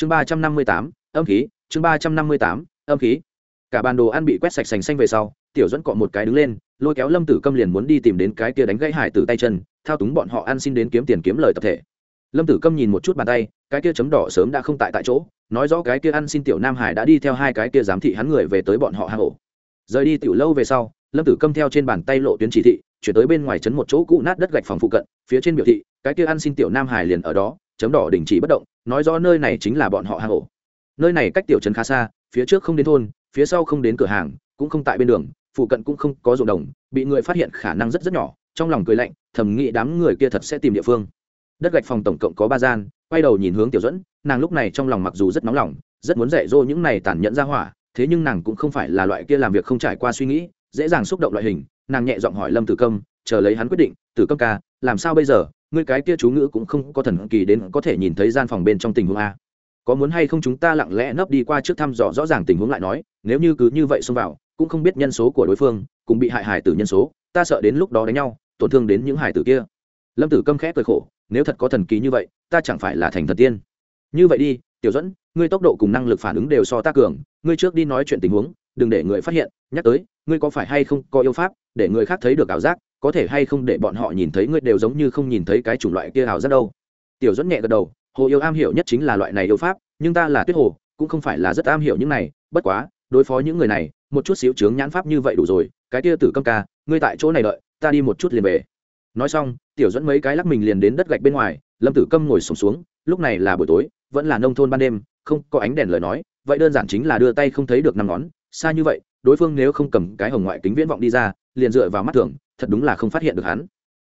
chương ba trăm năm mươi tám, âm khí, chương ba trăm năm mươi tám, âm khí. Cả bàn đồ ăn bị quét sạch sành xanh về sau, tiểu dẫn cọ một cái đứng lên, lôi kéo lâm tử câm liền muốn đi tìm đến cái kia đánh gãy hải từ tay chân, thao túng bọn họ ăn xin đến kiếm tiền kiếm lời tập thể. Lâm tử câm nhìn một chút bàn tay, cái kia chấm đỏ sớm đã không tại tại chỗ, nói rõ cái kia ăn xin tiểu nam hải đã đi theo hai cái kia giám thị hắn người về tới bọn họ hang ổ. Rời đi tiểu lâu về sau, lâm tử câm theo trên bàn tay lộ tuyến chỉ thị, chuyển tới bên ngoài trấn một chỗ cũ nát đất gạch phòng phụ cận, phía trên biểu thị, cái kia ăn xin tiểu nam hải liền ở đó chấm đỏ đình chỉ bất động, nói rõ nơi này chính là bọn họ hang ổ. Nơi này cách tiểu trấn khá xa, phía trước không đến thôn, phía sau không đến cửa hàng, cũng không tại bên đường, phụ cận cũng không có ruộng đồng, bị người phát hiện khả năng rất rất nhỏ, trong lòng cười lạnh, thầm nghĩ đám người kia thật sẽ tìm địa phương. Đất gạch phòng tổng cộng có ba gian, quay đầu nhìn hướng tiểu dẫn nàng lúc này trong lòng mặc dù rất nóng lòng, rất muốn dạy dỗ những này tàn nhẫn ra hỏa, thế nhưng nàng cũng không phải là loại kia làm việc không trải qua suy nghĩ, dễ dàng xúc động loại hình, nàng nhẹ giọng hỏi lâm tử công chờ lấy hắn quyết định, tử công ca, làm sao bây giờ? Ngươi cái kia chú ngữ cũng không có thần kỳ đến có thể nhìn thấy gian phòng bên trong tình huống a. Có muốn hay không chúng ta lặng lẽ nấp đi qua trước thăm dò rõ ràng tình huống lại nói, nếu như cứ như vậy xông vào, cũng không biết nhân số của đối phương cũng bị hại hải tử nhân số, ta sợ đến lúc đó đánh nhau, tổn thương đến những hải tử kia. Lâm tử câm khẽ cười khổ, nếu thật có thần kỳ như vậy, ta chẳng phải là thành thần tiên. Như vậy đi, tiểu dẫn ngươi tốc độ cùng năng lực phản ứng đều so ta cường, ngươi trước đi nói chuyện tình huống, đừng để người phát hiện, nhắc tới, ngươi có phải hay không có yêu pháp, để người khác thấy được ảo giác có thể hay không để bọn họ nhìn thấy ngươi đều giống như không nhìn thấy cái chủng loại kia hào rất đâu. Tiểu dẫn nhẹ gật đầu hồ yêu am hiểu nhất chính là loại này yêu pháp nhưng ta là tuyết hồ cũng không phải là rất am hiểu những này bất quá đối phó những người này một chút xíu chướng nhãn pháp như vậy đủ rồi cái kia tử câm ca ngươi tại chỗ này đợi ta đi một chút liền về. Nói xong tiểu dẫn mấy cái lắc mình liền đến đất gạch bên ngoài lâm tử câm ngồi sùng xuống, xuống lúc này là buổi tối vẫn là nông thôn ban đêm không có ánh đèn lời nói vậy đơn giản chính là đưa tay không thấy được năm ngón xa như vậy đối phương nếu không cầm cái hồng ngoại kính viễn vọng đi ra liền dựa vào mắt thường thật đúng là không phát hiện được hắn.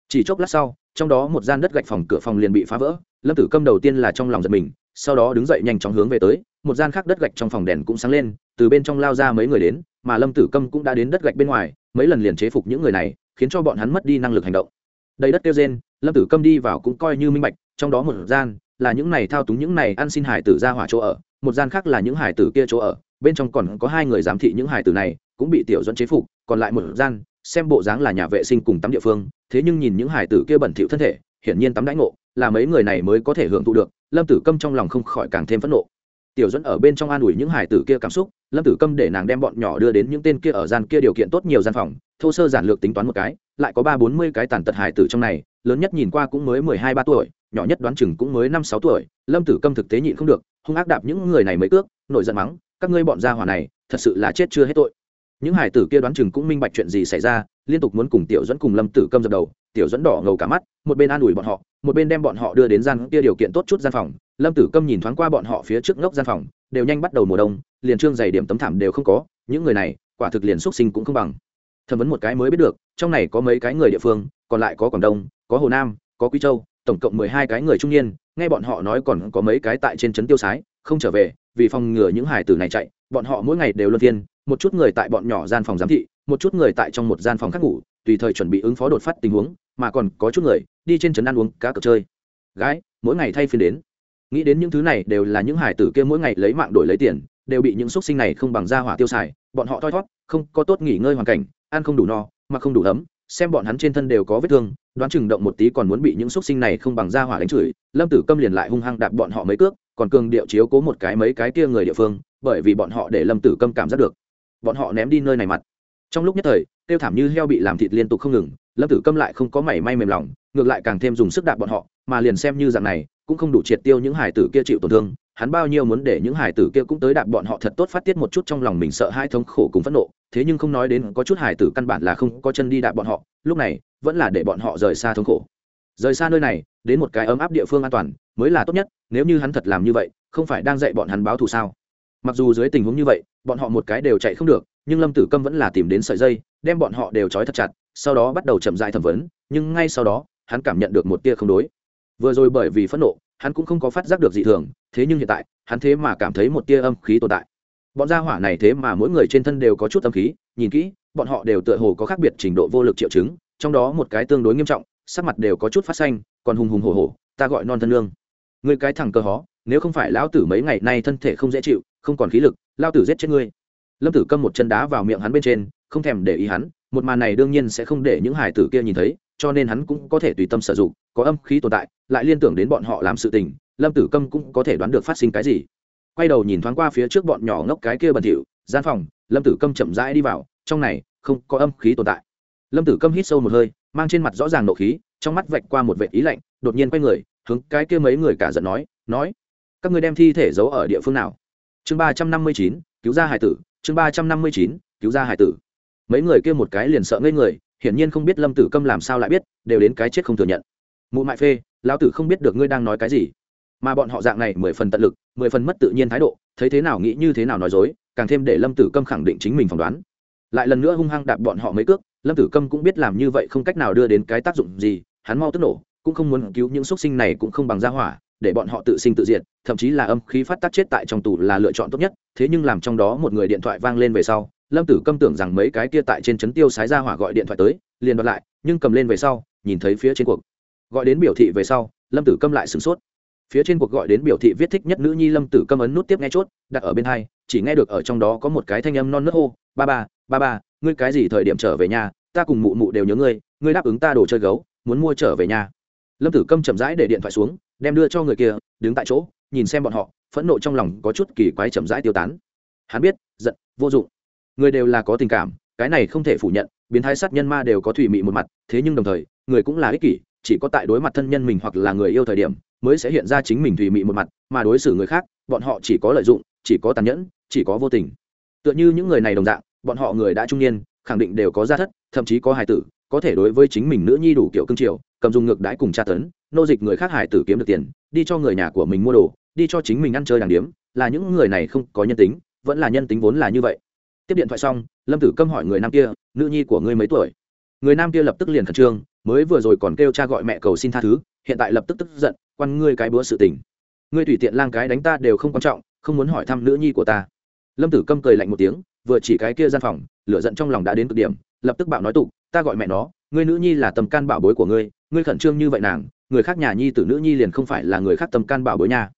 Chỉ chốc lát sau, trong đó một gian đất gạch phòng cửa phòng liền bị phá vỡ, lâm tử câm đầu tiên là trong lòng giật mình, sau đó đứng dậy nhanh chóng hướng về tới, một gian khác đất gạch trong phòng đèn cũng sáng lên, từ bên trong lao ra mấy người đến, mà lâm tử câm cũng đã đến đất gạch bên ngoài, mấy lần liền chế phục những người này, khiến cho bọn hắn mất đi năng lực hành động. Đầy đất kêu rên, lâm tử câm đi vào cũng coi như minh bạch, trong đó một gian là những này thao túng những này ăn xin hải tử ra hỏa chỗ ở, một gian khác là những hải tử kia chỗ ở, bên trong còn có hai người giám thị những hải tử này, cũng bị tiểu dẫn chế phục, còn lại một gian xem bộ dáng là nhà vệ sinh cùng tắm địa phương, thế nhưng nhìn những hải tử kia bẩn thỉu thân thể, hiển nhiên tắm đãi ngộ, là mấy người này mới có thể hưởng thụ được, lâm tử câm trong lòng không khỏi càng thêm phẫn nộ. Tiểu dẫn ở bên trong an ủi những hải tử kia cảm xúc, lâm tử câm để nàng đem bọn nhỏ đưa đến những tên kia ở gian kia điều kiện tốt nhiều gian phòng, thô sơ giản lược tính toán một cái, lại có ba bốn mươi cái tàn tật hải tử trong này, lớn nhất nhìn qua cũng mới mười hai ba tuổi, nhỏ nhất đoán chừng cũng mới năm sáu tuổi, lâm tử câm thực tế nhịn không được, hung ác đạp những người này mới cước, nổi giận mắng, các ngươi bọn gia hỏa này, thật sự là chết chưa hết tội những hải tử kia đoán chừng cũng minh bạch chuyện gì xảy ra, liên tục muốn cùng tiểu dẫn cùng lâm tử câm dập đầu. Tiểu dẫn đỏ ngầu cả mắt, một bên an ủi bọn họ, một bên đem bọn họ đưa đến gian kia điều kiện tốt chút gian phòng. Lâm tử câm nhìn thoáng qua bọn họ phía trước ngốc gian phòng, đều nhanh bắt đầu mùa đông, liền trương dày điểm tấm thảm đều không có, những người này, quả thực liền xuất sinh cũng không bằng. Thẩm vấn một cái mới biết được, trong này có mấy cái người địa phương, còn lại có quảng đông, có hồ nam, có quý châu, tổng cộng mười hai cái người trung niên, nghe bọn họ nói còn có mấy cái tại trên trấn tiêu sái, không trở về, vì phòng ngừa những hải tử này chạy, bọn họ mỗi ngày đều luân phiên một chút người tại bọn nhỏ gian phòng giám thị, một chút người tại trong một gian phòng khác ngủ, tùy thời chuẩn bị ứng phó đột phát tình huống, mà còn có chút người đi trên trấn ăn uống cá cược chơi. Gái, mỗi ngày thay phiên đến. Nghĩ đến những thứ này đều là những hải tử kia mỗi ngày lấy mạng đổi lấy tiền, đều bị những x u ấ t sinh này không bằng ra hỏa tiêu xài, bọn họ thoi thót, không có tốt nghỉ ngơi hoàn cảnh, ăn không đủ no mà không đủ ấm, xem bọn hắn trên thân đều có vết thương, đoán chừng động một tí còn muốn bị những x u ấ t sinh này không bằng ra hỏa đánh chửi, lâm tử câm liền lại hung hăng đạp bọn họ mấy cước, còn cường điệu chiếu cố một cái mấy cái kia người địa phương, bởi vì bọn họ để lâm tử câm cảm giác được bọn họ ném đi nơi này mặt. Trong lúc nhất thời, tiêu thảm như heo bị làm thịt liên tục không ngừng, lâm tử câm lại không có mảy may mềm lòng, ngược lại càng thêm dùng sức đạp bọn họ, mà liền xem như dạng này, cũng không đủ triệt tiêu những hải tử kia chịu tổn thương, hắn bao nhiêu muốn để những hải tử kia cũng tới đạp bọn họ thật tốt phát tiết một chút trong lòng mình sợ hai thống khổ cùng phẫn nộ, thế nhưng không nói đến có chút hải tử căn bản là không có chân đi đạp bọn họ, lúc này, vẫn là để bọn họ rời xa thống khổ. Rời xa nơi này, đến một cái ấm áp địa phương an toàn, mới là tốt nhất, nếu như hắn thật làm như vậy, không phải đang dạy bọn hắn báo thù sao? Mặc dù dưới tình huống như vậy, bọn họ một cái đều chạy không được, nhưng lâm tử câm vẫn là tìm đến sợi dây, đem bọn họ đều trói thật chặt, sau đó bắt đầu chậm dại thẩm vấn, nhưng ngay sau đó, hắn cảm nhận được một tia không đối. Vừa rồi bởi vì phẫn nộ, hắn cũng không có phát giác được dị thường, thế nhưng hiện tại, hắn thế mà cảm thấy một tia âm khí tồn tại. Bọn gia hỏa này thế mà mỗi người trên thân đều có chút âm khí, nhìn kỹ, bọn họ đều tựa hồ có khác biệt trình độ vô lực triệu chứng, trong đó một cái tương đối nghiêm trọng, sắc mặt đều có chút phát xanh, còn hùng hùng hổ hổ, ta gọi non thân lương người cái thằng cơ hó, nếu không phải lão tử mấy ngày nay thân thể không dễ chịu không còn khí lực, lao tử giết chết ngươi. Lâm tử câm một chân đá vào miệng hắn bên trên, không thèm để ý hắn, một màn này đương nhiên sẽ không để những hải tử kia nhìn thấy, cho nên hắn cũng có thể tùy tâm sử dụng, có âm khí tồn tại, lại liên tưởng đến bọn họ làm sự tình, lâm tử câm cũng có thể đoán được phát sinh cái gì. Quay đầu nhìn thoáng qua phía trước bọn nhỏ ngốc cái kia bẩn thỉu, gian phòng, lâm tử câm chậm rãi đi vào, trong này không có âm khí tồn tại. Lâm tử câm hít sâu một hơi, mang trên mặt rõ ràng nộ khí, trong mắt vạch qua một vệ ý lạnh, đột nhiên quay người, hướng cái kia mấy người cả giận nói nói, các người đem thi thể giấu ở địa phương nào? Chương ba trăm năm mươi chín, cứu ra hải tử. Chương ba trăm năm mươi chín, cứu ra hải tử. Mấy người kia một cái liền sợ ngây người, hiển nhiên không biết lâm tử câm làm sao lại biết, đều đến cái chết không thừa nhận. Mụ mại phê, lão tử không biết được ngươi đang nói cái gì. Mà bọn họ dạng này mười phần tận lực, mười phần mất tự nhiên thái độ, thấy thế nào nghĩ như thế nào nói dối, càng thêm để lâm tử câm khẳng định chính mình phỏng đoán. Lại lần nữa hung hăng đạp bọn họ mấy cước, lâm tử câm cũng biết làm như vậy không cách nào đưa đến cái tác dụng gì, hắn mau tức nổ, cũng không muốn cứu những x sinh này cũng không bằng ra hỏa để bọn họ tự sinh tự diệt, thậm chí là âm khí phát tác chết tại trong tù là lựa chọn tốt nhất. Thế nhưng làm trong đó một người điện thoại vang lên về sau, lâm tử câm tưởng rằng mấy cái kia tại trên trấn tiêu sái ra hỏa gọi điện thoại tới, liền đoạt lại, nhưng cầm lên về sau, nhìn thấy phía trên cuộc gọi đến biểu thị về sau, lâm tử câm lại sửng sốt. Phía trên cuộc gọi đến biểu thị viết thích nhất nữ nhi lâm tử câm ấn nút tiếp nghe chốt, đặt ở bên hai, chỉ nghe được ở trong đó có một cái thanh âm non nớt hô, ba ba ba ba, ngươi cái gì thời điểm trở về nhà, ta cùng mụ mụ đều nhớ ngươi ngươi đáp ứng ta đồ chơi gấu, muốn mua trở về nhà. Lâm tử câm chậm rãi để điện thoại xuống đem đưa cho người kia, đứng tại chỗ, nhìn xem bọn họ, phẫn nộ trong lòng có chút kỳ quái chậm rãi tiêu tán. Hắn biết, giận, vô dụng. Người đều là có tình cảm, cái này không thể phủ nhận, biến thái sát nhân ma đều có thủy mị một mặt, thế nhưng đồng thời, người cũng là ích kỷ, chỉ có tại đối mặt thân nhân mình hoặc là người yêu thời điểm, mới sẽ hiện ra chính mình thủy mị một mặt, mà đối xử người khác, bọn họ chỉ có lợi dụng, chỉ có tàn nhẫn, chỉ có vô tình. Tựa như những người này đồng dạng, bọn họ người đã trung niên, khẳng định đều có gia thất, thậm chí có hài tử, có thể đối với chính mình nữ nhi đủ kiểu cương triều cầm dùng ngược đãi cùng tra tấn, nô dịch người khác hải tử kiếm được tiền, đi cho người nhà của mình mua đồ, đi cho chính mình ăn chơi đàng điếm, là những người này không có nhân tính, vẫn là nhân tính vốn là như vậy. Tiếp điện thoại xong, lâm tử câm hỏi người nam kia, nữ nhi của ngươi mấy tuổi? Người nam kia lập tức liền khẩn trương, mới vừa rồi còn kêu cha gọi mẹ cầu xin tha thứ, hiện tại lập tức tức giận, quan ngươi cái bữa sự tình. Ngươi tùy tiện lang cái đánh ta đều không quan trọng, không muốn hỏi thăm nữ nhi của ta. Lâm tử câm cười lạnh một tiếng, vừa chỉ cái kia gian phòng, lửa giận trong lòng đã đến cực điểm, lập tức bạo nói tụ ta gọi mẹ nó, ngươi nữ nhi là tầm can bảo bối của ngươi ngươi khẩn trương như vậy nàng, người khác nhà nhi tử nữ nhi liền không phải là người khác tâm can bảo bối nha.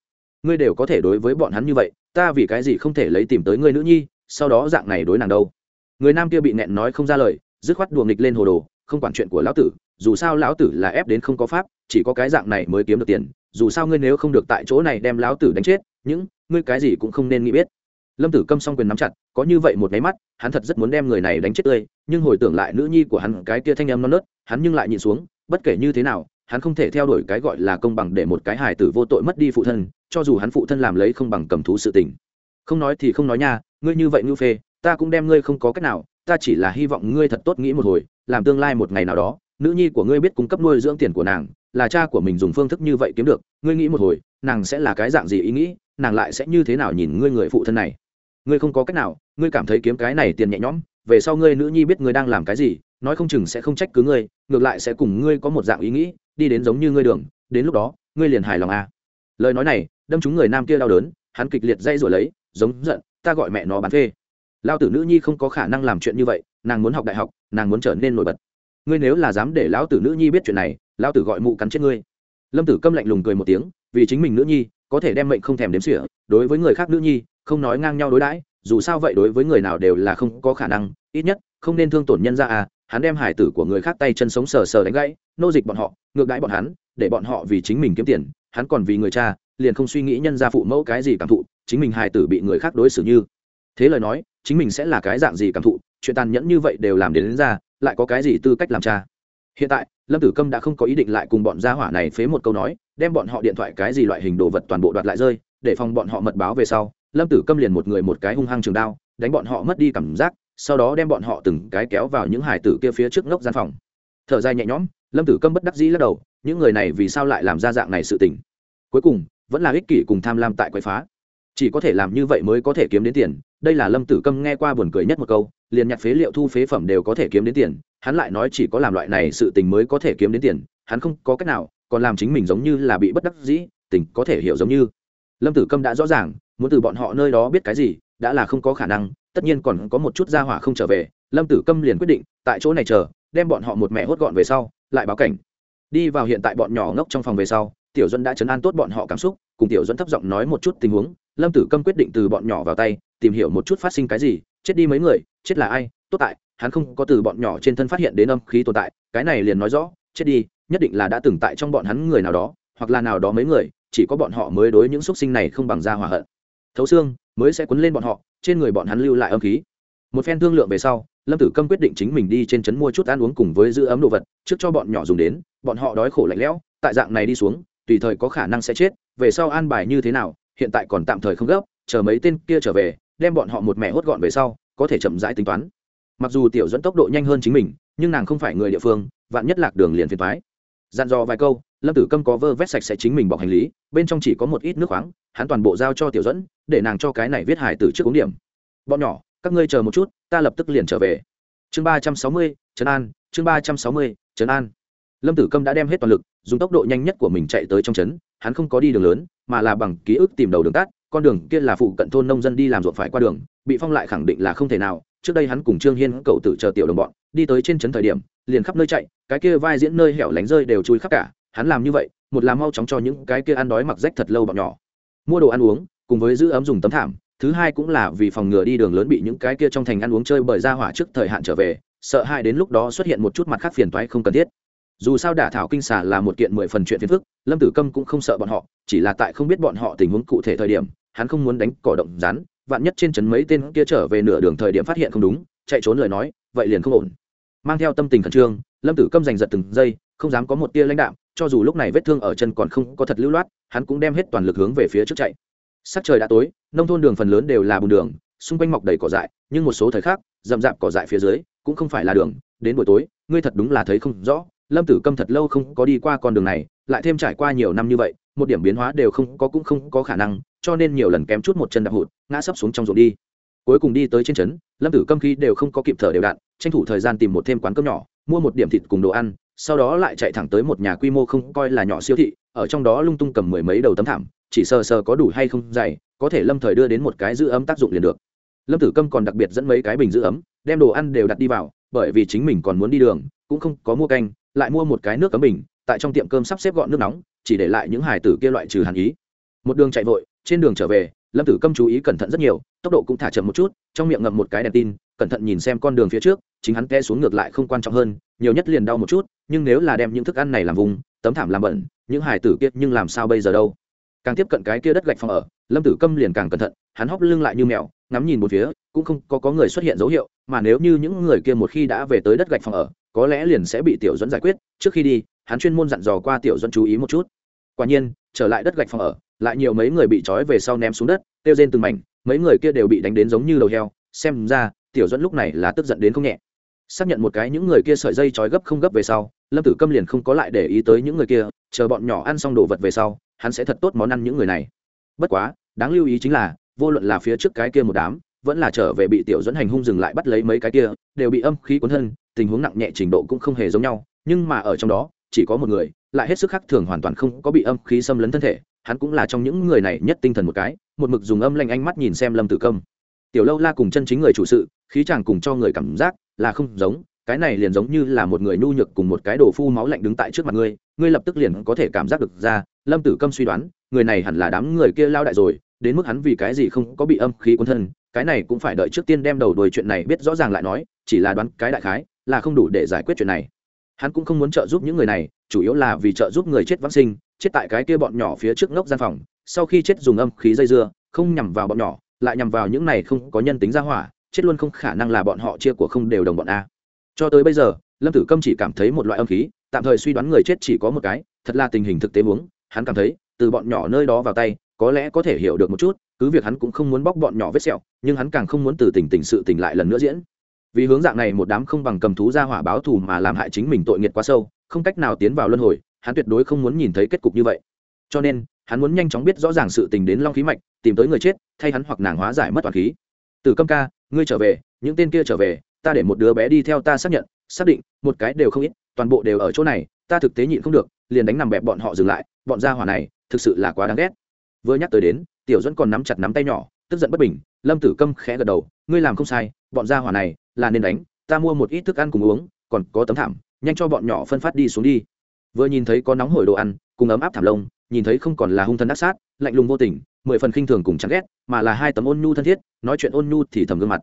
Ngươi đều có thể đối với bọn hắn như vậy, ta vì cái gì không thể lấy tìm tới ngươi nữ nhi, sau đó dạng này đối nàng đâu? Người nam kia bị nẹn nói không ra lời, dứt khoát đùa nghịch lên hồ đồ, không quản chuyện của lão tử, dù sao lão tử là ép đến không có pháp, chỉ có cái dạng này mới kiếm được tiền, dù sao ngươi nếu không được tại chỗ này đem lão tử đánh chết, những ngươi cái gì cũng không nên nghĩ biết. Lâm tử câm s o n g quyền nắm chặt, có như vậy một máy mắt, hắn thật rất muốn đem người này đánh chết tươi, nhưng hồi tưởng lại nữ nhi của hắn, cái kia thanh âm non nớt, hắn nhưng lại nhìn xuống bất kể như thế nào, hắn không thể theo đuổi cái gọi là công bằng để một cái hài tử vô tội mất đi phụ thân, cho dù hắn phụ thân làm lấy không bằng cầm thú sự tình. Không nói thì không nói nha, ngươi như vậy ngưu phê, ta cũng đem ngươi không có cách nào, ta chỉ là hy vọng ngươi thật tốt nghĩ một hồi, làm tương lai một ngày nào đó, nữ nhi của ngươi biết cung cấp nuôi dưỡng tiền của nàng, là cha của mình dùng phương thức như vậy kiếm được, ngươi nghĩ một hồi, nàng sẽ là cái dạng gì ý nghĩ, nàng lại sẽ như thế nào nhìn ngươi người phụ thân này? Ngươi không có cách nào, ngươi cảm thấy kiếm cái này tiền nhẹ nhõm về sau ngươi nữ nhi biết ngươi đang làm cái gì, nói không chừng sẽ không trách cứ ngươi, ngược lại sẽ cùng ngươi có một dạng ý nghĩ, đi đến giống như ngươi đường, đến lúc đó, ngươi liền hài lòng à. lời nói này, đâm chúng người nam kia đau đớn, hắn kịch liệt dây rồi lấy, giống giận, ta gọi mẹ nó bán phê. Lao tử nữ nhi không có khả năng làm chuyện như vậy, nàng muốn học đại học, nàng muốn trở nên nổi bật. Ngươi nếu là dám để lão tử nữ nhi biết chuyện này, lão tử gọi mụ cắn chết ngươi. Lâm tử câm lạnh lùng cười một tiếng, vì chính mình nữ nhi, có thể đem mệnh không thèm đếm xỉa, đối với người khác nữ nhi, không nói ngang nhau đối đãi dù sao vậy đối với người nào đều là không có khả năng ít nhất không nên thương tổn nhân ra à hắn đem hải tử của người khác tay chân sống sờ sờ đánh gãy nô dịch bọn họ ngược đãi bọn hắn để bọn họ vì chính mình kiếm tiền hắn còn vì người cha liền không suy nghĩ nhân ra phụ mẫu cái gì cảm thụ chính mình hài tử bị người khác đối xử như. Thế lời nói chính mình sẽ là cái dạng gì cảm thụ chuyện tàn nhẫn như vậy đều làm đến, đến ra lại có cái gì tư cách làm cha? Hiện tại lâm tử câm đã không có ý định lại cùng bọn gia hỏa này phế một câu nói đem bọn họ điện thoại cái gì loại hình đồ vật toàn bộ đoạt lại rơi để phòng bọn họ mật báo về sau lâm tử câm liền một người một cái hung hăng trường đao, đánh bọn họ mất đi cảm giác, sau đó đem bọn họ từng cái kéo vào những hải tử kia phía trước ngốc gian phòng. Thở dài nhẹ nhõm, lâm tử câm bất đắc dĩ lắc đầu, những người này vì sao lại làm ra dạng này sự tình? Cuối cùng, vẫn là ích kỷ cùng tham lam tại quậy phá. Chỉ có thể làm như vậy mới có thể kiếm đến tiền, đây là lâm tử câm nghe qua buồn cười nhất một câu, liền nhặt phế liệu thu phế phẩm đều có thể kiếm đến tiền, hắn lại nói chỉ có làm loại này sự tình mới có thể kiếm đến tiền, hắn không có cách nào, còn làm chính mình giống như là bị bất đắc dĩ, tình có thể hiểu giống như. Lâm tử câm đã rõ ràng muốn từ bọn họ nơi đó biết cái gì, đã là không có khả năng, tất nhiên còn có một chút gia hỏa không trở về, lâm tử câm liền quyết định, tại chỗ này chờ, đem bọn họ một mẹ hốt gọn về sau, lại báo cảnh. Đi vào hiện tại bọn nhỏ ngốc trong phòng về sau, tiểu duân đã chấn an tốt bọn họ cảm xúc, cùng tiểu duân thấp giọng nói một chút tình huống, lâm tử câm quyết định từ bọn nhỏ vào tay, tìm hiểu một chút phát sinh cái gì, chết đi mấy người, chết là ai, tốt tại, hắn không có từ bọn nhỏ trên thân phát hiện đến âm khí tồn tại, cái này liền nói rõ, chết đi, nhất định là đã từng tại trong bọn hắn người nào đó, hoặc là nào đó mấy người, chỉ có bọn họ mới đối những x sinh này không bằng ra hòa hận thấu xương mới sẽ quấn lên bọn họ, trên người bọn hắn lưu lại âm khí. Một phen thương lượng về sau, lâm tử câm quyết định chính mình đi trên trấn mua chút ăn uống cùng với giữ ấm đồ vật, trước cho bọn nhỏ dùng đến, bọn họ đói khổ lạnh lẽo, tại dạng này đi xuống, tùy thời có khả năng sẽ chết, về sau an bài như thế nào, hiện tại còn tạm thời không gấp, chờ mấy tên kia trở về, đem bọn họ một mẹ hốt gọn về sau, có thể chậm rãi tính toán. Mặc dù tiểu dẫn tốc độ nhanh hơn chính mình, nhưng nàng không phải người địa phương, vạn nhất lạc đường liền phiền thoái dặn dò vài câu lâm tử câm có vơ vét sạch sẽ chính mình bọc hành lý, bên trong chỉ có một ít nước khoáng, hắn toàn bộ giao cho tiểu dẫn để nàng cho cái này viết hải từ trước uống điểm. Bọn nhỏ, các ngươi chờ một chút, ta lập tức liền trở về. Chương ba trăm sáu mươi, trấn an, chương ba trăm sáu mươi, trấn an. Lâm tử câm đã đem hết toàn lực, dùng tốc độ nhanh nhất của mình chạy tới trong trấn, hắn không có đi đường lớn, mà là bằng ký ức tìm đầu đường tắt, con đường kia là phụ cận thôn nông dân đi làm ruộng phải qua đường, bị phong lại khẳng định là không thể nào, trước đây hắn cùng trương hiên cậu tự chờ tiểu đồng bọn, đi tới trên trấn thời điểm, liền khắp nơi chạy, cái kia vai diễn nơi hẻo lánh rơi đều chui khắp cả hắn làm như vậy, một là mau chóng cho những cái kia ăn đói mặc rách thật lâu bọn nhỏ. Mua đồ ăn uống, cùng với giữ ấm dùng tấm thảm, thứ hai cũng là vì phòng ngừa đi đường lớn bị những cái kia trong thành ăn uống chơi bởi ra hỏa trước thời hạn trở về, sợ hai đến lúc đó xuất hiện một chút mặt khác phiền toái không cần thiết. Dù sao đả thảo kinh xà là một kiện mười phần chuyện phiền phức, lâm tử câm cũng không sợ bọn họ, chỉ là tại không biết bọn họ tình huống cụ thể thời điểm, hắn không muốn đánh cỏ động rắn, vạn nhất trên trấn mấy tên kia trở về nửa đường thời điểm phát hiện không đúng, chạy trốn lời nói, vậy liền không ổn. Mang theo tâm tình khẩn trương, lâm tử câm giành giật từng giây, không dám có một tia lãnh đạm cho dù lúc này vết thương ở chân còn không có thật lưu loát, hắn cũng đem hết toàn lực hướng về phía trước chạy. Sắc trời đã tối, nông thôn đường phần lớn đều là bùn đường, xung quanh mọc đầy cỏ dại, nhưng một số thời khắc, rậm rạp cỏ dại phía dưới, cũng không phải là đường, đến buổi tối, ngươi thật đúng là thấy không rõ, lâm tử câm thật lâu không có đi qua con đường này, lại thêm trải qua nhiều năm như vậy, một điểm biến hóa đều không có cũng không có khả năng, cho nên nhiều lần kém chút một chân đạp hụt, ngã sấp xuống trong ruộng đi. Cuối cùng đi tới trên trấn, lâm tử câm khí đều không có kịp thở đều đặn, tranh thủ thời gian tìm một thêm quán cơm nhỏ, mua một điểm thịt cùng đồ ăn sau đó lại chạy thẳng tới một nhà quy mô không coi là nhỏ siêu thị, ở trong đó lung tung cầm mười mấy đầu tấm thảm, chỉ sờ sờ có đủ hay không dày, có thể lâm thời đưa đến một cái giữ ấm tác dụng liền được. Lâm tử câm còn đặc biệt dẫn mấy cái bình giữ ấm, đem đồ ăn đều đặt đi vào, bởi vì chính mình còn muốn đi đường, cũng không có mua canh, lại mua một cái nước cấm bình, tại trong tiệm cơm sắp xếp gọn nước nóng, chỉ để lại những hải tử kia loại trừ hàn ý. Một đường chạy vội, trên đường trở về, lâm tử câm chú ý cẩn thận rất nhiều, tốc độ cũng thả chậm một chút, trong miệng ngậm một cái đèn tin cẩn thận nhìn xem con đường phía trước chính hắn té xuống ngược lại không quan trọng hơn nhiều nhất liền đau một chút nhưng nếu là đem những thức ăn này làm vùng tấm thảm làm bẩn những hải tử kia nhưng làm sao bây giờ đâu? Càng tiếp cận cái kia đất gạch phòng ở lâm tử câm liền càng cẩn thận hắn hóc lưng lại như mèo ngắm nhìn một phía cũng không có, có người xuất hiện dấu hiệu mà nếu như những người kia một khi đã về tới đất gạch phòng ở có lẽ liền sẽ bị tiểu dẫn giải quyết. Trước khi đi hắn chuyên môn dặn dò qua tiểu dẫn chú ý một chút. Quả nhiên trở lại đất gạch phòng ở lại nhiều mấy người bị trói về sau ném xuống đất tiêu rên từng mảnh mấy người kia đều bị đánh đến giống như đầu heo. Xem ra tiểu dẫn lúc này là tức giận đến không nhẹ. Xác nhận một cái những người kia sợi dây trói gấp không gấp về sau, lâm tử câm liền không có lại để ý tới những người kia, chờ bọn nhỏ ăn xong đồ vật về sau, hắn sẽ thật tốt món ăn những người này. Bất quá, đáng lưu ý chính là, vô luận là phía trước cái kia một đám, vẫn là trở về bị tiểu dẫn hành hung dừng lại bắt lấy mấy cái kia, đều bị âm khí cuốn thân, tình huống nặng nhẹ trình độ cũng không hề giống nhau, nhưng mà ở trong đó, chỉ có một người, lại hết sức khác thường hoàn toàn không có bị âm khí xâm lấn thân thể, hắn cũng là trong những người này nhất tinh thần một cái, một mực dùng âm lanh ánh mắt nhìn xem lâm tử công tiểu lâu la cùng chân chính người chủ sự khí chàng cùng cho người cảm giác là không giống, cái này liền giống như là một người nhu nhược cùng một cái đồ phu máu lạnh đứng tại trước mặt ngươi ngươi lập tức liền có thể cảm giác được ra, lâm tử câm suy đoán, người này hẳn là đám người kia lao đại rồi, đến mức hắn vì cái gì không có bị âm khí quân thân, cái này cũng phải đợi trước tiên đem đầu đuôi chuyện này biết rõ ràng lại nói, chỉ là đoán cái đại khái là không đủ để giải quyết chuyện này. Hắn cũng không muốn trợ giúp những người này, chủ yếu là vì trợ giúp người chết vãng sinh, chết tại cái kia bọn nhỏ phía trước ngốc gian phòng, sau khi chết dùng âm khí dây dưa, không nhằm vào bọn nhỏ, lại nhằm vào những này không có nhân tính ra hỏa chết luôn không khả năng là bọn họ chia của không đều đồng bọn a. Cho tới bây giờ, lâm tử câm chỉ cảm thấy một loại âm khí, tạm thời suy đoán người chết chỉ có một cái, thật là tình hình thực tế muốn hắn cảm thấy, từ bọn nhỏ nơi đó vào tay, có lẽ có thể hiểu được một chút, cứ việc hắn cũng không muốn bóc bọn nhỏ vết sẹo, nhưng hắn càng không muốn từ tình tình sự tình lại lần nữa diễn. Vì hướng dạng này một đám không bằng cầm thú ra hỏa báo thù mà làm hại chính mình tội nghiệt quá sâu, không cách nào tiến vào luân hồi, hắn tuyệt đối không muốn nhìn thấy kết cục như vậy. Cho nên, hắn muốn nhanh chóng biết rõ ràng sự tình đến long khí mạch, tìm tới người chết, thay hắn hoặc nàng hóa giải mất toàn khí. Từ câm ca ngươi trở về, những tên kia trở về, ta để một đứa bé đi theo ta xác nhận, xác định, một cái đều không ít, toàn bộ đều ở chỗ này, ta thực tế nhịn không được, liền đánh nằm bẹp bọn họ dừng lại, bọn gia hỏa này, thực sự là quá đáng ghét. Vừa nhắc tới đến, tiểu dẫn còn nắm chặt nắm tay nhỏ, tức giận bất bình, lâm tử câm khẽ gật đầu, ngươi làm không sai, bọn gia hỏa này, là nên đánh, ta mua một ít thức ăn cùng uống, còn có tấm thảm, nhanh cho bọn nhỏ phân phát đi xuống đi. Vừa nhìn thấy có nóng hổi đồ ăn, cùng ấm áp thảm lông, nhìn thấy không còn là hung thân đắc sát, lạnh lùng vô tình mười phần khinh thường cùng chán ghét, mà là hai tấm ôn nhu thân thiết, nói chuyện ôn nhu thì thầm gương mặt.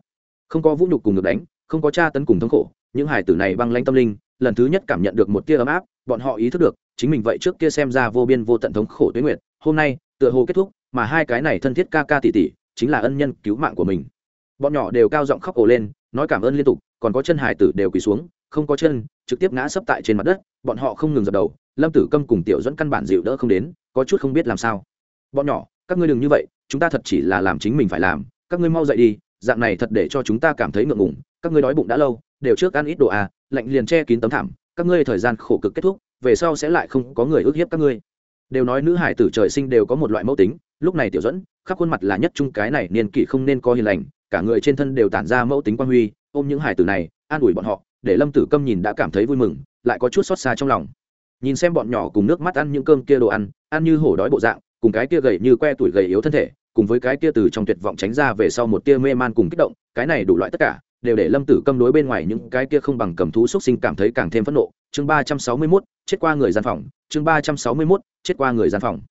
Không có vũ nhục cùng được đánh, không có tra tấn cùng thống khổ, những hải tử này băng lanh tâm linh, lần thứ nhất cảm nhận được một tia ấm áp, bọn họ ý thức được, chính mình vậy trước kia xem ra vô biên vô tận thống khổ tuyến nguyệt, hôm nay, tựa hồ kết thúc, mà hai cái này thân thiết ca ca tỷ tỷ chính là ân nhân cứu mạng của mình. Bọn nhỏ đều cao giọng khóc ồ lên, nói cảm ơn liên tục, còn có chân hải tử đều quỳ xuống, không có chân, trực tiếp ngã sấp tại trên mặt đất, bọn họ không ngừng dập đầu, lâm tử câm cùng tiểu dẫn căn bản dịu đỡ không đến, có chút không biết làm sao. Bọn nhỏ các ngươi đừng như vậy, chúng ta thật chỉ là làm chính mình phải làm, các ngươi mau dậy đi, dạng này thật để cho chúng ta cảm thấy ngượng ngùng, các ngươi đói bụng đã lâu, đều trước ăn ít đồ à lạnh liền che kín tấm thảm, các ngươi thời gian khổ cực kết thúc, về sau sẽ lại không có người ước hiếp các ngươi. Đều nói nữ hải tử trời sinh đều có một loại mẫu tính, lúc này tiểu dẫn, khắp khuôn mặt là nhất trung cái này niên kỷ không nên có hiền lành, cả người trên thân đều tản ra mẫu tính quan huy, ôm những hải tử này, an ủi bọn họ, để lâm tử câm nhìn đã cảm thấy vui mừng, lại có chút xót xa trong lòng. Nhìn xem bọn nhỏ cùng nước mắt ăn những cơm kia đồ ăn ăn như hổ đói bộ dạng cùng cái kia gầy như que tuổi gầy yếu thân thể, cùng với cái kia từ trong tuyệt vọng tránh ra về sau một tia mê man cùng kích động, cái này đủ loại tất cả, đều để lâm tử câm đối bên ngoài những cái kia không bằng cầm thú xúc sinh cảm thấy càng thêm phẫn nộ. Chương ba trăm sáu mươi mốt, chết qua người gian phòng. Chương ba trăm sáu mươi mốt, chết qua người gian phòng.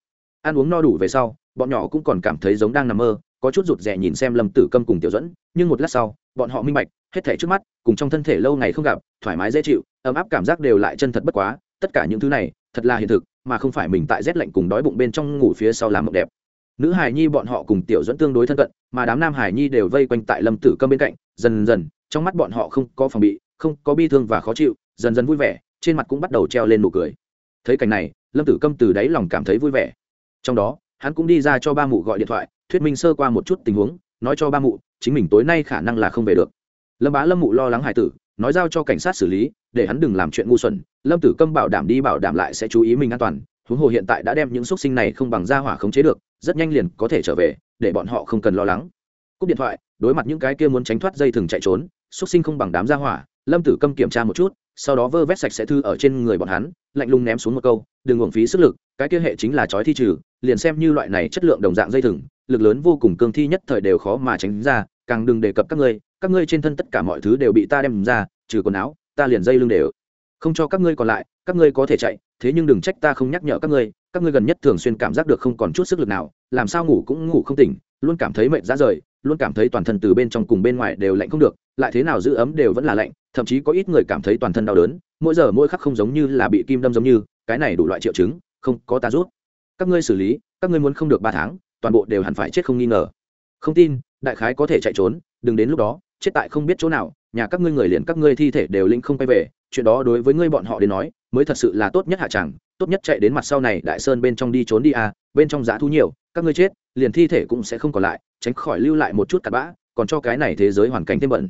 Ăn uống no đủ về sau, bọn nhỏ cũng còn cảm thấy giống đang nằm mơ, có chút rụt rè nhìn xem lâm tử câm cùng tiểu dẫn nhưng một lát sau, bọn họ minh bạch, hết thể trước mắt, cùng trong thân thể lâu ngày không gặp, thoải mái dễ chịu, ấm áp cảm giác đều lại chân thật bất quá, tất cả những thứ này, thật là hiện thực mà không phải mình tại rét lạnh cùng đói bụng bên trong ngủ phía sau làm mộng đẹp. Nữ hải nhi bọn họ cùng tiểu dẫn tương đối thân cận, mà đám nam hải nhi đều vây quanh tại lâm tử câm bên cạnh, dần dần, trong mắt bọn họ không có phòng bị, không có bi thương và khó chịu, dần dần vui vẻ, trên mặt cũng bắt đầu treo lên nụ cười. Thấy cảnh này, lâm tử câm từ đáy lòng cảm thấy vui vẻ. Trong đó, hắn cũng đi ra cho ba mụ gọi điện thoại, thuyết minh sơ qua một chút tình huống, nói cho ba mụ, chính mình tối nay khả năng là không về được. Lâm bá lâm mụ lo lắng hải tử nói giao cho cảnh sát xử lý, để hắn đừng làm chuyện ngu xuẩn. Lâm tử câm bảo đảm đi bảo đảm lại sẽ chú ý mình an toàn. Huống hồ hiện tại đã đem những xúc sinh này không bằng ra hỏa khống chế được, rất nhanh liền có thể trở về, để bọn họ không cần lo lắng. Cúp điện thoại, đối mặt những cái kia muốn tránh thoát dây thừng chạy trốn xúc sinh không bằng đám ra hỏa, lâm tử câm kiểm tra một chút, sau đó vơ vét sạch sẽ thư ở trên người bọn hắn, lạnh lùng ném xuống một câu, đừng uổng phí sức lực, cái kia hệ chính là trói thi trừ, liền xem như loại này chất lượng đồng dạng dây thừng, lực lớn vô cùng cương thi nhất thời đều khó mà tránh ra, càng đừng đề cập các ngươi các ngươi trên thân tất cả mọi thứ đều bị ta đem ra, trừ quần áo, ta liền dây lưng đều. Không cho các ngươi còn lại, các ngươi có thể chạy, thế nhưng đừng trách ta không nhắc nhở các ngươi các ngươi gần nhất thường xuyên cảm giác được không còn chút sức lực nào, làm sao ngủ cũng ngủ không tỉnh, luôn cảm thấy mệt ra rời, luôn cảm thấy toàn thân từ bên trong cùng bên ngoài đều lạnh không được, lại thế nào giữ ấm đều vẫn là lạnh, thậm chí có ít người cảm thấy toàn thân đau đớn, mỗi giờ mỗi khắc không giống như là bị kim đâm giống như, cái này đủ loại triệu chứng, không có ta rút các ngươi xử lý, các ngươi muốn không được ba tháng, toàn bộ đều hẳn phải chết không nghi ngờ. Không tin, đại khái có thể chạy trốn, đừng đến lúc đó chết tại không biết chỗ nào, nhà các ngươi người liền các ngươi thi thể đều linh không quay về, chuyện đó đối với ngươi bọn họ đến nói, mới thật sự là tốt nhất hạ chẳng, tốt nhất chạy đến mặt sau này, đại sơn bên trong đi trốn đi à bên trong giá thú nhiều, các ngươi chết, liền thi thể cũng sẽ không còn lại, tránh khỏi lưu lại một chút cặn bã, còn cho cái này thế giới hoàn cảnh thêm bẩn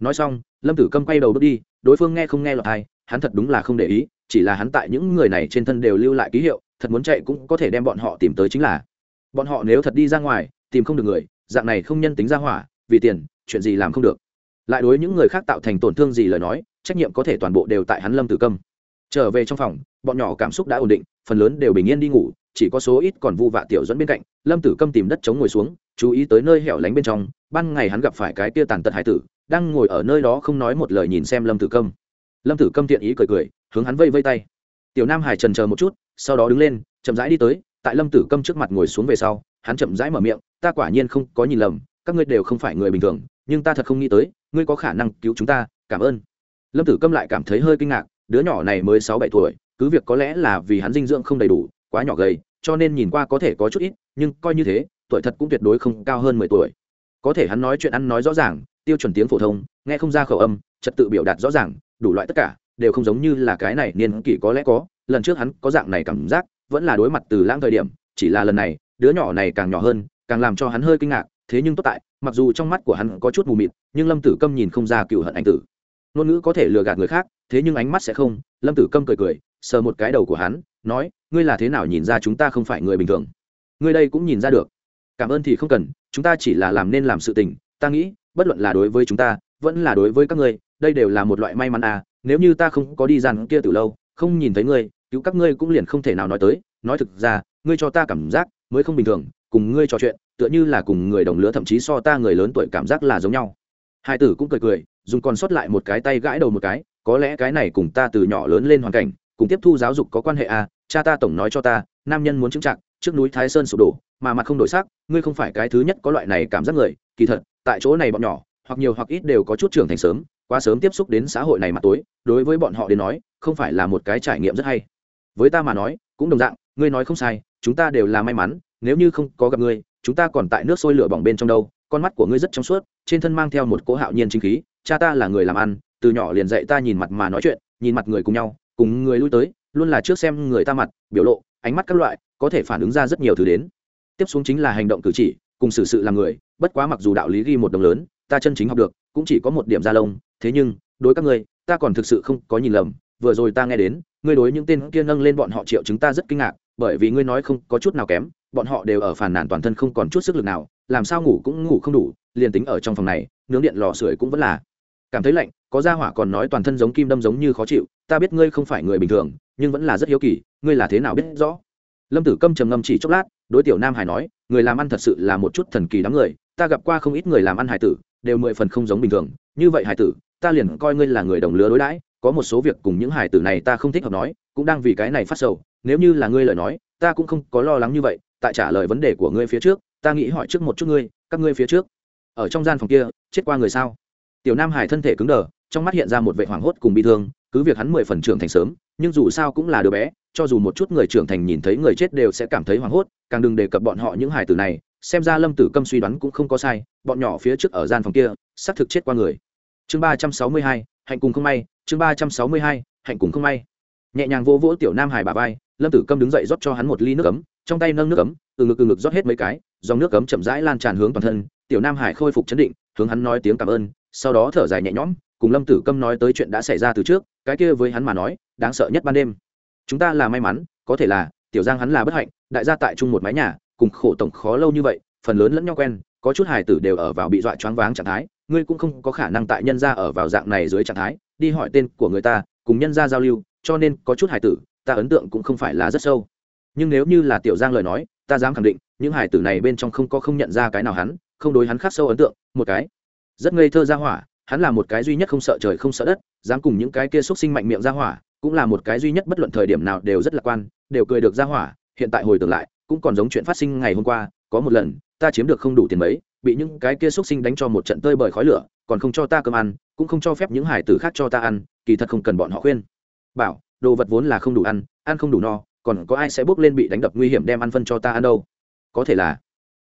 nói xong, lâm tử câm quay đầu bước đi, đối phương nghe không nghe lọt hay hắn thật đúng là không để ý, chỉ là hắn tại những người này trên thân đều lưu lại ký hiệu, thật muốn chạy cũng có thể đem bọn họ tìm tới chính là. Bọn họ nếu thật đi ra ngoài, tìm không được người, dạng này không nhân tính ra hỏa, vì tiền chuyện gì làm không được. Lại đối những người khác tạo thành tổn thương gì lời nói, trách nhiệm có thể toàn bộ đều tại hắn lâm tử câm. Trở về trong phòng, bọn nhỏ cảm xúc đã ổn định, phần lớn đều bình yên đi ngủ, chỉ có số ít còn vu vạ tiểu dẫn bên cạnh, lâm tử câm tìm đất chống ngồi xuống, chú ý tới nơi hẻo lánh bên trong, ban ngày hắn gặp phải cái tia tàn tật hải tử, đang ngồi ở nơi đó không nói một lời nhìn xem lâm tử câm. Lâm tử câm tiện ý cười cười, hướng hắn vây vây tay. Tiểu nam hải trần chờ một chút, sau đó đứng lên, chậm rãi đi tới, tại lâm tử câm trước mặt ngồi xuống về sau, hắn chậm rãi mở miệng, ta quả nhiên không có nhìn lầm, các ngươi đều không phải người bình thường nhưng ta thật không nghĩ tới, ngươi có khả năng cứu chúng ta, cảm ơn. Lâm tử câm lại cảm thấy hơi kinh ngạc, đứa nhỏ này mới sáu bảy tuổi, cứ việc có lẽ là vì hắn dinh dưỡng không đầy đủ, quá nhỏ gầy, cho nên nhìn qua có thể có chút ít, nhưng coi như thế, tuổi thật cũng tuyệt đối không cao hơn mười tuổi. Có thể hắn nói chuyện ăn nói rõ ràng, tiêu chuẩn tiếng phổ thông, nghe không ra khẩu âm, trật tự biểu đạt rõ ràng, đủ loại tất cả, đều không giống như là cái này niên kỷ có lẽ có, lần trước hắn có dạng này cảm giác, vẫn là đối mặt từ lãng thời điểm, chỉ là lần này, đứa nhỏ này càng nhỏ hơn, càng làm cho hắn hơi kinh ngạc thế nhưng tốt tại, mặc dù trong mắt của hắn có chút mù mịt, nhưng lâm tử câm nhìn không ra cựu hận anh tử. Ngôn ngữ có thể lừa gạt người khác, thế nhưng ánh mắt sẽ không, lâm tử câm cười cười, sờ một cái đầu của hắn, nói, ngươi là thế nào nhìn ra chúng ta không phải người bình thường? Ngươi đây cũng nhìn ra được. Cảm ơn thì không cần, chúng ta chỉ là làm nên làm sự tình, ta nghĩ, bất luận là đối với chúng ta, vẫn là đối với các ngươi, đây đều là một loại may mắn à nếu như ta không có đi dàn kia từ lâu, không nhìn thấy ngươi, cứu các ngươi cũng liền không thể nào nói tới. Nói thực ra, ngươi cho ta cảm giác mới không bình thường, cùng ngươi trò chuyện tựa như là cùng người đồng lứa thậm chí so ta người lớn tuổi cảm giác là giống nhau. Hai tử cũng cười cười, dùng còn sót lại một cái tay gãi đầu một cái, có lẽ cái này cùng ta từ nhỏ lớn lên hoàn cảnh, cùng tiếp thu giáo dục có quan hệ à cha ta tổng nói cho ta, nam nhân muốn chứng trạng trước núi thái sơn sụp đổ, mà mặt không đổi sắc, ngươi không phải cái thứ nhất có loại này cảm giác người, kỳ thật, tại chỗ này bọn nhỏ, hoặc nhiều hoặc ít đều có chút trưởng thành sớm, quá sớm tiếp xúc đến xã hội này mặt tối, đối với bọn họ đến nói, không phải là một cái trải nghiệm rất hay. Với ta mà nói, cũng đồng dạng, ngươi nói không sai, chúng ta đều là may mắn nếu như không có gặp ngươi, chúng ta còn tại nước sôi lửa bỏng bên trong đâu, con mắt của ngươi rất trong suốt, trên thân mang theo một cỗ hạo nhiên chính khí, cha ta là người làm ăn, từ nhỏ liền dạy ta nhìn mặt mà nói chuyện, nhìn mặt người cùng nhau, cùng người lui tới, luôn là trước xem người ta mặt, biểu lộ, ánh mắt các loại, có thể phản ứng ra rất nhiều thứ đến. Tiếp xuống chính là hành động cử chỉ, cùng xử sự làm người, bất quá mặc dù đạo lý ghi một đồng lớn, ta chân chính học được, cũng chỉ có một điểm gia lông, thế nhưng, đối các ngươi, ta còn thực sự không có nhìn lầm, vừa rồi ta nghe đến, ngươi đối những tên kia nâng lên bọn họ triệu chúng ta rất kinh ngạc, bởi vì ngươi nói không có chút nào kém bọn họ đều ở phàn nàn toàn thân không còn chút sức lực nào, làm sao ngủ cũng ngủ không đủ, liền tính ở trong phòng này, nướng điện lò sưởi cũng vẫn là. Cảm thấy lạnh, có gia hỏa còn nói toàn thân giống kim đâm giống như khó chịu, ta biết ngươi không phải người bình thường, nhưng vẫn là rất hiếu kỳ, ngươi là thế nào biết rõ? Lâm tử câm trầm ngâm chỉ chốc lát, đối tiểu nam hải nói, người làm ăn thật sự là một chút thần kỳ đám người, ta gặp qua không ít người làm ăn hải tử, đều mười phần không giống bình thường. Như vậy hải tử, ta liền coi ngươi là người đồng lứa đối đãi, có một số việc cùng những hải tử này ta không thích hợp nói, cũng đang vì cái này phát sầu, nếu như là ngươi lời nói, ta cũng không có lo lắng như vậy tại trả lời vấn đề của ngươi phía trước, ta nghĩ hỏi trước một chút ngươi, các ngươi phía trước, ở trong gian phòng kia, chết qua người sao? Tiểu nam hải thân thể cứng đờ, trong mắt hiện ra một vệ hoảng hốt cùng bị thương, cứ việc hắn mười phần trưởng thành sớm, nhưng dù sao cũng là đứa bé, cho dù một chút người trưởng thành nhìn thấy người chết đều sẽ cảm thấy hoảng hốt, càng đừng đề cập bọn họ những hải tử này, xem ra lâm tử câm suy đoán cũng không có sai, bọn nhỏ phía trước ở gian phòng kia, xác thực chết qua người. Chương ba trăm sáu mươi hai, hạnh cùng không may, chương ba trăm sáu mươi hai, hạnh cùng không may. Nhẹ nhàng vỗ vỗ tiểu nam hải bà vai lâm tử câm đứng dậy rót cho hắn một ly nước cấm, trong tay nâng nước cấm, từ ngực từ ngực rót hết mấy cái dòng nước cấm chậm rãi lan tràn hướng toàn thân tiểu nam hải khôi phục chấn định hướng hắn nói tiếng cảm ơn sau đó thở dài nhẹ nhõm cùng lâm tử câm nói tới chuyện đã xảy ra từ trước cái kia với hắn mà nói đáng sợ nhất ban đêm. Chúng ta là may mắn có thể là tiểu giang hắn là bất hạnh đại gia tại chung một mái nhà cùng khổ tổng khó lâu như vậy phần lớn lẫn nhau quen có chút hài tử đều ở vào bị dọa choáng váng trạng thái ngươi cũng không có khả năng tại nhân gia ở vào dạng này dưới trạng thái đi hỏi tên của người ta cùng nhân gia giao lưu cho nên có chút hài tử ta ấn tượng cũng không phải là rất sâu. Nhưng nếu như là tiểu giang lời nói, ta dám khẳng định, những hải tử này bên trong không có không nhận ra cái nào hắn, không đối hắn khắc sâu ấn tượng, một cái. Rất ngây thơ ra hỏa, hắn là một cái duy nhất không sợ trời không sợ đất, dám cùng những cái kia xúc sinh mạnh miệng ra hỏa, cũng là một cái duy nhất bất luận thời điểm nào đều rất lạc quan, đều cười được ra hỏa, hiện tại hồi tưởng lại, cũng còn giống chuyện phát sinh ngày hôm qua, có một lần, ta chiếm được không đủ tiền mấy, bị những cái kia xúc sinh đánh cho một trận tơi bời khói lửa, còn không cho ta cơm ăn, cũng không cho phép những hải tử khác cho ta ăn, kỳ thật không cần bọn họ khuyên. Bảo đồ vật vốn là không đủ ăn ăn không đủ no, còn có ai sẽ bước lên bị đánh đập nguy hiểm đem ăn phân cho ta ăn đâu? Có thể là.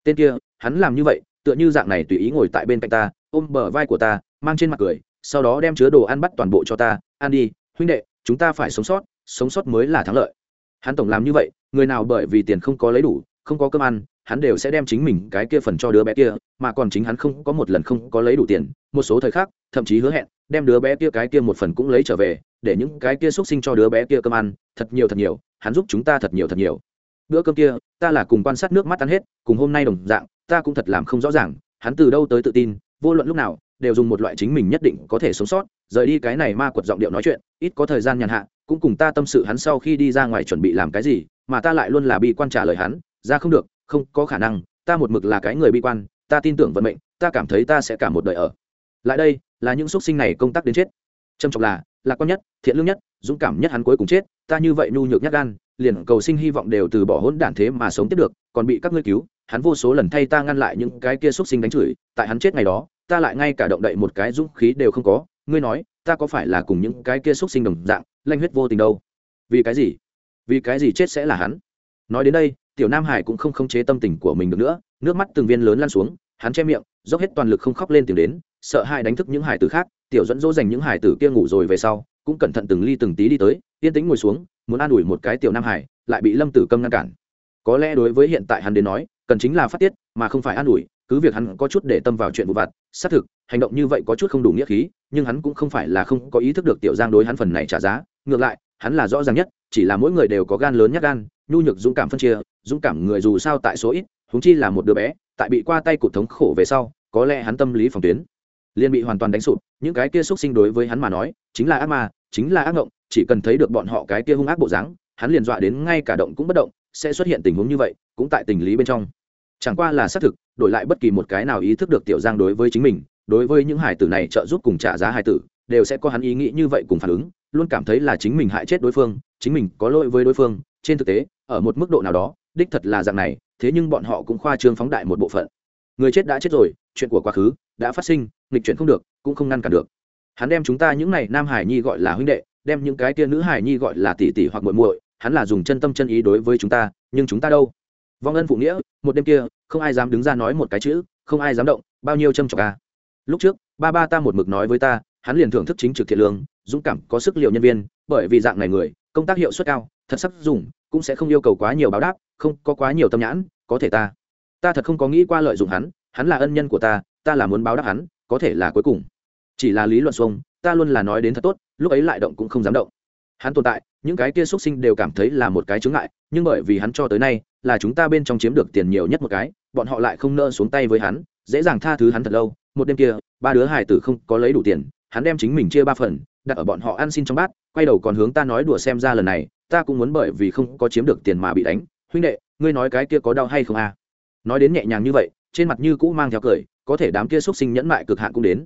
Tên kia, hắn làm như vậy, tựa như dạng này tùy ý ngồi tại bên cạnh ta, ôm bờ vai của ta, mang trên mặt cười, sau đó đem chứa đồ ăn bắt toàn bộ cho ta, ăn đi, huynh đệ, chúng ta phải sống sót sống sót mới là thắng lợi. Hắn tổng làm như vậy, người nào bởi vì tiền không có lấy đủ, không có cơm ăn, hắn đều sẽ đem chính mình cái kia phần cho đứa bé kia, mà còn chính hắn không có một lần không có lấy đủ tiền, một số thời khắc, thậm chí hứa hẹn, đem đứa bé kia cái kia một phần cũng lấy trở về để những cái kia xúc sinh cho đứa bé kia cơm ăn, thật nhiều thật nhiều, hắn giúp chúng ta thật nhiều thật nhiều. Bữa cơm kia, ta là cùng quan sát nước mắt ăn hết, cùng hôm nay đồng dạng, ta cũng thật làm không rõ ràng, hắn từ đâu tới tự tin, vô luận lúc nào, đều dùng một loại chính mình nhất định có thể sống sót, rời đi cái này ma quật giọng điệu nói chuyện, ít có thời gian nhàn hạ, cũng cùng ta tâm sự hắn sau khi đi ra ngoài chuẩn bị làm cái gì, mà ta lại luôn là bi quan trả lời hắn, ra không được, không có khả năng, ta một mực là cái người bi quan, ta tin tưởng vận mệnh, ta cảm thấy ta sẽ cả một đời ở. Lại đây, là những xuất sinh này công tác đến chết. Trầm trọng là lạc quan nhất, thiện lương nhất, dũng cảm nhất hắn cuối cùng chết, ta như vậy nhu nhược nhát gan, liền cầu sinh hy vọng đều từ bỏ hỗn đản thế mà sống tiếp được, còn bị các ngươi cứu, hắn vô số lần thay ta ngăn lại những cái kia xuất sinh đánh chửi, tại hắn chết ngày đó, ta lại ngay cả động đậy một cái dũng khí đều không có, ngươi nói, ta có phải là cùng những cái kia xuất sinh đồng dạng, lanh huyết vô tình đâu? Vì cái gì? Vì cái gì chết sẽ là hắn? Nói đến đây, tiểu nam hải cũng không khống chế tâm tình của mình được nữa, nước mắt từng viên lớn lan xuống, hắn che miệng, dốc hết toàn lực không khóc lên tìm đến sợ hai đánh thức những hải tử khác, tiểu dẫn dỗ dành những hải tử kia ngủ rồi về sau, cũng cẩn thận từng ly từng tí đi tới, yên tĩnh ngồi xuống, muốn an ủi một cái tiểu nam hải, lại bị lâm tử câm ngăn cản. Có lẽ đối với hiện tại hắn đến nói, cần chính là phát tiết, mà không phải an ủi, cứ việc hắn có chút để tâm vào chuyện vụ vặt, xác thực, hành động như vậy có chút không đủ nghĩa khí, nhưng hắn cũng không phải là không có ý thức được tiểu giang đối hắn phần này trả giá, ngược lại, hắn là rõ ràng nhất, chỉ là mỗi người đều có gan lớn nhất gan, nhu nhược dũng cảm phân chia, dũng cảm người dù sao tại số ít húng chi là một đứa bé, tại bị qua tay cụt thống khổ về sau, có lẽ hắn tâm lý phòng tuyến liền bị hoàn toàn đánh sụp, những cái kia xúc sinh đối với hắn mà nói, chính là ác ma, chính là ác ngộng, chỉ cần thấy được bọn họ cái kia hung ác bộ dáng, hắn liền dọa đến ngay cả động cũng bất động, sẽ xuất hiện tình huống như vậy, cũng tại tình lý bên trong. Chẳng qua là xác thực, đổi lại bất kỳ một cái nào ý thức được tiểu giang đối với chính mình, đối với những hải tử này trợ giúp cùng trả giá hải tử, đều sẽ có hắn ý nghĩ như vậy cùng phản ứng, luôn cảm thấy là chính mình hại chết đối phương, chính mình có lỗi với đối phương. Trên thực tế, ở một mức độ nào đó, đích thật là dạng này, thế nhưng bọn họ cũng khoa trương phóng đại một bộ phận. Người chết đã chết rồi chuyện của quá khứ đã phát sinh, nghịch chuyện không được, cũng không ngăn cản được. Hắn đem chúng ta những này nam hải nhi gọi là huynh đệ, đem những cái tia nữ hải nhi gọi là tỷ tỷ hoặc muội muội, hắn là dùng chân tâm chân ý đối với chúng ta, nhưng chúng ta đâu? Vong ân phụ nghĩa, một đêm kia, không ai dám đứng ra nói một cái chữ, không ai dám động, bao nhiêu châm trọc ca à? lúc trước, ba ba ta một mực nói với ta, hắn liền thưởng thức chính trực thiện lương, dũng cảm, có sức liệu nhân viên, bởi vì dạng này người, công tác hiệu suất cao, thật sắc dùng, cũng sẽ không yêu cầu quá nhiều báo đáp, không có quá nhiều tâm nhãn, có thể ta. Ta thật không có nghĩ qua lợi dụng hắn hắn là ân nhân của ta ta là muốn báo đáp hắn, có thể là cuối cùng. Chỉ là lý luận xuông, ta luôn là nói đến thật tốt, lúc ấy lại động cũng không dám động. Hắn tồn tại, những cái kia xuất sinh đều cảm thấy là một cái chướng ngại, nhưng bởi vì hắn cho tới nay là chúng ta bên trong chiếm được tiền nhiều nhất một cái, bọn họ lại không nỡ xuống tay với hắn, dễ dàng tha thứ hắn thật lâu. Một đêm kia, ba đứa hải tử không có lấy đủ tiền, hắn đem chính mình chia ba phần, đặt ở bọn họ ăn xin trong bát, quay đầu còn hướng ta nói đùa xem ra lần này, ta cũng muốn bởi vì không có chiếm được tiền mà bị đánh. Huynh đệ, ngươi nói cái kia có đau hay không à? Nói đến nhẹ nhàng như vậy trên mặt như cũ mang theo cười, có thể đám kia x sinh nhẫn mại cực hạn cũng đến.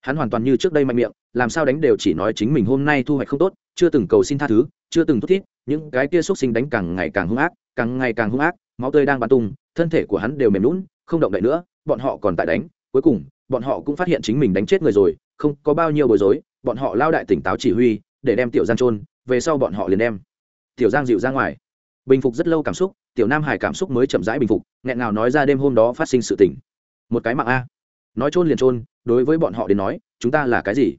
Hắn hoàn toàn như trước đây mạnh miệng, làm sao đánh đều chỉ nói chính mình hôm nay thu hoạch không tốt, chưa từng cầu xin tha thứ, chưa từng thút thít những cái kia x sinh đánh càng ngày càng hung ác, càng ngày càng hung ác, máu tươi đang bắn tung, thân thể của hắn đều mềm lún không động đậy nữa, bọn họ còn tại đánh, cuối cùng, bọn họ cũng phát hiện chính mình đánh chết người rồi, không có bao nhiêu bối rối, bọn họ lao đại tỉnh táo chỉ huy, để đem tiểu giang trôn về sau bọn họ liền đem tiểu giang dịu ra ngoài bình phục rất lâu cảm xúc, tiểu nam hải cảm xúc mới chậm rãi bình phục, nghẹn ngào nói ra đêm hôm đó phát sinh sự tình. Một cái mạng a. Nói trôn liền trôn đối với bọn họ đến nói, chúng ta là cái gì?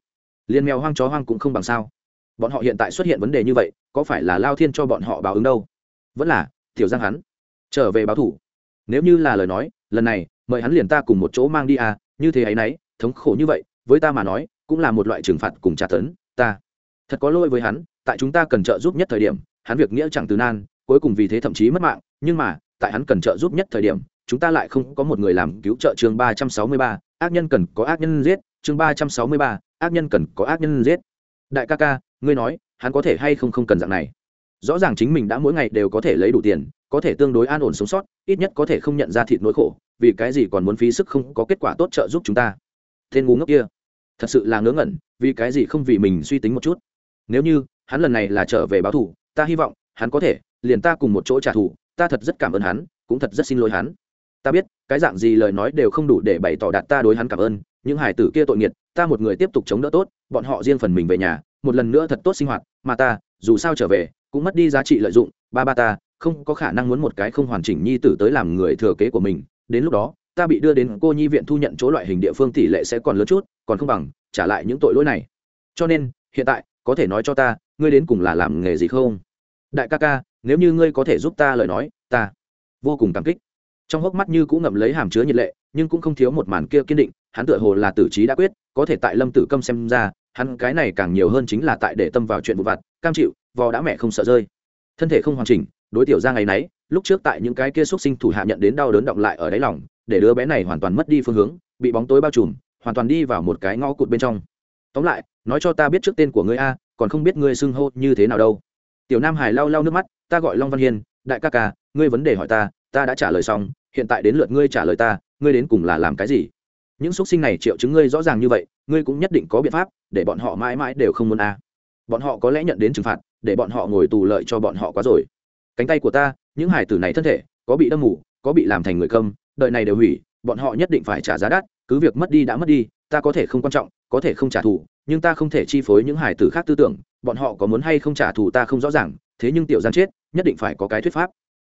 Liền mèo hoang chó hoang cũng không bằng sao. Bọn họ hiện tại xuất hiện vấn đề như vậy, có phải là lao thiên cho bọn họ báo ứng đâu? Vẫn là, tiểu giang hắn, trở về báo thủ. Nếu như là lời nói, lần này, mời hắn liền ta cùng một chỗ mang đi à như thế ấy nấy, thống khổ như vậy, với ta mà nói, cũng là một loại trừng phạt cùng trả tấn, ta. Thật có lỗi với hắn, tại chúng ta cần trợ giúp nhất thời điểm, hắn việc nghĩa chẳng từ nan cuối cùng vì thế thậm chí mất mạng, nhưng mà, tại hắn cần trợ giúp nhất thời điểm, chúng ta lại không có một người làm cứu trợ chương ba trăm sáu mươi ba, ác nhân cần có ác nhân giết, chương ba trăm sáu mươi ba, ác nhân cần có ác nhân giết. Đại ca ca, ngươi nói, hắn có thể hay không không cần dạng này? Rõ ràng chính mình đã mỗi ngày đều có thể lấy đủ tiền, có thể tương đối an ổn sống sót, ít nhất có thể không nhận ra thịt nỗi khổ, vì cái gì còn muốn phí sức không có kết quả tốt trợ giúp chúng ta? Tên ngu ngốc kia, thật sự là ngớ ngẩn, vì cái gì không vì mình suy tính một chút? Nếu như, hắn lần này là trở về báo thù, ta hy vọng hắn có thể, liền ta cùng một chỗ trả thù, ta thật rất cảm ơn hắn, cũng thật rất xin lỗi hắn. Ta biết, cái dạng gì lời nói đều không đủ để bày tỏ đạt ta đối hắn cảm ơn, những hải tử kia tội nghiệt ta một người tiếp tục chống đỡ tốt, bọn họ riêng phần mình về nhà, một lần nữa thật tốt sinh hoạt, mà ta, dù sao trở về, cũng mất đi giá trị lợi dụng, ba ba ta, không có khả năng muốn một cái không hoàn chỉnh nhi tử tới làm người thừa kế của mình, đến lúc đó, ta bị đưa đến cô nhi viện thu nhận chỗ loại hình địa phương tỷ lệ sẽ còn lớn chút, còn không bằng, trả lại những tội lỗi này. Cho nên, hiện tại, có thể nói cho ta, ngươi đến cùng là làm nghề gì không? Đại ca ca, nếu như ngươi có thể giúp ta lời nói, ta vô cùng cảm kích. Trong hốc mắt như cũng ngậm lấy hàm chứa nhiệt lệ, nhưng cũng không thiếu một màn kia kiên định, hắn tựa hồ là tử trí đã quyết, có thể tại lâm tử câm xem ra, hắn cái này càng nhiều hơn chính là tại để tâm vào chuyện vụ vặt, cam chịu, vò đã mẹ không sợ rơi. Thân thể không hoàn chỉnh, đối tiểu ra ngày nấy, lúc trước tại những cái kia xuất sinh thủ hạ nhận đến đau đớn động lại ở đáy lòng, để đứa bé này hoàn toàn mất đi phương hướng, bị bóng tối bao trùm, hoàn toàn đi vào một cái ngõ cụt bên trong. Tóm lại, nói cho ta biết trước tên của ngươi a, còn không biết ngươi xưng hô như thế nào đâu tiểu nam hải lau lau nước mắt, ta gọi long văn hiên, đại ca ca, ngươi vấn đề hỏi ta ta đã trả lời xong, hiện tại đến lượt ngươi trả lời ta, ngươi đến cùng là làm cái gì? Những x sinh này triệu chứng ngươi rõ ràng như vậy, ngươi cũng nhất định có biện pháp, để bọn họ mãi mãi đều không muốn a. À. Bọn họ có lẽ nhận đến trừng phạt, để bọn họ ngồi tù lợi cho bọn họ quá rồi. Cánh tay của ta, những hải tử này thân thể, có bị đâm mù, có bị làm thành người công đợi này đều hủy, bọn họ nhất định phải trả giá đắt, cứ việc mất đi đã mất đi, ta có thể không quan trọng, có thể không trả thù, nhưng ta không thể chi phối những hải tử khác tư tưởng bọn họ có muốn hay không trả thù ta không rõ ràng, thế nhưng tiểu giang chết, nhất định phải có cái thuyết pháp.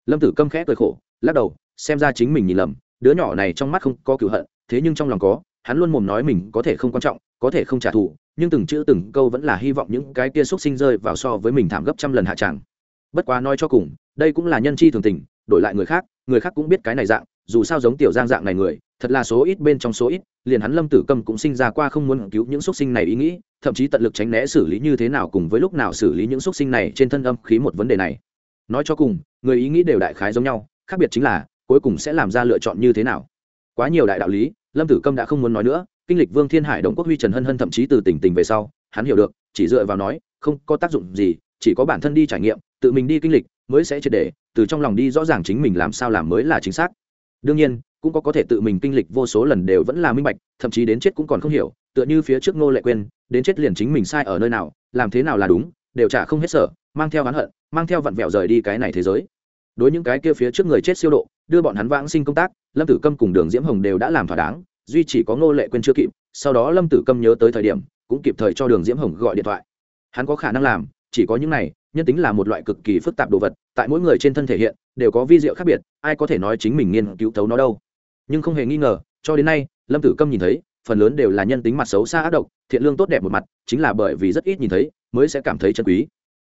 Lâm tử câm khẽ cười khổ, lắc đầu, xem ra chính mình nhìn lầm, đứa nhỏ này trong mắt không có cựu hận, thế nhưng trong lòng có, hắn luôn mồm nói mình có thể không quan trọng, có thể không trả thù, nhưng từng chữ từng câu vẫn là hy vọng những cái kia xúc sinh rơi vào so với mình thảm gấp trăm lần hạ tràng. Bất quá nói cho cùng, đây cũng là nhân chi thường tình, đổi lại người khác người khác cũng biết cái này dạng, dù sao giống tiểu giang dạng này người, thật là số ít bên trong số ít, liền hắn lâm tử câm cũng sinh ra qua không muốn cứu những xúc sinh này ý nghĩ thậm chí tận lực tránh né xử lý như thế nào cùng với lúc nào xử lý những xúc sinh này trên thân âm khí một vấn đề này. Nói cho cùng, người ý nghĩ đều đại khái giống nhau, khác biệt chính là, cuối cùng sẽ làm ra lựa chọn như thế nào. Quá nhiều đại đạo lý, lâm tử câm đã không muốn nói nữa, kinh lịch vương thiên hải đồng quốc huy trần hân hân thậm chí từ tỉnh tình về sau, hắn hiểu được, chỉ dựa vào nói, không có tác dụng gì, chỉ có bản thân đi trải nghiệm, tự mình đi kinh lịch, mới sẽ triệt để, từ trong lòng đi rõ ràng chính mình làm sao làm mới là chính xác. Đương nhiên cũng có có thể tự mình kinh lịch vô số lần đều vẫn là minh bạch, thậm chí đến chết cũng còn không hiểu, tựa như phía trước ngô lệ quên đến chết liền chính mình sai ở nơi nào, làm thế nào là đúng, đều trả không hết sở mang theo hắn hận, mang theo vặn vẹo rời đi cái này thế giới. Đối những cái kia phía trước người chết siêu độ, đưa bọn hắn vãng sinh công tác, lâm tử câm cùng đường diễm hồng đều đã làm thỏa đáng, duy chỉ có ngô lệ quên chưa kịp, sau đó lâm tử câm nhớ tới thời điểm, cũng kịp thời cho đường diễm hồng gọi điện thoại. Hắn có khả năng làm, chỉ có những này, nhân tính là một loại cực kỳ phức tạp đồ vật, tại mỗi người trên thân thể hiện, đều có vi diệu khác biệt, ai có thể nói chính mình nghiên cứu thấu nó đâu nhưng không hề nghi ngờ, cho đến nay, lâm tử câm nhìn thấy, phần lớn đều là nhân tính mặt xấu xa ác độc, thiện lương tốt đẹp một mặt, chính là bởi vì rất ít nhìn thấy, mới sẽ cảm thấy chân quý.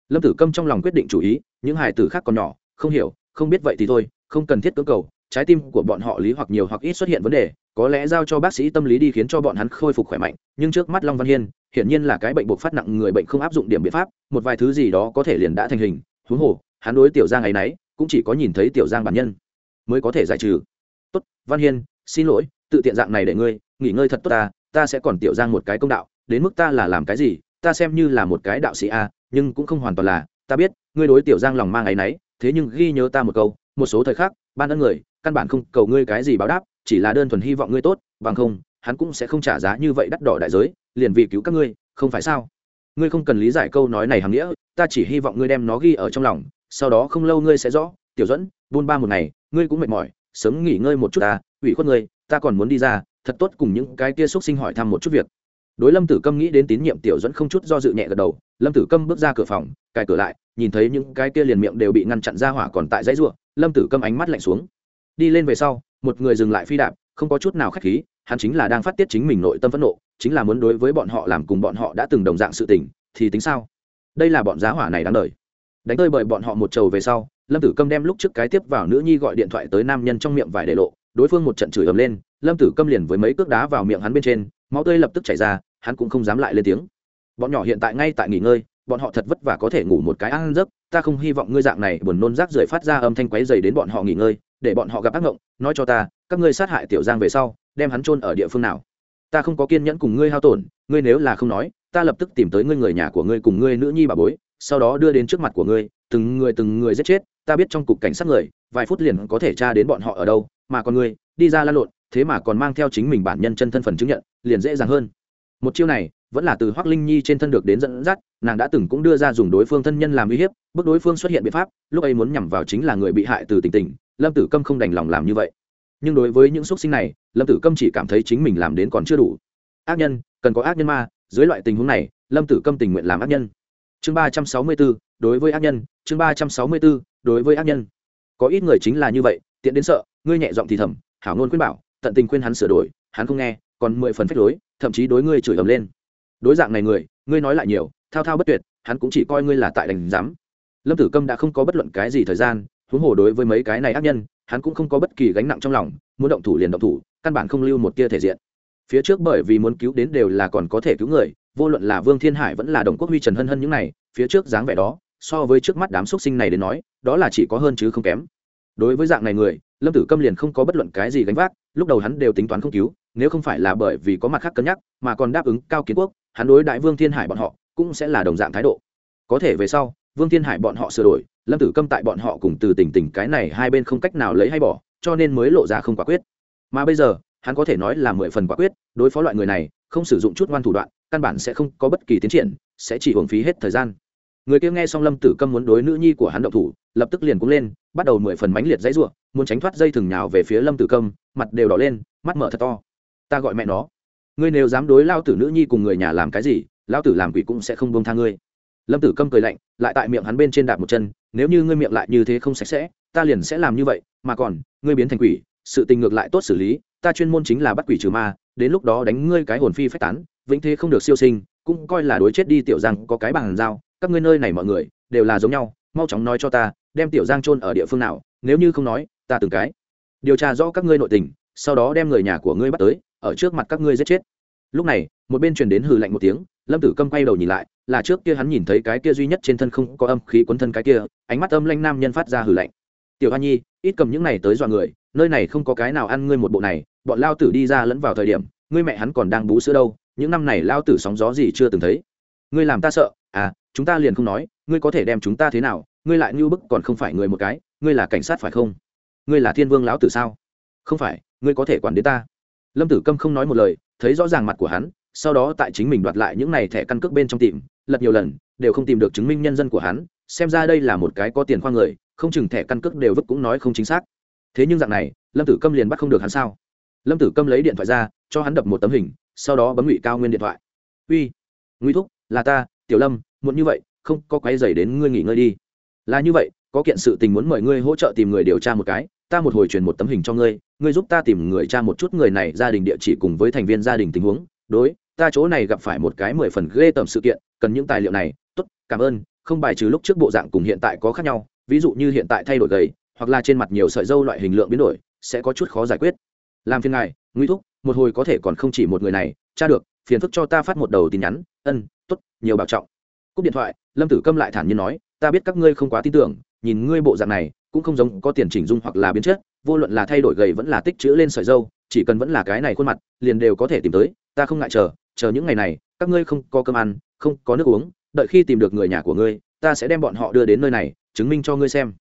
Lâm tử câm trong lòng quyết định chủ ý, những hài tử khác còn nhỏ, không hiểu, không biết vậy thì thôi, không cần thiết cưỡng cầu, trái tim của bọn họ lý hoặc nhiều hoặc ít xuất hiện vấn đề, có lẽ giao cho bác sĩ tâm lý đi khiến cho bọn hắn khôi phục khỏe mạnh, nhưng trước mắt long văn hiên, hiển nhiên là cái bệnh buộc phát nặng người bệnh không áp dụng điểm biện pháp, một vài thứ gì đó có thể liền đã thành hình, huống hồ, hắn đối tiểu giang ngày nấy, cũng chỉ có nhìn thấy tiểu giang bản nhân, mới có thể giải trừ tốt, văn hiên, xin lỗi, tự tiện dạng này để ngươi, nghỉ ngơi thật tốt ta ta sẽ còn tiểu giang một cái công đạo, đến mức ta là làm cái gì, ta xem như là một cái đạo sĩ a, nhưng cũng không hoàn toàn là, ta biết, ngươi đối tiểu giang lòng mang áy náy, thế nhưng ghi nhớ ta một câu, một số thời khắc, ban ơn người, căn bản không cầu ngươi cái gì báo đáp, chỉ là đơn thuần hy vọng ngươi tốt, bằng không, hắn cũng sẽ không trả giá như vậy đắt đỏ đại giới, liền vì cứu các ngươi, không phải sao? Ngươi không cần lý giải câu nói này hằng nghĩa, ta chỉ hy vọng ngươi đem nó ghi ở trong lòng, sau đó không lâu ngươi sẽ rõ, tiểu dẫn buôn ba một ngày, ngươi cũng mệt mỏi sớm nghỉ ngơi một chút ta, ủy khuất ngươi, ta còn muốn đi ra, thật tốt cùng những cái kia xúc sinh hỏi thăm một chút việc. Đối lâm tử câm nghĩ đến tín nhiệm tiểu dẫn không chút do dự nhẹ gật đầu, lâm tử câm bước ra cửa phòng, cài cửa lại, nhìn thấy những cái kia liền miệng đều bị ngăn chặn ra hỏa còn tại dãy ruộng lâm tử câm ánh mắt lạnh xuống. Đi lên về sau, một người dừng lại phi đạp, không có chút nào khách khí, hắn chính là đang phát tiết chính mình nội tâm phẫn nộ, chính là muốn đối với bọn họ làm cùng bọn họ đã từng đồng dạng sự tình, thì tính sao? Đây là bọn giá hỏa này đáng đời. Đánh tơi bởi bọn họ một trầu về sau lâm tử câm đem lúc trước cái tiếp vào nữ nhi gọi điện thoại tới nam nhân trong miệng vải để lộ, đối phương một trận chửi ầm lên, lâm tử câm liền với mấy cước đá vào miệng hắn bên trên, máu tươi lập tức chảy ra, hắn cũng không dám lại lên tiếng. Bọn nhỏ hiện tại ngay tại nghỉ ngơi, bọn họ thật vất vả có thể ngủ một cái ăn giấc, ta không hy vọng ngươi dạng này buồn nôn rác rưởi phát ra âm thanh quấy dày đến bọn họ nghỉ ngơi, để bọn họ gặp ác ngộng, nói cho ta, các ngươi sát hại tiểu giang về sau, đem hắn chôn ở địa phương nào? Ta không có kiên nhẫn cùng ngươi hao tổn, ngươi nếu là không nói, ta lập tức tìm tới ngươi người nhà của ngươi cùng ngươi nữ nhi bà bối, sau đó đưa đến trước mặt của ngươi, từng người từng người giết chết ta biết trong cục cảnh sát người, vài phút liền có thể tra đến bọn họ ở đâu, mà còn ngươi, đi ra la lộn, thế mà còn mang theo chính mình bản nhân chân thân phần chứng nhận, liền dễ dàng hơn. Một chiêu này, vẫn là từ hoác linh nhi trên thân được đến dẫn dắt, nàng đã từng cũng đưa ra dùng đối phương thân nhân làm uy hiếp bước đối phương xuất hiện biện pháp, lúc ấy muốn nhằm vào chính là người bị hại từ tình tình lâm tử câm không đành lòng làm như vậy. Nhưng đối với những x u ấ t sinh này, lâm tử câm chỉ cảm thấy chính mình làm đến còn chưa đủ. Ác nhân, cần có ác nhân ma, dưới loại tình huống này, lâm tử câm tình nguyện làm ác nhân. Chương ba trăm sáu mươi b ố đối với ác nhân, chương ba trăm sáu mươi b ố đối với ác nhân. Có ít người chính là như vậy, tiện đến sợ, ngươi nhẹ giọng thì thầm, hảo ngôn khuyên bảo, tận tình khuyên hắn sửa đổi, hắn không nghe, còn mười phần phách lối, thậm chí đối ngươi chửi ầm lên. Đối dạng này người, ngươi nói lại nhiều, thao thao bất tuyệt, hắn cũng chỉ coi ngươi là tại đành giám. Lâm tử câm đã không có bất luận cái gì thời gian, huống hồ đối với mấy cái này ác nhân, hắn cũng không có bất kỳ gánh nặng trong lòng, muốn động thủ liền động thủ, căn bản không lưu một tia thể diện. Phía trước bởi vì muốn cứu đến đều là còn có thể cứu người, vô luận là vương thiên hải vẫn là đồng quốc huy trần hân hân những này, phía trước dáng vẻ đó so với trước mắt đám xuất sinh này đến nói, đó là chỉ có hơn chứ không kém. Đối với dạng này người, lâm tử câm liền không có bất luận cái gì gánh vác, lúc đầu hắn đều tính toán không cứu, nếu không phải là bởi vì có mặt khác cân nhắc, mà còn đáp ứng cao kiến quốc, hắn đối đại vương thiên hải bọn họ cũng sẽ là đồng dạng thái độ. Có thể về sau, vương thiên hải bọn họ sửa đổi, lâm tử câm tại bọn họ cùng từ tình tình cái này hai bên không cách nào lấy hay bỏ, cho nên mới lộ ra không quả quyết. Mà bây giờ, hắn có thể nói là mười phần quả quyết, đối phó loại người này, không sử dụng chút ngoan thủ đoạn, căn bản sẽ không có bất kỳ tiến triển, sẽ chỉ hưởng phí hết thời gian người kia nghe xong lâm tử câm muốn đối nữ nhi của hắn động thủ, lập tức liền cũng lên, bắt đầu mười phần mánh liệt dãy r u ộ n muốn tránh thoát dây thừng nhào về phía lâm tử câm, mặt đều đỏ lên, mắt mở thật to. Ta gọi mẹ nó. Ngươi nếu dám đối lao tử nữ nhi cùng người nhà làm cái gì lao tử làm quỷ cũng sẽ không bông tha ngươi. Lâm tử câm cười lạnh, lại tại miệng hắn bên trên đạp một chân, nếu như ngươi miệng lại như thế không sạch sẽ, ta liền sẽ làm như vậy, mà còn, ngươi biến thành quỷ, sự tình ngược lại tốt xử lý, ta chuyên môn chính là bắt quỷ trừ ma, đến lúc đó đánh ngươi cái hồn phi phách tán, vĩnh thế không được siêu sinh, cũng coi là đối chết đi tiểu rằng có cái bằng dao các ngươi nơi này mọi người đều là giống nhau, mau chóng nói cho ta, đem tiểu giang trôn ở địa phương nào, nếu như không nói, ta từng cái điều tra rõ các ngươi nội tình, sau đó đem người nhà của ngươi bắt tới, ở trước mặt các ngươi giết chết. Lúc này, một bên truyền đến hừ lạnh một tiếng, lâm tử câm quay đầu nhìn lại, là trước kia hắn nhìn thấy cái kia duy nhất trên thân không có âm khí quấn thân cái kia, ánh mắt âm lanh nam nhân phát ra hừ lạnh. Tiểu hoa nhi, ít cầm những này tới dọa người, nơi này không có cái nào ăn ngươi một bộ này, bọn lao tử đi ra lẫn vào thời điểm, ngươi mẹ hắn còn đang bú sữa đâu, những năm này lao tử sóng gió gì chưa từng thấy. Ngươi làm ta sợ à chúng ta liền không nói, ngươi có thể đem chúng ta thế nào, ngươi lại như bức còn không phải người một cái, ngươi là cảnh sát phải không? Ngươi là thiên vương lão tử sao? Không phải, ngươi có thể quản đến ta. Lâm tử câm không nói một lời, thấy rõ ràng mặt của hắn, sau đó tại chính mình đoạt lại những này thẻ căn cước bên trong tìm, lật nhiều lần, đều không tìm được chứng minh nhân dân của hắn, xem ra đây là một cái có tiền khoa người, không chừng thẻ căn cước đều vứt cũng nói không chính xác. Thế nhưng dạng này, lâm tử câm liền bắt không được hắn sao? Lâm tử câm lấy điện thoại ra, cho hắn đập một tấm hình, sau đó bấm ngụy cao nguyên điện thoại. Uy nguy thúc, là ta tiểu lâm, muộn như vậy, không có quấy dày đến ngươi nghỉ ngơi đi. Là như vậy, có kiện sự tình muốn mời ngươi hỗ trợ tìm người điều tra một cái, ta một hồi truyền một tấm hình cho ngươi ngươi giúp ta tìm người cha một chút người này gia đình địa chỉ cùng với thành viên gia đình tình huống. Đối, ta chỗ này gặp phải một cái mười phần ghê tởm sự kiện, cần những tài liệu này. Tốt, cảm ơn, không bài trừ lúc trước bộ dạng cùng hiện tại có khác nhau, ví dụ như hiện tại thay đổi gầy, hoặc là trên mặt nhiều sợi dâu loại hình lượng biến đổi, sẽ có chút khó giải quyết. Làm phiền ngài nguy thúc, một hồi có thể còn không chỉ một người này cha được phiền phức cho ta phát một đầu tin nhắn, ân t ố t nhiều bảo trọng. Cúp điện thoại, lâm tử câm lại thản nhiên nói, ta biết các ngươi không quá tin tưởng, nhìn ngươi bộ dạng này, cũng không giống có tiền chỉnh dung hoặc là biến chất, vô luận là thay đổi gầy vẫn là tích chữ lên sợi dâu, chỉ cần vẫn là cái này khuôn mặt, liền đều có thể tìm tới, ta không ngại chờ chờ những ngày này, các ngươi không có cơm ăn, không có nước uống, đợi khi tìm được người nhà của ngươi, ta sẽ đem bọn họ đưa đến nơi này, chứng minh cho ngươi xem.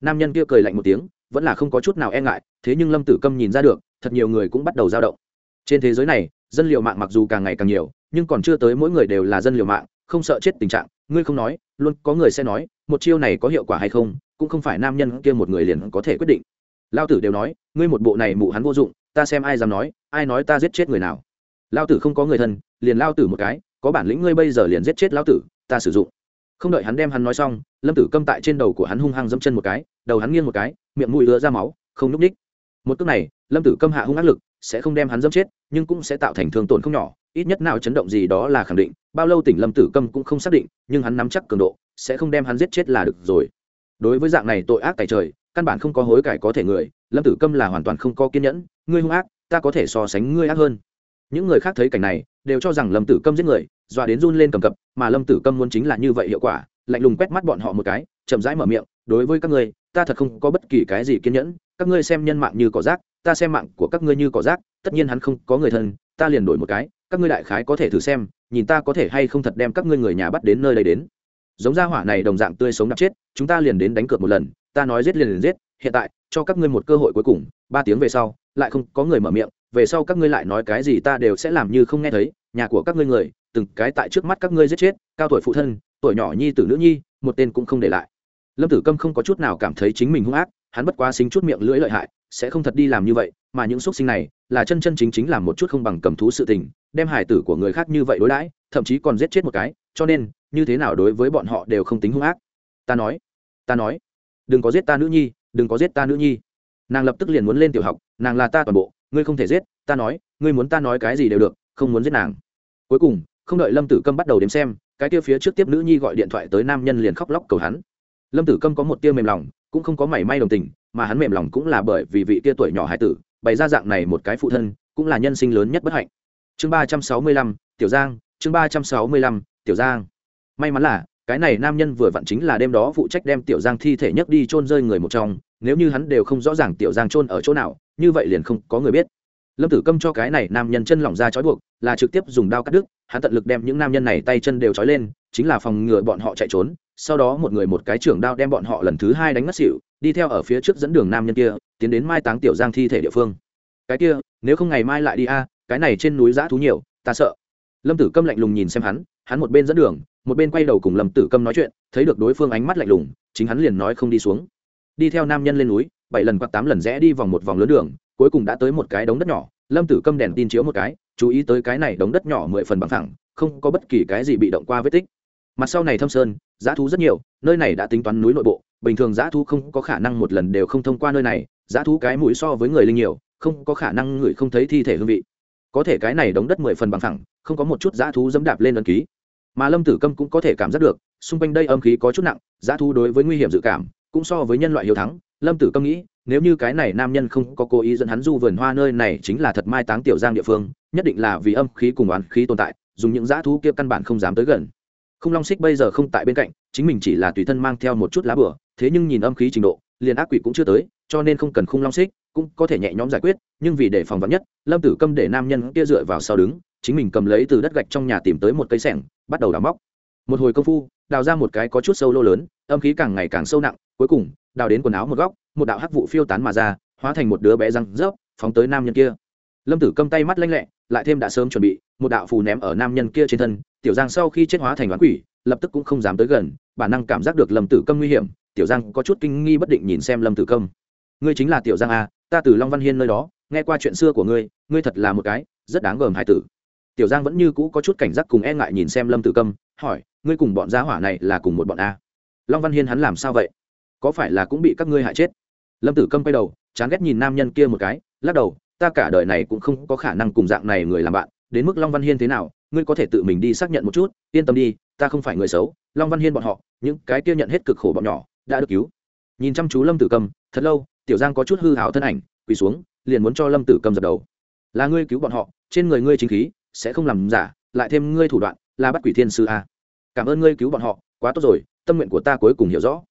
Nam nhân kia cười lạnh một tiếng, vẫn là không có chút nào e ngại, thế nhưng lâm tử câm nhìn ra được, thật nhiều người cũng bắt đầu dao động. Trên thế giới này dân liệu mạng mặc dù càng ngày càng nhiều, nhưng còn chưa tới mỗi người đều là dân liệu mạng, không sợ chết tình trạng. Ngươi không nói, luôn có người sẽ nói, một chiêu này có hiệu quả hay không, cũng không phải nam nhân kia một người liền có thể quyết định. Lao tử đều nói, ngươi một bộ này mụ hắn vô dụng, ta xem ai dám nói, ai nói ta giết chết người nào. Lao tử không có người thân, liền lao tử một cái, có bản lĩnh ngươi bây giờ liền giết chết lao tử, ta sử dụng. Không đợi hắn đem hắn nói xong, lâm tử câm tại trên đầu của hắn hung hăng dẫm chân một cái, đầu hắn nghiêng một cái, miệng mũi lứa ra máu, không núp ních một cước này, lâm tử câm hạ hung ác lực, sẽ không đem hắn dẫm chết, nhưng cũng sẽ tạo thành thương tổn không nhỏ. Ít nhất nào chấn động gì đó là khẳng định. Bao lâu tỉnh lâm tử câm cũng không xác định, nhưng hắn nắm chắc cường độ, sẽ không đem hắn giết chết là được rồi. Đối với dạng này tội ác tài trời, căn bản không có hối cải có thể người, lâm tử câm là hoàn toàn không có kiên nhẫn. Ngươi hung ác, ta có thể so sánh ngươi ác hơn. Những người khác thấy cảnh này, đều cho rằng lâm tử câm giết người, dọa đến run lên cầm cập, mà lâm tử câm muốn chính là như vậy hiệu quả, lạnh lùng quét mắt bọn họ một cái, chậm rãi mở miệng đối với các ngươi, ta thật không có bất kỳ cái gì kiên nhẫn, các ngươi xem nhân mạng như cỏ rác, ta xem mạng của các ngươi như cỏ rác, tất nhiên hắn không có người thân, ta liền đổi một cái, các ngươi đại khái có thể thử xem, nhìn ta có thể hay không thật đem các ngươi người nhà bắt đến nơi đây đến. Giống gia hỏa này đồng dạng tươi sống đập chết, chúng ta liền đến đánh cược một lần, ta nói giết liền liền giết, hiện tại, cho các ngươi một cơ hội cuối cùng, ba tiếng về sau, lại không có người mở miệng, về sau các ngươi lại nói cái gì ta đều sẽ làm như không nghe thấy, nhà của các ngươi người, từng cái tại trước mắt các ngươi giết chết, cao tuổi phụ thân, tuổi nhỏ nhi tử nữ nhi, một tên cũng không để lại lâm tử câm không có chút nào cảm thấy chính mình hung ác, hắn bất quá xính chút miệng lưỡi lợi hại, sẽ không thật đi làm như vậy, mà những xúc sinh này là chân chân chính chính làm một chút không bằng cầm thú sự tình, đem hải tử của người khác như vậy đối đãi, thậm chí còn giết chết một cái, cho nên, như thế nào đối với bọn họ đều không tính hung ác. Ta nói ta nói, đừng có giết ta nữ nhi, đừng có giết ta nữ nhi. Nàng lập tức liền muốn lên tiểu học, nàng là ta toàn bộ, ngươi không thể giết, ta nói, ngươi muốn ta nói cái gì đều được, không muốn giết nàng. Cuối cùng, không đợi lâm tử câm bắt đầu đếm xem, cái kia phía trước tiếp nữ nhi gọi điện thoại tới nam nhân liền khóc lóc cầu hắn lâm tử câm có một tia mềm lòng, cũng không có mảy may đồng tình, mà hắn mềm lòng cũng là bởi vì vị tia tuổi nhỏ hải tử, bày ra dạng này một cái phụ thân, cũng là nhân sinh lớn nhất bất hạnh. Chương ba trăm sáu mươi lăm, tiểu giang, chương ba trăm sáu mươi lăm, tiểu giang. May mắn là, cái này nam nhân vừa vặn chính là đêm đó phụ trách đem tiểu giang thi thể nhấc đi chôn rơi người một trong, nếu như hắn đều không rõ ràng tiểu giang chôn ở chỗ nào, như vậy liền không có người biết lâm tử câm cho cái này nam nhân chân lỏng ra trói buộc, là trực tiếp dùng đao cắt đứt, hắn tận lực đem những nam nhân này tay chân đều trói lên, chính là phòng ngừa bọn họ chạy trốn. Sau đó một người một cái trưởng đao đem bọn họ lần thứ hai đánh ngất xỉu, đi theo ở phía trước dẫn đường nam nhân kia, tiến đến mai táng tiểu giang thi thể địa phương. Cái kia, nếu không ngày mai lại đi a, cái này trên núi giã thú nhiều, ta sợ. Lâm tử câm lạnh lùng nhìn xem hắn hắn một bên dẫn đường, một bên quay đầu cùng lâm tử câm nói chuyện, thấy được đối phương ánh mắt lạnh lùng, chính hắn liền nói không đi xuống. Đi theo nam nhân lên núi, bảy lần quạt tám lần rẽ đi vòng một vòng lớn đường cuối cùng đã tới một cái đống đất nhỏ, lâm tử câm đèn tin chiếu một cái, chú ý tới cái này đống đất nhỏ mười phần bằng thẳng, không có bất kỳ cái gì bị động qua vết tích. Mặt sau này thâm sơn, giá thú rất nhiều, nơi này đã tính toán núi nội bộ, bình thường giá thú không có khả năng một lần đều không thông qua nơi này, giá thú cái mũi so với người linh nhiều, không có khả năng người không thấy thi thể hương vị. Có thể cái này đống đất mười phần bằng thẳng, không có một chút giá thú dẫm đạp lên ấn ký. Mà lâm tử câm cũng có thể cảm giác được, xung quanh đây âm khí có chút nặng, giá thú đối với nguy hiểm dự cảm, cũng so với nhân loại hiếu thắng, lâm tử câm nghĩ nếu như cái này nam nhân không có cố ý dẫn hắn du vườn hoa nơi này chính là thật mai táng tiểu giang địa phương, nhất định là vì âm khí cùng oán khí tồn tại, dùng những dã thú kia căn bản không dám tới gần. Không long xích bây giờ không tại bên cạnh, chính mình chỉ là tùy thân mang theo một chút lá bửa, thế nhưng nhìn âm khí trình độ, liền ác quỷ cũng chưa tới, cho nên không cần khung long xích, cũng có thể nhẹ nhõm giải quyết, nhưng vì để phòng vắn nhất, lâm tử câm để nam nhân kia dựa vào sau đứng, chính mình cầm lấy từ đất gạch trong nhà tìm tới một cây sẻng, bắt đầu đào móc. Một hồi công phu, đào ra một cái có chút sâu lô lớn, âm khí càng ngày càng sâu nặng, cuối cùng, đào đến quần áo một góc một đạo hắc vụ phiêu tán mà ra, hóa thành một đứa bé răng rớp, phóng tới nam nhân kia. Lâm tử câm tay mắt lanh lẹ, lại thêm đã sớm chuẩn bị, một đạo phù ném ở nam nhân kia trên thân, tiểu giang sau khi chết hóa thành đoán quỷ, lập tức cũng không dám tới gần, bản năng cảm giác được lâm tử câm nguy hiểm, tiểu giang có chút kinh nghi bất định nhìn xem lâm tử câm. Ngươi chính là tiểu giang a ta từ long văn hiên nơi đó, nghe qua chuyện xưa của ngươi ngươi thật là một cái rất đáng gờm hải tử. Tiểu giang vẫn như cũ có chút cảnh giác cùng e ngại nhìn xem lâm tử câm, hỏi, ngươi cùng bọn gia hỏa này là cùng một bọn a long văn hiên hắn làm sao vậy? Có phải là cũng bị các ngươi hại chết? Lâm tử câm quay đầu, chán ghét nhìn nam nhân kia một cái, lắc đầu, ta cả đời này cũng không có khả năng cùng dạng này người làm bạn, đến mức long văn hiên thế nào, ngươi có thể tự mình đi xác nhận một chút, yên tâm đi, ta không phải người xấu, long văn hiên bọn họ, những cái kia nhận hết cực khổ bọn nhỏ, đã được cứu. Nhìn chăm chú lâm tử cầm thật lâu, tiểu giang có chút hư hảo thân ảnh, quỳ xuống, liền muốn cho lâm tử cầm dập đầu. Là ngươi cứu bọn họ, trên người ngươi chính khí, sẽ không làm giả, lại thêm ngươi thủ đoạn, là bắt quỷ thiên sư a. Cảm ơn ngươi cứu bọn họ, quá tốt rồi, tâm nguyện của ta cuối cùng hiểu rõ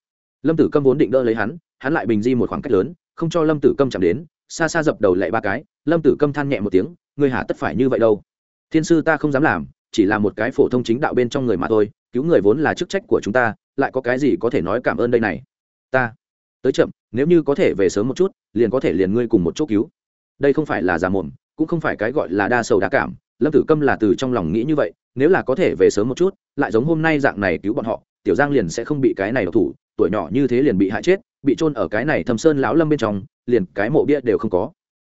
lâm tử câm vốn định đỡ lấy hắn hắn lại bình di một khoảng cách lớn, không cho lâm tử câm chạm đến, xa xa dập đầu lại ba cái, lâm tử câm than nhẹ một tiếng, ngươi hà tất phải như vậy đâu. Thiên sư ta không dám làm, chỉ là một cái phổ thông chính đạo bên trong người mà thôi, cứu người vốn là chức trách của chúng ta, lại có cái gì có thể nói cảm ơn đây này? Ta, tới chậm, nếu như có thể về sớm một chút, liền có thể liền ngươi cùng một chỗ cứu. Đây không phải là giả mồm, cũng không phải cái gọi là đa sầu đa cảm, lâm tử câm là từ trong lòng nghĩ như vậy, nếu là có thể về sớm một chút, lại giống hôm nay dạng này cứu bọn họ tiểu giang liền sẽ không bị cái này độc thủ, tuổi nhỏ như thế liền bị hại chết, bị trôn ở cái này thâm sơn lão lâm bên trong, liền cái mộ bia đều không có.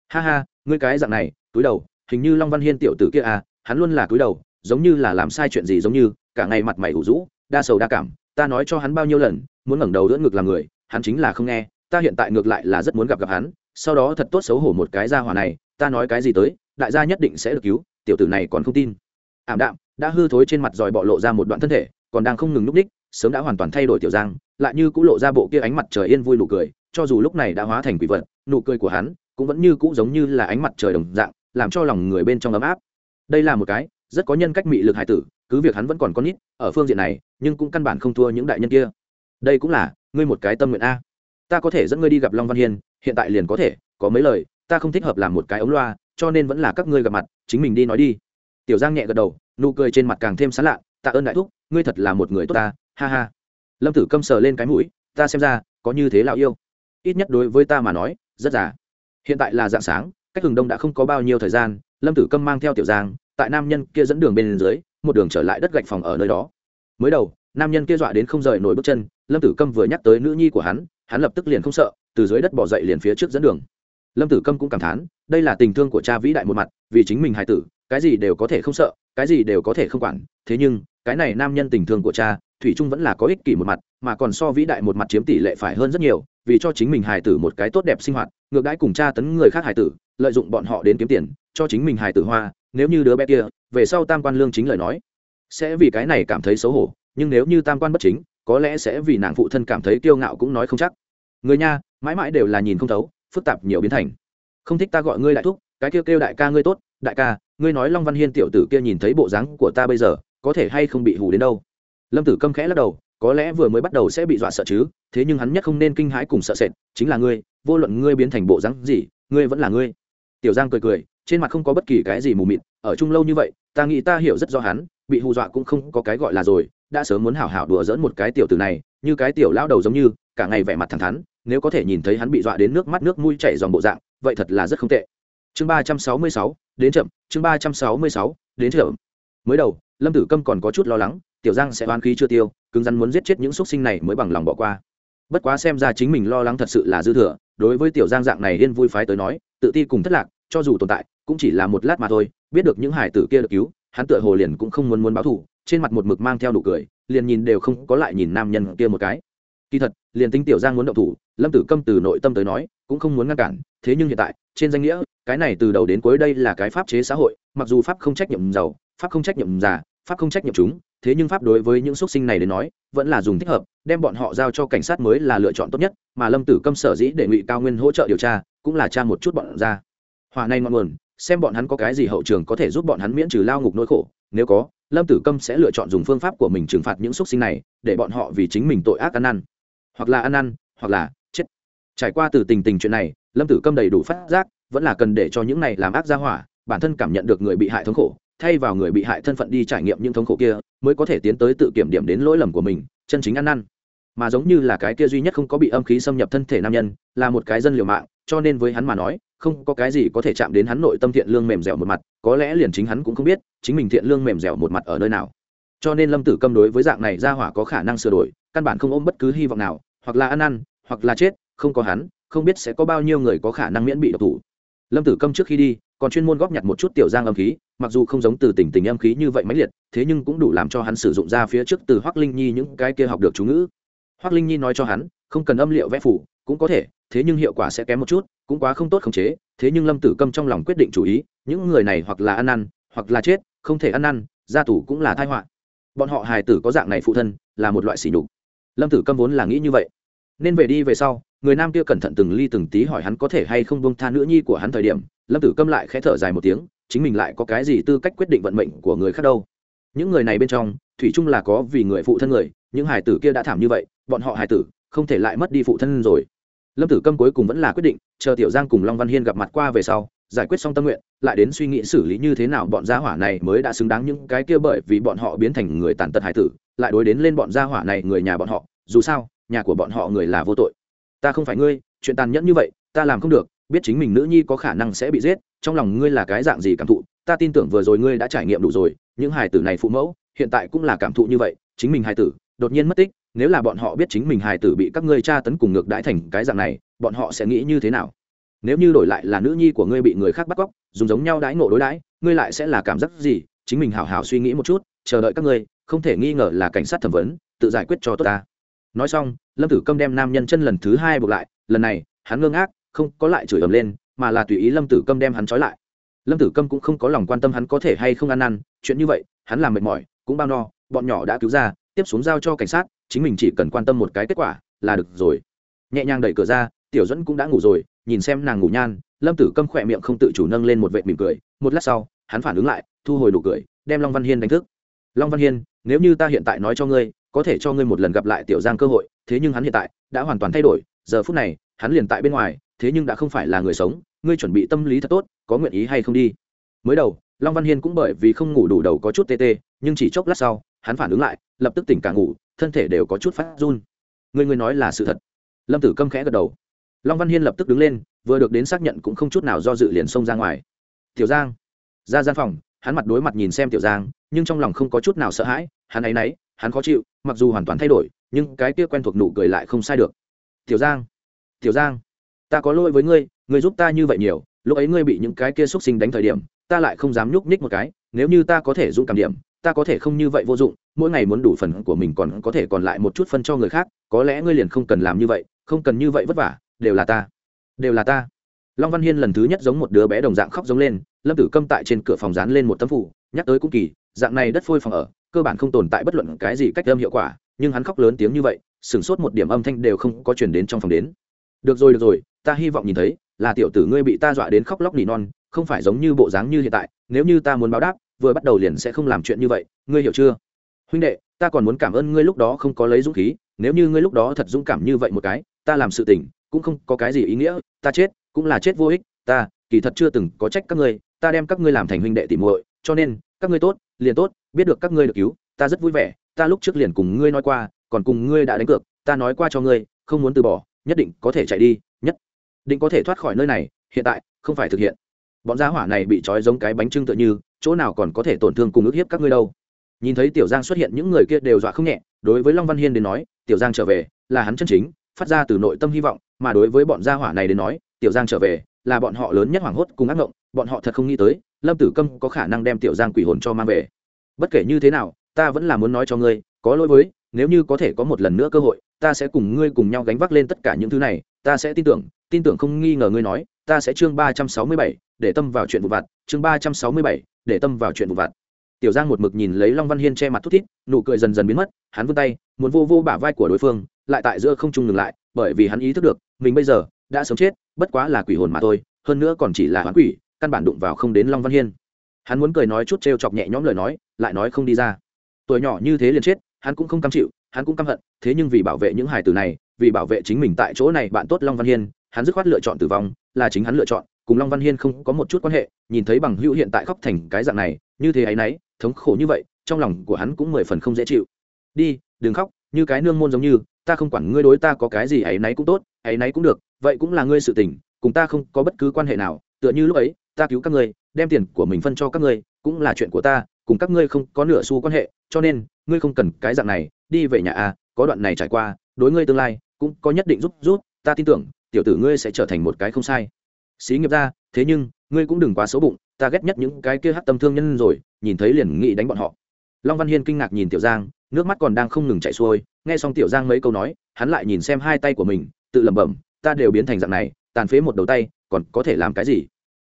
Ha ha, ngươi cái dạng này, túi đầu, hình như long văn hiên tiểu tử kia à hắn luôn là túi đầu, giống như là làm sai chuyện gì giống như, cả ngày mặt mày ủ rũ, đa sầu đa cảm, ta nói cho hắn bao nhiêu lần, muốn ngẩng đầu đỡ ngực làm người, hắn chính là không nghe, ta hiện tại ngược lại là rất muốn gặp gặp hắn, sau đó thật tốt xấu hổ một cái ra hỏa này, ta nói cái gì tới, đại gia nhất định sẽ được cứu, tiểu tử này còn không tin. Ảm đạm, đã hư thối trên mặt dòi bọ lộ ra một đoạn thân thể, còn đang không ngừng núp đích sớm đã hoàn toàn thay đổi tiểu giang, lại như cũng lộ ra bộ kia ánh mặt trời yên vui nụ cười, cho dù lúc này đã hóa thành quỷ vật, nụ cười của hắn cũng vẫn như cũ giống như là ánh mặt trời đồng dạng, làm cho lòng người bên trong ấm áp. Đây là một cái rất có nhân cách mị lực hải tử, cứ việc hắn vẫn còn con nít ở phương diện này, nhưng cũng căn bản không thua những đại nhân kia. Đây cũng là ngươi một cái tâm nguyện a. Ta có thể dẫn ngươi đi gặp long văn hiên, hiện tại liền có thể, có mấy lời, ta không thích hợp làm một cái ống loa, cho nên vẫn là các ngươi gặp mặt, chính mình đi nói đi. Tiểu giang nhẹ gật đầu, nụ cười trên mặt càng thêm sán lạ, tạ ơn đại thúc, ngươi thật là một người tốt ta ha ha. Lâm tử câm sờ lên cái mũi, ta xem ra, có như thế lão yêu. Ít nhất đối với ta mà nói, rất già. Hiện tại là dạng sáng, cách hừng đông đã không có bao nhiêu thời gian, lâm tử câm mang theo tiểu giang, tại nam nhân kia dẫn đường bên dưới, một đường trở lại đất gạch phòng ở nơi đó. Mới đầu, nam nhân kia dọa đến không rời nổi bước chân, lâm tử câm vừa nhắc tới nữ nhi của hắn hắn lập tức liền không sợ, từ dưới đất bỏ dậy liền phía trước dẫn đường. Lâm tử câm cũng cảm thán, đây là tình thương của cha vĩ đại một mặt, vì chính mình hài tử, cái gì đều có thể không sợ, cái gì đều có thể không quản, thế nhưng, cái này nam nhân tình thương của cha thủy trung vẫn là có ích kỷ một mặt, mà còn so vĩ đại một mặt chiếm tỷ lệ phải hơn rất nhiều, vì cho chính mình hài tử một cái tốt đẹp sinh hoạt, ngược đãi cùng cha tấn người khác hài tử, lợi dụng bọn họ đến kiếm tiền, cho chính mình hài tử hoa, nếu như đứa bé kia, về sau tam quan lương chính lời nói, sẽ vì cái này cảm thấy xấu hổ, nhưng nếu như tam quan bất chính, có lẽ sẽ vì nàng phụ thân cảm thấy kiêu ngạo cũng nói không chắc. Người nha mãi mãi đều là nhìn không thấu, phức tạp nhiều biến thành. Không thích ta gọi ngươi đại thúc, cái kêu kêu đại ca ngươi tốt, đại ca, ngươi nói long văn hiên tiểu tử kia nhìn thấy bộ dáng của ta bây giờ, có thể hay không bị hù đến đâu? Lâm tử câm khẽ lắc đầu, có lẽ vừa mới bắt đầu sẽ bị dọa sợ chứ, thế nhưng hắn nhất không nên kinh hãi cùng sợ sệt, chính là ngươi, vô luận ngươi biến thành bộ rắn gì, ngươi vẫn là ngươi. Tiểu giang cười cười, trên mặt không có bất kỳ cái gì mù mịt, ở chung lâu như vậy, ta nghĩ ta hiểu rất rõ hắn, bị hù dọa cũng không có cái gọi là rồi, đã sớm muốn hảo hảo đùa dỡn một cái tiểu tử này, như cái tiểu lao đầu giống như, cả ngày vẻ mặt thẳng thắn, nếu có thể nhìn thấy hắn bị dọa đến nước mắt nước mũi chảy dòng bộ dạng, vậy thật là rất không tệ. Chương ba trăm sáu mươi sáu, đến chậm, chương ba trăm sáu mươi sáu, đến chậm. Mới đầu, lâm tử câm còn có chút lo lắng tiểu giang sẽ oan khí chưa tiêu, cứng rắn muốn giết chết những xúc sinh này mới bằng lòng bỏ qua. Bất quá xem ra chính mình lo lắng thật sự là dư thừa, đối với tiểu giang dạng này yên vui phái tới nói, tự ti cùng thất lạc, cho dù tồn tại, cũng chỉ là một lát mà thôi, biết được những hải tử kia được cứu, hắn tựa hồ liền cũng không muốn muốn báo thù, trên mặt một mực mang theo nụ cười, liền nhìn đều không có lại nhìn nam nhân kia một cái. Kỳ thật, liền tính tiểu giang muốn động thủ, lâm tử câm từ nội tâm tới nói, cũng không muốn ngăn cản, thế nhưng hiện tại, trên danh nghĩa, cái này từ đầu đến cuối đây là cái pháp chế xã hội, mặc dù pháp không trách nhiệm giàu, pháp không trách nhiệm già pháp không trách nhiệm chúng thế nhưng pháp đối với những xuất sinh này đến nói vẫn là dùng thích hợp đem bọn họ giao cho cảnh sát mới là lựa chọn tốt nhất mà lâm tử câm sở dĩ đề nghị cao nguyên hỗ trợ điều tra cũng là tra một chút bọn ra. Hòa này ngọn nguồn xem bọn hắn có cái gì hậu trường có thể giúp bọn hắn miễn trừ lao ngục nỗi khổ nếu có lâm tử câm sẽ lựa chọn dùng phương pháp của mình trừng phạt những xuất sinh này để bọn họ vì chính mình tội ác ăn ăn, hoặc là ăn ăn, hoặc là chết. Trải qua từ tình tình chuyện này lâm tử câm đầy đủ phát giác vẫn là cần để cho những này làm ác ra hỏa bản thân cảm nhận được người bị hại thống khổ thay vào người bị hại thân phận đi trải nghiệm những thống khổ kia, mới có thể tiến tới tự kiểm điểm đến lỗi lầm của mình, chân chính ăn năn. Mà giống như là cái kia duy nhất không có bị âm khí xâm nhập thân thể nam nhân, là một cái dân liều mạng, cho nên với hắn mà nói, không có cái gì có thể chạm đến hắn nội tâm thiện lương mềm dẻo một mặt, có lẽ liền chính hắn cũng không biết, chính mình thiện lương mềm dẻo một mặt ở nơi nào. Cho nên lâm tử câm đối với dạng này ra hỏa có khả năng sửa đổi, căn bản không ôm bất cứ hy vọng nào, hoặc là ăn ăn hoặc là chết, không có hắn, không biết sẽ có bao nhiêu người có khả năng miễn bị độc thủ. Lâm tử câm trước khi đi, còn chuyên môn góp nhặt một chút tiểu giang âm khí mặc dù không giống từ tình tình âm khí như vậy mãnh liệt, thế nhưng cũng đủ làm cho hắn sử dụng ra phía trước từ hoác linh nhi những cái kia học được chú ngữ. Hoác linh nhi nói cho hắn, không cần âm liệu vẽ phủ, cũng có thể, thế nhưng hiệu quả sẽ kém một chút, cũng quá không tốt khống chế, thế nhưng lâm tử câm trong lòng quyết định chủ ý, những người này hoặc là ăn ăn hoặc là chết, không thể ăn ăn gia tù cũng là thai họa. Bọn họ hài tử có dạng này phụ thân, là một loại sỉ nhục. Lâm tử câm vốn là nghĩ như vậy. Nên về đi về sau, người nam kia cẩn thận từng ly từng tí hỏi hắn có thể hay không buông tha nữ nhi của hắn thời điểm, lâm tử câm lại khẽ thở dài một tiếng chính mình lại có cái gì tư cách quyết định vận mệnh của người khác đâu. Những người này bên trong, thủy chung là có vì người phụ thân người, những hải tử kia đã thảm như vậy, bọn họ hải tử, không thể lại mất đi phụ thân rồi. Lâm tử câm cuối cùng vẫn là quyết định, chờ tiểu giang cùng long văn hiên gặp mặt qua về sau, giải quyết xong tâm nguyện, lại đến suy nghĩ xử lý như thế nào bọn gia hỏa này mới đã xứng đáng những cái kia bởi vì bọn họ biến thành người tàn tật hải tử, lại đối đến lên bọn gia hỏa này người nhà bọn họ. Dù sao, nhà của bọn họ người là vô tội. Ta không phải ngươi, chuyện tàn nhẫn như vậy, ta làm không được biết chính mình nữ nhi có khả năng sẽ bị giết, trong lòng ngươi là cái dạng gì cảm thụ? Ta tin tưởng vừa rồi ngươi đã trải nghiệm đủ rồi, những hài tử này phụ mẫu, hiện tại cũng là cảm thụ như vậy, chính mình hài tử, đột nhiên mất tích, nếu là bọn họ biết chính mình hài tử bị các ngươi tra tấn cùng ngược đãi thành cái dạng này, bọn họ sẽ nghĩ như thế nào? Nếu như đổi lại là nữ nhi của ngươi bị người khác bắt cóc, dùng giống nhau đãi ngộ đối đãi, ngươi lại sẽ là cảm giác gì? Chính mình hào hào suy nghĩ một chút, chờ đợi các ngươi, không thể nghi ngờ là cảnh sát thẩm vấn, tự giải quyết cho tốt ta. Nói xong, lâm tử câm đem nam nhân chân lần thứ hai buộc lại, lần này, hắn ngơ ngác không có lại chửi ầm lên, mà là tùy ý lâm tử câm đem hắn trói lại. Lâm tử câm cũng không có lòng quan tâm hắn có thể hay không ăn năn, chuyện như vậy, hắn làm mệt mỏi, cũng bao no, bọn nhỏ đã cứu ra, tiếp xuống giao cho cảnh sát, chính mình chỉ cần quan tâm một cái kết quả là được rồi. Nhẹ nhàng đẩy cửa ra, tiểu dẫn cũng đã ngủ rồi, nhìn xem nàng ngủ nhan, lâm tử câm khỏe miệng không tự chủ nâng lên một vệ mỉm cười, một lát sau, hắn phản ứng lại, thu hồi đủ cười, đem long văn hiên đánh thức. Long văn hiên, nếu như ta hiện tại nói cho ngươi, có thể cho ngươi một lần gặp lại tiểu giang cơ hội, thế nhưng hắn hiện tại đã hoàn toàn thay đổi, giờ phút này, hắn liền tại bên ngoài thế nhưng đã không phải là người sống, ngươi chuẩn bị tâm lý thật tốt, có nguyện ý hay không đi? Mới đầu, long văn hiên cũng bởi vì không ngủ đủ đầu có chút tê tê, nhưng chỉ chốc lát sau, hắn phản ứng lại, lập tức tỉnh cả ngủ, thân thể đều có chút phát run. Người người nói là sự thật. Lâm tử câm khẽ gật đầu. Long văn hiên lập tức đứng lên, vừa được đến xác nhận cũng không chút nào do dự liền xông ra ngoài. Tiểu giang. Ra gian phòng, hắn mặt đối mặt nhìn xem tiểu giang, nhưng trong lòng không có chút nào sợ hãi, hắn ấy nấy, hắn khó chịu, mặc dù hoàn toàn thay đổi, nhưng cái kia quen thuộc nụ cười lại không sai được. Tiểu giang. Tiểu giang ta có lỗi với ngươi ngươi giúp ta như vậy nhiều, lúc ấy ngươi bị những cái kia x u ấ t sinh đánh thời điểm, ta lại không dám nhúc nhích một cái, nếu như ta có thể dũng cảm điểm, ta có thể không như vậy vô dụng, mỗi ngày muốn đủ phần của mình còn có thể còn lại một chút phân cho người khác, có lẽ ngươi liền không cần làm như vậy, không cần như vậy vất vả, đều là ta, đều là ta. Long văn hiên lần thứ nhất giống một đứa bé đồng dạng khóc giống lên, lâm tử câm tại trên cửa phòng dán lên một tấm phủ, nhắc tới cũng kỳ, dạng này đất phôi phòng ở, cơ bản không tồn tại bất luận cái gì cách âm hiệu quả, nhưng hắn khóc lớn tiếng như vậy, sửng sốt một điểm âm thanh đều không có chuyển đến trong phòng đến. Được rồi được rồi ta hy vọng nhìn thấy, là tiểu tử ngươi bị ta dọa đến khóc lóc nỉ non, không phải giống như bộ dáng như hiện tại, nếu như ta muốn báo đáp, vừa bắt đầu liền sẽ không làm chuyện như vậy, ngươi hiểu chưa? Huynh đệ, ta còn muốn cảm ơn ngươi lúc đó không có lấy dũng khí, nếu như ngươi lúc đó thật dũng cảm như vậy một cái, ta làm sự tình, cũng không có cái gì ý nghĩa, ta chết, cũng là chết vô ích, ta, kỳ thật chưa từng có trách các ngươi, ta đem các ngươi làm thành huynh đệ tỉ muội, cho nên, các ngươi tốt, liền tốt, biết được các ngươi được cứu, ta rất vui vẻ, ta lúc trước liền cùng ngươi nói qua, còn cùng ngươi đã đánh cược, ta nói qua cho ngươi, không muốn từ bỏ, nhất định có thể chạy đi định có thể thoát khỏi nơi này, hiện tại, không phải thực hiện. Bọn gia hỏa này bị trói giống cái bánh trưng tựa như, chỗ nào còn có thể tổn thương cùng ức hiếp các ngươi đâu. Nhìn thấy tiểu giang xuất hiện, những người kia đều dọa không nhẹ, đối với long văn hiên đến nói, tiểu giang trở về, là hắn chân chính, phát ra từ nội tâm hy vọng, mà đối với bọn gia hỏa này đến nói, tiểu giang trở về, là bọn họ lớn nhất hoảng hốt cùng ác mộng bọn họ thật không nghĩ tới, lâm tử câm có khả năng đem tiểu giang quỷ hồn cho mang về. Bất kể như thế nào, ta vẫn là muốn nói cho ngươi, có lỗi với nếu như có thể có một lần nữa cơ hội, ta sẽ cùng ngươi cùng nhau gánh vác lên tất cả những thứ này, ta sẽ tin tưởng tin tưởng không nghi ngờ ngươi nói, ta sẽ chương ba trăm sáu mươi bảy, để tâm vào chuyện vụ vặt, chương ba trăm sáu mươi bảy, để tâm vào chuyện vụ vặt. Tiểu giang một mực nhìn lấy long văn hiên che mặt thút thít, nụ cười dần dần biến mất, hắn vươn tay, muốn vô vô bả vai của đối phương, lại tại giữa không trung ngừng lại, bởi vì hắn ý thức được, mình bây giờ đã sống chết, bất quá là quỷ hồn mà thôi, hơn nữa còn chỉ là hoán quỷ, căn bản đụng vào không đến long văn hiên. Hắn muốn cười nói chút t chọc nhẹ nhõm lời nói, lại nói không đi ra. Tuổi nhỏ như thế liền chết hắn cũng không cam chịu, hắn cũng căm hận, thế nhưng vì bảo vệ những hải tử này, vì bảo vệ chính mình tại chỗ này, bạn tốt long văn hiên, hắn dứt khoát lựa chọn tử vong, là chính hắn lựa chọn, cùng long văn hiên không có một chút quan hệ, nhìn thấy bằng hữu hiện tại khóc thành cái dạng này, như thế ấy nấy, thống khổ như vậy, trong lòng của hắn cũng mười phần không dễ chịu. Đi, đừng khóc, như cái nương môn giống như, ta không quản ngươi đối ta có cái gì ấy nấy cũng tốt, ấy nấy cũng được, vậy cũng là ngươi sự tình, cùng ta không có bất cứ quan hệ nào, tựa như lúc ấy, ta cứu các ngươi, đem tiền của mình phân cho các ngươi, cũng là chuyện của ta cùng các ngươi không có nửa xu quan hệ, cho nên, ngươi không cần cái dạng này, đi về nhà a có đoạn này trải qua, đối ngươi tương lai cũng có nhất định giúp rút ta tin tưởng, tiểu tử ngươi sẽ trở thành một cái không sai. Xí nghiệp ra, thế nhưng, ngươi cũng đừng quá xấu bụng, ta ghét nhất những cái kia hát tâm thương nhân rồi, nhìn thấy liền nghĩ đánh bọn họ. Long văn hiên kinh ngạc nhìn tiểu giang, nước mắt còn đang không ngừng chạy xuôi, nghe xong tiểu giang mấy câu nói, hắn lại nhìn xem hai tay của mình, tự lẩm bẩm, ta đều biến thành dạng này, tàn phế một đầu tay, còn có thể làm cái gì?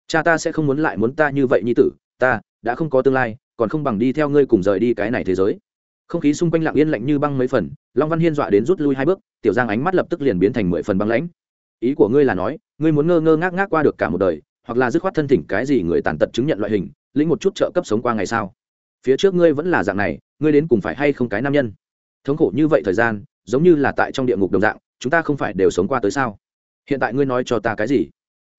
Cha ta sẽ không muốn lại muốn ta như vậy nhi tử, ta đã không có tương lai còn không bằng đi theo ngươi cùng rời đi cái này thế giới. Không khí xung quanh lặng yên lạnh như băng mấy phần, long văn hiên dọa đến rút lui hai bước, tiểu giang ánh mắt lập tức liền biến thành mười phần băng lãnh. Ý của ngươi là nói, ngươi muốn ngơ ngơ ngác ngác qua được cả một đời, hoặc là dứt khoát thân thỉnh cái gì người tàn tật chứng nhận loại hình, lĩnh một chút trợ cấp sống qua ngày sao phía trước ngươi vẫn là dạng này, ngươi đến cùng phải hay không cái nam nhân? Thống khổ như vậy thời gian, giống như là tại trong địa ngục đồng dạng, chúng ta không phải đều sống qua tới sao? Hiện tại ngươi nói cho ta cái gì?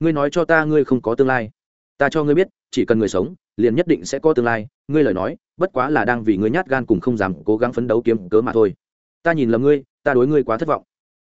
Ngươi nói cho ta ngươi không có tương lai. Ta cho ngươi biết, chỉ cần người sống liền nhất định sẽ có tương lai, ngươi lời nói, bất quá là đang vì ngươi nhát gan cùng không dám cố gắng phấn đấu kiếm cớ mà thôi. Ta nhìn lầm ngươi, ta đối ngươi quá thất vọng.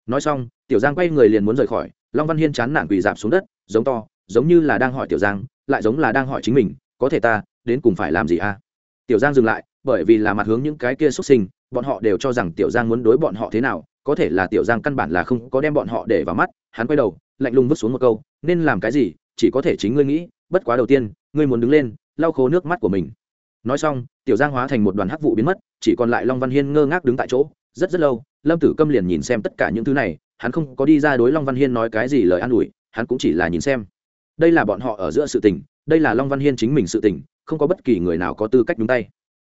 Nói xong, tiểu giang quay người liền muốn rời khỏi, long văn hiên chán nản quỳ dạp xuống đất, giống to, giống như là đang hỏi tiểu giang, lại giống là đang hỏi chính mình, có thể ta, đến cùng phải làm gì à? Tiểu giang dừng lại, bởi vì là mặt hướng những cái kia xuất sinh, bọn họ đều cho rằng tiểu giang muốn đối bọn họ thế nào, có thể là tiểu giang căn bản là không có đem bọn họ để vào mắt, hắn quay đầu, lạnh lùng vứt xuống một câu, nên làm cái gì, chỉ có thể chính ngươi nghĩ, bất quá đầu tiên, ngươi muốn đứng lên lau khô nước mắt của mình. Nói xong, tiểu giang hóa thành một đoàn hắc vụ biến mất, chỉ còn lại long văn hiên ngơ ngác đứng tại chỗ. Rất rất lâu, lâm tử câm liền nhìn xem tất cả những thứ này, hắn không có đi ra đối long văn hiên nói cái gì lời an ủi, hắn cũng chỉ là nhìn xem. Đây là bọn họ ở giữa sự tình, đây là long văn hiên chính mình sự tình, không có bất kỳ người nào có tư cách đúng tay.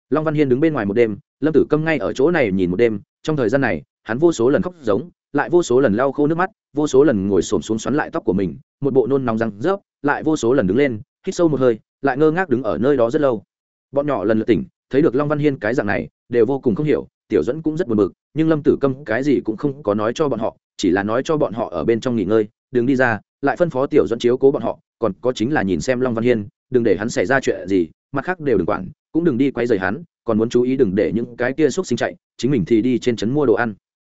Long văn hiên đứng bên ngoài một đêm, lâm tử câm ngay ở chỗ này nhìn một đêm, trong thời gian này, hắn vô số lần khóc giống, lại vô số lần lau khô nước mắt, vô số lần ngồi xổm xuống xoắn lại tóc của mình, một bộ nôn nóng răng rớp, lại vô số lần đứng lên, hít sâu một hơi lại ngơ ngác đứng ở nơi đó rất lâu. Bọn nhỏ lần lượt tỉnh, thấy được long văn hiên cái dạng này, đều vô cùng không hiểu, tiểu dẫn cũng rất buồn bực, nhưng lâm tử câm cái gì cũng không có nói cho bọn họ, chỉ là nói cho bọn họ ở bên trong nghỉ ngơi, đừng đi ra, lại phân phó tiểu dẫn chiếu cố bọn họ, còn có chính là nhìn xem long văn hiên, đừng để hắn xảy ra chuyện gì, mặt khác đều đừng quản, cũng đừng đi quay rời hắn, còn muốn chú ý đừng để những cái kia xúc sinh chạy, chính mình thì đi trên trấn mua đồ ăn.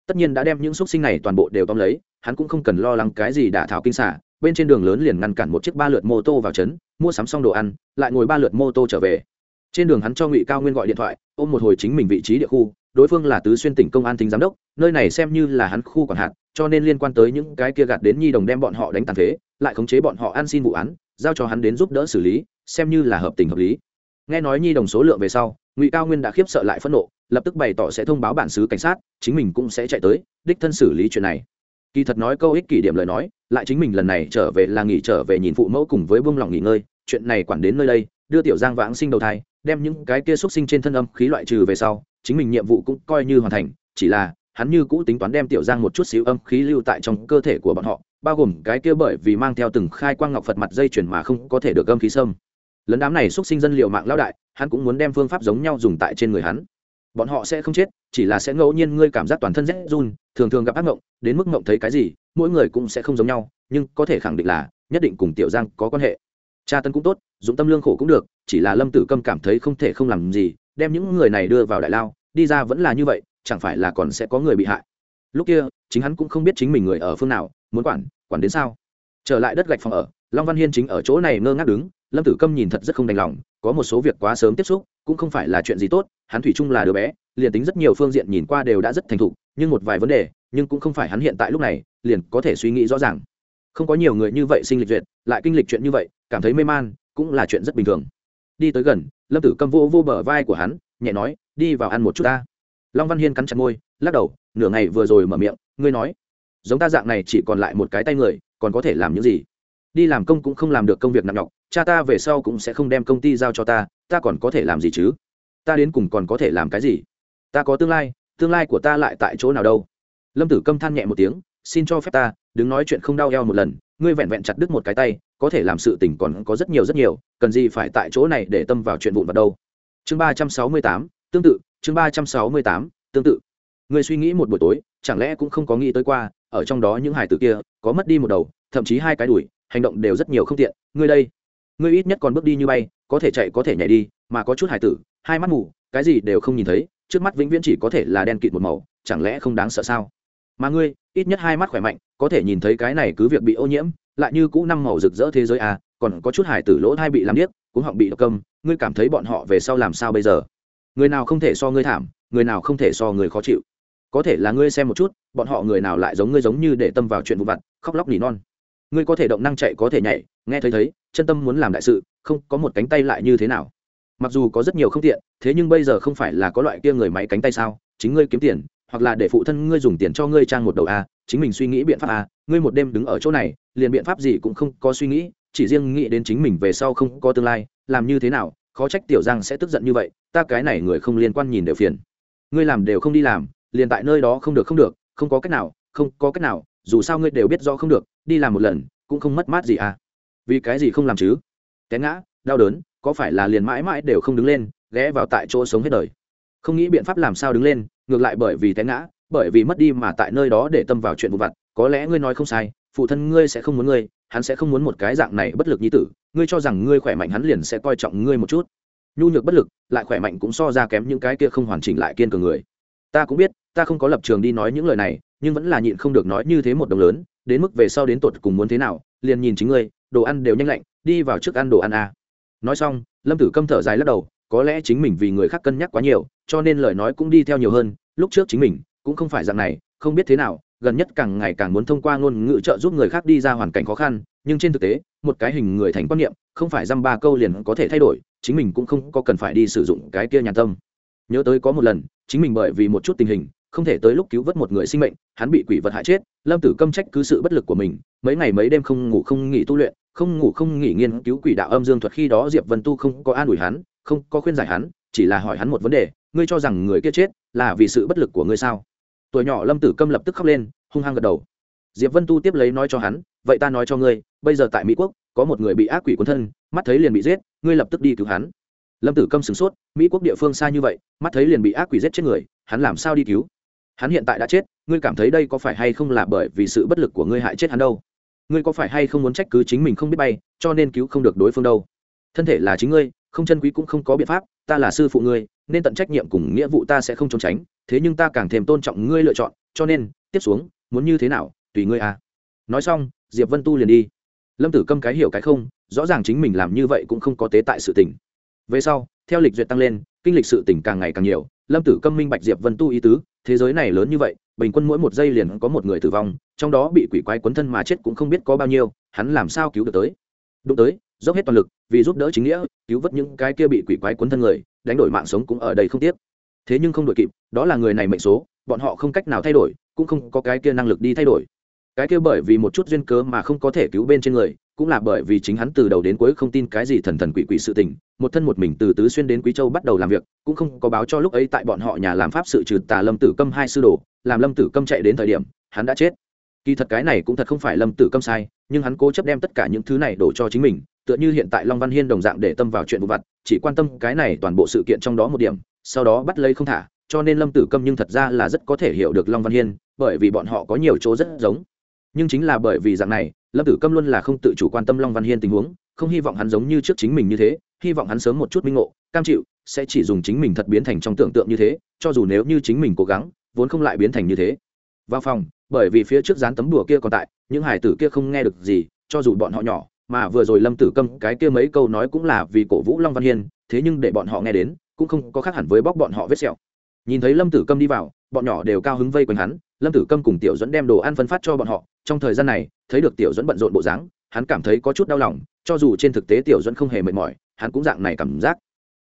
Tất nhiên đã đem những xúc sinh này toàn bộ đều tóm lấy, hắn cũng không cần lo lắng cái gì đả thảo kinh xả bên trên đường lớn liền ngăn cản một chiếc ba lượt mô tô vào trấn, mua sắm xong đồ ăn, lại ngồi ba lượt mô tô trở về. Trên đường hắn cho ngụy cao nguyên gọi điện thoại, ôm một hồi chính mình vị trí địa khu, đối phương là tứ xuyên tỉnh công an thính giám đốc, nơi này xem như là hắn khu quản hạt, cho nên liên quan tới những cái kia gạt đến nhi đồng đem bọn họ đánh tàn phế, lại khống chế bọn họ ăn xin vụ án, giao cho hắn đến giúp đỡ xử lý, xem như là hợp tình hợp lý. Nghe nói nhi đồng số lượng về sau, ngụy cao nguyên đã khiếp sợ lại phẫn nộ, lập tức bày tỏ sẽ thông báo bản xứ cảnh sát, chính mình cũng sẽ chạy tới, đích thân xử lý chuyện này. Kỳ thật nói câu ích kỷ điểm lời nói lại chính mình lần này trở về là nghỉ trở về nhìn phụ mẫu cùng với buông lòng nghỉ ngơi, chuyện này quản đến nơi đây, đưa tiểu giang vãng sinh đầu thai, đem những cái kia xúc sinh trên thân âm khí loại trừ về sau, chính mình nhiệm vụ cũng coi như hoàn thành, chỉ là hắn như cũ tính toán đem tiểu giang một chút xíu âm khí lưu tại trong cơ thể của bọn họ, bao gồm cái kia bởi vì mang theo từng khai quang ngọc phật mặt dây chuyển mà không có thể được âm khí sâm lấn đám này xúc sinh dân liệu mạng lao đại, hắn cũng muốn đem phương pháp giống nhau dùng tại trên người hắn bọn họ sẽ không chết, chỉ là sẽ ngẫu nhiên ngươi cảm giác toàn thân rét run, thường thường gặp ác mộng, đến mức mộng thấy cái gì, mỗi người cũng sẽ không giống nhau, nhưng có thể khẳng định là, nhất định cùng tiểu giang có quan hệ. Cha tân cũng tốt dũng tâm lương khổ cũng được, chỉ là lâm tử câm cảm thấy không thể không làm gì, đem những người này đưa vào đại lao, đi ra vẫn là như vậy, chẳng phải là còn sẽ có người bị hại. Lúc kia, chính hắn cũng không biết chính mình người ở phương nào, muốn quản quản đến sao. Trở lại đất gạch phòng ở, long văn hiên chính ở chỗ này ngơ ngác đứng lâm tử câm nhìn thật rất không đành lòng, có một số việc quá sớm tiếp xúc, cũng không phải là chuyện gì tốt, hắn thủy chung là đứa bé, liền tính rất nhiều phương diện nhìn qua đều đã rất thành thục, nhưng một vài vấn đề, nhưng cũng không phải hắn hiện tại lúc này, liền có thể suy nghĩ rõ ràng. Không có nhiều người như vậy sinh lịch duyệt, lại kinh lịch chuyện như vậy, cảm thấy mê man, cũng là chuyện rất bình thường. Đi tới gần, lâm tử câm vô vô bờ vai của hắn, nhẹ nói, đi vào ăn một chút ta. Long văn hiên cắn chặt môi, lắc đầu, nửa ngày vừa rồi mở miệng, ngươi nói, giống ta dạng này chỉ còn lại một cái tay người, còn có thể làm những gì? Đi làm công cũng không làm được công việc nặng nhọc cha ta về sau cũng sẽ không đem công ty giao cho ta ta còn có thể làm gì chứ? Ta đến cùng còn có thể làm cái gì? Ta có tương lai tương lai của ta lại tại chỗ nào đâu? Lâm tử câm than nhẹ một tiếng, xin cho phép ta đứng nói chuyện không đau eo một lần, ngươi vẹn vẹn chặt đứt một cái tay, có thể làm sự tình còn có rất nhiều rất nhiều, cần gì phải tại chỗ này để tâm vào chuyện vụn vặt đâu? Chương ba trăm sáu mươi tám, tương tự, chương ba trăm sáu mươi tám, tương tự. Ngươi suy nghĩ một buổi tối, chẳng lẽ cũng không có nghĩ tới qua, ở trong đó những hải tử kia, có mất đi một đầu, thậm chí hai cái đùi, hành động đều rất nhiều không tiện, ngươi đây ngươi ít nhất còn bước đi như bay, có thể chạy có thể nhảy đi, mà có chút hải tử, hai mắt mù, cái gì đều không nhìn thấy, trước mắt vĩnh viễn chỉ có thể là đen kịt một màu, chẳng lẽ không đáng sợ sao? Mà ngươi, ít nhất hai mắt khỏe mạnh, có thể nhìn thấy cái này cứ việc bị ô nhiễm, lại như cũ năm màu rực rỡ thế giới à còn có chút hải tử lỗ thai bị làm điếc, cũng họng bị độc công ngươi cảm thấy bọn họ về sau làm sao bây giờ? Người nào không thể so ngươi thảm, người nào không thể so người khó chịu? Có thể là ngươi xem một chút, bọn họ người nào lại giống ngươi giống như để tâm vào chuyện vụ vặt, khóc lóc nỉ non. Ngươi có thể động năng chạy, có thể nhảy nghe thấy thấy, chân tâm muốn làm đại sự, không có một cánh tay lại như thế nào. Mặc dù có rất nhiều không tiện, thế nhưng bây giờ không phải là có loại kia người máy cánh tay sao? Chính ngươi kiếm tiền, hoặc là để phụ thân ngươi dùng tiền cho ngươi trang một đầu a, chính mình suy nghĩ biện pháp a, ngươi một đêm đứng ở chỗ này, liền biện pháp gì cũng không có suy nghĩ, chỉ riêng nghĩ đến chính mình về sau không có tương lai, làm như thế nào, khó trách tiểu giang sẽ tức giận như vậy, ta cái này người không liên quan nhìn đều phiền. Ngươi làm đều không đi làm, liền tại nơi đó không được không được, không có cách nào, không có cách nào, dù sao ngươi đều biết rõ không được, đi làm một lần, cũng không mất mát gì à vì cái gì không làm chứ? Té ngã, đau đớn, có phải là liền mãi mãi đều không đứng lên, ghé vào tại chỗ sống hết đời? Không nghĩ biện pháp làm sao đứng lên, ngược lại bởi vì té ngã, bởi vì mất đi mà tại nơi đó để tâm vào chuyện vụ vặt, có lẽ ngươi nói không sai, phụ thân ngươi sẽ không muốn ngươi, hắn sẽ không muốn một cái dạng này bất lực như tử, ngươi cho rằng ngươi khỏe mạnh hắn liền sẽ coi trọng ngươi một chút. Nhu nhược bất lực, lại khỏe mạnh cũng so ra kém những cái kia không hoàn chỉnh lại kiên cường người. Ta cũng biết, ta không có lập trường đi nói những lời này, nhưng vẫn là nhịn không được nói như thế một đồng lớn, đến mức về sau đến tột cùng muốn thế nào, liền nhìn chính ngươi đồ ăn đều nhanh lạnh, đi vào trước ăn đồ ăn à. nói xong, lâm tử câm thở dài lắc đầu, có lẽ chính mình vì người khác cân nhắc quá nhiều, cho nên lời nói cũng đi theo nhiều hơn, lúc trước chính mình cũng không phải dạng này, không biết thế nào, gần nhất càng ngày càng muốn thông qua ngôn ngữ trợ giúp người khác đi ra hoàn cảnh khó khăn, nhưng trên thực tế, một cái hình người thành quan niệm, không phải dăm ba câu liền có thể thay đổi, chính mình cũng không có cần phải đi sử dụng cái kia nhàn tâm nhớ tới có một lần, chính mình bởi vì một chút tình hình, không thể tới lúc cứu vớt một người sinh mệnh, hắn bị quỷ vật hại chết, lâm tử câm trách cứ sự bất lực của mình, mấy ngày mấy đêm không ngủ không nghỉ tu luyện không ngủ không nghỉ nghiên cứu quỷ đạo âm dương thuật khi đó diệp vân tu không có an ủi hắn, không có khuyên giải hắn, chỉ là hỏi hắn một vấn đề, ngươi cho rằng người kia chết là vì sự bất lực của ngươi sao? Tuổi nhỏ lâm tử câm lập tức khóc lên, hung hăng gật đầu. Diệp vân tu tiếp lấy nói cho hắn, vậy ta nói cho ngươi, bây giờ tại mỹ quốc, có một người bị ác quỷ cuốn thân, mắt thấy liền bị giết, ngươi lập tức đi cứu hắn. Lâm tử câm sửng sốt, mỹ quốc địa phương xa như vậy, mắt thấy liền bị ác quỷ giết chết người, hắn làm sao đi cứu? Hắn hiện tại đã chết, ngươi cảm thấy đây có phải hay không là bởi vì sự bất lực của ngươi hại chết hắn đâu? Ngươi có phải hay không muốn trách cứ chính mình không biết bay, cho nên cứu không được đối phương đâu. Thân thể là chính ngươi, không chân quý cũng không có biện pháp, ta là sư phụ ngươi, nên tận trách nhiệm cùng nghĩa vụ ta sẽ không trốn tránh, thế nhưng ta càng thêm tôn trọng ngươi lựa chọn, cho nên, tiếp xuống, muốn như thế nào, tùy ngươi à. Nói xong, diệp vân tu liền đi. Lâm tử câm cái hiểu cái không, rõ ràng chính mình làm như vậy cũng không có tế tại sự tỉnh về sau, theo lịch duyệt tăng lên, kinh lịch sự tỉnh càng ngày càng nhiều, lâm tử câm minh bạch diệp vân tu ý tứ thế giới này lớn như vậy, bình quân mỗi một giây liền có một người tử vong, trong đó bị quỷ quái quấn thân mà chết cũng không biết có bao nhiêu, hắn làm sao cứu được tới? Đụng tới, dốc hết toàn lực, vì giúp đỡ chính nghĩa, cứu vớt những cái kia bị quỷ quái quấn thân người, đánh đổi mạng sống cũng ở đây không tiếc. Thế nhưng không đổi kịp, đó là người này mệnh số, bọn họ không cách nào thay đổi, cũng không có cái kia năng lực đi thay đổi. Cái kia bởi vì một chút duyên cớ mà không có thể cứu bên trên người cũng là bởi vì chính hắn từ đầu đến cuối không tin cái gì thần thần quỷ quỷ sự tình, một thân một mình từ tứ xuyên đến quý châu bắt đầu làm việc, cũng không có báo cho lúc ấy tại bọn họ nhà làm pháp sự trừ tà lâm tử câm hai sư đồ, làm lâm tử câm chạy đến thời điểm, hắn đã chết. Kỳ thật cái này cũng thật không phải lâm tử câm sai, nhưng hắn cố chấp đem tất cả những thứ này đổ cho chính mình, tựa như hiện tại long văn hiên đồng dạng để tâm vào chuyện vụ vặt, chỉ quan tâm cái này toàn bộ sự kiện trong đó một điểm, sau đó bắt lấy không thả, cho nên lâm tử câm nhưng thật ra là rất có thể hiểu được long văn hiên, bởi vì bọn họ có nhiều chỗ rất giống. Nhưng chính là bởi vì dạng này lâm tử câm luôn là không tự chủ quan tâm long văn hiên tình huống, không hy vọng hắn giống như trước chính mình như thế, hy vọng hắn sớm một chút minh ngộ, cam chịu, sẽ chỉ dùng chính mình thật biến thành trong tưởng tượng như thế, cho dù nếu như chính mình cố gắng, vốn không lại biến thành như thế. Vào phòng, bởi vì phía trước dán tấm đùa kia còn tại, những hải tử kia không nghe được gì, cho dù bọn họ nhỏ, mà vừa rồi lâm tử câm cái kia mấy câu nói cũng là vì cổ vũ long văn hiên, thế nhưng để bọn họ nghe đến, cũng không có khác hẳn với bóc bọn họ vết sẹo. Nhìn thấy lâm tử câm đi vào, bọn nhỏ đều cao hứng vây quanh hắn lâm tử câm cùng tiểu dẫn đem đồ ăn phân phát cho bọn họ. Trong thời gian này, thấy được tiểu dẫn bận rộn bộ dáng, hắn cảm thấy có chút đau lòng, cho dù trên thực tế tiểu dẫn không hề mệt mỏi, hắn cũng dạng này cảm giác.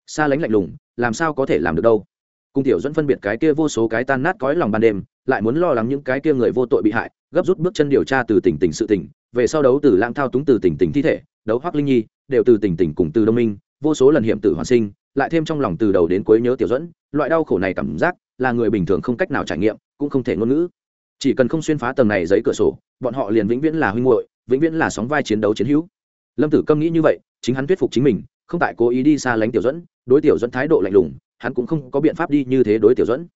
Xa lánh lạnh lùng, làm sao có thể làm được đâu? Cùng tiểu dẫn phân biệt cái kia vô số cái tan nát cõi lòng ban đêm, lại muốn lo lắng những cái kia người vô tội bị hại, gấp rút bước chân điều tra từ tỉnh tỉnh sự tỉnh, về sau đấu từ lãng thao túng từ tỉnh tỉnh thi thể, đấu hoắc linh nhi, đều từ tỉnh tỉnh cùng từ đông minh, vô số lần hiểm tử hoàn sinh, lại thêm trong lòng từ đầu đến cuối nhớ tiểu dẫn loại đau khổ này cảm giác là người bình thường không cách nào trải nghiệm cũng không thể ngôn ngữ. Chỉ cần không xuyên phá tầng này giấy cửa sổ, bọn họ liền vĩnh viễn là huynh hội vĩnh viễn là sóng vai chiến đấu chiến hữu. Lâm tử câm nghĩ như vậy, chính hắn thuyết phục chính mình, không tại cố ý đi xa lánh tiểu dẫn đối tiểu dẫn thái độ lạnh lùng, hắn cũng không có biện pháp đi như thế đối tiểu dẫn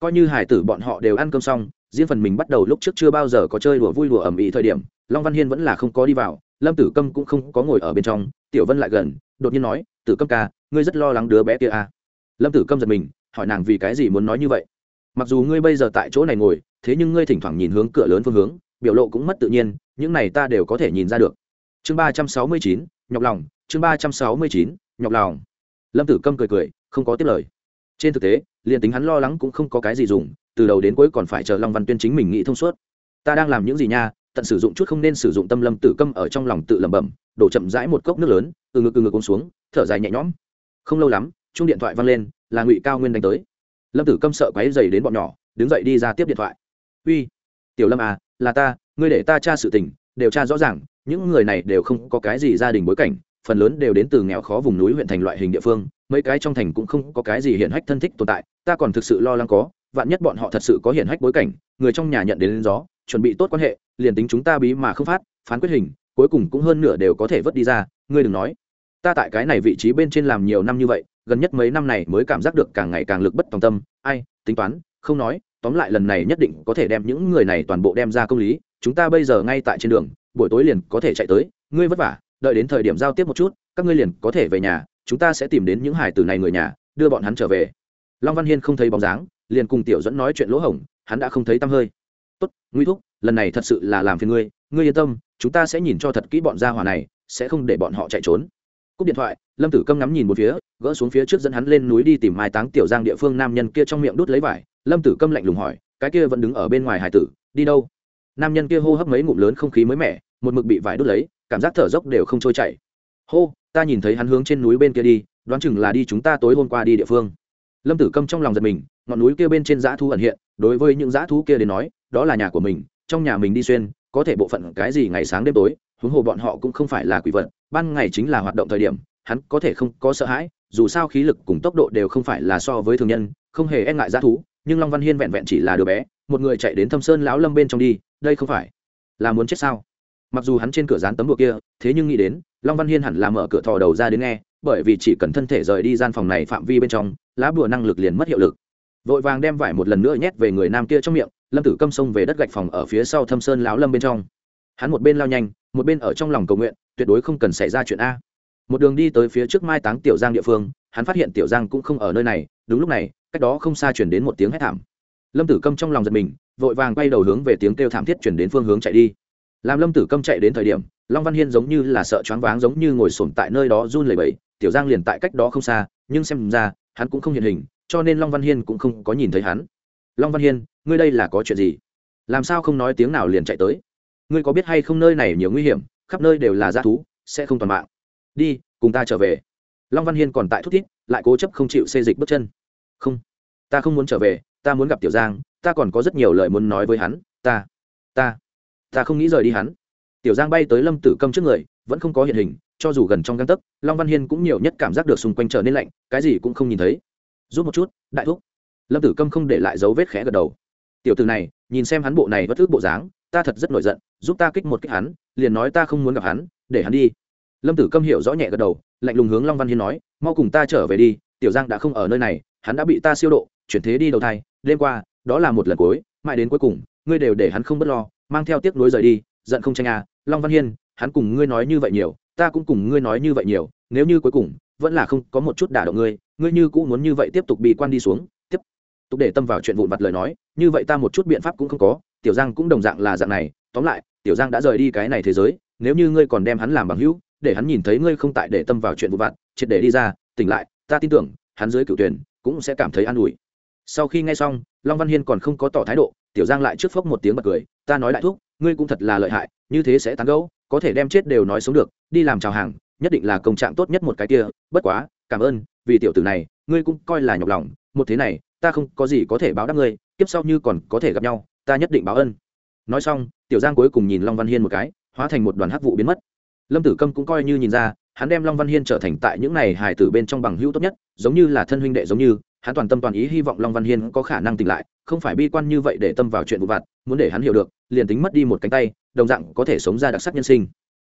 coi như hải tử bọn họ đều ăn cơm xong, riêng phần mình bắt đầu lúc trước chưa bao giờ có chơi đùa vui đùa ẩm ý thời điểm, long văn hiên vẫn là không có đi vào, lâm tử câm cũng không có ngồi ở bên trong, tiểu vân lại gần, đột nhiên nói, tử câm ca, ngươi rất lo lắng đứa bé kia à. lâm tử câm giật mình, hỏi nàng vì cái gì muốn nói như vậy mặc dù ngươi bây giờ tại chỗ này ngồi, thế nhưng ngươi thỉnh thoảng nhìn hướng cửa lớn phương hướng, biểu lộ cũng mất tự nhiên, những này ta đều có thể nhìn ra được. Chương ba trăm sáu mươi chín, nhọc lòng, chương ba trăm sáu mươi chín, nhọc lòng. Lâm tử câm cười cười, không có tiếp lời. Trên thực tế, liền tính hắn lo lắng cũng không có cái gì dùng, từ đầu đến cuối còn phải chờ long văn tuyên chính mình nghĩ thông suốt. Ta đang làm những gì nha, tận sử dụng chút không nên sử dụng tâm lâm tử câm ở trong lòng tự lẩm bẩm, đổ chậm rãi một cốc nước lớn, từ ngực từ ngực uống xuống, thở dài nhẹ nhõm. Không lâu lắm chung điện thoại văng lên, là ngụy cao nguyên đánh tới lâm tử câm sợ quáy dày đến bọn nhỏ, đứng dậy đi ra tiếp điện thoại. Uy, tiểu lâm à là ta, ngươi để ta tra sự tình điều tra rõ ràng, những người này đều không có cái gì gia đình bối cảnh, phần lớn đều đến từ nghèo khó vùng núi huyện thành loại hình địa phương, mấy cái trong thành cũng không có cái gì hiển hách thân thích tồn tại, ta còn thực sự lo lắng có, vạn nhất bọn họ thật sự có hiển hách bối cảnh, người trong nhà nhận đến lên gió, chuẩn bị tốt quan hệ, liền tính chúng ta bí mà không phát, phán quyết hình, cuối cùng cũng hơn nửa đều có thể vớt đi ra, ngươi đừng nói. Ta tại cái này vị trí bên trên làm nhiều năm như vậy gần nhất mấy năm này mới cảm giác được càng ngày càng lực bất tòng tâm, ai, tính toán, không nói, tóm lại lần này nhất định có thể đem những người này toàn bộ đem ra công lý, chúng ta bây giờ ngay tại trên đường, buổi tối liền có thể chạy tới, ngươi vất vả, đợi đến thời điểm giao tiếp một chút, các ngươi liền có thể về nhà, chúng ta sẽ tìm đến những hải tử này người nhà, đưa bọn hắn trở về. Long văn hiên không thấy bóng dáng, liền cùng tiểu dẫn nói chuyện lỗ hổng, hắn đã không thấy tăm hơi. Tốt nguy thúc, lần này thật sự là làm phiền ngươi ngươi yên tâm, chúng ta sẽ nhìn cho thật kỹ bọn gia hỏa này, sẽ không để bọn họ chạy trốn cúp điện thoại, lâm tử câm ngắm nhìn một phía, gỡ xuống phía trước dẫn hắn lên núi đi tìm mai táng tiểu giang địa phương nam nhân kia trong miệng đút lấy vải. Lâm tử câm lạnh lùng hỏi, cái kia vẫn đứng ở bên ngoài hải tử, đi đâu? Nam nhân kia hô hấp mấy ngụm lớn không khí mới mẻ, một mực bị vải đút lấy, cảm giác thở dốc đều không trôi chảy. Hô, ta nhìn thấy hắn hướng trên núi bên kia đi, đoán chừng là đi chúng ta tối hôm qua đi địa phương. Lâm tử câm trong lòng giật mình, ngọn núi kia bên trên dã thú ẩn hiện, đối với những dã thú kia đến nói, đó là nhà của mình, trong nhà mình đi xuyên, có thể bộ phận cái gì ngày sáng đêm tối, huống hồ bọn họ cũng không phải là quỷ vật ban ngày chính là hoạt động thời điểm, hắn có thể không có sợ hãi, dù sao khí lực cùng tốc độ đều không phải là so với thường nhân, không hề e ngại dã thú, nhưng long văn hiên vẹn vẹn chỉ là đứa bé, một người chạy đến thâm sơn lão lâm bên trong đi, đây không phải là muốn chết sao? Mặc dù hắn trên cửa dán tấm bụa kia, thế nhưng nghĩ đến, long văn hiên hẳn là mở cửa thò đầu ra đến nghe, bởi vì chỉ cần thân thể rời đi gian phòng này phạm vi bên trong, lá bùa năng lực liền mất hiệu lực. Vội vàng đem vải một lần nữa nhét về người nam kia trong miệng, lâm tử câm xông về đất gạch phòng ở phía sau thâm sơn lão lâm bên trong hắn một bên lao nhanh, một bên ở trong lòng cầu nguyện, tuyệt đối không cần xảy ra chuyện a. Một đường đi tới phía trước mai táng tiểu giang địa phương, hắn phát hiện tiểu giang cũng không ở nơi này, đúng lúc này, cách đó không xa chuyển đến một tiếng hét thảm. Lâm tử câm trong lòng giật mình, vội vàng quay đầu hướng về tiếng kêu thảm thiết chuyển đến phương hướng chạy đi. Làm lâm tử câm chạy đến thời điểm, long văn hiên giống như là sợ choáng váng giống như ngồi sổm tại nơi đó run lẩy bẩy, tiểu giang liền tại cách đó không xa, nhưng xem ra, hắn cũng không hiện hình, cho nên long văn hiên cũng không có nhìn thấy hắn. Long văn hiên, ngươi đây là có chuyện gì? Làm sao không nói tiếng nào liền chạy tới? Ngươi có biết hay không nơi này nhiều nguy hiểm, khắp nơi đều là g thú, sẽ không toàn mạng. Đi, cùng ta trở về. Long văn hiên còn tại thúc thiết lại cố chấp không chịu xê dịch bước chân. Không, ta không muốn trở về, ta muốn gặp tiểu giang, ta còn có rất nhiều lời muốn nói với hắn, ta ta ta không nghĩ rời đi hắn. Tiểu giang bay tới lâm tử câm trước người, vẫn không có hiện hình, cho dù gần trong găng tấc, long văn hiên cũng nhiều nhất cảm giác được xung quanh trở nên lạnh, cái gì cũng không nhìn thấy. Rút một chút, đại thúc. Lâm tử câm không để lại dấu vết khẽ gật đầu. Tiểu từ này, nhìn xem hắn bộ này bất thức bộ dáng ta thật rất nổi giận, giúp ta kích một kích hắn, liền nói ta không muốn gặp hắn, để hắn đi. Lâm tử câm hiểu rõ nhẹ gật đầu, lạnh lùng hướng long văn hiên nói, mau cùng ta trở về đi, tiểu giang đã không ở nơi này, hắn đã bị ta siêu độ, chuyển thế đi đầu thai, đêm qua, đó là một lần cuối, mãi đến cuối cùng, ngươi đều để hắn không b ấ t lo, mang theo tiếc nối rời đi, giận không tranh à long văn hiên, hắn cùng ngươi nói như vậy nhiều, ta cũng cùng ngươi nói như vậy nhiều, nếu như cuối cùng, vẫn là không có một chút đả động ngươi ngươi như cũng muốn như vậy tiếp tục bị quan đi xuống, tiếp tục để tâm vào chuyện vụn vặt lời nói, như vậy ta một chút biện pháp cũng không có tiểu giang cũng đồng dạng là dạng này, tóm lại, tiểu giang đã rời đi cái này thế giới, nếu như ngươi còn đem hắn làm bằng hữu, để hắn nhìn thấy ngươi không tại để tâm vào chuyện vụ vặt, triệt để đi ra, tỉnh lại, ta tin tưởng, hắn dưới cựu tuyển, cũng sẽ cảm thấy an ủi. Sau khi nghe xong, long văn hiên còn không có tỏ thái độ, tiểu giang lại trước phốc một tiếng bật cười, ta nói đại thúc, ngươi cũng thật là lợi hại, như thế sẽ tán gẫu, có thể đem chết đều nói sống được, đi làm chào hàng, nhất định là công trạng tốt nhất một cái kia, bất quá, cảm ơn, vì tiểu tử này, ngươi cũng coi là nhọc lòng, một thế này, ta không có gì có thể báo đáp ngươi tiếp sau như còn có thể gặp nhau ta nhất định báo ân. Nói xong, tiểu giang cuối cùng nhìn long văn hiên một cái, hóa thành một đoàn hắc vụ biến mất. Lâm tử câm cũng coi như nhìn ra, hắn đem long văn hiên trở thành tại những này hài tử bên trong bằng hữu tốt nhất, giống như là thân huynh đệ giống như, hắn toàn tâm toàn ý hy vọng long văn hiên có khả năng tỉnh lại, không phải bi quan như vậy để tâm vào chuyện vụ vặt, muốn để hắn hiểu được, liền tính mất đi một cánh tay, đồng dạng có thể sống ra đặc sắc nhân sinh.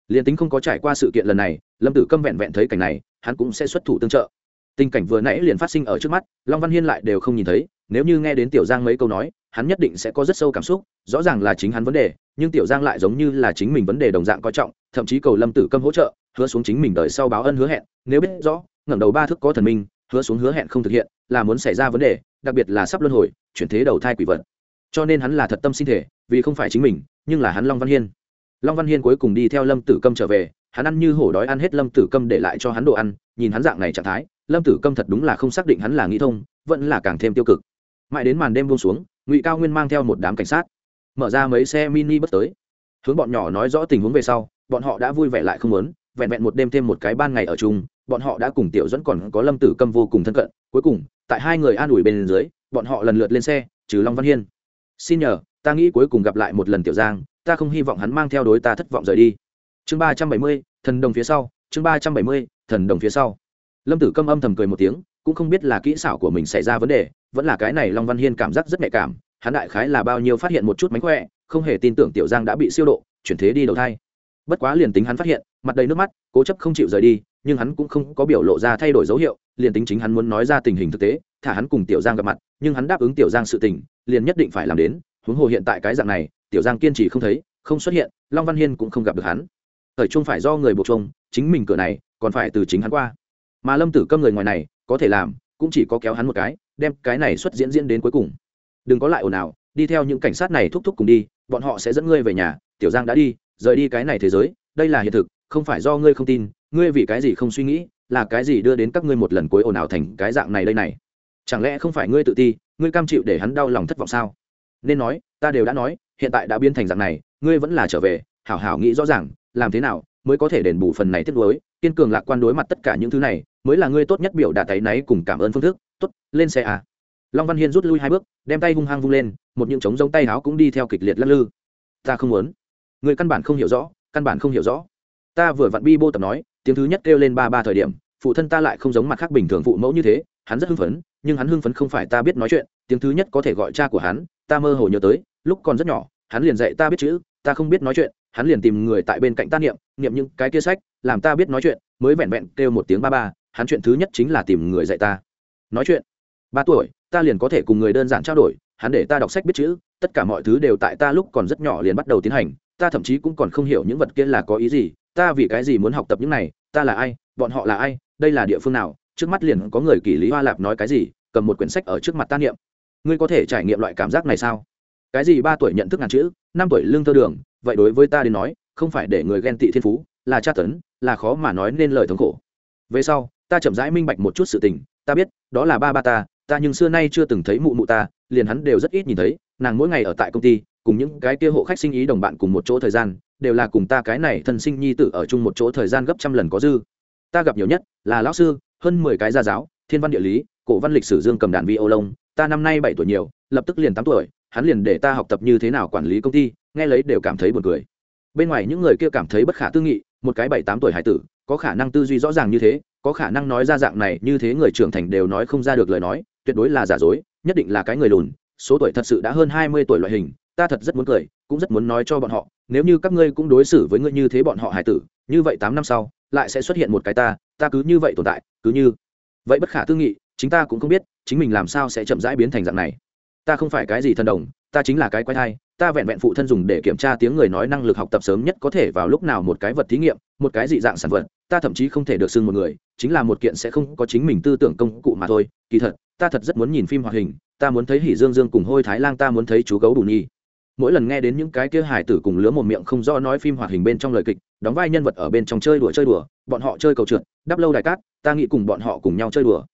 Liền tính không có trải qua sự kiện lần này, lâm tử câm vẹn vẹn thấy cảnh này, hắn cũng sẽ xuất thủ tương trợ. Tình cảnh vừa nãy liền phát sinh ở trước mắt, long văn hiên lại đều không nhìn thấy, nếu như nghe đến tiểu giang mấy câu nói hắn nhất định sẽ có rất sâu cảm xúc, rõ ràng là chính hắn vấn đề, nhưng tiểu giang lại giống như là chính mình vấn đề đồng dạng coi trọng, thậm chí cầu lâm tử câm hỗ trợ, hứa xuống chính mình đợi sau báo ân hứa hẹn, nếu biết rõ, ngẩng đầu ba thức có thần minh, hứa xuống hứa hẹn không thực hiện, là muốn xảy ra vấn đề, đặc biệt là sắp luân hồi, chuyển thế đầu thai quỷ vật. Cho nên hắn là thật tâm sinh thể, vì không phải chính mình, nhưng là hắn long văn hiên. Long văn hiên cuối cùng đi theo lâm tử câm trở về, hắn ăn như hổ đói ăn hết lâm tử câm để lại cho hắn đồ ăn, nhìn hắn dạng này trạng thái, lâm tử câm thật đúng là không xác định hắn là nghĩ thông, vẫn là càng thêm tiêu cực mãi đến màn đêm buông xuống, ngụy cao nguyên mang theo một đám cảnh sát, mở ra mấy xe mini bất tới. Hướng bọn nhỏ nói rõ tình huống về sau, bọn họ đã vui vẻ lại không muốn, vẹn vẹn một đêm thêm một cái ban ngày ở chung, bọn họ đã cùng tiểu dẫn còn có lâm tử câm vô cùng thân cận. Cuối cùng, tại hai người an ủi bên dưới, bọn họ lần lượt lên xe, trừ long văn hiên. Xin nhờ, ta nghĩ cuối cùng gặp lại một lần tiểu giang, ta không hy vọng hắn mang theo đối ta thất vọng rời đi. Chương ba trăm bảy mươi, thần đồng phía sau, chương ba trăm bảy mươi, thần đồng phía sau. Lâm tử câm âm thầm cười một tiếng cũng không biết là kỹ xảo của mình xảy ra vấn đề, vẫn là cái này long văn hiên cảm giác rất nhạy cảm, hắn đại khái là bao nhiêu phát hiện một chút mánh khỏe, không hề tin tưởng tiểu giang đã bị siêu độ, chuyển thế đi đầu thai. Bất quá liền tính hắn phát hiện, mặt đầy nước mắt, cố chấp không chịu rời đi, nhưng hắn cũng không có biểu lộ ra thay đổi dấu hiệu, liền tính chính hắn muốn nói ra tình hình thực tế, thả hắn cùng tiểu giang gặp mặt, nhưng hắn đáp ứng tiểu giang sự tình, liền nhất định phải làm đến, huống hồ hiện tại cái dạng này, tiểu giang kiên trì không thấy, không xuất hiện, long văn hiên cũng không gặp được hắn. Thời trung phải do người buộc trông chính mình cửa này, còn phải từ chính hắn qua. Mà lâm tử câm người ngoài này có thể làm, cũng chỉ có kéo hắn một cái, đem cái này xuất diễn diễn đến cuối cùng. Đừng có lại ồn ào, đi theo những cảnh sát này thúc thúc cùng đi, bọn họ sẽ dẫn ngươi về nhà, tiểu giang đã đi, rời đi cái này thế giới, đây là hiện thực, không phải do ngươi không tin, ngươi vì cái gì không suy nghĩ, là cái gì đưa đến các ngươi một lần cuối ồn ào thành cái dạng này đây này? Chẳng lẽ không phải ngươi tự ti, ngươi cam chịu để hắn đau lòng thất vọng sao? Nên nói, ta đều đã nói, hiện tại đã biến thành dạng này, ngươi vẫn là trở về, hảo hảo nghĩ rõ ràng, làm thế nào mới có thể đền bù phần này tiếp nối kiên cường lạc quan đối mặt tất cả những thứ này, mới là ngươi tốt nhất biểu đạt tay náy cùng cảm ơn phương thức. Tốt, lên xe à. Long văn hiên rút lui hai bước, đem tay hung hăng vung lên, một những trống giống tay áo cũng đi theo kịch liệt lắc lư. Ta không muốn. Người căn bản không hiểu rõ, căn bản không hiểu rõ. Ta vừa vặn bi bô tập nói, tiếng thứ nhất kêu lên ba ba thời điểm, phụ thân ta lại không giống mặt khác bình thường phụ mẫu như thế, hắn rất hưng phấn, nhưng hắn hưng phấn không phải ta biết nói chuyện, tiếng thứ nhất có thể gọi cha của hắn, ta mơ hồ nhớ tới, lúc còn rất nhỏ, hắn liền dạy ta biết chữ, ta không biết nói chuyện, hắn liền tìm người tại bên cạnh ta niệm niệm những cái kia sách làm ta biết nói chuyện, mới vẹn vẹn kêu một tiếng ba ba, hắn chuyện thứ nhất chính là tìm người dạy ta. Nói chuyện. Ba tuổi, ta liền có thể cùng người đơn giản trao đổi, hắn để ta đọc sách biết chữ, tất cả mọi thứ đều tại ta lúc còn rất nhỏ liền bắt đầu tiến hành, ta thậm chí cũng còn không hiểu những vật kia là có ý gì, ta vì cái gì muốn học tập những này, ta là ai, bọn họ là ai, đây là địa phương nào, trước mắt liền có người kỷ lý hoa lạp nói cái gì, cầm một quyển sách ở trước mặt ta niệm. Ngươi có thể trải nghiệm loại cảm giác này sao? Cái gì ba tuổi nhận thức ngàn chữ, năm tuổi lương thơ đường, vậy đối với ta đến nói, không phải để người ghen tị thiên phú, là tra tấn là khó mà nói nên lời thống khổ. Về sau, ta chậm rãi minh bạch một chút sự tình, ta biết, đó là ba ba ta ta nhưng xưa nay chưa từng thấy mụ mụ ta, liền hắn đều rất ít nhìn thấy, nàng mỗi ngày ở tại công ty, cùng những cái kia hộ khách sinh ý đồng bạn cùng một chỗ thời gian, đều là cùng ta cái này thân sinh nhi tử ở chung một chỗ thời gian gấp trăm lần có dư. Ta gặp nhiều nhất là lão sư, hơn mười cái gia giáo, thiên văn địa lý, cổ văn lịch sử dương cầm đàn vi ô lông, ta năm nay bảy tuổi nhiều, lập tức liền tám tuổi, hắn liền để ta học tập như thế nào quản lý công ty, nghe lấy đều cảm thấy buồn cười. Bên ngoài những người kia cảm thấy bất khả tư nghị một cái bảy tám tuổi hải tử, có khả năng tư duy rõ ràng như thế, có khả năng nói ra dạng này như thế người trưởng thành đều nói không ra được lời nói, tuyệt đối là giả dối, nhất định là cái người lùn, số tuổi thật sự đã hơn hai mươi tuổi loại hình, ta thật rất muốn cười, cũng rất muốn nói cho bọn họ, nếu như các ngươi cũng đối xử với ngươi như thế bọn họ hải tử, như vậy tám năm sau, lại sẽ xuất hiện một cái ta ta cứ như vậy tồn tại, cứ như vậy bất khả tư nghị, chính ta cũng không biết, chính mình làm sao sẽ chậm rãi biến thành dạng này. Ta không phải cái gì thần đồng, ta chính là cái quái thai ta vẹn vẹn phụ thân dùng để kiểm tra tiếng người nói năng lực học tập sớm nhất có thể vào lúc nào một cái vật thí nghiệm, một cái dị dạng sản vật, ta thậm chí không thể được xưng một người, chính là một kiện sẽ không có chính mình tư tưởng công cụ mà thôi. Kỳ thật, ta thật rất muốn nhìn phim hoạt hình, ta muốn thấy hỉ dương dương cùng hôi thái lan, ta muốn thấy chú gấu đủ nhi mỗi lần nghe đến những cái kia hài tử cùng lứa một miệng không do nói phim hoạt hình bên trong lời kịch, đóng vai nhân vật ở bên trong chơi đùa chơi đùa, bọn họ chơi cầu trượt, đắp lâu đài cát, ta nghĩ cùng bọn họ cùng nhau chơi đùa.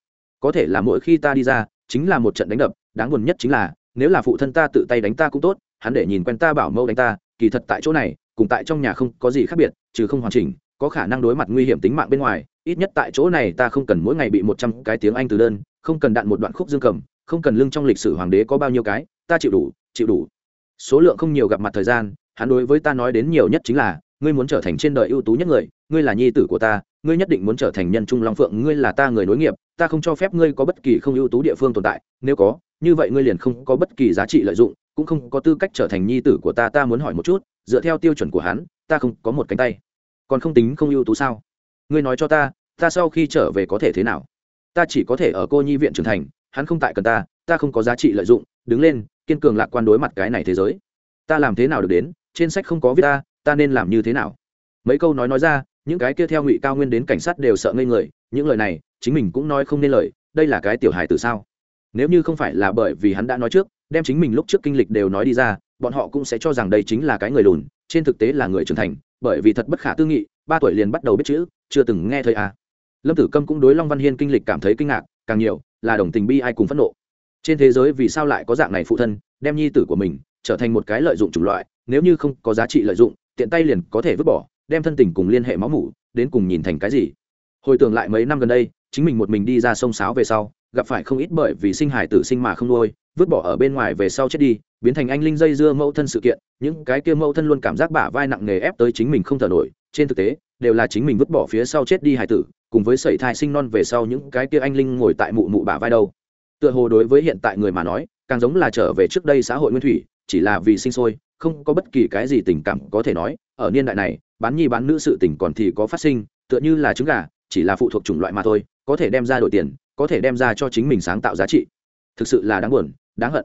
Có thể là mỗi khi ta đi ra, chính là một trận đánh đập, đáng buồn nhất chính là, nếu là phụ thân ta tự tay đánh ta cũng tốt hắn để nhìn quen ta bảo mẫu đánh ta, kỳ thật tại chỗ này, cùng tại trong nhà không có gì khác biệt, trừ không hoàn chỉnh, có khả năng đối mặt nguy hiểm tính mạng bên ngoài, ít nhất tại chỗ này ta không cần mỗi ngày bị một trăm cái tiếng anh từ đơn, không cần đạn một đoạn khúc dương cầm, không cần lưng trong lịch sử hoàng đế có bao nhiêu cái, ta chịu đủ chịu đủ. Số lượng không nhiều gặp mặt thời gian, hắn đối với ta nói đến nhiều nhất chính là, ngươi muốn trở thành trên đời ưu tú nhất người, ngươi là nhi tử của ta, ngươi nhất định muốn trở thành nhân trung long phượng, ngươi là ta người nối nghiệp, ta không cho phép ngươi có bất kỳ không ưu tú địa phương tồn tại, nếu có, như vậy ngươi liền không có bất kỳ giá trị lợi dụng cũng không có tư cách trở thành nhi tử của ta ta muốn hỏi một chút, dựa theo tiêu chuẩn của hắn, ta không có một cánh tay. Còn không tính không ưu tú sao? Ngươi nói cho ta ta sau khi trở về có thể thế nào? Ta chỉ có thể ở cô nhi viện trưởng thành, hắn không tại cần ta ta không có giá trị lợi dụng, đứng lên, kiên cường lạc quan đối mặt cái này thế giới. Ta làm thế nào được đến? Trên sách không có viết ta ta nên làm như thế nào? Mấy câu nói nói ra, những cái kia theo ngụy cao nguyên đến cảnh sát đều sợ ngây người, những lời này, chính mình cũng nói không nên lời, đây là cái tiểu hài từ sao? Nếu như không phải là bởi vì hắn đã nói trước đem chính mình lúc trước kinh lịch đều nói đi ra, bọn họ cũng sẽ cho rằng đây chính là cái người lùn, trên thực tế là người trưởng thành, bởi vì thật bất khả tư nghị, ba tuổi liền bắt đầu biết chữ, chưa từng nghe thấy à. lâm tử câm cũng đối long văn hiên kinh lịch cảm thấy kinh ngạc, càng nhiều, là đồng tình bi ai cùng phẫn nộ trên thế giới vì sao lại có dạng này phụ thân, đem nhi tử của mình trở thành một cái lợi dụng chủng loại, nếu như không có giá trị lợi dụng, tiện tay liền có thể vứt bỏ, đem thân tình cùng liên hệ máu mủ, đến cùng nhìn thành cái gì hồi tưởng lại mấy năm gần đây, chính mình một mình đi ra sông sáo về sau gặp phải không ít bởi vì sinh hải tử sinh mà không nuôi, vứt bỏ ở bên ngoài về sau chết đi, biến thành anh linh dây dưa mẫu thân sự kiện, những cái kia mẫu thân luôn cảm giác bả vai nặng nề ép tới chính mình không thở nổi, trên thực tế, đều là chính mình vứt bỏ phía sau chết đi hải tử, cùng với sẩy thai sinh non về sau những cái kia anh linh ngồi tại mụ mụ bả vai đâu. Tựa hồ đối với hiện tại người mà nói, càng giống là trở về trước đây xã hội nguyên thủy, chỉ là vì sinh sôi, không có bất kỳ cái gì tình cảm có thể nói, ở niên đại này, bán nhi bán nữ sự tình còn thì có phát sinh, tựa như là trứng gà, chỉ là phụ thuộc chủng loại mà thôi, có thể đem ra đổi tiền có thể đem ra cho chính mình sáng tạo giá trị. Thực sự là đáng buồn, đáng hận.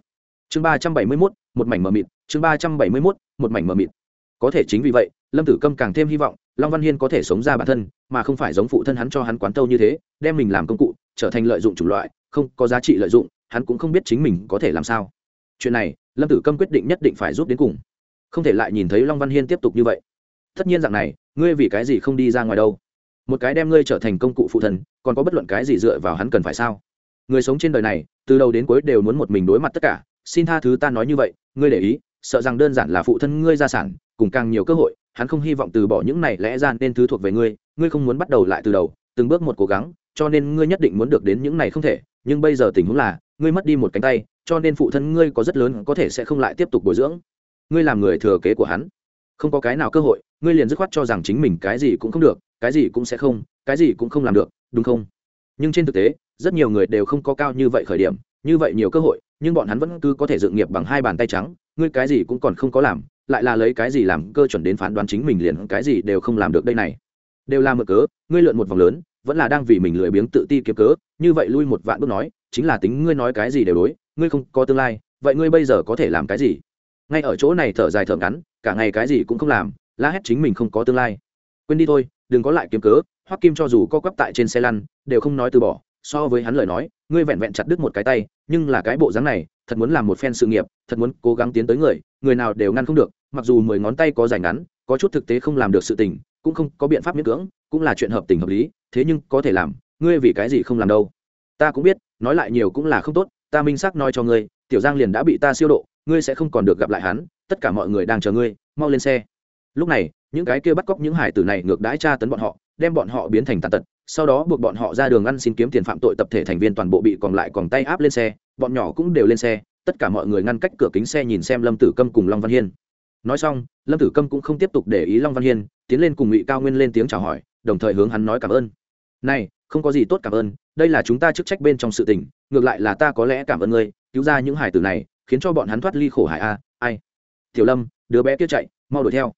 Chương ba trăm bảy mươi mốt, một mảnh mờ mịt. Chương ba trăm bảy mươi mốt, một mảnh mờ mịt. Có thể chính vì vậy, lâm tử câm càng thêm hy vọng long văn hiên có thể sống ra bản thân, mà không phải giống phụ thân hắn cho hắn quán tâu như thế, đem mình làm công cụ, trở thành lợi dụng chủng loại, không có giá trị lợi dụng, hắn cũng không biết chính mình có thể làm sao. Chuyện này, lâm tử câm quyết định nhất định phải giúp đến cùng. Không thể lại nhìn thấy long văn hiên tiếp tục như vậy. Tất nhiên dạng này, ngươi vì cái gì không đi ra ngoài đâu? Một cái đem ngươi trở thành công cụ phụ thân còn có bất luận cái gì dựa vào hắn cần phải sao? Người sống trên đời này, từ đầu đến cuối đều muốn một mình đối mặt tất cả. Xin tha thứ ta nói như vậy, ngươi để ý, sợ rằng đơn giản là phụ thân ngươi gia sản, cùng càng nhiều cơ hội, hắn không hy vọng từ bỏ những này lẽ ra nên thứ thuộc về ngươi ngươi không muốn bắt đầu lại từ đầu, từng bước một cố gắng, cho nên ngươi nhất định muốn được đến những này không thể. Nhưng bây giờ tình huống là, ngươi mất đi một cánh tay, cho nên phụ thân ngươi có rất lớn có thể sẽ không lại tiếp tục bồi dưỡng. Ngươi làm người thừa kế của hắn. Không có cái nào cơ hội, ngươi liền dứt khoát cho rằng chính mình cái gì cũng không được cái gì cũng sẽ không, cái gì cũng không làm được, đúng không? Nhưng trên thực tế, rất nhiều người đều không có cao như vậy khởi điểm, như vậy nhiều cơ hội, nhưng bọn hắn vẫn cứ có thể dựng nghiệp bằng hai bàn tay trắng, ngươi cái gì cũng còn không có làm, lại là lấy cái gì làm cơ chuẩn đến phán đoán chính mình liền cái gì đều không làm được đây này. Đều là mở cớ, ngươi lượn một vòng lớn, vẫn là đang vì mình lười biếng tự ti kiếm cớ, như vậy lui một vạn bước nói, chính là tính ngươi nói cái gì đều đối, ngươi không có tương lai, vậy ngươi bây giờ có thể làm cái gì? Ngay ở chỗ này thở dài thở ngắn, cả ngày cái gì cũng không làm, la hét chính mình không có tương lai. Quên đi thôi đừng có lại kiếm cớ, hoắc kim cho dù co quắp tại trên xe lăn, đều không nói từ bỏ, so với hắn lời nói, ngươi vẹn vẹn chặt đứt một cái tay, nhưng là cái bộ dáng này, thật muốn làm một phen sự nghiệp, thật muốn cố gắng tiến tới người người nào đều ngăn không được, mặc dù mười ngón tay có dài ngắn, có chút thực tế không làm được sự tình, cũng không có biện pháp miễn cưỡng, cũng là chuyện hợp tình hợp lý, thế nhưng có thể làm, ngươi vì cái gì không làm đâu. Ta cũng biết, nói lại nhiều cũng là không tốt, ta minh xác nói cho ngươi, tiểu giang liền đã bị ta siêu độ, ngươi sẽ không còn được gặp lại hắn, tất cả mọi người đang chờ ngươi, mau lên xe. Lúc này những cái kia bắt cóc những hải tử này ngược đãi tra tấn bọn họ, đem bọn họ biến thành tàn tật, sau đó buộc bọn họ ra đường ăn xin kiếm tiền phạm tội tập thể thành viên toàn bộ bị còn lại còn tay áp lên xe, bọn nhỏ cũng đều lên xe, tất cả mọi người ngăn cách cửa kính xe nhìn xem lâm tử câm cùng long văn hiên. Nói xong, lâm tử câm cũng không tiếp tục để ý long văn hiên, tiến lên cùng ngụy cao nguyên lên tiếng chào hỏi, đồng thời hướng hắn nói cảm ơn. Này, không có gì tốt cảm ơn, đây là chúng ta chức trách bên trong sự tình, ngược lại là ta có lẽ cảm ơn ngươi, cứu ra những hải tử này, khiến cho bọn hắn thoát ly khổ hải a, ai? Tiểu lâm, đứa bé kia chạy, mau đuổi theo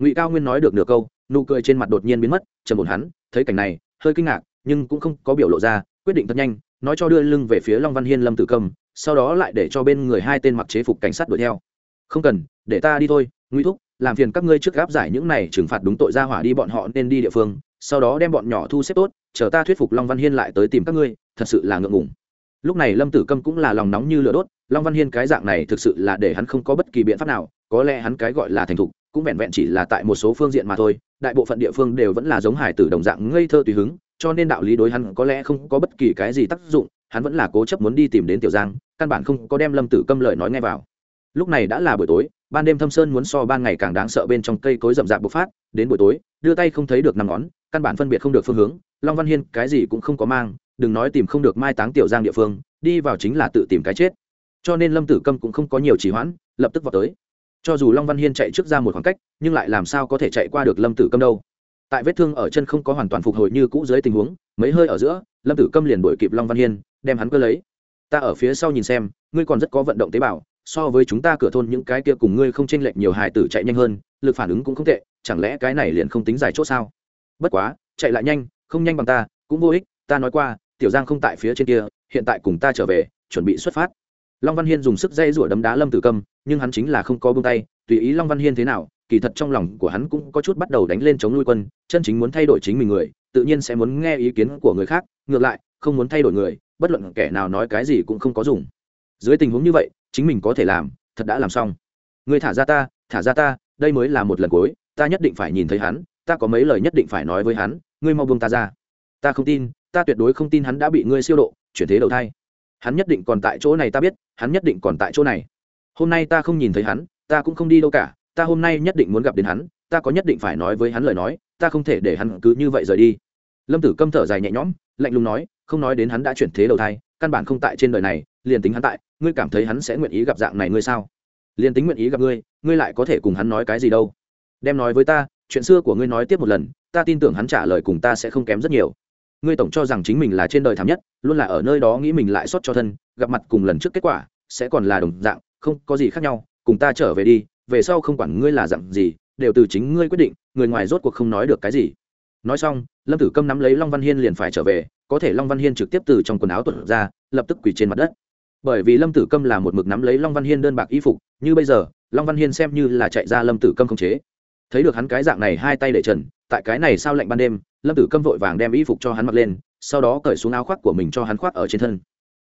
ngụy cao nguyên nói được nửa câu nụ cười trên mặt đột nhiên biến mất trầm một hắn thấy cảnh này hơi kinh ngạc nhưng cũng không có biểu lộ ra quyết định thật nhanh nói cho đưa lưng về phía long văn hiên lâm tử cầm sau đó lại để cho bên người hai tên mặc chế phục cảnh sát đuổi theo không cần để ta đi thôi Ngụy thúc làm phiền các ngươi trước gáp giải những này trừng phạt đúng tội ra hỏa đi bọn họ nên đi địa phương sau đó đem bọn nhỏ thu xếp tốt chờ ta thuyết phục long văn hiên lại tới tìm các ngươi thật sự là ngượng ngùng lúc này lâm tử câm cũng là lòng nóng như lửa đốt long văn hiên cái dạng này thực sự là để hắn không có bất kỳ biện pháp nào có lẽ hắn cái gọi là thành thục cũng vẹn vẹn chỉ là tại một số phương diện mà thôi, đại bộ phận địa phương đều vẫn là giống hải tử đồng dạng ngây thơ tùy hứng, cho nên đạo lý đối hắn có lẽ không có bất kỳ cái gì tác dụng, hắn vẫn là cố chấp muốn đi tìm đến tiểu giang, căn bản không có đem lâm tử câm lời nói ngay vào. Lúc này đã là buổi tối, ban đêm thâm sơn muốn so ban ngày càng đáng sợ bên trong cây cối rậm rạp bộc phát, đến buổi tối, đưa tay không thấy được năm ngón, căn bản phân biệt không được phương hướng, long văn hiên cái gì cũng không có mang, đừng nói tìm không được mai táng tiểu giang địa phương, đi vào chính là tự tìm cái chết. Cho nên lâm tử câm cũng không có nhiều trì hoãn, lập tức vào tới cho dù long văn hiên chạy trước ra một khoảng cách, nhưng lại làm sao có thể chạy qua được lâm tử câm đâu? Tại vết thương ở chân không có hoàn toàn phục hồi như cũ dưới tình huống, mấy hơi ở giữa, lâm tử câm liền đuổi kịp long văn hiên, đem hắn cơ lấy. Ta ở phía sau nhìn xem, ngươi còn rất có vận động tế bào, so với chúng ta cửa thôn những cái kia cùng ngươi không chênh lệch nhiều hài tử chạy nhanh hơn, lực phản ứng cũng không tệ, chẳng lẽ cái này liền không tính dài ỗ sao? Bất quá, chạy lại nhanh, không nhanh bằng ta, cũng vô ích, ta nói qua, tiểu giang không tại phía trên kia, hiện tại cùng ta trở về, chuẩn bị xuất phát long văn hiên dùng sức dây rủa đấm đá lâm tử câm, nhưng hắn chính là không có bông tay, tùy ý long văn hiên thế nào, kỳ thật trong lòng của hắn cũng có chút bắt đầu đánh lên chống nuôi quân, chân chính muốn thay đổi chính mình người, tự nhiên sẽ muốn nghe ý kiến của người khác, ngược lại, không muốn thay đổi người, bất luận kẻ nào nói cái gì cũng không có dùng. Dưới tình huống như vậy, chính mình có thể làm, thật đã làm xong. Người thả ra ta, thả ra ta, đây mới là một lần cuối, ta nhất định phải nhìn thấy hắn, ta có mấy lời nhất định phải nói với hắn, ngươi mau buông ta ra. Ta không tin, ta tuyệt đối không tin hắn đã bị ngươi siêu độ, chuyển thế đầu thai hắn nhất định còn tại chỗ này ta biết, hắn nhất định còn tại chỗ này. Hôm nay ta không nhìn thấy hắn, ta cũng không đi đâu cả, ta hôm nay nhất định muốn gặp đến hắn, ta có nhất định phải nói với hắn lời nói, ta không thể để hắn cứ như vậy rời đi. Lâm tử câm thở dài nhẹ nhõm, lạnh lùng nói, không nói đến hắn đã chuyển thế đầu thai, căn bản không tại trên đời này, liền tính hắn tại, ngươi cảm thấy hắn sẽ nguyện ý gặp dạng này ngươi sao? Liền tính nguyện ý gặp ngươi ngươi lại có thể cùng hắn nói cái gì đâu? Đem nói với ta, chuyện xưa của ngươi nói tiếp một lần, ta tin tưởng hắn trả lời cùng ta sẽ không kém rất nhiều ngươi tổng cho rằng chính mình là trên đời thảm nhất, luôn là ở nơi đó nghĩ mình lại xót cho thân, gặp mặt cùng lần trước kết quả, sẽ còn là đồng dạng, không có gì khác nhau, cùng ta trở về đi, về sau không quản ngươi là dạng gì, đều từ chính ngươi quyết định, người ngoài rốt cuộc không nói được cái gì. Nói xong, lâm tử câm nắm lấy long văn hiên liền phải trở về, có thể long văn hiên trực tiếp từ trong quần áo tuột ra, lập tức quỳ trên mặt đất. Bởi vì lâm tử câm là một mực nắm lấy long văn hiên đơn bạc y phục, như bây giờ, long văn hiên xem như là chạy ra lâm tử câm không chế. Thấy được hắn cái dạng này hai tay để trần tại cái này sao lạnh ban đêm, lâm tử câm vội vàng đem y phục cho hắn mặc lên, sau đó cởi xuống áo khoác của mình cho hắn khoác ở trên thân.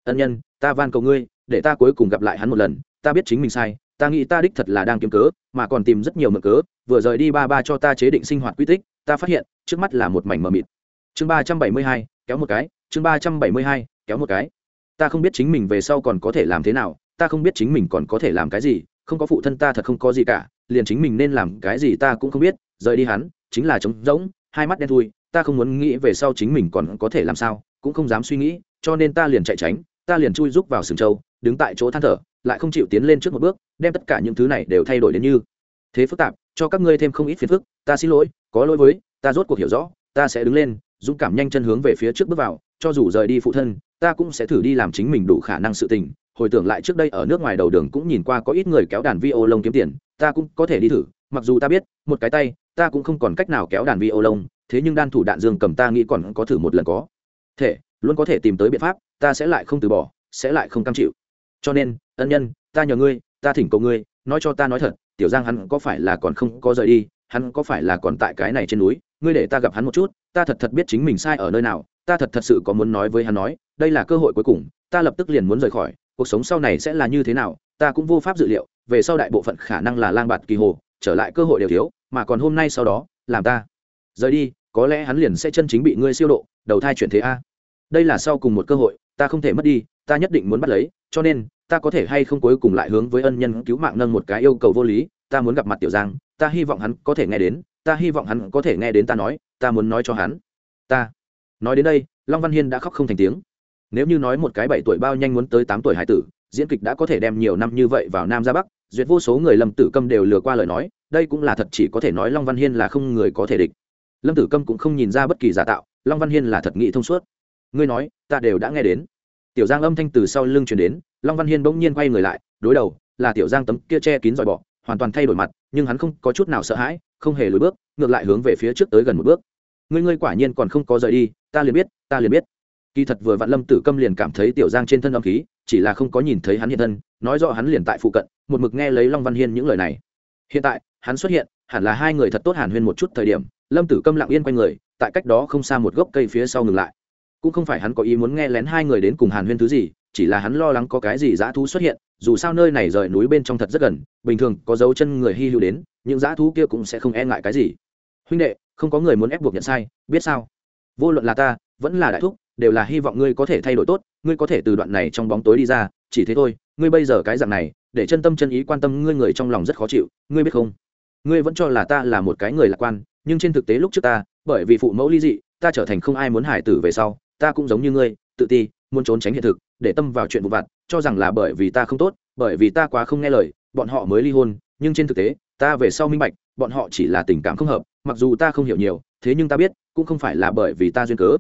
Ân nhân, ta van cầu ngươi, để ta cuối cùng gặp lại hắn một lần, ta biết chính mình sai, ta nghĩ ta đích thật là đang kiếm cớ, mà còn tìm rất nhiều mực cớ, vừa rời đi ba ba cho ta chế định sinh hoạt quy tích, ta phát hiện, trước mắt là một mảnh mờ mịt. Chương ba trăm bảy mươi hai, kéo một cái, chương ba trăm bảy mươi hai, kéo một cái. Ta không biết chính mình về sau còn có thể làm thế nào, ta không biết chính mình còn có thể làm cái gì, không có phụ thân ta thật không có gì cả, liền chính mình nên làm cái gì ta cũng không biết. Rời đi hắn chính là trống rỗng, hai mắt đen thui, ta không muốn nghĩ về sau chính mình còn có thể làm sao, cũng không dám suy nghĩ, cho nên ta liền chạy tránh, ta liền chui rúc vào sừng châu đứng tại chỗ than thở, lại không chịu tiến lên trước một bước, đem tất cả những thứ này đều thay đổi đến như. Thế phức tạp, cho các ngươi thêm không ít phiền phức, ta xin lỗi, có lỗi với, ta rốt cuộc hiểu rõ, ta sẽ đứng lên, dũng cảm nhanh chân hướng về phía trước bước vào, cho dù rời đi phụ thân, ta cũng sẽ thử đi làm chính mình đủ khả năng sự tình. Hồi tưởng lại trước đây ở nước ngoài đầu đường cũng nhìn qua có ít người kéo đàn vi ô lông kiếm tiền, ta cũng có thể đi thử, mặc dù ta biết, một cái tay ta cũng không còn cách nào kéo đàn vi ô lông thế nhưng đan thủ đạn dương cầm ta nghĩ còn có thử một lần có. Thể, luôn có thể tìm tới biện pháp, ta sẽ lại không từ bỏ, sẽ lại không cam chịu. Cho nên, ân nhân, ta nhờ ngươi, ta thỉnh cầu ngươi, nói cho ta nói thật, tiểu giang hắn có phải là còn không có rời đi, hắn có phải là còn tại cái này trên núi, ngươi để ta gặp hắn một chút, ta thật thật biết chính mình sai ở nơi nào, ta thật thật sự có muốn nói với hắn nói, đây là cơ hội cuối cùng, ta lập tức liền muốn rời khỏi, cuộc sống sau này sẽ là như thế nào, ta cũng vô pháp dự liệu, về sau đại bộ phận khả năng là lang bạt kỳ hồ, trở lại cơ hội đều thiếu mà còn hôm nay sau đó, làm ta. Rời đi, có lẽ hắn liền sẽ chân chính bị ngươi siêu độ, đầu thai chuyển thế a. Đây là sau cùng một cơ hội, ta không thể mất đi, ta nhất định muốn bắt lấy, cho nên, ta có thể hay không cuối cùng lại hướng với ân nhân cứu mạng nâng một cái yêu cầu vô lý, ta muốn gặp mặt tiểu giang, ta hy vọng hắn có thể nghe đến, ta hy vọng hắn có thể nghe đến ta nói, ta muốn nói cho hắn. Ta. Nói đến đây, long văn hiên đã khóc không thành tiếng. Nếu như nói một cái bảy tuổi bao nhanh muốn tới tám tuổi hải tử, diễn kịch đã có thể đem nhiều năm như vậy vào nam ra bắc, duyệt vô số người lầm tử câm đều lừa qua lời nói đây cũng là thật chỉ có thể nói long văn hiên là không người có thể địch. Lâm tử câm cũng không nhìn ra bất kỳ giả tạo, long văn hiên là thật nghị thông suốt. Ngươi nói, ta đều đã nghe đến. Tiểu giang âm thanh từ sau lưng chuyển đến, long văn hiên bỗng nhiên quay người lại, đối đầu, là tiểu giang tấm kia che kín dòi bọ, hoàn toàn thay đổi mặt, nhưng hắn không có chút nào sợ hãi, không hề lùi bước, ngược lại hướng về phía trước tới gần một bước. Ngươi ngươi quả nhiên còn không có rời đi, ta liền biết, ta liền biết. Kỳ thật vừa vạn lâm tử câm liền cảm thấy tiểu giang trên thân âm khí, chỉ là không có nhìn thấy hắn hiện thân, nói rõ hắn liền tại phụ cận, một mực nghe lấy long văn hiên những lời này. Hiện tại hắn xuất hiện, hẳn là hai người thật tốt hàn huyên một chút thời điểm, lâm tử câm lặng yên quanh người, tại cách đó không xa một gốc cây phía sau ngừng lại. Cũng không phải hắn có ý muốn nghe lén hai người đến cùng hàn huyên thứ gì, chỉ là hắn lo lắng có cái gì dã thú xuất hiện, dù sao nơi này rời núi bên trong thật rất gần, bình thường có dấu chân người hy hữu đến, những dã thú kia cũng sẽ không e ngại cái gì. Huynh đệ, không có người muốn ép buộc nhận sai, biết sao? Vô luận là ta, vẫn là đại thúc, đều là hy vọng ngươi có thể thay đổi tốt, ngươi có thể từ đoạn này trong bóng tối đi ra, chỉ thế thôi, ngươi bây giờ cái dạng này, để chân tâm chân ý quan tâm ngươi người trong lòng rất khó chịu, ngươi biết không? Ngươi vẫn cho là ta là một cái người lạc quan, nhưng trên thực tế lúc trước ta, bởi vì phụ mẫu ly dị, ta trở thành không ai muốn hải tử về sau, ta cũng giống như ngươi, tự ti, muốn trốn tránh hiện thực, để tâm vào chuyện vụ vặt, cho rằng là bởi vì ta không tốt, bởi vì ta quá không nghe lời, bọn họ mới ly hôn, nhưng trên thực tế, ta về sau minh bạch, bọn họ chỉ là tình cảm không hợp, mặc dù ta không hiểu nhiều, thế nhưng ta biết, cũng không phải là bởi vì ta duyên cớ.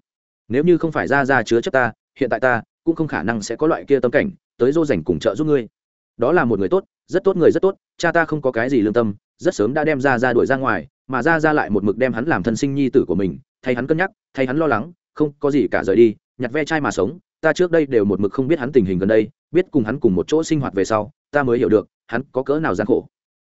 Nếu như không phải ra ra chứa chấp ta, hiện tại ta, cũng không khả năng sẽ có loại kia tâm cảnh, tới dô dành cùng trợ giúp ngươi. Đó là một người tốt, rất tốt người rất tốt, cha ta không có cái gì lương tâm rất sớm đã đem ra ra đuổi ra ngoài, mà ra ra lại một mực đem hắn làm thân sinh nhi tử của mình, thay hắn cân nhắc, thay hắn lo lắng, không có gì cả rời đi, nhặt ve chai mà sống, ta trước đây đều một mực không biết hắn tình hình gần đây, biết cùng hắn cùng một chỗ sinh hoạt về sau, ta mới hiểu được, hắn có cỡ nào gian khổ.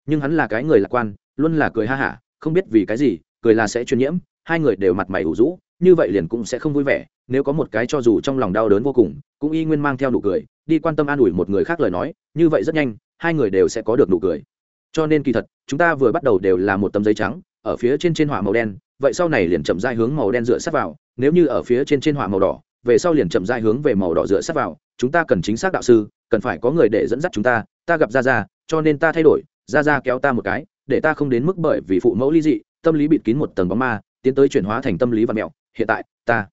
Nhưng hắn là cái người lạc quan, luôn là cười ha hả, không biết vì cái gì, cười là sẽ truyền nhiễm, hai người đều mặt mày ủ rũ, như vậy liền cũng sẽ không vui vẻ, nếu có một cái cho dù trong lòng đau đớn vô cùng, cũng y nguyên mang theo nụ cười, đi quan tâm an ủi một người khác lời nói, như vậy rất nhanh, hai người đều sẽ có được nụ cười. Cho nên kỳ thật chúng ta vừa bắt đầu đều là một tấm giấy trắng, ở phía trên trên hỏa màu đen, vậy sau này liền chậm dai hướng màu đen dựa sát vào, nếu như ở phía trên trên hỏa màu đỏ, về sau liền chậm dai hướng về màu đỏ dựa sát vào, chúng ta cần chính xác đạo sư, cần phải có người để dẫn dắt chúng ta ta gặp ra ra cho nên ta thay đổi ra ra kéo ta một cái, để ta không đến mức bởi vì phụ mẫu ly dị, tâm lý bịt kín một tầng bóng ma, tiến tới chuyển hóa thành tâm lý và mẹo, hiện tại, ta,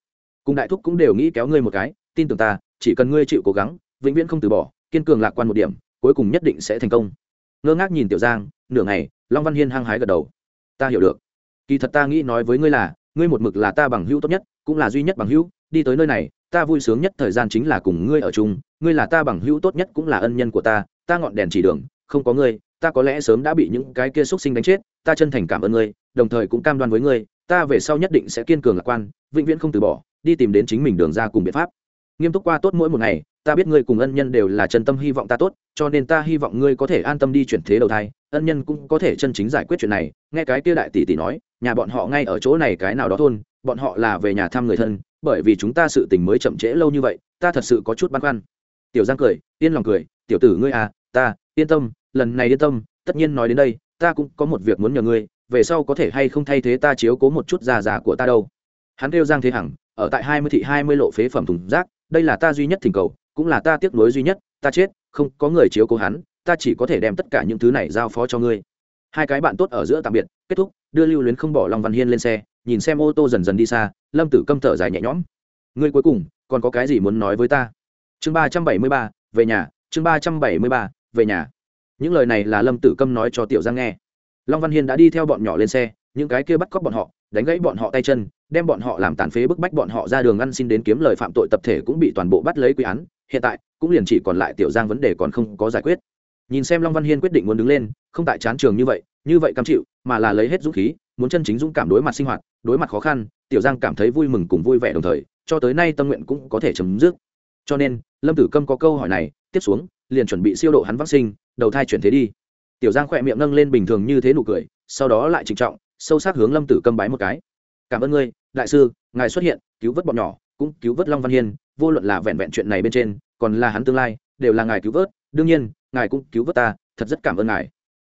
cùng đại thúc cũng đều nghĩ kéo ngươi một cái, tin tưởng ta, chỉ cần ngươi chịu cố gắng, vĩnh viễn không từ bỏ, kiên cường lạc quan một điểm, cuối cùng nhất định sẽ thành công ngơ ngác nhìn tiểu giang, nửa ngày, long văn hiên hăng hái gật đầu. Ta hiểu được. Kỳ thật ta nghĩ nói với ngươi là, ngươi một mực là ta bằng hữu tốt nhất, cũng là duy nhất bằng hữu, đi tới nơi này, ta vui sướng nhất thời gian chính là cùng ngươi ở chung, ngươi là ta bằng hữu tốt nhất cũng là ân nhân của ta ta ngọn đèn chỉ đường, không có ngươi, ta có lẽ sớm đã bị những cái kia xúc sinh đánh chết, ta chân thành cảm ơn ngươi, đồng thời cũng cam đoan với ngươi, ta về sau nhất định sẽ kiên cường lạc quan, vĩnh viễn không từ bỏ, đi tìm đến chính mình đường ra cùng biện pháp. Nghiêm túc qua tốt mỗi một ngày ta biết ngươi cùng ân nhân đều là chân tâm hy vọng ta tốt, cho nên ta hy vọng ngươi có thể an tâm đi chuyển thế đầu thai, ân nhân cũng có thể chân chính giải quyết chuyện này. Nghe cái kia đại tỷ tỷ nói, nhà bọn họ ngay ở chỗ này cái nào đó thôn, bọn họ là về nhà thăm người thân, bởi vì chúng ta sự tình mới chậm trễ lâu như vậy, ta thật sự có chút băn khoăn. Tiểu giang cười, yên lòng cười, tiểu tử ngươi à ta, yên tâm, lần này yên tâm, tất nhiên nói đến đây, ta cũng có một việc muốn nhờ ngươi, về sau có thể hay không thay thế ta chiếu cố một chút già già của ta đâu. Hắn kêu giang thế hằng, ở tại hai mươi thị hai mươi lộ phế phẩm thùng rác, đây là ta duy nhất thỉnh cầu cũng là ta tiếc nuối duy nhất, ta chết, không có người chiếu cố hắn, ta chỉ có thể đem tất cả những thứ này giao phó cho ngươi. Hai cái bạn tốt ở giữa tạm biệt, kết thúc, đưa lưu luyến không bỏ long văn hiên lên xe, nhìn xem ô tô dần dần đi xa, lâm tử câm thở dài nhẹ nhõm. Ngươi cuối cùng, còn có cái gì muốn nói với ta? Chương ba trăm bảy mươi ba, về nhà, chương ba trăm bảy mươi ba, về nhà. Những lời này là lâm tử câm nói cho tiểu giang nghe. Long văn hiên đã đi theo bọn nhỏ lên xe, những cái kia bắt cóc bọn họ, đánh gãy bọn họ tay chân, đem bọn họ làm tàn phế bức bách bọn họ ra đường ăn xin đến kiếm lời phạm tội tập thể cũng bị toàn bộ bắt lấy quy án hiện tại cũng liền chỉ còn lại tiểu giang vấn đề còn không có giải quyết. Nhìn xem long văn hiên quyết định muốn đứng lên, không tại chán trường như vậy như vậy cam chịu, mà là lấy hết dũng khí, muốn chân chính dũng cảm đối mặt sinh hoạt, đối mặt khó khăn, tiểu giang cảm thấy vui mừng cùng vui vẻ đồng thời, cho tới nay tâm nguyện cũng có thể chấm dứt. Cho nên, lâm tử câm có câu hỏi này, tiếp xuống, liền chuẩn bị siêu độ hắn vaccine đầu thai chuyển thế đi. Tiểu giang khỏe miệng nâng lên bình thường như thế nụ cười, sau đó lại trịnh trọng, sâu sắc hướng lâm tử câm bái một cái. Cảm ơn ngươi, đại sư, ngài xuất hiện, cứu vớt bọn nhỏ, cũng cứu vớt long văn hiên vô luận là vẹn vẹn chuyện này bên trên, còn là hắn tương lai, đều là ngài cứu vớt. Đương nhiên, ngài cũng cứu vớt ta, thật rất cảm ơn ngài.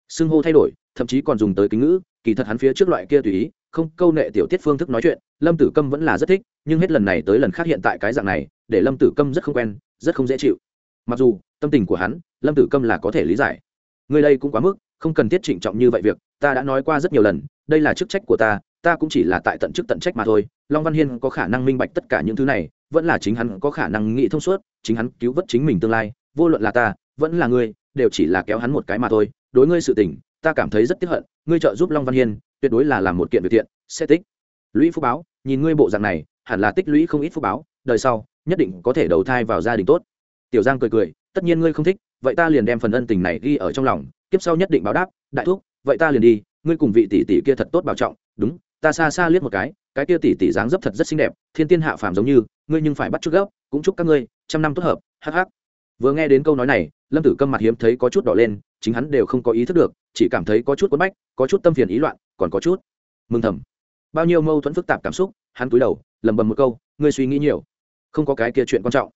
Xưng hô thay đổi, thậm chí còn dùng tới kính ngữ, kỳ thật hắn phía trước loại kia tùy ý, không câu nệ tiểu tiết phương thức nói chuyện, lâm tử câm vẫn là rất thích, nhưng hết lần này tới lần khác hiện tại cái dạng này, để lâm tử câm rất không quen, rất không dễ chịu. Mặc dù, tâm tình của hắn, lâm tử câm là có thể lý giải. Người đây cũng quá mức, không cần thiết trịnh trọng như vậy việc, ta đã nói qua rất nhiều lần, đây là chức trách của ta ta cũng chỉ là tại tận chức tận trách mà thôi. Long văn hiên có khả năng minh bạch tất cả những thứ này vẫn là chính hắn có khả năng nghĩ thông suốt, chính hắn cứu vớt chính mình tương lai, vô luận là ta, vẫn là ngươi, đều chỉ là kéo hắn một cái mà thôi. Đối ngươi sự tình, ta cảm thấy rất tiếc hận, ngươi trợ giúp long văn hiên, tuyệt đối là làm một kiện việc thiện, sẽ tích. Lũy phúc báo, nhìn ngươi bộ dạng này, hẳn là tích lũy không ít phúc báo, đời sau, nhất định có thể đầu thai vào gia đình tốt. Tiểu giang cười cười, tất nhiên ngươi không thích, vậy ta liền đem phần ân tình này ghi ở trong lòng, kiếp sau nhất định báo đáp, đại thúc, vậy ta liền đi, ngươi cùng vị tỷ tỷ kia thật tốt bảo trọng, đúng, ta xa xa liếc một cái cái kia tỷ tỷ dáng dấp thật rất xinh đẹp, thiên tiên hạ phàm giống như, ngươi nhưng phải bắt chước gấp, cũng chúc các ngươi trăm năm tốt hợp, hắc hắc. Vừa nghe đến câu nói này, lâm tử câm mặt hiếm thấy có chút đỏ lên, chính hắn đều không có ý thức được, chỉ cảm thấy có chút quấn bách, có chút tâm phiền ý loạn, còn có chút mừng thầm. Bao nhiêu mâu thuẫn phức tạp cảm xúc, hắn cúi đầu lầm bầm một câu, ngươi suy nghĩ nhiều, không có cái kia chuyện quan trọng.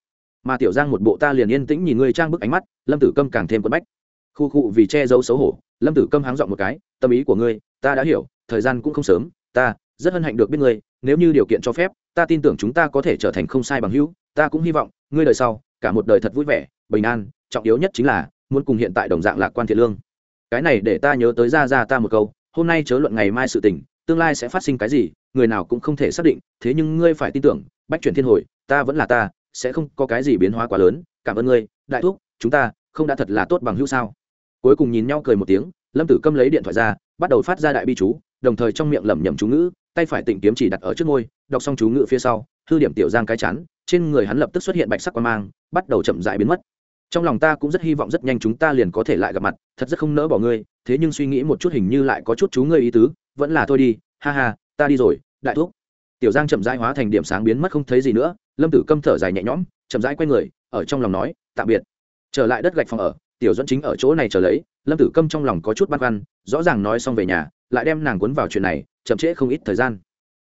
Mà tiểu giang một bộ ta liền yên tĩnh nhìn ngươi trang bức ánh mắt, lâm tử câm càng thêm quấn bách. Khu khu vì che giấu xấu hổ, lâm tử câm háng dọn một cái, tâm ý của ngươi, ta đã hiểu, thời gian cũng không sớm, ta rất hân hạnh được biết ngươi, nếu như điều kiện cho phép, ta tin tưởng chúng ta có thể trở thành không sai bằng hữu, ta cũng hy vọng, ngươi đời sau, cả một đời thật vui vẻ, bình an, trọng yếu nhất chính là, muốn cùng hiện tại đồng dạng lạc quan thiện lương. Cái này để ta nhớ tới ra ra ta một câu, hôm nay chớ luận ngày mai sự tình, tương lai sẽ phát sinh cái gì, người nào cũng không thể xác định, thế nhưng ngươi phải tin tưởng, bách chuyển thiên hồi, ta vẫn là ta, sẽ không có cái gì biến hóa quá lớn, cảm ơn ngươi, đại thúc, chúng ta, không đã thật là tốt bằng hữu sao? Cuối cùng nhìn nhau cười một tiếng, lâm tử câm lấy điện thoại ra, bắt đầu phát ra đại bi chú, đồng thời trong miệng lẩm nhẩm chú ngữ tay phải tịnh kiếm chỉ đặt ở trước ngôi, đọc xong chú ngự phía sau, hư điểm tiểu giang cái chắn trên người hắn lập tức xuất hiện bạch sắc quan mang, bắt đầu chậm dại biến mất. Trong lòng ta cũng rất hy vọng rất nhanh chúng ta liền có thể lại gặp mặt, thật rất không nỡ bỏ ngươi, thế nhưng suy nghĩ một chút hình như lại có chút chú ngươi ý tứ, vẫn là thôi đi, ha ha, ta đi rồi, đại thúc. Tiểu giang chậm rãi hóa thành điểm sáng biến mất không thấy gì nữa, lâm tử câm thở dài nhẹ nhõm, chậm rãi quay người, ở trong lòng nói, tạm biệt. Trở lại đất gạch phòng ở, tiểu dẫn chính ở chỗ này chờ lấy, lâm tử câm trong lòng có chút băn khoăn, rõ ràng nói xong về nhà, lại đem nàng cuốn vào chuyện này chậm trễ không ít thời gian.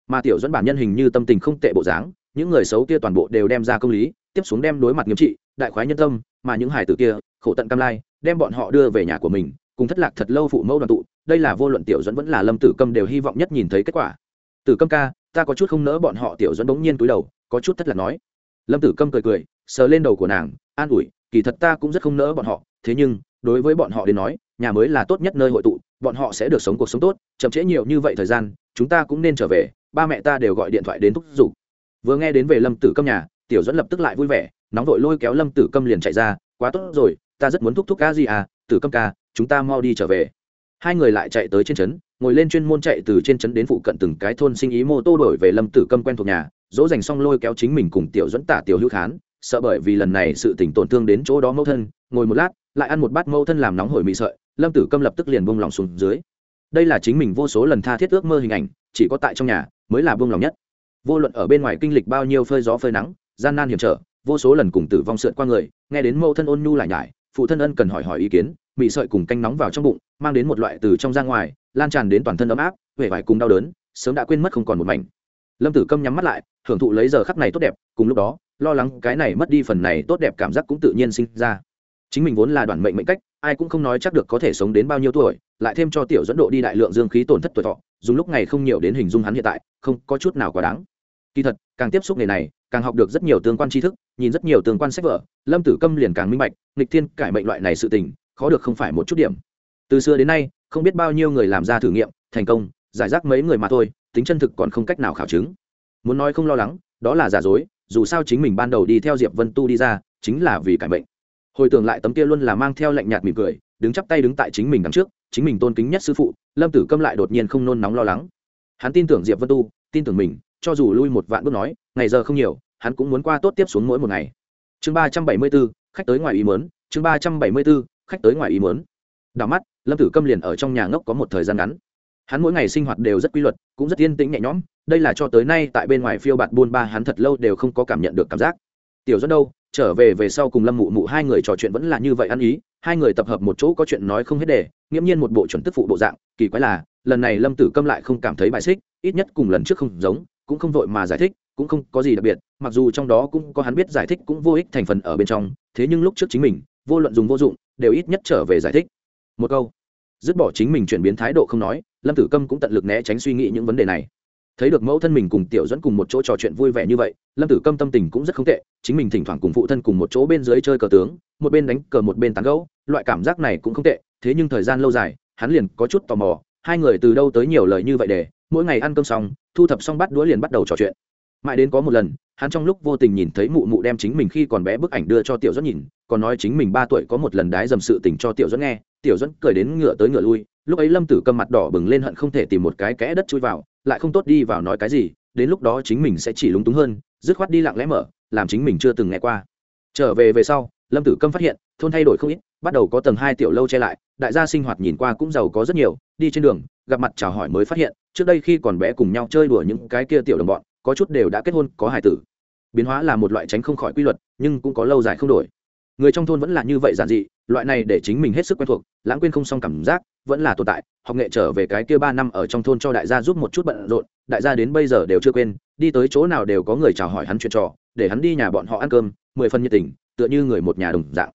Mà tiểu dẫn bản nhân hình như tâm tình không tệ bộ dáng, những người xấu kia toàn bộ đều đem ra công lý, tiếp xuống đem đối mặt nghiêm trị, đại khoái nhân tâm, mà những hải tử kia, khổ tận cam lai, đem bọn họ đưa về nhà của mình, cùng thất lạc thật lâu phụ mẫu đoàn tụ, đây là vô luận tiểu dẫn vẫn là lâm tử câm đều hy vọng nhất nhìn thấy kết quả. Tử câm ca, ta có chút không nỡ bọn họ, tiểu dẫn bỗng nhiên túi đầu, có chút thất lạc nói. Lâm tử câm cười cười, sờ lên đầu của nàng, an ủi, kỳ thật ta cũng rất không nỡ bọn họ, thế nhưng, đối với bọn họ đến nói, nhà mới là tốt nhất nơi hội tụ bọn họ sẽ được sống cuộc sống tốt, chậm trễ nhiều như vậy thời gian, chúng ta cũng nên trở về, ba mẹ ta đều gọi điện thoại đến thúc giục. Vừa nghe đến về lâm tử câm nhà, tiểu dẫn lập tức lại vui vẻ, nóng vội lôi kéo lâm tử câm liền chạy ra, quá tốt rồi, ta rất muốn thúc thúc ca gì à tử câm ca, chúng ta mau đi trở về. Hai người lại chạy tới trên trấn, ngồi lên chuyên môn chạy từ trên trấn đến phụ cận từng cái thôn sinh ý mô tô đổi về lâm tử câm quen thuộc nhà, dỗ dành xong lôi kéo chính mình cùng tiểu dẫn tả tiểu hữu khán, sợ bởi vì lần này sự tỉnh tổn thương đến chỗ đó mẫu thân, ngồi một lát, lại ăn một bát mẫu thân làm nóng hổi mị sợi lâm tử câm lập tức liền buông lòng xuống dưới. Đây là chính mình vô số lần tha thiết ước mơ hình ảnh, chỉ có tại trong nhà mới là buông lòng nhất. Vô luận ở bên ngoài kinh lịch bao nhiêu phơi gió phơi nắng, gian nan hiểm trở, vô số lần cùng tử vong sượn qua người, nghe đến mẫu thân ôn nhu lại nhải, phụ thân ân cần hỏi hỏi ý kiến bị sợi cùng canh nóng vào trong bụng, mang đến một loại từ trong ra ngoài, lan tràn đến toàn thân ấm áp huệ vải cùng đau đớn, sớm đã quên mất không còn một mảnh. Lâm tử câm nhắm mắt lại, hưởng thụ lấy giờ khắc này tốt đẹp, cùng lúc đó, lo lắng cái này mất đi phần này tốt đẹp cảm giác cũng tự nhiên sinh ra chính mình vốn là đoàn mệnh mệnh cách, ai cũng không nói chắc được có thể sống đến bao nhiêu tuổi, lại thêm cho tiểu dẫn độ đi đại lượng dương khí tổn thất tuổi thọ, dùng lúc này không nhiều đến hình dung hắn hiện tại, không có chút nào quá đáng. Kỳ thật, càng tiếp xúc nghề này, càng học được rất nhiều tương quan tri thức, nhìn rất nhiều tương quan sách vở, lâm tử câm liền càng minh bạch, nghịch thiên cải mệnh loại này sự tình, khó được không phải một chút điểm. Từ xưa đến nay, không biết bao nhiêu người làm ra thử nghiệm, thành công, giải rác mấy người mà thôi, tính chân thực còn không cách nào khảo chứng. Muốn nói không lo lắng, đó là giả dối, dù sao chính mình ban đầu đi theo diệp vân tu đi ra, chính là vì cải mệnh hồi tưởng lại tấm kia luôn là mang theo lạnh nhạt mỉm cười, đứng chắp tay đứng tại chính mình đằng trước, chính mình tôn kính nhất sư phụ, lâm tử câm lại đột nhiên không nôn nóng lo lắng. Hắn tin tưởng diệp vân tu, tin tưởng mình, cho dù lui một vạn bước nói, ngày giờ không nhiều, hắn cũng muốn qua tốt tiếp xuống mỗi một ngày. Chương ba trăm bảy mươi b ố khách tới ngoài ý mớn chương ba trăm bảy mươi b ố khách tới ngoài ý mớn Đào mắt, lâm tử câm liền ở trong nhà ngốc có một thời gian ngắn. Hắn mỗi ngày sinh hoạt đều rất quy luật, cũng rất yên tĩnh nhẹ nhõm, đây là cho tới nay tại bên ngoài phiêu bạt buôn ba hắn thật lâu đều không có cảm nhận được cảm giác. Tiểu dẫn đâu trở về về sau cùng lâm mụ mụ hai người trò chuyện vẫn là như vậy ăn ý, hai người tập hợp một chỗ có chuyện nói không hết đề, nghiễm nhiên một bộ chuẩn tức phụ bộ dạng, kỳ quái là, lần này lâm tử câm lại không cảm thấy bài xích, ít nhất cùng lần trước không giống, cũng không vội mà giải thích, cũng không có gì đặc biệt, mặc dù trong đó cũng có hắn biết giải thích cũng vô ích thành phần ở bên trong, thế nhưng lúc trước chính mình, vô luận dùng vô dụng, đều ít nhất trở về giải thích. Một câu. Dứt bỏ chính mình chuyển biến thái độ không nói, lâm tử câm cũng tận lực né tránh suy nghĩ những vấn đề này thấy được mẫu thân mình cùng tiểu dẫn cùng một chỗ trò chuyện vui vẻ như vậy, lâm tử câm tâm tình cũng rất không tệ, chính mình thỉnh thoảng cùng phụ thân cùng một chỗ bên dưới chơi cờ tướng, một bên đánh cờ một bên tán gẫu, loại cảm giác này cũng không tệ, thế nhưng thời gian lâu dài, hắn liền có chút tò mò, hai người từ đâu tới nhiều lời như vậy để, mỗi ngày ăn cơm xong, thu thập xong bắt đũa liền bắt đầu trò chuyện. Mãi đến có một lần, hắn trong lúc vô tình nhìn thấy mụ mụ đem chính mình khi còn bé bức ảnh đưa cho tiểu dẫn nhìn, còn nói chính mình ba tuổi có một lần đái dầm sự tình cho tiểu dẫn nghe, tiểu dẫn cười đến ngựa tới ngựa lui, lúc ấy lâm tử Cầm mặt đỏ bừng lên hận không thể tìm một cái kẽ đất chui vào lại không tốt đi vào nói cái gì, đến lúc đó chính mình sẽ chỉ lúng túng hơn, dứt khoát đi lặng lẽ mở, làm chính mình chưa từng nghe qua. Trở về về sau, lâm tử câm phát hiện, thôn thay đổi không ít, bắt đầu có tầng hai tiểu lâu che lại, đại gia sinh hoạt nhìn qua cũng giàu có rất nhiều, đi trên đường, gặp mặt chào hỏi mới phát hiện, trước đây khi còn bé cùng nhau chơi đùa những cái kia tiểu đồng bọn, có chút đều đã kết hôn, có hài tử. Biến hóa là một loại tránh không khỏi quy luật, nhưng cũng có lâu dài không đổi. Người trong thôn vẫn là như vậy giản dị, loại này để chính mình hết sức quen thuộc, lãng quên không xong cảm giác vẫn là tồn tại, học nghệ trở về cái kia ba năm ở trong thôn cho đại gia giúp một chút bận rộn, đại gia đến bây giờ đều chưa quên, đi tới chỗ nào đều có người chào hỏi hắn chuyện trò, để hắn đi nhà bọn họ ăn cơm, mười phần nhiệt tình, tựa như người một nhà đồng dạng.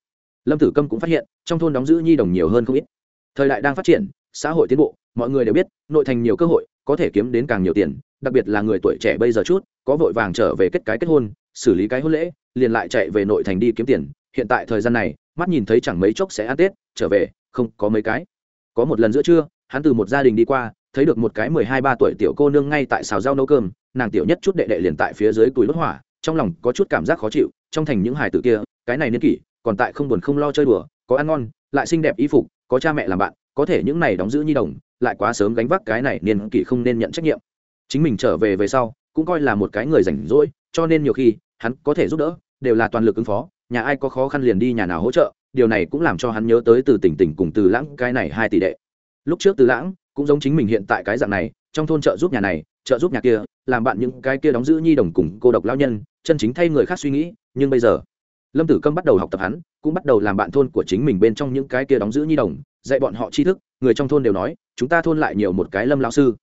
Lâm tử câm cũng phát hiện, trong thôn đóng giữ nhi đồng nhiều hơn không ít. Thời đại đang phát triển, xã hội tiến bộ, mọi người đều biết, nội thành nhiều cơ hội, có thể kiếm đến càng nhiều tiền, đặc biệt là người tuổi trẻ bây giờ chút, có vội vàng trở về kết cái kết hôn, xử lý cái hôn lễ, liền lại chạy về nội thành đi kiếm tiền. Hiện tại thời gian này, mắt nhìn thấy chẳng mấy chốc sẽ ăn tết, trở về, không có mấy cái có một lần giữa trưa, hắn từ một gia đình đi qua, thấy được một cái mười hai, ba tuổi tiểu cô nương ngay tại xào rau nấu cơm, nàng tiểu nhất chút đệ đệ liền tại phía dưới túi đốt hỏa, trong lòng có chút cảm giác khó chịu, trong thành những hài tử kia, cái này niên kỷ, còn tại không buồn không lo chơi đùa, có ăn ngon, lại xinh đẹp y phục, có cha mẹ làm bạn, có thể những này đóng giữ nhi đồng, lại quá sớm gánh vác cái này niên kỷ không nên nhận trách nhiệm. Chính mình trở về về sau, cũng coi là một cái người rảnh rỗi, cho nên nhiều khi, hắn có thể giúp đỡ, đều là toàn lực ứng phó, nhà ai có khó khăn liền đi nhà nào hỗ trợ điều này cũng làm cho hắn nhớ tới từ tỉnh tỉnh cùng từ lãng cái này hai tỷ đệ. Lúc trước từ lãng cũng giống chính mình hiện tại cái dạng này, trong thôn trợ giúp nhà này, trợ giúp nhà kia, làm bạn những cái kia đóng giữ nhi đồng cùng cô độc lao nhân, chân chính thay người khác suy nghĩ, nhưng bây giờ, lâm tử câm bắt đầu học tập hắn, cũng bắt đầu làm bạn thôn của chính mình bên trong những cái kia đóng giữ nhi đồng, dạy bọn họ tri thức, người trong thôn đều nói, chúng ta thôn lại nhiều một cái lâm lao sư.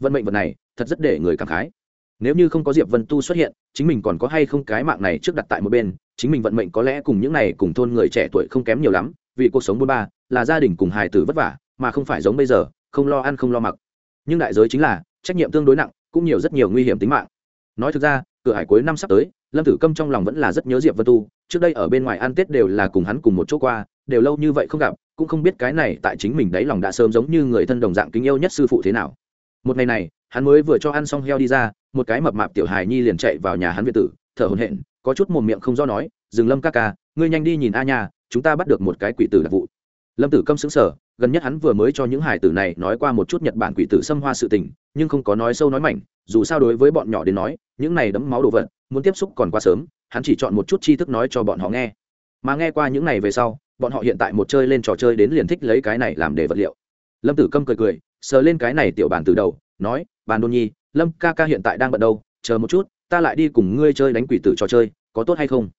Vận mệnh vật này, thật rất để người cảm khái. Nếu như không có diệp vân tu xuất hiện, chính mình còn có hay không cái mạng này trước đặt tại một bên chính mình vận mệnh có lẽ cùng những này cùng thôn người trẻ tuổi không kém nhiều lắm, vì cuộc sống buôn ba, là gia đình cùng hài tử vất vả, mà không phải giống bây giờ, không lo ăn không lo mặc. Nhưng đại giới chính là, trách nhiệm tương đối nặng, cũng nhiều rất nhiều nguy hiểm tính mạng. Nói thực ra, cửa hải cuối năm sắp tới, lâm tử câm trong lòng vẫn là rất nhớ diệp vân tu, trước đây ở bên ngoài ăn tết đều là cùng hắn cùng một chỗ qua, đều lâu như vậy không gặp, cũng không biết cái này tại chính mình đáy lòng đã sớm giống như người thân đồng dạng kính yêu nhất sư phụ thế nào. Một ngày này, hắn mới vừa cho ăn xong heo đi ra, một cái mập mạp tiểu hài nhi liền chạy vào nhà hắn việt tử, thở hổn hển có chút mồm miệng không do nói, dừng lâm ca ca, ngươi nhanh đi nhìn a nha, chúng ta bắt được một cái quỷ tử đặc vụ. Lâm tử câm xứng sở gần nhất hắn vừa mới cho những hải tử này nói qua một chút nhật bản quỷ tử xâm hoa sự tình, nhưng không có nói sâu nói mảnh, dù sao đối với bọn nhỏ đến nói, những này đấm máu đồ vật, muốn tiếp xúc còn quá sớm, hắn chỉ chọn một chút tri thức nói cho bọn họ nghe. Mà nghe qua những này về sau, bọn họ hiện tại một chơi lên trò chơi đến liền thích lấy cái này làm để vật liệu. Lâm tử câm cười cười, sờ lên cái này tiểu bàn từ đầu, nói bàn đôn nhi, lâm ca ca hiện tại đang bận đâu, chờ một chút, ta lại đi cùng ngươi chơi đánh quỷ tử trò chơi có tốt hay không?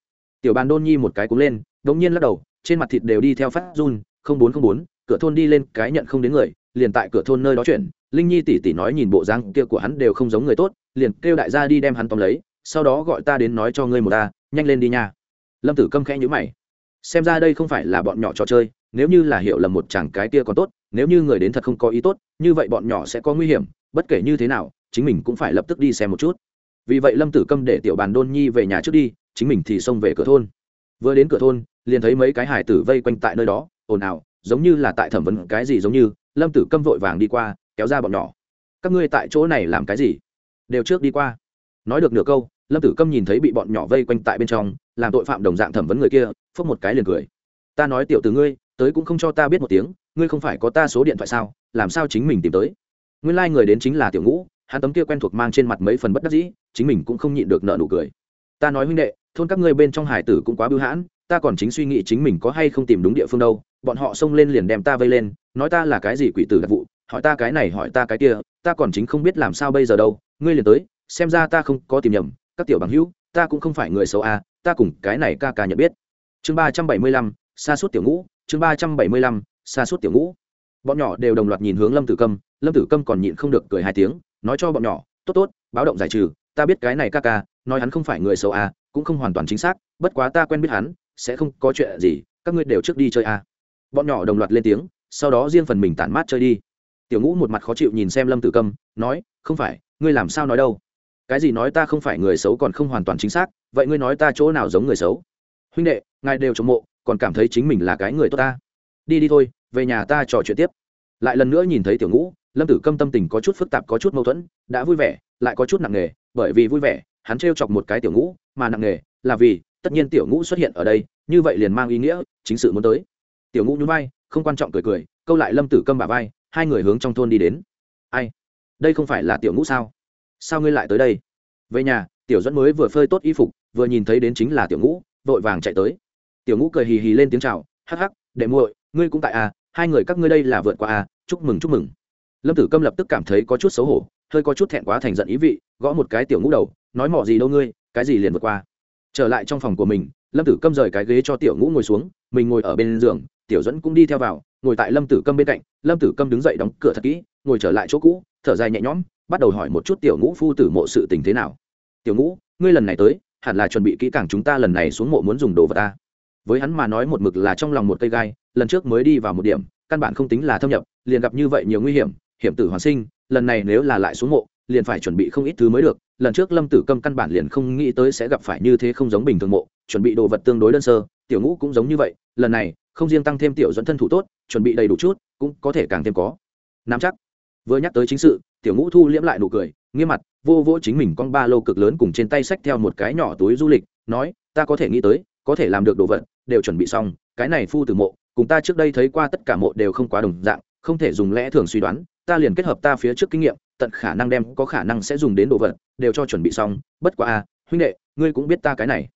Tiểu bàn đôn nhi một cái cúng lên, đống nhiên lắc đầu, trên mặt thịt đều đi theo phát run, không bốn không bốn, cửa thôn đi lên, cái nhận không đến người, liền tại cửa thôn nơi đó chuyển, linh nhi tỉ tỉ nói nhìn bộ dáng kia của hắn đều không giống người tốt, liền kêu đại gia đi đem hắn tóm lấy, sau đó gọi ta đến nói cho ngươi một ta, nhanh lên đi nha. Lâm tử câm khẽ nhữ mày. Xem ra đây không phải là bọn nhỏ trò chơi, nếu như là hiểu lầm một chàng cái kia còn tốt, nếu như người đến thật không có ý tốt, như vậy bọn nhỏ sẽ có nguy hiểm, bất kể như thế nào, chính mình cũng phải lập tức đi xem một chút vì vậy lâm tử câm để tiểu bàn đôn nhi về nhà trước đi, chính mình thì xông về cửa thôn. Vừa đến cửa thôn, liền thấy mấy cái hải tử vây quanh tại nơi đó, ồn ào, giống như là tại thẩm vấn cái gì giống như, lâm tử câm vội vàng đi qua, kéo ra bọn nhỏ. Các ngươi tại chỗ này làm cái gì? Đều trước đi qua. Nói được nửa câu, lâm tử câm nhìn thấy bị bọn nhỏ vây quanh tại bên trong, làm tội phạm đồng dạng thẩm vấn người kia, phốc một cái liền cười. Ta nói tiểu từ ngươi, tới cũng không cho ta biết một tiếng, ngươi không phải có ta số điện thoại sao, làm sao chính mình tìm tới? Nguyên lai、like、người đến chính là tiểu ngũ, hắn tấm kia quen thuộc mang trên mặt mấy phần bất đắc dĩ, chính mình cũng không nhịn được nợ nụ cười. Ta nói huynh đệ, thôn các ngươi bên trong hải tử cũng quá bưu hãn, ta còn chính suy nghĩ chính mình có hay không tìm đúng địa phương đâu, bọn họ xông lên liền đem ta vây lên, nói ta là cái gì quỷ tử đặc vụ, hỏi ta cái này, hỏi ta cái kia, ta còn chính không biết làm sao bây giờ đâu, ngươi liền tới, xem ra ta không có tìm nhầm, các tiểu bằng hữu, ta cũng không phải người xấu à ta cùng cái này ca ca nhận biết. Chương ba trăm bảy mươi lăm xa suốt tiểu ngũ, chương ba trăm bảy mươi lăm xa suốt tiểu ngũ. Bọn nhỏ đều đồng loạt nhìn hướng lâm tử câm lâm tử câm còn nhịn không được cười hai tiếng, nói cho bọn nhỏ, tốt tốt, báo động giải trừ, ta biết cái này ca ca, nói hắn không phải người xấu à cũng không hoàn toàn chính xác, bất quá ta quen biết hắn, sẽ không có chuyện gì, các ngươi đều trước đi chơi à. Bọn nhỏ đồng loạt lên tiếng, sau đó riêng phần mình tản mát chơi đi. Tiểu ngũ một mặt khó chịu nhìn xem lâm tử câm, nói, không phải, ngươi làm sao nói đâu? Cái gì nói ta không phải người xấu còn không hoàn toàn chính xác, vậy ngươi nói ta chỗ nào giống người xấu? Huynh đệ, ngài đều chống mộ, còn cảm thấy chính mình là cái người tốt ta. Đi đi thôi, về nhà ta trò chuyện tiếp. Lại lần nữa nhìn thấy tiểu ngũ lâm tử câm tâm tình có chút phức tạp, có chút mâu thuẫn, đã vui vẻ, lại có chút nặng nề, bởi vì vui vẻ, hắn trêu chọc một cái tiểu ngũ, mà nặng nề là vì, tất nhiên tiểu ngũ xuất hiện ở đây, như vậy liền mang ý nghĩa, chính sự muốn tới. Tiểu ngũ nhún vai, không quan trọng cười cười, câu lại lâm tử câm bà vai, hai người hướng trong thôn đi đến. Ai? Đây không phải là tiểu ngũ sao? Sao ngươi lại tới đây? Về nhà, tiểu dẫn mới vừa phơi tốt y phục, vừa nhìn thấy đến chính là tiểu ngũ, vội vàng chạy tới. Tiểu ngũ cười hì hì lên tiếng chào, hắc hắc, đệ muội, ngươi cũng tại à hai người các ngươi đây là vượt qua à chúc mừng chúc mừng lâm tử câm lập tức cảm thấy có chút xấu hổ, hơi có chút thẹn quá thành giận ý vị, gõ một cái tiểu ngũ đầu, nói mỏ gì đâu ngươi, cái gì liền vượt qua. Trở lại trong phòng của mình, lâm tử câm rời cái ghế cho tiểu ngũ ngồi xuống, mình ngồi ở bên giường, tiểu dẫn cũng đi theo vào, ngồi tại lâm tử câm bên cạnh, lâm tử câm đứng dậy đóng cửa thật kỹ, ngồi trở lại chỗ cũ, thở dài nhẹ nhõm, bắt đầu hỏi một chút tiểu ngũ phu tử mộ sự tình thế nào. Tiểu ngũ, ngươi lần này tới, hẳn là chuẩn bị kỹ càng chúng ta lần này xuống mộ muốn dùng đồ vật ta. Với hắn mà nói một mực là trong lòng một cây gai, lần trước mới đi vào một điểm, căn bản không tính là thâm nhập, liền gặp như vậy nhiều nguy hiểm hiểm tử hoàn sinh, lần này nếu là lại xuống mộ, liền phải chuẩn bị không ít thứ mới được. Lần trước lâm tử câm căn bản liền không nghĩ tới sẽ gặp phải như thế không giống bình thường mộ, chuẩn bị đồ vật tương đối đơn sơ, tiểu ngũ cũng giống như vậy, lần này, không riêng tăng thêm tiểu dẫn thân thủ tốt, chuẩn bị đầy đủ chút, cũng có thể càng thêm có. Nắm chắc. Vừa nhắc tới chính sự, tiểu ngũ thu liễm lại nụ cười, nghiêm mặt, vô vỗ chính mình con ba lô cực lớn cùng trên tay xách theo một cái nhỏ túi du lịch, nói, ta có thể nghĩ tới, có thể làm được đồ vật, đều chuẩn bị xong, cái này phu từ mộ, cùng ta trước đây thấy qua tất cả mộ đều không quá đồng dạng không thể dùng lẽ thường suy đoán, ta liền kết hợp ta phía trước kinh nghiệm, tận khả năng đem có khả năng sẽ dùng đến đồ vật, đều cho chuẩn bị xong, bất quá a huynh đệ, ngươi cũng biết ta cái này.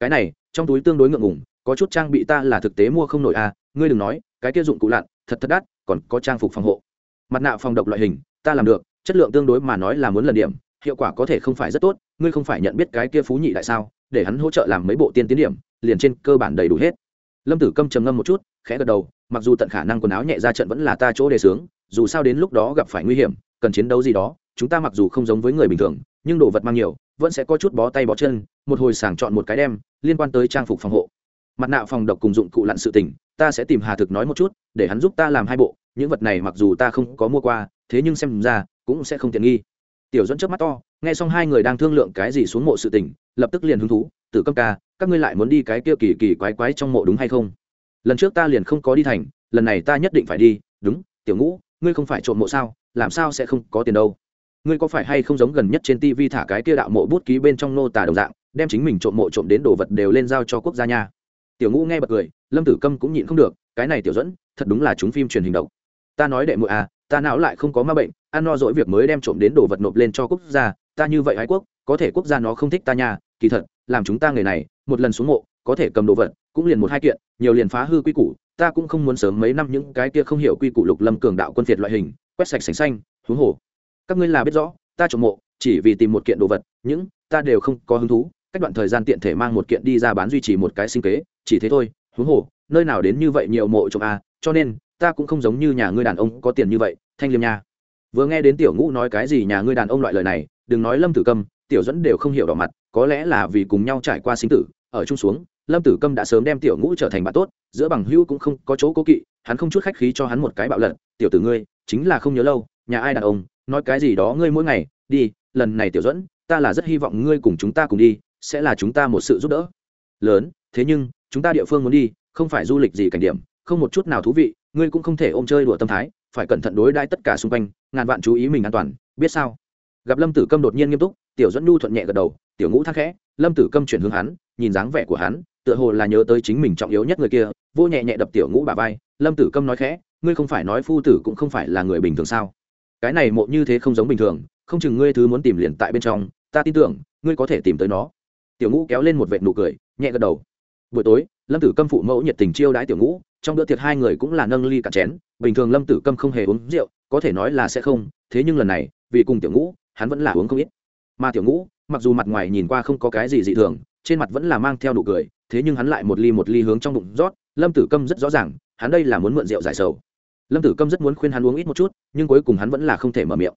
Cái này, trong túi tương đối ngượng ngùng, có chút trang bị ta là thực tế mua không nổi a ngươi đừng nói, cái kia dụng cụ lặn, thật thật đắt, còn có trang phục phòng hộ. Mặt nạ phòng độc loại hình, ta làm được, chất lượng tương đối mà nói là muốn lần điểm, hiệu quả có thể không phải rất tốt, ngươi không phải nhận biết cái kia phú nhị tại sao, để hắn hỗ trợ làm mấy bộ tiên tiến điểm, liền trên cơ bản đầy đủ hết lâm tử câm trầm ngâm một chút, khẽ gật đầu, mặc dù tận khả năng quần áo nhẹ ra trận vẫn là ta chỗ đề sướng dù sao đến lúc đó gặp phải nguy hiểm, cần chiến đấu gì đó, chúng ta mặc dù không giống với người bình thường, nhưng đồ vật mang nhiều, vẫn sẽ có chút bó tay bó chân, một hồi sàng chọn một cái đem, liên quan tới trang phục phòng hộ. Mặt nạ phòng độc cùng dụng cụ lặn sự tình, ta sẽ tìm hà thực nói một chút, để hắn giúp ta làm hai bộ, những vật này mặc dù ta không có mua qua, thế nhưng xem ra, cũng sẽ không tiện nghi. Tiểu dẫn trước mắt to, nghe xong hai người đang thương lượng cái gì xuống mộ sự tình, lập tức liền hứng thú tử câm ca, các ngươi lại muốn đi cái kia kỳ kỳ quái quái trong mộ đúng hay không? Lần trước ta liền không có đi thành, lần này ta nhất định phải đi, đúng, tiểu ngũ, ngươi không phải trộm mộ sao, làm sao sẽ không có tiền đâu? Ngươi có phải hay không giống gần nhất trên tv thả cái kia đạo mộ bút ký bên trong nô tả đồng dạng, đem chính mình trộm mộ trộm đến đồ vật đều lên giao cho quốc gia nha? Tiểu ngũ nghe bật cười, lâm tử câm cũng nhịn không được, cái này tiểu dẫn, thật đúng là chúng phim truyền hình động ta nói đệ muội à ta não lại không có ma bệnh, ăn no dỗi việc mới đem trộm đến đồ vật nộp lên cho quốc gia, ta như vậy ái quốc, có thể quốc gia nó không thích ta nha, kỳ thật làm chúng ta người này, một lần xuống mộ, có thể cầm đồ vật, cũng liền một hai kiện, nhiều liền phá hư quy củ, ta cũng không muốn sớm mấy năm những cái kia không hiểu quy củ lục lâm cường đạo quân phiệt loại hình, quét sạch sành xanh, huống hồ. Các ngươi là biết rõ, ta trộm mộ, chỉ vì tìm một kiện đồ vật, những ta đều không có hứng thú, cách đoạn thời gian tiện thể mang một kiện đi ra bán duy trì một cái sinh kế, chỉ thế thôi, huống hồ, nơi nào đến như vậy nhiều mộ trộm a cho nên, ta cũng không giống như nhà ngươi đàn ông có tiền như vậy, thanh liêm nha. Vừa nghe đến tiểu ngũ nói cái gì nhà ngươi đàn ông loại lời này, đừng nói lâm tử câm tiểu dẫn đều không hiểu đỏ mặt có lẽ là vì cùng nhau trải qua sinh tử, ở chung xuống, lâm tử câm đã sớm đem tiểu ngũ trở thành bạn tốt, giữa bằng hữu cũng không có chỗ cố kỵ, hắn không chút khách khí cho hắn một cái bạo lận tiểu tử ngươi, chính là không nhớ lâu, nhà ai đàn ông, nói cái gì đó ngươi mỗi ngày, đi, lần này tiểu dẫn, ta là rất hy vọng ngươi cùng chúng ta cùng đi, sẽ là chúng ta một sự giúp đỡ. Lớn, thế nhưng, chúng ta địa phương muốn đi, không phải du lịch gì cảnh điểm, không một chút nào thú vị, ngươi cũng không thể ôm chơi đùa tâm thái, phải cẩn thận đối đãi tất cả xung quanh, ngàn vạn chú ý mình an toàn, biết sao? Gặp lâm tử câm đột nhiên nghiêm túc tiểu dẫn nhu thuận nhẹ gật đầu, tiểu ngũ thắc khẽ. Lâm tử câm chuyển hướng hắn, nhìn dáng vẻ của hắn, tựa hồ là nhớ tới chính mình trọng yếu nhất người kia vô nhẹ nhẹ đập tiểu ngũ bà vai. Lâm tử câm nói khẽ, ngươi không phải nói phu tử cũng không phải là người bình thường sao? Cái này mộ như thế không giống bình thường, không chừng ngươi thứ muốn tìm liền tại bên trong, ta tin tưởng, ngươi có thể tìm tới nó. Tiểu ngũ kéo lên một vệt nụ cười, nhẹ gật đầu. Buổi tối, lâm tử câm phụ mẫu nhiệt tình chiêu đãi tiểu ngũ, trong bữa tiệc hai người cũng là nâng ly cả chén, bình thường lâm tử câm không hề uống rượu, có thể nói là sẽ không, thế nhưng lần này, vì cùng tiểu ngũ, hắn vẫn là uống không ít mà tiểu ngũ, mặc dù mặt ngoài nhìn qua không có cái gì dị thường, trên mặt vẫn là mang theo nụ cười, thế nhưng hắn lại một ly một ly hướng trong bụng rót, lâm tử câm rất rõ ràng, hắn đây là muốn mượn rượu giải sầu. Lâm tử câm rất muốn khuyên hắn uống ít một chút, nhưng cuối cùng hắn vẫn là không thể mở miệng.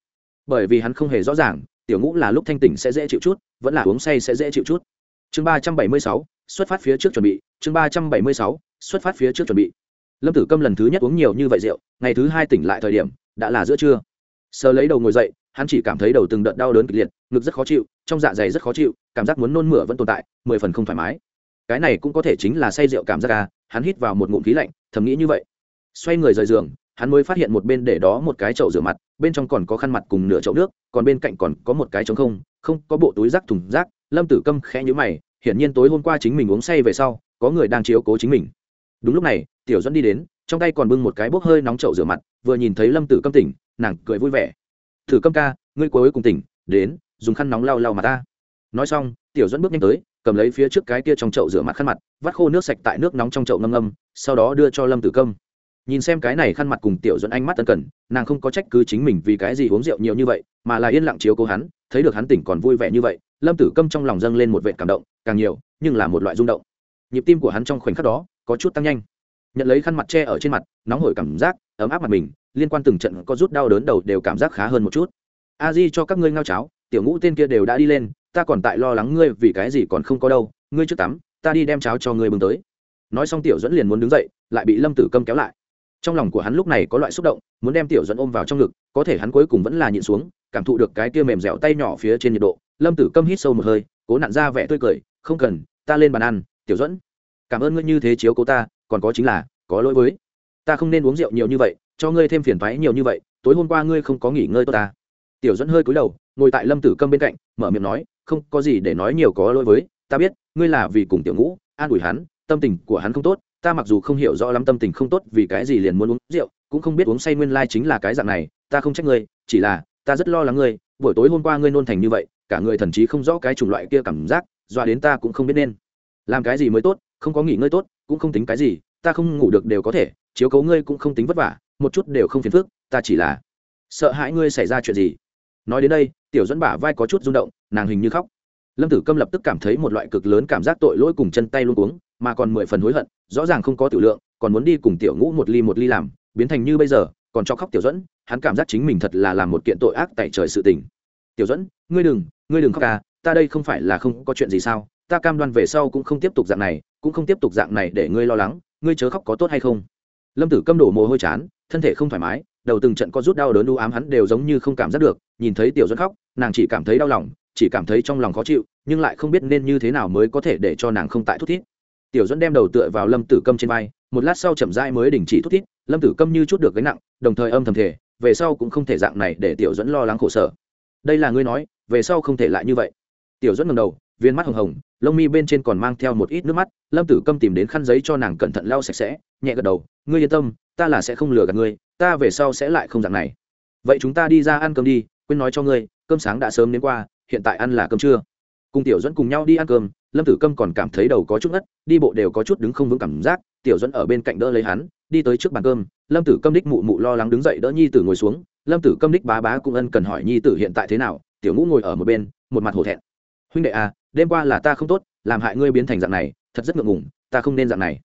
Bởi vì hắn không hề rõ ràng, tiểu ngũ là lúc thanh tỉnh sẽ dễ chịu chút, vẫn là uống say sẽ dễ chịu chút. Chương ba trăm bảy mươi sáu, xuất phát phía trước chuẩn bị, chương ba trăm bảy mươi sáu, xuất phát phía trước chuẩn bị. Lâm tử câm lần thứ nhất uống nhiều như vậy rượu, ngày thứ hai tỉnh lại thời điểm, đã là giữa trưa. Sờ lấy đầu ngồi dậy hắn chỉ cảm thấy đầu từng đợt đau đớn kịch liệt, ngực rất khó chịu, trong dạ dày rất khó chịu, cảm giác muốn nôn mửa vẫn tồn tại, mười phần không thoải mái. Cái này cũng có thể chính là say rượu cảm giác à hắn hít vào một ngụm khí lạnh, thầm nghĩ như vậy. Xoay người rời giường, hắn mới phát hiện một bên để đó một cái chậu rửa mặt, bên trong còn có khăn mặt cùng nửa chậu nước, còn bên cạnh còn có một cái trống không không có bộ túi rác thùng rác. Lâm tử câm khẽ nhữ mày, hiển nhiên tối hôm qua chính mình uống say về sau, có người đang chiếu cố chính mình. Đúng lúc này, tiểu dẫn đi đến, trong tay còn bưng một cái bốc hơi nóng chậu rửa mặt, vừa nhìn thấy lâm tử câm tỉnh, nàng cười vui vẻ thử câm ca, ngươi cuối cùng tỉnh, đến, dùng khăn nóng lau lau mà ta. Nói xong, tiểu dẫn bước nhanh tới, cầm lấy phía trước cái kia trong chậu rửa mặt khăn mặt, vắt khô nước sạch tại nước nóng trong chậu ngâm ngâm, sau đó đưa cho lâm tử câm. Nhìn xem cái này khăn mặt cùng tiểu dẫn ánh mắt tân cần, nàng không có trách cứ chính mình vì cái gì uống rượu nhiều như vậy, mà là yên lặng chiếu cố hắn, thấy được hắn tỉnh còn vui vẻ như vậy, lâm tử câm trong lòng dâng lên một vệ cảm động, càng nhiều, nhưng là một loại rung động. Nhịp tim của hắn trong khoảnh khắc đó có chút tăng nhanh nhận lấy khăn mặt che ở trên mặt, nóng hổi cảm giác, ấm áp mặt mình, liên quan từng trận có rút đau đớn đầu đều cảm giác khá hơn một chút. A di cho các ngươi ngao cháo, tiểu ngũ tên kia đều đã đi lên, ta còn tại lo lắng ngươi vì cái gì còn không có đâu, ngươi trước tắm, ta đi đem cháo cho ngươi bưng tới. Nói xong tiểu dẫn liền muốn đứng dậy, lại bị lâm tử câm kéo lại. Trong lòng của hắn lúc này có loại xúc động, muốn đem tiểu dẫn ôm vào trong ngực, có thể hắn cuối cùng vẫn là nhịn xuống, cảm thụ được cái kia mềm dẻo tay nhỏ phía trên nhiệt độ, lâm tử câm hít sâu một hơi, cố nặn ra vẻ tươi cười, không cần, ta lên bàn ăn, tiểu dẫn cảm ơn ngươi như thế chiếu cố ta còn có chính là, có lỗi với. Ta không nên uống rượu nhiều như vậy, cho ngươi thêm phiền thoái nhiều như vậy, tối hôm qua ngươi không có nghỉ ngơi tốt ta. Tiểu dẫn hơi cúi đầu, ngồi tại lâm tử câm bên cạnh, mở miệng nói, không có gì để nói nhiều có lỗi với, ta biết, ngươi là vì cùng tiểu ngũ, an ủi hắn, tâm tình của hắn không tốt, ta mặc dù không hiểu rõ lắm tâm tình không tốt vì cái gì liền muốn uống rượu, cũng không biết uống say nguyên lai chính là cái dạng này, ta không trách ngươi, chỉ là, ta rất lo lắng ngươi, buổi tối hôm qua ngươi nôn thành như vậy, cả người thần chí không rõ cái chủng loại kia cảm giác, dọa đến ta cũng không biết nên làm cái gì mới tốt, không có nghỉ ngơi tốt cũng không tính cái gì, ta không ngủ được đều có thể, chiếu cấu ngươi cũng không tính vất vả, một chút đều không phiền phức, ta chỉ là sợ hãi ngươi xảy ra chuyện gì. Nói đến đây, tiểu dẫn bả vai có chút rung động, nàng hình như khóc. Lâm tử câm lập tức cảm thấy một loại cực lớn cảm giác tội lỗi cùng chân tay luôn cuống, mà còn mười phần hối hận, rõ ràng không có tiểu lượng, còn muốn đi cùng tiểu ngũ một ly một ly làm, biến thành như bây giờ, còn cho khóc tiểu dẫn hắn cảm giác chính mình thật là làm một kiện tội ác tại trời sự tình. Tiểu dẫn ngươi đừng ngươi đừng khóc à ta đây không phải là không có chuyện gì sao? Ta cam đoan về sau cũng không tiếp tục dạng này, cũng không tiếp tục dạng này để ngươi lo lắng, ngươi chớ khóc có tốt hay không? Lâm tử câm đổ mồ hôi chán, thân thể không thoải mái, đầu từng trận có rút đau đớn u ám hắn đều giống như không cảm giác được, nhìn thấy tiểu dẫn khóc, nàng chỉ cảm thấy đau lòng, chỉ cảm thấy trong lòng khó chịu, nhưng lại không biết nên như thế nào mới có thể để cho nàng không tại thút thít. Tiểu dẫn đem đầu tựa vào lâm tử câm trên vai, một lát sau chậm rãi mới đình chỉ thút thít, lâm tử câm như chút được gánh nặng, đồng thời âm thầm thể về sau cũng không thể dạng này để tiểu dẫn lo lắng khổ sở. Đây là ngươi nói, về sau không thể lại như vậy. Tiểu dẫn ngầm đầu, viên mắt hồng hồng lông mi bên trên còn mang theo một ít nước mắt, lâm tử câm tìm đến khăn giấy cho nàng cẩn thận lau sạch sẽ, nhẹ gật đầu, ngươi yên tâm, ta là sẽ không lừa gạt ngươi, ta về sau sẽ lại không dạng này. Vậy chúng ta đi ra ăn cơm đi, quên nói cho ngươi, cơm sáng đã sớm đến qua, hiện tại ăn là cơm trưa. Cùng tiểu dẫn cùng nhau đi ăn cơm, lâm tử câm còn cảm thấy đầu có chút ngất, đi bộ đều có chút đứng không vững cảm giác, tiểu dẫn ở bên cạnh đỡ lấy hắn, đi tới trước bàn cơm, lâm tử câm đích mụ mụ lo lắng đứng dậy đỡ nhi tử ngồi xuống, lâm tử câm đích bá bá cũng ân cần hỏi nhi tử hiện tại thế nào, tiểu ngũ ngồi ở một bên, một mặt hổ thẹn. Huynh đệ à đêm qua là ta không tốt, làm hại ngươi biến thành dạng này, thật rất ngượng ngùng, ta không nên dạng này.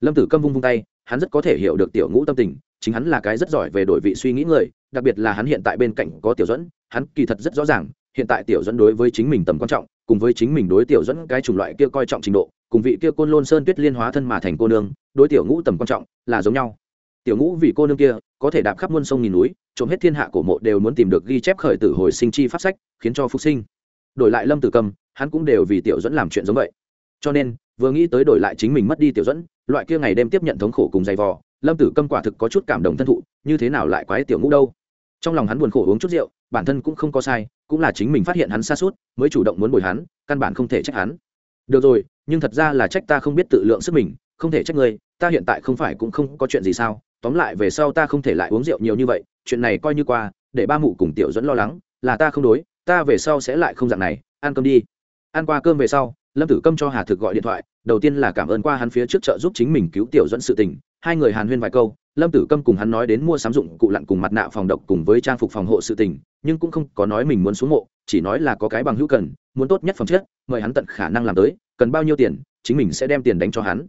Lâm tử câm vung vung tay, hắn rất có thể hiểu được tiểu ngũ tâm tình, chính hắn là cái rất giỏi về đổi vị suy nghĩ người, đặc biệt là hắn hiện tại bên cạnh có tiểu dẫn hắn kỳ thật rất rõ ràng, hiện tại tiểu dẫn đối với chính mình tầm quan trọng, cùng với chính mình đối tiểu dẫn cái chủng loại kia coi trọng trình độ, cùng vị kia côn lôn sơn tuyết liên hóa thân mà thành cô nương, đối tiểu ngũ tầm quan trọng là giống nhau. Tiểu ngũ vì cô nương kia, có thể đạp khắp muôn sông nghìn núi, trộm hết thiên hạ cổ mộ đều muốn tìm được ghi chép khởi tử hồi sinh chi pháp sách, khiến cho phục sinh. Đổi lại lâm tử cầm hắn cũng đều vì tiểu dẫn làm chuyện giống vậy. Cho nên, vừa nghĩ tới đổi lại chính mình mất đi tiểu dẫn, loại kia ngày đêm tiếp nhận thống khổ cùng dày vò, lâm tử câm quả thực có chút cảm động thân thụ, như thế nào lại quái tiểu ngũ đâu? Trong lòng hắn buồn khổ uống chút rượu, bản thân cũng không có sai, cũng là chính mình phát hiện hắn xa suốt, mới chủ động muốn bồi hắn, căn bản không thể trách hắn. Được rồi, nhưng thật ra là trách ta không biết tự lượng sức mình, không thể trách ngươi, ta hiện tại không phải cũng không có chuyện gì sao? Tóm lại về sau ta không thể lại uống rượu nhiều như vậy, chuyện này coi như qua, để ba mụ cùng tiểu dẫn lo lắng, là ta không đối, ta về sau sẽ lại không dạng này, ăn cơm đi ăn qua cơm về sau, lâm tử câm cho hà thực gọi điện thoại, đầu tiên là cảm ơn qua hắn phía trước chợ giúp chính mình cứu tiểu dẫn sự tình, hai người hàn huyên vài câu, lâm tử câm cùng hắn nói đến mua sắm dụng cụ lặn cùng mặt nạ phòng độc cùng với trang phục phòng hộ sự tình, nhưng cũng không có nói mình muốn xuống mộ, chỉ nói là có cái bằng hữu cần, muốn tốt nhất phẩm chất, mời hắn tận khả năng làm tới, cần bao nhiêu tiền, chính mình sẽ đem tiền đánh cho hắn.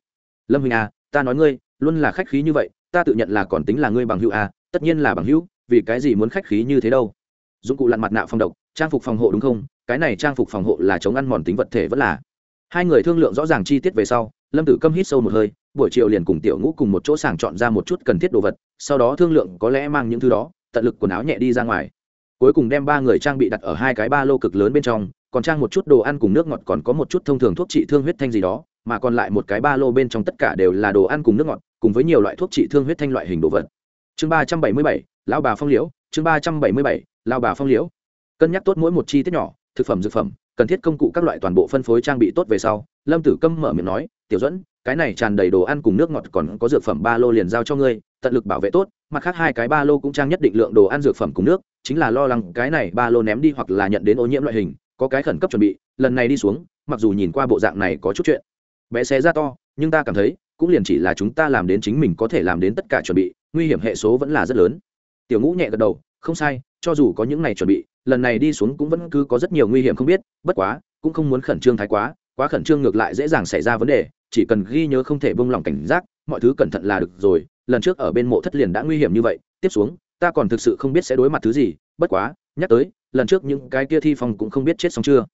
Lâm huỳnh à ta nói ngươi, luôn là khách khí như vậy, ta tự nhận là còn tính là ngươi bằng hữu à tất nhiên là bằng hữu, vì cái gì muốn khách khí như thế đâu? Dụng cụ lặn mặt nạ phòng độc, trang phục phòng hộ đúng không? Cái này trang phục phòng hộ là chống ăn mòn tính vật thể vẫn là. Hai người thương lượng rõ ràng chi tiết về sau, lâm tử câm hít sâu một hơi, buổi chiều liền cùng tiểu ngũ cùng một chỗ sàng chọn ra một chút cần thiết đồ vật, sau đó thương lượng có lẽ mang những thứ đó, tận lực quần áo nhẹ đi ra ngoài. Cuối cùng đem ba người trang bị đặt ở hai cái ba lô cực lớn bên trong, còn trang một chút đồ ăn cùng nước ngọt, còn có một chút thông thường thuốc trị thương huyết thanh gì đó, mà còn lại một cái ba lô bên trong tất cả đều là đồ ăn cùng nước ngọt, cùng với nhiều loại thuốc trị thương huyết thanh loại hình đồ vật. Chương ba trăm bảy mươi bảy lao bà phong liễu, chương ba trăm bảy mươi bảy lao bà phong liễu. Cân nhắc tốt mỗi một chi tiết nhỏ thực phẩm dược phẩm, cần thiết công cụ các loại toàn bộ phân phối trang bị tốt về sau, lâm tử câm mở miệng nói, tiểu dẫn cái này tràn đầy đồ ăn cùng nước ngọt còn có dược phẩm ba lô liền giao cho ngươi, tận lực bảo vệ tốt, mặt khác hai cái ba lô cũng trang nhất định lượng đồ ăn dược phẩm cùng nước, chính là lo lắng cái này ba lô ném đi hoặc là nhận đến ô nhiễm loại hình, có cái khẩn cấp chuẩn bị, lần này đi xuống, mặc dù nhìn qua bộ dạng này có chút chuyện, bé xé ra to, nhưng ta cảm thấy, cũng liền chỉ là chúng ta làm đến chính mình có thể làm đến tất cả chuẩn bị, nguy hiểm hệ số vẫn là rất lớn. Tiểu ngũ nhẹ gật đầu, không sai, cho dù có những này chuẩn bị lần này đi xuống cũng vẫn cứ có rất nhiều nguy hiểm không biết, bất quá, cũng không muốn khẩn trương thái quá quá khẩn trương ngược lại dễ dàng xảy ra vấn đề, chỉ cần ghi nhớ không thể bông lỏng cảnh giác, mọi thứ cẩn thận là được rồi, lần trước ở bên mộ thất liền đã nguy hiểm như vậy, tiếp xuống, ta còn thực sự không biết sẽ đối mặt thứ gì, bất quá, nhắc tới, lần trước những cái kia thi phong cũng không biết chết xong chưa.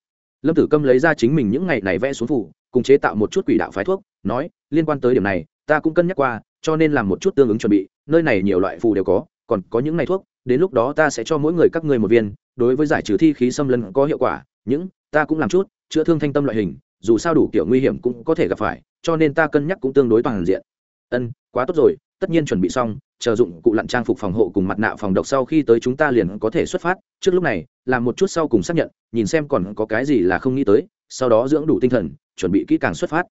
Lâm tử câm lấy ra chính mình những ngày này vẽ xuống phủ, cùng chế tạo một chút quỷ đạo phái thuốc, nói, liên quan tới điểm này, ta cũng cân nhắc qua, cho nên làm một chút tương ứng chuẩn bị, nơi này nhiều loại phù đều có, còn có những ngày thuốc, đến lúc đó ta sẽ cho mỗi người các ngươi một viên đối với giải trừ thi khí xâm lấn có hiệu quả những ta cũng làm chút, chữa thương thanh tâm loại hình, dù sao đủ kiểu nguy hiểm cũng có thể gặp phải, cho nên ta cân nhắc cũng tương đối toàn diện. Ân, quá tốt rồi, tất nhiên chuẩn bị xong, chờ dụng cụ lặn trang phục phòng hộ cùng mặt nạ phòng độc sau khi tới chúng ta liền có thể xuất phát. Trước lúc này, làm một chút sau cùng xác nhận, nhìn xem còn có cái gì là không nghĩ tới, sau đó dưỡng đủ tinh thần, chuẩn bị kỹ càng xuất phát.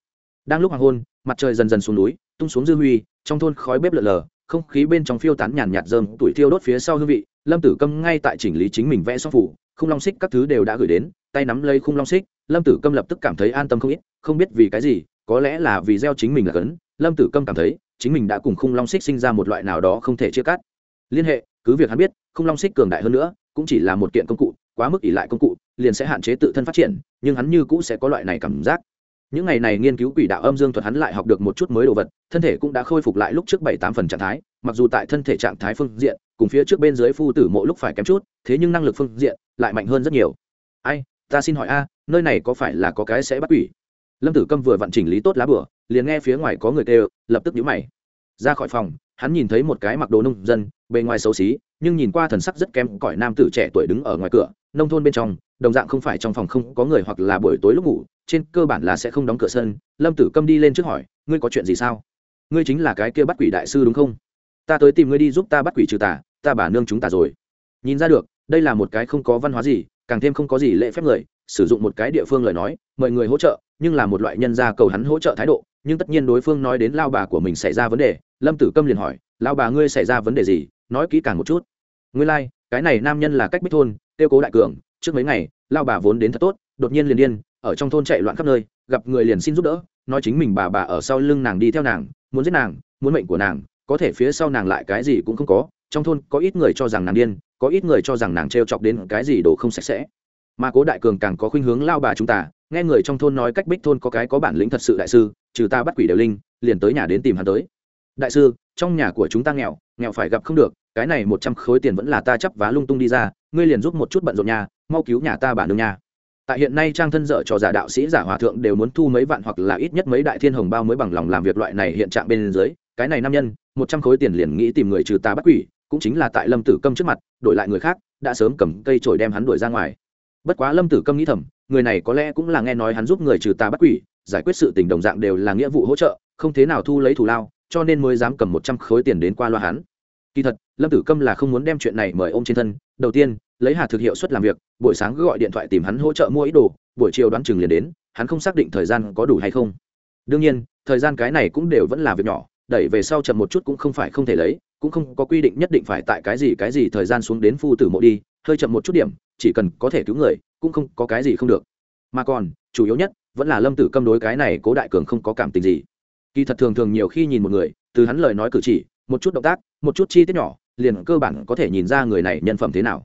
Đang lúc hoàng hôn, mặt trời dần dần xuống núi, tung xuống dư huy, trong thôn khói bếp lợn lờ, không khí bên trong phiêu tán nhàn nhạt dơm, tuổi thiêu đốt phía sau hương vị lâm tử câm ngay tại chỉnh lý chính mình vẽ xong phủ, khung long xích các thứ đều đã gửi đến, tay nắm lấy khung long xích, lâm tử câm lập tức cảm thấy an tâm không ít, không biết vì cái gì, có lẽ là vì gieo chính mình là cấn, lâm tử câm cảm thấy, chính mình đã cùng khung long xích sinh ra một loại nào đó không thể chia cắt. Liên hệ, cứ việc hắn biết, khung long xích cường đại hơn nữa, cũng chỉ là một kiện công cụ, quá mức ỷ lại công cụ, liền sẽ hạn chế tự thân phát triển, nhưng hắn như cũ sẽ có loại này cảm giác những ngày này nghiên cứu quỷ đạo âm dương thuật hắn lại học được một chút mới đồ vật, thân thể cũng đã khôi phục lại lúc trước bảy tám phần trạng thái, mặc dù tại thân thể trạng thái phương diện, cùng phía trước bên dưới phu tử mộ lúc phải kém chút, thế nhưng năng lực phương diện lại mạnh hơn rất nhiều. Ai, ta xin hỏi a, nơi này có phải là có cái sẽ bắt quỷ? Lâm tử câm vừa vặn chỉnh lý tốt lá bửa liền nghe phía ngoài có người kêu, lập tức nhíu mày. Ra khỏi phòng, hắn nhìn thấy một cái mặc đồ nông dân, bề ngoài xấu xí nhưng nhìn qua thần sắc rất kém cỏi nam tử trẻ tuổi đứng ở ngoài cửa, nông thôn bên trong, đồng dạng không phải trong phòng không có người hoặc là buổi tối lúc ngủ, trên cơ bản là sẽ không đóng cửa sân. Lâm tử câm đi lên trước hỏi, ngươi có chuyện gì sao? Ngươi chính là cái kia bắt quỷ đại sư đúng không? Ta tới tìm ngươi đi giúp ta bắt quỷ trừ tà, ta bà nương chúng ta rồi. Nhìn ra được, đây là một cái không có văn hóa gì, càng thêm không có gì lễ phép người, sử dụng một cái địa phương lời nói, mời người hỗ trợ, nhưng là một loại nhân gia cầu hắn hỗ trợ thái độ, nhưng tất nhiên đối phương nói đến lao bà của mình xảy ra vấn đề. Lâm tử câm liền hỏi lao bà ngươi xảy ra vấn đề gì? Nói kỹ càng một chút nguyên lai like, cái này nam nhân là cách bích thôn tiêu cố đại cường trước mấy ngày lao bà vốn đến thật tốt đột nhiên liền điên ở trong thôn chạy loạn khắp nơi gặp người liền xin giúp đỡ nói chính mình bà bà ở sau lưng nàng đi theo nàng muốn giết nàng muốn mệnh của nàng có thể phía sau nàng lại cái gì cũng không có trong thôn có ít người cho rằng nàng điên có ít người cho rằng nàng t r e o chọc đến cái gì đồ không sạch sẽ. Mà cố đại cường càng có khuynh hướng lao bà chúng ta nghe người trong thôn nói cách bích thôn có cái có bản lĩnh thật sự đại sư trừ ta bắt quỷ đều linh liền tới nhà đến tìm hắn tới. Đại sư trong nhà của chúng ta nghèo nghèo phải gặp không được cái này một trăm khối tiền vẫn là ta chấp vá lung tung đi ra, ngươi liền giúp một chút bận rộn nhà mau cứu nhà ta bản đường nhà tại hiện nay trang thân dở cho giả đạo sĩ giả hòa thượng đều muốn thu mấy vạn hoặc là ít nhất mấy đại thiên hồng bao mới bằng lòng làm việc loại này hiện trạng bên dưới, cái này nam nhân, một trăm khối tiền liền nghĩ tìm người trừ ta bắt quỷ, cũng chính là tại lâm tử câm trước mặt, đổi lại người khác, đã sớm cầm cây trổi đem hắn đuổi ra ngoài. Bất quá lâm tử câm nghĩ thầm, người này có lẽ cũng là nghe nói hắn giúp người trừ ta bắt quỷ, giải quyết sự tình đồng dạng đều là nghĩa vụ hỗ trợ, không thế nào thu lấy thù lao, cho nên mới dám cầm một trăm khối tiền đến qua loa hắn kỳ thật, lâm tử câm là không muốn đem chuyện này mời ông trên thân. Đầu tiên, lấy hà thực hiệu suất làm việc, buổi sáng cứ gọi điện thoại tìm hắn hỗ trợ mua ý đồ, buổi chiều đoán chừng liền đến, hắn không xác định thời gian có đủ hay không. Đương nhiên, thời gian cái này cũng đều vẫn là việc nhỏ, đẩy về sau chậm một chút cũng không phải không thể lấy, cũng không có quy định nhất định phải tại cái gì cái gì thời gian xuống đến phu tử mộ đi, hơi chậm một chút điểm, chỉ cần có thể cứu người, cũng không có cái gì không được. Mà còn, chủ yếu nhất, vẫn là lâm tử câm đối cái này cố đại cường không có cảm tình gì. Kỳ thật thường thường nhiều khi nhìn một người, từ hắn lời nói cử chỉ một chút động tác, một chút chi tiết nhỏ, liền cơ bản có thể nhìn ra người này nhân phẩm thế nào.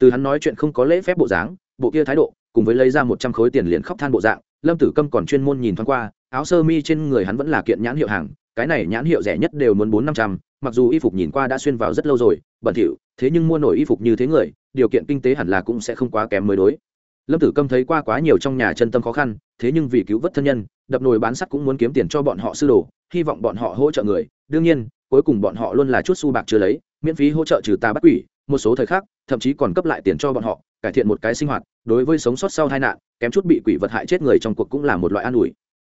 Từ hắn nói chuyện không có lễ phép bộ dáng, bộ kia thái độ, cùng với lấy ra một trăm khối tiền liền khóc than bộ dạng, lâm tử câm còn chuyên môn nhìn thoáng qua, áo sơ mi trên người hắn vẫn là kiện nhãn hiệu hàng, cái này nhãn hiệu rẻ nhất đều muốn bốn năm trăm, mặc dù y phục nhìn qua đã xuyên vào rất lâu rồi, bẩn thỉu, thế nhưng mua nổi y phục như thế người, điều kiện kinh tế hẳn là cũng sẽ không quá kém mới đối. Lâm tử câm thấy qua quá nhiều trong nhà chân tâm khó khăn, thế nhưng vì cứu vớt thân nhân, đập nồi bán sắt cũng muốn kiếm tiền cho bọn họ sư đồ, hy vọng bọn họ hỗ trợ người. Đương nhiên cuối cùng bọn họ luôn là chút xu bạc chưa lấy, miễn phí hỗ trợ trừ tà bắt quỷ, một số thời khắc, thậm chí còn cấp lại tiền cho bọn họ, cải thiện một cái sinh hoạt, đối với sống sót sau tai nạn, kém chút bị quỷ vật hại chết người trong cuộc cũng là một loại an ủi.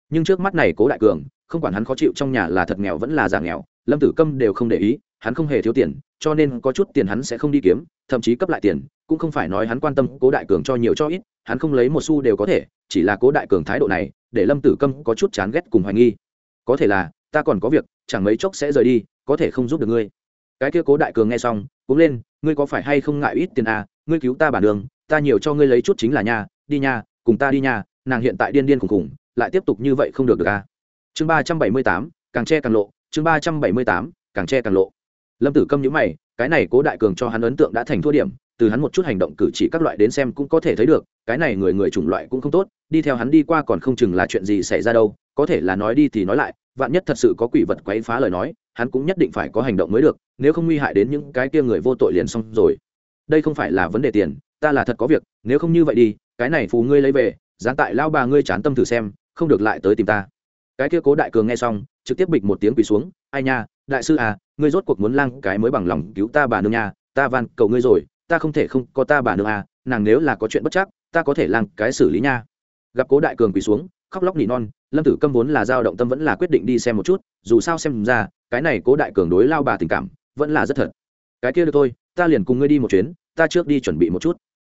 Nhưng trước mắt này cố đại cường, không quản hắn khó chịu trong nhà là thật nghèo vẫn là giả nghèo, lâm tử câm đều không để ý, hắn không hề thiếu tiền, cho nên có chút tiền hắn sẽ không đi kiếm, thậm chí cấp lại tiền, cũng không phải nói hắn quan tâm cố đại cường cho nhiều cho ít, hắn không lấy một xu đều có thể, chỉ là cố đại cường thái độ này, để lâm tử câm có chút chán ghét cùng hoài nghi. Có thể là, ta còn có việc chẳng mấy chốc sẽ rời đi có thể không giúp được ngươi. Cái kia cố đại cường nghe xong cũng lên ngươi có phải hay không ngại ít tiền à ngươi cứu ta bản đường ta nhiều cho ngươi lấy chút chính là nha đi nha cùng ta đi nha nàng hiện tại điên điên khủng khủng, lại tiếp tục như vậy không được được à. Chương ba trăm bảy mươi tám càng che càng lộ chương ba trăm bảy mươi tám càng che càng lộ. Lâm tử câm nhữ mày cái này cố đại cường cho hắn ấn tượng đã thành thua điểm từ hắn một chút hành động cử chỉ các loại đến xem cũng có thể thấy được cái này người người chủng loại cũng không tốt đi theo hắn đi qua còn không chừng là chuyện gì xảy ra đâu có thể là nói đi thì nói lại vạn nhất thật sự có quỷ vật quấy phá lời nói, hắn cũng nhất định phải có hành động mới được, nếu không nguy hại đến những cái kia người vô tội liền xong rồi. Đây không phải là vấn đề tiền, ta là thật có việc, nếu không như vậy đi, cái này phù ngươi lấy về, dán tại lao bà ngươi chán tâm thử xem, không được lại tới tìm ta. Cái kia cố đại cường nghe xong, trực tiếp bịch một tiếng quỳ xuống, ai nha, đại sư à ngươi rốt cuộc muốn lăng cái mới bằng lòng cứu ta bà nương nha, ta van cầu ngươi rồi, ta không thể không có ta bà nương à nàng nếu là có chuyện bất chắc, ta có thể lăng cái xử lý nha. Gặp cố đại cường quỳ xuống khóc lóc nỉ non, lâm tử câm vốn là dao động tâm vẫn là quyết định đi xem một chút, dù sao xem ra, cái này cố đại cường đối lao bà tình cảm, vẫn là rất thật. Cái kia được thôi, ta liền cùng ngươi đi một chuyến, ta trước đi chuẩn bị một chút.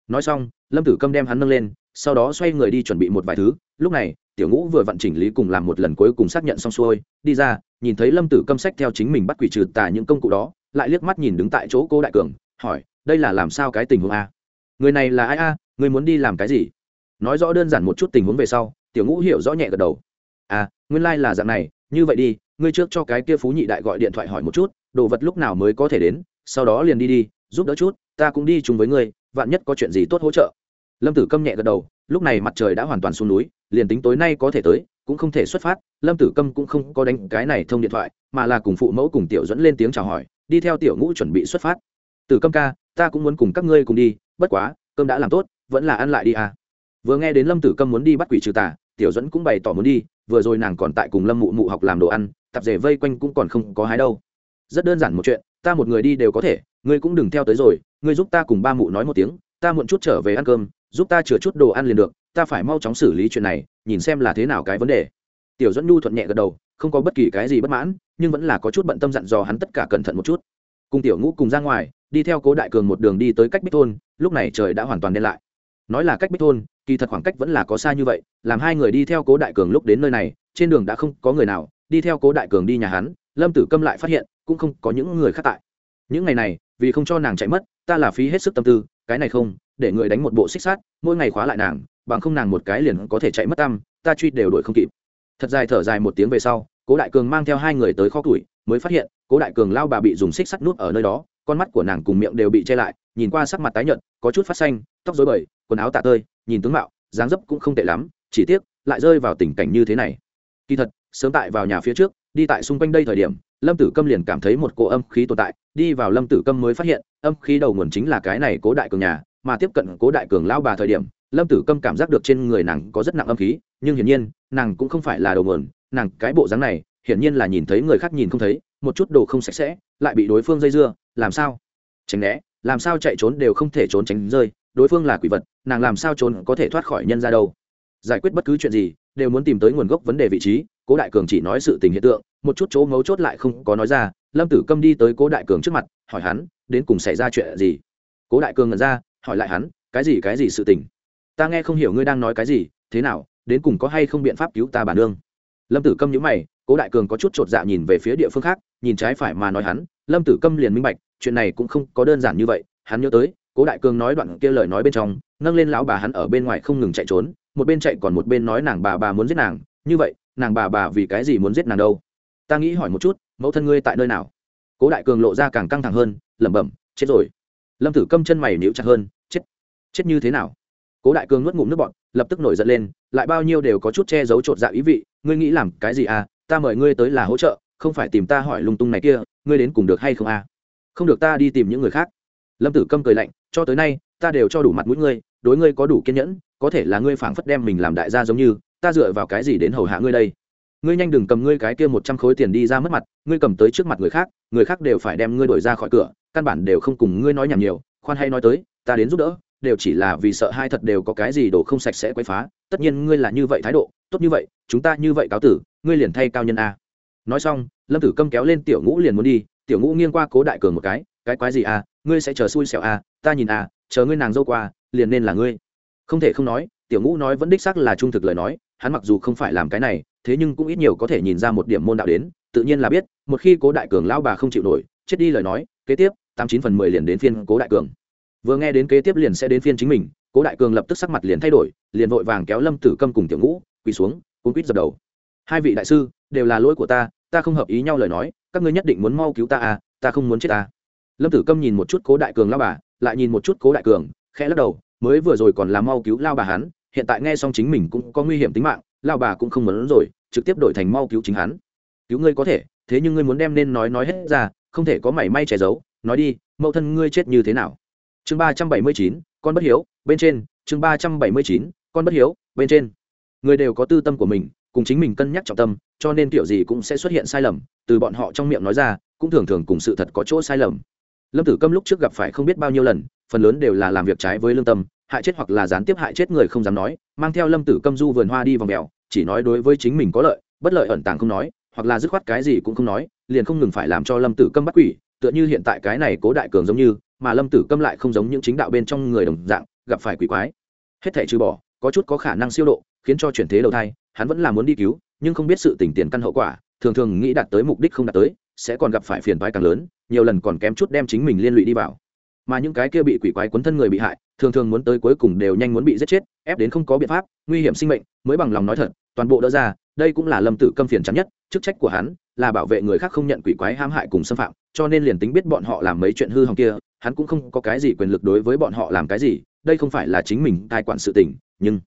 Nói xong, lâm tử câm đem hắn nâng lên, sau đó xoay người đi chuẩn bị một vài thứ. Lúc này, tiểu ngũ vừa vặn chỉnh lý cùng làm một lần cuối cùng xác nhận xong xuôi, đi ra, nhìn thấy lâm tử câm sách theo chính mình bắt quỷ trừ tà những công cụ đó, lại liếc mắt nhìn đứng tại chỗ cô đại cường, hỏi, đây là làm sao cái tình huống a? Người này là ai a? Người muốn đi làm cái gì? Nói rõ đơn giản một chút tình huống về sau, tiểu ngũ hiểu rõ nhẹ gật đầu. À nguyên lai、like、là dạng này, như vậy đi, ngươi trước cho cái kia phú nhị đại gọi điện thoại hỏi một chút, đồ vật lúc nào mới có thể đến, sau đó liền đi đi, giúp đỡ chút, ta cũng đi chung với ngươi, vạn nhất có chuyện gì tốt hỗ trợ. Lâm tử câm nhẹ gật đầu, lúc này mặt trời đã hoàn toàn xuống núi, liền tính tối nay có thể tới, cũng không thể xuất phát, lâm tử câm cũng không có đánh cái này thông điện thoại, mà là cùng phụ mẫu cùng tiểu dẫn lên tiếng chào hỏi, đi theo tiểu ngũ chuẩn bị xuất phát. Tử câm ca, ta cũng muốn cùng các ngươi cùng đi, bất quá, cơm đã làm tốt, vẫn là ăn lại đi à vừa nghe đến lâm tử câm muốn đi bắt quỷ trừ tà, tiểu dẫn cũng bày tỏ muốn đi, vừa rồi nàng còn tại cùng lâm mụ mụ học làm đồ ăn, tập rể vây quanh cũng còn không có hái đâu. Rất đơn giản một chuyện, ta một người đi đều có thể, ngươi cũng đừng theo tới rồi, ngươi giúp ta cùng ba mụ nói một tiếng, ta muộn chút trở về ăn cơm, giúp ta chừa chút đồ ăn liền được, ta phải mau chóng xử lý chuyện này, nhìn xem là thế nào cái vấn đề. Tiểu dẫn nhu thuận nhẹ gật đầu, không có bất kỳ cái gì bất mãn, nhưng vẫn là có chút bận tâm dặn dò hắn tất cả cẩn thận một chút. Cùng tiểu ngũ cùng ra ngoài, đi theo cố đại cường một đường đi tới cách bích thôn, lúc này trời đã hoàn toàn đen lại. Nói là cách bích thôn kỳ thật khoảng cách vẫn là có xa như vậy, làm hai người đi theo cố đại cường lúc đến nơi này, trên đường đã không có người nào, đi theo cố đại cường đi nhà hắn, lâm tử câm lại phát hiện, cũng không có những người khác tại. Những ngày này, vì không cho nàng chạy mất, ta là phí hết sức tâm tư, cái này không, để người đánh một bộ xích sát mỗi ngày khóa lại nàng, bằng không nàng một cái liền có thể chạy mất tâm, ta truy đều đuổi không kịp. Thật dài thở dài một tiếng về sau, cố đại cường mang theo hai người tới kho tuổi mới phát hiện, cố đại cường lao bà bị dùng xích sắt nuốt ở nơi đó con mắt của nàng cùng miệng đều bị che lại, nhìn qua sắc mặt tái nhợt, có chút phát xanh, tóc rối bời, quần áo tạ tơi, nhìn tướng mạo, dáng dấp cũng không tệ lắm, chỉ tiếc, lại rơi vào tình cảnh như thế này. Kỳ thật, sớm tại vào nhà phía trước, đi tại xung quanh đây thời điểm, lâm tử câm liền cảm thấy một cỗ âm khí tồn tại, đi vào lâm tử câm mới phát hiện, âm khí đầu nguồn chính là cái này cố đại cường nhà, mà tiếp cận cố đại cường lao bà thời điểm, lâm tử câm cảm giác được trên người nàng có rất nặng âm khí, nhưng hiển nhiên, nàng cũng không phải là đầu nguồn, nàng cái bộ dáng này, hiển nhiên là nhìn thấy người khác nhìn không thấy, một chút đồ không sạch sẽ lại bị đối phương dây dưa, làm sao? Tránh né, làm sao chạy trốn đều không thể trốn tránh rơi, đối phương là quỷ vật, nàng làm sao trốn có thể thoát khỏi nhân ra đâu? Giải quyết bất cứ chuyện gì, đều muốn tìm tới nguồn gốc vấn đề vị trí, cố đại cường chỉ nói sự tình hiện tượng, một chút chỗ ngấu chốt lại không có nói ra, lâm tử câm đi tới cố đại cường trước mặt, hỏi hắn, đến cùng xảy ra chuyện gì? Cố đại cường ngẩn ra, hỏi lại hắn, cái gì cái gì sự tình? Ta nghe không hiểu ngươi đang nói cái gì, thế nào, đến cùng có hay không biện pháp cứu ta bản nương? Lâm tử câm nhữ mày cố đại cường có chút chột dạ nhìn về phía địa phương khác, nhìn trái phải mà nói hắn, lâm tử câm liền minh bạch, chuyện này cũng không có đơn giản như vậy, hắn nhớ tới, cố đại cường nói đoạn kia lời nói bên trong, nâng lên lão bà hắn ở bên ngoài không ngừng chạy trốn, một bên chạy còn một bên nói nàng bà bà muốn giết nàng, như vậy, nàng bà bà vì cái gì muốn giết nàng đâu? Ta nghĩ hỏi một chút, mẫu thân ngươi tại nơi nào? Cố đại cường lộ ra càng căng thẳng hơn, lẩm bẩm, chết rồi. Lâm tử câm chân mày níu chặt hơn, chết chết như thế nào? Cố đại cường nuốt ngụm nước bọn lập tức nổi giận lên, lại bao nhiêu đều có chút che giấu chột dạ ý vị, ngươi nghĩ làm cái gì à? Ta mời ngươi tới là hỗ trợ, không phải tìm ta hỏi lung tung này kia, ngươi đến cùng được hay không à? Không được ta đi tìm những người khác. Lâm tử câm cười lạnh, cho tới nay, ta đều cho đủ mặt mũi ngươi, đối ngươi có đủ kiên nhẫn, có thể là ngươi phảng phất đem mình làm đại gia giống như, ta dựa vào cái gì đến hầu hạ ngươi đây? Ngươi nhanh đừng cầm ngươi cái kia một trăm khối tiền đi ra mất mặt, ngươi cầm tới trước mặt người khác người khác đều phải đem ngươi đổi ra khỏi cửa, căn bản đều không cùng ngươi nói nhảm nhiều, khoan hay nói tới, ta đến giúp đỡ đều chỉ là vì sợ hai thật đều có cái gì đồ không sạch sẽ quấy phá. Tất nhiên ngươi là như vậy thái độ, tốt như vậy, chúng ta như vậy cáo tử, ngươi liền thay cao nhân a. Nói xong, lâm tử câm kéo lên tiểu ngũ liền muốn đi. Tiểu ngũ nghiêng qua cố đại cường một cái cái quái gì a, ngươi sẽ chờ xui xẻo a, ta nhìn a, chờ ngươi nàng dâu qua, liền nên là ngươi. Không thể không nói, tiểu ngũ nói vẫn đích xác là trung thực lời nói, hắn mặc dù không phải làm cái này, thế nhưng cũng ít nhiều có thể nhìn ra một điểm môn đạo đến, tự nhiên là biết, một khi cố đại cường lao bà không chịu nổi, chết đi lời nói, kế tiếp, tám chín phần mười liền đến phiên cố đại cường vừa nghe đến kế tiếp liền sẽ đến phiên chính mình, cố đại cường lập tức sắc mặt liền thay đổi, liền vội vàng kéo lâm tử câm cùng tiểu ngũ, quỳ xuống, cuốn quýt dập đầu. Hai vị đại sư, đều là lỗi của ta ta không hợp ý nhau lời nói, các ngươi nhất định muốn mau cứu ta à ta không muốn chết ta lâm tử câm nhìn một chút cố đại cường lao bà, lại nhìn một chút cố đại cường, khẽ lắc đầu, mới vừa rồi còn là mau cứu lao bà hắn, hiện tại nghe xong chính mình cũng có nguy hiểm tính mạng, lao bà cũng không muốn rồi, trực tiếp đổi thành mau cứu chính hắn. Cứu ngươi có thể, thế nhưng ngươi muốn đem nên nói nói hết ra, không thể có mảy may che giấu, nói đi, mẫu thân ngươi chết như thế nào? Chương ba trăm bảy mươi chín, con bất hiếu, bên trên. Chương ba trăm bảy mươi chín, con bất hiếu, bên trên. Người đều có tư tâm của mình, cùng chính mình cân nhắc trọng tâm, cho nên kiểu gì cũng sẽ xuất hiện sai lầm, từ bọn họ trong miệng nói ra, cũng thường thường cùng sự thật có chỗ sai lầm. Lâm tử câm lúc trước gặp phải không biết bao nhiêu lần, phần lớn đều là làm việc trái với lương tâm, hại chết hoặc là gián tiếp hại chết người không dám nói, mang theo lâm tử câm du vườn hoa đi vòng mèo, chỉ nói đối với chính mình có lợi, bất lợi ẩn tàng không nói, hoặc là dứt khoát cái gì cũng không nói, liền không ngừng phải làm cho lâm tử câm bắt quỷ, tựa như hiện tại cái này cố đại cường giống như mà lâm tử câm lại không giống những chính đạo bên trong người đồng dạng, gặp phải quỷ quái. Hết thể trừ bỏ, có chút có khả năng siêu độ, khiến cho chuyển thế đầu thai, hắn vẫn là muốn đi cứu, nhưng không biết sự tỉnh tiền căn hậu quả, thường thường nghĩ đạt tới mục đích không đạt tới, sẽ còn gặp phải phiền toái càng lớn, nhiều lần còn kém chút đem chính mình liên lụy đi vào. Mà những cái kia bị quỷ quái quấn thân người bị hại, thường thường muốn tới cuối cùng đều nhanh muốn bị giết chết, ép đến không có biện pháp, nguy hiểm sinh mệnh, mới bằng lòng nói thật, toàn bộ đỡ ra, đây cũng là lâm tử câm phiền chắn nhất, chức trách của hắn là bảo vệ người khác không nhận quỷ quái ham hại cùng xâm phạm, cho nên liền tính biết bọn họ làm mấy chuyện hư hỏng kia hắn cũng không có cái gì quyền lực đối với bọn họ làm cái gì, đây không phải là chính mình cai quản sự tình, nhưng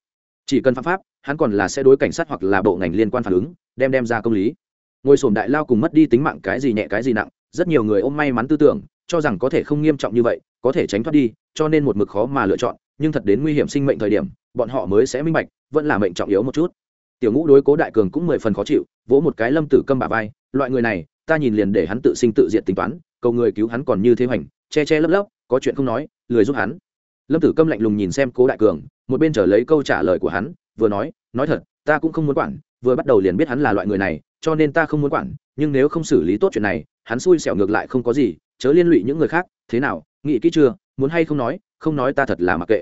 chỉ cần pháp pháp, hắn còn là sẽ đối cảnh sát hoặc là bộ ngành liên quan phản ứng, đem đem ra công lý. Ngồi sổm đại lao cùng mất đi tính mạng cái gì nhẹ cái gì nặng, rất nhiều người ôm may mắn tư tưởng, cho rằng có thể không nghiêm trọng như vậy, có thể tránh thoát đi, cho nên một mực khó mà lựa chọn, nhưng thật đến nguy hiểm sinh mệnh thời điểm, bọn họ mới sẽ minh bạch, vẫn là mệnh trọng yếu một chút. Tiểu ngũ đối cố đại cường cũng mười phần khó chịu, vỗ một cái lâm tử câm bà vai, loại người này, ta nhìn liền để hắn tự sinh tự diệt tính toán, cầu người cứu hắn còn như thế hoành che che lấp lấp, có chuyện không nói, lười giúp hắn. Lâm tử câm lạnh lùng nhìn xem cố đại cường, một bên trở lấy câu trả lời của hắn, vừa nói nói thật, ta cũng không muốn quản, vừa bắt đầu liền biết hắn là loại người này, cho nên ta không muốn quản, nhưng nếu không xử lý tốt chuyện này, hắn xui xẻo ngược lại không có gì, chớ liên lụy những người khác, thế nào, nghĩ kỹ chưa, muốn hay không nói không nói ta thật là mặc kệ.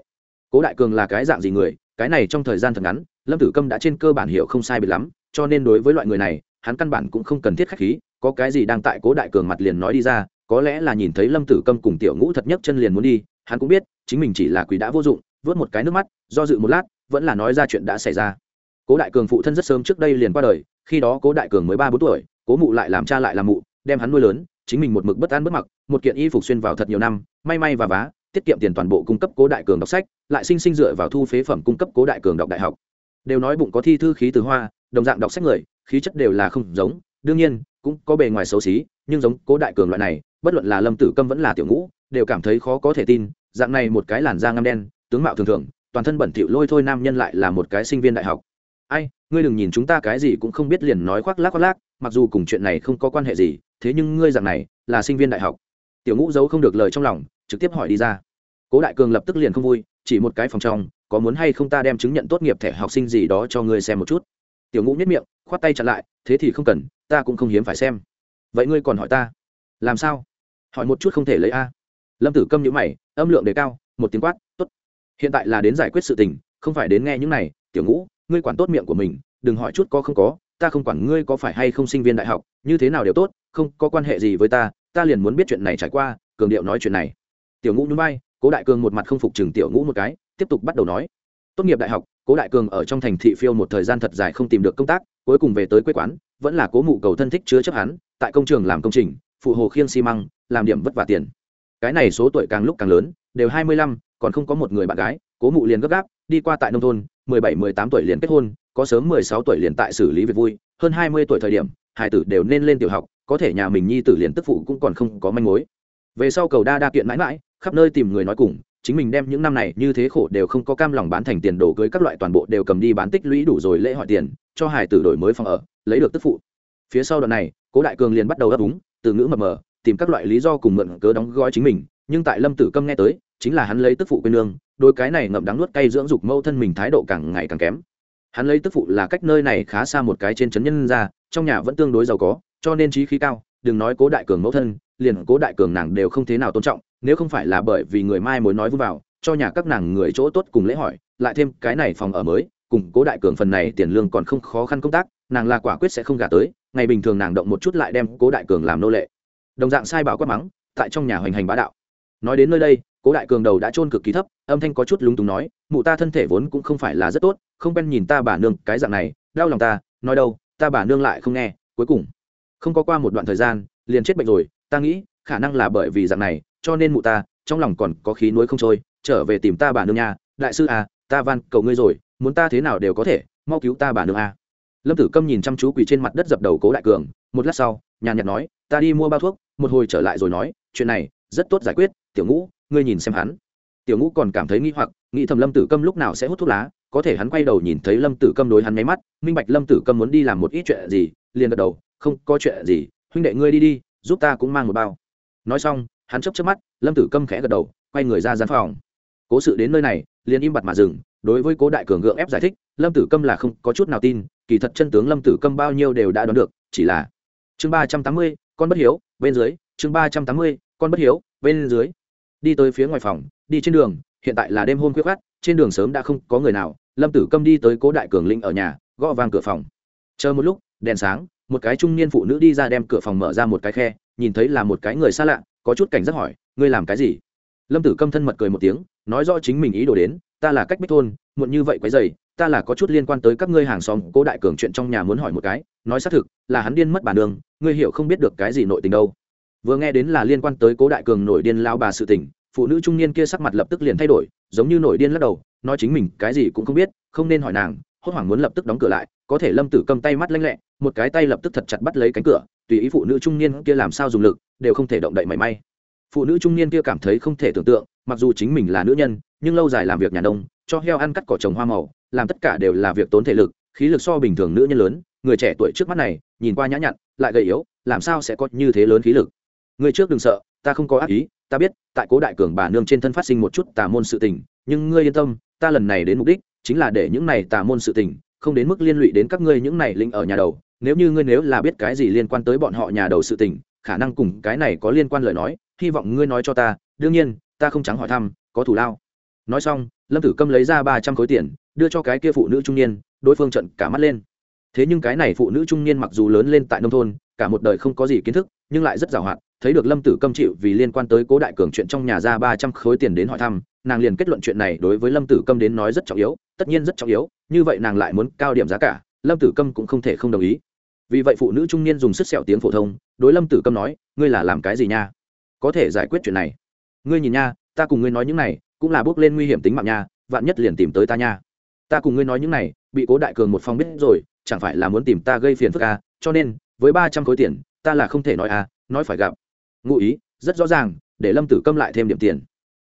Cố đại cường là cái dạng gì người, cái này trong thời gian thật ngắn, lâm tử câm đã trên cơ bản hiểu không sai biệt lắm, cho nên đối với loại người này, hắn căn bản cũng không cần thiết khách khí, có cái gì đang tại cố đại cường mặt liền nói đi ra có lẽ là nhìn thấy lâm tử câm cùng tiểu ngũ thật nhất chân liền muốn đi, hắn cũng biết, chính mình chỉ là quỷ đã vô dụng, vớt một cái nước mắt, do dự một lát, vẫn là nói ra chuyện đã xảy ra. Cố đại cường phụ thân rất sớm trước đây liền qua đời, khi đó cố đại cường mới ba bốn tuổi, cố mụ lại làm cha lại làm mụ, đem hắn nuôi lớn, chính mình một mực bất an bất mặc, một kiện y phục xuyên vào thật nhiều năm, may may và vá, tiết kiệm tiền toàn bộ cung cấp cố đại cường đọc sách, lại sinh sinh dựa vào thu phế phẩm cung cấp cố đại cường đọc đại học. Đều nói bụng có thi thư khí từ hoa, đồng dạng đọc sách người, khí chất đều là không giống, đương nhiên, cũng có bề ngoài xấu xí, nhưng giống cố đại cường loại này bất luận là lâm tử câm vẫn là tiểu ngũ, đều cảm thấy khó có thể tin, dạng này một cái làn da ngăm đen, tướng mạo thường thường, toàn thân bẩn thỉu lôi thôi nam nhân lại là một cái sinh viên đại học. Ai, ngươi đừng nhìn chúng ta cái gì cũng không biết liền nói khoác lác khoác lác, mặc dù cùng chuyện này không có quan hệ gì, thế nhưng ngươi dạng này, là sinh viên đại học. Tiểu ngũ giấu không được lời trong lòng, trực tiếp hỏi đi ra. Cố đại cường lập tức liền không vui, chỉ một cái phòng trong, có muốn hay không ta đem chứng nhận tốt nghiệp thẻ học sinh gì đó cho ngươi xem một chút. Tiểu ngũ nhất miệng, khoát tay chặn lại, thế thì không cần, ta cũng không hiếm phải xem. Vậy ngươi còn hỏi ta, làm sao? Hỏi một chút không thể lấy a. Lâm tử câm nhữ mày, âm lượng đề cao, một tiếng quát t ố t hiện tại là đến giải quyết sự tình, không phải đến nghe những này, tiểu ngũ, ngươi quản tốt miệng của mình, đừng hỏi chút có không có, ta không quản ngươi có phải hay không sinh viên đại học, như thế nào đều tốt, không có quan hệ gì với ta ta liền muốn biết chuyện này trải qua, cường điệu nói chuyện này. Tiểu ngũ núi bay cố đại cường một mặt không phục chừng tiểu ngũ một cái, tiếp tục bắt đầu nói, tốt nghiệp đại học, cố đại cường ở trong thành thị phiêu một thời gian thật dài không tìm được công tác, cuối cùng về tới quê quán, vẫn là cố mụ cầu thân thích chứa chấp hắn, tại công trường làm công trình phụ hồ khiêng xi măng, làm điểm vất vả tiền. Cái này số tuổi càng lúc càng lớn, đều hai mươi lăm, còn không có một người bạn gái, cố mụ liền gấp gáp, đi qua tại nông thôn, mười bảy, mười tám tuổi liền kết hôn, có sớm mười sáu tuổi liền tại xử lý việc vui, hơn hai mươi tuổi thời điểm hải tử đều nên lên tiểu học, có thể nhà mình nhi tử liền tức phụ cũng còn không có manh mối. Về sau cầu đa đa kiện mãi mãi, khắp nơi tìm người nói cùng, chính mình đem những năm này như thế khổ đều không có cam lòng bán thành tiền đồ cưới các loại toàn bộ đều cầm đi bán tích lũy đủ rồi lễ hỏi tiền, cho hải tử đổi mới phòng ở, lấy được tức phụ. Phía sau đoạn này, cố đại cường liền bắt đầu ấp úng từ ngữ mập mờ, tìm các loại lý do cùng mượn cớ đóng gói chính mình, nhưng tại lâm tử câm nghe tới, chính là hắn lấy tức phụ quê nương, đôi cái này ngậm đắng nuốt cay dưỡng dục mâu thân mình thái độ càng ngày càng kém. Hắn lấy tức phụ là cách nơi này khá xa một cái trên trấn nhân ra, trong nhà vẫn tương đối giàu có, cho nên trí khí cao, đừng nói cố đại cường mẫu thân, liền cố đại cường nàng đều không thế nào tôn trọng, nếu không phải là bởi vì người mai mối nói vui vào, cho nhà các nàng người chỗ tốt cùng lễ hỏi, lại thêm cái này phòng ở mới cùng cố đại cường phần này tiền lương còn không khó khăn công tác, nàng là quả quyết sẽ không gả tới, ngày bình thường nàng động một chút lại đem cố đại cường làm nô lệ. Đồng dạng sai bảo quát mắng, tại trong nhà hoành hành bá đạo. Nói đến nơi đây, cố đại cường đầu đã trôn cực kỳ thấp, âm thanh có chút lúng túng nói, mụ ta thân thể vốn cũng không phải là rất tốt, không quen nhìn ta bà nương, cái dạng này, đau lòng ta, nói đâu, ta bà nương lại không nghe, cuối cùng. Không có qua một đoạn thời gian, liền chết bệnh rồi, ta nghĩ, khả năng là bởi vì dạng này, cho nên mụ ta, trong lòng còn có khí nuối không trôi, trở về tìm ta bà nương nhà đại sư à ta van cầu ngươi rồi muốn ta thế nào đều có thể, mau cứu ta bà nương à. lâm tử câm nhìn chăm chú quỳ trên mặt đất dập đầu cố đại cường, một lát sau, nhàn nhạt nói, ta đi mua bao thuốc, một hồi trở lại rồi nói, chuyện này rất tốt giải quyết, tiểu ngũ, ngươi nhìn xem hắn. Tiểu ngũ còn cảm thấy nghi hoặc, nghĩ thầm lâm tử câm lúc nào sẽ hút thuốc lá, có thể hắn quay đầu nhìn thấy lâm tử câm đối hắn máy mắt, minh bạch lâm tử câm muốn đi làm một ít chuyện gì, liền gật đầu, không có chuyện gì, huynh đệ ngươi đi đi, giúp ta cũng mang một bao. Nói xong, hắn chấp chấp mắt, lâm tử câm khẽ gật đầu, quay người ra gian phòng. Cố sự đến nơi này, liền im bặt mà dừng đối với cố đại cường gượng ép giải thích, lâm tử câm là không có chút nào tin, kỳ thật chân tướng lâm tử câm bao nhiêu đều đã đoán được, chỉ là chương ba trăm tám mươi, con bất hiếu, bên dưới, chương ba trăm tám mươi, con bất hiếu, bên dưới. Đi tới phía ngoài phòng, đi trên đường, hiện tại là đêm hôm khuya khát trên đường sớm đã không có người nào, lâm tử câm đi tới cố đại cường linh ở nhà, gõ vàng cửa phòng. Chờ một lúc, đèn sáng, một cái trung niên phụ nữ đi ra đem cửa phòng mở ra một cái khe, nhìn thấy là một cái người xa lạ, có chút cảnh giác hỏi, ngươi làm cái gì? Lâm tử câm thân mật cười một tiếng, nói rõ chính mình ý đồ đến, ta là cách bích thôn, muộn như vậy quấy dày ta là có chút liên quan tới các ngươi hàng xóm, cố đại cường chuyện trong nhà muốn hỏi một cái, nói xác thực, là hắn điên mất bản đường, ngươi hiểu không biết được cái gì nội tình đâu. Vừa nghe đến là liên quan tới cố đại cường nổi điên lao bà sự tình, phụ nữ trung niên kia sắc mặt lập tức liền thay đổi, giống như nổi điên lắc đầu, nói chính mình cái gì cũng không biết, không nên hỏi nàng, hốt hoảng muốn lập tức đóng cửa lại, có thể lâm tử cầm tay mắt lanh lẹ, một cái tay lập tức thật chặt bắt lấy cánh cửa, tùy ý phụ nữ trung niên kia làm sao dùng lực, đều không thể động đậy mảy may phụ nữ trung niên kia cảm thấy không thể tưởng tượng, mặc dù chính mình là nữ nhân, nhưng lâu dài làm việc nhà nông, cho heo ăn cắt cỏ trồng hoa màu, làm tất cả đều là việc tốn thể lực, khí lực so bình thường nữ nhân lớn, người trẻ tuổi trước mắt này, nhìn qua nhã nhặn, lại gầy yếu, làm sao sẽ có như thế lớn khí lực? Người trước đừng sợ, ta không có ác ý, ta biết, tại cố đại cường bà nương trên thân phát sinh một chút tà môn sự tình, nhưng ngươi yên tâm, ta lần này đến mục đích, chính là để những này tà môn sự tình, không đến mức liên lụy đến các ngươi những này linh ở nhà đầu. Nếu như ngươi nếu là biết cái gì liên quan tới bọn họ nhà đầu sự tình, khả năng cùng cái này có liên quan lời nói hy vọng ngươi nói cho ta, đương nhiên, ta không trắng hỏi thăm, có thủ lao. Nói xong, lâm tử câm lấy ra ba trăm khối tiền, đưa cho cái kia phụ nữ trung niên, đối phương trận cả mắt lên. Thế nhưng cái này phụ nữ trung niên mặc dù lớn lên tại nông thôn, cả một đời không có gì kiến thức, nhưng lại rất giàu hoạt thấy được lâm tử câm chịu vì liên quan tới cố đại cường chuyện trong nhà ra ba trăm khối tiền đến hỏi thăm, nàng liền kết luận chuyện này đối với lâm tử câm đến nói rất trọng yếu, tất nhiên rất trọng yếu, như vậy nàng lại muốn cao điểm giá cả, lâm tử câm cũng không thể không đồng ý. Vì vậy phụ nữ trung niên dùng sức sẹo tiếng phổ thông, đối lâm tử câm nói, ngươi là làm cái gì nha? Có thể giải quyết chuyện này. Ngươi nhìn nha ta cùng ngươi nói những này cũng là bước lên nguy hiểm tính mạng nha vạn nhất liền tìm tới ta nha. Ta cùng ngươi nói những này bị cố đại cường một phong biết rồi chẳng phải là muốn tìm ta gây phiền phức à, cho nên với ba trăm khối tiền ta là không thể nói à nói phải gặp. Ngụ ý rất rõ ràng để lâm tử câm lại thêm điểm tiền.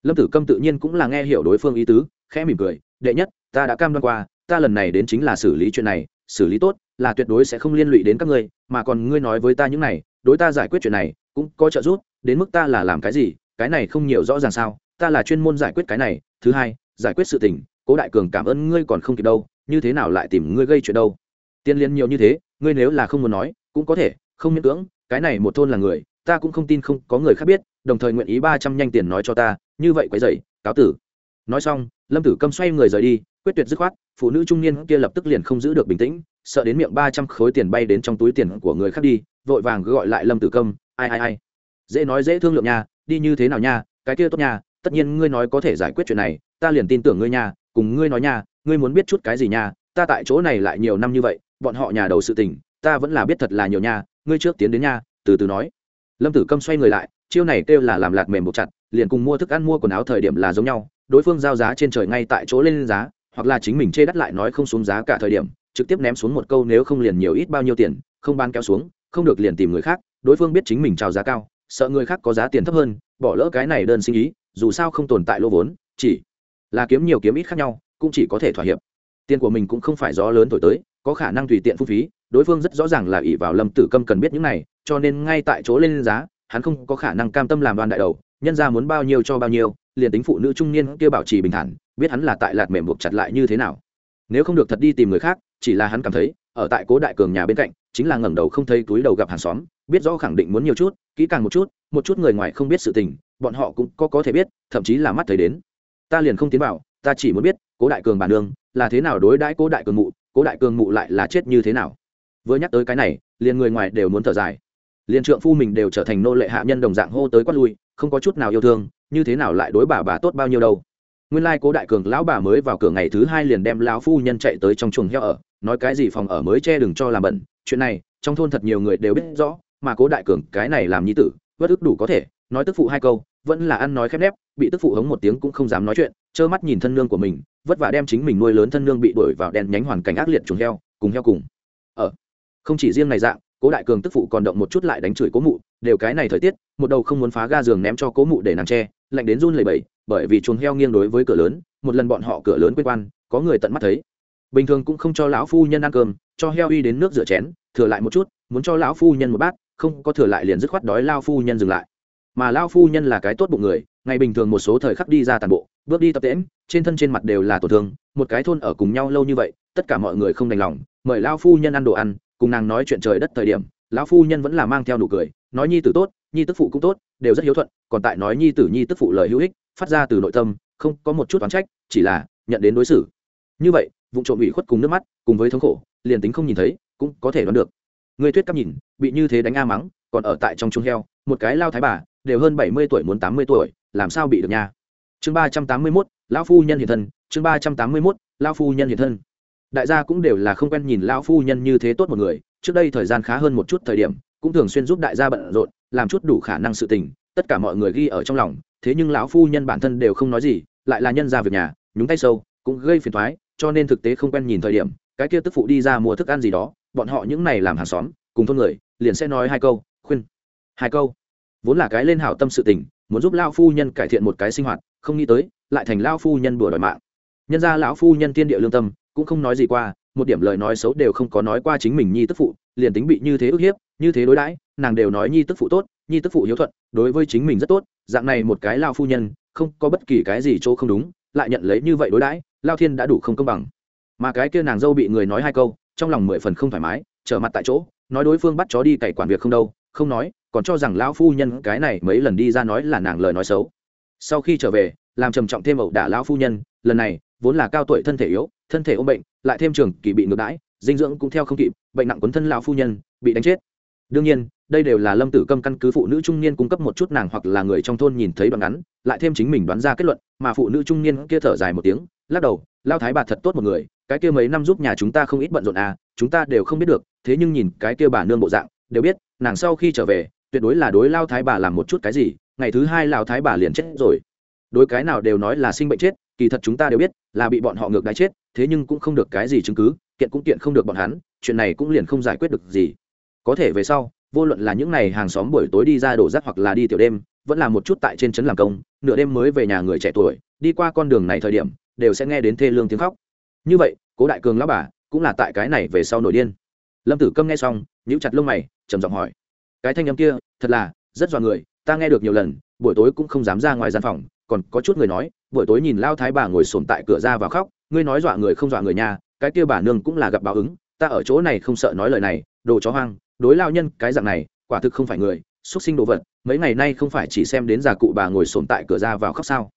Lâm tử câm tự nhiên cũng là nghe hiểu đối phương ý tứ khẽ mỉm cười đệ nhất ta đã cam đoan qua ta lần này đến chính là xử lý chuyện này xử lý tốt là tuyệt đối sẽ không liên lụy đến các ngươi mà còn ngươi nói với ta những này đối ta giải quyết chuyện này cũng có trợ giúp đến mức ta là làm cái gì, cái này không nhiều rõ ràng sao, ta là chuyên môn giải quyết cái này, thứ hai, giải quyết sự tình, cố đại cường cảm ơn ngươi còn không kịp đâu, như thế nào lại tìm ngươi gây chuyện đâu? Tiên liên nhiều như thế, ngươi nếu là không muốn nói, cũng có thể, không miễn cưỡng, cái này một thôn là người, ta cũng không tin không có người khác biết, đồng thời nguyện ý ba trăm nhanh tiền nói cho ta, như vậy quấy dậy cáo tử. Nói xong, lâm tử câm xoay người rời đi, quyết tuyệt dứt khoát, phụ nữ trung niên kia lập tức liền không giữ được bình tĩnh, sợ đến miệng ba trăm khối tiền bay đến trong túi tiền của người khác đi, vội vàng gọi lại lâm tử câm, ai ai ai? Dễ nói dễ thương lượng nha, đi như thế nào nha, cái kia tốt nha, tất nhiên ngươi nói có thể giải quyết chuyện này, ta liền tin tưởng ngươi nha, cùng ngươi nói nha, ngươi muốn biết chút cái gì nha, ta tại chỗ này lại nhiều năm như vậy, bọn họ nhà đầu sự tình, ta vẫn là biết thật là nhiều nha, ngươi trước tiến đến nha, từ từ nói. Lâm tử câm xoay người lại, chiêu này kêu là làm lạt mềm một chặt, liền cùng mua thức ăn mua quần áo thời điểm là giống nhau, đối phương giao giá trên trời ngay tại chỗ lên giá, hoặc là chính mình chê đắt lại nói không xuống giá cả thời điểm, trực tiếp ném xuống một câu nếu không liền nhiều ít bao nhiêu tiền, không bán kéo xuống, không được liền tìm người khác, đối phương biết chính mình trào giá cao sợ người khác có giá tiền thấp hơn, bỏ lỡ cái này đơn sinh ý, dù sao không tồn tại lô vốn, chỉ là kiếm nhiều kiếm ít khác nhau, cũng chỉ có thể thỏa hiệp. Tiền của mình cũng không phải gió lớn thổi tới, có khả năng tùy tiện phung phí, đối phương rất rõ ràng là ỷ vào lâm tử câm cần biết những này, cho nên ngay tại chỗ lên giá, hắn không có khả năng cam tâm làm đoàn đại đầu, nhân ra muốn bao nhiêu cho bao nhiêu, liền tính phụ nữ trung niên kia bảo trì bình thản, biết hắn là tại lạt mềm buộc chặt lại như thế nào. Nếu không được thật đi tìm người khác, chỉ là hắn cảm thấy, ở tại cố đại cường nhà bên cạnh, chính là ngẩng đầu không thấy túi đầu gặp hàng xóm biết rõ khẳng định muốn nhiều chút, kỹ càng một chút một chút người ngoài không biết sự tình, bọn họ cũng có có thể biết, thậm chí là mắt thấy đến. Ta liền không tiến vào, ta chỉ muốn biết, cố đại cường bản đường là thế nào đối đãi cố đại cường mụ, cố đại cường mụ lại là chết như thế nào? Vừa nhắc tới cái này, liền người ngoài đều muốn thở dài. Liền trượng phu mình đều trở thành nô lệ hạ nhân đồng dạng hô tới quát lui, không có chút nào yêu thương, như thế nào lại đối bà bà tốt bao nhiêu đâu? Nguyên lai cố đại cường lão bà mới vào cửa ngày thứ hai liền đem lão phu nhân chạy tới trong chuồng heo ở, nói cái gì phòng ở mới che đừng cho làm bẩn, chuyện này, trong thôn thật nhiều người đều biết rõ mà cố đại cường, cái này làm nhi tử, vất ức đủ có thể, nói tức phụ hai câu, vẫn là ăn nói khép nép, bị tức phụ hống một tiếng cũng không dám nói chuyện, trơ mắt nhìn thân nương của mình, vất vả đem chính mình nuôi lớn thân nương bị đuổi vào đèn nhánh hoàn cảnh ác liệt chuồng heo, cùng heo cùng. Ở không chỉ riêng này dạng, cố đại cường tức phụ còn động một chút lại đánh chửi cố mụ, đều cái này thời tiết, một đầu không muốn phá ga giường ném cho cố mụ để nàng tre lạnh đến run lầy bẩy, bởi vì chuồng heo nghiêng đối với cửa lớn, một lần bọn họ cửa lớn quên quan, có người tận mắt thấy. Bình thường cũng không cho lão phu nhân ăn cơm, cho heo uy đến nước rửa chén, thừa lại một chút, muốn cho lão phu nhân một bát không có thừa lại liền dứt khoát đói lao phu nhân dừng lại. Mà lao phu nhân là cái tốt bụng người, ngày bình thường một số thời khắc đi ra tàn bộ, bước đi tập tễm trên thân trên mặt đều là tổn thương, một cái thôn ở cùng nhau lâu như vậy, tất cả mọi người không đành lòng, mời lao phu nhân ăn đồ ăn, cùng nàng nói chuyện trời đất thời điểm lão phu nhân vẫn là mang theo nụ cười, nói nhi tử tốt, nhi tức phụ cũng tốt, đều rất hiếu thuận, còn tại nói nhi tử nhi tức phụ lời hữu ích, phát ra từ nội tâm, không có một chút oán trách, chỉ là nhận đến đối xử. Như vậy vụ trộm ủy khuất cùng nước mắt, cùng với thống khổ, liền tính không nhìn thấy, cũng có thể đoán được người thuyết cắp nhìn, bị như thế đánh a mắng, còn ở tại trong chuông heo, một cái lao thái bà, đều hơn bảy mươi tuổi muốn tám mươi tuổi, làm sao bị được nha? Chương ba trăm tám mươi mốt, lão phu nhân hiện thân, chương ba trăm tám mươi mốt, lão phu nhân hiện thân. Đại gia cũng đều là không quen nhìn lão phu nhân như thế tốt một người, trước đây thời gian khá hơn một chút thời điểm, cũng thường xuyên giúp đại gia bận rộn, làm chút đủ khả năng sự tình, tất cả mọi người ghi ở trong lòng, thế nhưng lão phu nhân bản thân đều không nói gì, lại là nhân ra việc nhà, nhúng tay sâu, cũng gây phiền thoái cho nên thực tế không quen nhìn thời điểm, cái kia tức phụ đi ra mua thức ăn gì đó bọn họ những này làm hàng xóm, cùng thôn người, liền sẽ nói hai câu, khuyên. Hai câu. Vốn là cái lên hảo tâm sự tình, muốn giúp lao phu nhân cải thiện một cái sinh hoạt, không nghĩ tới, lại thành lao phu nhân bừa đòi mạng. Nhân ra lão phu nhân tiên địa lương tâm, cũng không nói gì qua, một điểm lời nói xấu đều không có nói qua chính mình nhi tức phụ, liền tính bị như thế ức hiếp, như thế đối đãi, nàng đều nói nhi tức phụ tốt, nhi tức phụ hiếu thuận, đối với chính mình rất tốt, dạng này một cái lao phu nhân, không có bất kỳ cái gì chỗ không đúng, lại nhận lấy như vậy đối đãi lao thiên đã đủ không công bằng. Mà cái kia nàng dâu bị người nói hai câu trong lòng mười phần không thoải mái, trở mặt tại chỗ, nói đối phương bắt chó đi cày quản việc không đâu, không nói, còn cho rằng lão phu nhân cái này mấy lần đi ra nói là nàng lời nói xấu. Sau khi trở về, làm trầm trọng thêm ẩu đả lão phu nhân, lần này, vốn là cao tuổi thân thể yếu, thân thể ôm bệnh, lại thêm trường kỳ bị ngược đãi, dinh dưỡng cũng theo không kịp, bệnh nặng quấn thân lão phu nhân, bị đánh chết. Đương nhiên, đây đều là lâm tử câm căn cứ phụ nữ trung niên cung cấp một chút nàng hoặc là người trong thôn nhìn thấy đoạn ngắn, lại thêm chính mình đoán ra kết luận, mà phụ nữ trung niên kia thở dài một tiếng, lắc đầu lao thái bà thật tốt một người cái kia mấy năm giúp nhà chúng ta không ít bận rộn à chúng ta đều không biết được, thế nhưng nhìn cái kia bà nương bộ dạng, đều biết, nàng sau khi trở về, tuyệt đối là đối lao thái bà làm một chút cái gì, ngày thứ hai lao thái bà liền chết rồi. Đối cái nào đều nói là sinh bệnh chết, kỳ thật chúng ta đều biết, là bị bọn họ ngược đáy chết, thế nhưng cũng không được cái gì chứng cứ, kiện cũng kiện không được bọn hắn, chuyện này cũng liền không giải quyết được gì. Có thể về sau, vô luận là những ngày hàng xóm buổi tối đi ra đổ rác hoặc là đi tiểu đêm, vẫn là một chút tại trên trấn làm công, nửa đêm mới về nhà người trẻ tuổi, đi qua con đường này thời điểm, đều sẽ nghe đến thê lương tiếng khóc như vậy, cố đại cường lão bà cũng là tại cái này về sau nổi điên. Lâm tử câm nghe xong, nhíu chặt lông mày, trầm giọng hỏi. Cái thanh âm kia, thật là rất dọa người, ta nghe được nhiều lần, buổi tối cũng không dám ra ngoài gian phòng, còn có chút người nói, buổi tối nhìn lao thái bà ngồi sồn tại cửa ra và khóc, ngươi nói dọa người không dọa người nhà, cái kia bà nương cũng là gặp báo ứng, ta ở chỗ này không sợ nói lời này, đồ chó hoang, đối lao nhân cái dạng này, quả thực không phải người, xuất sinh đồ vật, mấy ngày nay không phải chỉ xem đến già cụ bà ngồi sồn tại cửa ra vào khóc sao?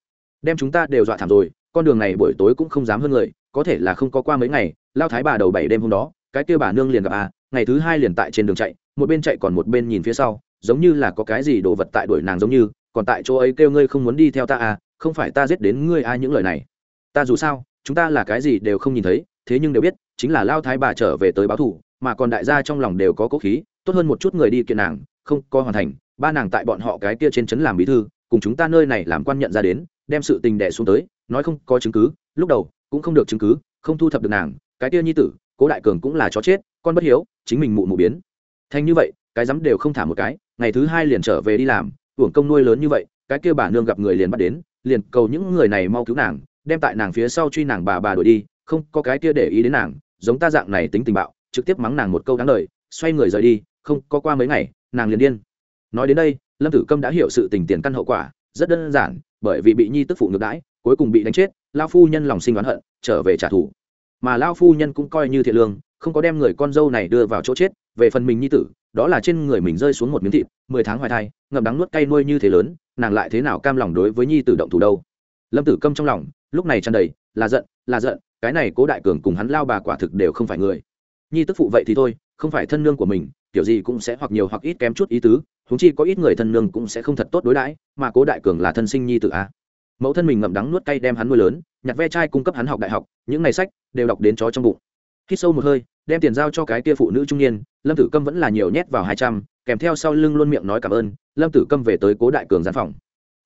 Đem chúng ta đều dọa thảm rồi, con đường này buổi tối cũng không dám hơn người có thể là không có qua mấy ngày, lao thái bà đầu bảy đêm hôm đó, cái kia bà nương liền gặp à ngày thứ hai liền tại trên đường chạy, một bên chạy còn một bên nhìn phía sau, giống như là có cái gì đồ vật tại đuổi nàng giống như, còn tại chỗ ấy kêu ngươi không muốn đi theo ta à không phải ta giết đến ngươi ai những lời này. Ta dù sao, chúng ta là cái gì đều không nhìn thấy, thế nhưng đều biết, chính là lao thái bà trở về tới báo thủ, mà còn đại gia trong lòng đều có cố khí, tốt hơn một chút người đi kiện nàng, không có hoàn thành, ba nàng tại bọn họ cái kia trên trấn làm bí thư, cùng chúng ta nơi này làm quan nhận ra đến, đem sự tình đẻ xuống tới, nói không có chứng cứ, lúc đầu cũng không được chứng cứ, không thu thập được nàng, cái kia nhi tử, cố đại cường cũng là chó chết, con bất hiếu, chính mình mụ mụ biến. Thành như vậy, cái dám đều không thả một cái, ngày thứ hai liền trở về đi làm uổng công nuôi lớn như vậy, cái kia bà nương gặp người liền bắt đến, liền cầu những người này mau cứu nàng, đem tại nàng phía sau truy nàng bà bà đuổi đi, không có cái kia để ý đến nàng, giống ta dạng này tính tình bạo, trực tiếp mắng nàng một câu đáng lời, xoay người rời đi, không có qua mấy ngày, nàng liền điên. Nói đến đây, lâm tử câm đã hiểu sự tình tiền căn hậu quả, rất đơn giản, bởi vì bị nhi tức phụ ngược đãi cuối cùng bị đánh chết lao phu nhân lòng sinh oán hận, trở về trả thù. Mà lao phu nhân cũng coi như thiện lương, không có đem người con dâu này đưa vào chỗ chết, về phần mình nhi tử, đó là trên người mình rơi xuống một miếng thịt, mười tháng hoài thai, ngậm đắng nuốt cay nuôi như thế lớn, nàng lại thế nào cam lòng đối với nhi tử động thủ đâu? Lâm tử câm trong lòng, lúc này tràn đầy, là giận là giận, cái này cố đại cường cùng hắn lao bà quả thực đều không phải người. Nhi tức phụ vậy thì thôi, không phải thân nương của mình, kiểu gì cũng sẽ hoặc nhiều hoặc ít kém chút ý tứ húng chi có ít người thân nương cũng sẽ không thật tốt đối đãi, mà cố đại cường là thân sinh nhi tử a mẫu thân mình ngậm đắng nuốt cay đem hắn nuôi lớn, nhặt ve chai cung cấp hắn học đại học, những ngày sách đều đọc đến chó trong bụng. Khi sâu một hơi, đem tiền giao cho cái kia phụ nữ trung niên, lâm tử câm vẫn là nhiều nhét vào hai trăm, kèm theo sau lưng luôn miệng nói cảm ơn, lâm tử câm về tới cố đại cường gián phòng.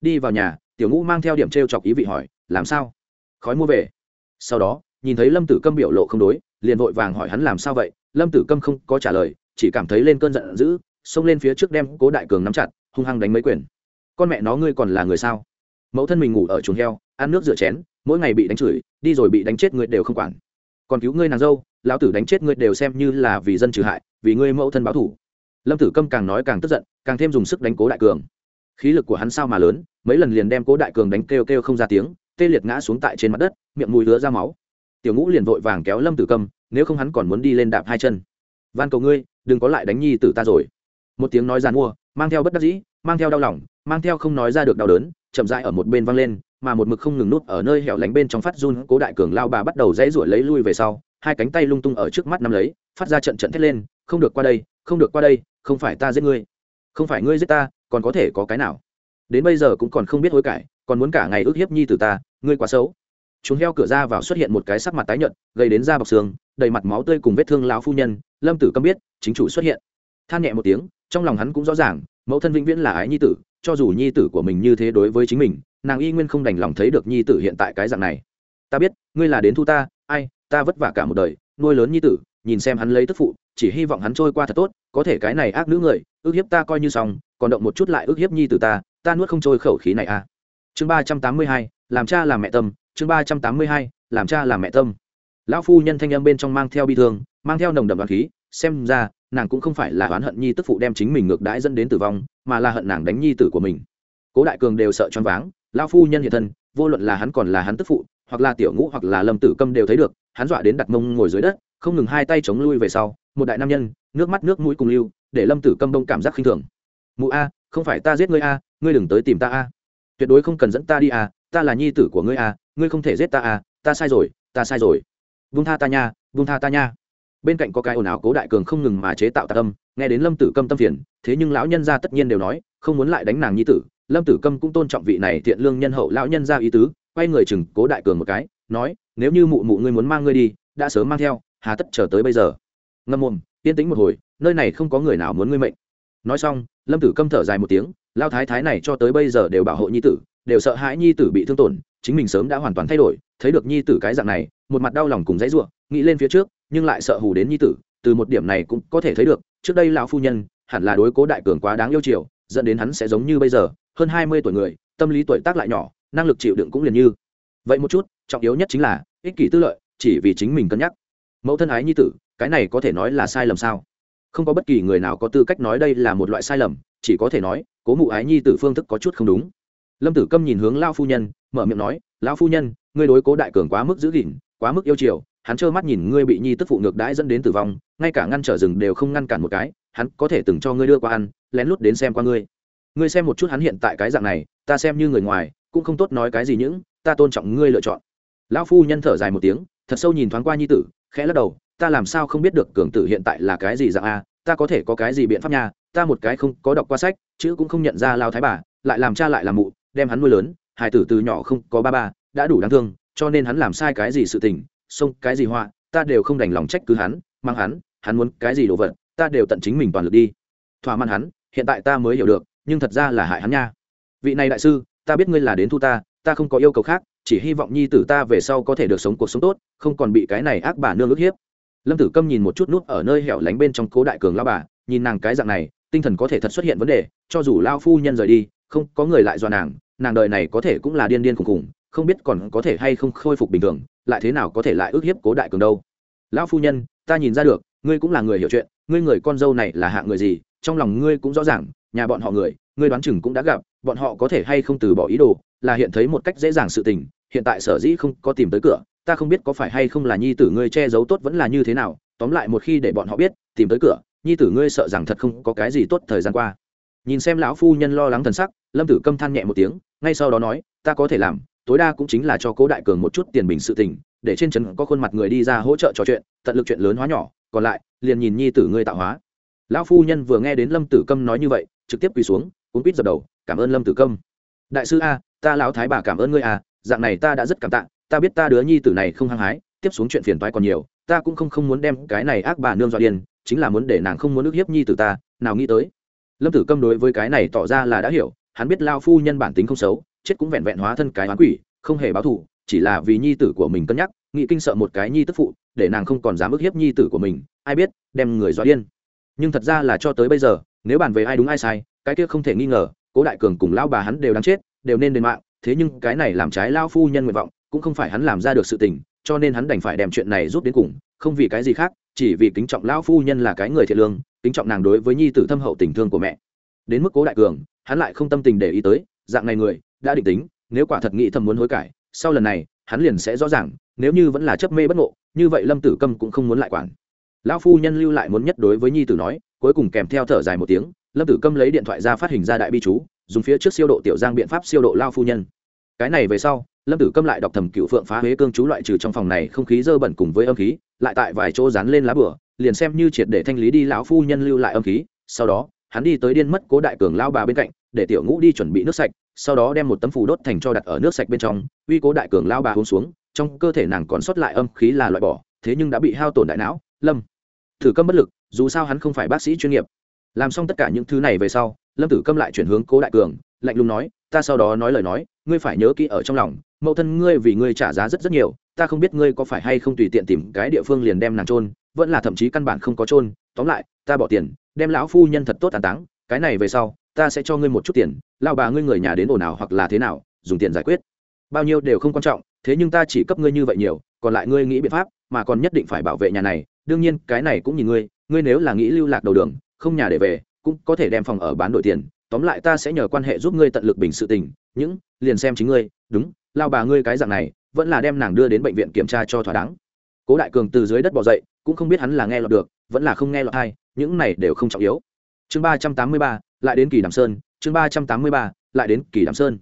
Đi vào nhà, tiểu ngũ mang theo điểm t r e o chọc ý vị hỏi, làm sao? Khói mua về? Sau đó, nhìn thấy lâm tử câm biểu lộ không đối, liền vội vàng hỏi hắn làm sao vậy? Lâm tử câm không có trả lời, chỉ cảm thấy lên cơn giận dữ, xông lên phía trước đem cố đại cường nắm chặt, hung hăng đánh mấy quyền. Con mẹ nó ngươi còn là người sao? Mẫu thân mình ngủ ở chuồng heo, ăn nước rửa chén, mỗi ngày bị đánh chửi, đi rồi bị đánh chết người đều không quản. Còn cứu ngươi nàng dâu, lão tử đánh chết ngươi đều xem như là vì dân trừ hại, vì ngươi mẫu thân báo thủ lâm tử câm càng nói càng tức giận, càng thêm dùng sức đánh cố đại cường. Khí lực của hắn sao mà lớn, mấy lần liền đem cố đại cường đánh kêu kêu không ra tiếng, tê liệt ngã xuống tại trên mặt đất, miệng mùi lứa ra máu. Tiểu ngũ liền vội vàng kéo lâm tử câm, nếu không hắn còn muốn đi lên đạp hai chân. Van cầu ngươi, đừng có lại đánh nhi tử ta rồi. Một tiếng nói g i mua, mang theo bất đắc dĩ, mang theo đau lòng, mang theo không nói ra được đau đớn chậm rãi ở một bên văng lên, mà một mực không ngừng nút ở nơi hẻo lánh bên trong phát run, cố đại cường lao bà bắt đầu dãy ruổi lấy lui về sau, hai cánh tay lung tung ở trước mắt nắm lấy, phát ra trận trận thét lên, không được qua đây, không được qua đây, không phải ta giết ngươi, không phải ngươi giết ta, còn có thể có cái nào? Đến bây giờ cũng còn không biết hối cải, còn muốn cả ngày ước hiếp nhi từ ta, ngươi quá xấu. Chúng heo cửa ra vào xuất hiện một cái sắc mặt tái nhợt gây đến da bọc xương, đầy mặt máu tươi cùng vết thương lão phu nhân, lâm tử câm biết, chính chủ xuất hiện. Than nhẹ một tiếng, trong lòng hắn cũng rõ ràng mẫu thân vĩnh viễn là ái nhi tử, cho dù nhi tử của mình như thế đối với chính mình, nàng y nguyên không đành lòng thấy được nhi tử hiện tại cái dạng này. Ta biết, ngươi là đến thu ta, ai, ta vất vả cả một đời, nuôi lớn nhi tử, nhìn xem hắn lấy tức phụ, chỉ hy vọng hắn trôi qua thật tốt, có thể cái này ác nữ người, ước hiếp ta coi như xong, còn động một chút lại ước hiếp nhi tử ta ta nuốt không trôi khẩu khí này à. Chương ba trăm tám mươi hai, làm cha làm mẹ tâm, chương ba trăm tám mươi hai, làm cha làm mẹ tâm. Lão phu nhân thanh âm bên trong mang theo bi thương, mang theo nồng đậm đoàn khí, xem ra nàng cũng không phải là oán hận nhi tức phụ đem chính mình ngược đãi dẫn đến tử vong, mà là hận nàng đánh nhi tử của mình. Cố đại cường đều sợ choáng váng lao phu nhân hiện thân, vô luận là hắn còn là hắn tức phụ, hoặc là tiểu ngũ hoặc là lâm tử câm đều thấy được, hắn dọa đến đặt mông ngồi dưới đất, không ngừng hai tay chống lui về sau, một đại nam nhân, nước mắt nước mũi cùng lưu, để lâm tử câm đông cảm giác khinh thường. Mụ a, không phải ta giết ngươi a, ngươi đừng tới tìm ta a. Tuyệt đối không cần dẫn ta đi a, ta là nhi tử của ngươi a, ngươi không thể giết ta a, ta sai rồi, ta sai rồi. Vung tha ta nha, vung tha ta nha bên cạnh có cái ồn ào cố đại cường không ngừng mà chế tạo tạc âm, nghe đến lâm tử câm tâm phiền, thế nhưng lão nhân gia tất nhiên đều nói, không muốn lại đánh nàng nhi tử. Lâm tử câm cũng tôn trọng vị này thiện lương nhân hậu lão nhân gia ý tứ, quay người chừng cố đại cường một cái, nói, nếu như mụ mụ ngươi muốn mang ngươi đi, đã sớm mang theo, hà tất chờ tới bây giờ. Ngâm mồm, yên tĩnh một hồi, nơi này không có người nào muốn ngươi mệnh. Nói xong, lâm tử câm thở dài một tiếng lao thái thái này cho tới bây giờ đều bảo hộ nhi tử, đều sợ hãi nhi tử bị thương tổn, chính mình sớm đã hoàn toàn thay đổi, thấy được nhi tử cái dạng này, một mặt đau lòng cùng dãy ruộng nghĩ lên phía trước nhưng lại sợ hù đến nhi tử, từ một điểm này cũng có thể thấy được, trước đây lão phu nhân hẳn là đối cố đại cường quá đáng yêu chiều, dẫn đến hắn sẽ giống như bây giờ, hơn hai mươi tuổi người, tâm lý tuổi tác lại nhỏ, năng lực chịu đựng cũng liền như. Vậy một chút, trọng yếu nhất chính là, ích kỷ tư lợi, chỉ vì chính mình cân nhắc. Mẫu thân ái nhi tử, cái này có thể nói là sai lầm sao? Không có bất kỳ người nào có tư cách nói đây là một loại sai lầm, chỉ có thể nói, cố mụ ái nhi tử phương thức có chút không đúng. Lâm tử câm nhìn hướng lao phu nhân, mở miệng nói, lão phu nhân, ngươi đối cố đại cường quá mức giữ gìn, quá mức yêu chiều hắn trơ mắt nhìn ngươi bị nhi tức phụ ngược đãi dẫn đến tử vong, ngay cả ngăn trở rừng đều không ngăn cản một cái, hắn có thể từng cho ngươi đưa qua ăn, lén lút đến xem qua ngươi. Ngươi xem một chút hắn hiện tại cái dạng này, ta xem như người ngoài, cũng không tốt nói cái gì những, ta tôn trọng ngươi lựa chọn. Lão phu nhân thở dài một tiếng, thật sâu nhìn thoáng qua nhi tử, khẽ lắc đầu, ta làm sao không biết được cường tử hiện tại là cái gì dạng a, ta có thể có cái gì biện pháp nha, ta một cái không có đọc qua sách, chữ cũng không nhận ra lao thái bà, lại làm cha lại làm mụ, đem hắn nuôi lớn hải tử từ nhỏ không có ba ba, đã đủ đáng thương, cho nên hắn làm sai cái gì sự tình xông cái gì họa, ta đều không đành lòng trách cứ hắn, mang hắn hắn muốn cái gì đồ vật, ta đều tận chính mình toàn lực đi. Thỏa mãn hắn, hiện tại ta mới hiểu được, nhưng thật ra là hại hắn nha. Vị này đại sư, ta biết ngươi là đến thu ta ta không có yêu cầu khác, chỉ hy vọng nhi tử ta về sau có thể được sống cuộc sống tốt, không còn bị cái này ác bà nương ức hiếp. Lâm tử câm nhìn một chút nút ở nơi hẻo lánh bên trong cố đại cường lao bà, nhìn nàng cái dạng này, tinh thần có thể thật xuất hiện vấn đề, cho dù lao phu nhân rời đi, không có người lại dọa nàng nàng đời này có thể cũng là điên điên khùng khùng không biết còn có thể hay không khôi phục bình thường lại thế nào có thể lại ước hiếp cố đại cường đâu? Lão phu nhân, ta nhìn ra được, ngươi cũng là người hiểu chuyện, ngươi người con dâu này là hạng người gì, trong lòng ngươi cũng rõ ràng, nhà bọn họ người, ngươi đoán chừng cũng đã gặp, bọn họ có thể hay không từ bỏ ý đồ, là hiện thấy một cách dễ dàng sự tình, hiện tại sở dĩ không có tìm tới cửa, ta không biết có phải hay không là nhi tử ngươi che giấu tốt vẫn là như thế nào, tóm lại một khi để bọn họ biết, tìm tới cửa, nhi tử ngươi sợ rằng thật không có cái gì tốt thời gian qua. Nhìn xem lão phu nhân lo lắng thần sắc, lâm tử câm than nhẹ một tiếng, ngay sau đó nói, ta có thể làm tối đa cũng chính là cho cố đại cường một chút tiền bình sự tình, để trên trấn có khuôn mặt người đi ra hỗ trợ trò chuyện, tận lực chuyện lớn hóa nhỏ, còn lại, liền nhìn nhi tử ngươi tạo hóa. Lão phu nhân vừa nghe đến lâm tử câm nói như vậy, trực tiếp quỳ xuống cũng quýt dập đầu, cảm ơn lâm tử câm. Đại sư a, ta lão thái bà cảm ơn ngươi a, dạng này ta đã rất cảm tạ, ta biết ta đứa nhi tử này không hăng hái, tiếp xuống chuyện phiền toái còn nhiều, ta cũng không không muốn đem cái này ác bà nương dọa điên, chính là muốn để nàng không muốn ức hiếp nhi tử ta, nào nghĩ tới. Lâm tử câm đối với cái này tỏ ra là đã hiểu, hắn biết lao phu nhân bản tính không xấu chết cũng vẹn vẹn hóa thân cái oán quỷ, không hề báo thù, chỉ là vì nhi tử của mình cân nhắc, nghĩ kinh sợ một cái nhi tức phụ, để nàng không còn dám ức hiếp nhi tử của mình, ai biết, đem người dọa điên. Nhưng thật ra là cho tới bây giờ, nếu bàn về ai đúng ai sai, cái kia không thể nghi ngờ, cố đại cường cùng Lão bà hắn đều đáng chết, đều nên đền mạng, thế nhưng cái này làm trái lao phu nhân nguyện vọng, cũng không phải hắn làm ra được sự tình, cho nên hắn đành phải đem chuyện này rút đến cùng, không vì cái gì khác, chỉ vì kính trọng Lão phu nhân là cái người thiện lương, kính trọng nàng đối với nhi tử thâm hậu tình thương của mẹ. Đến mức cố đại cường, hắn lại không tâm tình để ý tới, dạng này người đã định tính, nếu quả thật nghĩ thầm muốn hối cải, sau lần này, hắn liền sẽ rõ ràng, nếu như vẫn là chấp mê bất ngộ, như vậy lâm tử câm cũng không muốn lại quản. Lão phu nhân lưu lại muốn nhất đối với nhi tử nói, cuối cùng kèm theo thở dài một tiếng, lâm tử câm lấy điện thoại ra phát hình ra đại bi chú, dùng phía trước siêu độ tiểu giang biện pháp siêu độ lao phu nhân. Cái này về sau, lâm tử câm lại đọc thầm cựu phượng phá huế cương chú loại trừ trong phòng này không khí dơ bẩn cùng với âm khí, lại tại vài chỗ dán lên lá bửa, liền xem như triệt để thanh lý đi lão phu nhân lưu lại âm khí, sau đó, hắn đi tới điên mất cố đại cường lao bà bên cạnh để tiểu ngũ đi chuẩn bị nước sạch, sau đó đem một tấm phù đốt thành cho đặt ở nước sạch bên trong, uy cố đại cường lao bà hôn xuống, trong cơ thể nàng còn sót lại âm khí là loại bỏ, thế nhưng đã bị hao tổn đại não, lâm. Thử câm bất lực, dù sao hắn không phải bác sĩ chuyên nghiệp. Làm xong tất cả những thứ này về sau, lâm tử câm lại chuyển hướng cố đại cường, lạnh lùng nói, ta sau đó nói lời nói, ngươi phải nhớ kỹ ở trong lòng, mẫu thân ngươi vì ngươi trả giá rất rất nhiều, ta không biết ngươi có phải hay không tùy tiện tìm cái địa phương liền đem nàng trôn vẫn là thậm chí căn bản không có trôn tóm lại, ta bỏ tiền, đem lão phu nhân thật tốt tàn táng, cái này về sau ta sẽ cho ngươi một chút tiền, lao bà ngươi người nhà đến ồn ào hoặc là thế nào, dùng tiền giải quyết. Bao nhiêu đều không quan trọng, thế nhưng ta chỉ cấp ngươi như vậy nhiều, còn lại ngươi nghĩ biện pháp, mà còn nhất định phải bảo vệ nhà này, đương nhiên, cái này cũng nhìn ngươi ngươi nếu là nghĩ lưu lạc đầu đường, không nhà để về, cũng có thể đem phòng ở bán đổi tiền, tóm lại ta sẽ nhờ quan hệ giúp ngươi tận lực bình sự tình, những, liền xem chính ngươi, đúng, lao bà ngươi cái dạng này, vẫn là đem nàng đưa đến bệnh viện kiểm tra cho thỏa đáng. Cố đại cường từ dưới đất bỏ dậy, cũng không biết hắn là nghe lọt được, vẫn là không nghe lọt hay những này đều không trọng yếu. Chương ba trăm tám mươi ba lại đến kỳ đàm sơn, chương ba trăm tám mươi ba, lại đến kỳ đàm sơn.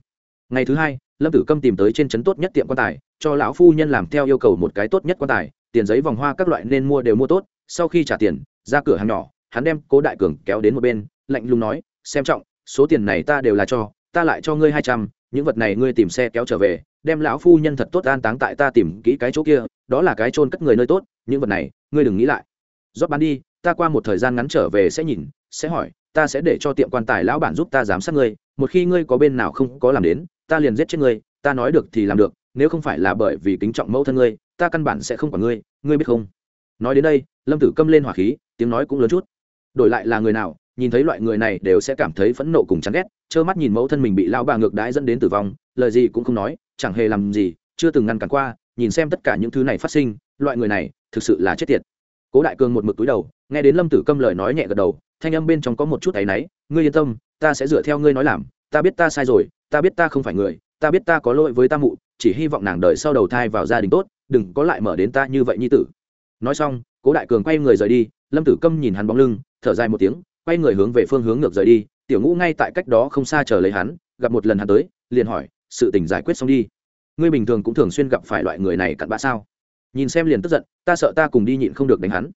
Ngày thứ hai, lâm tử câm tìm tới trên trấn tốt nhất tiệm quan tài, cho lão phu nhân làm theo yêu cầu một cái tốt nhất quan tài, tiền giấy vòng hoa các loại nên mua đều mua tốt, sau khi trả tiền, ra cửa hàng nhỏ, hắn đem cố đại cường kéo đến một bên, lạnh lùng nói, xem trọng, số tiền này ta đều là cho, ta lại cho ngươi hai trăm, những vật này ngươi tìm xe kéo trở về, đem lão phu nhân thật tốt an táng tại ta tìm kỹ cái chỗ kia, đó là cái chôn cất người nơi tốt, những vật này, ngươi đừng nghĩ lại. Rót bán đi, ta qua một thời gian ngắn trở về sẽ nhìn sẽ hỏi, ta sẽ để cho tiệm quan tài lão bản giúp ta giám sát ngươi, một khi ngươi có bên nào không có làm đến, ta liền giết chết ngươi, ta nói được thì làm được, nếu không phải là bởi vì kính trọng mẫu thân ngươi, ta căn bản sẽ không quản ngươi ngươi biết không? Nói đến đây, lâm tử câm lên hỏa khí, tiếng nói cũng lớn chút. Đổi lại là người nào, nhìn thấy loại người này đều sẽ cảm thấy phẫn nộ cùng chán ghét, trơ mắt nhìn mẫu thân mình bị lao bà ngược đãi dẫn đến tử vong, lời gì cũng không nói, chẳng hề làm gì, chưa từng ngăn cản qua, nhìn xem tất cả những thứ này phát sinh, loại người này thực sự là chết tiệt cố đại cường một mực túi đầu, nghe đến lâm tử câm lời nói nhẹ gật đầu, thanh âm bên trong có một chút áy náy, ngươi yên tâm, ta sẽ dựa theo ngươi nói làm, ta biết ta sai rồi, ta biết ta không phải người, ta biết ta có lỗi với ta mụ, chỉ hy vọng nàng đợi sau đầu thai vào gia đình tốt, đừng có lại mở đến ta như vậy như tử. Nói xong, cố đại cường quay người rời đi, lâm tử câm nhìn hắn bóng lưng, thở dài một tiếng, quay người hướng về phương hướng ngược rời đi, tiểu ngũ ngay tại cách đó không xa chờ lấy hắn, gặp một lần hắn tới, liền hỏi, sự tình giải quyết xong đi, ngươi bình thường cũng thường xuyên gặp phải loại người này cặn bã sao? Nhìn xem liền tức giận, ta sợ ta cùng đi nhịn không được đánh hắn.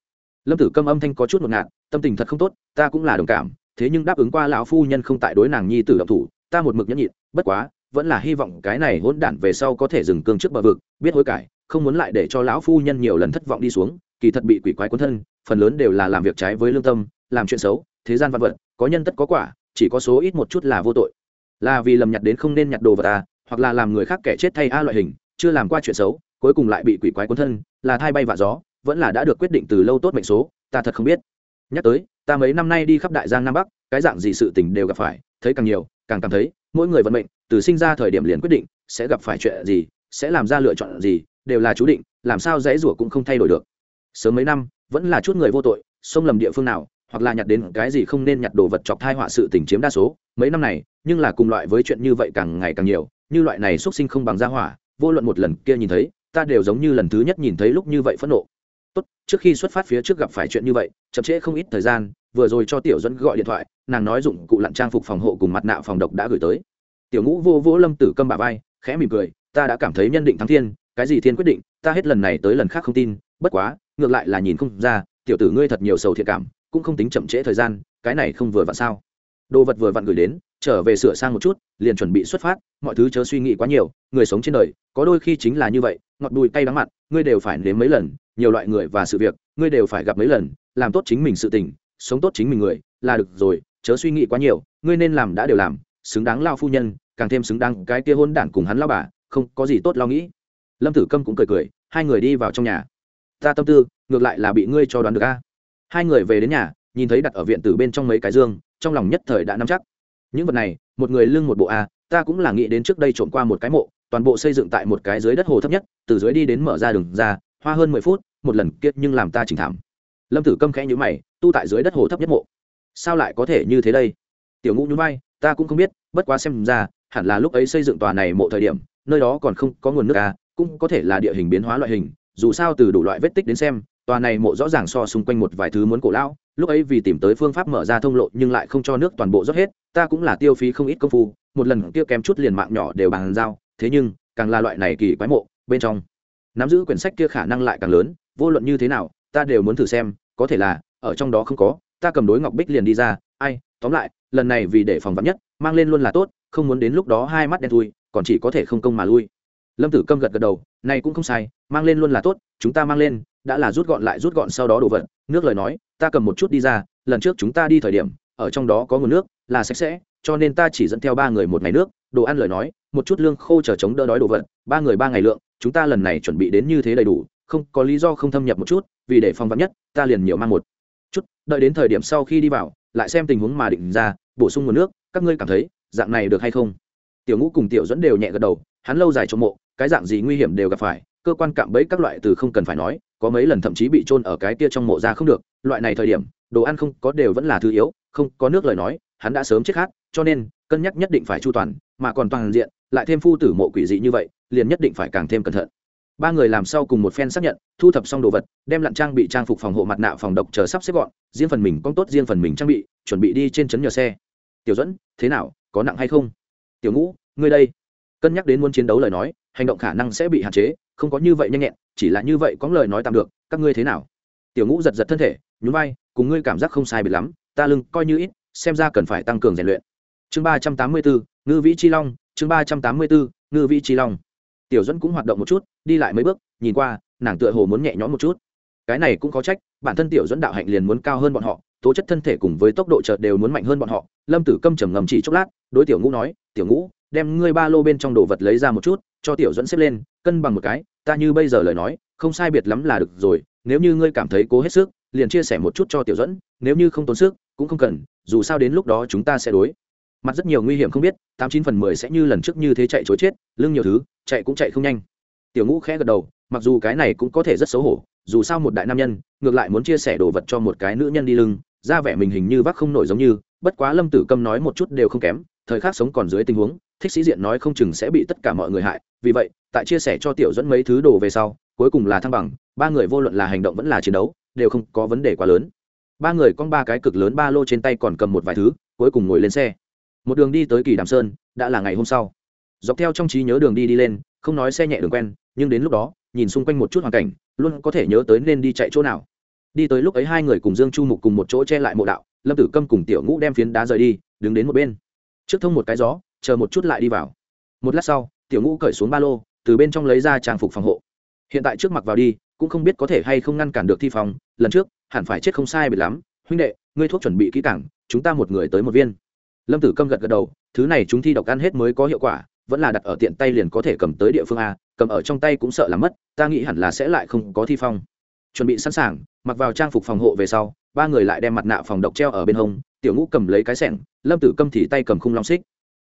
Lâm tử câm âm thanh có chút một ngạt, tâm tình thật không tốt, ta cũng là đồng cảm, thế nhưng đáp ứng qua lão phu nhân không tại đối nàng nhi tử động thủ, ta một mực nhẫn nhịn, bất quá, vẫn là hy vọng cái này hỗn đản về sau có thể dừng cương trước bờ vực, biết hối cải, không muốn lại để cho lão phu nhân nhiều lần thất vọng đi xuống, kỳ thật bị quỷ quái cuốn thân, phần lớn đều là làm việc trái với lương tâm, làm chuyện xấu, thế gian văn vật, có nhân tất có quả, chỉ có số ít một chút là vô tội. Là vì lầm nhặt đến không nên nhặt đồ vật ta hoặc là làm người khác kẻ chết thay a loại hình, chưa làm qua chuyện xấu cuối cùng lại bị quỷ quái cuốn thân, là thai bay vạ gió, vẫn là đã được quyết định từ lâu tốt mệnh số, ta thật không biết. Nhắc tới, ta mấy năm nay đi khắp đại giang nam bắc, cái dạng gì sự tình đều gặp phải, thấy càng nhiều, càng cảm thấy, mỗi người vận mệnh, từ sinh ra thời điểm liền quyết định, sẽ gặp phải chuyện gì, sẽ làm ra lựa chọn gì, đều là chú định, làm sao dễ rủa cũng không thay đổi được. Sớm mấy năm, vẫn là chút người vô tội, xông lầm địa phương nào, hoặc là nhặt đến cái gì không nên nhặt đồ vật chọc thai họa sự tình chiếm đa số, mấy năm này, nhưng là cùng loại với chuyện như vậy càng ngày càng nhiều, như loại này xuất sinh không bằng gia hỏa, vô luận một lần kia nhìn thấy ta đều giống như lần thứ nhất nhìn thấy lúc như vậy phẫn nộ. Tốt, trước khi xuất phát phía trước gặp phải chuyện như vậy, chậm trễ không ít thời gian, vừa rồi cho tiểu dẫn gọi điện thoại, nàng nói dụng cụ lặn trang phục phòng hộ cùng mặt nạ phòng độc đã gửi tới. Tiểu ngũ vô vỗ lâm tử câm bà vai, khẽ mỉm cười, ta đã cảm thấy nhân định thắng thiên, cái gì thiên quyết định, ta hết lần này tới lần khác không tin, bất quá, ngược lại là nhìn không ra, tiểu tử ngươi thật nhiều sầu thiệt cảm, cũng không tính chậm trễ thời gian, cái này không vừa vặn sao đồ vật vừa vặn gửi đến trở về sửa sang một chút liền chuẩn bị xuất phát. Mọi thứ chớ suy nghĩ quá nhiều người sống trên đời có đôi khi chính là như vậy ngọt đùi cay đắng mặt, ngươi đều phải nếm mấy lần nhiều loại người và sự việc ngươi đều phải gặp mấy lần làm tốt chính mình sự tình sống tốt chính mình người là được rồi chớ suy nghĩ quá nhiều ngươi nên làm đã đều làm xứng đáng lao phu nhân càng thêm xứng đáng cái kia hôn đản cùng hắn lao bà không có gì tốt lo nghĩ. Lâm tử câm cũng cười cười hai người đi vào trong nhà. Ta tâm tư ngược lại là bị ngươi cho đoán được a. Hai người về đến nhà nhìn thấy đặt ở viện tử bên trong mấy cái dương, trong lòng nhất thời đã nắm chắc. Những vật này, một người lưng một bộ a, ta cũng là nghĩ đến trước đây trộm qua một cái mộ, toàn bộ xây dựng tại một cái dưới đất hồ thấp nhất, từ dưới đi đến mở ra đường ra, hoa hơn mười phút, một lần kiệt nhưng làm ta chỉnh thảm. Lâm tử câm khẽ nhữ mày, tu tại dưới đất hồ thấp nhất mộ. Sao lại có thể như thế đây? Tiểu ngũ nhún vai, ta cũng không biết, bất quá xem ra, hẳn là lúc ấy xây dựng tòa này mộ thời điểm, nơi đó còn không có nguồn nước à cũng có thể là địa hình biến hóa loại hình, dù sao từ đủ loại vết tích đến xem, tòa này mộ rõ ràng so xung quanh một vài thứ muốn cổ lão lúc ấy vì tìm tới phương pháp mở ra thông lộ nhưng lại không cho nước toàn bộ rót hết, ta cũng là tiêu phí không ít công phu, một lần kia kém chút liền mạng nhỏ đều bằng dao, thế nhưng, càng là loại này kỳ quái mộ, bên trong, nắm giữ quyển sách kia khả năng lại càng lớn, vô luận như thế nào, ta đều muốn thử xem, có thể là, ở trong đó không có, ta cầm đối ngọc bích liền đi ra, ai, tóm lại, lần này vì để phòng vắn nhất, mang lên luôn là tốt, không muốn đến lúc đó hai mắt đen thui, còn chỉ có thể không công mà lui. Lâm tử câm gật gật đầu, này cũng không sai, mang lên luôn là tốt, chúng ta mang lên đã là rút gọn lại rút gọn sau đó đổ vật, nước lời nói, ta cầm một chút đi ra, lần trước chúng ta đi thời điểm, ở trong đó có nguồn nước, là sạch sẽ, cho nên ta chỉ dẫn theo ba người một ngày nước, đồ ăn lời nói, một chút lương khô chờ chống đỡ đói đồ vật, ba người ba ngày lượng, chúng ta lần này chuẩn bị đến như thế đầy đủ, không có lý do không thâm nhập một chút, vì để phòng vắn nhất, ta liền nhiều mang một chút, đợi đến thời điểm sau khi đi vào, lại xem tình huống mà định ra, bổ sung nguồn nước, các ngươi cảm thấy, dạng này được hay không? Tiểu ngũ cùng tiểu dẫn đều nhẹ gật đầu, hắn lâu dài trong mộ, cái dạng gì nguy hiểm đều gặp phải, cơ quan cạm bẫy các loại từ không cần phải nói có mấy lần thậm chí bị trôn ở cái kia trong mộ ra không được, loại này thời điểm, đồ ăn không có đều vẫn là thứ yếu, không có nước lời nói, hắn đã sớm chết khát, cho nên, cân nhắc nhất định phải chu toàn, mà còn toàn diện, lại thêm phu tử mộ quỷ dị như vậy, liền nhất định phải càng thêm cẩn thận. Ba người làm sau cùng một phen xác nhận, thu thập xong đồ vật, đem lặn trang bị trang phục phòng hộ mặt nạ phòng độc chờ sắp xếp gọn, riêng phần mình con tốt riêng phần mình trang bị, chuẩn bị đi trên trấn nhờ xe. Tiểu dẫn thế nào, có nặng hay không? Tiểu ngũ, ngươi đây. Cân nhắc đến muốn chiến đấu lời nói, hành động khả năng sẽ bị hạn chế không có như vậy nhanh nhẹn, chỉ là như vậy có lời nói tạm được, các ngươi thế nào? Tiểu ngũ giật giật thân thể, nhún vai, cùng ngươi cảm giác không sai biệt lắm, ta lưng coi như ít, xem ra cần phải tăng cường rèn luyện. Chương ba trăm tám mươi bốn, ngư vĩ chi long, chương ba trăm tám mươi bốn, ngư vĩ chi long. Tiểu dẫn cũng hoạt động một chút, đi lại mấy bước, nhìn qua, nàng tựa hồ muốn nhẹ nhõm một chút. Cái này cũng có trách, bản thân tiểu dẫn đạo hạnh liền muốn cao hơn bọn họ, tố chất thân thể cùng với tốc độ chợt đều muốn mạnh hơn bọn họ. Lâm tử câm trầm ngầm chỉ chốc lát, đối tiểu ngũ nói, tiểu ngũ đem ngươi ba lô bên trong đồ vật lấy ra một chút, cho tiểu dẫn xếp lên, cân bằng một cái, ta như bây giờ lời nói, không sai biệt lắm là được rồi, nếu như ngươi cảm thấy cố hết sức, liền chia sẻ một chút cho tiểu dẫn nếu như không tốn sức, cũng không cần, dù sao đến lúc đó chúng ta sẽ đối. Mặt rất nhiều nguy hiểm không biết, tám chín phần mười sẽ như lần trước như thế chạy chối chết, lưng nhiều thứ, chạy cũng chạy không nhanh. Tiểu ngũ khẽ gật đầu, mặc dù cái này cũng có thể rất xấu hổ, dù sao một đại nam nhân, ngược lại muốn chia sẻ đồ vật cho một cái nữ nhân đi lưng, ra vẻ mình hình như vác không nổi giống như, bất quá lâm tử câm nói một chút đều không kém thời khắc sống còn dưới tình huống, thích sĩ diện nói không chừng sẽ bị tất cả mọi người hại. Vì vậy, tại chia sẻ cho tiểu dẫn mấy thứ đồ về sau, cuối cùng là thăng bằng, ba người vô luận là hành động vẫn là chiến đấu, đều không có vấn đề quá lớn. Ba người con ba cái cực lớn ba lô trên tay còn cầm một vài thứ, cuối cùng ngồi lên xe. Một đường đi tới kỳ đàm sơn, đã là ngày hôm sau. Dọc theo trong trí nhớ đường đi đi lên, không nói xe nhẹ đường quen, nhưng đến lúc đó, nhìn xung quanh một chút hoàn cảnh, luôn có thể nhớ tới nên đi chạy chỗ nào. Đi tới lúc ấy hai người cùng dương chu mục cùng một chỗ che lại mộ đạo, lâm tử câm cùng tiểu ngũ đem phiến đá rời đi, đứng đến một bên trước thông một cái gió, chờ một chút lại đi vào. Một lát sau, tiểu ngũ cởi xuống ba lô, từ bên trong lấy ra trang phục phòng hộ. Hiện tại trước mặt vào đi, cũng không biết có thể hay không ngăn cản được thi phòng, lần trước, hẳn phải chết không sai biệt lắm. Huynh đệ, ngươi thuốc chuẩn bị kỹ càng, chúng ta một người tới một viên. Lâm tử câm gật gật đầu, thứ này chúng thi độc ăn hết mới có hiệu quả, vẫn là đặt ở tiện tay liền có thể cầm tới địa phương a, cầm ở trong tay cũng sợ làm mất, ta nghĩ hẳn là sẽ lại không có thi phong chuẩn bị sẵn sàng, mặc vào trang phục phòng hộ về sau ba người lại đem mặt nạ phòng độc treo ở bên hông, tiểu ngũ cầm lấy cái sẻng, lâm tử câm thì tay cầm khung long xích.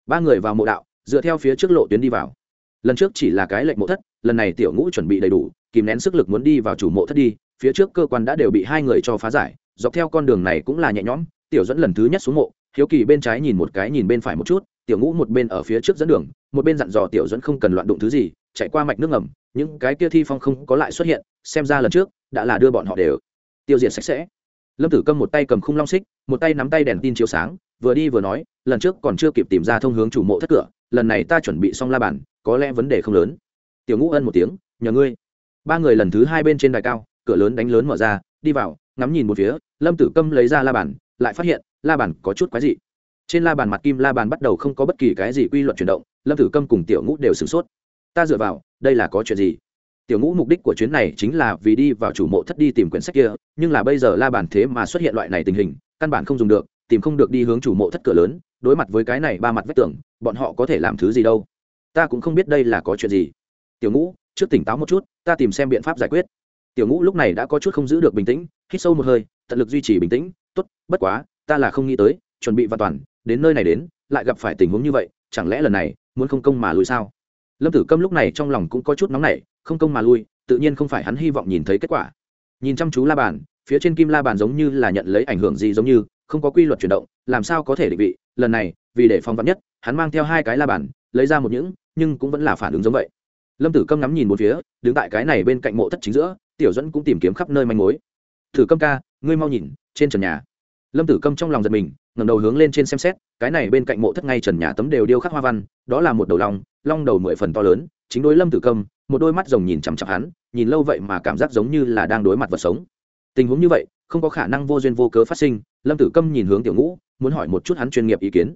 Ba người vào mộ đạo, dựa theo phía trước lộ tuyến đi vào. Lần trước chỉ là cái lệnh mộ thất, lần này tiểu ngũ chuẩn bị đầy đủ, kìm nén sức lực muốn đi vào chủ mộ thất đi, phía trước cơ quan đã đều bị hai người cho phá giải, dọc theo con đường này cũng là nhẹ nhõm, tiểu dẫn lần thứ nhất xuống mộ, hiếu kỳ bên trái nhìn một cái nhìn bên phải một chút, tiểu ngũ một bên ở phía trước dẫn đường, một bên dặn dò tiểu dẫn không cần loạn đụng thứ gì, chạy qua mạch nước ngầm, những cái kia thi phong không có lại xuất hiện, xem ra lần trước đã là đưa bọn họ đều tiêu diệt sạch sẽ lâm tử câm một tay cầm khung long xích, một tay nắm tay đèn tin chiếu sáng, vừa đi vừa nói, lần trước còn chưa kịp tìm ra thông hướng chủ mộ thất cửa, lần này ta chuẩn bị xong la bàn, có lẽ vấn đề không lớn. Tiểu ngũ ân một tiếng, nhờ ngươi. Ba người lần thứ hai bên trên đài cao, cửa lớn đánh lớn mở ra, đi vào, ngắm nhìn một phía, lâm tử câm lấy ra la bàn, lại phát hiện, la bàn có chút quái dị. Trên la bàn mặt kim la bàn bắt đầu không có bất kỳ cái gì quy luật chuyển động, lâm tử câm cùng tiểu ngũ đều sửng sốt. Ta dựa vào, đây là có chuyện gì? Tiểu ngũ mục đích của chuyến này chính là vì đi vào chủ mộ thất đi tìm quyển sách kia, nhưng là bây giờ la bàn thế mà xuất hiện loại này tình hình, căn bản không dùng được, tìm không được đi hướng chủ mộ thất cửa lớn, đối mặt với cái này ba mặt vách tường, bọn họ có thể làm thứ gì đâu? Ta cũng không biết đây là có chuyện gì. Tiểu ngũ, trước tỉnh táo một chút, ta tìm xem biện pháp giải quyết. Tiểu ngũ lúc này đã có chút không giữ được bình tĩnh, hít sâu một hơi, tận lực duy trì bình tĩnh, tốt, bất quá, ta là không nghĩ tới, chuẩn bị và toàn, đến nơi này đến, lại gặp phải tình huống như vậy, chẳng lẽ lần này muốn không công mà lùi sao? Lâm tử câm lúc này trong lòng cũng có chút nóng nảy không công mà lui, tự nhiên không phải hắn hy vọng nhìn thấy kết quả. Nhìn chăm chú la bàn, phía trên kim la bàn giống như là nhận lấy ảnh hưởng gì giống như, không có quy luật chuyển động, làm sao có thể định vị, lần này, vì để phòng vắn nhất, hắn mang theo hai cái la bàn, lấy ra một những, nhưng cũng vẫn là phản ứng giống vậy. Lâm tử câm ngắm nhìn một phía, đứng tại cái này bên cạnh mộ thất chính giữa, tiểu dẫn cũng tìm kiếm khắp nơi manh mối. Thử câm ca, ngươi mau nhìn, trên trần nhà. Lâm tử câm trong lòng giật mình, ngẩng đầu hướng lên trên xem xét, cái này bên cạnh mộ thất ngay trần nhà tấm đều điêu khắc hoa văn, đó là một đầu long long đầu mười phần to lớn, chính đối lâm tử câm một đôi mắt rồng nhìn chằm chặp hắn, nhìn lâu vậy mà cảm giác giống như là đang đối mặt vật sống. Tình huống như vậy, không có khả năng vô duyên vô cớ phát sinh, lâm tử câm nhìn hướng tiểu ngũ, muốn hỏi một chút hắn chuyên nghiệp ý kiến.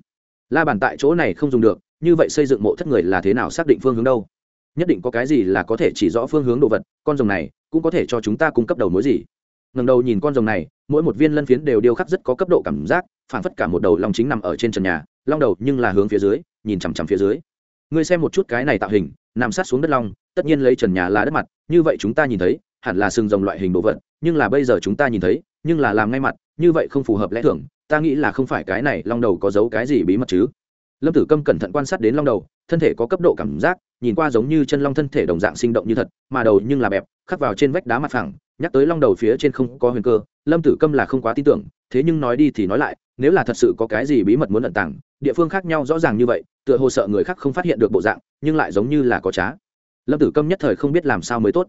La bàn tại chỗ này không dùng được, như vậy xây dựng mộ thất người là thế nào xác định phương hướng đâu? Nhất định có cái gì là có thể chỉ rõ phương hướng đồ vật, con rồng này cũng có thể cho chúng ta cung cấp đầu mối gì. Ngần đầu nhìn con rồng này, mỗi một viên lân phiến đều điêu khắc rất có cấp độ cảm giác phản phất cả một đầu long chính nằm ở trên trần nhà, long đầu nhưng là hướng phía dưới, nhìn chằm chằm phía dưới. Ngươi xem một chút cái này tạo hình nằm sát xuống đất long, tất nhiên lấy trần nhà là đất mặt, như vậy chúng ta nhìn thấy, hẳn là sừng rồng loại hình đồ vật, nhưng là bây giờ chúng ta nhìn thấy, nhưng là làm ngay mặt, như vậy không phù hợp lẽ thường, ta nghĩ là không phải cái này, long đầu có giấu cái gì bí mật chứ? Lâm tử câm cẩn thận quan sát đến long đầu, thân thể có cấp độ cảm giác, nhìn qua giống như chân long thân thể đồng dạng sinh động như thật, mà đầu nhưng là bẹp, khắc vào trên vách đá mặt phẳng, nhắc tới long đầu phía trên không có huyền cơ, lâm tử câm là không quá tin tưởng, thế nhưng nói đi thì nói lại, nếu là thật sự có cái gì bí mật muốn lận tảng địa phương khác nhau rõ ràng như vậy, tựa hồ sợ người khác không phát hiện được bộ dạng, nhưng lại giống như là có trá. Lâm tử câm nhất thời không biết làm sao mới tốt.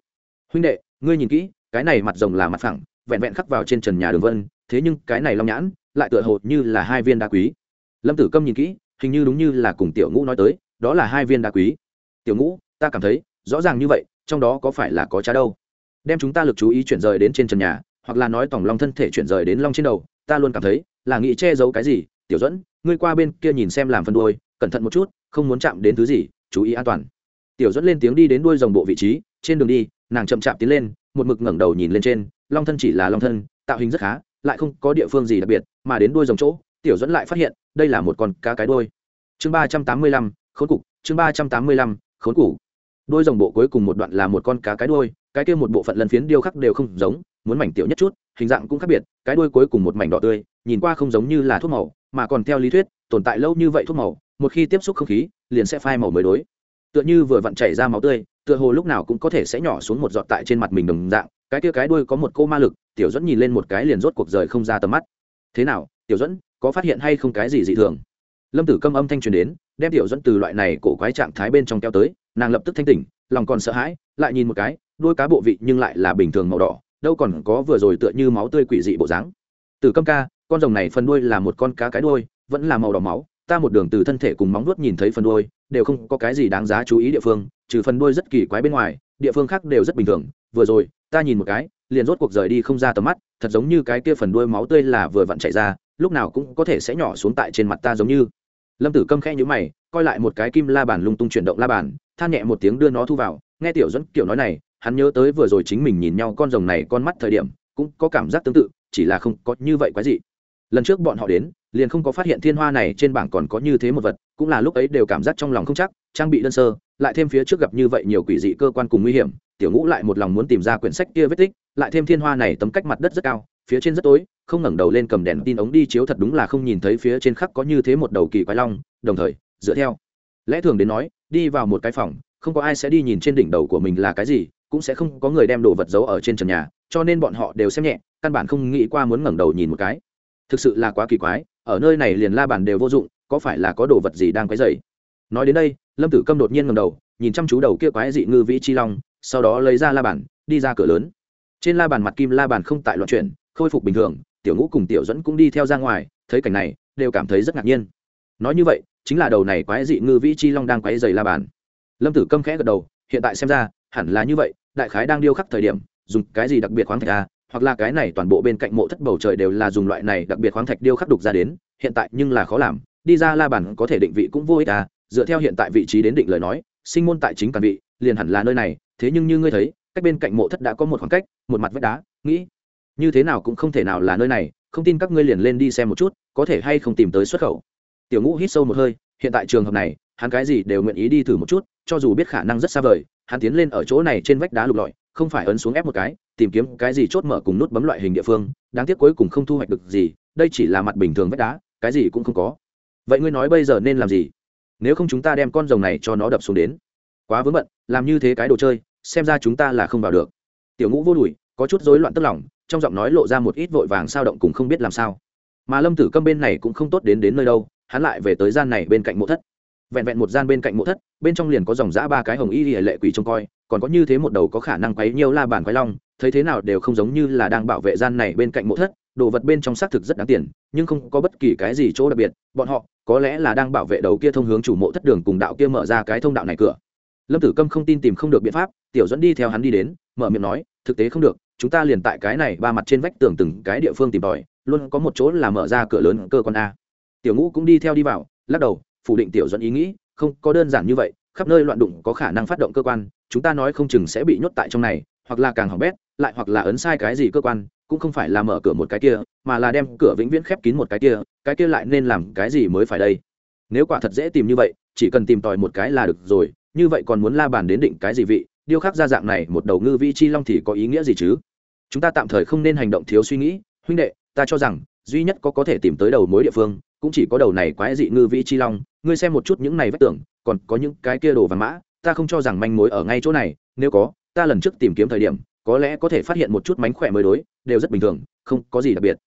Huynh đệ, ngươi nhìn kỹ, cái này mặt rồng là mặt phẳng, vẹn vẹn khắc vào trên trần nhà đường vân, thế nhưng cái này long nhãn, lại tựa hồ như là hai viên đá quý. Lâm tử câm nhìn kỹ, hình như đúng như là cùng tiểu ngũ nói tới, đó là hai viên đá quý. Tiểu ngũ, ta cảm thấy, rõ ràng như vậy, trong đó có phải là có trá đâu? Đem chúng ta lực chú ý chuyển rời đến trên trần nhà, hoặc là nói tổng long thân thể chuyển rời đến long trên đầu, ta luôn cảm thấy, là nghĩ che giấu cái gì, tiểu dẫn ngươi qua bên kia nhìn xem làm phân đuôi, cẩn thận một chút, không muốn chạm đến thứ gì, chú ý an toàn. Tiểu dẫn lên tiếng đi đến đuôi dòng bộ vị trí, trên đường đi, nàng chậm chạp tiến lên, một mực ngẩng đầu nhìn lên trên, long thân chỉ là long thân, tạo hình rất khá, lại không có địa phương gì đặc biệt, mà đến đuôi dòng chỗ, tiểu dẫn lại phát hiện, đây là một con cá cái đuôi. Chương ba trăm tám mươi lăm, khốn cục, chương ba trăm tám mươi lăm, khốn cục. Đuôi dòng bộ cuối cùng một đoạn là một con cá cái đuôi, cái kia một bộ phận lần phiến điêu khắc đều không giống, muốn mảnh tiểu nhất chút, hình dạng cũng khác biệt, cái đuôi cuối cùng một mảnh đỏ tươi, nhìn qua không giống như là thuốc màu mà còn theo lý thuyết, tồn tại lâu như vậy thuốc màu, một khi tiếp xúc không khí, liền sẽ phai màu mới đối. Tựa như vừa vặn chảy ra máu tươi, tựa hồ lúc nào cũng có thể sẽ nhỏ xuống một giọt tại trên mặt mình đồng dạng, cái kia cái đuôi có một cô ma lực, tiểu dẫn nhìn lên một cái liền rốt cuộc rời không ra tầm mắt. Thế nào, tiểu dẫn có phát hiện hay không cái gì dị thường? Lâm tử câm âm thanh truyền đến, đem tiểu dẫn từ loại này cổ quái trạng thái bên trong kéo tới, nàng lập tức thanh tỉnh, lòng còn sợ hãi, lại nhìn một cái, đuôi cá bộ vị nhưng lại là bình thường màu đỏ, đâu còn có vừa rồi tựa như máu tươi quỷ dị bộ dáng. Tử câm ca con rồng này phần đuôi là một con cá cái đuôi, vẫn là màu đỏ máu. Ta một đường từ thân thể cùng móng nuốt nhìn thấy phần đuôi, đều không có cái gì đáng giá chú ý địa phương, trừ phần đuôi rất kỳ quái bên ngoài, địa phương khác đều rất bình thường. Vừa rồi, ta nhìn một cái, liền rốt cuộc rời đi không ra tầm mắt, thật giống như cái kia phần đuôi máu tươi là vừa vặn chảy ra, lúc nào cũng có thể sẽ nhỏ xuống tại trên mặt ta giống như. Lâm tử câm khẽ nhữ mày, coi lại một cái kim la bàn lung tung chuyển động la bàn, than nhẹ một tiếng đưa nó thu vào. Nghe tiểu dẫn kiểu nói này, hắn nhớ tới vừa rồi chính mình nhìn nhau con rồng này con mắt thời điểm, cũng có cảm giác tương tự, chỉ là không có như vậy quái gì lần trước bọn họ đến, liền không có phát hiện thiên hoa này trên bảng còn có như thế một vật, cũng là lúc ấy đều cảm giác trong lòng không chắc, trang bị đơn sơ, lại thêm phía trước gặp như vậy nhiều quỷ dị cơ quan cùng nguy hiểm, tiểu ngũ lại một lòng muốn tìm ra quyển sách kia vết tích, lại thêm thiên hoa này tấm cách mặt đất rất cao, phía trên rất tối, không ngẩng đầu lên cầm đèn tin ống đi chiếu thật đúng là không nhìn thấy phía trên khắc có như thế một đầu kỳ quái long, đồng thời, dựa theo. Lẽ thường đến nói, đi vào một cái phòng, không có ai sẽ đi nhìn trên đỉnh đầu của mình là cái gì, cũng sẽ không có người đem đồ vật giấu ở trên trần nhà, cho nên bọn họ đều xem nhẹ, căn bản không nghĩ qua muốn ngẩng đầu nhìn một cái thực sự là quá kỳ quái, ở nơi này liền la bàn đều vô dụng, có phải là có đồ vật gì đang quấy dày nói đến đây, lâm tử câm đột nhiên ngầm đầu, nhìn chăm chú đầu kia quái dị ngư vĩ chi long, sau đó lấy ra la bàn, đi ra cửa lớn. Trên la bàn mặt kim la bàn không tại loạn chuyển, khôi phục bình thường, tiểu ngũ cùng tiểu dẫn cũng đi theo ra ngoài, thấy cảnh này, đều cảm thấy rất ngạc nhiên. Nói như vậy, chính là đầu này quái dị ngư vĩ chi long đang quấy dày la bàn. Lâm tử câm khẽ gật đầu, hiện tại xem ra, hẳn là như vậy, đại khái đang điêu khắc thời điểm, dùng cái gì đặc biệt khoáng thạch a hoặc là cái này toàn bộ bên cạnh mộ thất bầu trời đều là dùng loại này đặc biệt khoáng thạch điêu khắc đục ra đến, hiện tại nhưng là khó làm. Đi ra la Bản có thể định vị cũng vô ích à. Dựa theo hiện tại vị trí đến định lời nói, sinh môn tại chính cản vị, liền hẳn là nơi này. Thế nhưng như ngươi thấy, cách bên cạnh mộ thất đã có một khoảng cách, một mặt vách đá, nghĩ như thế nào cũng không thể nào là nơi này. Không tin các ngươi liền lên đi xem một chút, có thể hay không tìm tới xuất khẩu. Tiểu ngũ hít sâu một hơi, hiện tại trường hợp này, hắn cái gì đều nguyện ý đi thử một chút, cho dù biết khả năng rất xa vời, hắn tiến lên ở chỗ này trên vách đá lục lọi không phải ấn xuống ép một cái, tìm kiếm cái gì chốt mở cùng nút bấm loại hình địa phương, đáng tiếc cuối cùng không thu hoạch được gì, đây chỉ là mặt bình thường vách đá, cái gì cũng không có. Vậy ngươi nói bây giờ nên làm gì? Nếu không chúng ta đem con rồng này cho nó đập xuống đến. Quá vướng bận, làm như thế cái đồ chơi, xem ra chúng ta là không vào được. Tiểu ngũ vô đùi, có chút rối loạn tức lòng, trong giọng nói lộ ra một ít vội vàng sao động cùng không biết làm sao. Mà lâm tử câm bên này cũng không tốt đến đến nơi đâu, hắn lại về tới gian này bên cạnh mộ thất vẹn vẹn một gian bên cạnh mộ thất, bên trong liền có dòng dã ba cái hồng y lệ quỷ trông coi, còn có như thế một đầu có khả năng quấy nhiều la bàn quái long, thấy thế nào đều không giống như là đang bảo vệ gian này bên cạnh mộ thất, đồ vật bên trong xác thực rất đáng tiền, nhưng không có bất kỳ cái gì chỗ đặc biệt, bọn họ có lẽ là đang bảo vệ đầu kia thông hướng chủ mộ thất đường cùng đạo kia mở ra cái thông đạo này cửa. Lâm tử câm không tin tìm không được biện pháp, tiểu dẫn đi theo hắn đi đến, mở miệng nói, thực tế không được, chúng ta liền tại cái này ba mặt trên vách tường từng cái địa phương tìm tòi, luôn có một chỗ là mở ra cửa lớn cơ quan a. Tiểu ngũ cũng đi theo đi vào, lắc đầu phủ định tiểu dẫn ý nghĩ, không, có đơn giản như vậy, khắp nơi loạn đụng có khả năng phát động cơ quan, chúng ta nói không chừng sẽ bị nhốt tại trong này, hoặc là càng hỏng bét, lại hoặc là ấn sai cái gì cơ quan, cũng không phải là mở cửa một cái kia, mà là đem cửa vĩnh viễn khép kín một cái kia cái kia lại nên làm cái gì mới phải đây? Nếu quả thật dễ tìm như vậy, chỉ cần tìm tòi một cái là được rồi, như vậy còn muốn la bàn đến định cái gì vị, điêu khắc ra dạng này một đầu ngư vi chi long thì có ý nghĩa gì chứ? Chúng ta tạm thời không nên hành động thiếu suy nghĩ, huynh đệ, ta cho rằng, duy nhất có có thể tìm tới đầu mối địa phương cũng chỉ có đầu này quái dị ngư vĩ chi long, ngươi xem một chút những này vách tưởng còn có những cái kia đồ vàng mã, ta không cho rằng manh mối ở ngay chỗ này, nếu có, ta lần trước tìm kiếm thời điểm, có lẽ có thể phát hiện một chút mánh khỏe mới đối, đều rất bình thường, không có gì đặc biệt.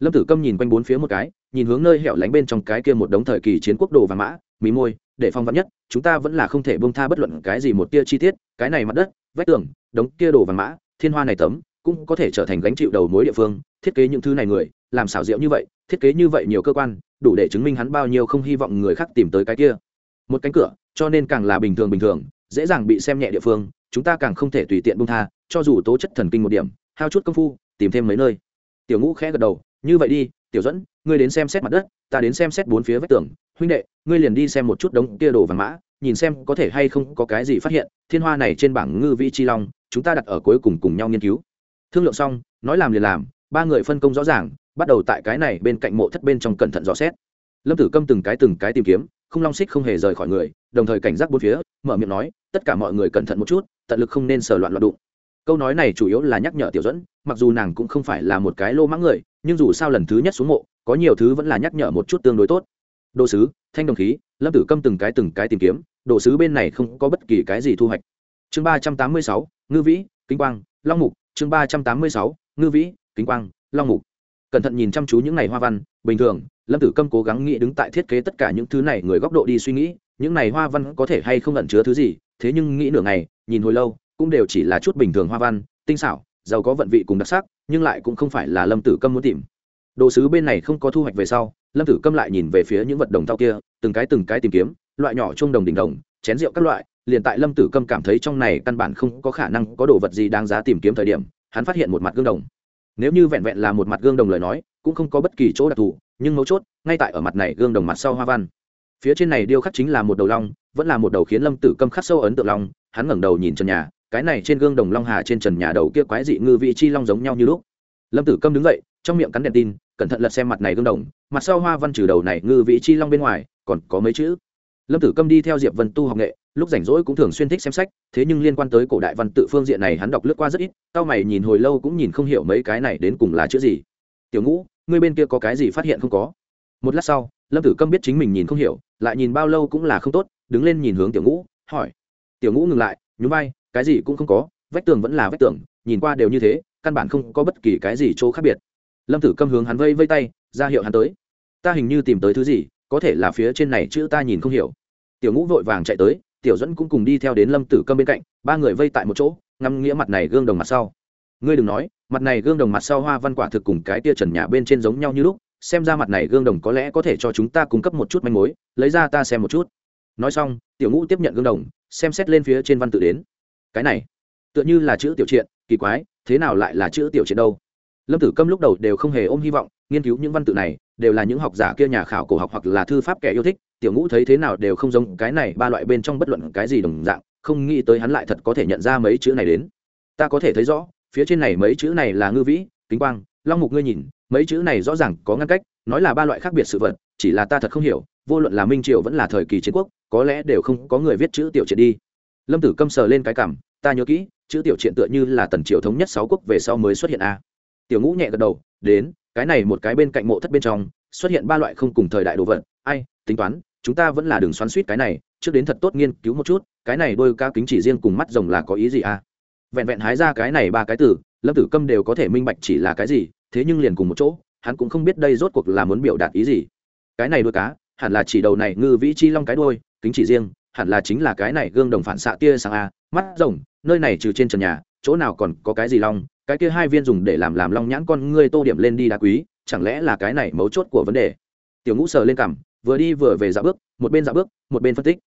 Lâm tử câm nhìn quanh bốn phía một cái, nhìn hướng nơi hẻo lánh bên trong cái kia một đống thời kỳ chiến quốc đồ và mã, mí môi, để phong vắn nhất, chúng ta vẫn là không thể bông tha bất luận cái gì một tia chi tiết, cái này mặt đất, vách tường, đống kia đồ vàng mã, thiên hoa này tấm, cũng có thể trở thành gánh chịu đầu mối địa phương, thiết kế những thứ này người, làm xảo diệu như vậy, thiết kế như vậy nhiều cơ quan đủ để chứng minh hắn bao nhiêu không hy vọng người khác tìm tới cái kia. Một cánh cửa, cho nên càng là bình thường bình thường, dễ dàng bị xem nhẹ địa phương, chúng ta càng không thể tùy tiện bung tha, cho dù tố chất thần kinh một điểm, hao chút công phu, tìm thêm mấy nơi. Tiểu ngũ khẽ gật đầu, như vậy đi, tiểu dẫn ngươi đến xem xét mặt đất, ta đến xem xét bốn phía vách tường. Huynh đệ, ngươi liền đi xem một chút đống kia đồ vàng mã, nhìn xem có thể hay không có cái gì phát hiện. Thiên hoa này trên bảng ngư vĩ chi long, chúng ta đặt ở cuối cùng cùng nhau nghiên cứu. Thương lượng xong, nói làm liền làm, ba người phân công rõ ràng bắt đầu tại cái này bên cạnh mộ thất bên trong cẩn thận dò xét. Lâm tử câm từng cái từng cái tìm kiếm, không long xích không hề rời khỏi người, đồng thời cảnh giác bốn phía, mở miệng nói, tất cả mọi người cẩn thận một chút, tận lực không nên sờ loạn loạn đụng. Câu nói này chủ yếu là nhắc nhở tiểu dẫn mặc dù nàng cũng không phải là một cái lô mãng người, nhưng dù sao lần thứ nhất xuống mộ, có nhiều thứ vẫn là nhắc nhở một chút tương đối tốt. Đồ sứ, thanh đồng khí, lâm tử câm từng cái từng cái tìm kiếm, đồ sứ bên này không có bất kỳ cái gì thu hoạch. Chương ba trăm tám mươi sáu, ngư vĩ, kính quang, long mục. Chương ba trăm tám mươi sáu, ngư vĩ, kính quang, long mục cẩn thận nhìn chăm chú những này hoa văn, bình thường, lâm tử câm cố gắng nghĩ đứng tại thiết kế tất cả những thứ này người góc độ đi suy nghĩ, những này hoa văn có thể hay không ẩn chứa thứ gì, thế nhưng nghĩ nửa ngày, nhìn hồi lâu, cũng đều chỉ là chút bình thường hoa văn, tinh xảo, giàu có vận vị cùng đặc sắc, nhưng lại cũng không phải là lâm tử câm muốn tìm. Đồ sứ bên này không có thu hoạch về sau, lâm tử câm lại nhìn về phía những vật đồng thau kia, từng cái từng cái tìm kiếm, loại nhỏ chung đồng đỉnh đồng, chén rượu các loại, liền tại lâm tử câm cảm thấy trong này căn bản không có khả năng có đồ vật gì đáng giá tìm kiếm thời điểm, hắn phát hiện một mặt gương đồng nếu như vẹn vẹn là một mặt gương đồng lời nói, cũng không có bất kỳ chỗ đặc thù, nhưng mấu chốt, ngay tại ở mặt này gương đồng mặt sau hoa văn. Phía trên này điêu khắc chính là một đầu long, vẫn là một đầu khiến lâm tử câm khắc sâu ấn tượng long, hắn ngẩng đầu nhìn trần nhà, cái này trên gương đồng long hà trên trần nhà đầu kia quái dị ngư vị chi long giống nhau như lúc. Lâm tử câm đứng dậy, trong miệng cắn đèn tin, cẩn thận lật xem mặt này gương đồng, mặt sau hoa văn trừ đầu này ngư vị chi long bên ngoài, còn có mấy chữ. Lâm tử câm đi theo diệp vân tu học nghệ lúc rảnh rỗi cũng thường xuyên thích xem sách, thế nhưng liên quan tới cổ đại văn tự phương diện này hắn đọc lướt qua rất ít tao mày nhìn hồi lâu cũng nhìn không hiểu mấy cái này đến cùng là chữ gì. Tiểu ngũ, ngươi bên kia có cái gì phát hiện không có? Một lát sau, lâm tử câm biết chính mình nhìn không hiểu, lại nhìn bao lâu cũng là không tốt, đứng lên nhìn hướng tiểu ngũ, hỏi. Tiểu ngũ ngừng lại, nhún vai, cái gì cũng không có, vách tường vẫn là vách tường, nhìn qua đều như thế, căn bản không có bất kỳ cái gì chỗ khác biệt. Lâm tử câm hướng hắn vây vây tay, ra hiệu hắn tới. Ta hình như tìm tới thứ gì, có thể là phía trên này chữ ta nhìn không hiểu. Tiểu ngũ vội vàng chạy tới tiểu dẫn cũng cùng đi theo đến lâm tử câm bên cạnh, ba người vây tại một chỗ, ngắm nghĩa mặt này gương đồng mặt sau. Ngươi đừng nói, mặt này gương đồng mặt sau hoa văn quả thực cùng cái tia trần nhà bên trên giống nhau như lúc, xem ra mặt này gương đồng có lẽ có thể cho chúng ta cung cấp một chút manh mối, lấy ra ta xem một chút. Nói xong, tiểu ngũ tiếp nhận gương đồng, xem xét lên phía trên văn tự đến. Cái này, tựa như là chữ tiểu triện kỳ quái, thế nào lại là chữ tiểu triện đâu? Lâm tử câm lúc đầu đều không hề ôm hy vọng, nghiên cứu những văn tự này, đều là những học giả kia nhà khảo cổ học hoặc là thư pháp kẻ yêu thích, tiểu ngũ thấy thế nào đều không giống cái này, ba loại bên trong bất luận cái gì đồng dạng, không nghĩ tới hắn lại thật có thể nhận ra mấy chữ này đến. Ta có thể thấy rõ, phía trên này mấy chữ này là ngư vĩ, kính quang, long mục ngươi nhìn, mấy chữ này rõ ràng có ngăn cách, nói là ba loại khác biệt sự vật, chỉ là ta thật không hiểu, vô luận là minh triều vẫn là thời kỳ chiến quốc, có lẽ đều không có người viết chữ tiểu triện đi. Lâm tử câm sờ lên cái cảm, ta nhớ kỹ, chữ tiểu triện tựa như là tần triều thống nhất sáu quốc về sau mới xuất hiện a tiểu ngũ nhẹ gật đầu, đến, cái này một cái bên cạnh mộ thất bên trong, xuất hiện ba loại không cùng thời đại đồ vật. Ai, tính toán, chúng ta vẫn là đường xoắn suýt cái này, trước đến thật tốt nghiên cứu một chút, cái này đôi ca kính chỉ riêng cùng mắt rồng là có ý gì à? Vẹn vẹn hái ra cái này ba cái từ lâm tử câm đều có thể minh bạch chỉ là cái gì, thế nhưng liền cùng một chỗ, hắn cũng không biết đây rốt cuộc là muốn biểu đạt ý gì. Cái này đôi cá, hẳn là chỉ đầu này ngư vĩ chi long cái đôi kính chỉ riêng, hẳn là chính là cái này gương đồng phản xạ tia sang a à. mắt rồng, nơi này trừ trên trần nhà chỗ nào còn có cái gì long, cái kia hai viên dùng để làm làm long nhãn con ngươi tô điểm lên đi đá quý, chẳng lẽ là cái này mấu chốt của vấn đề? Tiểu ngũ sờ lên cằm, vừa đi vừa về dạ bước, một bên dạ bước, một bên phân tích.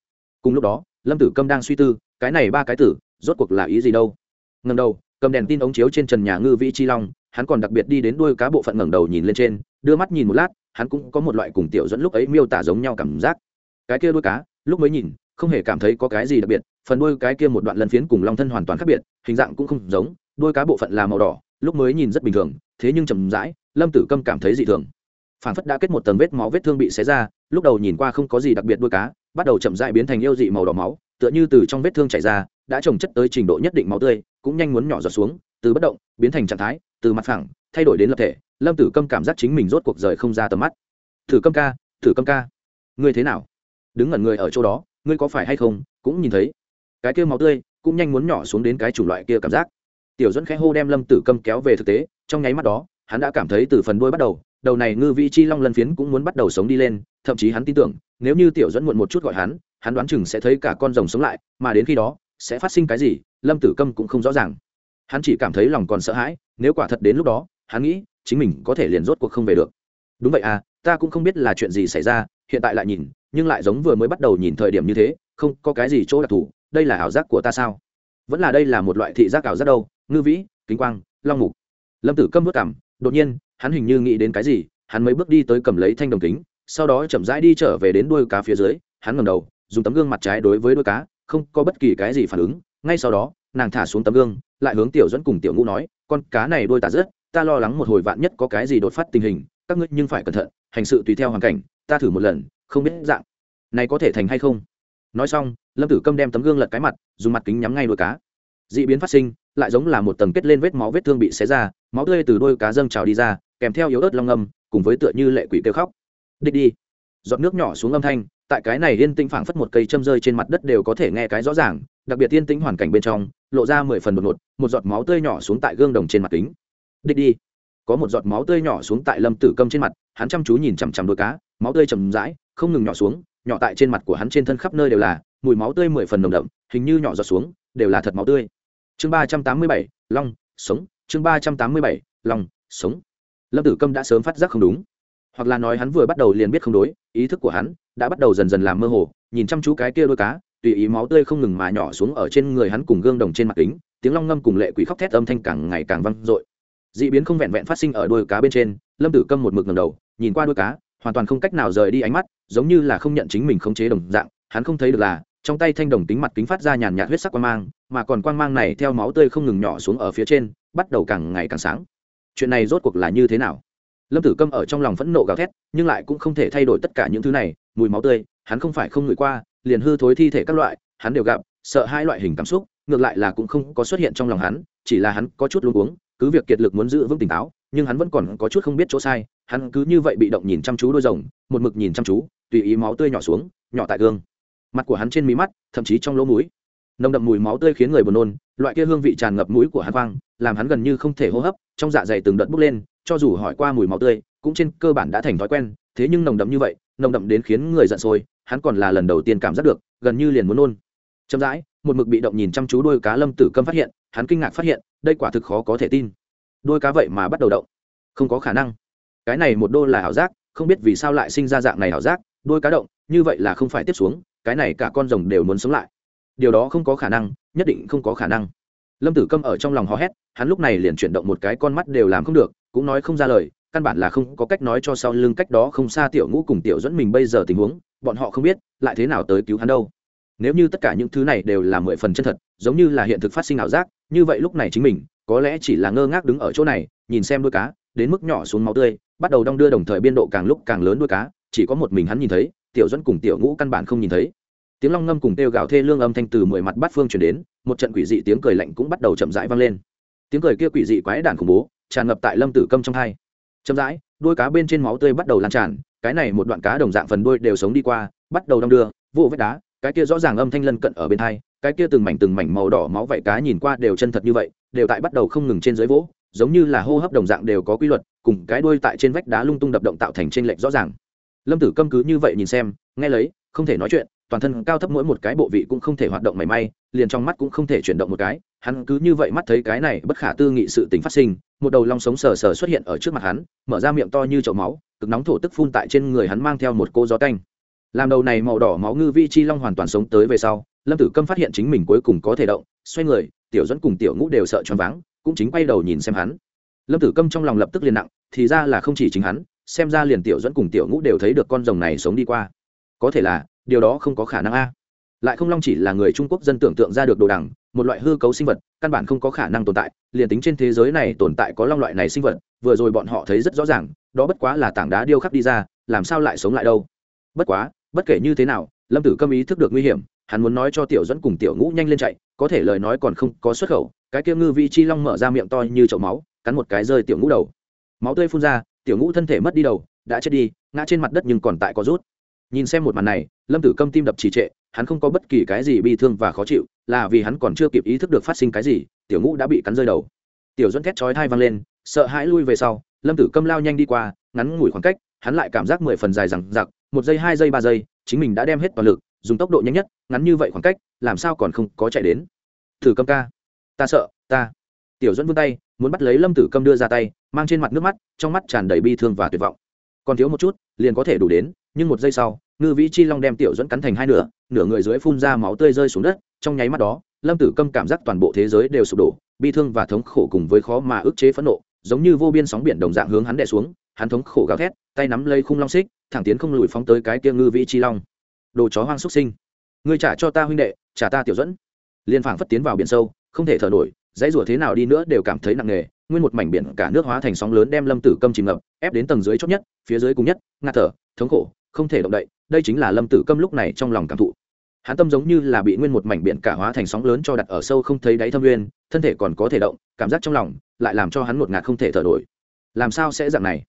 Cùng lúc đó, lâm tử câm đang suy tư, cái này ba cái tử, rốt cuộc là ý gì đâu? Ngần đầu, cầm đèn tin ống chiếu trên trần nhà ngư vĩ chi long, hắn còn đặc biệt đi đến đuôi cá bộ phận ngẩng đầu nhìn lên trên, đưa mắt nhìn một lát, hắn cũng có một loại cùng tiểu dẫn lúc ấy miêu tả giống nhau cảm giác. Cái kia đuôi cá, lúc mới nhìn, không hề cảm thấy có cái gì đặc biệt phần đuôi cái kia một đoạn lân phiến cùng long thân hoàn toàn khác biệt, hình dạng cũng không giống, đuôi cá bộ phận là màu đỏ, lúc mới nhìn rất bình thường, thế nhưng chầm rãi, lâm tử câm cảm thấy dị thường. Phản phất đã kết một tầng vết máu vết thương bị xé ra, lúc đầu nhìn qua không có gì đặc biệt đuôi cá, bắt đầu chậm rãi biến thành yêu dị màu đỏ máu, tựa như từ trong vết thương chảy ra, đã trồng chất tới trình độ nhất định máu tươi, cũng nhanh muốn nhỏ giọt xuống, từ bất động, biến thành trạng thái, từ mặt phẳng, thay đổi đến lập thể, lâm tử câm cảm giác chính mình rốt cuộc rời không ra tầm mắt. Thử câm ca thử câm ca, ngươi thế nào? Đứng ngẩn người ở chỗ đó, ngươi có phải hay không? cũng nhìn thấy cái kia máu tươi cũng nhanh muốn nhỏ xuống đến cái chủng loại kia cảm giác. Tiểu dẫn khẽ hô đem lâm tử câm kéo về thực tế, trong nháy mắt đó, hắn đã cảm thấy từ phần đuôi bắt đầu đầu này ngư vị chi long lân phiến cũng muốn bắt đầu sống đi lên, thậm chí hắn tin tưởng, nếu như tiểu dẫn muộn một chút gọi hắn hắn đoán chừng sẽ thấy cả con rồng sống lại, mà đến khi đó, sẽ phát sinh cái gì, lâm tử câm cũng không rõ ràng. Hắn chỉ cảm thấy lòng còn sợ hãi, nếu quả thật đến lúc đó, hắn nghĩ chính mình có thể liền rốt cuộc không về được. Đúng vậy à ta cũng không biết là chuyện gì xảy ra, hiện tại lại nhìn, nhưng lại giống vừa mới bắt đầu nhìn thời điểm như thế, không có cái gì chỗ đặc thù đây là ảo giác của ta sao? Vẫn là đây là một loại thị giác ảo giác đâu, ngư vĩ, kính quang, long mục. Lâm tử câm vất cảm đột nhiên, hắn hình như nghĩ đến cái gì, hắn mới bước đi tới cầm lấy thanh đồng kính, sau đó chậm rãi đi trở về đến đuôi cá phía dưới, hắn ngầm đầu, dùng tấm gương mặt trái đối với đuôi cá, không có bất kỳ cái gì phản ứng, ngay sau đó, nàng thả xuống tấm gương, lại hướng tiểu dẫn cùng tiểu ngũ nói, con cá này đuôi tả rớt ta lo lắng một hồi vạn nhất có cái gì đột phát tình hình, các ngươi nhưng phải cẩn thận, hành sự tùy theo hoàn cảnh, ta thử một lần, không biết dạng này có thể thành hay không? Nói xong, lâm tử câm đem tấm gương lật cái mặt, dùng mặt kính nhắm ngay đuôi cá. D ị biến phát sinh, lại giống là một tầng kết lên vết máu vết thương bị xé ra, máu tươi từ đôi cá dâng trào đi ra, kèm theo yếu ớt long âm, cùng với tựa như lệ quỷ kêu khóc. Đích đi. Giọt nước nhỏ xuống âm thanh, tại cái này yên tĩnh phảng phất một cây châm rơi trên mặt đất đều có thể nghe cái rõ ràng, đặc biệt yên tĩnh hoàn cảnh bên trong, lộ ra mười phần một một một giọt máu tươi nhỏ xuống tại gương đồng trên mặt kính. Đích đi. Có một giọt máu tươi nhỏ xuống tại lâm tử câm trên mặt, hắn chăm chú nhìn chằm chằm đôi cá, máu tươi chầm rãi, không ngừng nhỏ xuống nhỏ tại trên mặt của hắn trên thân khắp nơi đều là, mùi máu tươi mười phần nồng đậm, hình như nhỏ giọt xuống, đều là thật máu tươi. Chương ba trăm tám mươi bảy, long, sống. Chương ba trăm tám mươi bảy, long, sống. Lâm tử câm đã sớm phát giác không đúng. Hoặc là nói hắn vừa bắt đầu liền biết không đối, ý thức của hắn đã bắt đầu dần dần làm mơ hồ, nhìn chăm chú cái kia đôi cá, tùy ý máu tươi không ngừng mà nhỏ xuống ở trên người hắn cùng gương đồng trên mặt kính, tiếng long ngâm cùng lệ quỷ khóc thét âm thanh càng ngày càng vang dội. D ị biến không vẹn vẹn phát sinh ở đôi cá bên trên, lâm tử câm một mực ngầm đầu, nhìn qua đôi cá, hoàn toàn không cách nào rời đi ánh mắt giống như là không nhận chính mình khống chế đồng dạng, hắn không thấy được là, trong tay thanh đồng tính mặt kính phát ra nhàn nhạt huyết sắc quang mang, mà còn quang mang này theo máu tươi không ngừng nhỏ xuống ở phía trên, bắt đầu càng ngày càng sáng. Chuyện này rốt cuộc là như thế nào? Lâm tử câm ở trong lòng phẫn nộ gào thét, nhưng lại cũng không thể thay đổi tất cả những thứ này, mùi máu tươi, hắn không phải không ngửi qua, liền hư thối thi thể các loại, hắn đều gặp, sợ hai loại hình cảm xúc, ngược lại là cũng không có xuất hiện trong lòng hắn, chỉ là hắn có chút luống cuống cứ việc kiệt lực muốn giữ vững tỉnh táo, nhưng hắn vẫn còn có chút không biết chỗ sai, hắn cứ như vậy bị động nhìn chăm chú đôi rồng, một mực nhìn chăm chú, tùy ý máu tươi nhỏ xuống, nhỏ tại gương. Mặt của hắn trên mí mắt, thậm chí trong lỗ mũi. Nồng đậm mùi máu tươi khiến người buồn nôn, loại kia hương vị tràn ngập mũi của hắn vang làm hắn gần như không thể hô hấp, trong dạ dày từng đợt bốc lên, cho dù hỏi qua mùi máu tươi, cũng trên cơ bản đã thành thói quen, thế nhưng nồng đậm như vậy, nồng đậm đến khiến người giận sôi, hắn còn là lần đầu tiên cảm giác được, gần như liền muốn nôn. Chậm rãi một mực bị động nhìn chăm chú đôi cá lâm tử câm phát hiện, hắn kinh ngạc phát hiện, đây quả thực khó có thể tin. Đôi cá vậy mà bắt đầu động. Không có khả năng. Cái này một đô là ảo giác, không biết vì sao lại sinh ra dạng này ảo giác, đôi cá động, như vậy là không phải tiếp xuống, cái này cả con rồng đều muốn sống lại. Điều đó không có khả năng, nhất định không có khả năng. Lâm tử câm ở trong lòng hò hét, hắn lúc này liền chuyển động một cái con mắt đều làm không được, cũng nói không ra lời, căn bản là không có cách nói cho sau lưng cách đó không xa tiểu ngũ cùng tiểu dẫn mình bây giờ tình huống, bọn họ không biết, lại thế nào tới cứu hắn đâu nếu như tất cả những thứ này đều là mười phần chân thật, giống như là hiện thực phát sinh ảo giác, như vậy lúc này chính mình, có lẽ chỉ là ngơ ngác đứng ở chỗ này, nhìn xem đuôi cá, đến mức nhỏ xuống máu tươi, bắt đầu đong đưa đồng thời biên độ càng lúc càng lớn đuôi cá, chỉ có một mình hắn nhìn thấy, tiểu dẫn cùng tiểu ngũ căn bản không nhìn thấy. Tiếng long ngâm cùng têu gào thê lương âm thanh từ mười mặt bát phương chuyển đến, một trận quỷ dị tiếng cười lạnh cũng bắt đầu chậm rãi vang lên. Tiếng cười kia quỷ dị quái đản khủng bố, tràn ngập tại lâm tử câm trong hai. Chậm rãi, đuôi cá bên trên máu tươi bắt đầu lan tràn, cái này một đoạn cá đồng dạng phần đuôi đều sống đi qua, bắt đầu đong đưa vụ vết đá cái kia rõ ràng âm thanh lân cận ở bên hai, cái kia từng mảnh từng mảnh màu đỏ máu vảy cá nhìn qua đều chân thật như vậy, đều tại bắt đầu không ngừng trên dưới vỗ, giống như là hô hấp đồng dạng đều có quy luật, cùng cái đuôi tại trên vách đá lung tung đập động tạo thành trên lệch rõ ràng. Lâm tử câm cứ như vậy nhìn xem, nghe lấy, không thể nói chuyện, toàn thân cao thấp mỗi một cái bộ vị cũng không thể hoạt động mảy may, liền trong mắt cũng không thể chuyển động một cái, hắn cứ như vậy mắt thấy cái này bất khả tư nghị sự tình phát sinh, một đầu long sống sờ sờ xuất hiện ở trước mặt hắn, mở ra miệng to như chậu máu, cực nóng thổ tức phun tại trên người hắn mang theo một cô gió canh làm đầu này màu đỏ máu ngư vi chi long hoàn toàn sống tới về sau, lâm tử câm phát hiện chính mình cuối cùng có thể động, xoay người, tiểu dẫn cùng tiểu ngũ đều sợ choáng váng, cũng chính quay đầu nhìn xem hắn. Lâm tử câm trong lòng lập tức liền nặng, thì ra là không chỉ chính hắn, xem ra liền tiểu dẫn cùng tiểu ngũ đều thấy được con rồng này sống đi qua. Có thể là, điều đó không có khả năng a. Lại không long chỉ là người trung quốc dân tưởng tượng ra được đồ đằng, một loại hư cấu sinh vật, căn bản không có khả năng tồn tại, liền tính trên thế giới này tồn tại có long loại này sinh vật, vừa rồi bọn họ thấy rất rõ ràng, đó bất quá là tảng đá điêu khắc đi ra, làm sao lại sống lại đâu. Bất quá bất kể như thế nào, lâm tử câm ý thức được nguy hiểm, hắn muốn nói cho tiểu dẫn cùng tiểu ngũ nhanh lên chạy, có thể lời nói còn không có xuất khẩu, cái kia ngư Vị chi long mở ra miệng to như chậu máu, cắn một cái rơi tiểu ngũ đầu. Máu tươi phun ra, tiểu ngũ thân thể mất đi đầu, đã chết đi, ngã trên mặt đất nhưng còn tại có rút. Nhìn xem một màn này, lâm tử câm tim đập trì trệ, hắn không có bất kỳ cái gì bi thương và khó chịu, là vì hắn còn chưa kịp ý thức được phát sinh cái gì, tiểu ngũ đã bị cắn rơi đầu. Tiểu dẫn thét chói thai văng lên, sợ hãi lui về sau, lâm tử câm lao nhanh đi qua, ngắn ngủi khoảng cách, hắn lại cảm giác mười phần dài rằng giặc một giây, hai giây, ba giây, chính mình đã đem hết toàn lực, dùng tốc độ nhanh nhất, ngắn như vậy khoảng cách, làm sao còn không có chạy đến? Thử câm ca. Ta sợ, ta. Tiểu dẫn vươn tay, muốn bắt lấy lâm tử câm đưa ra tay, mang trên mặt nước mắt, trong mắt tràn đầy bi thương và tuyệt vọng. Còn thiếu một chút, liền có thể đủ đến, nhưng một giây sau, ngư vĩ chi long đem tiểu dẫn cắn thành hai nửa nửa người dưới phun ra máu tươi rơi xuống đất, trong nháy mắt đó, lâm tử câm cảm giác toàn bộ thế giới đều sụp đổ, bi thương và thống khổ cùng với khó mà ức chế phẫn nộ giống như vô biên sóng biển đồng dạng hướng hắn đè xuống, hắn thống khổ gào thét, tay nắm lấy khung long xích, thẳng tiến không lùi phóng tới cái kia ngư vĩ chi long. Đồ chó hoang xuất sinh. Ngươi trả cho ta huynh đệ, trả ta tiểu dẫn. Liên phảng phất tiến vào biển sâu, không thể thở nổi, dãy rủa thế nào đi nữa đều cảm thấy nặng nề, nguyên một mảnh biển cả nước hóa thành sóng lớn đem lâm tử câm chìm ngập, ép đến tầng dưới chót nhất, phía dưới cùng nhất, ngạt thở, thống khổ, không thể động đậy, đây chính là lâm tử câm lúc này trong lòng cảm thụ hắn tâm giống như là bị nguyên một mảnh biển cả hóa thành sóng lớn cho đặt ở sâu không thấy đáy thâm nguyên, thân thể còn có thể động, cảm giác trong lòng lại làm cho hắn một ngạt không thể thở nổi. Làm sao sẽ dạng này?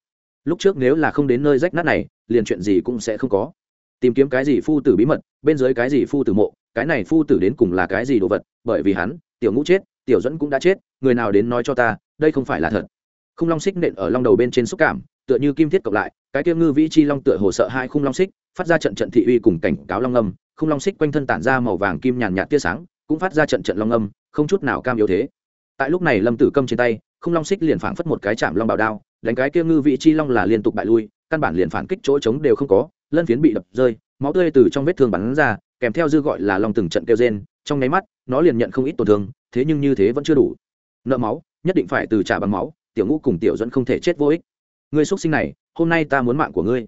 Lúc trước nếu là không đến nơi rách nát này, liền chuyện gì cũng sẽ không có. Tìm kiếm cái gì phu tử bí mật, bên dưới cái gì phu tử mộ, cái này phu tử đến cùng là cái gì đồ vật, bởi vì hắn, tiểu ngũ chết, tiểu dẫn cũng đã chết, người nào đến nói cho ta, đây không phải là thật. Khung long xích nện ở long đầu bên trên xúc cảm, tựa như kim thiết cộng lại, cái kia ngư vĩ chi long tựa hồ sợ hai khung long xích, phát ra trận trận thị uy cùng cảnh cáo long âm khung long xích quanh thân tản ra màu vàng kim nhàn nhạt tia sáng, cũng phát ra trận trận long âm, không chút nào cam yếu thế. Tại lúc này lâm tử câm trên tay khung long xích liền phảng phất một cái chạm long bảo đao, đánh cái kia ngư vị chi long là liên tục bại lui, căn bản liền phản kích chỗ trống đều không có, lân phiến bị đập rơi, máu tươi từ trong vết thương bắn ra, kèm theo dư gọi là long từng trận kêu rên, trong nháy mắt, nó liền nhận không ít tổn thương, thế nhưng như thế vẫn chưa đủ. Nợ máu, nhất định phải từ trả bằng máu, tiểu ngũ cùng tiểu dẫn không thể chết vô ích. Người xuất sinh này, hôm nay ta muốn mạng của ngươi.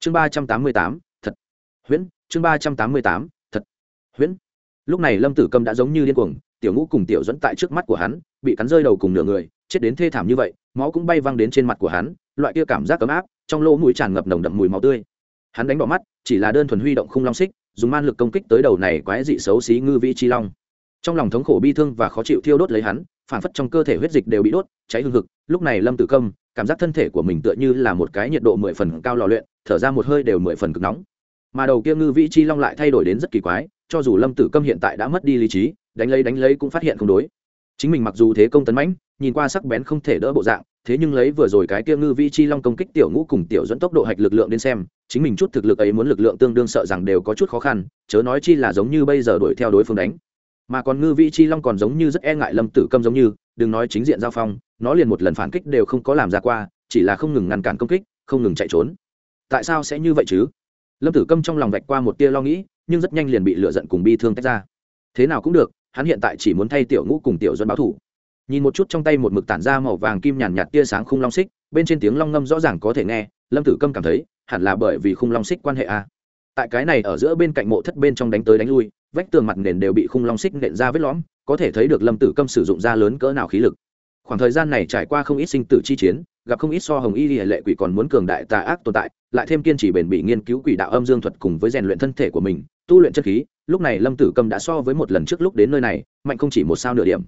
Chương ba trăm tám mươi tám, thật. Huyễn chương ba trăm tám mươi tám, thật. Huyễn. Lúc này lâm tử cầm đã giống như điên cuồng, tiểu ngũ cùng tiểu dẫn tại trước mắt của hắn, bị cắn rơi đầu cùng nửa người, chết đến thê thảm như vậy, máu cũng bay văng đến trên mặt của hắn, loại kia cảm giác ấm áp, trong lỗ mũi tràn ngập nồng đậm mùi máu tươi. Hắn đánh bỏ mắt, chỉ là đơn thuần huy động khung long xích, dùng man lực công kích tới đầu này quái dị xấu xí ngư vĩ chi long. Trong lòng thống khổ bi thương và khó chịu thiêu đốt lấy hắn, phản phất trong cơ thể huyết dịch đều bị đốt, cháy hương hực, lúc này lâm tử công cảm giác thân thể của mình tựa như là một cái nhiệt độ mười phần cao lò luyện, thở ra một hơi đều mười phần cực nóng mà đầu kia ngư vĩ chi long lại thay đổi đến rất kỳ quái, cho dù lâm tử câm hiện tại đã mất đi lý trí, đánh lấy đánh lấy cũng phát hiện không đối. Chính mình mặc dù thế công tấn mãnh, nhìn qua sắc bén không thể đỡ bộ dạng, thế nhưng lấy vừa rồi cái kia ngư vĩ chi long công kích tiểu ngũ cùng tiểu dẫn tốc độ hạch lực lượng đến xem, chính mình chút thực lực ấy muốn lực lượng tương đương sợ rằng đều có chút khó khăn, chớ nói chi là giống như bây giờ đuổi theo đối phương đánh. Mà còn ngư vĩ chi long còn giống như rất e ngại lâm tử câm giống như, đừng nói chính diện giao phong, nó liền một lần phản kích đều không có làm ra qua, chỉ là không ngừng ngăn cản công kích, không ngừng chạy trốn. Tại sao sẽ như vậy chứ? Lâm tử câm trong lòng vạch qua một tia lo nghĩ, nhưng rất nhanh liền bị lựa giận cùng bi thương tách ra. Thế nào cũng được, hắn hiện tại chỉ muốn thay tiểu ngũ cùng tiểu duân báo thủ. Nhìn một chút trong tay một mực tản ra màu vàng kim nhàn nhạt tia sáng khung long xích, bên trên tiếng long ngâm rõ ràng có thể nghe, lâm tử câm cảm thấy, hẳn là bởi vì khung long xích quan hệ a. Tại cái này ở giữa bên cạnh mộ thất bên trong đánh tới đánh lui, vách tường mặt nền đều bị khung long xích nện ra vết lõm, có thể thấy được lâm tử câm sử dụng ra lớn cỡ nào khí lực. Khoảng thời gian này trải qua không ít sinh tử chi chiến gặp không ít so hồng y hệ lệ quỷ còn muốn cường đại tà ác tồn tại, lại thêm kiên trì bền bỉ nghiên cứu quỷ đạo âm dương thuật cùng với rèn luyện thân thể của mình, tu luyện chất khí, lúc này lâm tử Cầm đã so với một lần trước lúc đến nơi này, mạnh không chỉ một sao nửa điểm.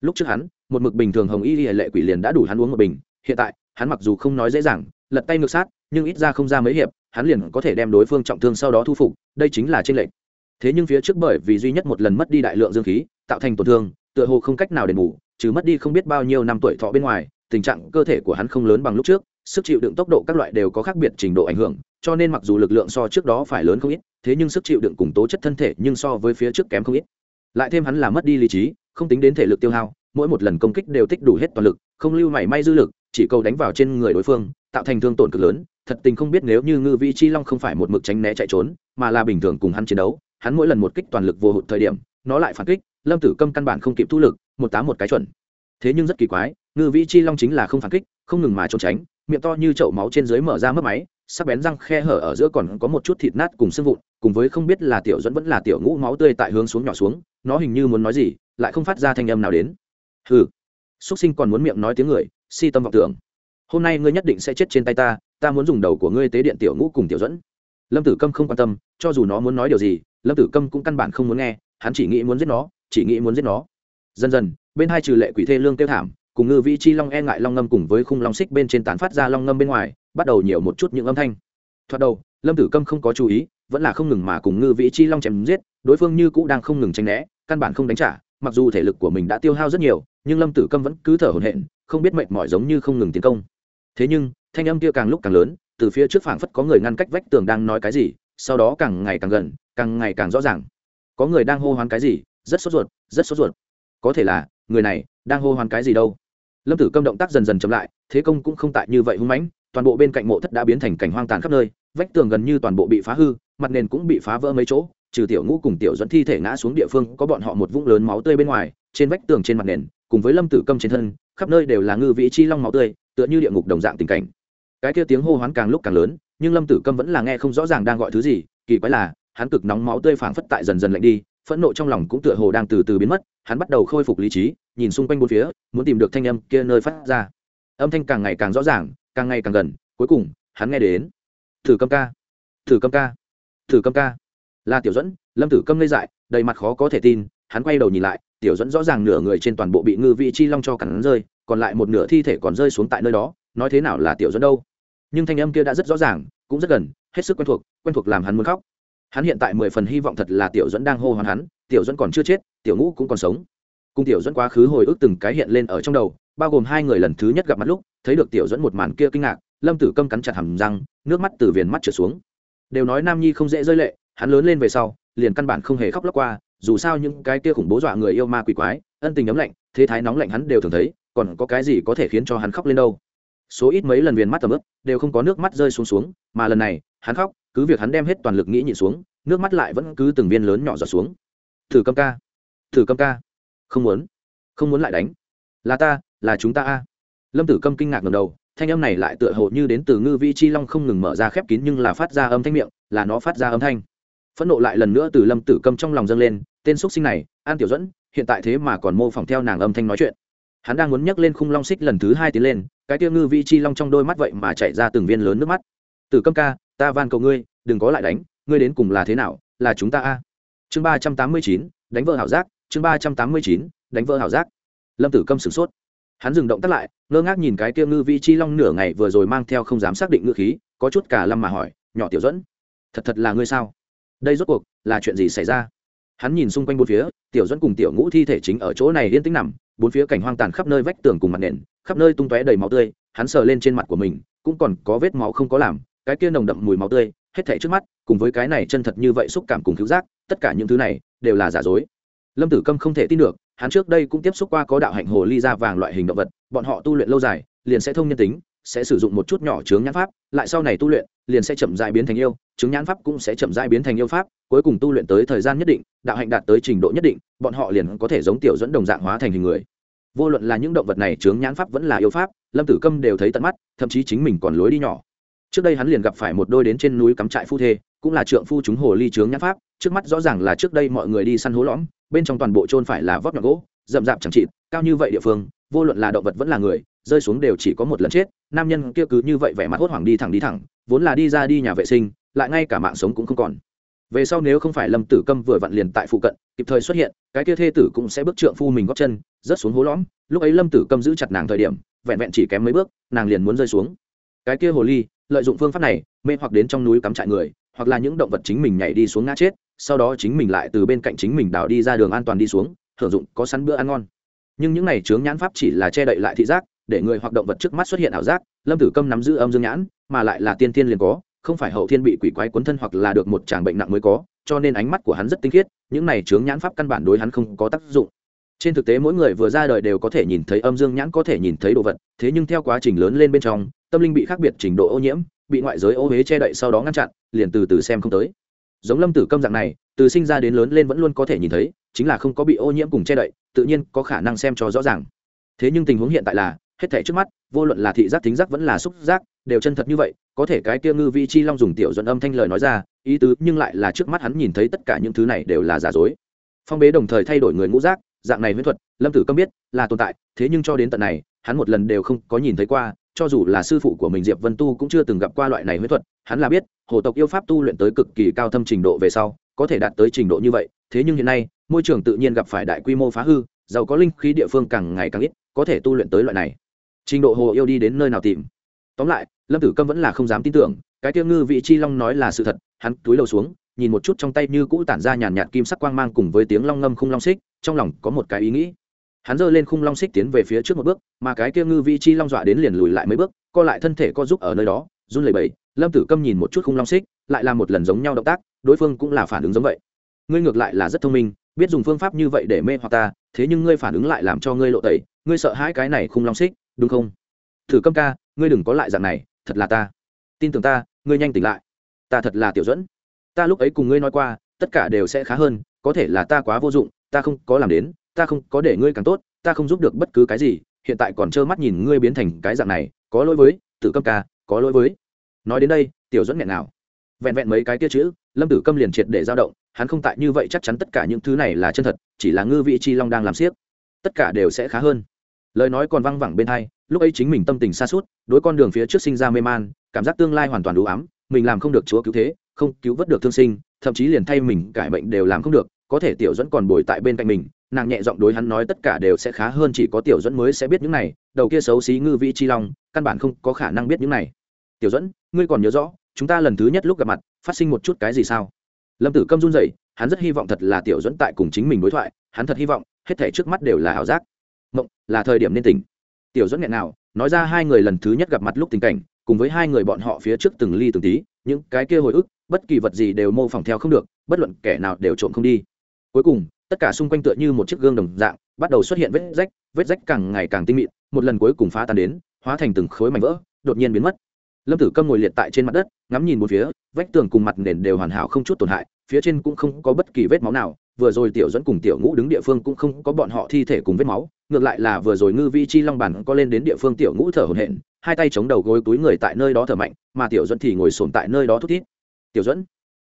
Lúc trước hắn, một mực bình thường hồng y hệ lệ quỷ liền đã đủ hắn uống một bình, hiện tại, hắn mặc dù không nói dễ dàng, lật tay ngược sát, nhưng ít ra không ra mấy hiệp, hắn liền có thể đem đối phương trọng thương sau đó thu phục, đây chính là tranh lệch. Thế nhưng phía trước bởi vì duy nhất một lần mất đi đại lượng dương khí, tạo thành tổn thương, tựa hồ không cách nào đền bù, trừ mất đi không biết bao nhiêu năm tuổi thọ bên ngoài tình trạng cơ thể của hắn không lớn bằng lúc trước, sức chịu đựng tốc độ các loại đều có khác biệt trình độ ảnh hưởng, cho nên mặc dù lực lượng so trước đó phải lớn không ít, thế nhưng sức chịu đựng cùng tố chất thân thể nhưng so với phía trước kém không ít. Lại thêm hắn là mất đi lý trí, không tính đến thể lực tiêu hao, mỗi một lần công kích đều tích đủ hết toàn lực, không lưu mảy may dư lực, chỉ câu đánh vào trên người đối phương, tạo thành thương tổn cực lớn. Thật tình không biết nếu như ngư vi chi long không phải một mực tránh né chạy trốn, mà là bình thường cùng hắn chiến đấu, hắn mỗi lần một kích toàn lực vô hụt thời điểm, nó lại phản kích, lâm tử câm căn bản không kịp thu lực, một tám một cái chuẩn. Thế nhưng rất kỳ quái ngư vĩ chi long chính là không phản kích, không ngừng mà trốn tránh, miệng to như chậu máu trên dưới mở ra mất máy, sắc bén răng khe hở ở giữa còn có một chút thịt nát cùng sưng vụn, cùng với không biết là tiểu dẫn vẫn là tiểu ngũ máu tươi tại hướng xuống nhỏ xuống, nó hình như muốn nói gì, lại không phát ra thanh âm nào đến. Hừ. Xuất sinh còn muốn miệng nói tiếng người, si tâm vọng tưởng. Hôm nay ngươi nhất định sẽ chết trên tay ta ta muốn dùng đầu của ngươi tế điện tiểu ngũ cùng tiểu dẫn. Lâm tử câm không quan tâm, cho dù nó muốn nói điều gì, lâm tử câm cũng căn bản không muốn nghe, hắn chỉ nghĩ muốn giết nó, chỉ nghĩ muốn giết nó. Dần dần, bên hai trừ lệ quỷ thê lương tiêu thảm cùng ngư vị chi long e ngại long ngâm cùng với khung long xích bên trên tán phát ra long ngâm bên ngoài, bắt đầu nhiều một chút những âm thanh. Thoạt đầu, lâm tử câm không có chú ý, vẫn là không ngừng mà cùng ngư vị chi long chém giết, đối phương như cũ đang không ngừng tranh né, căn bản không đánh trả, mặc dù thể lực của mình đã tiêu hao rất nhiều, nhưng lâm tử câm vẫn cứ thở hổn hển, không biết mệt mỏi giống như không ngừng tiến công. Thế nhưng, thanh âm kia càng lúc càng lớn, từ phía trước phảng phất có người ngăn cách vách tường đang nói cái gì, sau đó càng ngày càng gần, càng ngày càng rõ ràng. Có người đang hô hoán cái gì, rất sốt ruột, rất sốt ruột. Có thể là, người này đang hô hoán cái gì đâu? Lâm tử câm động tác dần dần chậm lại, thế công cũng không tại như vậy hung mãnh, toàn bộ bên cạnh mộ thất đã biến thành cảnh hoang tàn khắp nơi, vách tường gần như toàn bộ bị phá hư, mặt nền cũng bị phá vỡ mấy chỗ, trừ tiểu ngũ cùng tiểu dẫn thi thể ngã xuống địa phương, có bọn họ một vũng lớn máu tươi bên ngoài, trên vách tường trên mặt nền, cùng với lâm tử câm trên thân, khắp nơi đều là ngư vị chi long máu tươi, tựa như địa ngục đồng dạng tình cảnh. Cái kia tiếng hô hoán càng lúc càng lớn, nhưng lâm tử câm vẫn là nghe không rõ ràng đang gọi thứ gì, kỳ quái là, hắn cực nóng máu tươi phảng phất tại dần dần lạnh đi phẫn nộ trong lòng cũng tựa hồ đang từ từ biến mất, hắn bắt đầu khôi phục lý trí, nhìn xung quanh bốn phía, muốn tìm được thanh âm kia nơi phát ra. Âm thanh càng ngày càng rõ ràng, càng ngày càng gần, cuối cùng, hắn nghe đến, thử câm ca, thử câm ca, thử câm ca. Là tiểu dẫn lâm tử câm ngây dại, đầy mặt khó có thể tin, hắn quay đầu nhìn lại, tiểu dẫn rõ ràng nửa người trên toàn bộ bị ngư vị chi long cho cắn rơi, còn lại một nửa thi thể còn rơi xuống tại nơi đó, nói thế nào là tiểu dẫn đâu? Nhưng thanh âm kia đã rất rõ ràng, cũng rất gần, hết sức quen thuộc quen thuộc làm hắn muốn khóc hắn hiện tại mười phần hy vọng thật là tiểu dẫn đang hô hoán hắn, tiểu dẫn còn chưa chết, tiểu ngũ cũng còn sống. Cùng tiểu dẫn quá khứ hồi ức từng cái hiện lên ở trong đầu, bao gồm hai người lần thứ nhất gặp mặt lúc, thấy được tiểu dẫn một màn kia kinh ngạc, lâm tử câm cắn chặt hầm răng, nước mắt từ viền mắt trở xuống. Đều nói nam nhi không dễ rơi lệ, hắn lớn lên về sau, liền căn bản không hề khóc lóc qua, dù sao những cái kia khủng bố dọa người yêu ma quỷ quái, ân tình ấm lạnh, thế thái nóng lạnh hắn đều thường thấy, còn có cái gì có thể khiến cho hắn khóc lên đâu. Số ít mấy lần viền mắt tầm ướp đều không có nước mắt rơi xuống xuống, mà lần này, hắn khóc cứ việc hắn đem hết toàn lực nghĩ nhịn xuống, nước mắt lại vẫn cứ từng viên lớn nhỏ giọt xuống. Thử câm ca. Thử câm ca. Không muốn. Không muốn lại đánh. Là ta, là chúng ta a. Lâm tử câm kinh ngạc ngầm đầu, thanh âm này lại tựa hồ như đến từ ngư vi chi long không ngừng mở ra khép kín nhưng là phát ra âm thanh miệng, là nó phát ra âm thanh. Phẫn nộ lại lần nữa từ lâm tử câm trong lòng dâng lên, tên x sinh này, an tiểu dẫn hiện tại thế mà còn mô phỏng theo nàng âm thanh nói chuyện. Hắn đang muốn nhấc lên khung long xích lần thứ hai tiến lên, cái tiêu ngư vi chi long trong đôi mắt vậy mà chạy ra từng viên lớn nước mắt tử câm ca, ta van cầu ngươi, đừng có lại đánh, ngươi đến cùng là thế nào, là chúng ta a? Chương ba trăm tám mươi chín, đánh vợ hảo giác, chương ba trăm tám mươi chín, đánh vợ hảo giác. Lâm tử câm sửng sốt. Hắn dừng động tắt lại, ngơ ngác nhìn cái kia ngư vi chi long nửa ngày vừa rồi mang theo không dám xác định ngư khí, có chút cả lâm mà hỏi, nhỏ tiểu dẫn thật thật là ngươi sao? Đây rốt cuộc là chuyện gì xảy ra? Hắn nhìn xung quanh bốn phía, tiểu dẫn cùng tiểu ngũ thi thể chính ở chỗ này yên tĩnh nằm, bốn phía cảnh hoang tàn khắp nơi vách tường cùng mặt nền, khắp nơi tung tóe đầy máu tươi, hắn sờ lên trên mặt của mình, cũng còn có vết máu không có làm cái kia nồng đậm mùi máu tươi, hết thảy trước mắt, cùng với cái này chân thật như vậy xúc cảm cùng cứu giác, tất cả những thứ này, đều là giả dối. Lâm tử câm không thể tin được, hắn trước đây cũng tiếp xúc qua có đạo hạnh hồ ly da vàng loại hình động vật, bọn họ tu luyện lâu dài, liền sẽ thông nhân tính, sẽ sử dụng một chút nhỏ chướng nhãn pháp, lại sau này tu luyện, liền sẽ chậm dại biến thành yêu chứng nhãn pháp cũng sẽ chậm dại biến thành yêu pháp, cuối cùng tu luyện tới thời gian nhất định, đạo hạnh đạt tới trình độ nhất định, bọn họ liền có thể giống tiểu dẫn đồng dạng hóa thành hình người. Vô luận là những động vật này chướng nhãn pháp vẫn là yêu pháp, lâm tử câm đều thấy tận mắt, thậm chí chính mình còn lối đi nhỏ trước đây hắn liền gặp phải một đôi đến trên núi cắm trại phu thê, cũng là trượng phu chúng hồ ly trướng nhãn pháp, trước mắt rõ ràng là trước đây mọi người đi săn hố lõm, bên trong toàn bộ trôn phải là vót nhọn gỗ, rậm rạp chẳng chịt, cao như vậy địa phương, vô luận là động vật vẫn là người, rơi xuống đều chỉ có một lần chết, nam nhân kia cứ như vậy vẻ mặt hốt hoảng đi thẳng đi thẳng, vốn là đi ra đi nhà vệ sinh, lại ngay cả mạng sống cũng không còn. Về sau nếu không phải lâm tử câm vừa vặn liền tại phụ cận, kịp thời xuất hiện, cái kia thê tử cũng sẽ bước trượng phu mình góp chân, rớt xuống hố lõm, lúc ấy lâm tử câm giữ chặt nàng thời điểm, vẹn vẹn chỉ kém mấy bước, nàng liền muốn rơi xuống. Cái kia hồ ly lợi dụng phương pháp này, mê hoặc đến trong núi cắm trại người, hoặc là những động vật chính mình nhảy đi xuống ngã chết, sau đó chính mình lại từ bên cạnh chính mình đào đi ra đường an toàn đi xuống hưởng dụng có sẵn bữa ăn ngon. Nhưng những này chướng nhãn pháp chỉ là che đậy lại thị giác, để người hoặc động vật trước mắt xuất hiện ảo giác, lâm tử câm nắm giữ âm dương nhãn, mà lại là tiên tiên liền có, không phải hậu thiên bị quỷ quái cuốn thân hoặc là được một tràng bệnh nặng mới có, cho nên ánh mắt của hắn rất tinh khiết, những này chướng nhãn pháp căn bản đối hắn không có tác dụng. Trên thực tế mỗi người vừa ra đời đều có thể nhìn thấy âm dương nhãn, có thể nhìn thấy đồ vật, thế nhưng theo quá trình lớn lên bên trong tâm linh bị khác biệt trình độ ô nhiễm, bị ngoại giới ô huế che đậy sau đó ngăn chặn, liền từ từ xem không tới. Giống lâm tử câm dạng này, từ sinh ra đến lớn lên vẫn luôn có thể nhìn thấy, chính là không có bị ô nhiễm cùng che đậy, tự nhiên có khả năng xem cho rõ ràng. Thế nhưng tình huống hiện tại là, hết thể trước mắt, vô luận là thị giác, thính giác vẫn là xúc giác, đều chân thật như vậy, có thể cái kia ngư vi chi long dùng tiểu dẫn âm thanh lời nói ra, ý tứ nhưng lại là trước mắt hắn nhìn thấy tất cả những thứ này đều là giả dối. Phong bế đồng thời thay đổi người ngũ giác, dạng này huyễn thuật, lâm tử câm biết là tồn tại, thế nhưng cho đến tận này, hắn một lần đều không có nhìn thấy qua cho dù là sư phụ của mình diệp vân tu cũng chưa từng gặp qua loại này huyết thuật, hắn là biết, hồ tộc yêu pháp tu luyện tới cực kỳ cao thâm trình độ về sau, có thể đạt tới trình độ như vậy, thế nhưng hiện nay, môi trường tự nhiên gặp phải đại quy mô phá hư, giàu có linh khí địa phương càng ngày càng ít, có thể tu luyện tới loại này. Trình độ hồ yêu đi đến nơi nào tìm? Tóm lại, lâm tử câm vẫn là không dám tin tưởng, cái tiêu ngư vị chi long nói là sự thật, hắn túi đầu xuống, nhìn một chút trong tay như cũ tản ra nhàn nhạt kim sắc quang mang cùng với tiếng long ngâm khung long xích, trong lòng có một cái ý nghĩ hắn giơ lên khung long xích tiến về phía trước một bước, mà cái kia ngư vi chi long dọa đến liền lùi lại mấy bước, co lại thân thể co giúp ở nơi đó, run lẩy bẩy. Lâm tử câm nhìn một chút khung long xích, lại làm một lần giống nhau động tác, đối phương cũng là phản ứng giống vậy. Ngươi ngược lại là rất thông minh, biết dùng phương pháp như vậy để mê hoặc ta, thế nhưng ngươi phản ứng lại làm cho ngươi lộ tẩy, ngươi sợ hãi cái này khung long xích, đúng không? Thử câm ca, ngươi đừng có lại dạng này, thật là ta. Tin tưởng ta, ngươi nhanh tỉnh lại. Ta thật là tiểu dẫn ta lúc ấy cùng ngươi nói qua, tất cả đều sẽ khá hơn, có thể là ta quá vô dụng, ta không có làm đến ta không có để ngươi càng tốt, ta không giúp được bất cứ cái gì, hiện tại còn trơ mắt nhìn ngươi biến thành cái dạng này, có lỗi với, tử câm ca, có lỗi với. Nói đến đây, tiểu dẫn nghẹn nào. Vẹn vẹn mấy cái kia chữ, lâm tử câm liền triệt để dao động, hắn không tại như vậy chắc chắn tất cả những thứ này là chân thật, chỉ là ngư vị chi long đang làm siếc. Tất cả đều sẽ khá hơn. Lời nói còn văng vẳng bên hai, lúc ấy chính mình tâm tình xa suốt, đối con đường phía trước sinh ra mê man, cảm giác tương lai hoàn toàn đủ ám, mình làm không được chúa cứu thế, không cứu vớt được thương sinh, thậm chí liền thay mình cải bệnh đều làm không được, có thể tiểu dẫn còn bồi tại bên cạnh mình nàng nhẹ giọng đối hắn nói tất cả đều sẽ khá hơn, chỉ có tiểu dẫn mới sẽ biết những này. Đầu kia xấu xí ngư vị chi long, căn bản không có khả năng biết những này. Tiểu dẫn ngươi còn nhớ rõ, chúng ta lần thứ nhất lúc gặp mặt, phát sinh một chút cái gì sao? Lâm tử câm run dậy hắn rất hy vọng thật là tiểu dẫn tại cùng chính mình đối thoại, hắn thật hy vọng, hết thể trước mắt đều là ảo giác. Mộng, là thời điểm nên tỉnh. Tiểu dẫn nghẹn nào, nói ra hai người lần thứ nhất gặp mặt lúc tình cảnh, cùng với hai người bọn họ phía trước từng ly từng tí, những cái kia hồi ức, bất kỳ vật gì đều mô phỏng theo không được, bất luận kẻ nào đều trộm không đi. Cuối cùng tất cả xung quanh tựa như một chiếc gương đồng dạng, bắt đầu xuất hiện vết rách vết rách càng ngày càng tinh mịn, một lần cuối cùng phá tan đến, hóa thành từng khối mảnh vỡ, đột nhiên biến mất. Lâm tử câm ngồi liệt tại trên mặt đất, ngắm nhìn một phía, vách tường cùng mặt nền đều hoàn hảo không chút tổn hại, phía trên cũng không có bất kỳ vết máu nào, vừa rồi tiểu dẫn cùng tiểu ngũ đứng địa phương cũng không có bọn họ thi thể cùng vết máu, ngược lại là vừa rồi ngư vi chi long bản có lên đến địa phương tiểu ngũ thở hổn hển, hai tay chống đầu gối túi người tại nơi đó thở mạnh, mà tiểu dẫn thì ngồi sồn tại nơi đó thút thít. Tiểu dẫn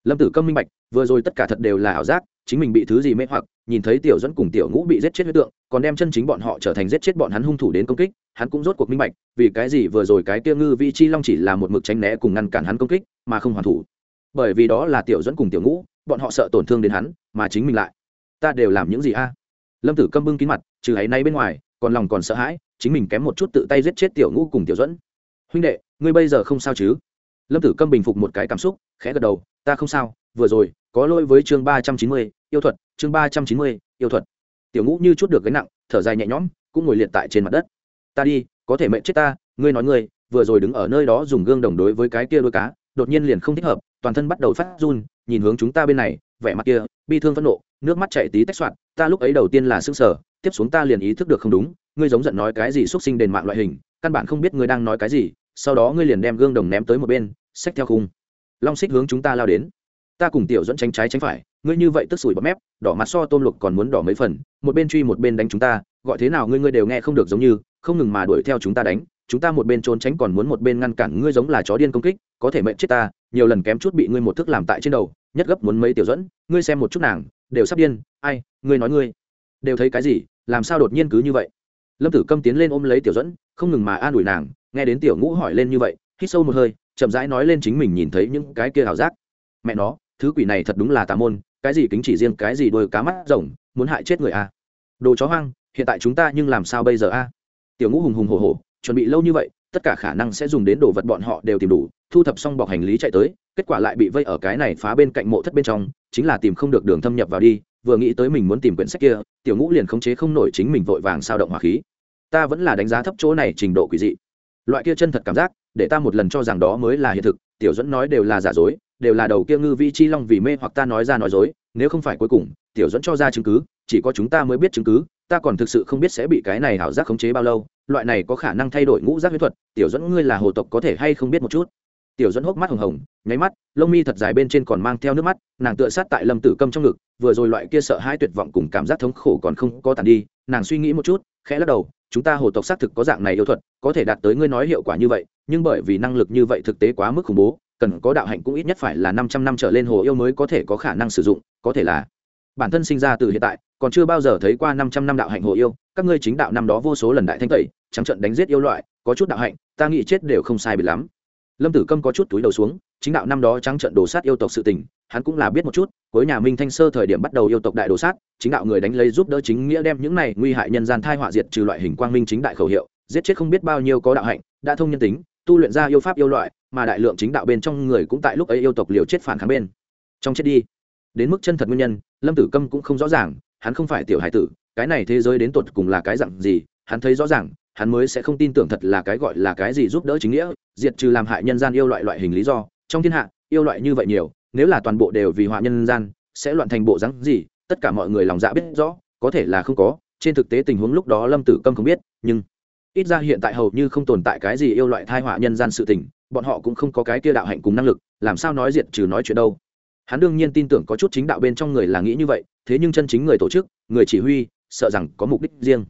lâm tử câm minh bạch, vừa rồi tất cả thật đều là ảo giác, chính mình bị thứ gì mê hoặc, nhìn thấy tiểu dẫn cùng tiểu ngũ bị giết chết huyết tượng, còn đem chân chính bọn họ trở thành giết chết bọn hắn hung thủ đến công kích, hắn cũng rốt cuộc minh bạch, vì cái gì vừa rồi cái tiêu ngư vi chi long chỉ là một mực tránh né cùng ngăn cản hắn công kích, mà không hoàn thủ. Bởi vì đó là tiểu dẫn cùng tiểu ngũ, bọn họ sợ tổn thương đến hắn, mà chính mình lại. Ta đều làm những gì a? Lâm tử câm bưng kín mặt, trừ ấy nay bên ngoài, còn lòng còn sợ hãi, chính mình kém một chút tự tay giết chết tiểu ngũ cùng tiểu dẫn. Huynh đệ, ngươi bây giờ không sao chứ? Lâm tử câm bình phục một cái cảm xúc, khẽ gật đầu ta không sao, vừa rồi, có lỗi với chương ba trăm chín mươi, yêu thuật, chương ba trăm chín mươi, yêu thuật. Tiểu ngũ như chút được gánh nặng, thở dài nhẹ nhõm, cũng ngồi liệt tại trên mặt đất. Ta đi, có thể mệnh chết ta, ngươi nói ngươi, vừa rồi đứng ở nơi đó dùng gương đồng đối với cái kia đôi cá, đột nhiên liền không thích hợp, toàn thân bắt đầu phát run, nhìn hướng chúng ta bên này, vẻ mặt kia, bi thương phẫn nộ, nước mắt chảy tí tách soạn ta lúc ấy đầu tiên là sững sờ, tiếp xuống ta liền ý thức được không đúng, ngươi giống giận nói cái gì xuất sinh đền mạng loại hình, căn bản không biết ngươi đang nói cái gì, sau đó ngươi liền đem gương đồng ném tới một bên, xách theo khung long xích hướng chúng ta lao đến. Ta cùng tiểu dẫn tránh trái tránh phải, ngươi như vậy tức sủi bọt mép, đỏ mặt so tôm luộc còn muốn đỏ mấy phần, một bên truy một bên đánh chúng ta, gọi thế nào ngươi ngươi đều nghe không được giống như, không ngừng mà đuổi theo chúng ta đánh, chúng ta một bên trốn tránh còn muốn một bên ngăn cản, ngươi giống là chó điên công kích, có thể mệnh chết ta, nhiều lần kém chút bị ngươi một thức làm tại trên đầu, nhất gấp muốn mấy tiểu dẫn ngươi xem một chút nàng, đều sắp điên, ai, ngươi nói ngươi, đều thấy cái gì, làm sao đột nhiên cứ như vậy? Lâm tử câm tiến lên ôm lấy tiểu dẫn không ngừng mà an ủi nàng, nghe đến tiểu ngũ hỏi lên như vậy, hít sâu một hơi chậm rãi nói lên chính mình nhìn thấy những cái kia ảo giác mẹ nó, thứ quỷ này thật đúng là tà môn, cái gì kính chỉ riêng, cái gì đôi cá mắt rồng, muốn hại chết người a à? đồ chó hoang, hiện tại chúng ta nhưng làm sao bây giờ a à? tiểu ngũ hùng hùng hổ hổ, chuẩn bị lâu như vậy, tất cả khả năng sẽ dùng đến đồ vật bọn họ đều tìm đủ, thu thập xong bọc hành lý chạy tới, kết quả lại bị vây ở cái này phá bên cạnh mộ thất bên trong, chính là tìm không được đường thâm nhập vào đi, vừa nghĩ tới mình muốn tìm quyển sách kia, tiểu ngũ liền khống chế không nổi chính mình vội vàng sao động hỏa khí ta vẫn là đánh giá thấp chỗ này trình độ quỷ dị loại kia chân thật cảm giác, để ta một lần cho rằng đó mới là hiện thực, tiểu dẫn nói đều là giả dối, đều là đầu kia ngư vi chi long vì mê hoặc ta nói ra nói dối, nếu không phải cuối cùng, tiểu dẫn cho ra chứng cứ, chỉ có chúng ta mới biết chứng cứ, ta còn thực sự không biết sẽ bị cái này ảo giác khống chế bao lâu, loại này có khả năng thay đổi ngũ giác huyết thuật, tiểu dẫn ngươi là hồ tộc có thể hay không biết một chút? Tiểu dẫn hốc mắt hồng hồng, nháy mắt, lông mi thật dài bên trên còn mang theo nước mắt, nàng tựa sát tại lâm tử câm trong ngực, vừa rồi loại kia sợ hai tuyệt vọng cùng cảm giác thống khổ còn không có tàn đi, nàng suy nghĩ một chút, khẽ lắc đầu chúng ta hồ tộc xác thực có dạng này yêu thuật, có thể đạt tới ngươi nói hiệu quả như vậy, nhưng bởi vì năng lực như vậy thực tế quá mức khủng bố, cần có đạo hạnh cũng ít nhất phải là năm trăm năm trở lên hồ yêu mới có thể có khả năng sử dụng, có thể là bản thân sinh ra từ hiện tại, còn chưa bao giờ thấy qua năm trăm năm đạo hạnh hồ yêu, các ngươi chính đạo năm đó vô số lần đại thanh tẩy, trắng trận đánh giết yêu loại, có chút đạo hạnh, ta nghĩ chết đều không sai bị lắm. Lâm tử câm có chút túi đầu xuống, chính đạo năm đó trắng trận đồ sát yêu tộc sự tình, hắn cũng là biết một chút cuối nhà minh thanh sơ thời điểm bắt đầu yêu tộc đại đồ sát, chính đạo người đánh lấy giúp đỡ chính nghĩa đem những này nguy hại nhân gian thai họa diệt trừ loại hình quang minh chính đại khẩu hiệu, giết chết không biết bao nhiêu có đạo hạnh, đã thông nhân tính, tu luyện ra yêu pháp yêu loại, mà đại lượng chính đạo bên trong người cũng tại lúc ấy yêu tộc liều chết phản kháng bên. Trong chết đi, đến mức chân thật nguyên nhân, lâm tử câm cũng không rõ ràng, hắn không phải tiểu hải tử, cái này thế giới đến tột cùng là cái dặn gì, hắn thấy rõ ràng, hắn mới sẽ không tin tưởng thật là cái gọi là cái gì giúp đỡ chính nghĩa, diệt trừ làm hại nhân gian yêu loại loại hình lý do, trong thiên hạ, yêu loại như vậy nhiều nếu là toàn bộ đều vì họa nhân gian, sẽ loạn thành bộ rắn gì, tất cả mọi người lòng dạ biết rõ, có thể là không có, trên thực tế tình huống lúc đó lâm tử câm không biết, nhưng ít ra hiện tại hầu như không tồn tại cái gì yêu loại thai họa nhân gian sự tình, bọn họ cũng không có cái kia đạo hạnh cùng năng lực, làm sao nói diện trừ nói chuyện đâu. Hắn đương nhiên tin tưởng có chút chính đạo bên trong người là nghĩ như vậy, thế nhưng chân chính người tổ chức, người chỉ huy, sợ rằng có mục đích riêng.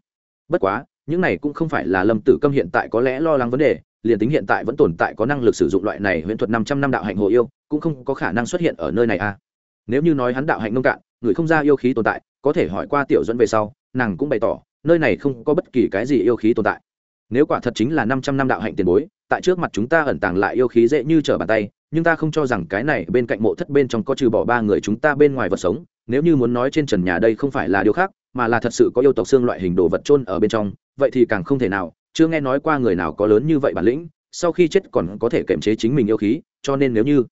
Bất quá, những này cũng không phải là lâm tử câm hiện tại có lẽ lo lắng vấn đề liền tính hiện tại vẫn tồn tại có năng lực sử dụng loại này huyễn thuật năm trăm năm đạo hạnh hồ yêu, cũng không có khả năng xuất hiện ở nơi này a à. nếu như nói hắn đạo hạnh nông cạn, người không ra yêu khí tồn tại, có thể hỏi qua tiểu dẫn về sau, nàng cũng bày tỏ, nơi này không có bất kỳ cái gì yêu khí tồn tại nếu quả thật chính là năm trăm năm đạo hạnh tiền bối, tại trước mặt chúng ta ẩn tàng lại yêu khí dễ như trở bàn tay, nhưng ta không cho rằng cái này bên cạnh mộ thất bên trong có trừ bỏ ba người chúng ta bên ngoài vật sống, nếu như muốn nói trên trần nhà đây không phải là điều khác, mà là thật sự có yêu tộc xương loại hình đồ vật chôn ở bên trong, vậy thì càng không thể nào chưa nghe nói qua người nào có lớn như vậy bản lĩnh, sau khi chết còn có thể kiềm chế chính mình yêu khí, cho nên nếu như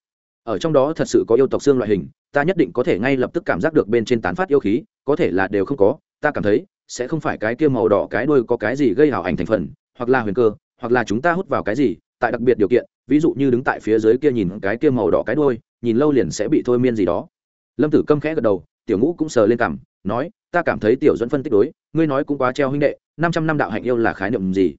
ở trong đó thật sự có yêu tộc xương loại hình, ta nhất định có thể ngay lập tức cảm giác được bên trên tán phát yêu khí, có thể là đều không có, ta cảm thấy sẽ không phải cái kia màu đỏ cái đuôi có cái gì gây hào ảnh thành phần, hoặc là huyền cơ, hoặc là chúng ta hút vào cái gì, tại đặc biệt điều kiện, ví dụ như đứng tại phía dưới kia nhìn cái kia màu đỏ cái đuôi, nhìn lâu liền sẽ bị thôi miên gì đó. Lâm tử câm khẽ gật đầu tiểu ngũ cũng sờ lên cằm nói, ta cảm thấy tiểu dẫn phân tích đối, ngươi nói cũng quá treo huynh đệ, năm trăm năm đạo hạnh yêu là khái niệm gì?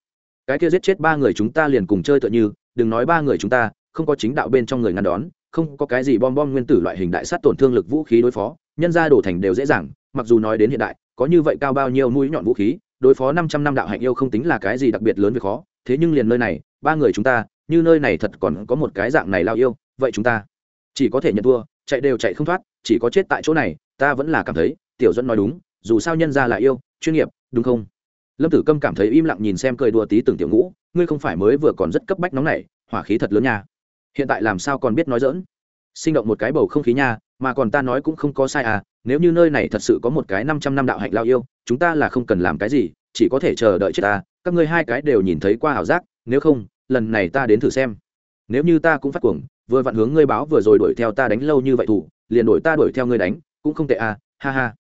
Cái kia giết chết ba người chúng ta liền cùng chơi tựa như, đừng nói ba người chúng ta, không có chính đạo bên trong người ngăn đón, không có cái gì bom bom nguyên tử loại hình đại sát tổn thương lực vũ khí đối phó, nhân ra đổ thành đều dễ dàng, mặc dù nói đến hiện đại, có như vậy cao bao nhiêu mũi nhọn vũ khí, đối phó năm trăm năm đạo hạnh yêu không tính là cái gì đặc biệt lớn về khó, thế nhưng liền nơi này, ba người chúng ta, như nơi này thật còn có một cái dạng này lao yêu, vậy chúng ta chỉ có thể nhận thua, chạy đều chạy không thoát, chỉ có chết tại chỗ này ta vẫn là cảm thấy, tiểu dẫn nói đúng, dù sao nhân ra là yêu, chuyên nghiệp, đúng không? Lâm tử câm cảm thấy im lặng nhìn xem cười đùa tí từng tiểu ngũ, ngươi không phải mới vừa còn rất cấp bách nóng này, hỏa khí thật lớn nha. Hiện tại làm sao còn biết nói dỡn sinh động một cái bầu không khí nha, mà còn ta nói cũng không có sai à nếu như nơi này thật sự có một cái năm trăm năm đạo hạnh lao yêu, chúng ta là không cần làm cái gì, chỉ có thể chờ đợi chết ta, các ngươi hai cái đều nhìn thấy qua ảo giác, nếu không, lần này ta đến thử xem. Nếu như ta cũng phát cuồng, vừa vặn hướng ngươi báo vừa rồi đuổi theo ta đánh lâu như vậy thủ, liền đuổi ta đuổi theo ngươi đánh cũng không tệ à ha ha.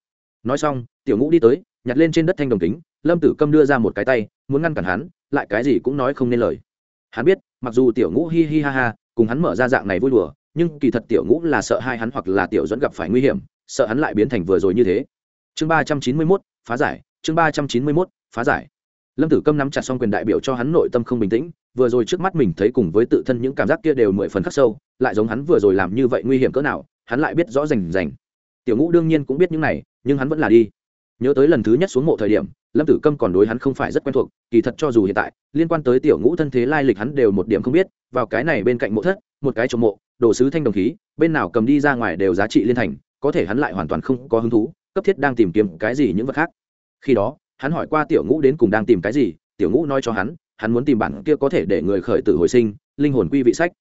Nói xong, tiểu ngũ đi tới, nhặt lên trên đất thanh đồng kính, lâm tử câm đưa ra một cái tay, muốn ngăn cản hắn, lại cái gì cũng nói không nên lời. Hắn biết, mặc dù tiểu ngũ hi hi ha ha, cùng hắn mở ra dạng này vui đùa, nhưng kỳ thật tiểu ngũ là sợ hai hắn hoặc là tiểu dẫn gặp phải nguy hiểm, sợ hắn lại biến thành vừa rồi như thế. Chương ba trăm chín mươi mốt, phá giải, chương ba trăm chín mươi mốt, phá giải. Lâm tử câm nắm chặt xong quyền đại biểu cho hắn nội tâm không bình tĩnh, vừa rồi trước mắt mình thấy cùng với tự thân những cảm giác kia đều mười phần khắc sâu, lại giống hắn vừa rồi làm như vậy nguy hiểm cỡ nào, hắn lại biết rõ rành rành tiểu ngũ đương nhiên cũng biết những này, nhưng hắn vẫn là đi. Nhớ tới lần thứ nhất xuống mộ thời điểm, lâm tử câm còn đối hắn không phải rất quen thuộc, kỳ thật cho dù hiện tại, liên quan tới tiểu ngũ thân thế lai lịch hắn đều một điểm không biết, vào cái này bên cạnh mộ thất, một cái trộm mộ, đồ sứ thanh đồng khí, bên nào cầm đi ra ngoài đều giá trị liên thành, có thể hắn lại hoàn toàn không có hứng thú, cấp thiết đang tìm kiếm cái gì những vật khác. Khi đó, hắn hỏi qua tiểu ngũ đến cùng đang tìm cái gì, tiểu ngũ nói cho hắn hắn muốn tìm bản kia có thể để người khởi tử hồi sinh, linh hồn quy vị sách.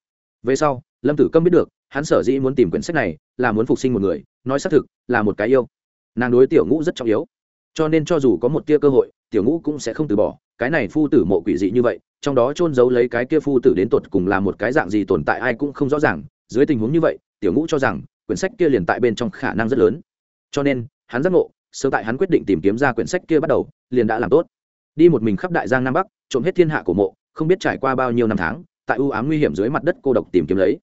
Về sau, lâm tử câm biết được, hắn sở dĩ muốn tìm quyển sách này, là muốn phục sinh một người nói xác thực, là một cái yêu. Nàng đối tiểu ngũ rất trọng yếu. Cho nên cho dù có một tia cơ hội, tiểu ngũ cũng sẽ không từ bỏ. Cái này phu tử mộ quỷ dị như vậy, trong đó trôn giấu lấy cái kia phu tử đến tột cùng là một cái dạng gì tồn tại ai cũng không rõ ràng. Dưới tình huống như vậy, tiểu ngũ cho rằng, quyển sách kia liền tại bên trong khả năng rất lớn. Cho nên, hắn giác ngộ, sớm tại hắn quyết định tìm kiếm ra quyển sách kia bắt đầu, liền đã làm tốt. Đi một mình khắp đại giang nam bắc, trộm hết thiên hạ của mộ, không biết trải qua bao nhiêu năm tháng, tại ưu ám nguy hiểm dưới mặt đất cô độc tìm kiếm lấy.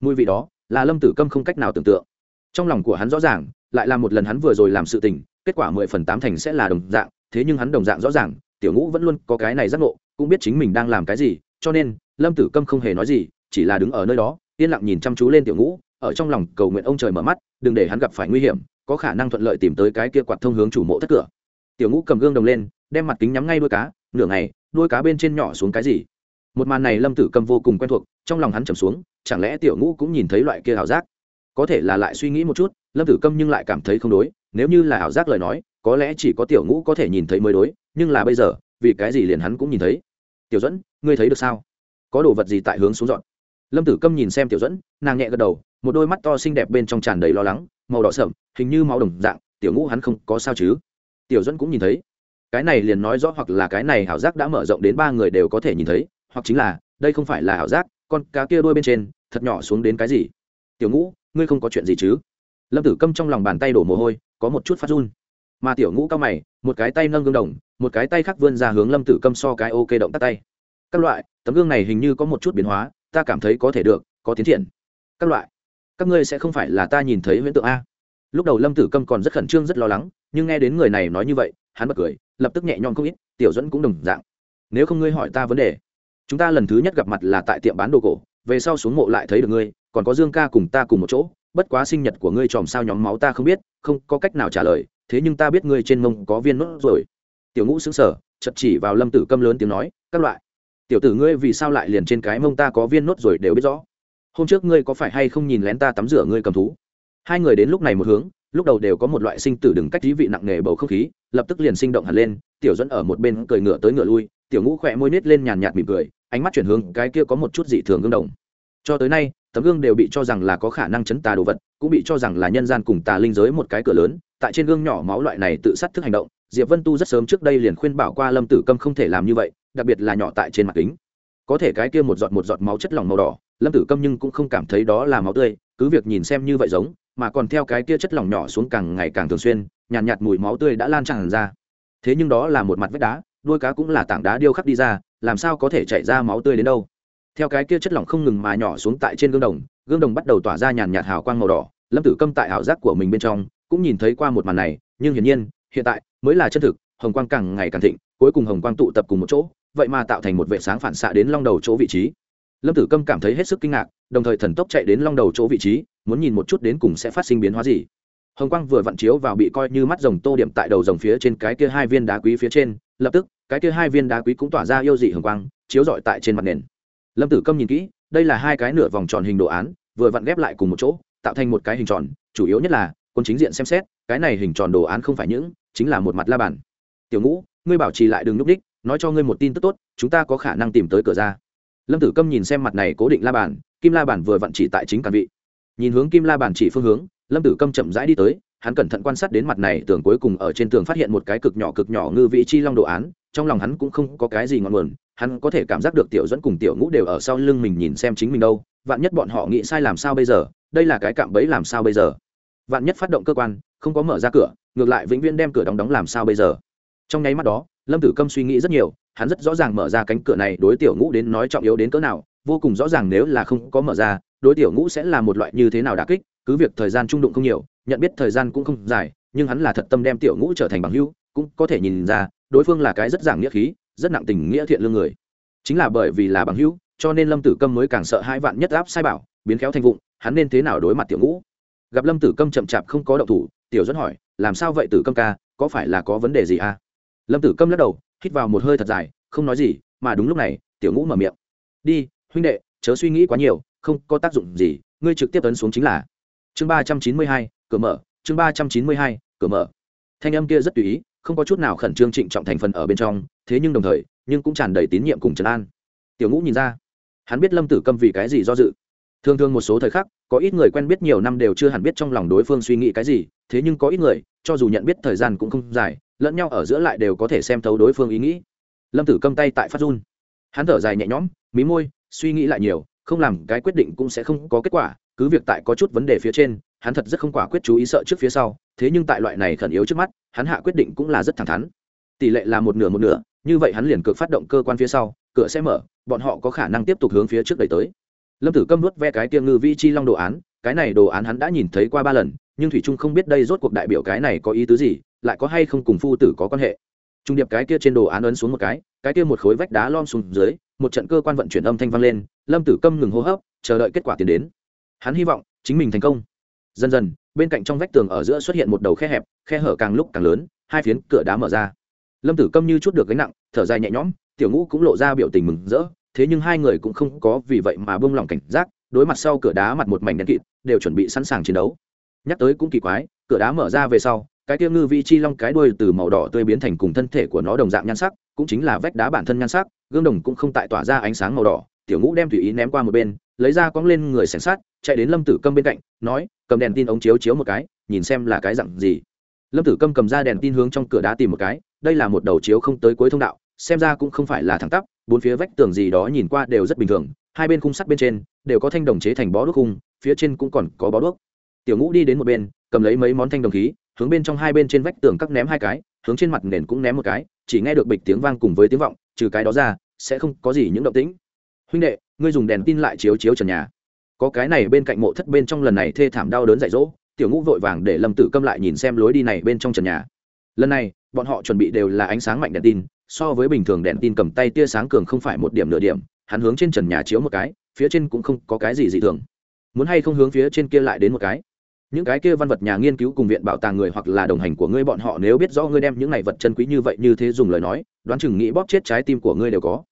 Mùi vị đó, là lâm tử câm không cách nào tưởng tượng trong lòng của hắn rõ ràng, lại là một lần hắn vừa rồi làm sự tình, kết quả mười phần tám thành sẽ là đồng dạng, thế nhưng hắn đồng dạng rõ ràng, tiểu ngũ vẫn luôn có cái này giác ngộ, cũng biết chính mình đang làm cái gì, cho nên, lâm tử câm không hề nói gì, chỉ là đứng ở nơi đó, yên lặng nhìn chăm chú lên tiểu ngũ, ở trong lòng cầu nguyện ông trời mở mắt, đừng để hắn gặp phải nguy hiểm, có khả năng thuận lợi tìm tới cái kia quạt thông hướng chủ mộ thất cửa. Tiểu ngũ cầm gương đồng lên, đem mặt kính nhắm ngay đuôi cá, nửa ngày, đuôi cá bên trên nhỏ xuống cái gì? Một màn này lâm tử cầm vô cùng quen thuộc, trong lòng hắn trầm xuống, chẳng lẽ tiểu ngũ cũng nhìn thấy loại kia ảo giác? Có thể là lại suy nghĩ một chút, lâm tử câm nhưng lại cảm thấy không đối, nếu như là ảo giác lời nói, có lẽ chỉ có tiểu ngũ có thể nhìn thấy mới đối, nhưng là bây giờ, vì cái gì liền hắn cũng nhìn thấy? Tiểu dẫn ngươi thấy được sao? Có đồ vật gì tại hướng xuống dọn? Lâm tử câm nhìn xem tiểu dẫn nàng nhẹ gật đầu, một đôi mắt to xinh đẹp bên trong tràn đầy lo lắng, màu đỏ sợm hình như máu đồng dạng, tiểu ngũ hắn không có sao chứ? Tiểu dẫn cũng nhìn thấy. Cái này liền nói rõ hoặc là cái này ảo giác đã mở rộng đến ba người đều có thể nhìn thấy, hoặc chính là, đây không phải là ảo giác, con cá kia đôi bên trên, thật nhỏ xuống đến cái gì? Tiểu ngũ ngươi không có chuyện gì chứ? Lâm tử câm trong lòng bàn tay đổ mồ hôi, có một chút phát run. Mà tiểu ngũ cao mày, một cái tay nâng gương đồng, một cái tay khác vươn ra hướng lâm tử câm so cái ok động tắt tay. Các loại, tấm gương này hình như có một chút biến hóa, ta cảm thấy có thể được, có tiến triển. Các loại, các ngươi sẽ không phải là ta nhìn thấy huyễn tượng a. Lúc đầu lâm tử câm còn rất khẩn trương, rất lo lắng, nhưng nghe đến người này nói như vậy, hắn bật cười, lập tức nhẹ nhõm không ít, tiểu dẫn cũng đồng dạng. Nếu không ngươi hỏi ta vấn đề, chúng ta lần thứ nhất gặp mặt là tại tiệm bán đồ cổ, về sau xuống mộ lại thấy được ngươi còn có dương ca cùng ta cùng một chỗ, bất quá sinh nhật của ngươi chòm sao nhóm máu ta không biết, không có cách nào trả lời, thế nhưng ta biết ngươi trên mông có viên nốt rồi. Tiểu ngũ xứng sở chật chỉ vào lâm tử câm lớn tiếng nói, các loại, tiểu tử ngươi vì sao lại liền trên cái mông ta có viên nốt rồi đều biết rõ. Hôm trước ngươi có phải hay không nhìn lén ta tắm rửa ngươi cầm thú? Hai người đến lúc này một hướng, lúc đầu đều có một loại sinh tử đừng cách dí vị nặng nề bầu không khí, lập tức liền sinh động hẳn lên, tiểu dẫn ở một bên cười ngựa tới ngựa lui, tiểu ngũ khỏe môi nít lên nhàn nhạt mỉm cười, ánh mắt chuyển hướng cái kia có một chút dị thường gương đồng. Cho tới nay tấm gương đều bị cho rằng là có khả năng chấn tà đồ vật cũng bị cho rằng là nhân gian cùng tà linh giới một cái cửa lớn. Tại trên gương nhỏ máu loại này tự sát thức hành động diệp vân tu rất sớm trước đây liền khuyên bảo qua lâm tử câm không thể làm như vậy đặc biệt là nhỏ tại trên mặt kính. Có thể cái kia một giọt một giọt máu chất lỏng màu đỏ lâm tử câm nhưng cũng không cảm thấy đó là máu tươi cứ việc nhìn xem như vậy giống mà còn theo cái kia chất lỏng nhỏ xuống càng ngày càng thường xuyên nhàn nhạt, nhạt mùi máu tươi đã lan tràn ra. Thế nhưng đó là một mặt vách đá đuôi cá cũng là tảng đá điêu khắc đi ra làm sao có thể chảy ra máu tươi đến đâu? Theo cái kia chất lỏng không ngừng mà nhỏ xuống tại trên gương đồng gương đồng bắt đầu tỏa ra nhàn nhạt hào quang màu đỏ, lâm tử câm tại ảo giác của mình bên trong cũng nhìn thấy qua một màn này, nhưng hiển nhiên, hiện tại mới là chân thực, hồng quang càng ngày càng thịnh, cuối cùng hồng quang tụ tập cùng một chỗ, vậy mà tạo thành một vệ sáng phản xạ đến long đầu chỗ vị trí. Lâm tử câm cảm thấy hết sức kinh ngạc, đồng thời thần tốc chạy đến long đầu chỗ vị trí, muốn nhìn một chút đến cùng sẽ phát sinh biến hóa gì. Hồng quang vừa vặn chiếu vào bị coi như mắt rồng tô điểm tại đầu rồng phía trên cái kia hai viên đá quý phía trên, lập tức, cái kia hai viên đá quý cũng tỏa ra yêu dị hồng quang, chiếu rọi tại trên mặt nền lâm tử câm nhìn kỹ, đây là hai cái nửa vòng tròn hình đồ án, vừa vặn ghép lại cùng một chỗ, tạo thành một cái hình tròn, chủ yếu nhất là, quân chính diện xem xét, cái này hình tròn đồ án không phải những, chính là một mặt la bàn. Tiểu ngũ, ngươi bảo trì lại đừng núp đích nói cho ngươi một tin tức tốt, chúng ta có khả năng tìm tới cửa ra. Lâm tử câm nhìn xem mặt này cố định la bàn, kim la bàn vừa vặn chỉ tại chính cản vị. Nhìn hướng kim la bàn chỉ phương hướng, lâm tử câm chậm rãi đi tới, hắn cẩn thận quan sát đến mặt này tường cuối cùng ở trên tường phát hiện một cái cực nhỏ cực nhỏ ngư vị chi long đồ án, trong lòng hắn cũng không có cái gì ngọn nguồn hắn có thể cảm giác được tiểu dẫn cùng tiểu ngũ đều ở sau lưng mình nhìn xem chính mình đâu, vạn nhất bọn họ nghĩ sai làm sao bây giờ, đây là cái cạm bẫy làm sao bây giờ? Vạn nhất phát động cơ quan, không có mở ra cửa, ngược lại vĩnh viễn đem cửa đóng đóng làm sao bây giờ? Trong nháy mắt đó, lâm tử câm suy nghĩ rất nhiều, hắn rất rõ ràng mở ra cánh cửa này đối tiểu ngũ đến nói trọng yếu đến cỡ nào, vô cùng rõ ràng nếu là không có mở ra, đối tiểu ngũ sẽ là một loại như thế nào đà kích, cứ việc thời gian trung đụng không nhiều, nhận biết thời gian cũng không dài, nhưng hắn là thật tâm đem tiểu ngũ trở thành bằng hữu, cũng có thể nhìn ra, đối phương là cái rất giảng nghĩa khí rất nặng tình nghĩa thiện lương người. Chính là bởi vì là bằng hữu, cho nên lâm tử câm mới càng sợ hai vạn nhất áp sai bảo, biến khéo thành vụng, hắn nên thế nào đối mặt tiểu ngũ? Gặp lâm tử câm chậm chạp không có động thủ, tiểu dẫn hỏi, làm sao vậy tử câm ca, có phải là có vấn đề gì à? Lâm tử câm lắc đầu, hít vào một hơi thật dài, không nói gì, mà đúng lúc này, tiểu ngũ mở miệng. Đi, huynh đệ, chớ suy nghĩ quá nhiều, không có tác dụng gì, ngươi trực tiếp tấn xuống chính là. Chương ba trăm chín mươi hai, cửa mở, chương ba trăm chín mươi hai, cửa mở. Thanh âm kia rất tùy ý, không có chút nào khẩn trương trịnh trọng thành phần ở bên trong thế nhưng đồng thời, nhưng cũng tràn đầy tín nhiệm cùng trấn an. Tiểu ngũ nhìn ra, hắn biết lâm tử câm vì cái gì do dự. Thường thường một số thời khắc, có ít người quen biết nhiều năm đều chưa hẳn biết trong lòng đối phương suy nghĩ cái gì, thế nhưng có ít người, cho dù nhận biết thời gian cũng không dài, lẫn nhau ở giữa lại đều có thể xem thấu đối phương ý nghĩ. Lâm tử câm tay tại phát run. Hắn thở dài nhẹ nhõm, mí môi, suy nghĩ lại nhiều, không làm cái quyết định cũng sẽ không có kết quả, cứ việc tại có chút vấn đề phía trên, hắn thật rất không quả quyết chú ý sợ trước phía sau, thế nhưng tại loại này khẩn yếu trước mắt, hắn hạ quyết định cũng là rất thẳng thắn. Tỷ lệ là một nửa một nửa như vậy hắn liền cực phát động cơ quan phía sau, cửa sẽ mở, bọn họ có khả năng tiếp tục hướng phía trước đẩy tới. Lâm tử câm nuốt ve cái tiêm ngư vi chi long đồ án, cái này đồ án hắn đã nhìn thấy qua ba lần, nhưng thủy trung không biết đây rốt cuộc đại biểu cái này có ý tứ gì, lại có hay không cùng phu tử có quan hệ. Trung điệp cái kia trên đồ án ấn xuống một cái cái kia một khối vách đá lom xuống dưới, một trận cơ quan vận chuyển âm thanh vang lên, lâm tử câm ngừng hô hấp, chờ đợi kết quả tiến đến. Hắn hy vọng chính mình thành công. Dần dần, bên cạnh trong vách tường ở giữa xuất hiện một đầu khe hẹp, khe hở càng lúc càng lớn, hai phiến cửa đá mở ra lâm tử câm như chút được gánh nặng, thở dài nhẹ nhõm, tiểu ngũ cũng lộ ra biểu tình mừng rỡ, thế nhưng hai người cũng không có vì vậy mà bông lòng cảnh giác, đối mặt sau cửa đá mặt một mảnh đen kịt, đều chuẩn bị sẵn sàng chiến đấu. Nhắc tới cũng kỳ quái, cửa đá mở ra về sau, cái tiêu ngư vi chi long cái đuôi từ màu đỏ tươi biến thành cùng thân thể của nó đồng dạng nhan sắc, cũng chính là vách đá bản thân nhan sắc, gương đồng cũng không tại tỏa ra ánh sáng màu đỏ, tiểu ngũ đem tùy ý ném qua một bên, lấy ra cong lên người sẻng sát, chạy đến lâm tử câm bên cạnh, nói, cầm đèn tin ống chiếu chiếu một cái, nhìn xem là cái dặn gì. Lâm tử câm cầm ra đèn tin hướng trong cửa đá tìm một cái đây là một đầu chiếu không tới cuối thông đạo, xem ra cũng không phải là thẳng tắp, bốn phía vách tường gì đó nhìn qua đều rất bình thường, hai bên khung sắt bên trên đều có thanh đồng chế thành bó đuốc khung, phía trên cũng còn có bó đuốc. Tiểu ngũ đi đến một bên, cầm lấy mấy món thanh đồng khí, hướng bên trong hai bên trên vách tường các ném hai cái, hướng trên mặt nền cũng ném một cái, chỉ nghe được bịch tiếng vang cùng với tiếng vọng, trừ cái đó ra, sẽ không có gì những động tĩnh. Huynh đệ, ngươi dùng đèn tin lại chiếu chiếu trần nhà. Có cái này bên cạnh mộ thất bên trong lần này thê thảm đau đớn dạy dỗ, tiểu ngũ vội vàng để lâm tử câm lại nhìn xem lối đi này bên trong trần nhà. Lần này bọn họ chuẩn bị đều là ánh sáng mạnh đèn tin, so với bình thường đèn tin cầm tay tia sáng cường không phải một điểm nửa điểm, hắn hướng trên trần nhà chiếu một cái, phía trên cũng không có cái gì dị thường. Muốn hay không hướng phía trên kia lại đến một cái? Những cái kia văn vật nhà nghiên cứu cùng viện bảo tàng người hoặc là đồng hành của ngươi bọn họ nếu biết rõ ngươi đem những này vật chân quý như vậy như thế dùng lời nói, đoán chừng nghĩ bóp chết trái tim của ngươi đều có.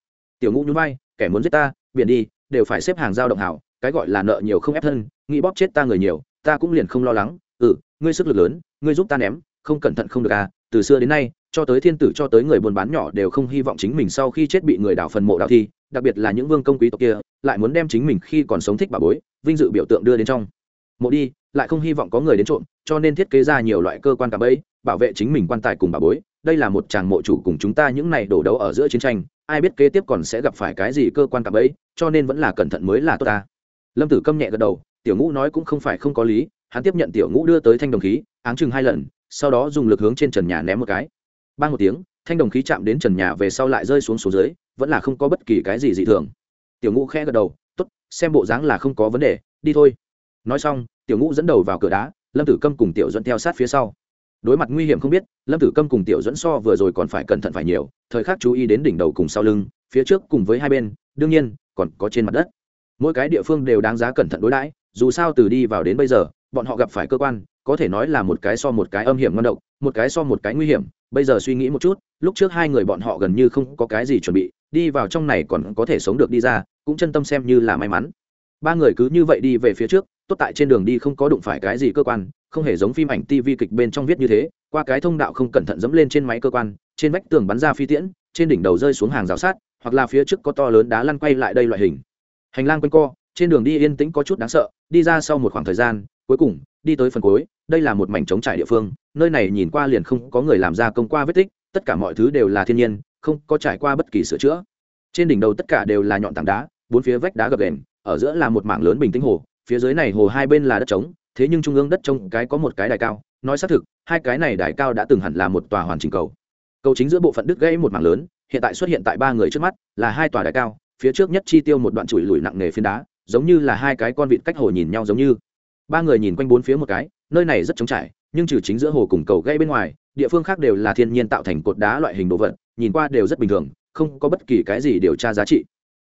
Tiểu ngũ nhún vai, kẻ muốn giết ta, biển đi, đều phải xếp hàng giao động hảo, cái gọi là nợ nhiều không ép thân, nghĩ bóp chết ta người nhiều, ta cũng liền không lo lắng. Ừ ngươi sức lực lớn, ngươi giúp ta ném, không cẩn thận không được à từ xưa đến nay, cho tới thiên tử cho tới người buôn bán nhỏ đều không hy vọng chính mình sau khi chết bị người đào phần mộ đào thi, đặc biệt là những vương công quý tộc kia, lại muốn đem chính mình khi còn sống thích bà bối, vinh dự biểu tượng đưa đến trong. Mộ đi, lại không hy vọng có người đến trộm, cho nên thiết kế ra nhiều loại cơ quan cả bẫy, bảo vệ chính mình quan tài cùng bà bối. Đây là một chàng mộ chủ cùng chúng ta những này đổ đấu ở giữa chiến tranh, ai biết kế tiếp còn sẽ gặp phải cái gì cơ quan cả bẫy, cho nên vẫn là cẩn thận mới là tốt ta. Lâm tử câm nhẹ gật đầu, tiểu ngũ nói cũng không phải không có lý, hắn tiếp nhận tiểu ngũ đưa tới thanh đồng khí, áng chừng hai lần sau đó dùng lực hướng trên trần nhà ném một cái. Ba một tiếng, thanh đồng khí chạm đến trần nhà về sau lại rơi xuống số dưới, vẫn là không có bất kỳ cái gì dị thường. Tiểu ngũ khẽ gật đầu t ố t xem bộ dáng là không có vấn đề, đi thôi. Nói xong, tiểu ngũ dẫn đầu vào cửa đá, lâm tử câm cùng tiểu dẫn theo sát phía sau. Đối mặt nguy hiểm không biết, lâm tử câm cùng tiểu dẫn so vừa rồi còn phải cẩn thận phải nhiều, thời khắc chú ý đến đỉnh đầu cùng sau lưng, phía trước cùng với hai bên, đương nhiên, còn có trên mặt đất. Mỗi cái địa phương đều đáng giá cẩn thận đối đãi, dù sao từ đi vào đến bây giờ, bọn họ gặp phải cơ quan có thể nói là một cái so một cái âm hiểm ngon độc, một cái so một cái nguy hiểm. Bây giờ suy nghĩ một chút, lúc trước hai người bọn họ gần như không có cái gì chuẩn bị, đi vào trong này còn có thể sống được đi ra, cũng chân tâm xem như là may mắn. Ba người cứ như vậy đi về phía trước, tốt tại trên đường đi không có đụng phải cái gì cơ quan, không hề giống phim ảnh tv kịch bên trong viết như thế, qua cái thông đạo không cẩn thận dẫm lên trên máy cơ quan, trên vách tường bắn ra phi tiễn, trên đỉnh đầu rơi xuống hàng rào sát hoặc là phía trước có to lớn đá lăn quay lại đây loại hình. Hành lang quanh co trên đường đi yên tĩnh có chút đáng sợ, đi ra sau một khoảng thời gian, cuối cùng, đi tới phần cuối, đây là một mảnh trống trải địa phương, nơi này nhìn qua liền không có người làm ra công qua vết tích, tất cả mọi thứ đều là thiên nhiên, không có trải qua bất kỳ sửa chữa. Trên đỉnh đầu tất cả đều là nhọn tảng đá, bốn phía vách đá gập đền ở giữa là một mảng lớn bình tĩnh hồ, phía dưới này hồ hai bên là đất trống, thế nhưng trung ương đất trống cái có một cái đài cao, nói xác thực, hai cái này đài cao đã từng hẳn là một tòa hoàn chỉnh cầu. Cầu chính giữa bộ phận đứt gãy một mảng lớn, hiện tại xuất hiện tại ba người trước mắt, là hai tòa đài cao, phía trước nhất chi tiêu một đoạn chùi lùi nặng nề phiến đá giống như là hai cái con vịt cách hồ nhìn nhau giống như. Ba người nhìn quanh bốn phía một cái, nơi này rất trống trải, nhưng trừ chính giữa hồ cùng cầu gây bên ngoài, địa phương khác đều là thiên nhiên tạo thành cột đá loại hình đồ vật, nhìn qua đều rất bình thường, không có bất kỳ cái gì điều tra giá trị.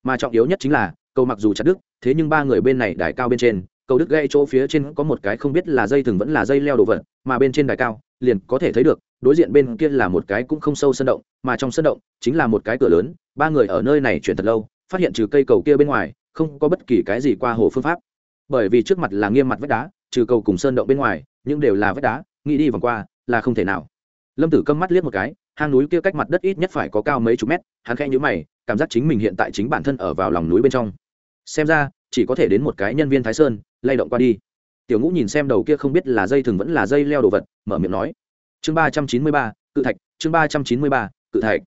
Mà trọng yếu nhất chính là, cầu mặc dù chặt đứt, thế nhưng ba người bên này đài cao bên trên, cầu đứt gây chỗ phía trên có một cái không biết là dây thừng vẫn là dây leo đồ vật, mà bên trên đài cao, liền có thể thấy được, đối diện bên kia là một cái cũng không sâu sân động, mà trong sân động chính là một cái cửa lớn, ba người ở nơi này chuyển thật lâu, phát hiện trừ cây cầu kia bên ngoài không có bất kỳ cái gì qua hồ phương pháp. Bởi vì trước mặt là nghiêm mặt vách đá, trừ cầu cùng sơn động bên ngoài nhưng đều là vách đá, nghĩ đi vòng qua là không thể nào. Lâm tử câm mắt liếc một cái, hang núi kia cách mặt đất ít nhất phải có cao mấy chục mét, hắn khẽ nhữ mày, cảm giác chính mình hiện tại chính bản thân ở vào lòng núi bên trong. Xem ra, chỉ có thể đến một cái nhân viên thái sơn, lay động qua đi. Tiểu ngũ nhìn xem đầu kia không biết là dây thừng vẫn là dây leo đồ vật, mở miệng nói. Chương ba trăm chín mươi ba, cự thạch, chương ba trăm chín mươi ba, cự thạch.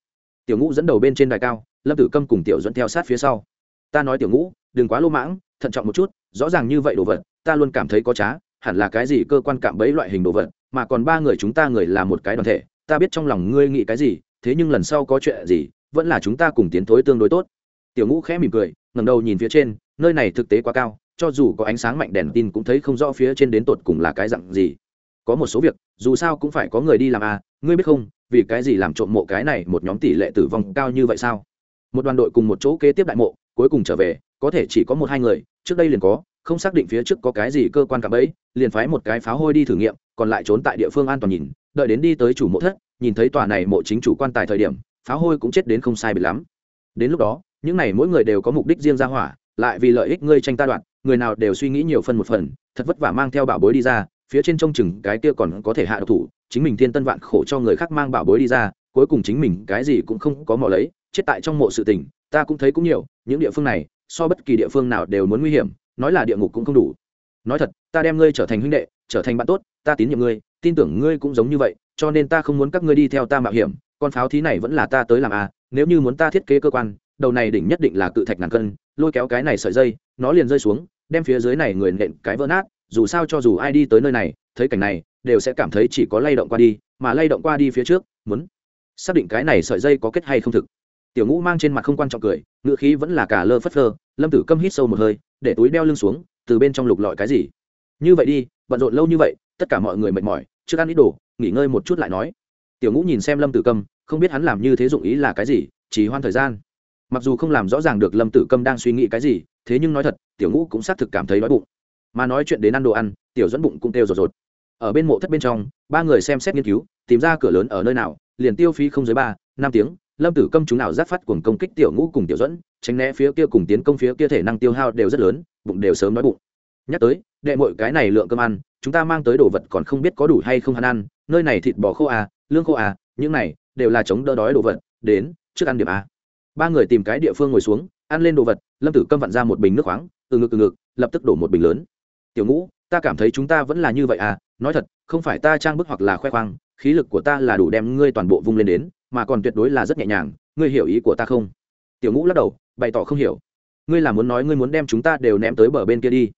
Tiểu ngũ dẫn đầu bên trên đài cao, lâm tử câm cùng tiểu dẫn theo sát phía sau ta nói tiểu ngũ, đừng quá lô mãng, thận trọng một chút, rõ ràng như vậy đồ vật, ta luôn cảm thấy có trá, hẳn là cái gì cơ quan cảm bẫy loại hình đồ vật, mà còn ba người chúng ta người là một cái đoàn thể, ta biết trong lòng ngươi nghĩ cái gì, thế nhưng lần sau có chuyện gì, vẫn là chúng ta cùng tiến thối tương đối tốt. Tiểu ngũ khẽ mỉm cười, ngẩng đầu nhìn phía trên, nơi này thực tế quá cao, cho dù có ánh sáng mạnh đèn tin cũng thấy không rõ phía trên đến tột cùng là cái dặn gì. Có một số việc, dù sao cũng phải có người đi làm à ngươi biết không, vì cái gì làm trộm mộ cái này một nhóm tỷ lệ tử vong cao như vậy sao? Một đoàn đội cùng một chỗ kế tiếp đại mộ, cuối cùng trở về, có thể chỉ có một hai người, trước đây liền có, không xác định phía trước có cái gì cơ quan cạm bẫy, liền phái một cái pháo hôi đi thử nghiệm, còn lại trốn tại địa phương an toàn nhìn, đợi đến đi tới chủ mộ thất, nhìn thấy tòa này mộ chính chủ quan tài thời điểm, pháo hôi cũng chết đến không sai bị lắm. Đến lúc đó, những này mỗi người đều có mục đích riêng ra hỏa, lại vì lợi ích ngươi tranh ta đoạn, người nào đều suy nghĩ nhiều phân một phần, thật vất vả mang theo bảo bối đi ra, phía trên trông chừng cái kia còn có thể hạ độc thủ, chính mình thiên tân vạn khổ cho người khác mang bảo bối đi ra, cuối cùng chính mình cái gì cũng không có mò lấy chết tại trong mộ sự tình, ta cũng thấy cũng nhiều, những địa phương này, so bất kỳ địa phương nào đều muốn nguy hiểm, nói là địa ngục cũng không đủ. Nói thật, ta đem ngươi trở thành huynh đệ, trở thành bạn tốt, ta tín nhiệm ngươi, tin tưởng ngươi cũng giống như vậy, cho nên ta không muốn các ngươi đi theo ta mạo hiểm, con pháo thí này vẫn là ta tới làm à nếu như muốn ta thiết kế cơ quan, đầu này đỉnh nhất định là cự thạch ngàn cân, lôi kéo cái này sợi dây, nó liền rơi xuống, đem phía dưới này người nện cái vỡ nát, dù sao cho dù ai đi tới nơi này, thấy cảnh này, đều sẽ cảm thấy chỉ có lay động qua đi, mà lay động qua đi phía trước, muốn xác định cái này sợi dây có kết hay không thực tiểu ngũ mang trên mặt không quan trọng cười ngựa khí vẫn là cả lơ phất lơ lâm tử câm hít sâu một hơi, để túi đeo lưng xuống, từ bên trong lục lọi cái gì? Như vậy đi, bận rộn lâu như vậy, tất cả mọi người mệt mỏi trước ăn ít đồ, nghỉ ngơi một chút lại nói. Tiểu ngũ nhìn xem lâm tử câm, không biết hắn làm như thế dụng ý là cái gì, chỉ hoan thời gian. Mặc dù không làm rõ ràng được lâm tử câm đang suy nghĩ cái gì, thế nhưng nói thật, tiểu ngũ cũng xác thực cảm thấy đói bụng. Mà nói chuyện đến ăn đồ ăn, tiểu dẫn bụng cũng kêu rột rột. Ở bên mộ thất bên trong, ba người xem xét nghiên cứu, tìm ra cửa lớn ở nơi nào, liền tiêu phí không dưới ba, năm tiếng lâm tử câm chúng nào giáp phát cuồng công kích tiểu ngũ cùng tiểu dẫn tránh né phía kia cùng tiến công phía kia thể năng tiêu hao đều rất lớn, bụng đều sớm nói bụng. Nhắc tới, đệ mọi cái này lượng cơm ăn, chúng ta mang tới đồ vật còn không biết có đủ hay không hắn ăn, nơi này thịt bò khô à lương khô à những này đều là chống đỡ đói đồ vật, đến, trước ăn điểm à ba người tìm cái địa phương ngồi xuống, ăn lên đồ vật, lâm tử câm vặn ra một bình nước khoáng, từ ngực từ ngực, lập tức đổ một bình lớn. Tiểu ngũ, ta cảm thấy chúng ta vẫn là như vậy à nói thật, không phải ta trang bức hoặc là khoe khoang, khí lực của ta là đủ đem ngươi toàn bộ vung lên đến mà còn tuyệt đối là rất nhẹ nhàng, ngươi hiểu ý của ta không? Tiểu ngũ lắc đầu, bày tỏ không hiểu. Ngươi là muốn nói ngươi muốn đem chúng ta đều ném tới bờ bên kia đi.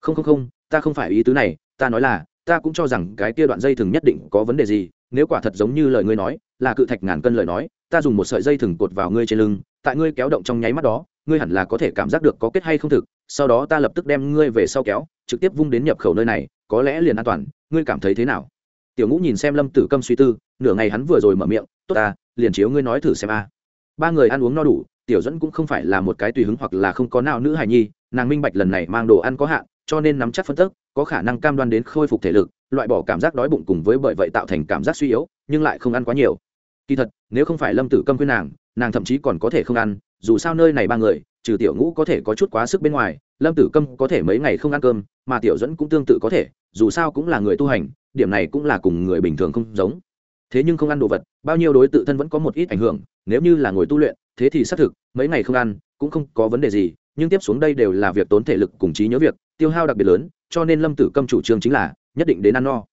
Không không không, ta không phải ý tứ này, ta nói là, ta cũng cho rằng cái kia đoạn dây thừng nhất định có vấn đề gì, nếu quả thật giống như lời ngươi nói, là cự thạch ngàn cân lời nói, ta dùng một sợi dây thừng cột vào ngươi trên lưng, tại ngươi kéo động trong nháy mắt đó, ngươi hẳn là có thể cảm giác được có kết hay không thực, sau đó ta lập tức đem ngươi về sau kéo, trực tiếp vung đến nhập khẩu nơi này, có lẽ liền an toàn, ngươi cảm thấy thế nào? Tiểu ngũ nhìn xem lâm tử câm suy tư nửa ngày hắn vừa rồi mở miệng, tốt ta, liền chiếu ngươi nói thử xem a. Ba người ăn uống no đủ, tiểu dẫn cũng không phải là một cái tùy hứng hoặc là không có nào nữ hài nhi, nàng minh bạch lần này mang đồ ăn có hạn, cho nên nắm chắc phân tức, có khả năng cam đoan đến khôi phục thể lực, loại bỏ cảm giác đói bụng cùng với bởi vậy tạo thành cảm giác suy yếu, nhưng lại không ăn quá nhiều. Kỳ thật, nếu không phải lâm tử câm khuyên nàng nàng thậm chí còn có thể không ăn, dù sao nơi này ba người, trừ tiểu ngũ có thể có chút quá sức bên ngoài, lâm tử câm có thể mấy ngày không ăn cơm, mà tiểu dẫn cũng tương tự có thể, dù sao cũng là người tu hành, điểm này cũng là cùng người bình thường không giống thế nhưng không ăn đồ vật, bao nhiêu đối tự thân vẫn có một ít ảnh hưởng, nếu như là ngồi tu luyện, thế thì xác thực, mấy ngày không ăn, cũng không có vấn đề gì, nhưng tiếp xuống đây đều là việc tốn thể lực cùng trí nhớ việc, tiêu hao đặc biệt lớn, cho nên lâm tử câm chủ trương chính là, nhất định đến ăn no.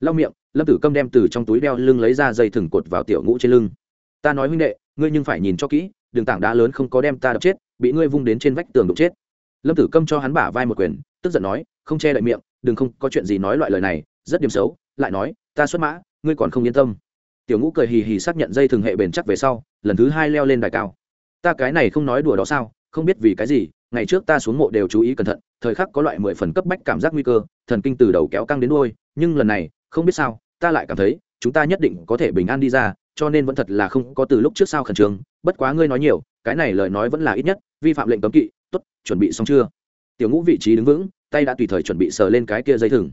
Lau miệng, lâm tử câm đem từ trong túi đeo lưng lấy ra dây thừng cột vào tiểu ngũ trên lưng. Ta nói huynh đệ, ngươi nhưng phải nhìn cho kỹ, đường tảng đá lớn không có đem ta đập chết, bị ngươi vung đến trên vách tường đụng chết. Lâm tử câm cho hắn bả vai một quyền, tức giận nói, không che đậy miệng, đừng không có chuyện gì nói loại lời này, rất điểm xấu. Lại nói, ta xuất mã ngươi còn không yên tâm. Tiểu ngũ cười hì hì xác nhận dây thường hệ bền chắc về sau, lần thứ hai leo lên đài cao. Ta cái này không nói đùa đó sao, không biết vì cái gì, ngày trước ta xuống mộ đều chú ý cẩn thận, thời khắc có loại mười phần cấp bách cảm giác nguy cơ, thần kinh từ đầu kéo căng đến đôi nhưng lần này, không biết sao, ta lại cảm thấy, chúng ta nhất định có thể bình an đi ra, cho nên vẫn thật là không có từ lúc trước sao khẩn trương, bất quá ngươi nói nhiều, cái này lời nói vẫn là ít nhất, vi phạm lệnh cấm kỵ, tốt, chuẩn bị xong chưa? Tiểu ngũ vị trí đứng vững, tay đã tùy thời chuẩn bị sờ lên cái kia dây thừng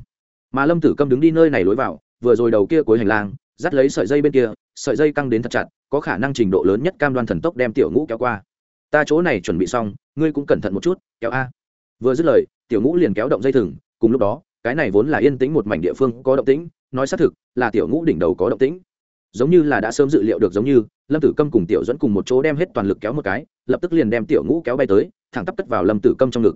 mà lâm tử câm đứng đi nơi này lối vào, vừa rồi đầu kia cuối hành lang, dắt lấy sợi dây bên kia, sợi dây căng đến thật chặt, có khả năng trình độ lớn nhất cam đoan thần tốc đem tiểu ngũ kéo qua. Ta chỗ này chuẩn bị xong, ngươi cũng cẩn thận một chút, kéo a. Vừa dứt lời, tiểu ngũ liền kéo động dây thừng, cùng lúc đó, cái này vốn là yên tĩnh một mảnh địa phương có động tĩnh, nói xác thực, là tiểu ngũ đỉnh đầu có động tĩnh. Giống như là đã sớm dự liệu được giống như, lâm tử câm cùng tiểu dẫn cùng một chỗ đem hết toàn lực kéo một cái, lập tức liền đem tiểu ngũ kéo bay tới, thẳng tắp cất vào lâm tử câm trong ngực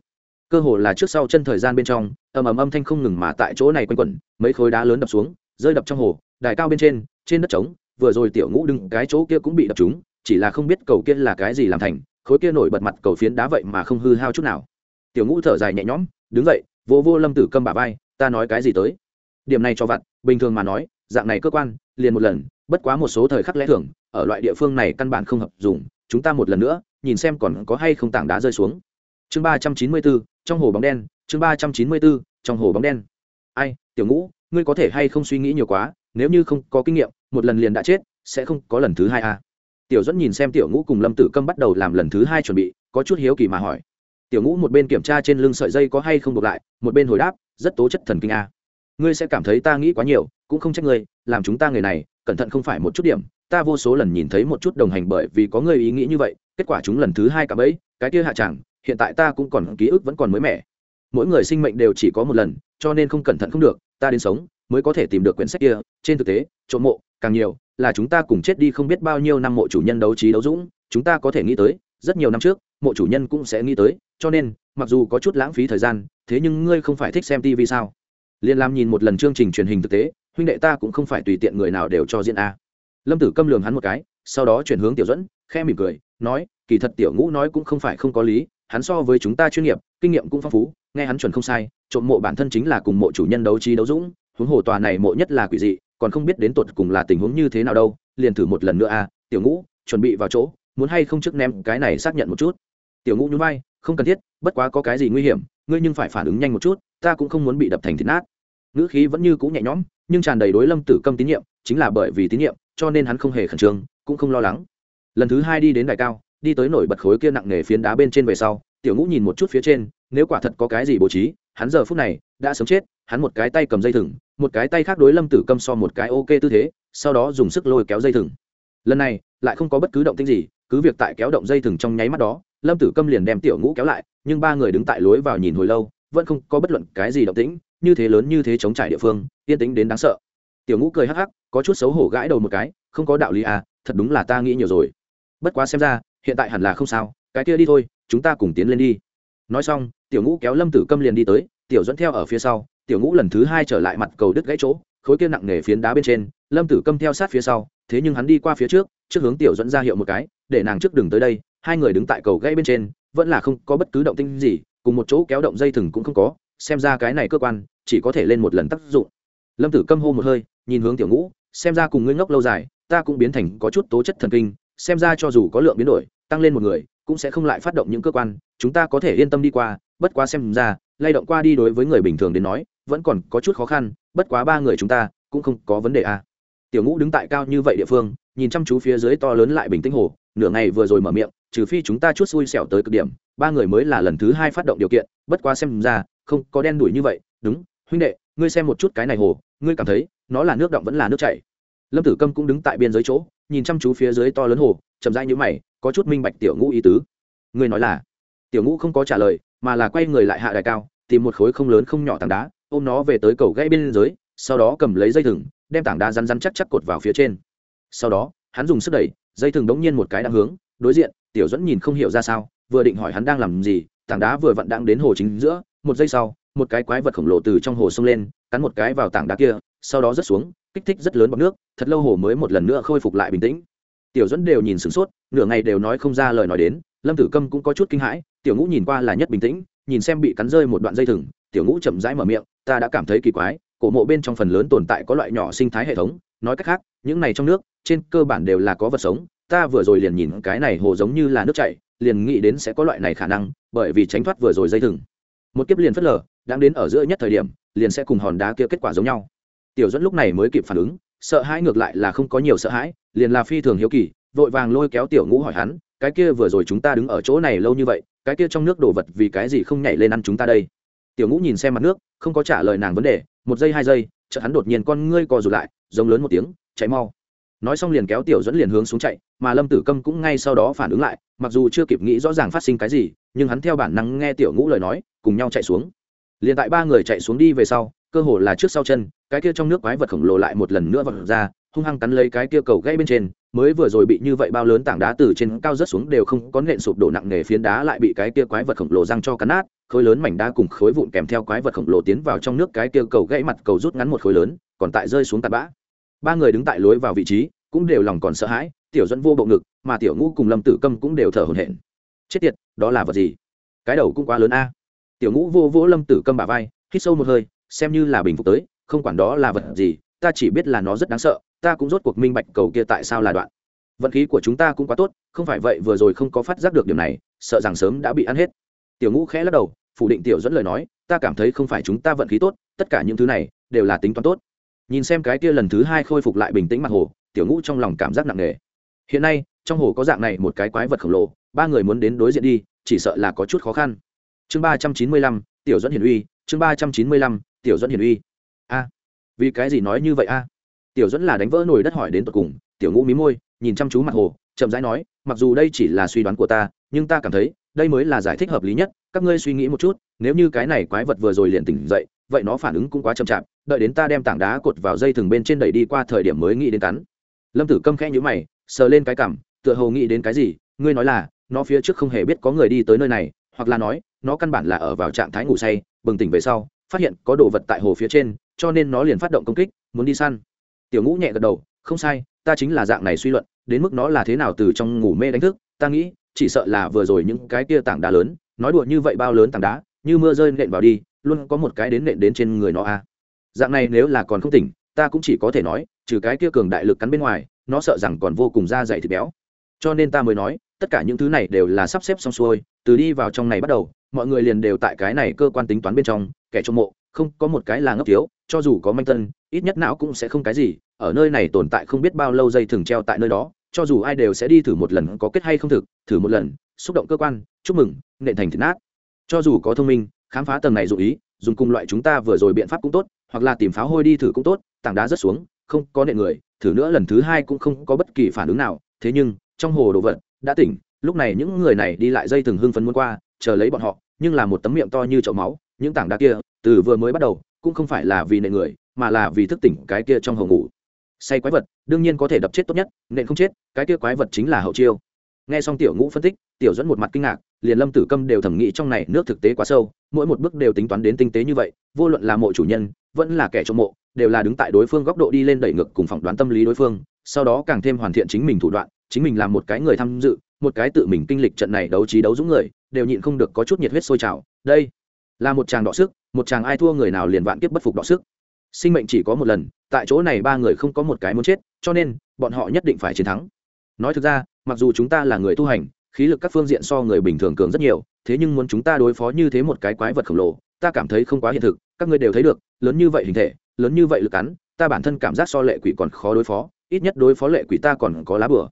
cơ hồ là trước sau chân thời gian bên trong, ầm ầm âm thanh không ngừng mà tại chỗ này quanh quẩn, mấy khối đá lớn đập xuống, rơi đập trong hồ, đài cao bên trên trên đất trống, vừa rồi tiểu ngũ đừng cái chỗ kia cũng bị đập trúng, chỉ là không biết cầu kia là cái gì làm thành, khối kia nổi bật mặt cầu phiến đá vậy mà không hư hao chút nào. Tiểu ngũ thở dài nhẹ nhõm, đứng dậy, vô vô lâm tử câm bà vai, ta nói cái gì tới? Điểm này cho vặt, bình thường mà nói, dạng này cơ quan, liền một lần, bất quá một số thời khắc lẽ thường, ở loại địa phương này căn bản không hợp dùng, chúng ta một lần nữa, nhìn xem còn có hay không tảng đá rơi xuống chương ba trăm chín mươi bốn trong hồ bóng đen. Chương ba trăm chín mươi bốn trong hồ bóng đen. Ai, tiểu ngũ, ngươi có thể hay không suy nghĩ nhiều quá? Nếu như không có kinh nghiệm, một lần liền đã chết, sẽ không có lần thứ hai à. tiểu dẫn nhìn xem tiểu ngũ cùng lâm tử câm bắt đầu làm lần thứ hai chuẩn bị, có chút hiếu kỳ mà hỏi. Tiểu ngũ một bên kiểm tra trên lưng sợi dây có hay không buộc lại, một bên hồi đáp, rất tố chất thần kinh a. Ngươi sẽ cảm thấy ta nghĩ quá nhiều, cũng không trách ngươi, làm chúng ta người này, cẩn thận không phải một chút điểm, ta vô số lần nhìn thấy một chút đồng hành bởi vì có người ý nghĩ như vậy, kết quả chúng lần thứ hai cả bấy cái kia hạ chẳng hiện tại ta cũng còn ký ức vẫn còn mới mẻ. Mỗi người sinh mệnh đều chỉ có một lần, cho nên không cẩn thận không được, ta đến sống mới có thể tìm được quyển sách kia. Trên thực tế, trộm mộ, càng nhiều, là chúng ta cùng chết đi không biết bao nhiêu năm mộ chủ nhân đấu trí đấu dũng. Chúng ta có thể nghĩ tới, rất nhiều năm trước, mộ chủ nhân cũng sẽ nghĩ tới, cho nên, mặc dù có chút lãng phí thời gian, thế nhưng ngươi không phải thích xem tv sao? Liền làm nhìn một lần chương trình truyền hình thực tế, huynh đệ ta cũng không phải tùy tiện người nào đều cho diễn a. Lâm tử câm lường hắn một cái, sau đó chuyển hướng tiểu dẫn khe mỉm cười, nói, kỳ thật tiểu ngũ nói cũng không phải không có lý hắn so với chúng ta chuyên nghiệp, kinh nghiệm cũng phong phú, nghe hắn chuẩn không sai, trộm mộ bản thân chính là cùng mộ chủ nhân đấu trí đấu dũng, huống hồ tòa này mộ nhất là quỷ dị, còn không biết đến tột cùng là tình huống như thế nào đâu, liền thử một lần nữa a tiểu ngũ, chuẩn bị vào chỗ, muốn hay không trước ném cái này xác nhận một chút. Tiểu ngũ nhún vai, không cần thiết, bất quá có cái gì nguy hiểm, ngươi nhưng phải phản ứng nhanh một chút, ta cũng không muốn bị đập thành thịt nát. Ngữ khí vẫn như cũ nhẹ nhõm, nhưng tràn đầy đối lâm tử câm tín nhiệm, chính là bởi vì tín nhiệm, cho nên hắn không hề khẩn trương, cũng không lo lắng. Lần thứ hai đi đến đài cao đi tới nổi bật khối kia nặng nề phiến đá bên trên về sau, tiểu ngũ nhìn một chút phía trên, nếu quả thật có cái gì bố trí, hắn giờ phút này đã sớm chết, hắn một cái tay cầm dây thừng, một cái tay khác đối lâm tử câm so một cái ok tư thế, sau đó dùng sức lôi kéo dây thừng. Lần này, lại không có bất cứ động tĩnh gì, cứ việc tại kéo động dây thừng trong nháy mắt đó, lâm tử câm liền đem tiểu ngũ kéo lại, nhưng ba người đứng tại lối vào nhìn hồi lâu, vẫn không có bất luận cái gì động tĩnh, như thế lớn như thế chống trải địa phương, yên tĩnh đến đáng sợ. Tiểu ngũ cười hắc hắc, có chút xấu hổ gãi đầu một cái, không có đạo lý à thật đúng là ta nghĩ nhiều rồi. Bất quá xem ra hiện tại hẳn là không sao, cái kia đi thôi, chúng ta cùng tiến lên đi. Nói xong, tiểu ngũ kéo lâm tử câm liền đi tới, tiểu dẫn theo ở phía sau, tiểu ngũ lần thứ hai trở lại mặt cầu đứt gãy chỗ, khối kia nặng nề phiến đá bên trên, lâm tử câm theo sát phía sau, thế nhưng hắn đi qua phía trước trước hướng tiểu dẫn ra hiệu một cái, để nàng trước đường tới đây, hai người đứng tại cầu gãy bên trên, vẫn là không có bất cứ động tinh gì, cùng một chỗ kéo động dây thừng cũng không có, xem ra cái này cơ quan, chỉ có thể lên một lần tác dụng. Lâm tử câm hô một hơi, nhìn hướng tiểu ngũ, xem ra cùng ngươi ngốc lâu dài, ta cũng biến thành có chút tố chất thần kinh xem ra cho dù có lượng biến đổi, tăng lên một người, cũng sẽ không lại phát động những cơ quan, chúng ta có thể yên tâm đi qua, bất quá xem ra, lay động qua đi đối với người bình thường đến nói, vẫn còn có chút khó khăn, bất quá ba người chúng ta, cũng không có vấn đề à. tiểu ngũ đứng tại cao như vậy địa phương, nhìn chăm chú phía dưới to lớn lại bình tĩnh hồ, nửa ngày vừa rồi mở miệng, trừ phi chúng ta chút xui xẻo tới cực điểm, ba người mới là lần thứ hai phát động điều kiện, bất quá xem ra, không có đen đủi như vậy, đúng, huynh đệ, ngươi xem một chút cái này hồ, ngươi cảm thấy, nó là nước động vẫn là nước chảy lâm tử câm cũng đứng tại biên giới chỗ nhìn chăm chú phía dưới to lớn hồ, chậm rãi nhữ mày, có chút minh bạch tiểu ngũ ý tứ. Người nói là, tiểu ngũ không có trả lời, mà là quay người lại hạ đài cao, tìm một khối không lớn không nhỏ tảng đá, ôm nó về tới cầu gãy bên dưới, sau đó cầm lấy dây thừng, đem tảng đá rắn rắn chắc chắc cột vào phía trên. Sau đó, hắn dùng sức đẩy, dây thừng đống nhiên một cái đang hướng, đối diện, tiểu dẫn nhìn không hiểu ra sao, vừa định hỏi hắn đang làm gì, tảng đá vừa vặn đang đến hồ chính giữa, một giây sau, một cái quái vật khổng lồ từ trong hồ sông lên, cắn một cái vào tảng đá kia, sau đó rớt xuống kích thích rất lớn bọc nước, thật lâu hồ mới một lần nữa khôi phục lại bình tĩnh. Tiểu dẫn đều nhìn sửng sốt, nửa ngày đều nói không ra lời nói đến, lâm tử câm cũng có chút kinh hãi, tiểu ngũ nhìn qua là nhất bình tĩnh, nhìn xem bị cắn rơi một đoạn dây thừng, tiểu ngũ chậm rãi mở miệng, ta đã cảm thấy kỳ quái, cổ mộ bên trong phần lớn tồn tại có loại nhỏ sinh thái hệ thống, nói cách khác, những này trong nước, trên cơ bản đều là có vật sống, ta vừa rồi liền nhìn cái này hồ giống như là nước chảy, liền nghĩ đến sẽ có loại này khả năng, bởi vì tránh thoát vừa rồi dây thừng. Một kiếp liền phất lờ đang đến ở giữa nhất thời điểm, liền sẽ cùng hòn đá kia kết quả giống nhau tiểu dẫn lúc này mới kịp phản ứng, sợ hãi ngược lại là không có nhiều sợ hãi, liền là phi thường hiếu kỳ, vội vàng lôi kéo tiểu ngũ hỏi hắn, cái kia vừa rồi chúng ta đứng ở chỗ này lâu như vậy, cái kia trong nước đổ vật vì cái gì không nhảy lên ăn chúng ta đây? Tiểu ngũ nhìn xem mặt nước, không có trả lời nàng vấn đề, một giây hai giây, chợt hắn đột nhiên con ngươi co rụt lại, giống lớn một tiếng, chạy mau. Nói xong liền kéo tiểu dẫn liền hướng xuống chạy, mà lâm tử câm cũng ngay sau đó phản ứng lại, mặc dù chưa kịp nghĩ rõ ràng phát sinh cái gì, nhưng hắn theo bản năng nghe tiểu ngũ lời nói, cùng nhau chạy xuống. Liền tại ba người chạy xuống đi về sau cơ hồ là trước sau chân, cái kia trong nước quái vật khổng lồ lại một lần nữa vật ra, hung hăng cắn lấy cái kia cầu gãy bên trên, mới vừa rồi bị như vậy bao lớn tảng đá từ trên cao rớt xuống đều không có nện sụp đổ nặng nề phiến đá lại bị cái kia quái vật khổng lồ răng cho cắn nát, khối lớn mảnh đá cùng khối vụn kèm theo quái vật khổng lồ tiến vào trong nước cái kia cầu gãy mặt cầu rút ngắn một khối lớn, còn tại rơi xuống tạt bã. Ba người đứng tại lối vào vị trí, cũng đều lòng còn sợ hãi, tiểu dẫn vô bộ ngực, mà tiểu ngũ cùng lâm tử câm cũng đều thở hổn hển. Chết tiệt, đó là vật gì? Cái đầu cũng quá lớn a. Tiểu ngũ vô vỗ lâm tử câm bả vai, hít sâu một hơi xem như là bình phục tới, không quản đó là vật gì, ta chỉ biết là nó rất đáng sợ, ta cũng rốt cuộc minh bạch cầu kia tại sao là đoạn. Vận khí của chúng ta cũng quá tốt, không phải vậy vừa rồi không có phát giác được điểm này, sợ rằng sớm đã bị ăn hết. Tiểu ngũ khẽ lắc đầu, phủ định tiểu dẫn lời nói, ta cảm thấy không phải chúng ta vận khí tốt, tất cả những thứ này đều là tính toán tốt. Nhìn xem cái kia lần thứ hai khôi phục lại bình tĩnh mặt hồ, tiểu ngũ trong lòng cảm giác nặng nề. Hiện nay, trong hồ có dạng này một cái quái vật khổng lồ, ba người muốn đến đối diện đi, chỉ sợ là có chút khó khăn. Chương ba trăm chín mươi lăm, tiểu dẫn hiển uy, chương ba trăm chín mươi lăm tiểu dẫn Hiền uy. A, vì cái gì nói như vậy a? Tiểu dẫn là đánh vỡ nồi đất hỏi đến tột cùng, tiểu ngũ mí môi, nhìn chăm chú mặt hồ, chậm rãi nói, mặc dù đây chỉ là suy đoán của ta, nhưng ta cảm thấy, đây mới là giải thích hợp lý nhất, các ngươi suy nghĩ một chút, nếu như cái này quái vật vừa rồi liền tỉnh dậy, vậy nó phản ứng cũng quá chậm chạp, đợi đến ta đem tảng đá cột vào dây thừng bên trên đẩy đi qua thời điểm mới nghĩ đến cắn. Lâm tử câm khẽ nhữ mày, sờ lên cái cảm tựa hồ nghĩ đến cái gì, ngươi nói là, nó phía trước không hề biết có người đi tới nơi này, hoặc là nói, nó căn bản là ở vào trạng thái ngủ say, bừng tỉnh về sau phát hiện có đồ vật tại hồ phía trên, cho nên nó liền phát động công kích, muốn đi săn tiểu ngũ nhẹ gật đầu, không sai, ta chính là dạng này suy luận, đến mức nó là thế nào từ trong ngủ mê đánh thức, ta nghĩ, chỉ sợ là vừa rồi những cái kia tảng đá lớn, nói đùa như vậy bao lớn tảng đá, như mưa rơi nện vào đi, luôn có một cái đến nện đến trên người nó a à. dạng này nếu là còn không tỉnh, ta cũng chỉ có thể nói, trừ cái kia cường đại lực cắn bên ngoài, nó sợ rằng còn vô cùng da dày thịt béo cho nên ta mới nói, tất cả những thứ này đều là sắp xếp xong xuôi từ đi vào trong này bắt đầu, mọi người liền đều tại cái này cơ quan tính toán bên trong, kẻ trong mộ, không có một cái là ngốc thiếu, cho dù có manh tân, ít nhất não cũng sẽ không cái gì, ở nơi này tồn tại không biết bao lâu dây thường treo tại nơi đó, cho dù ai đều sẽ đi thử một lần có kết hay không thực, thử một lần, xúc động cơ quan, chúc mừng, nện thành thịt nát. Cho dù có thông minh, khám phá tầng này dụ ý, dùng cùng loại chúng ta vừa rồi biện pháp cũng tốt, hoặc là tìm pháo hôi đi thử cũng tốt, tảng đá rớt xuống, không có nện người, thử nữa lần thứ hai cũng không có bất kỳ phản ứng nào, thế nhưng, trong hồ đồ vật, đã tỉnh lúc này những người này đi lại dây từng hưng phấn muốn qua, chờ lấy bọn họ, nhưng là một tấm miệng to như chậu máu, những tảng đá kia, từ vừa mới bắt đầu, cũng không phải là vì nệ người, mà là vì thức tỉnh cái kia trong hồ ngủ. Say quái vật, đương nhiên có thể đập chết tốt nhất, nện không chết, cái kia quái vật chính là hậu chiêu. Nghe xong tiểu ngũ phân tích, tiểu dẫn một mặt kinh ngạc, liền lâm tử câm đều thẩm nghĩ trong này nước thực tế quá sâu, mỗi một bước đều tính toán đến tinh tế như vậy, vô luận là mộ chủ nhân, vẫn là kẻ trộm mộ, đều là đứng tại đối phương góc độ đi lên đẩy ngực cùng phỏng đoán tâm lý đối phương, sau đó càng thêm hoàn thiện chính mình thủ đoạn, chính mình làm một cái người tham dự một cái tự mình kinh lịch trận này đấu trí đấu dũng người, đều nhịn không được có chút nhiệt huyết sôi trào. Đây là một chàng đọ sức, một chàng ai thua người nào liền vạn kiếp bất phục đọ sức. Sinh mệnh chỉ có một lần, tại chỗ này ba người không có một cái muốn chết, cho nên bọn họ nhất định phải chiến thắng. Nói thực ra, mặc dù chúng ta là người tu hành, khí lực các phương diện so người bình thường cường rất nhiều, thế nhưng muốn chúng ta đối phó như thế một cái quái vật khổng lồ, ta cảm thấy không quá hiện thực, các ngươi đều thấy được, lớn như vậy hình thể, lớn như vậy lực cắn, ta bản thân cảm giác so lệ quỷ còn khó đối phó, ít nhất đối phó lệ quỷ ta còn có lá bừa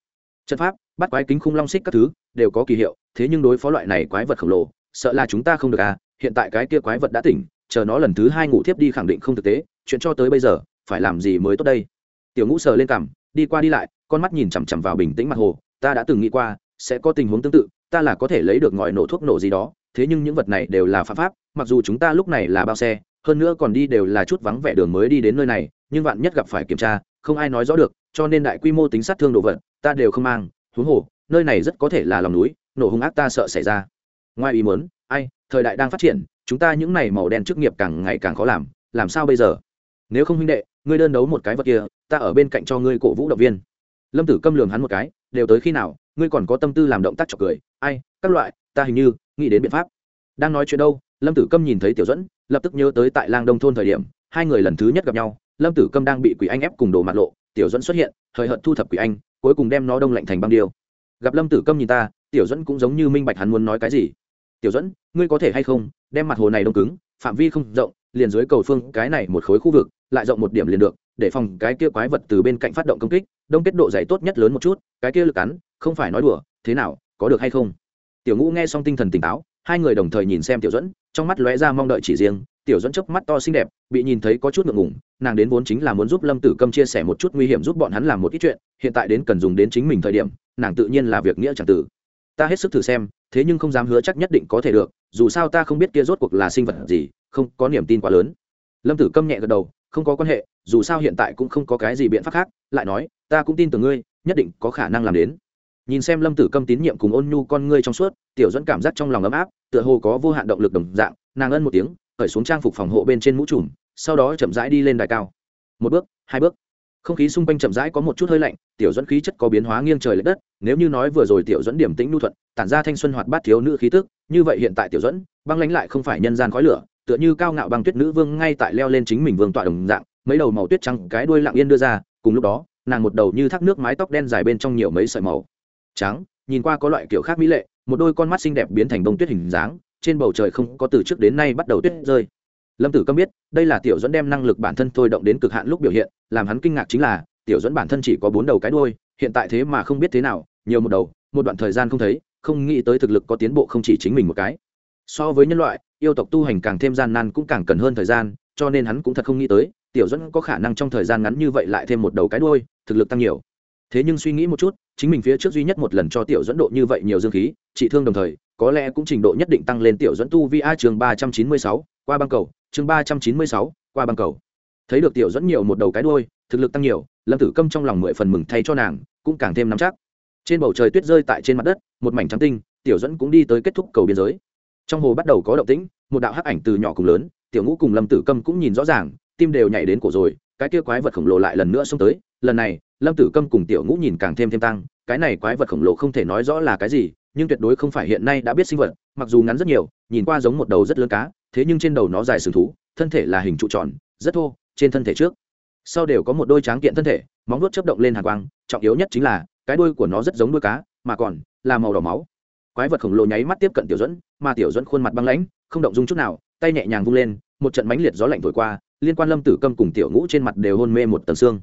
trận pháp, bắt quái kính khung long xích các thứ, đều có kỳ hiệu, thế nhưng đối phó loại này quái vật khổng lồ, sợ là chúng ta không được à hiện tại cái kia quái vật đã tỉnh, chờ nó lần thứ hai ngủ thiếp đi khẳng định không thực tế, chuyện cho tới bây giờ, phải làm gì mới tốt đây? Tiểu ngũ sờ lên cằm, đi qua đi lại, con mắt nhìn chằm chằm vào bình tĩnh mặt hồ, ta đã từng nghĩ qua, sẽ có tình huống tương tự, ta là có thể lấy được ngòi nổ thuốc nổ gì đó, thế nhưng những vật này đều là pháp pháp, mặc dù chúng ta lúc này là bao xe, hơn nữa còn đi đều là chút vắng vẻ đường mới đi đến nơi này nhưng vạn nhất gặp phải kiểm tra, không ai nói rõ được, cho nên đại quy mô tính sát thương đồ vật, ta đều không mang, huống hồ, nơi này rất có thể là lòng núi, nổ hung ác ta sợ xảy ra. Ngoài ý muốn, ai, thời đại đang phát triển, chúng ta những này màu đen chức nghiệp càng ngày càng khó làm làm sao bây giờ? Nếu không huynh đệ, ngươi đơn đấu một cái vật kia, ta ở bên cạnh cho ngươi cổ vũ động viên. Lâm tử câm lường hắn một cái, đều tới khi nào, ngươi còn có tâm tư làm động tác chọc cười. Ai, các loại, ta hình như, nghĩ đến biện pháp. Đang nói chuyện đâu, lâm tử câm nhìn thấy tiểu dẫn lập tức nhớ tới tại lang đông thôn thời điểm, hai người lần thứ nhất gặp nhau lâm tử câm đang bị quỷ anh ép cùng đồ mặt lộ, tiểu dẫn xuất hiện, hời hợt thu thập quỷ anh, cuối cùng đem nó đông lạnh thành băng điêu. Gặp lâm tử câm nhìn ta, tiểu dẫn cũng giống như minh bạch hắn muốn nói cái gì. Tiểu dẫn ngươi có thể hay không đem mặt hồ này đông cứng, phạm vi không rộng, liền dưới cầu phương cái này một khối khu vực, lại rộng một điểm liền được, để phòng cái kia quái vật từ bên cạnh phát động công kích, đông kết độ dày tốt nhất lớn một chút, cái kia lực cắn, không phải nói đùa, thế nào, có được hay không? Tiểu ngũ nghe xong tinh thần tỉnh táo, hai người đồng thời nhìn xem tiểu dẫn trong mắt lóe ra mong đợi chỉ riêng tiểu dẫn chớp mắt to xinh đẹp, bị nhìn thấy có chút ngượng ngùng, nàng đến vốn chính là muốn giúp lâm tử câm chia sẻ một chút nguy hiểm giúp bọn hắn làm một ít chuyện, hiện tại đến cần dùng đến chính mình thời điểm, nàng tự nhiên là việc nghĩa chẳng tử. Ta hết sức thử xem, thế nhưng không dám hứa chắc nhất định có thể được, dù sao ta không biết kia rốt cuộc là sinh vật gì, không có niềm tin quá lớn. Lâm tử câm nhẹ gật đầu, không có quan hệ, dù sao hiện tại cũng không có cái gì biện pháp khác, lại nói, ta cũng tin tưởng ngươi, nhất định có khả năng làm đến. Nhìn xem lâm tử câm tín nhiệm cùng ôn nhu con ngươi trong suốt, tiểu dẫn cảm giác trong lòng ấm áp, tựa hồ có vô hạn động lực đồng dạng, nàng ân một tiếng khởi xuống trang phục phòng hộ bên trên mũ trùm, sau đó chậm rãi đi lên đài cao. Một bước, hai bước. Không khí xung quanh chậm rãi có một chút hơi lạnh, tiểu dẫn khí chất có biến hóa nghiêng trời l ệ đất, nếu như nói vừa rồi tiểu dẫn điểm tĩnh nhu thuận, tản ra thanh xuân hoạt bát thiếu nữ khí tức, như vậy hiện tại tiểu dẫn, băng lánh lại không phải nhân gian khói lửa, tựa như cao ngạo băng tuyết nữ vương ngay tại leo lên chính mình vương tọa đồng dạng, mấy đầu màu tuyết trắng cái đuôi lặng yên đưa ra, cùng lúc đó, nàng một đầu như thác nước mái tóc đen dài bên trong nhiều mấy sợi màu trắng, nhìn qua có loại kiểu khác mỹ lệ, một đôi con mắt xinh đẹp biến thành bông tuyết hình dáng trên bầu trời không có từ trước đến nay bắt đầu tuyết rơi. Lâm tử câm biết đây là tiểu dẫn đem năng lực bản thân thôi động đến cực hạn lúc biểu hiện làm hắn kinh ngạc chính là tiểu dẫn bản thân chỉ có bốn đầu cái đôi hiện tại thế mà không biết thế nào nhiều một đầu một đoạn thời gian không thấy không nghĩ tới thực lực có tiến bộ không chỉ chính mình một cái. So với nhân loại yêu tộc tu hành càng thêm gian nan cũng càng cần hơn thời gian cho nên hắn cũng thật không nghĩ tới tiểu dẫn có khả năng trong thời gian ngắn như vậy lại thêm một đầu cái đôi thực lực tăng nhiều thế nhưng suy nghĩ một chút, chính mình phía trước duy nhất một lần cho tiểu dẫn độ như vậy nhiều dương khí, trị thương đồng thời, có lẽ cũng trình độ nhất định tăng lên tiểu dẫn tu vi a trường ba trăm chín mươi sáu, qua băng cầu, chương ba trăm chín mươi sáu, qua băng cầu. Thấy được tiểu dẫn nhiều một đầu cái đôi thực lực tăng nhiều, lâm tử câm trong lòng mười phần mừng thay cho nàng, cũng càng thêm nắm chắc. Trên bầu trời tuyết rơi tại trên mặt đất, một mảnh trắng tinh, tiểu dẫn cũng đi tới kết thúc cầu biên giới. Trong hồ bắt đầu có động tĩnh, một đạo hắc ảnh từ nhỏ cùng lớn, tiểu ngũ cùng lâm tử câm cũng nhìn rõ ràng, tim đều nhảy đến cổ rồi, cái kia quái vật khổng lồ lại lần nữa xông tới lần này, lâm tử câm cùng tiểu ngũ nhìn càng thêm thêm tăng, cái này quái vật khổng lồ không thể nói rõ là cái gì, nhưng tuyệt đối không phải hiện nay đã biết sinh vật, mặc dù ngắn rất nhiều, nhìn qua giống một đầu rất lớn cá, thế nhưng trên đầu nó dài sừng thú, thân thể là hình trụ tròn, rất thô, trên thân thể trước. Sau đều có một đôi tráng kiện thân thể, móng vuốt chấp động lên hàng quang, trọng yếu nhất chính là, cái đuôi của nó rất giống đuôi cá, mà còn là màu đỏ máu. Quái vật khổng lồ nháy mắt tiếp cận tiểu dẫn mà tiểu dẫn khuôn mặt băng lãnh, không động dung chút nào, tay nhẹ nhàng vung lên, một trận mãnh liệt gió lạnh thổi qua, liên quan lâm tử câm cùng tiểu ngũ trên mặt đều hôn mê một tầng xương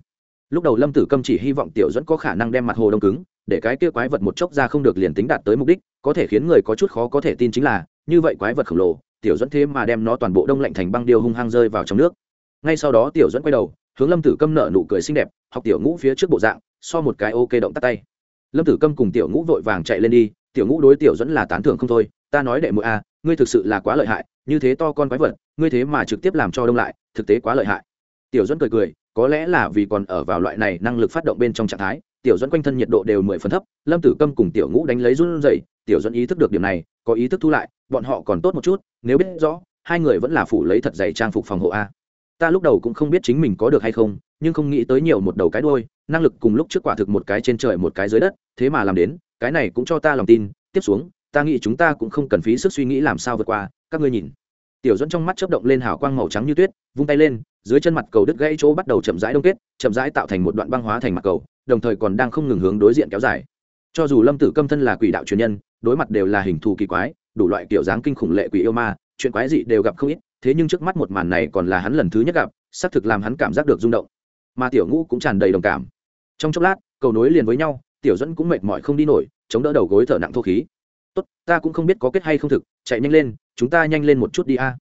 lúc đầu lâm tử câm chỉ hy vọng tiểu dẫn có khả năng đem mặt hồ đông cứng, để cái kia quái vật một chốc ra không được liền tính đạt tới mục đích, có thể khiến người có chút khó có thể tin chính là, như vậy quái vật khổng lồ, tiểu dẫn thế mà đem nó toàn bộ đông lạnh thành băng điêu hung hăng rơi vào trong nước. Ngay sau đó tiểu dẫn quay đầu, hướng lâm tử câm nợ nụ cười xinh đẹp, học tiểu ngũ phía trước bộ dạng, so một cái ok động tắt tay. Lâm tử câm cùng tiểu ngũ vội vàng chạy lên đi, tiểu ngũ đối tiểu dẫn là tán thưởng không thôi, ta nói đệ mũi a à, ngươi thực sự là quá lợi hại, như thế to con quái vật, ngươi thế mà trực tiếp làm cho đông lại, thực tế quá lợi hại. Tiểu dẫn cười cười có lẽ là vì còn ở vào loại này năng lực phát động bên trong trạng thái, tiểu dẫn quanh thân nhiệt độ đều mười phần thấp, lâm tử câm cùng tiểu ngũ đánh lấy run dậy tiểu dẫn ý thức được điểm này, có ý thức thu lại, bọn họ còn tốt một chút, nếu biết rõ, hai người vẫn là phủ lấy thật dày trang phục phòng hộ a. Ta lúc đầu cũng không biết chính mình có được hay không, nhưng không nghĩ tới nhiều một đầu cái đôi năng lực cùng lúc trước quả thực một cái trên trời một cái dưới đất, thế mà làm đến, cái này cũng cho ta lòng tin, tiếp xuống, ta nghĩ chúng ta cũng không cần phí sức suy nghĩ làm sao vượt qua, các ngươi nhìn tiểu dẫn trong mắt chớp động lên hào quang màu trắng như tuyết, vung tay lên, dưới chân mặt cầu đứt gãy chỗ bắt đầu chậm rãi đông kết, chậm rãi tạo thành một đoạn băng hóa thành mặt cầu, đồng thời còn đang không ngừng hướng đối diện kéo dài. Cho dù lâm tử câm thân là quỷ đạo truyền nhân, đối mặt đều là hình thù kỳ quái, đủ loại kiểu dáng kinh khủng lệ quỷ yêu ma, chuyện quái dị đều gặp không ít, thế nhưng trước mắt một màn này còn là hắn lần thứ nhất gặp, xác thực làm hắn cảm giác được rung động. Mà tiểu ngũ cũng tràn đầy đồng cảm. Trong chốc lát, cầu nối liền với nhau, tiểu dẫn cũng mệt mỏi không đi nổi, chống đỡ đầu gối thở nặng thô khí tốt, ta cũng không biết có kết hay không thực, chạy nhanh lên, chúng ta nhanh lên một chút đi a.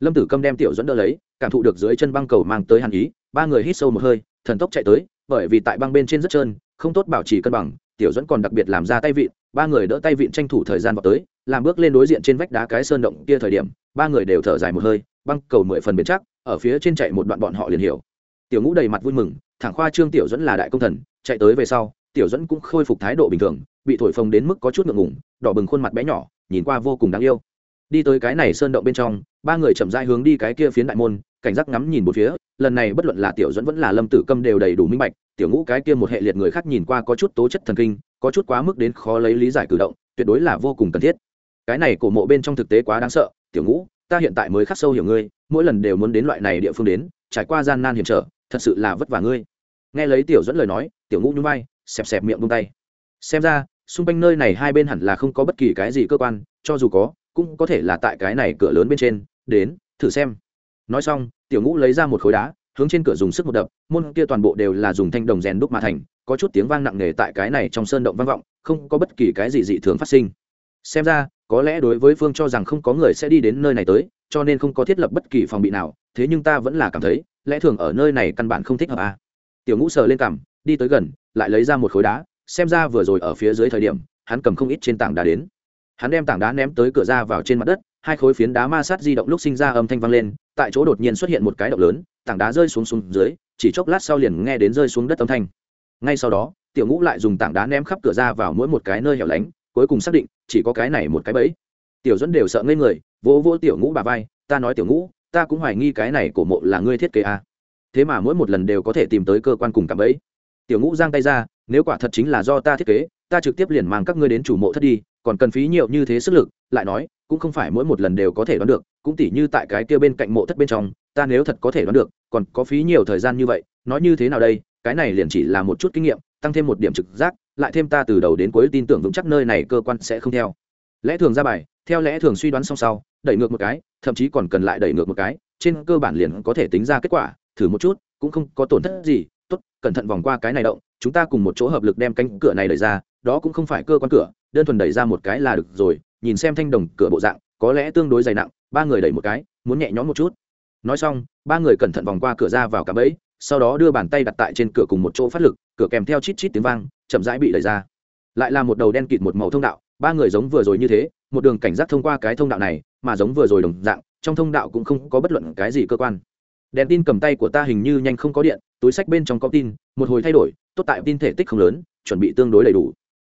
Lâm tử câm đem tiểu dẫn đỡ lấy, cảm thụ được dưới chân băng cầu mang tới hàn ý, ba người hít sâu một hơi, thần tốc chạy tới, bởi vì tại băng bên trên rất trơn, không tốt bảo trì cân bằng, tiểu dẫn còn đặc biệt làm ra tay vịn, ba người đỡ tay vịn tranh thủ thời gian vào tới, làm bước lên đối diện trên vách đá cái sơn động kia thời điểm, ba người đều thở dài một hơi, băng cầu mười phần bền chắc, ở phía trên chạy một đoạn bọn họ liền hiểu. Tiểu ngũ đầy mặt vui mừng, thẳng khoa trương tiểu dẫn là đại công thần, chạy tới về sau, tiểu dẫn cũng khôi phục thái độ bình thường bị thổi phồng đến mức có chút ngượng ngủng đỏ bừng khuôn mặt bé nhỏ, nhìn qua vô cùng đáng yêu. Đi tới cái này sơn động bên trong, ba người chậm rãi hướng đi cái kia phiến đại môn, cảnh giác ngắm nhìn một phía, lần này bất luận là tiểu dẫn vẫn là lâm tử câm đều đầy đủ minh bạch, tiểu ngũ cái kia một hệ liệt người khác nhìn qua có chút tố chất thần kinh, có chút quá mức đến khó lấy lý giải cử động, tuyệt đối là vô cùng cần thiết. Cái này cổ mộ bên trong thực tế quá đáng sợ, tiểu ngũ, ta hiện tại mới khắc sâu hiểu ngươi, mỗi lần đều muốn đến loại này địa phương đến, trải qua gian nan hiểm trở, thật sự là vất vả ngươi. Nghe lấy tiểu dẫn lời nói, tiểu ngũ nhún vai, xẹp xẹp miệng bông tay. Xem ra xung quanh nơi này hai bên hẳn là không có bất kỳ cái gì cơ quan, cho dù có, cũng có thể là tại cái này cửa lớn bên trên. Đến, thử xem. Nói xong, tiểu ngũ lấy ra một khối đá, hướng trên cửa dùng sức một đập, môn kia toàn bộ đều là dùng thanh đồng rèn đúc mà thành, có chút tiếng vang nặng nề tại cái này trong sơn động vang vọng, không có bất kỳ cái gì dị thường phát sinh. Xem ra, có lẽ đối với phương cho rằng không có người sẽ đi đến nơi này tới, cho nên không có thiết lập bất kỳ phòng bị nào, thế nhưng ta vẫn là cảm thấy, lẽ thường ở nơi này căn bản không thích hợp à. tiểu ngũ sờ lên cằm, đi tới gần, lại lấy ra một khối đá xem ra vừa rồi ở phía dưới thời điểm, hắn cầm không ít trên tảng đá đến. Hắn đem tảng đá ném tới cửa ra vào trên mặt đất, hai khối phiến đá ma sát di động lúc sinh ra âm thanh vang lên, tại chỗ đột nhiên xuất hiện một cái động lớn, tảng đá rơi xuống xuống dưới, chỉ chốc lát sau liền nghe đến rơi xuống đất âm thanh. Ngay sau đó, tiểu ngũ lại dùng tảng đá ném khắp cửa ra vào mỗi một cái nơi hẻo lánh, cuối cùng xác định, chỉ có cái này một cái bẫy. Tiểu dẫn đều sợ ngây người, vỗ vỗ tiểu ngũ bà vai, ta nói tiểu ngũ, ta cũng hoài nghi cái này của mộ là ngươi thiết kế à. thế mà mỗi một lần đều có thể tìm tới cơ quan cùng cảm bẫy tiểu ngũ giang tay ra, nếu quả thật chính là do ta thiết kế, ta trực tiếp liền mang các ngươi đến chủ mộ thất đi, còn cần phí nhiều như thế sức lực, lại nói, cũng không phải mỗi một lần đều có thể đoán được, cũng tỉ như tại cái kia bên cạnh mộ thất bên trong, ta nếu thật có thể đoán được, còn có phí nhiều thời gian như vậy, nói như thế nào đây, cái này liền chỉ là một chút kinh nghiệm, tăng thêm một điểm trực giác, lại thêm ta từ đầu đến cuối tin tưởng vững chắc nơi này cơ quan sẽ không theo. Lẽ thường ra bài, theo lẽ thường suy đoán xong sau, đẩy ngược một cái, thậm chí còn cần lại đẩy ngược một cái, trên cơ bản liền có thể tính ra kết quả, thử một chút, cũng không có tổn thất gì tốt, cẩn thận vòng qua cái này động, chúng ta cùng một chỗ hợp lực đem cánh cửa này đẩy ra, đó cũng không phải cơ quan cửa, đơn thuần đẩy ra một cái là được rồi, nhìn xem thanh đồng cửa bộ dạng, có lẽ tương đối dày nặng, ba người đẩy một cái, muốn nhẹ nhõm một chút. Nói xong, ba người cẩn thận vòng qua cửa ra vào cả bẫy, sau đó đưa bàn tay đặt tại trên cửa cùng một chỗ phát lực, cửa kèm theo chít chít tiếng vang, chậm rãi bị đẩy ra. Lại là một đầu đen kịt một màu thông đạo, ba người giống vừa rồi như thế, một đường cảnh giác thông qua cái thông đạo này, mà giống vừa rồi đồng dạng, trong thông đạo cũng không có bất luận cái gì cơ quan. Đèn tin cầm tay của ta hình như nhanh không có điện túi sách bên trong có tin, một hồi thay đổi, tốt tại tin thể tích không lớn, chuẩn bị tương đối đầy đủ.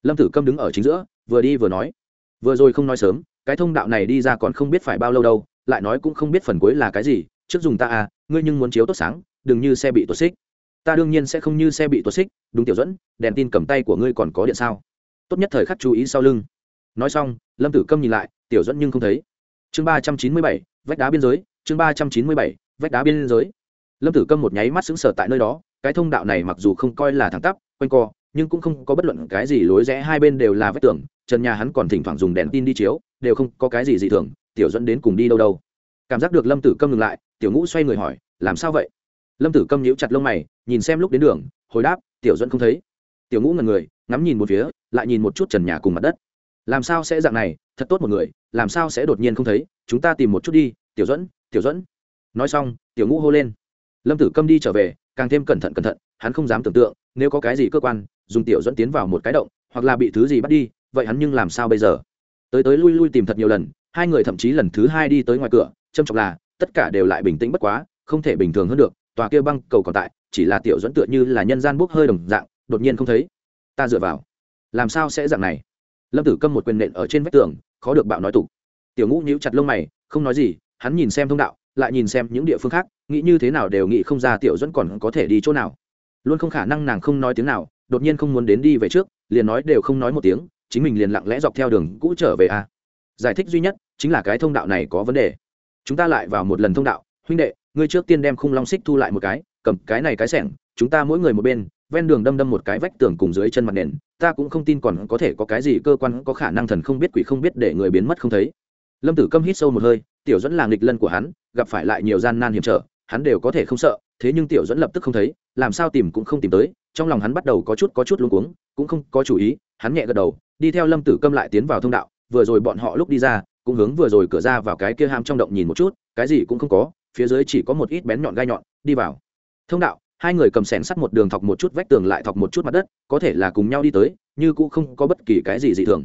Lâm tử câm đứng ở chính giữa, vừa đi vừa nói. Vừa rồi không nói sớm, cái thông đạo này đi ra còn không biết phải bao lâu đâu, lại nói cũng không biết phần cuối là cái gì, trước dùng ta à ngươi nhưng muốn chiếu tốt sáng, đừng như xe bị tuột xích. Ta đương nhiên sẽ không như xe bị tuột xích, đúng tiểu dẫn đèn tin cầm tay của ngươi còn có điện sao? Tốt nhất thời khắc chú ý sau lưng. Nói xong, lâm tử câm nhìn lại, tiểu dẫn nhưng không thấy. Chương ba trăm chín mươi bảy, vách đá biên giới, chương ba trăm chín mươi bảy, vách đá biên giới lâm tử câm một nháy mắt xứng sở tại nơi đó, cái thông đạo này mặc dù không coi là thẳng tắp, quanh co, nhưng cũng không có bất luận cái gì lối rẽ, hai bên đều là vách tường, trần nhà hắn còn thỉnh thoảng dùng đèn tin đi chiếu, đều không có cái gì dị thường, tiểu dẫn đến cùng đi đâu đâu. Cảm giác được lâm tử câm ngừng lại, tiểu ngũ xoay người hỏi, làm sao vậy? Lâm tử câm nhíu chặt lông mày, nhìn xem lúc đến đường, hồi đáp, tiểu dẫn không thấy. Tiểu ngũ ngần người, ngắm nhìn một phía, lại nhìn một chút trần nhà cùng mặt đất. Làm sao sẽ dạng này, thật tốt một người, làm sao sẽ đột nhiên không thấy? Chúng ta tìm một chút đi, tiểu dẫn tiểu dẫn nói xong, tiểu ngũ hô lên lâm tử câm đi trở về, càng thêm cẩn thận cẩn thận, hắn không dám tưởng tượng, nếu có cái gì cơ quan, dùng tiểu dẫn tiến vào một cái động, hoặc là bị thứ gì bắt đi, vậy hắn nhưng làm sao bây giờ? Tới tới lui lui tìm thật nhiều lần, hai người thậm chí lần thứ hai đi tới ngoài cửa trâm trọng là, tất cả đều lại bình tĩnh bất quá, không thể bình thường hơn được, tòa kia băng cầu còn tại, chỉ là tiểu dẫn tựa như là nhân gian bốc hơi đồng dạng, đột nhiên không thấy. Ta dựa vào. Làm sao sẽ dạng này? Lâm tử câm một quyền nện ở trên vách tường, khó được bạo nói tục. Tiểu ngũ nhíu chặt lông mày, không nói gì, hắn nhìn xem thông đạo, lại nhìn xem những địa phương khác nghĩ như thế nào đều nghĩ không ra tiểu dẫn còn có thể đi chỗ nào. Luôn không khả năng nàng không nói tiếng nào, đột nhiên không muốn đến đi về trước, liền nói đều không nói một tiếng, chính mình liền lặng lẽ dọc theo đường cũ trở về a. À. giải thích duy nhất chính là cái thông đạo này có vấn đề. Chúng ta lại vào một lần thông đạo, huynh đệ, ngươi trước tiên đem khung long xích thu lại một cái, cầm cái này cái sẻng, chúng ta mỗi người một bên, ven đường đâm đâm một cái vách tường cùng dưới chân mặt nền, ta cũng không tin còn có thể có cái gì cơ quan có khả năng thần không biết quỷ không biết để người biến mất không thấy. Lâm tử câm hít sâu một hơi, tiểu dẫn là nghịch lân của hắn, gặp phải lại nhiều gian nan hiểm trở hắn đều có thể không sợ, thế nhưng tiểu dẫn lập tức không thấy, làm sao tìm cũng không tìm tới, trong lòng hắn bắt đầu có chút có chút luống cuống, cũng không có chủ ý, hắn nhẹ gật đầu, đi theo lâm tử câm lại tiến vào thông đạo, vừa rồi bọn họ lúc đi ra, cũng hướng vừa rồi cửa ra vào cái kia ham trong động nhìn một chút, cái gì cũng không có, phía dưới chỉ có một ít bén nhọn gai nhọn, đi vào. Thông đạo, hai người cầm sẻng sắt một đường thọc một chút vách tường lại thọc một chút mặt đất, có thể là cùng nhau đi tới, như cũng không có bất kỳ cái gì dị thường.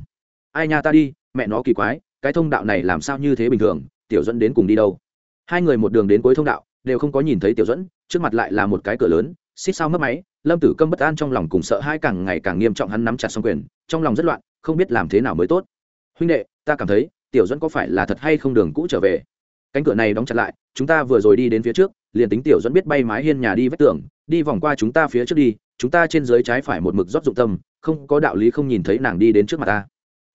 Ai nha ta đi, mẹ nó kỳ quái, cái thông đạo này làm sao như thế bình thường, tiểu dẫn đến cùng đi đâu? Hai người một đường đến cuối thông đạo đều không có nhìn thấy tiểu dẫn trước mặt lại là một cái cửa lớn, xích sao mất máy, lâm tử câm bất an trong lòng cùng sợ hai càng ngày càng nghiêm trọng hắn nắm chặt xong quyền, trong lòng rất loạn, không biết làm thế nào mới tốt. Huynh đệ, ta cảm thấy, tiểu dẫn có phải là thật hay không đường cũ trở về? Cánh cửa này đóng chặt lại, chúng ta vừa rồi đi đến phía trước, liền tính tiểu dẫn biết bay mái hiên nhà đi vách tường, đi vòng qua chúng ta phía trước đi, chúng ta trên dưới trái phải một mực rót dụng tâm, không có đạo lý không nhìn thấy nàng đi đến trước mặt ta.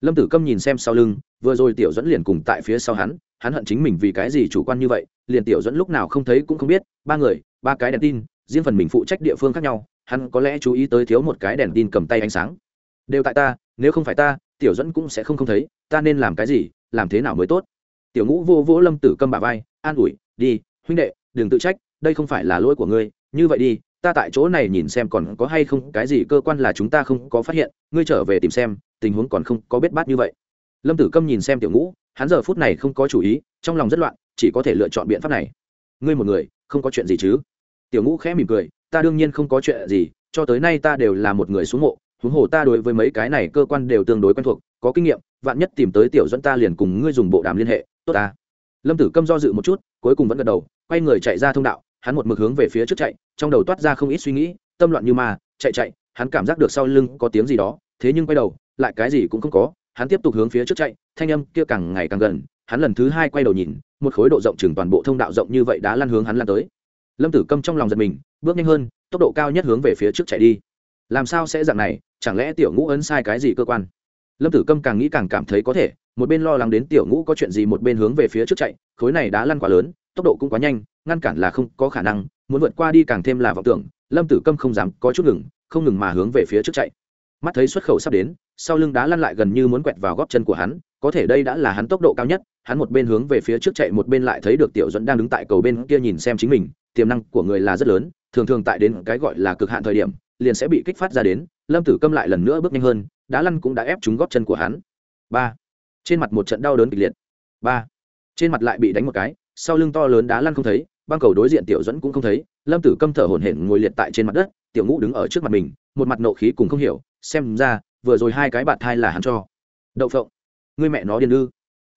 Lâm tử câm nhìn xem sau lưng, vừa rồi tiểu dẫn liền cùng tại phía sau hắn hắn hận chính mình vì cái gì chủ quan như vậy, liền tiểu dẫn lúc nào không thấy cũng không biết, ba người, ba cái đèn tin, riêng phần mình phụ trách địa phương khác nhau, hắn có lẽ chú ý tới thiếu một cái đèn tin cầm tay ánh sáng. Đều tại ta, nếu không phải ta, tiểu dẫn cũng sẽ không không thấy, ta nên làm cái gì, làm thế nào mới tốt? Tiểu ngũ vô vỗ lâm tử câm bà vai, an ủi, đi, huynh đệ, đừng tự trách, đây không phải là lỗi của ngươi, như vậy đi, ta tại chỗ này nhìn xem còn có hay không, cái gì cơ quan là chúng ta không có phát hiện, ngươi trở về tìm xem, tình huống còn không có biết bát như vậy. Lâm tử câm nhìn xem tiểu ngũ hắn giờ phút này không có chủ ý, trong lòng rất loạn, chỉ có thể lựa chọn biện pháp này. Ngươi một người, không có chuyện gì chứ? Tiểu ngũ khẽ mỉm cười, ta đương nhiên không có chuyện gì, cho tới nay ta đều là một người xuống mộ, huống hồ ta đối với mấy cái này cơ quan đều tương đối quen thuộc, có kinh nghiệm, vạn nhất tìm tới tiểu dẫn ta liền cùng ngươi dùng bộ đàm liên hệ, tốt ta. Lâm tử câm do dự một chút, cuối cùng vẫn gật đầu, quay người chạy ra thông đạo, hắn một mực hướng về phía trước chạy, trong đầu toát ra không ít suy nghĩ, tâm loạn như ma, chạy chạy, hắn cảm giác được sau lưng có tiếng gì đó, thế nhưng quay đầu, lại cái gì cũng không có hắn tiếp tục hướng phía trước chạy, thanh âm kia càng ngày càng gần, hắn lần thứ hai quay đầu nhìn, một khối độ rộng chừng toàn bộ thông đạo rộng như vậy đã lăn hướng hắn lan tới. Lâm tử câm trong lòng giật mình, bước nhanh hơn, tốc độ cao nhất hướng về phía trước chạy đi. Làm sao sẽ dạng này, chẳng lẽ tiểu ngũ ấn sai cái gì cơ quan? Lâm tử câm càng nghĩ càng cảm thấy có thể, một bên lo lắng đến tiểu ngũ có chuyện gì một bên hướng về phía trước chạy, khối này đã lăn quá lớn, tốc độ cũng quá nhanh, ngăn cản là không có khả năng, muốn vượt qua đi càng thêm là vọng tưởng, lâm tử câm không dám có chút ngừng, không ngừng mà hướng về phía trước chạy. Mắt thấy xuất khẩu sắp đến sau lưng đá lăn lại gần như muốn quẹt vào góp chân của hắn, có thể đây đã là hắn tốc độ cao nhất, hắn một bên hướng về phía trước chạy một bên lại thấy được tiểu dẫn đang đứng tại cầu bên kia nhìn xem chính mình, tiềm năng của người là rất lớn, thường thường tại đến cái gọi là cực hạn thời điểm, liền sẽ bị kích phát ra đến, lâm tử câm lại lần nữa bước nhanh hơn, đá lăn cũng đã ép trúng góp chân của hắn. Ba. Trên mặt một trận đau đớn kịch liệt. Ba. Trên mặt lại bị đánh một cái, sau lưng to lớn đá lăn không thấy, băng cầu đối diện tiểu dẫn cũng không thấy, lâm tử câm thở hổn hển ngồi liệt tại trên mặt đất, tiểu ngũ đứng ở trước mặt mình, một mặt nộ khí cùng không hiểu, xem ra vừa rồi hai cái bạt thai là hắn cho. Đậu phộng. Ngươi mẹ nó điên ư.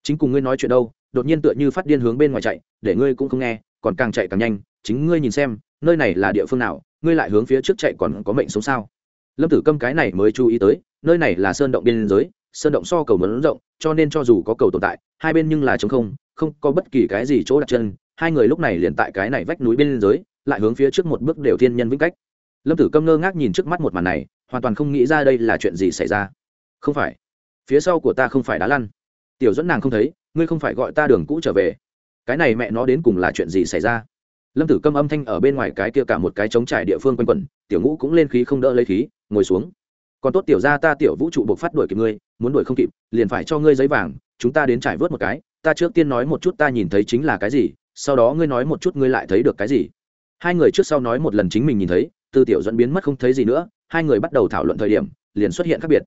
Chính cùng ngươi nói chuyện đâu, đột nhiên tựa như phát điên hướng bên ngoài chạy, để ngươi cũng không nghe, còn càng chạy càng nhanh, chính ngươi nhìn xem, nơi này là địa phương nào, ngươi lại hướng phía trước chạy còn có mệnh sống sao? Lâm tử câm cái này mới chú ý tới, nơi này là sơn động biên giới, sơn động so cầu mẫn rộng, cho nên cho dù có cầu tồn tại, hai bên nhưng là trống không không có bất kỳ cái gì chỗ đặt chân, hai người lúc này liền tại cái này vách núi biên giới, lại hướng phía trước một bước đều thiên nhân vĩnh cách. Lâm tử câm ngơ ngác nhìn trước mắt một màn này hoàn toàn không nghĩ ra đây là chuyện gì xảy ra. Không phải. Phía sau của ta không phải đá lăn. Tiểu dẫn nàng không thấy, ngươi không phải gọi ta đường cũ trở về. Cái này mẹ nó đến cùng là chuyện gì xảy ra? Lâm tử câm âm thanh ở bên ngoài cái kia cả một cái trống trải địa phương quanh quẩn, tiểu ngũ cũng lên khí không đỡ lấy khí, ngồi xuống. Còn tốt tiểu ra ta tiểu vũ trụ buộc phát đuổi kịp ngươi, muốn đuổi không kịp, liền phải cho ngươi giấy vàng, chúng ta đến trải vớt một cái, ta trước tiên nói một chút ta nhìn thấy chính là cái gì, sau đó ngươi nói một chút ngươi lại thấy được cái gì. Hai người trước sau nói một lần chính mình nhìn thấy, từ tiểu dẫn biến mất không thấy gì nữa hai người bắt đầu thảo luận thời điểm, liền xuất hiện khác biệt.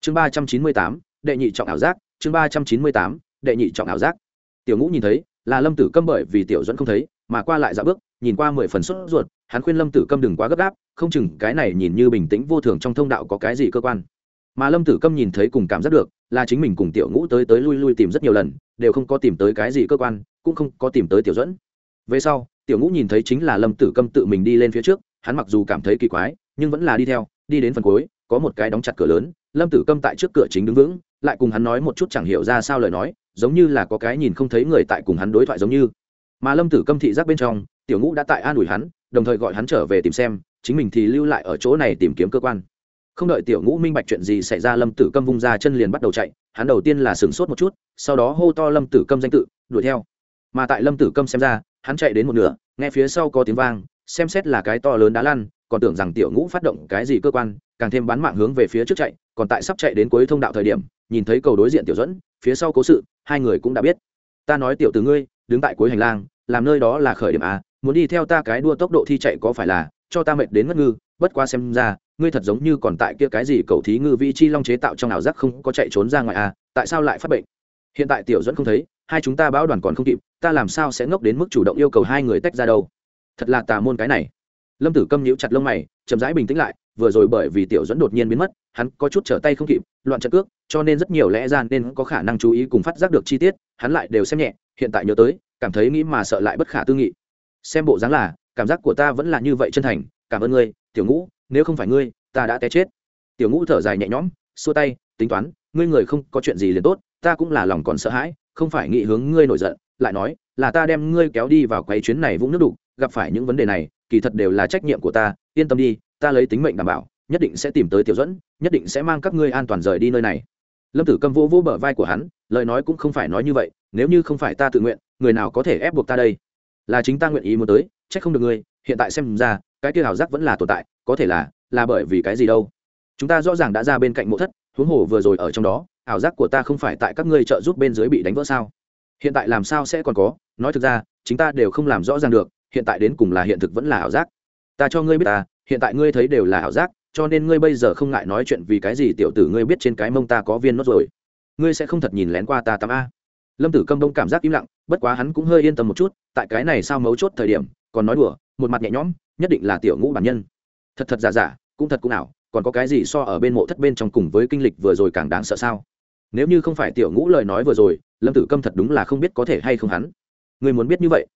Chương ba trăm chín mươi tám, đệ nhị trọng ảo giác. Chương ba trăm chín mươi tám, đệ nhị trọng ảo giác. Tiểu ngũ nhìn thấy, là lâm tử câm bởi vì tiểu dẫn không thấy, mà qua lại dạo bước, nhìn qua mười phần sốt ruột, hắn khuyên lâm tử câm đừng quá gấp gáp, không chừng cái này nhìn như bình tĩnh vô thường trong thông đạo có cái gì cơ quan. Mà lâm tử câm nhìn thấy cùng cảm giác được, là chính mình cùng tiểu ngũ tới tới lui lui tìm rất nhiều lần, đều không có tìm tới cái gì cơ quan, cũng không có tìm tới tiểu dẫn về sau, tiểu ngũ nhìn thấy chính là lâm tử câm tự mình đi lên phía trước, hắn mặc dù cảm thấy kỳ quái nhưng vẫn là đi theo, đi đến phần cuối, có một cái đóng chặt cửa lớn, lâm tử câm tại trước cửa chính đứng vững, lại cùng hắn nói một chút chẳng hiểu ra sao lời nói, giống như là có cái nhìn không thấy người tại cùng hắn đối thoại giống như. Mà lâm tử câm thị giác bên trong, tiểu ngũ đã tại an ủi hắn, đồng thời gọi hắn trở về tìm xem, chính mình thì lưu lại ở chỗ này tìm kiếm cơ quan. Không đợi tiểu ngũ minh bạch chuyện gì xảy ra, lâm tử câm vung ra chân liền bắt đầu chạy, hắn đầu tiên là sửng sốt một chút, sau đó hô to lâm tử câm danh tự, đuổi theo. Mà tại lâm tử câm xem ra, hắn chạy đến một nửa, nghe phía sau có tiếng vang xem xét là cái to lớn đá lăn, còn tưởng rằng tiểu ngũ phát động cái gì cơ quan, càng thêm bán mạng hướng về phía trước chạy, còn tại sắp chạy đến cuối thông đạo thời điểm, nhìn thấy cầu đối diện tiểu dẫn, phía sau cố sự, hai người cũng đã biết. Ta nói tiểu từ ngươi, đứng tại cuối hành lang, làm nơi đó là khởi điểm a, muốn đi theo ta cái đua tốc độ thi chạy có phải là, cho ta mệt đến ngất ngư, bất qua xem ra, ngươi thật giống như còn tại kia cái gì cầu thí ngư vi chi long chế tạo trong ảo giác không có chạy trốn ra ngoài a, tại sao lại phát bệnh? Hiện tại tiểu dẫn không thấy, hai chúng ta báo đoàn còn không kịp, ta làm sao sẽ ngốc đến mức chủ động yêu cầu hai người tách ra đâu? Thật là tà môn cái này. Lâm tử câm nhíu chặt lông mày, chậm rãi bình tĩnh lại, vừa rồi bởi vì tiểu dẫn đột nhiên biến mất, hắn có chút trở tay không kịp, loạn trận cước, cho nên rất nhiều lẽ ra nên có khả năng chú ý cùng phát giác được chi tiết, hắn lại đều xem nhẹ, hiện tại nhớ tới, cảm thấy nghĩ mà sợ lại bất khả tư nghị. Xem bộ dáng là, cảm giác của ta vẫn là như vậy chân thành, cảm ơn ngươi, tiểu ngũ, nếu không phải ngươi, ta đã té chết. Tiểu ngũ thở dài nhẹ nhõm, xua tay, tính toán, ngươi người không có chuyện gì liền tốt, ta cũng là lòng còn sợ hãi, không phải nghĩ hướng ngươi nổi giận, lại nói, là ta đem ngươi kéo đi vào quấy chuyến này vũng nước đục gặp phải những vấn đề này, kỳ thật đều là trách nhiệm của ta, yên tâm đi, ta lấy tính mệnh đảm bảo, nhất định sẽ tìm tới tiểu dẫn nhất định sẽ mang các ngươi an toàn rời đi nơi này. Lâm tử câm vỗ vỗ bờ vai của hắn, lời nói cũng không phải nói như vậy, nếu như không phải ta tự nguyện, người nào có thể ép buộc ta đây? Là chính ta nguyện ý muốn tới c h ắ c không được ngươi, hiện tại xem ra, cái kia ảo giác vẫn là tồn tại, có thể là là bởi vì cái gì đâu? Chúng ta rõ ràng đã ra bên cạnh mộ thất, huống hồ vừa rồi ở trong đó, ảo giác của ta không phải tại các ngươi trợ giúp bên dưới bị đánh vỡ sao? Hiện tại làm sao sẽ còn có? Nói thực ra chúng ta đều không làm rõ ràng được hiện tại đến cùng là hiện thực vẫn là ảo giác. Ta cho ngươi biết ta, hiện tại ngươi thấy đều là ảo giác, cho nên ngươi bây giờ không ngại nói chuyện vì cái gì tiểu tử ngươi biết trên cái mông ta có viên nốt rồi. Ngươi sẽ không thật nhìn lén qua ta tắm a. Lâm tử câm đông cảm giác im lặng, bất quá hắn cũng hơi yên tâm một chút, tại cái này sao mấu chốt thời điểm, còn nói đùa, một mặt nhẹ nhõm, nhất định là tiểu ngũ bản nhân. Thật thật giả giả, cũng thật cũng ảo, còn có cái gì so ở bên mộ thất bên trong cùng với kinh lịch vừa rồi càng đáng sợ sao? Nếu như không phải tiểu ngũ lời nói vừa rồi, lâm tử câm thật đúng là không biết có thể hay không hắn. Ngươi muốn biết như vậy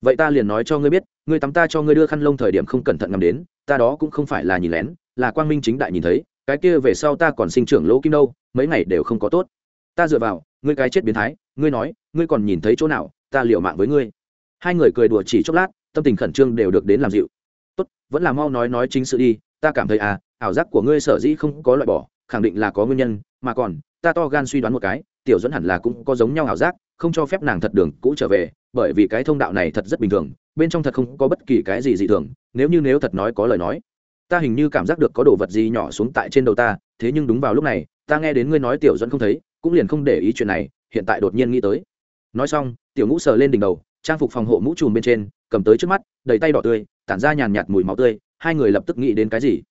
vậy ta liền nói cho ngươi biết, ngươi tắm ta cho ngươi đưa khăn lông thời điểm không cẩn thận ngắm đến, ta đó cũng không phải là nhìn lén, là quang minh chính đại nhìn thấy, cái kia về sau ta còn sinh trưởng lỗ kim đâu, mấy ngày đều không có tốt. Ta dựa vào, ngươi cái chết biến thái, ngươi nói, ngươi còn nhìn thấy chỗ nào, ta liệu mạng với ngươi. Hai người cười đùa chỉ chốc lát, tâm tình khẩn trương đều được đến làm dịu. Tốt, vẫn là mau nói nói chính sự đi, ta cảm thấy à ảo giác của ngươi sở dĩ không có loại bỏ, khẳng định là có nguyên nhân, mà còn, ta to gan suy đoán một cái tiểu dẫn hẳn là cũng có giống nhau ảo giác, không cho phép nàng thật đường cũ trở về, bởi vì cái thông đạo này thật rất bình thường, bên trong thật không có bất kỳ cái gì dị thường, nếu như nếu thật nói có lời nói, ta hình như cảm giác được có đồ vật gì nhỏ xuống tại trên đầu ta, thế nhưng đúng vào lúc này, ta nghe đến ngươi nói tiểu dẫn không thấy, cũng liền không để ý chuyện này, hiện tại đột nhiên nghĩ tới. Nói xong, tiểu ngũ sờ lên đỉnh đầu, trang phục phòng hộ mũ trùm bên trên, cầm tới trước mắt, đầy tay đỏ tươi, tản ra nhàn nhạt mùi máu tươi, hai người lập tức nghĩ đến cái gì?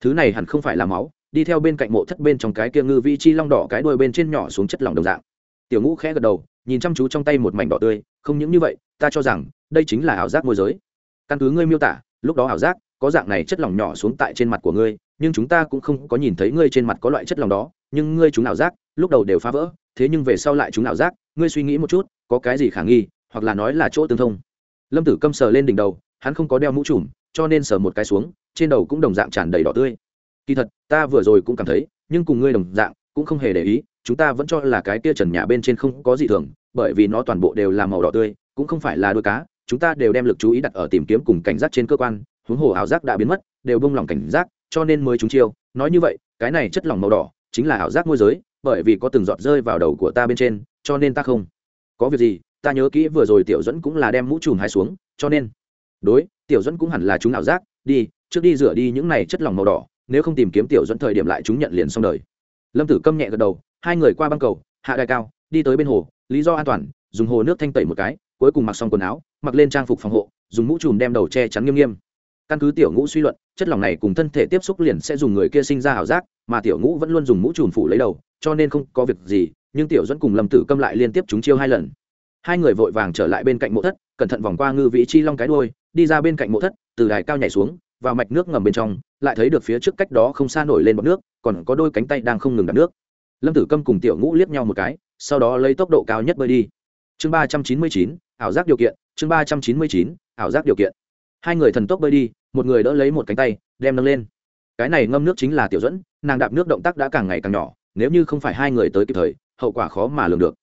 Thứ này hẳn không phải là máu đi theo bên cạnh mộ thất bên trong cái kia ngư vi chi long đỏ cái đuôi bên trên nhỏ xuống chất lỏng đồng dạng. Tiểu ngũ khẽ gật đầu, nhìn chăm chú trong tay một mảnh đỏ tươi, không những như vậy, ta cho rằng, đây chính là ảo giác môi giới. Căn cứ ngươi miêu tả, lúc đó ảo giác, có dạng này chất lỏng nhỏ xuống tại trên mặt của ngươi, nhưng chúng ta cũng không có nhìn thấy ngươi trên mặt có loại chất lỏng đó, nhưng ngươi chúng ảo giác, lúc đầu đều phá vỡ, thế nhưng về sau lại chúng ảo giác, ngươi suy nghĩ một chút, có cái gì khả nghi, hoặc là nói là chỗ tương thông. Lâm tử câm sờ lên đỉnh đầu, hắn không có đeo mũ trùm, cho nên sờ một cái xuống, trên đầu cũng đồng dạng tràn đầy đỏ tươi kỳ thật, ta vừa rồi cũng cảm thấy, nhưng cùng ngươi đồng dạng, cũng không hề để ý, chúng ta vẫn cho là cái kia trần nhà bên trên không có gì thường, bởi vì nó toàn bộ đều là màu đỏ tươi, cũng không phải là đuôi cá, chúng ta đều đem lực chú ý đặt ở tìm kiếm cùng cảnh giác trên cơ quan, huống hồ ảo giác đã biến mất, đều bông lỏng cảnh giác, cho nên mới chúng chiêu. Nói như vậy, cái này chất lỏng màu đỏ, chính là ảo giác môi giới, bởi vì có từng giọt rơi vào đầu của ta bên trên, cho nên ta không có việc gì, ta nhớ kỹ vừa rồi tiểu dẫn cũng là đem mũ trùm hai xuống, cho nên đối, tiểu dẫn cũng hẳn là chúng ảo giác, đi, trước đi rửa đi những này chất lỏng màu đỏ nếu không tìm kiếm tiểu dẫn thời điểm lại chúng nhận liền xong đời. Lâm tử câm nhẹ gật đầu, hai người qua băng cầu, hạ đài cao, đi tới bên hồ, lý do an toàn, dùng hồ nước thanh tẩy một cái, cuối cùng mặc xong quần áo, mặc lên trang phục phòng hộ, dùng mũ trùm đem đầu che chắn nghiêm nghiêm. Căn cứ tiểu ngũ suy luận, chất lỏng này cùng thân thể tiếp xúc liền sẽ dùng người kia sinh ra ảo giác, mà tiểu ngũ vẫn luôn dùng mũ trùm phủ lấy đầu, cho nên không có việc gì, nhưng tiểu dẫn cùng lâm tử câm lại liên tiếp chúng chiêu hai lần. Hai người vội vàng trở lại bên cạnh mộ thất, cẩn thận vòng qua ngư vị chi long cái đôi đi ra bên cạnh mộ thất, từ đài cao nhảy xuống vào mạch nước ngầm bên trong, lại thấy được phía trước cách đó không xa nổi lên bọt nước, còn có đôi cánh tay đang không ngừng đặt nước. Lâm tử câm cùng tiểu ngũ liếc nhau một cái, sau đó lấy tốc độ cao nhất bơi đi. Chương ba trăm chín mươi chín, ảo giác điều kiện, chương ba trăm chín mươi chín, ảo giác điều kiện. Hai người thần tốc bơi đi, một người đỡ lấy một cánh tay, đem nâng lên. Cái này ngâm nước chính là tiểu dẫn nàng đạp nước động tác đã càng ngày càng nhỏ, nếu như không phải hai người tới kịp thời, hậu quả khó mà lường được.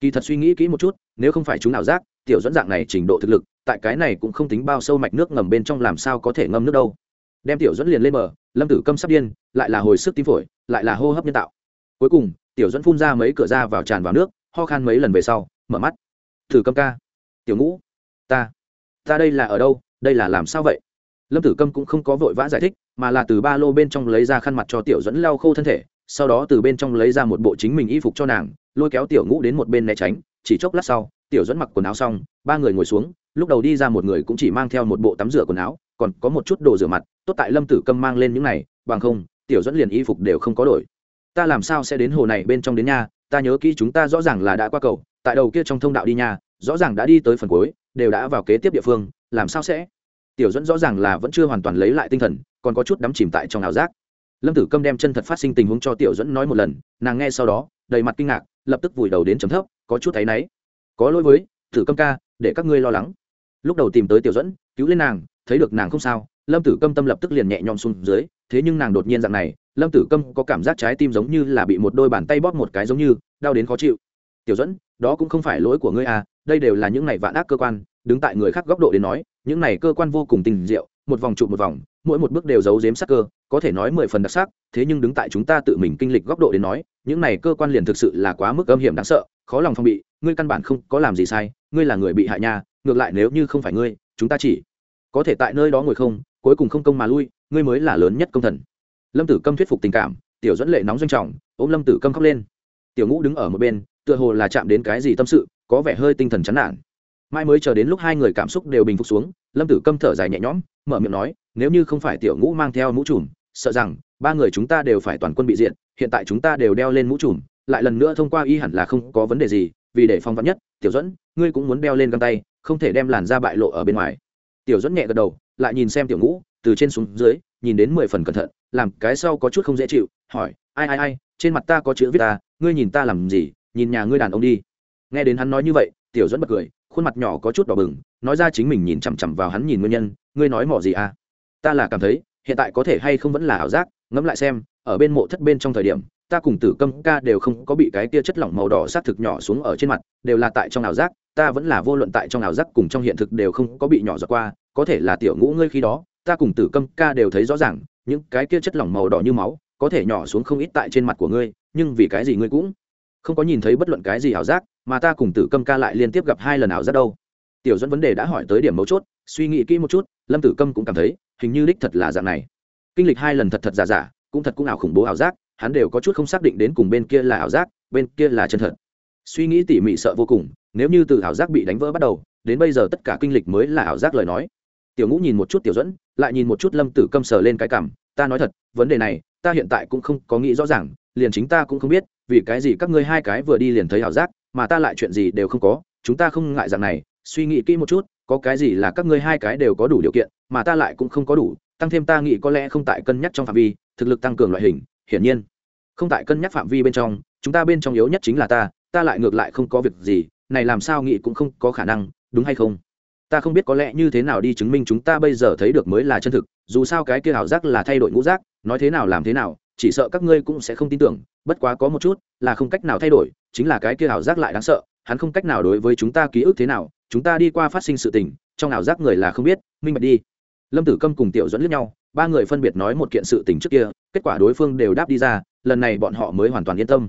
Kỳ thật suy nghĩ kỹ một chút, nếu không phải chúng ảo giác, tiểu dẫn dạng này trình độ thực lực tại cái này cũng không tính bao sâu mạch nước ngầm bên trong làm sao có thể ngâm nước đâu. Đem tiểu dẫn liền lên bờ, lâm tử câm sắp điên, lại là hồi sức tim phổi, lại là hô hấp nhân tạo. Cuối cùng, tiểu dẫn phun ra mấy cửa ra vào tràn vào nước, ho khan mấy lần về sau, mở mắt. Thử câm ca, tiểu ngũ, ta ta đây là ở đâu, đây là làm sao vậy? Lâm tử câm cũng không có vội vã giải thích, mà là từ ba lô bên trong lấy ra khăn mặt cho tiểu dẫn lau khô thân thể, sau đó từ bên trong lấy ra một bộ chính mình y phục cho nàng, lôi kéo tiểu ngũ đến một bên né tránh, chỉ chốc lát sau, tiểu dẫn mặc quần áo xong, ba người ngồi xuống lúc đầu đi ra một người cũng chỉ mang theo một bộ tắm rửa quần áo còn có một chút đồ rửa mặt tốt tại lâm tử câm mang lên những này bằng không tiểu dẫn liền y phục đều không có đổi. Ta làm sao sẽ đến hồ này bên trong đến nhà? ta nhớ kỹ chúng ta rõ ràng là đã qua cầu tại đầu kia trong thông đạo đi nhà, rõ ràng đã đi tới phần cuối đều đã vào kế tiếp địa phương làm sao sẽ? Tiểu dẫn rõ ràng là vẫn chưa hoàn toàn lấy lại tinh thần còn có chút đắm chìm tại trong ảo giác. Lâm tử câm đem chân thật phát sinh tình huống cho tiểu dẫn nói một lần nàng nghe sau đó đầy mặt kinh ngạc lập tức vùi đầu đến chấm thấp có chút thấy náy. Có lỗi với tử câm ca để các ngươi lo lắng lúc đầu tìm tới tiểu dẫn cứu lên nàng, thấy được nàng không sao, lâm tử câm tâm lập tức liền nhẹ nhõm xuống dưới, thế nhưng nàng đột nhiên dạng này, lâm tử câm có cảm giác trái tim giống như là bị một đôi bàn tay bóp một cái giống như, đau đến khó chịu. Tiểu dẫn đó cũng không phải lỗi của ngươi à đây đều là những này vạn ác cơ quan, đứng tại người khác góc độ đến nói, những này cơ quan vô cùng tình diệu, một vòng trụ một vòng, mỗi một bước đều giấu giếm sắc cơ, có thể nói mười phần đặc sắc, thế nhưng đứng tại chúng ta tự mình kinh lịch góc độ đến nói, những này cơ quan liền thực sự là quá mức âm hiểm đáng sợ, khó lòng phong bị, ngươi căn bản không có làm gì sai, ngươi là người bị hại nha ngược lại nếu như không phải ngươi, chúng ta chỉ có thể tại nơi đó ngồi không, cuối cùng không công mà lui, ngươi mới là lớn nhất công thần. Lâm tử câm thuyết phục tình cảm, tiểu dẫn lệ nóng doanh trọng, ôm lâm tử câm khóc lên. Tiểu ngũ đứng ở một bên, tựa hồ là chạm đến cái gì tâm sự, có vẻ hơi tinh thần chán nản. Mai mới chờ đến lúc hai người cảm xúc đều bình phục xuống, lâm tử câm thở dài nhẹ nhõm, mở miệng nói, nếu như không phải tiểu ngũ mang theo mũ trùm, sợ rằng ba người chúng ta đều phải toàn quân bị diện hiện tại chúng ta đều đeo lên mũ trùm, lại lần nữa thông qua y hẳn là không có vấn đề gì, vì để phong vắn nhất, tiểu dẫn ngươi cũng muốn đeo lên găng tay không thể đem làn da bại lộ ở bên ngoài. Tiểu dẫn nhẹ gật đầu, lại nhìn xem tiểu ngũ, từ trên xuống dưới, nhìn đến mười phần cẩn thận, làm cái sau có chút không dễ chịu, hỏi, ai ai ai, trên mặt ta có chữ viết ta, ngươi nhìn ta làm gì, nhìn nhà ngươi đàn ông đi. Nghe đến hắn nói như vậy, tiểu dẫn bật cười, khuôn mặt nhỏ có chút đỏ bừng, nói ra chính mình nhìn chằm chằm vào hắn nhìn nguyên nhân, ngươi nói mỏ gì à? Ta là cảm thấy, hiện tại có thể hay không vẫn là ảo giác, ngẫm lại xem, ở bên mộ thất bên trong thời điểm, ta cùng tử câm ca đều không có bị cái tia chất lỏng màu đỏ sát thực nhỏ xuống ở trên mặt, đều là tại trong ảo giác ta vẫn là vô luận tại trong ảo giác cùng trong hiện thực đều không có bị nhỏ giọt qua, có thể là tiểu ngũ ngươi khi đó, ta cùng tử câm ca đều thấy rõ ràng, những cái kia chất lỏng màu đỏ như máu, có thể nhỏ xuống không ít tại trên mặt của ngươi, nhưng vì cái gì ngươi cũng không có nhìn thấy bất luận cái gì ảo giác, mà ta cùng tử câm ca lại liên tiếp gặp hai lần ảo giác đâu. Tiểu dẫn vấn đề đã hỏi tới điểm mấu chốt, suy nghĩ kỹ một chút, lâm tử câm cũng cảm thấy, hình như đích thật là dạng này. Kinh lịch hai lần thật thật giả giả, cũng thật cũng ảo khủng bố ảo giác, hắn đều có chút không xác định đến cùng bên kia là ảo giác, bên kia là chân thật suy nghĩ tỉ mỉ sợ vô cùng, nếu như từ ảo giác bị đánh vỡ bắt đầu, đến bây giờ tất cả kinh lịch mới là ảo giác lời nói. Tiểu ngũ nhìn một chút tiểu dẫn lại nhìn một chút lâm tử câm sờ lên cái cảm, ta nói thật, vấn đề này, ta hiện tại cũng không có nghĩ rõ ràng, liền chính ta cũng không biết, vì cái gì các ngươi hai cái vừa đi liền thấy ảo giác, mà ta lại chuyện gì đều không có, chúng ta không ngại rằng này, suy nghĩ kỹ một chút, có cái gì là các ngươi hai cái đều có đủ điều kiện, mà ta lại cũng không có đủ, tăng thêm ta nghĩ có lẽ không tại cân nhắc trong phạm vi, thực lực tăng cường loại hình, hiển nhiên, không tại cân nhắc phạm vi bên trong, chúng ta bên trong yếu nhất chính là ta ta lại ngược lại không có việc gì, này làm sao nghĩ cũng không có khả năng, đúng hay không? Ta không biết có lẽ như thế nào đi chứng minh chúng ta bây giờ thấy được mới là chân thực, dù sao cái kia ảo giác là thay đổi ngũ giác, nói thế nào làm thế nào, chỉ sợ các ngươi cũng sẽ không tin tưởng, bất quá có một chút là không cách nào thay đổi, chính là cái kia ảo giác lại đáng sợ, hắn không cách nào đối với chúng ta ký ức thế nào, chúng ta đi qua phát sinh sự tình, trong ảo giác người là không biết, minh bạch đi. Lâm tử câm cùng tiểu dẫn lướt nhau, ba người phân biệt nói một kiện sự tình trước kia, kết quả đối phương đều đáp đi ra, lần này bọn họ mới hoàn toàn yên tâm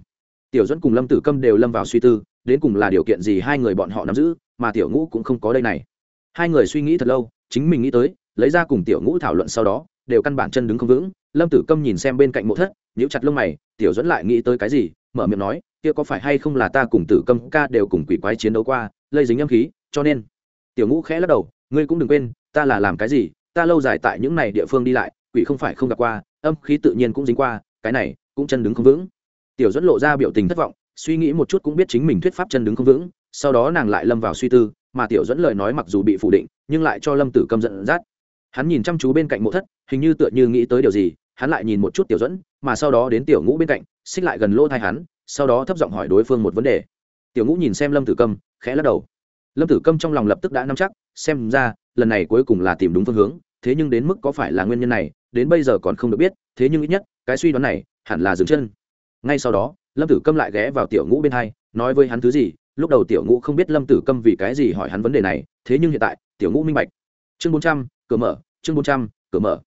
tiểu dẫn cùng lâm tử câm đều lâm vào suy tư, đến cùng là điều kiện gì hai người bọn họ nắm giữ, mà tiểu ngũ cũng không có đây này. Hai người suy nghĩ thật lâu, chính mình nghĩ tới, lấy ra cùng tiểu ngũ thảo luận sau đó, đều căn bản chân đứng không vững. Lâm tử câm nhìn xem bên cạnh mộ thất, nhíu chặt lông mày, tiểu dẫn lại nghĩ tới cái gì, mở miệng nói, kia có phải hay không là ta cùng tử câm ca đều cùng quỷ quái chiến đấu qua, lây dính âm khí, cho nên tiểu ngũ khẽ lắc đầu, ngươi cũng đừng quên, ta là làm cái gì, ta lâu dài tại những này địa phương đi lại, quỷ không phải không gặp qua, âm khí tự nhiên cũng dính qua, cái này cũng chân đứng không vững tiểu dẫn lộ ra biểu tình thất vọng, suy nghĩ một chút cũng biết chính mình thuyết pháp chân đứng không vững, sau đó nàng lại lâm vào suy tư, mà tiểu dẫn lời nói mặc dù bị phủ định, nhưng lại cho lâm tử câm giận dắt. Hắn nhìn chăm chú bên cạnh mộ thất, hình như tựa như nghĩ tới điều gì, hắn lại nhìn một chút tiểu dẫn mà sau đó đến tiểu ngũ bên cạnh, xích lại gần lỗ thai hắn, sau đó thấp giọng hỏi đối phương một vấn đề. Tiểu ngũ nhìn xem lâm tử câm, khẽ lắc đầu. Lâm tử câm trong lòng lập tức đã nắm chắc, xem ra, lần này cuối cùng là tìm đúng phương hướng, thế nhưng đến mức có phải là nguyên nhân này, đến bây giờ còn không được biết, thế nhưng ít nhất, cái suy đoán này hẳn là dừng chân ngay sau đó, lâm tử câm lại ghé vào tiểu ngũ bên hai, nói với hắn thứ gì, lúc đầu tiểu ngũ không biết lâm tử câm vì cái gì hỏi hắn vấn đề này, thế nhưng hiện tại, tiểu ngũ minh bạch. Chương bốn trăm, cửa mở, chương bốn trăm, cửa mở.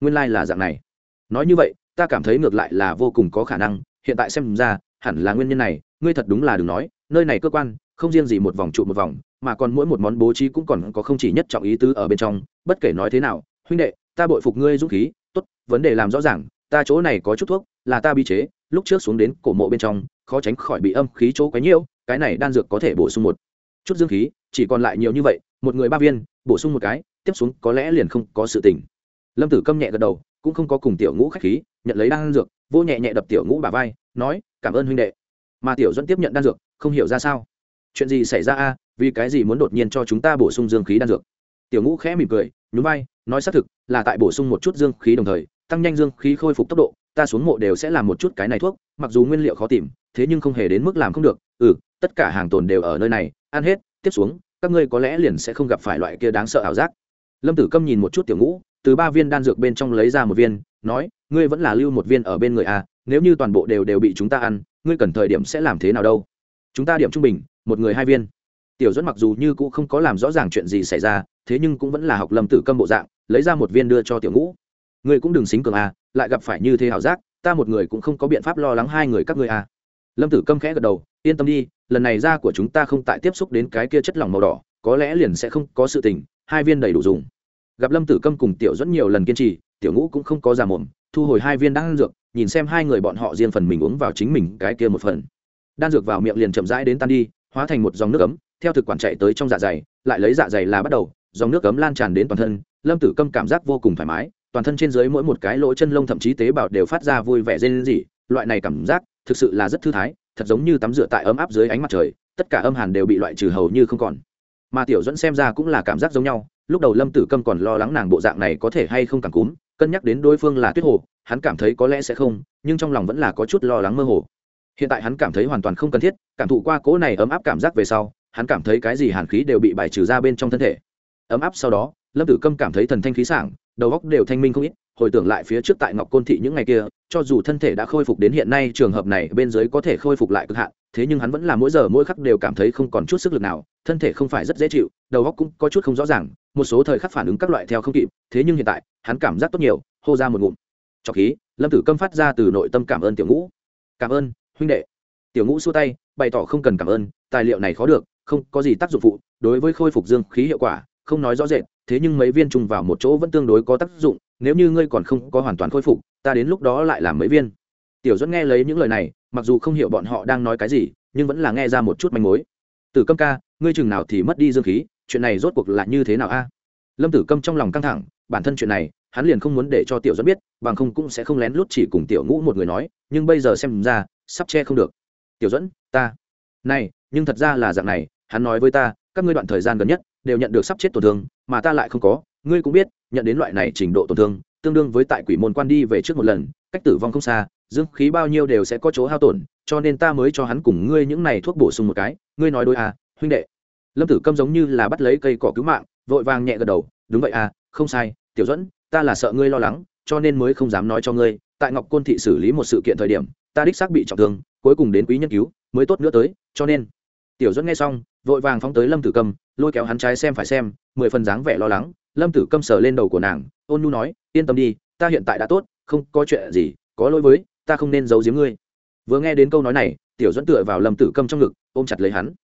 Nguyên lai、like、là dạng này. Nói như vậy, ta cảm thấy ngược lại là vô cùng có khả năng, hiện tại xem ra, hẳn là nguyên nhân này, ngươi thật đúng là đừng nói, nơi này cơ quan, không riêng gì một vòng trụ một vòng, mà còn mỗi một món bố trí cũng còn có không chỉ nhất trọng ý tứ ở bên trong, bất kể nói thế nào, huynh đệ, ta bội phục ngươi dũng khí, tốt, vấn đề làm rõ ràng, ta chỗ này có chút thuốc, là ta bi chế lúc trước xuống đến cổ mộ bên trong, khó tránh khỏi bị âm khí chỗ quấy nhiễu, cái này đan dược có thể bổ sung một chút dương khí, chỉ còn lại nhiều như vậy, một người ba viên, bổ sung một cái, tiếp xuống có lẽ liền không có sự tình. Lâm tử câm nhẹ gật đầu, cũng không có cùng tiểu ngũ khách khí, nhận lấy đan dược, vô nhẹ nhẹ đập tiểu ngũ bà vai, nói, cảm ơn huynh đệ. Mà tiểu dẫn tiếp nhận đan dược, không hiểu ra sao. Chuyện gì xảy ra a? Vì cái gì muốn đột nhiên cho chúng ta bổ sung dương khí đan dược? Tiểu ngũ khẽ mỉm cười, nhún vai, nói xác thực, là tại bổ sung một chút dương khí đồng thời, tăng nhanh dương khí khôi phục tốc độ ta xuống mộ đều sẽ làm một chút cái này thuốc, mặc dù nguyên liệu khó tìm, thế nhưng không hề đến mức làm không được. Ừ tất cả hàng tồn đều ở nơi này, ăn hết, tiếp xuống, các ngươi có lẽ liền sẽ không gặp phải loại kia đáng sợ ảo giác. Lâm tử câm nhìn một chút tiểu ngũ, từ ba viên đan dược bên trong lấy ra một viên, nói, ngươi vẫn là lưu một viên ở bên người a nếu như toàn bộ đều đều bị chúng ta ăn, ngươi cần thời điểm sẽ làm thế nào đâu? Chúng ta điểm trung bình, một người hai viên. Tiểu dẫn mặc dù như cũng không có làm rõ ràng chuyện gì xảy ra, thế nhưng cũng vẫn là học lâm tử câm bộ dạng, lấy ra một viên đưa cho tiểu ngũ. Ngươi cũng đừng xính cường a lại gặp phải như thế hảo giác, ta một người cũng không có biện pháp lo lắng hai người các ngươi à? lâm tử câm khẽ gật đầu, yên tâm đi, lần này da của chúng ta không tại tiếp xúc đến cái kia chất lỏng màu đỏ, có lẽ liền sẽ không có sự tình, hai viên đầy đủ dùng gặp lâm tử câm cùng tiểu dẫn nhiều lần kiên trì, tiểu ngũ cũng không có già mồm, thu hồi hai viên đan dược, nhìn xem hai người bọn họ riêng phần mình uống vào chính mình cái kia một phần đan dược vào miệng liền chậm rãi đến tan đi, hóa thành một dòng nước ấm, theo thực quản chạy tới trong dạ dày, lại lấy dạ dày là bắt đầu, dòng nước ấm lan tràn đến toàn thân, lâm tử câm cảm giác vô cùng thoải mái toàn thân trên dưới mỗi một cái lỗ chân lông thậm chí tế bào đều phát ra vui vẻ rên rỉ. Loại này cảm giác thực sự là rất thư thái, thật giống như tắm rửa tại ấm áp dưới ánh mặt trời, tất cả âm hàn đều bị loại trừ hầu như không còn. Mà tiểu dẫn xem ra cũng là cảm giác giống nhau, lúc đầu lâm tử câm còn lo lắng nàng bộ dạng này có thể hay không càng cúm, cân nhắc đến đối phương là tuyết hồ, hắn cảm thấy có lẽ sẽ không, nhưng trong lòng vẫn là có chút lo lắng mơ hồ. Hiện tại hắn cảm thấy hoàn toàn không cần thiết, cảm thụ qua cỗ này ấm áp cảm giác về sau, hắn cảm thấy cái gì hàn khí đều bị bài trừ ra bên trong thân thể. Ấm áp sau đó, lâm tử câm cảm thấy thần thanh khí sảng đầu óc đều thanh minh không ít, hồi tưởng lại phía trước tại ngọc côn thị những ngày kia, cho dù thân thể đã khôi phục đến hiện nay, trường hợp này bên dưới có thể khôi phục lại cực hạn, thế nhưng hắn vẫn là mỗi giờ mỗi khắc đều cảm thấy không còn chút sức lực nào, thân thể không phải rất dễ chịu, đầu óc cũng có chút không rõ ràng, một số thời khắc phản ứng các loại theo không kịp, thế nhưng hiện tại, hắn cảm giác tốt nhiều, hô ra một ngụm. Trọc khí, lâm tử câm phát ra từ nội tâm cảm ơn tiểu ngũ. Cảm ơn, huynh đệ. Tiểu ngũ xua tay, bày tỏ không cần cảm ơn, tài liệu này khó được, không có gì tác dụng phụ, đối với khôi phục dương khí hiệu quả, không nói rõ rệt thế nhưng mấy viên trùng vào một chỗ vẫn tương đối có tác dụng, nếu như ngươi còn không có hoàn toàn khôi phục, ta đến lúc đó lại làm mấy viên. Tiểu dẫn nghe lấy những lời này, mặc dù không hiểu bọn họ đang nói cái gì, nhưng vẫn là nghe ra một chút manh mối. Tử câm ca, ngươi chừng nào thì mất đi dương khí, chuyện này rốt cuộc là như thế nào a? Lâm tử câm trong lòng căng thẳng, bản thân chuyện này, hắn liền không muốn để cho tiểu dẫn biết, bằng không cũng sẽ không lén lút chỉ cùng tiểu ngũ một người nói, nhưng bây giờ xem ra, sắp che không được. Tiểu dẫn ta, này, nhưng thật ra là dạng này, hắn nói với ta các ngươi đoạn thời gian gần nhất đều nhận được sắp chết tổn thương, mà ta lại không có. Ngươi cũng biết, nhận đến loại này trình độ tổn thương, tương đương với tại quỷ môn quan đi về trước một lần, cách tử vong không xa, dương khí bao nhiêu đều sẽ có chỗ hao tổn, cho nên ta mới cho hắn cùng ngươi những này thuốc bổ sung một cái. Ngươi nói đôi à huynh đệ. Lâm tử câm giống như là bắt lấy cây cỏ cứu mạng, vội vàng nhẹ gật đầu. Đúng vậy à không sai, tiểu dẫn ta là sợ ngươi lo lắng, cho nên mới không dám nói cho ngươi. Tại ngọc côn thị xử lý một sự kiện thời điểm, ta đích xác bị trọng thương, cuối cùng đến quý nhân cứu, mới tốt nữa tới, cho nên. Tiểu dẫn nghe xong vội vàng phóng tới lâm tử câm, lôi kéo hắn trái xem phải xem, mười phần dáng vẻ lo lắng. Lâm tử câm sờ lên đầu của nàng, ôn nhu nói, yên tâm đi, ta hiện tại đã tốt, không có chuyện gì, có lỗi với, ta không nên giấu giếm ngươi. Vừa nghe đến câu nói này, tiểu dẫn tựa vào lâm tử câm trong ngực, ôm chặt lấy hắn.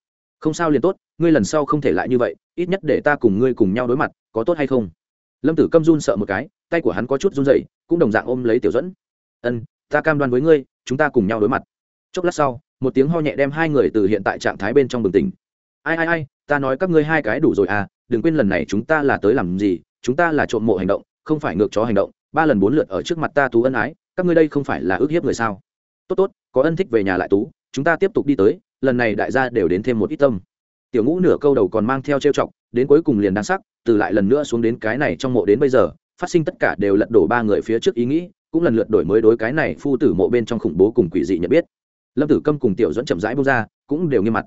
Không sao liền tốt, ngươi lần sau không thể lại như vậy, ít nhất để ta cùng ngươi cùng nhau đối mặt, có tốt hay không? Lâm tử câm run sợ một cái, tay của hắn có chút run dậy cũng đồng dạng ôm lấy tiểu dẫn ân, ta cam đoan với ngươi, chúng ta cùng nhau đối mặt. Chốc lát sau, một tiếng ho nhẹ đem hai người từ hiện tại trạng thái bên trong bừng tỉnh ai ai ai, ta nói các ngươi hai cái đủ rồi à đừng quên lần này chúng ta là tới làm gì, chúng ta là trộm mộ hành động, không phải ngược chó hành động, ba lần bốn lượt ở trước mặt ta tú ân ái, các ngươi đây không phải là ước hiếp người sao? Tốt tốt, có ân thích về nhà lại tú, chúng ta tiếp tục đi tới, lần này đại gia đều đến thêm một ít tâm. Tiểu ngũ nửa câu đầu còn mang theo trêu chọc, đến cuối cùng liền đáng sắc, từ lại lần nữa xuống đến cái này trong mộ đến bây giờ, phát sinh tất cả đều lật đổ ba người phía trước ý nghĩ, cũng lần lượt đổi mới đối cái này phu tử mộ bên trong khủng bố cùng quỷ dị nhận biết. Lâm tử câm cùng tiểu dẫn chậm rãi bông ra, cũng đều nghiêm mặt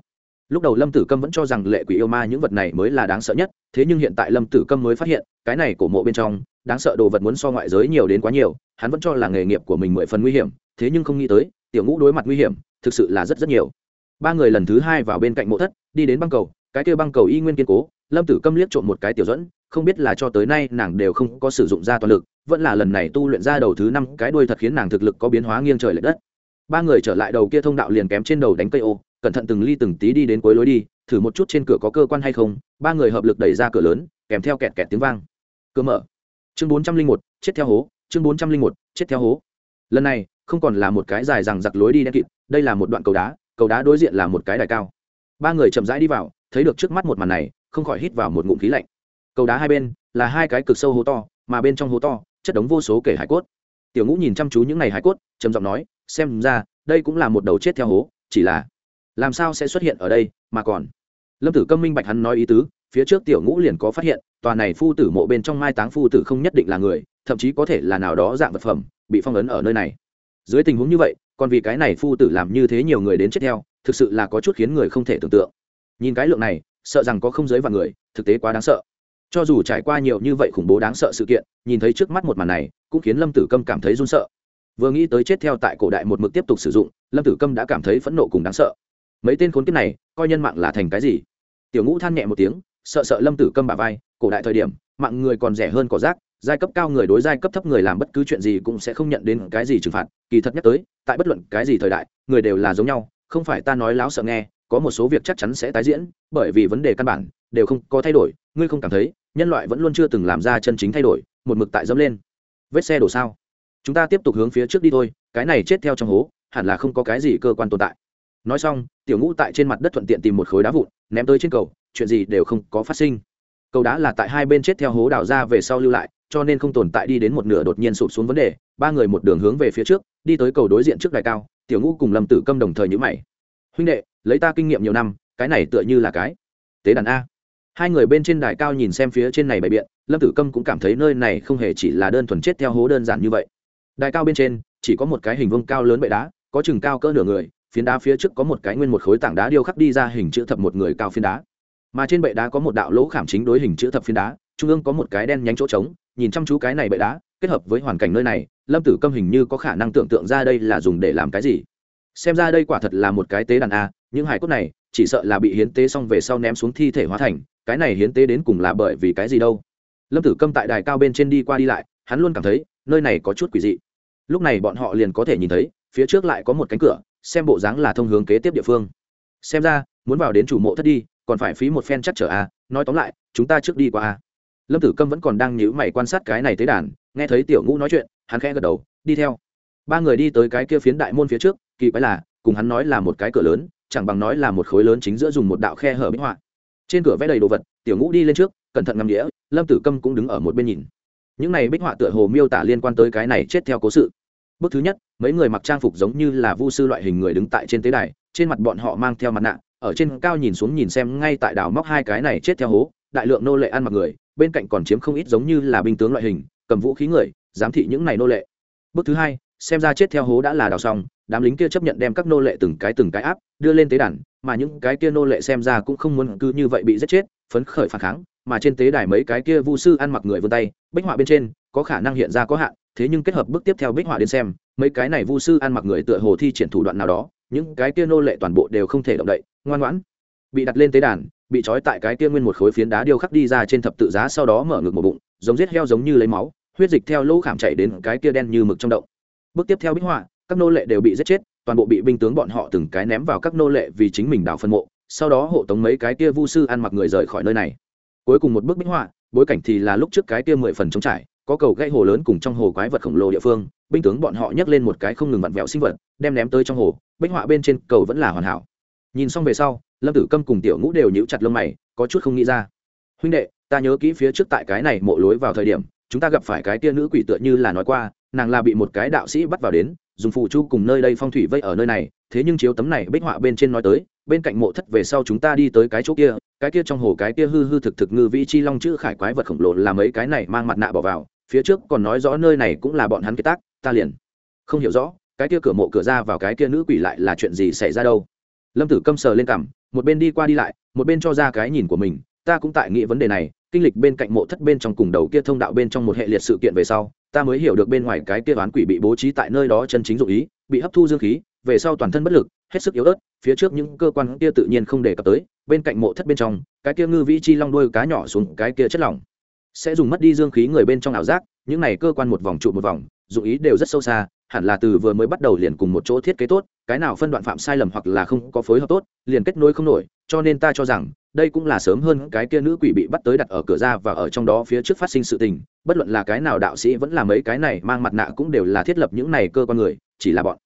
lúc đầu lâm tử câm vẫn cho rằng lệ quỷ yêu ma những vật này mới là đáng sợ nhất, thế nhưng hiện tại lâm tử câm mới phát hiện, cái này cổ mộ bên trong, đáng sợ đồ vật muốn so ngoại giới nhiều đến quá nhiều, hắn vẫn cho là nghề nghiệp của mình mười phần nguy hiểm, thế nhưng không nghĩ tới, tiểu ngũ đối mặt nguy hiểm, thực sự là rất rất nhiều. Ba người lần thứ hai vào bên cạnh mộ thất, đi đến băng cầu, cái kêu băng cầu y nguyên kiên cố, lâm tử câm liếc trộm một cái tiểu dẫn, không biết là cho tới nay nàng đều không có sử dụng ra toàn lực, vẫn là lần này tu luyện ra đầu thứ năm, cái đuôi thật khiến nàng thực lực có biến hóa nghiêng trời l ệ đất. Ba người trở lại đầu kia thông đạo liền kém trên đầu đánh cây ô cẩn thận từng ly từng tí đi đến cuối lối đi, thử một chút trên cửa có cơ quan hay không. Ba người hợp lực đẩy ra cửa lớn, kèm theo kẹt kẹt tiếng vang. Cửa mở. Chương bốn trăm linh một, chết theo hố. Chương bốn trăm linh một, chết theo hố. Lần này, không còn là một cái dài rằng giặc lối đi đen kịt, đây là một đoạn cầu đá cầu đá đối diện là một cái đài cao. Ba người chậm rãi đi vào, thấy được trước mắt một màn này, không khỏi hít vào một ngụm khí lạnh. Cầu đá hai bên là hai cái cực sâu hố to, mà bên trong hố to, chất đống vô số kể hải cốt. Tiểu ngũ nhìn chăm chú những n à y hải cốt, trầm giọng nói, xem ra, đây cũng là một đầu chết theo hố, chỉ là làm sao sẽ xuất hiện ở đây, mà còn. Lâm tử câm minh bạch hắn nói ý tứ, phía trước tiểu ngũ liền có phát hiện, tòa này phu tử mộ bên trong mai táng phu tử không nhất định là người, thậm chí có thể là nào đó dạng vật phẩm, bị phong ấn ở nơi này. Dưới tình huống như vậy, còn vì cái này phu tử làm như thế nhiều người đến chết theo, thực sự là có chút khiến người không thể tưởng tượng. Nhìn cái lượng này, sợ rằng có không giới và người, thực tế quá đáng sợ. Cho dù trải qua nhiều như vậy khủng bố đáng sợ sự kiện, nhìn thấy trước mắt một màn này, cũng khiến lâm tử câm cảm thấy run sợ. Vừa nghĩ tới chết theo tại cổ đại một mực tiếp tục sử dụng, lâm tử câm đã cảm thấy phẫn nộ cùng đáng sợ mấy tên khốn kiếp này coi nhân mạng là thành cái gì? Tiểu ngũ than nhẹ một tiếng, sợ sợ lâm tử câm bà vai, cổ đại thời điểm, mạng người còn rẻ hơn cỏ rác, giai cấp cao người đối giai cấp thấp người làm bất cứ chuyện gì cũng sẽ không nhận đến cái gì trừng phạt. Kỳ thật nhắc tới, tại bất luận cái gì thời đại, người đều là giống nhau, không phải ta nói láo sợ nghe, có một số việc chắc chắn sẽ tái diễn, bởi vì vấn đề căn bản đều không có thay đổi, ngươi không cảm thấy, nhân loại vẫn luôn chưa từng làm ra chân chính thay đổi, một mực tại dẫm lên. Vết xe đổ sao? Chúng ta tiếp tục hướng phía trước đi thôi, cái này chết theo trong hố, hẳn là không có cái gì cơ quan tồn tại nói xong, tiểu ngũ tại trên mặt đất thuận tiện tìm một khối đá vụn, ném tới trên cầu, chuyện gì đều không có phát sinh. Cầu đá là tại hai bên chết theo hố đào ra về sau lưu lại, cho nên không tồn tại đi đến một nửa đột nhiên sụp xuống vấn đề, ba người một đường hướng về phía trước, đi tới cầu đối diện trước đài cao, tiểu ngũ cùng lâm tử câm đồng thời nhữ mày. Huynh đệ, lấy ta kinh nghiệm nhiều năm, cái này tựa như là cái tế đàn a. Hai người bên trên đài cao nhìn xem phía trên này bày biện, lâm tử câm cũng cảm thấy nơi này không hề chỉ là đơn thuần chết theo hố đơn giản như vậy. Đài cao bên trên, chỉ có một cái hình vương cao lớn bệ đá, có chừng cao cỡ nửa người phiến đá phía trước có một cái nguyên một khối tảng đá điêu khắc đi ra hình chữ thập một người cao phiến đá. Mà trên bệ đá có một đạo lỗ khảm chính đối hình chữ thập phiến đá, trung ương có một cái đen nhánh chỗ trống, nhìn chăm chú cái này bệ đá, kết hợp với hoàn cảnh nơi này, lâm tử câm hình như có khả năng tưởng tượng ra đây là dùng để làm cái gì. Xem ra đây quả thật là một cái tế đàn a, những hải cốt này, chỉ sợ là bị hiến tế xong về sau ném xuống thi thể hóa thành, cái này hiến tế đến cùng là bởi vì cái gì đâu. Lâm tử câm tại đài cao bên trên đi qua đi lại, hắn luôn cảm thấy, nơi này có chút quỷ dị. Lúc này bọn họ liền có thể nhìn thấy, phía trước lại có một cánh cửa xem bộ dáng là thông hướng kế tiếp địa phương. Xem ra, muốn vào đến chủ mộ thất đi, còn phải phí một phen chắc trở a nói tóm lại, chúng ta trước đi qua a lâm tử câm vẫn còn đang nhíu mày quan sát cái này tế đàn, nghe thấy tiểu ngũ nói chuyện, hắn khẽ gật đầu, đi theo. Ba người đi tới cái kia phiến đại môn phía trước, kỳ quái là, cùng hắn nói là một cái cửa lớn, chẳng bằng nói là một khối lớn chính giữa dùng một đạo khe hở minh họa. Trên cửa vẽ đầy đồ vật, tiểu ngũ đi lên trước, cẩn thận ngắm đĩa lâm tử câm cũng đứng ở một bên nhìn. Những này bích họa tựa hồ miêu tả liên quan tới cái này chết theo cố sự bước thứ nhất, mấy người mặc trang phục giống như là vu sư loại hình người đứng tại trên tế đài, trên mặt bọn họ mang theo mặt nạ, ở trên cao nhìn xuống nhìn xem ngay tại đảo móc hai cái này chết theo hố, đại lượng nô lệ ăn mặc người, bên cạnh còn chiếm không ít giống như là binh tướng loại hình, cầm vũ khí người, giám thị những này nô lệ. Bước thứ hai, xem ra chết theo hố đã là đào xong, đám lính kia chấp nhận đem các nô lệ từng cái từng cái áp, đưa lên tế đàn, mà những cái kia nô lệ xem ra cũng không muốn cứ như vậy bị giết chết, phấn khởi phản kháng, mà trên tế đài mấy cái kia vu sư ăn mặc người vươn tay, bích họa bên trên, có khả năng hiện ra có hạn thế nhưng kết hợp bước tiếp theo bích họa đến xem, mấy cái này vu sư ăn mặc người tựa hồ thi triển thủ đoạn nào đó, những cái kia nô lệ toàn bộ đều không thể động đậy, ngoan ngoãn. Bị đặt lên tế đàn, bị trói tại cái kia nguyên một khối phiến đá điêu khắc đi ra trên thập tự giá sau đó mở ngực một bụng, giống giết heo giống như lấy máu, huyết dịch theo lỗ khảm chảy đến cái kia đen như mực trong động. Bước tiếp theo bích họa, các nô lệ đều bị giết chết, toàn bộ bị binh tướng bọn họ từng cái ném vào các nô lệ vì chính mình đào phân mộ, sau đó hộ tống mấy cái kia vu sư ăn mặc người rời khỏi nơi này. Cuối cùng một bước bích họa, bối cảnh thì là lúc trước cái kia mười phần trống trải có cầu gãy hồ lớn cùng trong hồ quái vật khổng lồ địa phương, binh tướng bọn họ nhấc lên một cái không ngừng vặn vẹo sinh vật, đem ném tới trong hồ, bích họa bên trên cầu vẫn là hoàn hảo. Nhìn xong về sau, lâm tử câm cùng tiểu ngũ đều nhíu chặt lông mày, có chút không nghĩ ra. Huynh đệ, ta nhớ kỹ phía trước tại cái này mộ lối vào thời điểm, chúng ta gặp phải cái tia nữ quỷ tựa như là nói qua, nàng là bị một cái đạo sĩ bắt vào đến, dùng phụ chu cùng nơi đây phong thủy vây ở nơi này, thế nhưng chiếu tấm này bích họa bên trên nói tới, bên cạnh mộ thất về sau chúng ta đi tới cái chỗ kia, cái kia trong hồ cái kia hư hư thực thực ngư vị chi long chữ khải quái vật khổng lồ là mấy cái này mang mặt nạ bỏ vào phía trước còn nói rõ nơi này cũng là bọn hắn kế tác, ta liền không hiểu rõ, cái kia cửa mộ cửa ra vào cái kia nữ quỷ lại là chuyện gì xảy ra đâu. Lâm tử câm sờ lên cằm, một bên đi qua đi lại, một bên cho ra cái nhìn của mình, ta cũng tại nghĩ vấn đề này, kinh lịch bên cạnh mộ thất bên trong cùng đầu kia thông đạo bên trong một hệ liệt sự kiện về sau, ta mới hiểu được bên ngoài cái kia toán quỷ bị bố trí tại nơi đó chân chính dụng ý, bị hấp thu dương khí, về sau toàn thân bất lực, hết sức yếu ớt, phía trước những cơ quan kia tự nhiên không đề cập tới, bên cạnh mộ thất bên trong, cái kia ngư vĩ chi long đuôi cá nhỏ xuống cái kia chất lỏng sẽ dùng mất đi dương khí người bên trong ảo giác, những này cơ quan một vòng trụ một vòng, dụng ý đều rất sâu xa, hẳn là từ vừa mới bắt đầu liền cùng một chỗ thiết kế tốt, cái nào phân đoạn phạm sai lầm hoặc là không có phối hợp tốt, liền kết nối không nổi, cho nên ta cho rằng, đây cũng là sớm hơn cái kia nữ quỷ bị bắt tới đặt ở cửa ra và ở trong đó phía trước phát sinh sự tình, bất luận là cái nào đạo sĩ vẫn là mấy cái này mang mặt nạ cũng đều là thiết lập những này cơ quan người, chỉ là bọn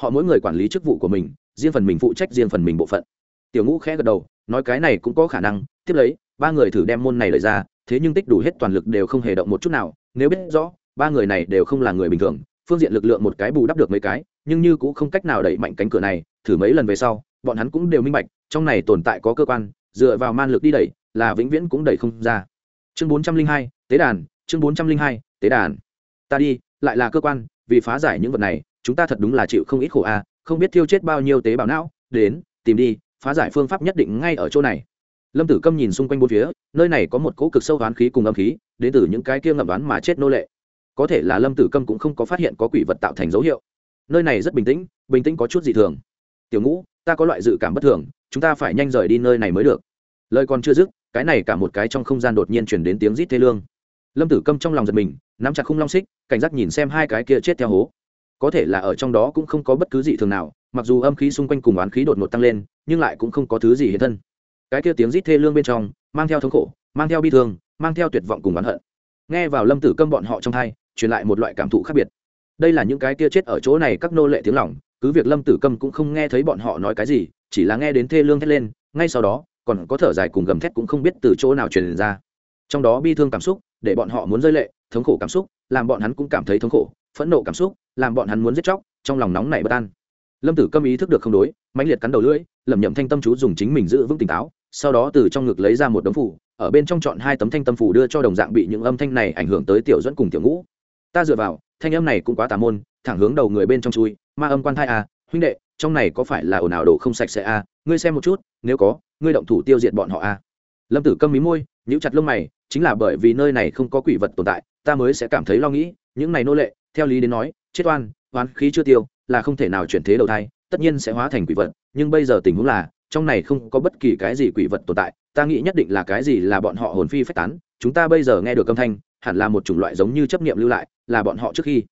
họ mỗi người quản lý chức vụ của mình, riêng phần mình phụ trách riêng phần mình bộ phận. Tiểu ngũ khẽ gật đầu, nói cái này cũng có khả năng, tiếp lấy, ba người thử đem môn này lợi ra thế nhưng tích đủ hết toàn lực đều không hề động một chút nào, nếu biết rõ, ba người này đều không là người bình thường, phương diện lực lượng một cái bù đắp được mấy cái, nhưng như cũng không cách nào đẩy mạnh cánh cửa này, thử mấy lần về sau, bọn hắn cũng đều minh bạch, trong này tồn tại có cơ quan, dựa vào man lực đi đẩy, là vĩnh viễn cũng đẩy không ra. Chương bốn trăm linh hai, tế đàn, chương bốn trăm linh hai, tế đàn. Ta đi, lại là cơ quan, vì phá giải những vật này, chúng ta thật đúng là chịu không ít khổ a, không biết thiêu chết bao nhiêu tế bào não, đến, tìm đi, phá giải phương pháp nhất định ngay ở chỗ này lâm tử câm nhìn xung quanh bốn phía, nơi này có một cỗ cực sâu đoán khí cùng âm khí, đến từ những cái kia ngậm đoán mà chết nô lệ. Có thể là lâm tử câm cũng không có phát hiện có quỷ vật tạo thành dấu hiệu. Nơi này rất bình tĩnh bình tĩnh có chút dị thường. Tiểu ngũ, ta có loại dự cảm bất thường, chúng ta phải nhanh rời đi nơi này mới được. Lời còn chưa dứt, cái này cả một cái trong không gian đột nhiên chuyển đến tiếng rít thê lương. Lâm tử câm trong lòng giật mình, nắm chặt khung long xích, cảnh giác nhìn xem hai cái kia chết theo hố. Có thể là ở trong đó cũng không có bất cứ gì thường nào, mặc dù âm khí xung quanh cùng oán khí đột ngột tăng lên, nhưng lại cũng không có thứ gì hiện thân cái kia tiếng rít thê lương bên trong, mang theo thống khổ, mang theo bi thương, mang theo tuyệt vọng cùng oán hận. Nghe vào lâm tử câm bọn họ trong thai, truyền lại một loại cảm thụ khác biệt. Đây là những cái kia chết ở chỗ này các nô lệ tiếng lòng, cứ việc lâm tử câm cũng không nghe thấy bọn họ nói cái gì, chỉ là nghe đến thê lương thét lên, ngay sau đó, còn có thở dài cùng gầm thét cũng không biết từ chỗ nào truyền ra. Trong đó bi thương cảm xúc, để bọn họ muốn rơi lệ, thống khổ cảm xúc, làm bọn hắn cũng cảm thấy thống khổ, phẫn nộ cảm xúc, làm bọn hắn muốn giết chóc, trong lòng nóng nảy bất an. Lâm tử câm ý thức được không đối, mãnh liệt cắn đầu lưỡi, lẩm nhẩm thanh tâm chú dùng chính mình giữ vững tỉnh táo sau đó từ trong ngực lấy ra một đống phủ, ở bên trong chọn hai tấm thanh tâm phủ đưa cho đồng dạng bị những âm thanh này ảnh hưởng tới tiểu dẫn cùng tiểu ngũ. Ta dựa vào, thanh âm này cũng quá tà môn, thẳng hướng đầu người bên trong chui, ma âm quan thai à huynh đệ, trong này có phải là ồn ào đồ không sạch sẽ à ngươi xem một chút, nếu có, ngươi động thủ tiêu diệt bọn họ à. Lâm tử câm mí môi, nhíu chặt lông mày, chính là bởi vì nơi này không có quỷ vật tồn tại, ta mới sẽ cảm thấy lo nghĩ, những này nô lệ, theo lý đến nói, chết oan, oán khí chưa tiêu, là không thể nào chuyển thế đầu thai, tất nhiên sẽ hóa thành quỷ vật, nhưng bây giờ tình huống là trong này không có bất kỳ cái gì quỷ vật tồn tại, ta nghĩ nhất định là cái gì là bọn họ hồn phi phách tán, chúng ta bây giờ nghe được âm thanh, hẳn là một chủng loại giống như chấp niệm lưu lại, là bọn họ trước khi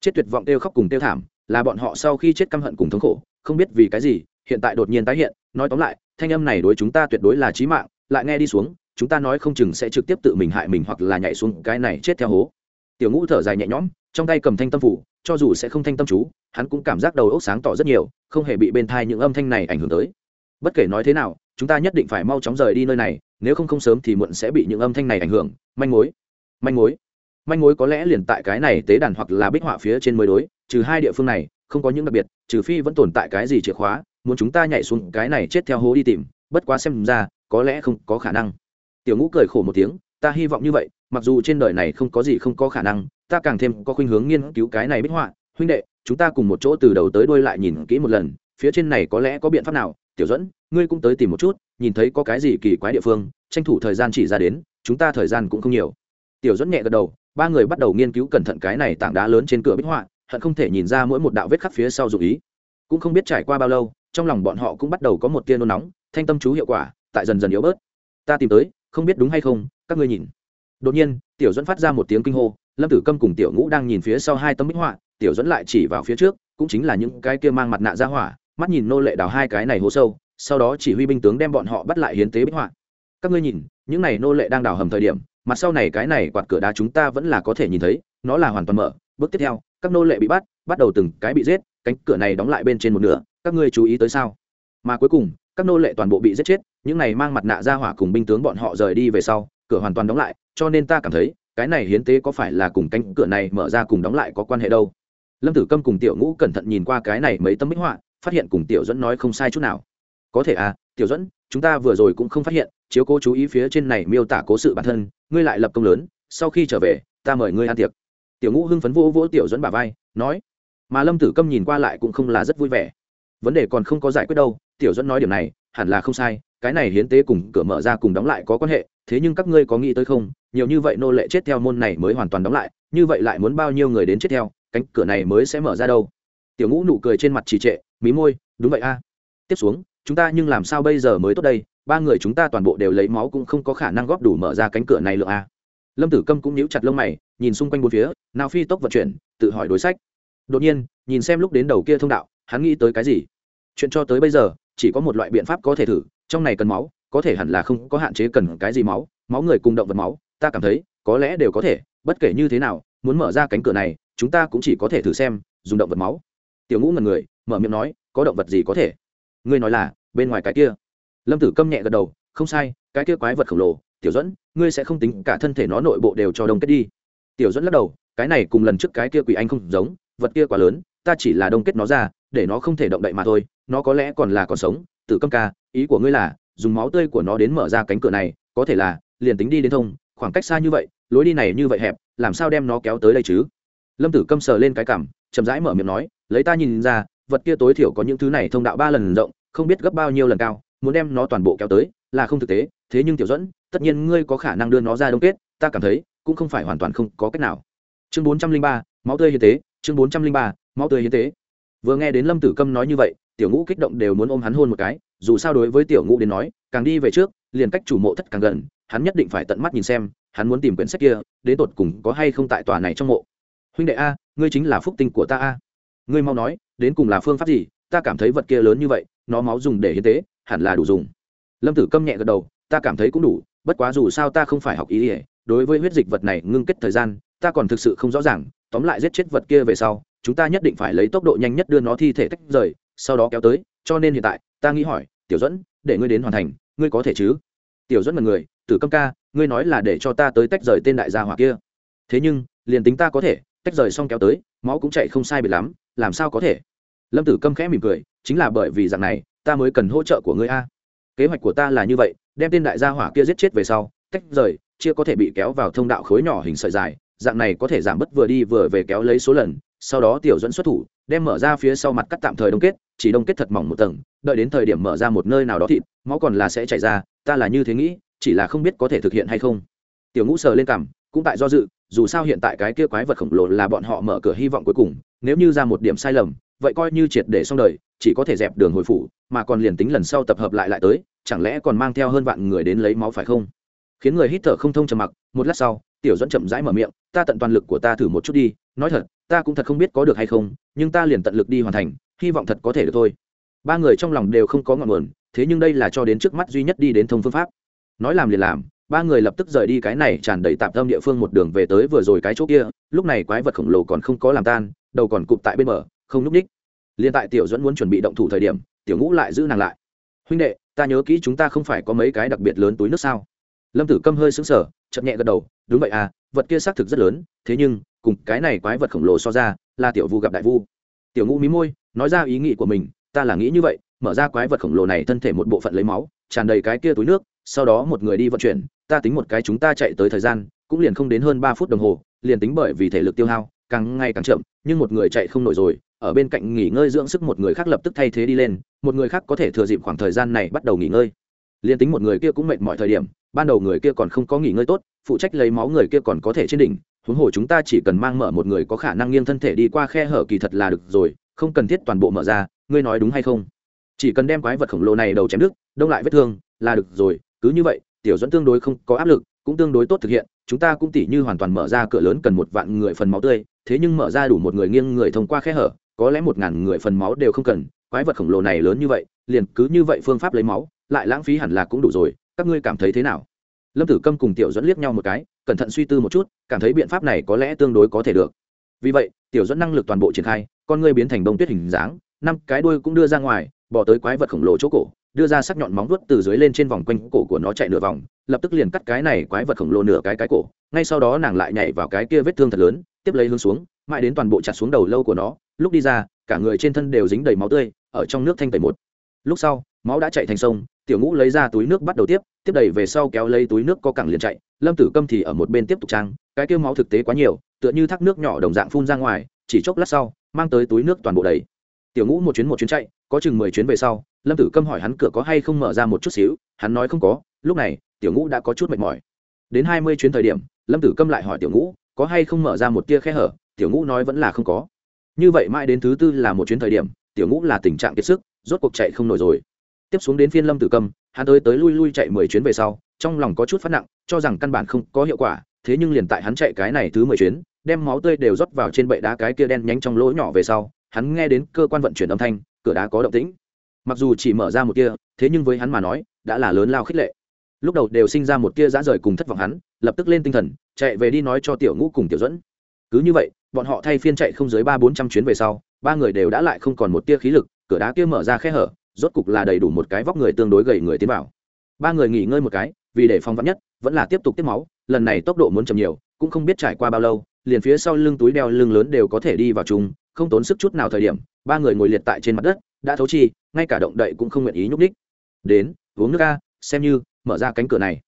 chết tuyệt vọng kêu khóc cùng tiêu thảm, là bọn họ sau khi chết căm hận cùng thống khổ, không biết vì cái gì, hiện tại đột nhiên tái hiện, nói tóm lại, thanh âm này đối chúng ta tuyệt đối là chí mạng, lại nghe đi xuống, chúng ta nói không chừng sẽ trực tiếp tự mình hại mình hoặc là nhảy xuống cái này chết theo hố. Tiểu ngũ thở dài nhẹ nhõm, trong tay cầm thanh tâm phủ, cho dù sẽ không thanh tâm chú, hắn cũng cảm giác đầu óc sáng tỏ rất nhiều, không hề bị bên thai những âm thanh này ảnh hưởng tới bất kể nói thế nào, chúng ta nhất định phải mau chóng rời đi nơi này, nếu không không sớm thì muộn sẽ bị những âm thanh này ảnh hưởng. Manh mối manh mối. Manh mối có lẽ liền tại cái này tế đàn hoặc là bích họa phía trên mới đối, trừ hai địa phương này, không có những đặc biệt, trừ phi vẫn tồn tại cái gì chìa khóa, muốn chúng ta nhảy xuống cái này chết theo hố đi tìm, bất quá xem ra, có lẽ không có khả năng. Tiểu ngũ cười khổ một tiếng, ta hy vọng như vậy, mặc dù trên đời này không có gì không có khả năng, ta càng thêm có khuynh hướng nghiên cứu cái này bích họa. Huynh đệ, chúng ta cùng một chỗ từ đầu tới đuôi lại nhìn kỹ một lần, phía trên này có lẽ có biện pháp nào tiểu dẫn ngươi cũng tới tìm một chút, nhìn thấy có cái gì kỳ quái địa phương, tranh thủ thời gian chỉ ra đến, chúng ta thời gian cũng không nhiều. Tiểu dẫn nhẹ gật đầu, ba người bắt đầu nghiên cứu cẩn thận cái này tảng đá lớn trên cửa bích họa, hận không thể nhìn ra mỗi một đạo vết khắc phía sau dù ý. Cũng không biết trải qua bao lâu, trong lòng bọn họ cũng bắt đầu có một tia nôn nóng, thanh tâm chú hiệu quả, tại dần dần yếu bớt. Ta tìm tới, không biết đúng hay không, các ngươi nhìn. Đột nhiên, tiểu dẫn phát ra một tiếng kinh hô, lâm tử câm cùng tiểu ngũ đang nhìn phía sau hai tấm bích họa, tiểu dẫn lại chỉ vào phía trước, cũng chính là những cái kia mang mặt nạ ra hỏa mắt nhìn nô lệ đào hai cái này hố sâu, sau đó chỉ huy binh tướng đem bọn họ bắt lại hiến tế bích họa. Các ngươi nhìn, những này nô lệ đang đào hầm thời điểm mặt sau này cái này quạt cửa đá chúng ta vẫn là có thể nhìn thấy, nó là hoàn toàn mở. Bước tiếp theo, các nô lệ bị bắt bắt đầu từng cái bị giết, cánh cửa này đóng lại bên trên một nửa, các ngươi chú ý tới sao? Mà cuối cùng, các nô lệ toàn bộ bị giết chết, những này mang mặt nạ ra hỏa cùng binh tướng bọn họ rời đi về sau, cửa hoàn toàn đóng lại, cho nên ta cảm thấy, cái này hiến tế có phải là cùng cánh cửa này mở ra cùng đóng lại có quan hệ đâu? Lâm tử câm cùng tiểu ngũ cẩn thận nhìn qua cái này mấy tấm bích họa phát hiện cùng tiểu dẫn nói không sai chút nào. Có thể à tiểu dẫn, chúng ta vừa rồi cũng không phát hiện, chiếu cố chú ý phía trên này miêu tả cố sự bản thân, ngươi lại lập công lớn, sau khi trở về, ta mời ngươi ăn tiệc. Tiểu ngũ hưng phấn vỗ vỗ tiểu dẫn bà vai, nói. Mà lâm tử câm nhìn qua lại cũng không là rất vui vẻ. Vấn đề còn không có giải quyết đâu, tiểu dẫn nói điểm này, hẳn là không sai, cái này hiến tế cùng cửa mở ra cùng đóng lại có quan hệ, thế nhưng các ngươi có nghĩ tới không, nhiều như vậy nô lệ chết theo môn này mới hoàn toàn đóng lại, như vậy lại muốn bao nhiêu người đến chết theo, cánh cửa này mới sẽ mở ra đâu? Tiểu ngũ nụ cười trên mặt trì trệ, mí môi, đúng vậy a. Tiếp xuống, chúng ta nhưng làm sao bây giờ mới tốt đây? Ba người chúng ta toàn bộ đều lấy máu cũng không có khả năng góp đủ mở ra cánh cửa này lượng a. Lâm tử câm cũng níu chặt lông mày, nhìn xung quanh bốn phía, nào phi tốc vận chuyển, tự hỏi đối sách. Đột nhiên, nhìn xem lúc đến đầu kia thông đạo, hắn nghĩ tới cái gì? Chuyện cho tới bây giờ, chỉ có một loại biện pháp có thể thử, trong này cần máu, có thể hẳn là không có hạn chế cần cái gì máu máu người cùng động vật máu, ta cảm thấy, có lẽ đều có thể, bất kể như thế nào, muốn mở ra cánh cửa này, chúng ta cũng chỉ có thể thử xem, dùng động vật máu tiểu ngũ ngần người, mở miệng nói, có động vật gì có thể? Ngươi nói là, bên ngoài cái kia. Lâm tử câm nhẹ gật đầu, không sai, cái kia quái vật khổng lồ, tiểu dẫn ngươi sẽ không tính cả thân thể nó nội bộ đều cho đông kết đi. Tiểu dẫn lắc đầu, cái này cùng lần trước cái kia quỷ anh không giống, vật kia quá lớn, ta chỉ là đông kết nó ra, để nó không thể động đậy mà thôi, nó có lẽ còn là còn sống. Tử câm ca, ý của ngươi là, dùng máu tươi của nó đến mở ra cánh cửa này, có thể là, liền tính đi đến thông, khoảng cách xa như vậy, lối đi này như vậy hẹp, làm sao đem nó kéo tới đây chứ? Lâm tử câm sờ lên cái cảm chậm rãi mở miệng nói lấy ta nhìn ra, vật kia tối thiểu có những thứ này thông đạo ba lần rộng, không biết gấp bao nhiêu lần cao, muốn đem nó toàn bộ kéo tới, là không thực tế, thế nhưng tiểu dẫn tất nhiên ngươi có khả năng đưa nó ra đông kết, ta cảm thấy, cũng không phải hoàn toàn không có cách nào. Chương bốn trăm linh ba, máu tươi hiến tế, chương bốn trăm linh ba, máu tươi hiến tế. Vừa nghe đến lâm tử câm nói như vậy, tiểu ngũ kích động đều muốn ôm hắn hôn một cái, dù sao đối với tiểu ngũ đến nói, càng đi về trước, liền cách chủ mộ thất càng gần, hắn nhất định phải tận mắt nhìn xem, hắn muốn tìm quyển sách kia, đến tột cùng có hay không tại tòa này trong mộ. Huynh đệ a, ngươi chính là phúc tinh của ta a ngươi mau nói, đến cùng là phương pháp gì, ta cảm thấy vật kia lớn như vậy, nó máu dùng để hiến tế, hẳn là đủ dùng. Lâm tử câm nhẹ gật đầu, ta cảm thấy cũng đủ, bất quá dù sao ta không phải học ý ỉa đối với huyết dịch vật này ngưng kết thời gian, ta còn thực sự không rõ ràng, tóm lại giết chết vật kia về sau, chúng ta nhất định phải lấy tốc độ nhanh nhất đưa nó thi thể tách rời, sau đó kéo tới, cho nên hiện tại, ta nghĩ hỏi, tiểu dẫn để ngươi đến hoàn thành, ngươi có thể chứ? Tiểu dẫn là người, tử câm ca, ngươi nói là để cho ta tới tách rời tên đại gia hỏa kia. Thế nhưng, liền tính ta có thể, tách rời xong kéo tới, máu cũng chạy không sai biệt lắm làm sao có thể? Lâm tử câm khẽ mỉm cười, chính là bởi vì dạng này, ta mới cần hỗ trợ của ngươi a. Kế hoạch của ta là như vậy, đem tên đại gia hỏa kia giết chết về sau, tách rời, chia có thể bị kéo vào thông đạo khối nhỏ hình sợi dài, dạng này có thể giảm bớt vừa đi vừa về kéo lấy số lần, sau đó tiểu dẫn xuất thủ, đem mở ra phía sau mặt cắt tạm thời đông kết, chỉ đông kết thật mỏng một tầng, đợi đến thời điểm mở ra một nơi nào đó thịt, máu còn là sẽ chảy ra, ta là như thế nghĩ, chỉ là không biết có thể thực hiện hay không. Tiểu ngũ sờ lên cằm, cũng tại do dự, dù sao hiện tại cái kia quái vật khổng lồ là bọn họ mở cửa hy vọng cuối cùng nếu như ra một điểm sai lầm, vậy coi như triệt để xong đời, chỉ có thể dẹp đường hồi phủ, mà còn liền tính lần sau tập hợp lại lại tới, chẳng lẽ còn mang theo hơn vạn người đến lấy máu phải không? Khiến người hít thở không thông trầm mặc, một lát sau, tiểu dẫn chậm rãi mở miệng, ta tận toàn lực của ta thử một chút đi, nói thật, ta cũng thật không biết có được hay không, nhưng ta liền tận lực đi hoàn thành, hy vọng thật có thể được thôi. Ba người trong lòng đều không có ngọn nguồn, thế nhưng đây là cho đến trước mắt duy nhất đi đến thông phương pháp. Nói làm liền làm, ba người lập tức rời đi cái này tràn đầy tạm tâm địa phương một đường về tới vừa rồi cái chỗ kia, lúc này quái vật khổng lồ còn không có làm tan đầu còn cụp tại bên bờ, không núp ních liền tại tiểu dẫn muốn chuẩn bị động thủ thời điểm, tiểu ngũ lại giữ nàng lại. Huynh đệ, ta nhớ kỹ chúng ta không phải có mấy cái đặc biệt lớn túi nước sao? Lâm tử câm hơi sững sở chậm nhẹ gật đầu, đúng vậy à vật kia xác thực rất lớn, thế nhưng, cùng cái này quái vật khổng lồ so ra, là tiểu vu gặp đại vu. Tiểu ngũ mí môi, nói ra ý nghĩ của mình, ta là nghĩ như vậy, mở ra quái vật khổng lồ này thân thể một bộ phận lấy máu, tràn đầy cái kia túi nước, sau đó một người đi vận chuyển, ta tính một cái chúng ta chạy tới thời gian, cũng liền không đến hơn ba phút đồng hồ, liền tính bởi vì thể lực tiêu hao càng ngày càng chậm, nhưng một người chạy không nổi rồi, ở bên cạnh nghỉ ngơi dưỡng sức một người khác lập tức thay thế đi lên, một người khác có thể thừa dịp khoảng thời gian này bắt đầu nghỉ ngơi. Liền tính một người kia cũng mệt mọi thời điểm, ban đầu người kia còn không có nghỉ ngơi tốt, phụ trách lấy máu người kia còn có thể trên đỉnh, huống hồ chúng ta chỉ cần mang mở một người có khả năng nghiêng thân thể đi qua khe hở kỳ thật là được rồi, không cần thiết toàn bộ mở ra, ngươi nói đúng hay không? Chỉ cần đem quái vật khổng lồ này đầu chém đứt, đông lại vết thương, là được rồi, cứ như vậy, tiểu dẫn tương đối không có áp lực, cũng tương đối tốt thực hiện chúng ta cũng tỉ như hoàn toàn mở ra cửa lớn cần một vạn người phần máu tươi, thế nhưng mở ra đủ một người nghiêng người thông qua khe hở, có lẽ một ngàn người phần máu đều không cần, quái vật khổng lồ này lớn như vậy, liền cứ như vậy phương pháp lấy máu, lại lãng phí hẳn là cũng đủ rồi, các ngươi cảm thấy thế nào? Lâm tử câm cùng tiểu dẫn liếc nhau một cái, cẩn thận suy tư một chút, cảm thấy biện pháp này có lẽ tương đối có thể được. Vì vậy, tiểu dẫn năng lực toàn bộ triển khai, con ngươi biến thành bông tuyết hình dáng, năm cái đuôi cũng đưa ra ngoài, bỏ tới quái vật khổng lồ chỗ cổ đưa ra sắc nhọn móng vuốt từ dưới lên trên vòng quanh cổ của nó chạy nửa vòng, lập tức liền cắt cái này quái vật khổng lồ nửa cái cái cổ. Ngay sau đó nàng lại nhảy vào cái kia vết thương thật lớn, tiếp lấy hướng xuống, mãi đến toàn bộ chặt xuống đầu lâu của nó. Lúc đi ra, cả người trên thân đều dính đầy máu tươi, ở trong nước thanh tẩy một. Lúc sau, máu đã chạy thành sông, tiểu ngũ lấy ra túi nước bắt đầu tiếp tiếp đẩy về sau kéo lấy túi nước có cẳng liền chạy. Lâm tử câm thì ở một bên tiếp tục trang, cái kêu máu thực tế quá nhiều, tựa như thác nước nhỏ đồng dạng phun ra ngoài, chỉ chốc lát sau, mang tới túi nước toàn bộ đầy. Tiểu ngũ một chuyến một chuyến chạy, có chừng mười chuyến về sau lâm tử câm hỏi hắn cửa có hay không mở ra một chút xíu, hắn nói không có, lúc này, tiểu ngũ đã có chút mệt mỏi. Đến hai mươi chuyến thời điểm, lâm tử câm lại hỏi tiểu ngũ, có hay không mở ra một tia khe hở, tiểu ngũ nói vẫn là không có. Như vậy mãi đến thứ tư là một chuyến thời điểm, tiểu ngũ là tình trạng kiệt sức, rốt cuộc chạy không nổi rồi. Tiếp xuống đến phiên lâm tử câm, hắn tới tới lui lui chạy mười chuyến về sau, trong lòng có chút phát nặng, cho rằng căn bản không có hiệu quả, thế nhưng liền tại hắn chạy cái này thứ mười chuyến, đem máu tươi đều rót vào trên bệ đá cái kia đen nhánh trong lỗ nhỏ về sau, hắn nghe đến cơ quan vận chuyển âm thanh, cửa đá có động tĩnh mặc dù chỉ mở ra một kia thế nhưng với hắn mà nói, đã là lớn lao khích lệ. Lúc đầu đều sinh ra một tia dã rời cùng thất vọng hắn, lập tức lên tinh thần, chạy về đi nói cho tiểu ngũ cùng tiểu dẫn cứ như vậy, bọn họ thay phiên chạy không dưới ba bốn trăm chuyến về sau, ba người đều đã lại không còn một tia khí lực, cửa đá kia mở ra khe hở, rốt cục là đầy đủ một cái vóc người tương đối gầy người tiến vào. Ba người nghỉ ngơi một cái, vì để phòng vắn nhất, vẫn là tiếp tục tiếp máu, lần này tốc độ muốn chậm nhiều, cũng không biết trải qua bao lâu, liền phía sau lưng túi đeo lưng lớn đều có thể đi vào chung, không tốn sức chút nào thời điểm, ba người ngồi liệt tại trên mặt đất, đã thấu chi ngay cả động đậy cũng không nguyện ý nhúc ních đến, uống nước ga xem như, mở ra cánh cửa này.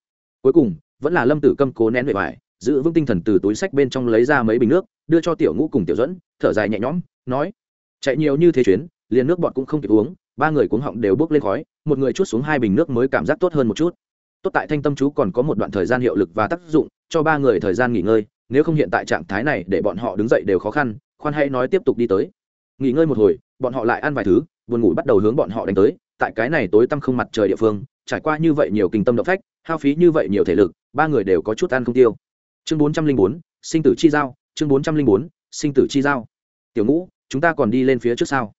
Cuối cùng, vẫn là lâm tử câm cố nén bề vải, giữ vững tinh thần từ túi sách bên trong lấy ra mấy bình nước, đưa cho tiểu ngũ cùng tiểu dẫn thở dài nhẹ nhõm, nói, chạy nhiều như thế chuyến, liền nước bọn cũng không kịp uống, ba người cuống họng đều bước lên khói, một người chút xuống hai bình nước mới cảm giác tốt hơn một chút. Tốt tại thanh tâm chú còn có một đoạn thời gian hiệu lực và tác dụng, cho ba người thời gian nghỉ ngơi, nếu không hiện tại trạng thái này để bọn họ đứng dậy đều khó khăn, khoan hay nói tiếp tục đi tới. Nghỉ ngơi một hồi, bọn họ lại ăn vài thứ buồn ngủ bắt đầu hướng bọn họ đánh tới, tại cái này tối tăm không mặt trời địa phương, trải qua như vậy nhiều kinh tâm động phách, hao phí như vậy nhiều thể lực, ba người đều có chút ăn không tiêu. Chương bốn trăm linh bốn, sinh tử chi giao, chương bốn trăm linh bốn, sinh tử chi giao. Tiểu ngũ, chúng ta còn đi lên phía trước sau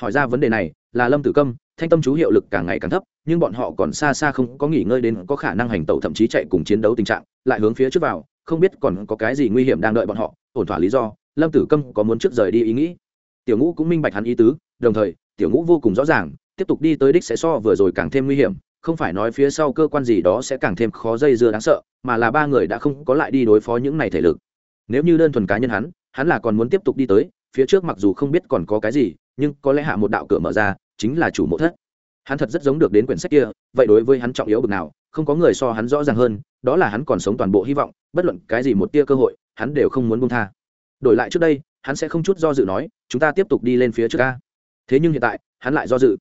hỏi ra vấn đề này, là lâm tử câm, thanh tâm chú hiệu lực càng ngày càng thấp, nhưng bọn họ còn xa xa không có nghỉ ngơi đến có khả năng hành tẩu thậm chí chạy cùng chiến đấu tình trạng, lại hướng phía trước vào, không biết còn có cái gì nguy hiểm đang đợi bọn họ, ổn thỏa lý do, lâm tử câm có muốn trước rời đi ý nghĩ. Tiểu ngũ cũng minh bạch hắn ý tứ, đồng thời tiểu ngũ vô cùng rõ ràng, tiếp tục đi tới đích sẽ so vừa rồi càng thêm nguy hiểm, không phải nói phía sau cơ quan gì đó sẽ càng thêm khó dây dưa đáng sợ, mà là ba người đã không có lại đi đối phó những này thể lực. Nếu như đơn thuần cá nhân hắn hắn là còn muốn tiếp tục đi tới, phía trước mặc dù không biết còn có cái gì, nhưng có lẽ hạ một đạo cửa mở ra, chính là chủ mộ thất. Hắn thật rất giống được đến quyển sách kia, vậy đối với hắn trọng yếu bực nào, không có người so hắn rõ ràng hơn, đó là hắn còn sống toàn bộ hy vọng, bất luận cái gì một tia cơ hội, hắn đều không muốn buông tha. Đổi lại trước đây, hắn sẽ không chút do dự nói, chúng ta tiếp tục đi lên phía trước ca thế nhưng hiện tại, hắn lại do dự.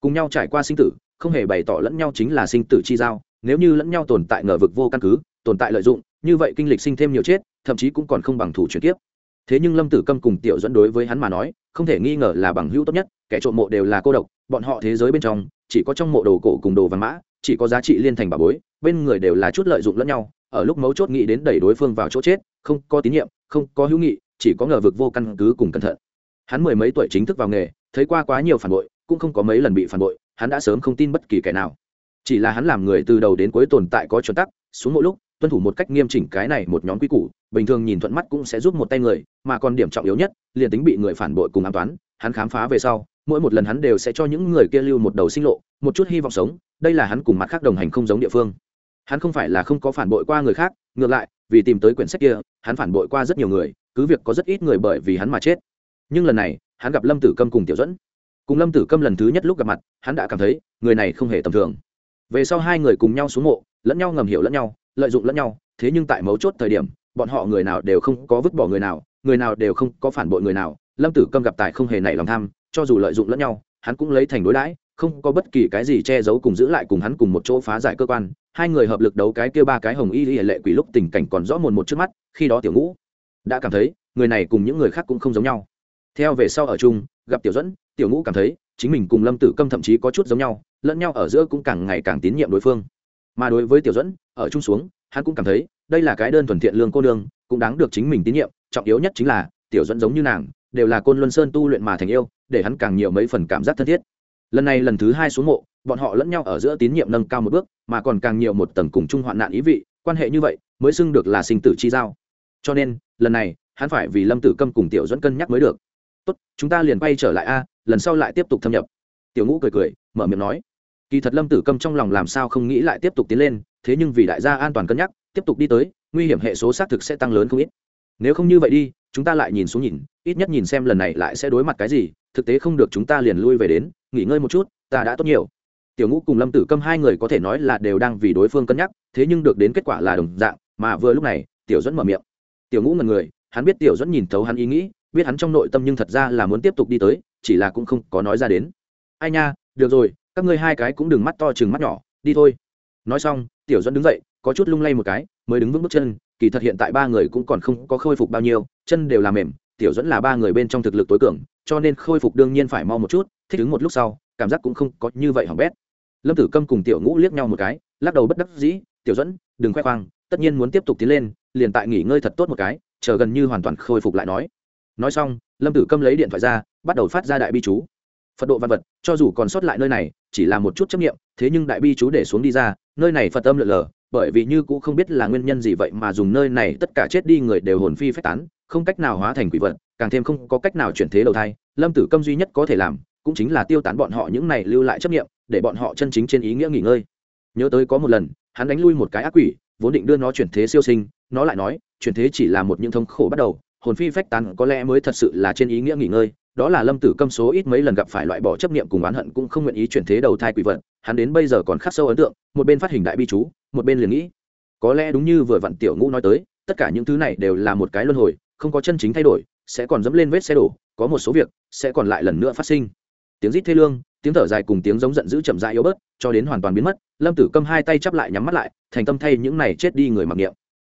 Cùng nhau trải qua sinh tử, không hề bày tỏ lẫn nhau chính là sinh tử chi giao. Nếu như lẫn nhau tồn tại ngờ vực vô căn cứ, tồn tại lợi dụng, như vậy kinh lịch sinh thêm nhiều chết, thậm chí cũng còn không bằng thủ chuyển kiếp. thế nhưng lâm tử câm cùng tiểu dẫn đối với hắn mà nói, không thể nghi ngờ là bằng hữu tốt nhất, kẻ trộm mộ đều là cô độc, bọn họ thế giới bên trong, chỉ có trong mộ đồ cổ cùng đồ văn mã, chỉ có giá trị liên thành bà bối, bên người đều là chút lợi dụng lẫn nhau, ở lúc mấu chốt nghĩ đến đẩy đối phương vào chỗ chết, không có tín nhiệm, không có hữu nghị, chỉ có ngờ vực vô căn cứ cùng cẩn thận. Hắn mười mấy tuổi chính thức vào nghề thấy qua quá nhiều phản bội, cũng không có mấy lần bị phản bội, hắn đã sớm không tin bất kỳ kẻ nào. Chỉ là hắn làm người từ đầu đến cuối tồn tại có chuẩn tắc, xuống mỗi lúc, tuân thủ một cách nghiêm chỉnh cái này một nhóm quy củ, bình thường nhìn thuận mắt cũng sẽ giúp một tay người, mà còn điểm trọng yếu nhất, liền tính bị người phản bội cùng an toán, hắn khám phá về sau, mỗi một lần hắn đều sẽ cho những người kia lưu một đầu sinh lộ, một chút hy vọng sống, đây là hắn cùng mặt khác đồng hành không giống địa phương. Hắn không phải là không có phản bội qua người khác, ngược lại, vì tìm tới quyển sách kia, hắn phản bội qua rất nhiều người, cứ việc có rất ít người bởi vì hắn mà chết. Nhưng lần này hắn gặp lâm tử câm cùng tiểu dẫn cùng lâm tử câm lần thứ nhất lúc gặp mặt, hắn đã cảm thấy, người này không hề tầm thường. Về sau hai người cùng nhau xuống mộ, lẫn nhau ngầm hiểu lẫn nhau, lợi dụng lẫn nhau, thế nhưng tại mấu chốt thời điểm, bọn họ người nào đều không có vứt bỏ người nào người nào đều không có phản bội người nào. Lâm tử câm gặp tài không hề nảy lòng tham, cho dù lợi dụng lẫn nhau, hắn cũng lấy thành đối đãi, không có bất kỳ cái gì che giấu cùng giữ lại cùng hắn cùng một chỗ phá giải cơ quan. Hai người hợp lực đấu cái kia ba cái hồng y hệ lệ quỷ lúc tình cảnh còn rõ mồn một trước mắt, khi đó tiểu ngũ đã cảm thấy, người này cùng những người khác cũng không giống nhau theo về sau ở chung, gặp tiểu dẫn tiểu ngũ cảm thấy chính mình cùng lâm tử câm thậm chí có chút giống nhau, lẫn nhau ở giữa cũng càng ngày càng tín nhiệm đối phương. Mà đối với tiểu dẫn ở chung xuống, hắn cũng cảm thấy đây là cái đơn thuần thiện lương cô nương, cũng đáng được chính mình tín nhiệm, trọng yếu nhất chính là tiểu dẫn giống như nàng, đều là côn luân sơn tu luyện mà thành yêu, để hắn càng nhiều mấy phần cảm giác thân thiết. Lần này lần thứ hai xuống mộ, bọn họ lẫn nhau ở giữa tín nhiệm nâng cao một bước, mà còn càng nhiều một tầng cùng chung hoạn nạn ý vị, quan hệ như vậy mới xưng được là sinh tử chi giao. Cho nên, lần này, hắn phải vì lâm tử câm cùng tiểu dẫn cân nhắc mới được tốt, chúng ta liền quay trở lại a, lần sau lại tiếp tục thâm nhập. Tiểu ngũ cười cười, mở miệng nói. Kỳ thật lâm tử câm trong lòng làm sao không nghĩ lại tiếp tục tiến lên, thế nhưng vì đại gia an toàn cân nhắc, tiếp tục đi tới, nguy hiểm hệ số xác thực sẽ tăng lớn không ít. Nếu không như vậy đi, chúng ta lại nhìn xuống nhìn, ít nhất nhìn xem lần này lại sẽ đối mặt cái gì, thực tế không được chúng ta liền lui về đến, nghỉ ngơi một chút, ta đã tốt nhiều. Tiểu ngũ cùng lâm tử câm hai người có thể nói là đều đang vì đối phương cân nhắc, thế nhưng được đến kết quả là đồng dạng, mà vừa lúc này, tiểu dẫn mở miệng. Tiểu ngũ ngần người, hắn biết tiểu dẫn nhìn thấu hắn ý nghĩ biết hắn trong nội tâm nhưng thật ra là muốn tiếp tục đi tới, chỉ là cũng không có nói ra đến. Ai nha, được rồi, các ngươi hai cái cũng đừng mắt to chừng mắt nhỏ, đi thôi. Nói xong, tiểu dẫn đứng dậy, có chút lung lay một cái, mới đứng vững bước chân, kỳ thật hiện tại ba người cũng còn không có khôi phục bao nhiêu, chân đều là mềm, tiểu dẫn là ba người bên trong thực lực tối cường, cho nên khôi phục đương nhiên phải mau một chút, thích ứng một lúc sau, cảm giác cũng không có như vậy hỏng bét. Lâm tử câm cùng tiểu ngũ liếc nhau một cái, lắc đầu bất đắc dĩ, tiểu dẫn đừng khoe khoang, tất nhiên muốn tiếp tục tiến lên, liền tại nghỉ ngơi thật tốt một cái, chờ gần như hoàn toàn khôi phục lại nói nói xong, lâm tử câm lấy điện thoại ra, bắt đầu phát ra đại bi chú. Phật độ văn vật, cho dù còn sót lại nơi này, chỉ là một chút chấp nghiệm thế nhưng đại bi chú để xuống đi ra, nơi này phật âm lượn lờ, bởi vì như cũng không biết là nguyên nhân gì vậy mà dùng nơi này tất cả chết đi người đều hồn phi phách tán, không cách nào hóa thành quỷ vật, càng thêm không có cách nào chuyển thế đầu thai, lâm tử câm duy nhất có thể làm, cũng chính là tiêu tán bọn họ những này lưu lại chấp nghiệm để bọn họ chân chính trên ý nghĩa nghỉ ngơi. Nhớ tới có một lần, hắn đánh lui một cái ác quỷ, vốn định đưa nó chuyển thế siêu sinh, nó lại nói, chuyển thế chỉ là một những thống khổ bắt đầu hồn phi phách tán có lẽ mới thật sự là trên ý nghĩa nghỉ ngơi đó là lâm tử câm số ít mấy lần gặp phải loại bỏ chấp niệm cùng oán hận cũng không nguyện ý chuyển thế đầu thai quỷ vật hắn đến bây giờ còn khắc sâu ấn tượng một bên phát hình đại bi chú một bên liền nghĩ có lẽ đúng như vừa vặn tiểu ngũ nói tới tất cả những thứ này đều là một cái luân hồi không có chân chính thay đổi sẽ còn dẫm lên vết xe đổ có một số việc sẽ còn lại lần nữa phát sinh. Tiếng rít thê lương tiếng thở dài cùng tiếng giống giận dữ chậm dại yếu bớt cho đến hoàn toàn biến mất lâm tử câm hai tay chắp lại nhắm mắt lại thành tâm thay những này chết đi người mặc niệm.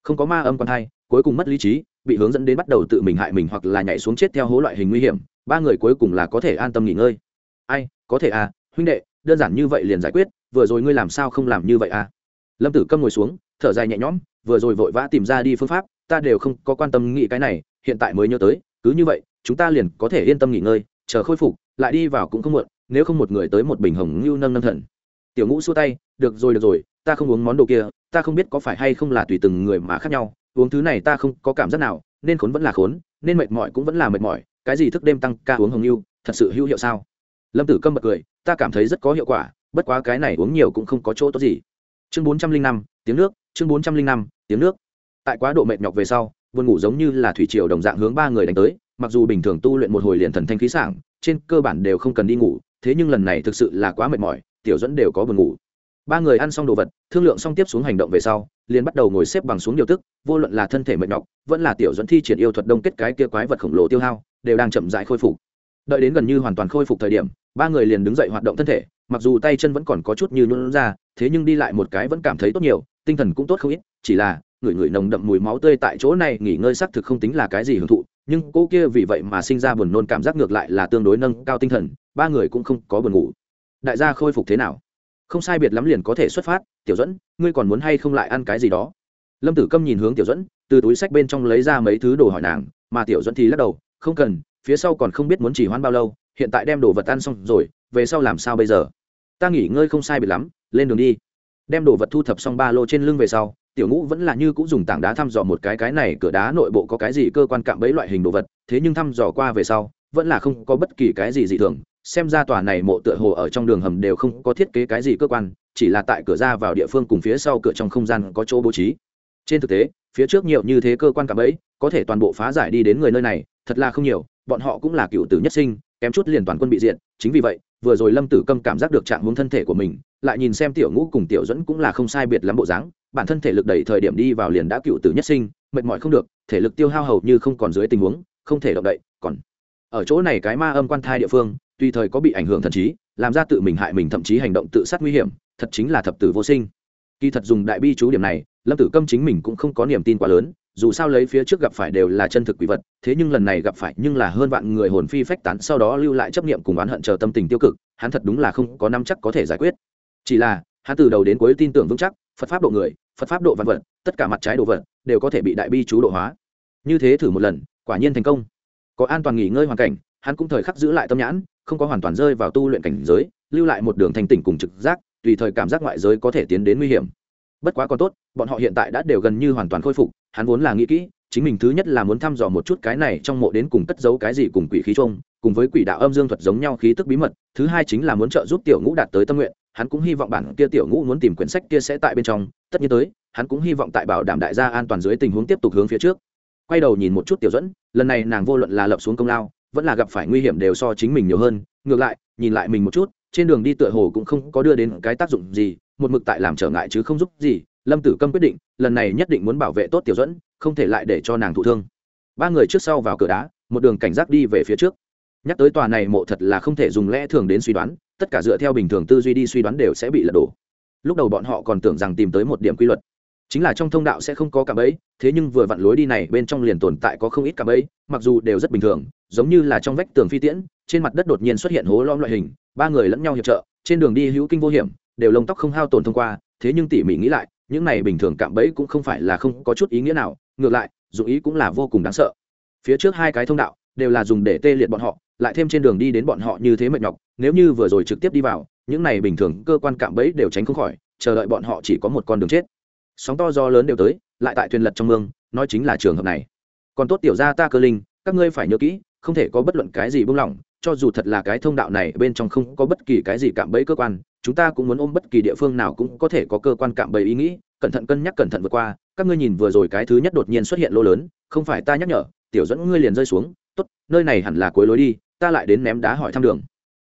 Không có ma âm còn thay, cuối cùng mất lý trí bị hướng dẫn đến bắt đầu tự mình hại mình hoặc là nhảy xuống chết theo hố loại hình nguy hiểm, ba người cuối cùng là có thể an tâm nghỉ ngơi. Ai, có thể à huynh đệ, đơn giản như vậy liền giải quyết, vừa rồi ngươi làm sao không làm như vậy à? Lâm tử câm ngồi xuống, thở dài nhẹ nhõm, vừa rồi vội vã tìm ra đi phương pháp, ta đều không có quan tâm nghĩ cái này, hiện tại mới nhớ tới, cứ như vậy, chúng ta liền có thể yên tâm nghỉ ngơi, chờ khôi phục, lại đi vào cũng không muộn, nếu không một người tới một bình hồng ngưu nâng nâng thần. Tiểu ngũ xua tay, được rồi được rồi, ta không uống món đồ kia, ta không biết có phải hay không là tùy từng người mà khác nhau uống thứ này ta không có cảm giác nào, nên khốn vẫn là khốn, nên mệt mỏi cũng vẫn là mệt mỏi, cái gì thức đêm tăng ca uống hồng yêu, thật sự hữu hiệu sao? Lâm tử câm bật cười, ta cảm thấy rất có hiệu quả, bất quá cái này uống nhiều cũng không có chỗ tốt gì. Chương bốn trăm linh năm, tiếng nước, chương bốn trăm linh năm, tiếng nước. Tại quá độ mệt nhọc về sau vườn ngủ giống như là thủy triều đồng dạng hướng ba người đánh tới, mặc dù bình thường tu luyện một hồi liền thần thanh khí sảng, trên cơ bản đều không cần đi ngủ, thế nhưng lần này thực sự là quá mệt mỏi, tiểu dẫn đều có buồn ngủ ba người ăn xong đồ vật, thương lượng xong tiếp xuống hành động về sau, liền bắt đầu ngồi xếp bằng xuống điều tức, vô luận là thân thể mệt nhọc, vẫn là tiểu dẫn thi triển yêu thuật đông kết cái kia quái vật khổng lồ tiêu hao, đều đang chậm rãi khôi phục. Đợi đến gần như hoàn toàn khôi phục thời điểm, ba người liền đứng dậy hoạt động thân thể, mặc dù tay chân vẫn còn có chút như nhuận ra, thế nhưng đi lại một cái vẫn cảm thấy tốt nhiều, tinh thần cũng tốt không ít, chỉ là, người người nồng đậm mùi máu tươi tại chỗ này nghỉ ngơi xác thực không tính là cái gì hưởng thụ, nhưng cô kia vì vậy mà sinh ra buồn nôn cảm giác ngược lại là tương đối nâng cao tinh thần, ba người cũng không có buồn ngủ. Đại gia khôi phục thế nào? Không sai biệt lắm liền có thể xuất phát, tiểu dẫn ngươi còn muốn hay không lại ăn cái gì đó? Lâm tử câm nhìn hướng tiểu dẫn từ túi sách bên trong lấy ra mấy thứ đồ hỏi nàng, mà tiểu dẫn thì lắc đầu, không cần, phía sau còn không biết muốn chỉ hoãn bao lâu, hiện tại đem đồ vật ăn xong rồi, về sau làm sao bây giờ? Ta nghỉ ngơi không sai biệt lắm, lên đường đi. Đem đồ vật thu thập xong ba lô trên lưng về sau, tiểu ngũ vẫn là như cũng dùng tảng đá thăm dò một cái cái này, cửa đá nội bộ có cái gì cơ quan cạm bẫy loại hình đồ vật, thế nhưng thăm dò qua về sau, vẫn là không có bất kỳ cái gì dị thường xem ra tòa này mộ tựa hồ ở trong đường hầm đều không có thiết kế cái gì cơ quan, chỉ là tại cửa ra vào địa phương cùng phía sau cửa trong không gian có chỗ bố trí. Trên thực tế, phía trước nhiều như thế cơ quan cả bẫy, có thể toàn bộ phá giải đi đến người nơi này, thật là không nhiều, bọn họ cũng là cựu tử nhất sinh, kém chút liền toàn quân bị diện chính vì vậy, vừa rồi lâm tử câm cảm giác được trạng hướng thân thể của mình, lại nhìn xem tiểu ngũ cùng tiểu dẫn cũng là không sai biệt lắm bộ dáng, bản thân thể lực đẩy thời điểm đi vào liền đã cựu tử nhất sinh, mệt mỏi không được, thể lực tiêu hao hầu như không còn dưới tình huống, không thể động đậy, còn ở chỗ này cái ma âm quan thai địa phương tùy thời có bị ảnh hưởng thần trí, làm ra tự mình hại mình thậm chí hành động tự sát nguy hiểm, thật chính là thập tử vô sinh. Kỳ thật dùng đại bi chú điểm này, lâm tử câm chính mình cũng không có niềm tin quá lớn, dù sao lấy phía trước gặp phải đều là chân thực quỷ vật, thế nhưng lần này gặp phải nhưng là hơn vạn người hồn phi phách tán, sau đó lưu lại chấp niệm cùng oán hận chờ tâm tình tiêu cực, hắn thật đúng là không có năm chắc có thể giải quyết. Chỉ là, hắn từ đầu đến cuối tin tưởng vững chắc, phật pháp độ người, phật pháp độ văn vật, tất cả mặt trái đồ vật, đều có thể bị đại bi chú độ hóa. Như thế thử một lần, quả nhiên thành công. Có an toàn nghỉ ngơi hoàn cảnh, hắn cũng thời khắc giữ lại tâm nhãn không có hoàn toàn rơi vào tu luyện cảnh giới, lưu lại một đường thành tỉnh cùng trực giác, tùy thời cảm giác ngoại giới có thể tiến đến nguy hiểm. Bất quá còn tốt, bọn họ hiện tại đã đều gần như hoàn toàn khôi phục, hắn vốn là nghĩ kỹ, chính mình thứ nhất là muốn thăm dò một chút cái này trong mộ đến cùng cất giấu cái gì cùng quỷ khí trông cùng với quỷ đạo âm dương thuật giống nhau khí tức bí mật, thứ hai chính là muốn trợ giúp tiểu ngũ đạt tới tâm nguyện, hắn cũng hy vọng bản kia tiểu ngũ muốn tìm quyển sách kia sẽ tại bên trong, tất nhiên tới, hắn cũng hy vọng tại bảo đảm đại gia an toàn dưới tình huống tiếp tục hướng phía trước. Quay đầu nhìn một chút tiểu dẫn lần này nàng vô luận là lập xuống công lao vẫn là gặp phải nguy hiểm đều so chính mình nhiều hơn. Ngược lại, nhìn lại mình một chút, trên đường đi tựa hồ cũng không có đưa đến cái tác dụng gì, một mực tại làm trở ngại chứ không giúp gì. Lâm tử câm quyết định, lần này nhất định muốn bảo vệ tốt tiểu dẫn không thể lại để cho nàng thụ thương. Ba người trước sau vào cửa đá, một đường cảnh giác đi về phía trước. Nhắc tới tòa này mộ thật là không thể dùng lẽ thường đến suy đoán, tất cả dựa theo bình thường tư duy đi suy đoán đều sẽ bị lật đổ. Lúc đầu bọn họ còn tưởng rằng tìm tới một điểm quy luật chính là trong thông đạo sẽ không có cạm ấy thế nhưng vừa vặn lối đi này bên trong liền tồn tại có không ít cạm ấy mặc dù đều rất bình thường, giống như là trong vách tường phi tiễn, trên mặt đất đột nhiên xuất hiện hố lõm loại hình, ba người lẫn nhau hiệp trợ, trên đường đi hữu kinh vô hiểm, đều lông tóc không hao tổn thông qua, thế nhưng tỉ mỉ nghĩ lại, những này bình thường cạm bẫy cũng không phải là không có chút ý nghĩa nào, ngược lại dù ý cũng là vô cùng đáng sợ. Phía trước hai cái thông đạo đều là dùng để tê liệt bọn họ, lại thêm trên đường đi đến bọn họ như thế mệt nhọc, nếu như vừa rồi trực tiếp đi vào, những này bình thường cơ quan cạm bẫy đều tránh không khỏi, chờ đợi bọn họ chỉ có một con đường chết sóng to do lớn đều tới, lại tại thuyền lật trong mương, nói chính là trường hợp này. Còn tốt tiểu gia ta cơ linh, các ngươi phải nhớ kỹ, không thể có bất luận cái gì buông lỏng, cho dù thật là cái thông đạo này bên trong không có bất kỳ cái gì cạm bẫy cơ quan, chúng ta cũng muốn ôm bất kỳ địa phương nào cũng có thể có cơ quan cạm bẫy ý nghĩ, cẩn thận cân nhắc cẩn thận vượt qua. Các ngươi nhìn vừa rồi cái thứ nhất đột nhiên xuất hiện lỗ lớn, không phải ta nhắc nhở, tiểu dẫn ngươi liền rơi xuống, tốt, nơi này hẳn là cuối lối đi, ta lại đến ném đá hỏi thăm đường.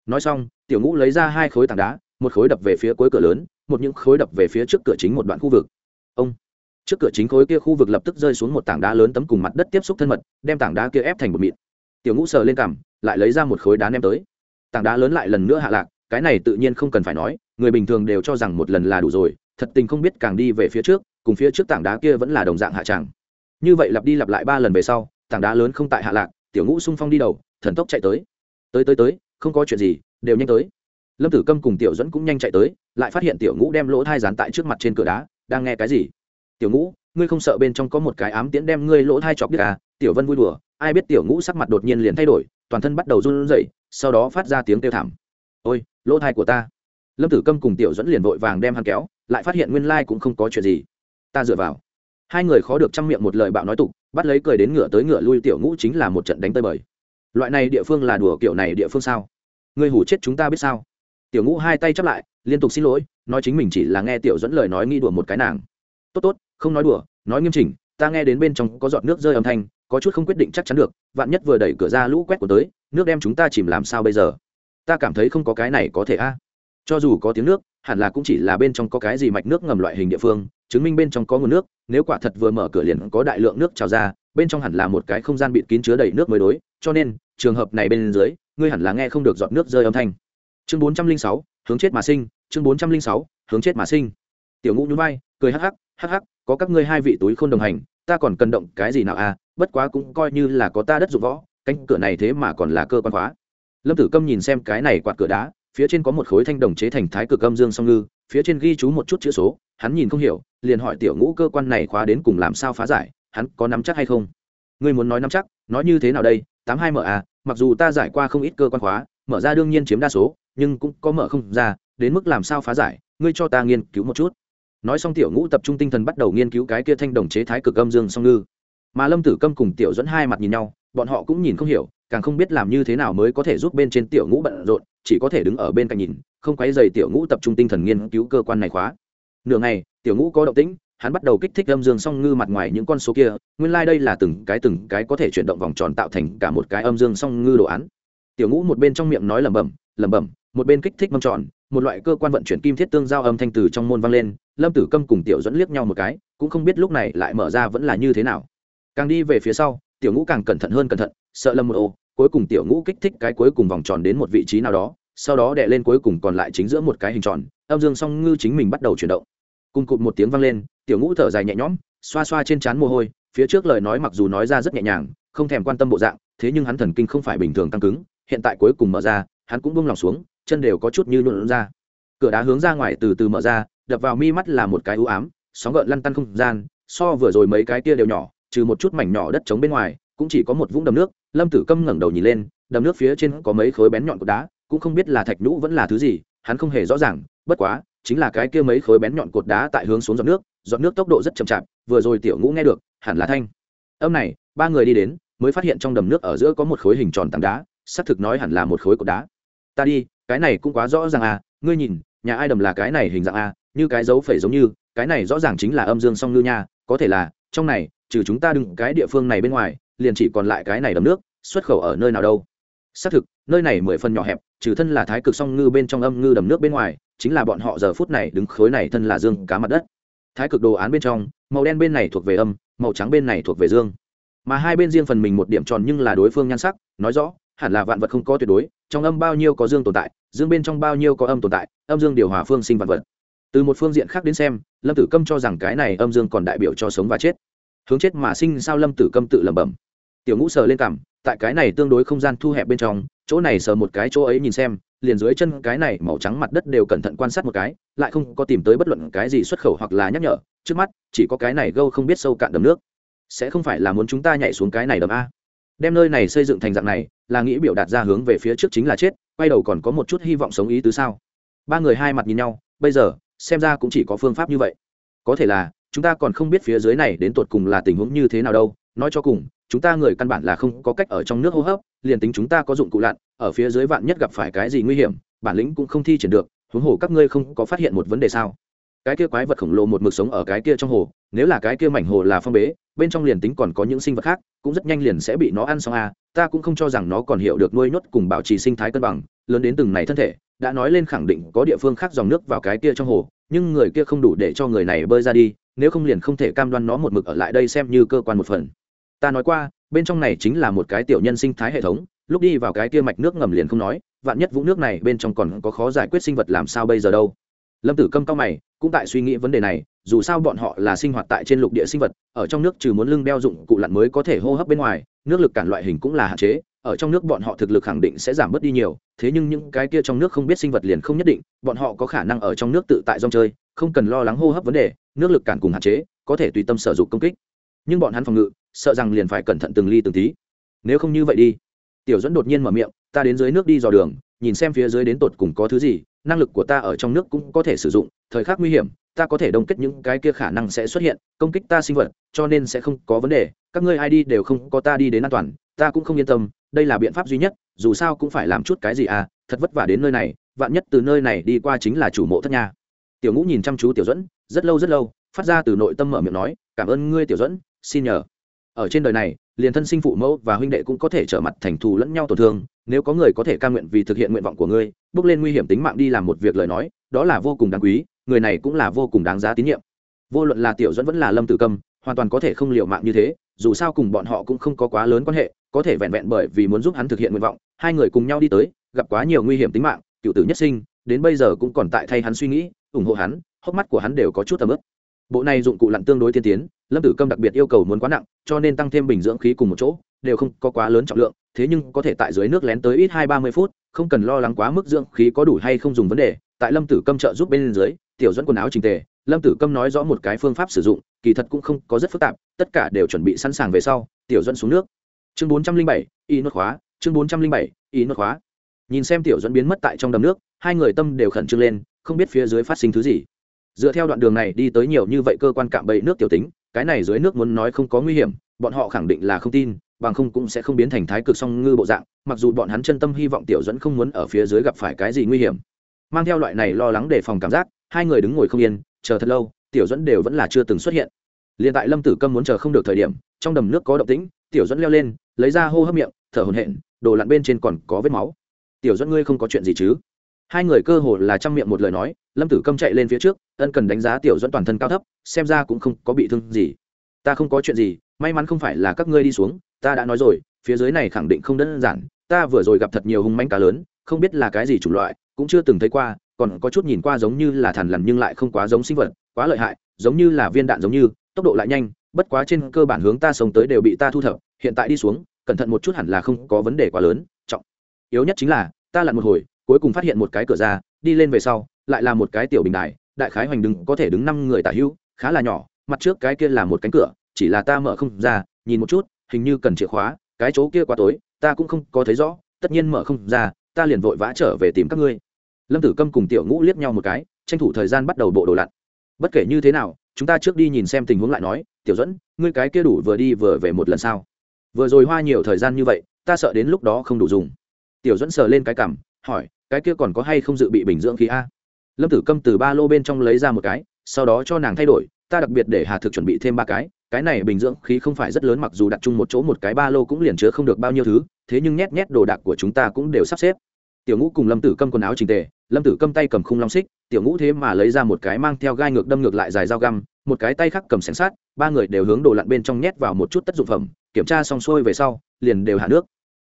Nói xong, tiểu ngũ lấy ra hai khối tảng đá, một khối đập về phía cuối cửa lớn, một những khối đập về phía trước cửa chính một đoạn khu vực ông. Trước cửa chính khối kia khu vực lập tức rơi xuống một tảng đá lớn tấm cùng mặt đất tiếp xúc thân mật, đem tảng đá kia ép thành một mịn. Tiểu ngũ sờ lên cằm, lại lấy ra một khối đá ném tới. Tảng đá lớn lại lần nữa hạ lạc, cái này tự nhiên không cần phải nói, người bình thường đều cho rằng một lần là đủ rồi, thật tình không biết càng đi về phía trước, cùng phía trước tảng đá kia vẫn là đồng dạng hạ tràng. Như vậy lặp đi lặp lại ba lần về sau, tảng đá lớn không tại hạ lạc, tiểu ngũ sung phong đi đầu, thần tốc chạy tới. Tới tới tới, không có chuyện gì, đều nhanh tới. Lâm tử câm cùng tiểu dẫn cũng nhanh chạy tới, lại phát hiện tiểu ngũ đem lỗ thai dán tại trước mặt trên cửa đá đang nghe cái gì? Tiểu ngũ, ngươi không sợ bên trong có một cái ám tiễn đem ngươi lỗ thai chọc biết à? Tiểu vân vui đùa, ai biết tiểu ngũ sắc mặt đột nhiên liền thay đổi, toàn thân bắt đầu run rẩy, sau đó phát ra tiếng kêu thảm. Ôi, lỗ thai của ta. Lâm tử câm cùng tiểu dẫn liền vội vàng đem hắn kéo, lại phát hiện nguyên lai cũng không có chuyện gì. Ta dựa vào. Hai người khó được chăm miệng một lời bạo nói tục, bắt lấy cười đến ngựa tới ngựa lui tiểu ngũ chính là một trận đánh tơi bời. Loại này địa phương là đùa kiểu này địa phương sao? Ngươi hủ chết chúng ta biết sao? Tiểu ngũ hai tay chắp lại, liên tục xin lỗi nói chính mình chỉ là nghe tiểu dẫn lời nói nghi đùa một cái nàng. Tốt tốt, không nói đùa, nói nghiêm chỉnh, ta nghe đến bên trong có giọt nước rơi âm thanh, có chút không quyết định chắc chắn được, vạn nhất vừa đẩy cửa ra lũ quét của tới, nước đem chúng ta chìm làm sao bây giờ? Ta cảm thấy không có cái này có thể a. Cho dù có tiếng nước, hẳn là cũng chỉ là bên trong có cái gì mạch nước ngầm loại hình địa phương, chứng minh bên trong có nguồn nước, nếu quả thật vừa mở cửa liền có đại lượng nước trào ra, bên trong hẳn là một cái không gian bịt kín chứa đầy nước mới đối, cho nên, trường hợp này bên dưới, ngươi hẳn là nghe không được giọt nước rơi âm thanh. Chương bốn trăm linh sáu hướng chết mà sinh, chương bốn trăm linh sáu, hướng chết mà sinh. Tiểu ngũ nhún vai, cười hắc hắc hắc hắc, có các ngươi hai vị túi khôn đồng hành, ta còn cần động cái gì nào à bất quá cũng coi như là có ta đất dụng võ, cánh cửa này thế mà còn là cơ quan khóa. Lâm tử câm nhìn xem cái này quạt cửa đá, phía trên có một khối thanh đồng chế thành thái cực âm dương song ngư, phía trên ghi chú một chút chữ số, hắn nhìn không hiểu, liền hỏi tiểu ngũ cơ quan này khóa đến cùng làm sao phá giải, hắn có nắm chắc hay không? Ngươi muốn nói nắm chắc, nói như thế nào đây, tám hai mở à mặc dù ta giải qua không ít cơ quan khóa, mở ra đương nhiên chiếm đa số nhưng cũng có mở không ra, đến mức làm sao phá giải, ngươi cho ta nghiên cứu một chút. Nói xong tiểu ngũ tập trung tinh thần bắt đầu nghiên cứu cái kia thanh đồng chế thái cực âm dương song ngư. Mà lâm tử câm cùng tiểu dẫn hai mặt nhìn nhau, bọn họ cũng nhìn không hiểu, càng không biết làm như thế nào mới có thể giúp bên trên tiểu ngũ bận rộn, chỉ có thể đứng ở bên cạnh nhìn, không quấy dày tiểu ngũ tập trung tinh thần nghiên cứu cơ quan này khóa. Nửa ngày, tiểu ngũ có động tĩnh, hắn bắt đầu kích thích âm dương song ngư mặt ngoài những con số kia, nguyên lai、like、đây là từng cái từng cái có thể chuyển động vòng tròn tạo thành cả một cái âm dương song ngư đồ án. Tiểu ngũ một bên trong miệng nói lẩm bẩm lẩm bẩm một bên kích thích mâm tròn, một loại cơ quan vận chuyển kim thiết tương giao âm thanh từ trong môn vang lên, lâm tử câm cùng tiểu dẫn liếc nhau một cái, cũng không biết lúc này lại mở ra vẫn là như thế nào. Càng đi về phía sau, tiểu ngũ càng cẩn thận hơn cẩn thận, sợ lâm một ô cuối cùng tiểu ngũ kích thích cái cuối cùng vòng tròn đến một vị trí nào đó, sau đó đệ lên cuối cùng còn lại chính giữa một cái hình tròn, âm dương song ngư chính mình bắt đầu chuyển động. Cùng cụt một tiếng vang lên, tiểu ngũ thở dài nhẹ nhõm, xoa xoa trên trán mồ hôi, phía trước lời nói mặc dù nói ra rất nhẹ nhàng, không thèm quan tâm bộ dạng, thế nhưng hắn thần kinh không phải bình thường tăng cứng, hiện tại cuối cùng mở ra, hắn cũng buông lòng xuống chân đều có chút như nhuộn ra. Cửa đá hướng ra ngoài từ từ mở ra, đập vào mi mắt là một cái ưu ám, sóng gợn lăn tăn không gian, so vừa rồi mấy cái kia đều nhỏ, trừ một chút mảnh nhỏ đất trống bên ngoài, cũng chỉ có một vũng đầm nước. Lâm tử câm ngẩng đầu nhìn lên, đầm nước phía trên có mấy khối bén nhọn của đá, cũng không biết là thạch nhũ vẫn là thứ gì, hắn không hề rõ ràng, bất quá, chính là cái kia mấy khối bén nhọn cột đá tại hướng xuống giọt nước giọt nước tốc độ rất chậm chạp, vừa rồi tiểu ngũ nghe được, hẳn là thanh. Âm này, ba người đi đến, mới phát hiện trong đầm nước ở giữa có một khối hình tròn tảng đá, xác thực nói hẳn là một khối cột đá. Ta đi cái này cũng quá rõ ràng à ngươi nhìn, nhà ai đầm là cái này hình dạng à? như cái dấu phẩy giống như, cái này rõ ràng chính là âm dương song ngư nha, có thể là, trong này, trừ chúng ta đừng cái địa phương này bên ngoài, liền chỉ còn lại cái này đầm nước, xuất khẩu ở nơi nào đâu xác thực, nơi này mười phần nhỏ hẹp, trừ thân là thái cực song ngư bên trong âm ngư đầm nước bên ngoài, chính là bọn họ giờ phút này đứng khối này thân là dương cá mặt đất thái cực đồ án bên trong, màu đen bên này thuộc về âm, màu trắng bên này thuộc về dương mà hai bên riêng phần mình một điểm tròn nhưng là đối phương nhan sắc, nói rõ hẳn là vạn vật không có tuyệt đối, trong âm bao nhiêu có dương tồn tại, dương bên trong bao nhiêu có âm tồn tại, âm dương điều hòa phương sinh vạn vật. Từ một phương diện khác đến xem, lâm tử câm cho rằng cái này âm dương còn đại biểu cho sống và chết. Hướng chết mà sinh sao lâm tử câm tự lẩm bẩm. Tiểu ngũ sờ lên cảm tại cái này tương đối không gian thu hẹp bên trong, chỗ này sờ một cái chỗ ấy nhìn xem, liền dưới chân cái này màu trắng mặt đất đều cẩn thận quan sát một cái, lại không có tìm tới bất luận cái gì xuất khẩu hoặc là nhắc nhở, trước mắt, chỉ có cái này gâu không biết sâu cạn đầm nước. Sẽ không phải là muốn chúng ta nhảy xuống cái này đầm a đem nơi này xây dựng thành dạng này, là nghĩ biểu đạt ra hướng về phía trước chính là chết, quay đầu còn có một chút hy vọng sống ý tứ sao? Ba người hai mặt nhìn nhau, bây giờ, xem ra cũng chỉ có phương pháp như vậy. Có thể là, chúng ta còn không biết phía dưới này đến tột cùng là tình huống như thế nào đâu. Nói cho cùng, chúng ta người căn bản là không có cách ở trong nước hô hấp, liền tính chúng ta có dụng cụ lặn, ở phía dưới vạn nhất gặp phải cái gì nguy hiểm, bản lĩnh cũng không thi triển được. Huống hồ các ngươi không có phát hiện một vấn đề sao? Cái kia quái vật khổng lồ một mực sống ở cái kia trong hồ, nếu là cái kia mảnh hồ là phong bế, bên trong liền tính còn có những sinh vật khác, cũng rất nhanh liền sẽ bị nó ăn xong à ta cũng không cho rằng nó còn hiểu được nuôi nhốt cùng bảo trì sinh thái cân bằng, lớn đến từng này thân thể, đã nói lên khẳng định có địa phương khác dòng nước vào cái kia trong hồ, nhưng người kia không đủ để cho người này bơi ra đi, nếu không liền không thể cam đoan nó một mực ở lại đây xem như cơ quan một phần. Ta nói qua, bên trong này chính là một cái tiểu nhân sinh thái hệ thống, lúc đi vào cái kia mạch nước ngầm liền không nói, vạn nhất vũng nước này bên trong còn có khó giải quyết sinh vật làm sao bây giờ đâu lâm tử câm cao mày, cũng tại suy nghĩ vấn đề này, dù sao bọn họ là sinh hoạt tại trên lục địa sinh vật, ở trong nước trừ muốn lưng đeo dụng cụ lặn mới có thể hô hấp bên ngoài, nước lực cản loại hình cũng là hạn chế, ở trong nước bọn họ thực lực khẳng định sẽ giảm bớt đi nhiều, thế nhưng những cái kia trong nước không biết sinh vật liền không nhất định, bọn họ có khả năng ở trong nước tự tại dòng chơi, không cần lo lắng hô hấp vấn đề, nước lực cản cùng hạn chế, có thể tùy tâm sử dụng công kích. Nhưng bọn hắn phòng ngự, sợ rằng liền phải cẩn thận từng ly từng tí. Nếu không như vậy đi. Tiểu dẫn đột nhiên mở miệng, ta đến dưới nước đi dò đường, nhìn xem phía dưới đến tột cùng có thứ gì năng lực của ta ở trong nước cũng có thể sử dụng, thời khắc nguy hiểm, ta có thể đông kết những cái kia khả năng sẽ xuất hiện, công kích ta sinh vật, cho nên sẽ không có vấn đề, các ngươi ai đi đều không có ta đi đến an toàn, ta cũng không yên tâm, đây là biện pháp duy nhất, dù sao cũng phải làm chút cái gì à thật vất vả đến nơi này, vạn nhất từ nơi này đi qua chính là chủ mộ thất nha. Tiểu ngũ nhìn chăm chú tiểu dẫn rất lâu rất lâu, phát ra từ nội tâm mở miệng nói, cảm ơn ngươi, tiểu dẫn xin nhờ. Ở trên đời này, liền thân sinh phụ mẫu và huynh đệ cũng có thể trở mặt thành thù lẫn nhau tổn thương nếu có người có thể ca nguyện vì thực hiện nguyện vọng của ngươi, bước lên nguy hiểm tính mạng đi làm một việc lời nói, đó là vô cùng đáng quý, người này cũng là vô cùng đáng giá tín nhiệm. Vô luận là tiểu dẫn vẫn là lâm tử câm hoàn toàn có thể không liệu mạng như thế, dù sao cùng bọn họ cũng không có quá lớn quan hệ, có thể vẹn vẹn bởi vì muốn giúp hắn thực hiện nguyện vọng, hai người cùng nhau đi tới, gặp quá nhiều nguy hiểm tính mạng, cựu tử nhất sinh, đến bây giờ cũng còn tại thay hắn suy nghĩ, ủng hộ hắn, hốc mắt của hắn đều có chút tầm ướp bộ này dụng cụ lặn tương đối tiên tiến, lâm tử câm đặc biệt yêu cầu muốn quá nặng, cho nên tăng thêm bình dưỡng khí cùng một chỗ, đều không có quá lớn trọng lượng thế nhưng có thể tại dưới nước lén tới ít hai ba mươi phút, không cần lo lắng quá mức dưỡng khí có đủ hay không dùng vấn đề, tại lâm tử câm trợ giúp bên dưới, tiểu dẫn quần áo trình tề, lâm tử câm nói rõ một cái phương pháp sử dụng, kỳ thật cũng không có rất phức tạp, tất cả đều chuẩn bị sẵn sàng về sau, tiểu dẫn xuống nước. Chương bốn trăm linh bảy, y nốt khóa, chương bốn trăm linh bảy, y nốt khóa. Nhìn xem tiểu dẫn biến mất tại trong đầm nước, hai người tâm đều khẩn trương lên, không biết phía dưới phát sinh thứ gì. Dựa theo đoạn đường này đi tới nhiều như vậy cơ quan cạm bẫy nước tiểu tính, cái này dưới nước muốn nói không có nguy hiểm, bọn họ khẳng định là không tin bằng không cũng sẽ không biến thành thái cực song ngư bộ dạng, mặc dù bọn hắn chân tâm hy vọng tiểu dẫn không muốn ở phía dưới gặp phải cái gì nguy hiểm. Mang theo loại này lo lắng đề phòng cảm giác, hai người đứng ngồi không yên, chờ thật lâu, tiểu dẫn đều vẫn là chưa từng xuất hiện. Liền tại lâm tử câm muốn chờ không được thời điểm, trong đầm nước có động tĩnh, tiểu dẫn leo lên, lấy ra hô hấp miệng, thở hồn hện đồ lặn bên trên còn có vết máu. Tiểu dẫn ngươi không có chuyện gì chứ? Hai người cơ hồ là chăm miệng một lời nói, lâm tử câm chạy lên phía trước, ân cần đánh giá tiểu dẫn toàn thân cao thấp, xem ra cũng không có bị thương gì. Ta không có chuyện gì, may mắn không phải là các ngươi đi xuống ta đã nói rồi, phía dưới này khẳng định không đơn giản, ta vừa rồi gặp thật nhiều hung manh cá lớn, không biết là cái gì chủng loại, cũng chưa từng thấy qua, còn có chút nhìn qua giống như là thằn lằn nhưng lại không quá giống sinh vật, quá lợi hại, giống như là viên đạn giống như, tốc độ lại nhanh, bất quá trên cơ bản hướng ta sống tới đều bị ta thu thập, hiện tại đi xuống, cẩn thận một chút hẳn là không có vấn đề quá lớn, trọng. Yếu nhất chính là, ta lặn một hồi, cuối cùng phát hiện một cái cửa ra, đi lên về sau, lại là một cái tiểu bình đài, đại khái hoành đứng có thể đứng năm người tả hữu, khá là nhỏ, mặt trước cái kia là một cánh cửa, chỉ là ta mở không ra, nhìn một chút hình như cần chìa khóa, cái chỗ kia quá tối, ta cũng không có thấy rõ, tất nhiên mở không ra, ta liền vội vã trở về tìm các ngươi. Lâm tử câm cùng tiểu ngũ liếc nhau một cái, tranh thủ thời gian bắt đầu bộ đồ lặn. Bất kể như thế nào, chúng ta trước đi nhìn xem tình huống lại nói, tiểu dẫn ngươi cái kia đủ vừa đi vừa về một lần sao? Vừa rồi hoa nhiều thời gian như vậy, ta sợ đến lúc đó không đủ dùng. Tiểu dẫn sờ lên cái cằm, hỏi, cái kia còn có hay không dự bị bình dưỡng khí a? Lâm tử câm từ ba lô bên trong lấy ra một cái, sau đó cho nàng thay đổi ta đặc biệt để hà thực chuẩn bị thêm ba cái cái này bình dưỡng khí không phải rất lớn, mặc dù đặt chung một chỗ một cái ba lô cũng liền chứa không được bao nhiêu thứ, thế nhưng nhét nhét đồ đạc của chúng ta cũng đều sắp xếp. Tiểu ngũ cùng lâm tử câm quần áo trình tề, lâm tử câm tay cầm khung long xích, tiểu ngũ thế mà lấy ra một cái mang theo gai ngược đâm ngược lại dài dao găm, một cái tay khác cầm sẻng sát ba người đều hướng đồ lặn bên trong nhét vào một chút tất dụng phẩm, kiểm tra xong xuôi về sau, liền đều hạ nước.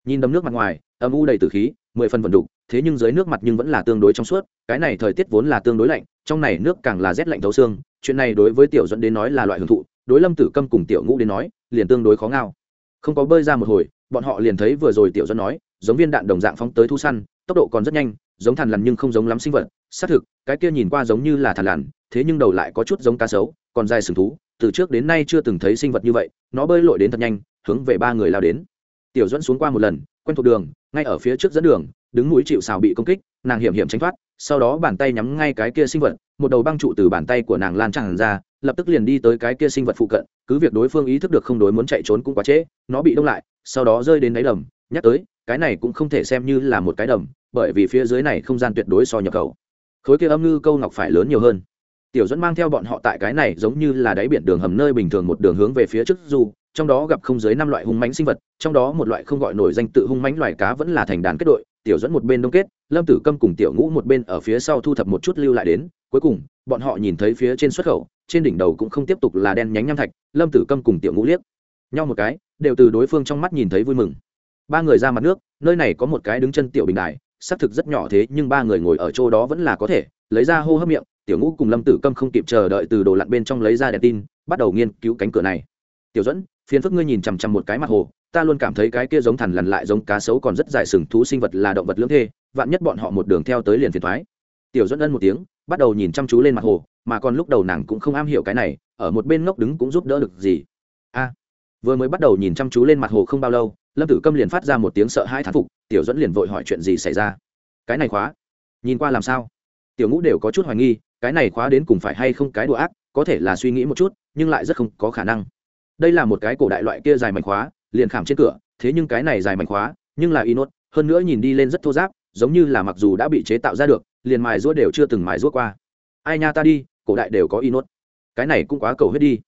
Nhìn đầm nước mặt ngoài, âm u đầy tử khí, mười phần vận đục, thế nhưng dưới nước mặt nhưng vẫn là tương đối trong suốt, cái này thời tiết vốn là tương đối lạnh trong này nước càng là rét lạnh thấu xương, chuyện này đối với tiểu dẫn đến nói là loại hưởng thụ, đối lâm tử câm cùng tiểu ngũ đến nói, liền tương đối khó ngao. Không có bơi ra một hồi, bọn họ liền thấy vừa rồi tiểu dẫn nói, giống viên đạn đồng dạng phóng tới thu săn, tốc độ còn rất nhanh, giống thằn lằn nhưng không giống lắm sinh vật, xác thực, cái kia nhìn qua giống như là thằn lằn, thế nhưng đầu lại có chút giống cá sấu, còn dài sừng thú, từ trước đến nay chưa từng thấy sinh vật như vậy, nó bơi lội đến thật nhanh, hướng về ba người lao đến. Tiểu dẫn xuống qua một lần, quen thuộc đường, ngay ở phía trước dẫn đường, đứng mũi chịu xào bị công kích, nàng hiểm hiểm tránh thoát sau đó bàn tay nhắm ngay cái kia sinh vật, một đầu băng trụ từ bàn tay của nàng lan tràn ra, lập tức liền đi tới cái kia sinh vật phụ cận, cứ việc đối phương ý thức được không đối muốn chạy trốn cũng quá trễ, nó bị đông lại, sau đó rơi đến đáy đầm, nhắc tới, cái này cũng không thể xem như là một cái đầm, bởi vì phía dưới này không gian tuyệt đối so nhập khẩu. Khối kia âm ngư câu ngọc phải lớn nhiều hơn. Tiểu dẫn mang theo bọn họ tại cái này giống như là đáy biển đường hầm nơi bình thường một đường hướng về phía trước du, trong đó gặp không dưới năm loại hung mãnh sinh vật, trong đó một loại không gọi nổi danh tự hung mãnh loài cá vẫn là thành đàn kết đội, tiểu dẫn một bên đông kết lâm tử câm cùng tiểu ngũ một bên ở phía sau thu thập một chút lưu lại đến, cuối cùng, bọn họ nhìn thấy phía trên xuất khẩu, trên đỉnh đầu cũng không tiếp tục là đen nhánh nham thạch, lâm tử câm cùng tiểu ngũ liếc nhau một cái, đều từ đối phương trong mắt nhìn thấy vui mừng. Ba người ra mặt nước, nơi này có một cái đứng chân tiểu bình đài, xác thực rất nhỏ thế, nhưng ba người ngồi ở chỗ đó vẫn là có thể, lấy ra hô hấp miệng, tiểu ngũ cùng lâm tử câm không kịp chờ đợi từ đồ lặn bên trong lấy ra đèn tin, bắt đầu nghiên cứu cánh cửa này. Tiểu dẫn phiền phức ngươi nhìn chằm chằm một cái mặt hồ, ta luôn cảm thấy cái kia giống thằn lằn lại giống cá sấu còn rất dài sừng thú sinh vật là động vật lưỡng thê vạn nhất bọn họ một đường theo tới liền phiền thoái. Tiểu dẫn ân một tiếng, bắt đầu nhìn chăm chú lên mặt hồ, mà còn lúc đầu nàng cũng không am hiểu cái này, ở một bên ngốc đứng cũng giúp đỡ được gì. A à, vừa mới bắt đầu nhìn chăm chú lên mặt hồ không bao lâu, lâm tử câm liền phát ra một tiếng sợ hãi thán phục, tiểu dẫn liền vội hỏi chuyện gì xảy ra? Cái này khóa, nhìn qua làm sao? Tiểu ngũ đều có chút hoài nghi, cái này khóa đến cùng phải hay không cái đùa ác, có thể là suy nghĩ một chút, nhưng lại rất không có khả năng. Đây là một cái cổ đại loại kia dài mảnh khóa, liền khảm trên cửa, thế nhưng cái này dài mảnh khóa, nhưng là y nốt hơn nữa nhìn đi lên rất thô giáp giống như là mặc dù đã bị chế tạo ra được, liền mài rũa đều chưa từng mài rũa qua. Ai nha ta đi, cổ đại đều có y nuốt cái này cũng quá cầu hết đi.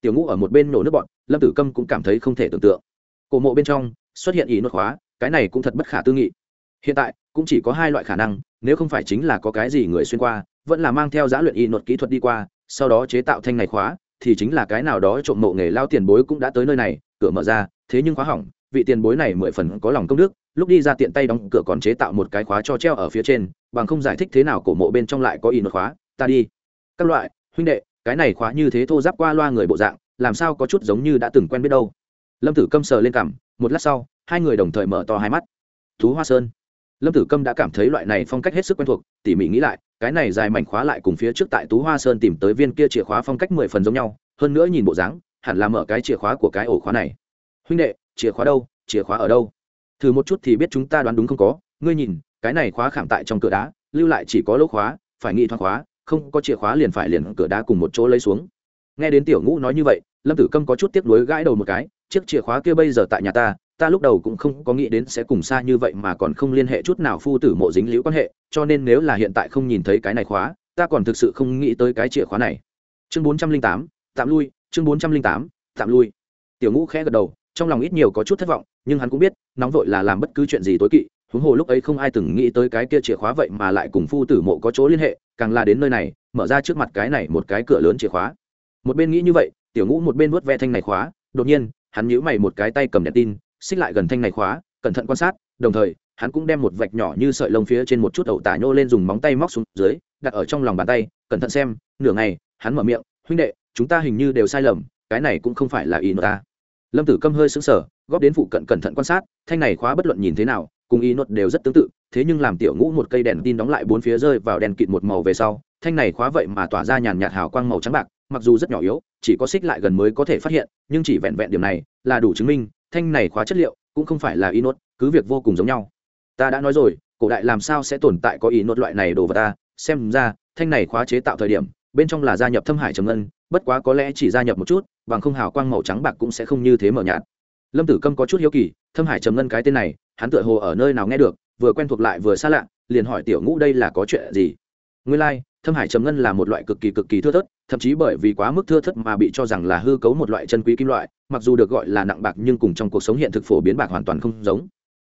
Tiểu ngũ ở một bên nổ nước bọn lâm tử câm cũng cảm thấy không thể tưởng tượng. Cổ mộ bên trong, xuất hiện y nuốt khóa cái này cũng thật bất khả tư nghị. Hiện tại, cũng chỉ có hai loại khả năng, nếu không phải chính là có cái gì người xuyên qua, vẫn là mang theo giá luyện y nuốt kỹ thuật đi qua, sau đó chế tạo thanh này khóa, thì chính là cái nào đó trộm mộ nghề lao tiền bối cũng đã tới nơi này, cửa mở ra, thế nhưng khóa hỏng vị tiền bối này mười phần có lòng công đức lúc đi ra tiện tay đóng cửa còn chế tạo một cái khóa cho treo ở phía trên bằng không giải thích thế nào cổ mộ bên trong lại có in khóa ta đi. Các loại huynh đệ cái này khóa như thế thô giáp qua loa người bộ dạng làm sao có chút giống như đã từng quen biết đâu. Lâm tử câm sờ lên cảm, một lát sau hai người đồng thời mở to hai mắt. Thú hoa sơn. Lâm tử câm đã cảm thấy loại này phong cách hết sức quen thuộc tỉ mỉ nghĩ lại cái này dài mảnh khóa lại cùng phía trước tại tú hoa sơn tìm tới viên kia chìa khóa phong cách mười phần giống nhau hơn nữa nhìn bộ dáng hẳn là mở cái chìa khóa của cái ổ khóa này. Huynh đệ chìa khóa đâu, chìa khóa ở đâu? Thử một chút thì biết chúng ta đoán đúng không có. Ngươi nhìn, cái này khóa khảm tại trong cửa đá, lưu lại chỉ có lỗ khóa, phải nghĩ thoáng khóa, không có chìa khóa liền phải liền cửa đá cùng một chỗ lấy xuống. Nghe đến tiểu ngũ nói như vậy, lâm tử câm có chút tiếc nuối gãi đầu một cái, chiếc chìa khóa kia bây giờ tại nhà ta ta lúc đầu cũng không có nghĩ đến sẽ cùng xa như vậy mà còn không liên hệ chút nào phu tử mộ dính liễu quan hệ, cho nên nếu là hiện tại không nhìn thấy cái này khóa, ta còn thực sự không nghĩ tới cái chìa khóa này. Chương bốn trăm linh tám, tạm lui, chương bốn trăm linh tám, tạm lui. Tiểu ngũ khẽ gật đầu trong lòng ít nhiều có chút thất vọng, nhưng hắn cũng biết, nóng vội là làm bất cứ chuyện gì tối kỵ, huống hồ lúc ấy không ai từng nghĩ tới cái kia chìa khóa vậy mà lại cùng phu tử mộ có chỗ liên hệ, càng là đến nơi này, mở ra trước mặt cái này một cái cửa lớn chìa khóa. Một bên nghĩ như vậy, tiểu ngũ một bên vuốt ve thanh này khóa, đột nhiên, hắn nhíu mày một cái tay cầm đèn tin, xích lại gần thanh này khóa, cẩn thận quan sát, đồng thời, hắn cũng đem một vạch nhỏ như sợi lông phía trên một chút ẩu tả nhô lên dùng móng tay móc xuống dưới, đặt ở trong lòng bàn tay, cẩn thận xem, nửa ngày, hắn mở miệng, huynh đệ, chúng ta hình như đều sai lầm, cái này cũng không phải là ý ta lâm tử câm hơi sững sờ, góp đến phụ cận cẩn thận quan sát, thanh này khóa bất luận nhìn thế nào, cùng y nốt đều rất tương tự, thế nhưng làm tiểu ngũ một cây đèn tin đóng lại bốn phía rơi vào đèn kịt một màu về sau, thanh này khóa vậy mà tỏa ra nhàn nhạt hào quang màu trắng bạc, mặc dù rất nhỏ yếu, chỉ có xích lại gần mới có thể phát hiện, nhưng chỉ vẹn vẹn điểm này là đủ chứng minh, thanh này khóa chất liệu cũng không phải là y nốt, cứ việc vô cùng giống nhau. Ta đã nói rồi, cổ đại làm sao sẽ tồn tại có y nốt loại này đồ vật ta? Xem ra, thanh này khóa chế tạo thời điểm, bên trong là gia nhập thâm hải trầm ngân, bất quá có lẽ chỉ gia nhập một chút bằng không hào quang màu trắng bạc cũng sẽ không như thế mờ nhạt. Lâm tử câm có chút hiếu kỳ thâm hải trầm ngân cái tên này hắn tựa hồ ở nơi nào nghe được vừa quen thuộc lại vừa xa lạ liền hỏi tiểu ngũ đây là có chuyện gì? Nguyên lai、like, thâm hải trầm ngân là một loại cực kỳ cực kỳ thưa thớt thậm chí bởi vì quá mức thưa thớt mà bị cho rằng là hư cấu một loại chân quý kim loại mặc dù được gọi là nặng bạc nhưng cùng trong cuộc sống hiện thực phổ biến bạc hoàn toàn không giống.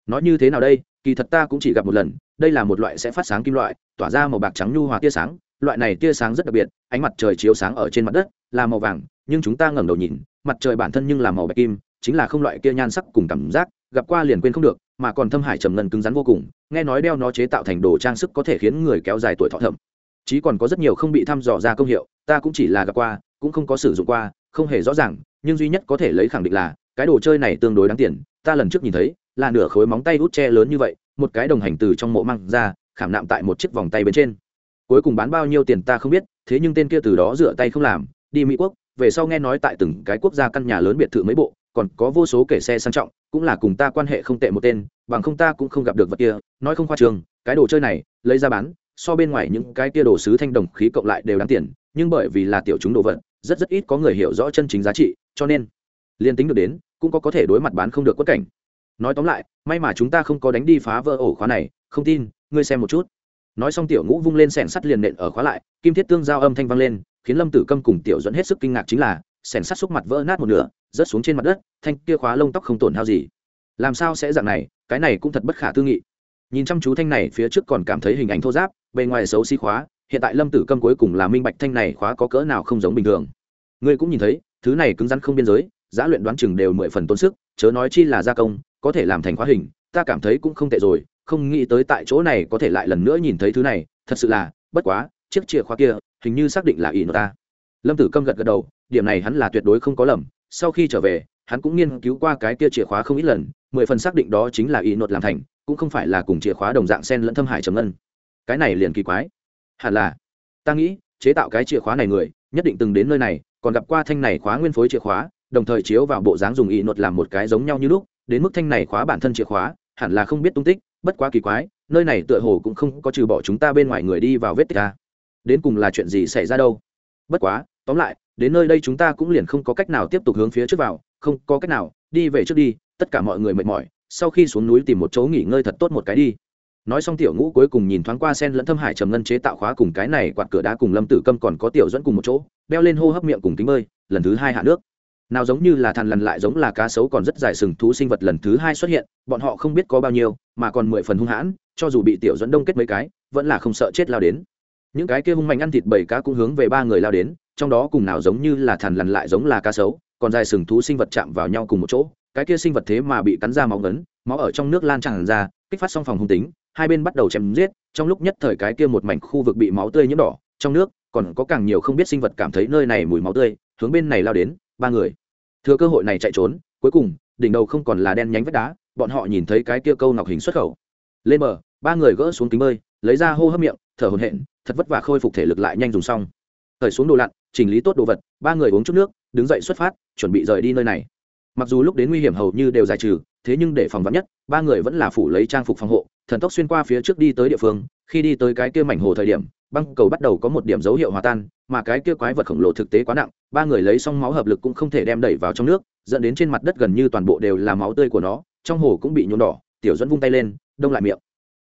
Nói như thế nào đây kỳ thật ta cũng chỉ gặp một lần đây là một loại sẽ phát sáng kim loại tỏa ra màu bạc trắng nhu hòa tia sáng loại này tia sáng rất đặc biệt ánh mặt trời chiếu sáng ở trên mặt đất là màu vàng nhưng chúng ta ngẩng đầu nhìn, mặt trời bản thân nhưng là màu bạch kim, chính là không loại kia nhan sắc cùng cảm giác, gặp qua liền quên không được, mà còn thâm hải trầm ngân cứng rắn vô cùng, nghe nói đeo nó chế tạo thành đồ trang sức có thể khiến người kéo dài tuổi thọ thậm. Chí còn có rất nhiều không bị thăm dò ra công hiệu, ta cũng chỉ là gặp qua, cũng không có sử dụng qua, không hề rõ ràng, nhưng duy nhất có thể lấy khẳng định là, cái đồ chơi này tương đối đáng tiền, ta lần trước nhìn thấy, là nửa khối móng tay hút tre lớn như vậy, một cái đồng hành từ trong mộ măng ra, khảm nạm tại một chiếc vòng tay bên trên. Cuối cùng bán bao nhiêu tiền ta không biết, thế nhưng tên kia từ đó rửa tay không làm, đi mỹ quốc về sau nghe nói tại từng cái quốc gia căn nhà lớn biệt thự mấy bộ, còn có vô số kể xe sang trọng, cũng là cùng ta quan hệ không tệ một tên, bằng không ta cũng không gặp được vật kia, nói không khoa trường, cái đồ chơi này, lấy ra bán, so bên ngoài những cái kia đồ sứ thanh đồng khí cộng lại đều đáng tiền, nhưng bởi vì là tiểu chúng đồ vật, rất rất ít có người hiểu rõ chân chính giá trị, cho nên, liên tính được đến, cũng có có thể đối mặt bán không được quất cảnh. Nói tóm lại, may mà chúng ta không có đánh đi phá vỡ ổ khóa này, không tin, ngươi xem một chút. Nói xong tiểu ngũ vung lên sẻn sắt liền nện ở khóa lại, kim thiết tương giao âm thanh vang lên khiến lâm tử câm cùng tiểu dẫn hết sức kinh ngạc chính là sẻng sắt xúc mặt vỡ nát một nửa, rớt xuống trên mặt đất, thanh kia khóa lông tóc không tổn hao gì. Làm sao sẽ dạng này, cái này cũng thật bất khả tư nghị. Nhìn chăm chú thanh này, phía trước còn cảm thấy hình ảnh thô giáp, bề ngoài xấu xí khóa, hiện tại lâm tử câm cuối cùng là minh bạch thanh này khóa có cỡ nào không giống bình thường. Ngươi cũng nhìn thấy, thứ này cứng rắn không biên giới, giá luyện đoán chừng đều mười phần tốn sức, chớ nói chi là gia công, có thể làm thành khóa hình, ta cảm thấy cũng không tệ rồi, không nghĩ tới tại chỗ này có thể lại lần nữa nhìn thấy thứ này, thật sự là, bất quá, chiếc chìa khóa kia hình như xác định là ỷ nô ta. Lâm tử câm gật gật đầu, điểm này hắn là tuyệt đối không có lầm. Sau khi trở về, hắn cũng nghiên cứu qua cái kia chìa khóa không ít lần, mười phần xác định đó chính là ỷ nột làm thành, cũng không phải là cùng chìa khóa đồng dạng sen lẫn thâm hải trầm ngân. Cái này liền kỳ quái. Hẳn là, ta nghĩ, chế tạo cái chìa khóa này người, nhất định từng đến nơi này, còn gặp qua thanh này khóa nguyên phối chìa khóa, đồng thời chiếu vào bộ dáng dùng ỷ nột làm một cái giống nhau như lúc, đến mức thanh này khóa bản thân chìa khóa, hẳn là không biết tung tích, bất quá kỳ quái, nơi này tựa hồ cũng không có trừ bỏ chúng ta bên ngoài người đi vào vết tích ta đến cùng là chuyện gì xảy ra đâu. Bất quá, tóm lại, đến nơi đây chúng ta cũng liền không có cách nào tiếp tục hướng phía trước vào, không có cách nào, đi về trước đi, tất cả mọi người mệt mỏi, sau khi xuống núi tìm một chỗ nghỉ ngơi thật tốt một cái đi. Nói xong tiểu ngũ cuối cùng nhìn thoáng qua sen lẫn thâm hải trầm ngân chế tạo khóa cùng cái này quạt cửa đá cùng lâm tử câm còn có tiểu dẫn cùng một chỗ đeo lên hô hấp miệng cùng kính bơi, lần thứ hai hạ nước. Nào giống như là thằn lằn lại giống là cá sấu còn rất dài sừng thú sinh vật lần thứ hai xuất hiện, bọn họ không biết có bao nhiêu, mà còn mười phần hung hãn, cho dù bị tiểu dẫn đông kết mấy cái, vẫn là không sợ chết lao đến những cái kia hung mạnh ăn thịt bảy cá cũng hướng về ba người lao đến, trong đó cùng nào giống như là thằn lằn lại giống là cá sấu, còn dài sừng thú sinh vật chạm vào nhau cùng một chỗ. Cái kia sinh vật thế mà bị cắn ra máu ngấn, máu ở trong nước lan tràn ra, kích phát xong phòng hung tính, hai bên bắt đầu chém giết. Trong lúc nhất thời cái kia một mảnh khu vực bị máu tươi nhiễm đỏ, trong nước còn có càng nhiều không biết sinh vật cảm thấy nơi này mùi máu tươi, hướng bên này lao đến, ba người. Thừa cơ hội này chạy trốn, cuối cùng, đỉnh đầu không còn là đen nhánh vách đá, bọn họ nhìn thấy cái kia câu ngọc hình xuất khẩu. Lên bờ, ba người gỡ xuống kính bơi, lấy ra hô hấp miệng, thở hổn hển thật vất vả khôi phục thể lực lại nhanh dùng xong. Thời xuống đồ lặn, chỉnh lý tốt đồ vật, ba người uống chút nước, đứng dậy xuất phát, chuẩn bị rời đi nơi này. Mặc dù lúc đến nguy hiểm hầu như đều giải trừ, thế nhưng để phòng vắn nhất, ba người vẫn là phủ lấy trang phục phòng hộ, thần tốc xuyên qua phía trước đi tới địa phương, khi đi tới cái kia mảnh hồ thời điểm, băng cầu bắt đầu có một điểm dấu hiệu hòa tan, mà cái kia quái vật khổng lồ thực tế quá nặng, ba người lấy xong máu hợp lực cũng không thể đem đẩy vào trong nước, dẫn đến trên mặt đất gần như toàn bộ đều là máu tươi của nó, trong hồ cũng bị nhuộm đỏ, tiểu dẫn vung tay lên, đông lại miệng.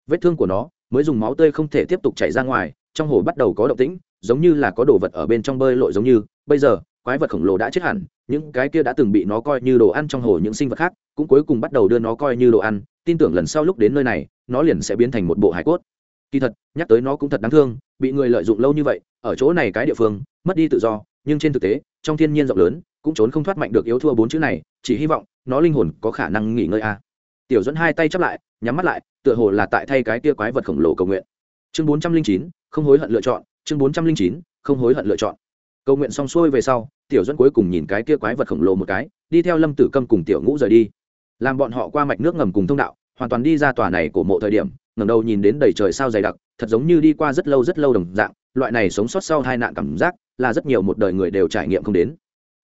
Vết thương của nó, mới dùng máu tươi không thể tiếp tục chảy ra ngoài trong hồ bắt đầu có động tĩnh, giống như là có đồ vật ở bên trong bơi lội giống như. Bây giờ, quái vật khổng lồ đã chết hẳn, những cái kia đã từng bị nó coi như đồ ăn trong hồ, những sinh vật khác cũng cuối cùng bắt đầu đưa nó coi như đồ ăn. Tin tưởng lần sau lúc đến nơi này, nó liền sẽ biến thành một bộ hải cốt. Kỳ thật, nhắc tới nó cũng thật đáng thương, bị người lợi dụng lâu như vậy, ở chỗ này cái địa phương, mất đi tự do, nhưng trên thực tế, trong thiên nhiên rộng lớn, cũng trốn không thoát mạnh được yếu thua bốn chữ này, chỉ hy vọng nó linh hồn có khả năng nghỉ ngơi a. Tiểu dẫn hai tay chắp lại, nhắm mắt lại, tựa hồ là tại thay cái kia quái vật khổng lồ cầu nguyện. Chương bốn trăm linh chín không hối hận lựa chọn, chương bốn trăm linh chín, không hối hận lựa chọn. Cầu nguyện xong xuôi về sau, tiểu dẫn cuối cùng nhìn cái kia quái vật khổng lồ một cái, đi theo lâm tử câm cùng tiểu ngũ rời đi. Làm bọn họ qua mạch nước ngầm cùng thông đạo, hoàn toàn đi ra tòa này của mộ thời điểm ngầm đầu nhìn đến đầy trời sao dày đặc, thật giống như đi qua rất lâu rất lâu đồng dạng, loại này sống sót sau hai nạn cảm giác là rất nhiều một đời người đều trải nghiệm không đến.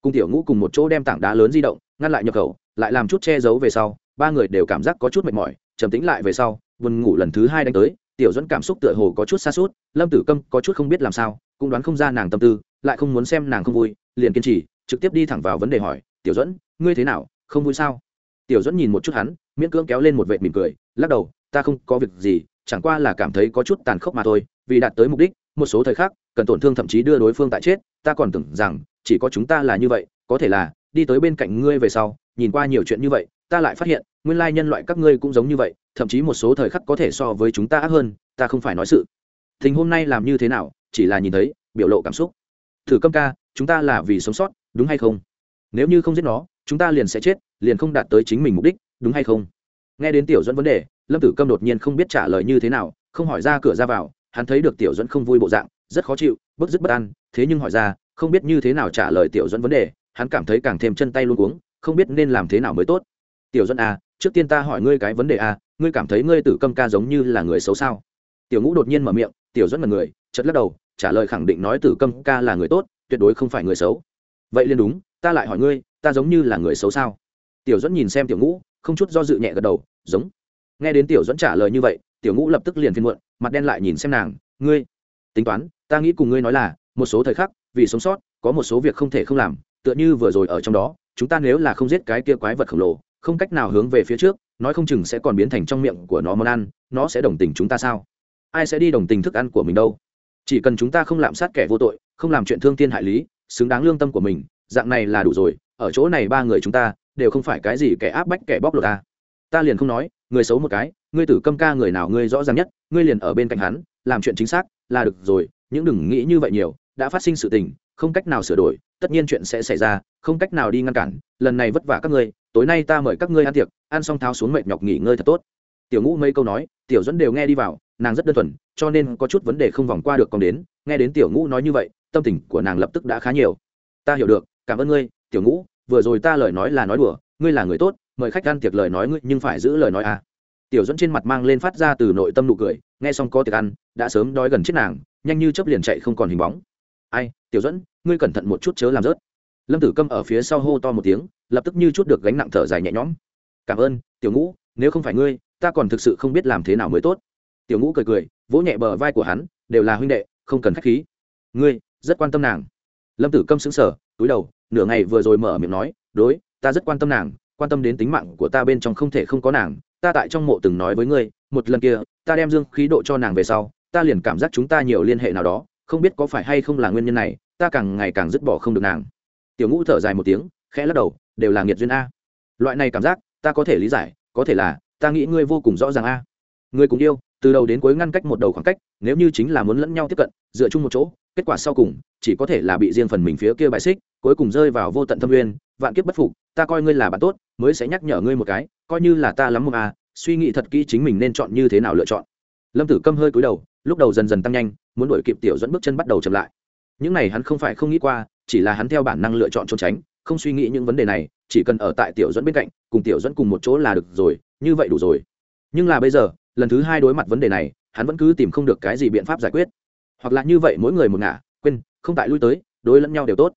Cùng tiểu ngũ cùng một chỗ đem tảng đá lớn di động, ngăn lại nhập khẩu, lại làm chút che giấu về sau, ba người đều cảm giác có chút mệt mỏi, trầm tĩnh lại về sau vườn ngủ lần thứ hai đánh tới tiểu dẫn cảm xúc tựa hồ có chút xa suốt, lâm tử câm có chút không biết làm sao, cũng đoán không ra nàng tâm tư, lại không muốn xem nàng không vui, liền kiên trì, trực tiếp đi thẳng vào vấn đề hỏi, tiểu dẫn ngươi thế nào, không vui sao? Tiểu dẫn nhìn một chút hắn, miễn cưỡng kéo lên một vệt mỉm cười, lắc đầu, ta không có việc gì, chẳng qua là cảm thấy có chút tàn khốc mà thôi, vì đạt tới mục đích, một số thời khắc, cần tổn thương thậm chí đưa đối phương tại chết, ta còn tưởng rằng, chỉ có chúng ta là như vậy, có thể là, đi tới bên cạnh ngươi về sau, nhìn qua nhiều chuyện như vậy, ta lại phát hiện, nguyên lai nhân loại các ngươi cũng giống như vậy thậm chí một số thời khắc có thể so với chúng ta ác hơn, ta không phải nói sự. Tình hôm nay làm như thế nào, chỉ là nhìn thấy, biểu lộ cảm xúc. Thử câm ca, chúng ta là vì sống sót, đúng hay không? Nếu như không giết nó, chúng ta liền sẽ chết, liền không đạt tới chính mình mục đích, đúng hay không? Nghe đến tiểu dẫn vấn đề, lâm tử câm đột nhiên không biết trả lời như thế nào, không hỏi ra cửa ra vào, hắn thấy được tiểu dẫn không vui bộ dạng, rất khó chịu, bức dứt bất an, thế nhưng hỏi ra, không biết như thế nào trả lời tiểu dẫn vấn đề, hắn cảm thấy càng thêm chân tay luôn cuống, không biết nên làm thế nào mới tốt. Tiểu dẫn à trước tiên ta hỏi ngươi cái vấn đề à ngươi cảm thấy ngươi tử câm ca giống như là người xấu sao? Tiểu ngũ đột nhiên mở miệng, tiểu dẫn mật người chật lắc đầu, trả lời khẳng định nói tử câm ca là người tốt, tuyệt đối không phải người xấu. Vậy liền đúng, ta lại hỏi ngươi, ta giống như là người xấu sao? Tiểu dẫn nhìn xem tiểu ngũ, không chút do dự nhẹ gật đầu, giống. Nghe đến tiểu dẫn trả lời như vậy, tiểu ngũ lập tức liền phiên muộn, mặt đen lại nhìn xem nàng, ngươi, tính toán, ta nghĩ cùng ngươi nói là, một số thời khắc, vì sống sót, có một số việc không thể không làm, tựa như vừa rồi ở trong đó, chúng ta nếu là không giết cái kia quái vật khổng lồ không cách nào hướng về phía trước, nói không chừng sẽ còn biến thành trong miệng của nó món ăn, nó sẽ đồng tình chúng ta sao? Ai sẽ đi đồng tình thức ăn của mình đâu? Chỉ cần chúng ta không lạm sát kẻ vô tội, không làm chuyện thương thiên hại lý, xứng đáng lương tâm của mình, dạng này là đủ rồi, ở chỗ này ba người chúng ta đều không phải cái gì kẻ áp bách kẻ bóc lột ta. Ta liền không nói, người xấu một cái, ngươi tử câm ca người nào ngươi rõ ràng nhất, ngươi liền ở bên cạnh hắn, làm chuyện chính xác là được rồi những đừng nghĩ như vậy nhiều, đã phát sinh sự tình, không cách nào sửa đổi, tất nhiên chuyện sẽ xảy ra, không cách nào đi ngăn cản, lần này vất vả các ngươi tối nay ta mời các ngươi ăn tiệc, ăn xong tháo xuống mệt nhọc nghỉ ngơi thật tốt. Tiểu ngũ mấy câu nói, tiểu dẫn đều nghe đi vào, nàng rất đơn thuần, cho nên có chút vấn đề không vòng qua được còn đến, nghe đến tiểu ngũ nói như vậy, tâm tình của nàng lập tức đã khá nhiều. Ta hiểu được, cảm ơn ngươi, tiểu ngũ, vừa rồi ta lời nói là nói đùa, ngươi là người tốt, mời khách ăn tiệc lời nói ngươi nhưng phải giữ lời nói à. Tiểu dẫn trên mặt mang lên phát ra từ nội tâm nụ cười, nghe xong có tiệc ăn, đã sớm đói gần chết nàng, nhanh như chớp liền chạy không còn hình bóng. Ai, tiểu dẫn ngươi cẩn thận một chút chớ làm rớt. Lâm tử câm ở phía sau hô to một tiếng lập tức như chút được gánh nặng thở dài nhẹ nhõm. Cảm ơn, tiểu ngũ, nếu không phải ngươi, ta còn thực sự không biết làm thế nào mới tốt. Tiểu ngũ cười cười, vỗ nhẹ bờ vai của hắn, đều là huynh đệ, không cần k h á c h khí. Ngươi, rất quan tâm nàng. Lâm tử câm xứng sở túi đầu, nửa ngày vừa rồi mở miệng nói, đối, ta rất quan tâm nàng, quan tâm đến tính mạng của ta bên trong không thể không có nàng, ta tại trong mộ từng nói với ngươi, một lần kia, ta đem dương khí độ cho nàng về sau, ta liền cảm giác chúng ta nhiều liên hệ nào đó, không biết có phải hay không là nguyên nhân này, ta càng ngày càng dứt bỏ không được nàng. Tiểu ngũ thở dài một tiếng, khẽ lắc đầu đều là nghiệt duyên a. Loại này cảm giác, ta có thể lý giải, có thể là, ta nghĩ ngươi vô cùng rõ ràng a. Ngươi cùng yêu, từ đầu đến cuối ngăn cách một đầu khoảng cách, nếu như chính là muốn lẫn nhau tiếp cận, dựa chung một chỗ, kết quả sau cùng, chỉ có thể là bị riêng phần mình phía kia bại xích, cuối cùng rơi vào vô tận thâm nguyên, vạn kiếp bất phục, ta coi ngươi là bạn tốt, mới sẽ nhắc nhở ngươi một cái, coi như là ta lắm một à suy nghĩ thật kỹ chính mình nên chọn như thế nào lựa chọn. Lâm tử câm hơi cúi đầu, lúc đầu dần dần tăng nhanh, muốn đuổi kịp tiểu dẫn bước chân bắt đầu chậm lại. Những này hắn không phải không nghĩ qua, chỉ là hắn theo bản năng lựa chọn trốn tránh không suy nghĩ những vấn đề này, chỉ cần ở tại tiểu dẫn bên cạnh, cùng tiểu dẫn cùng một chỗ là được rồi, như vậy đủ rồi. Nhưng là bây giờ, lần thứ hai đối mặt vấn đề này, hắn vẫn cứ tìm không được cái gì biện pháp giải quyết. Hoặc là như vậy, mỗi người một ngả, quên, không tại lui tới, đối lẫn nhau đều tốt.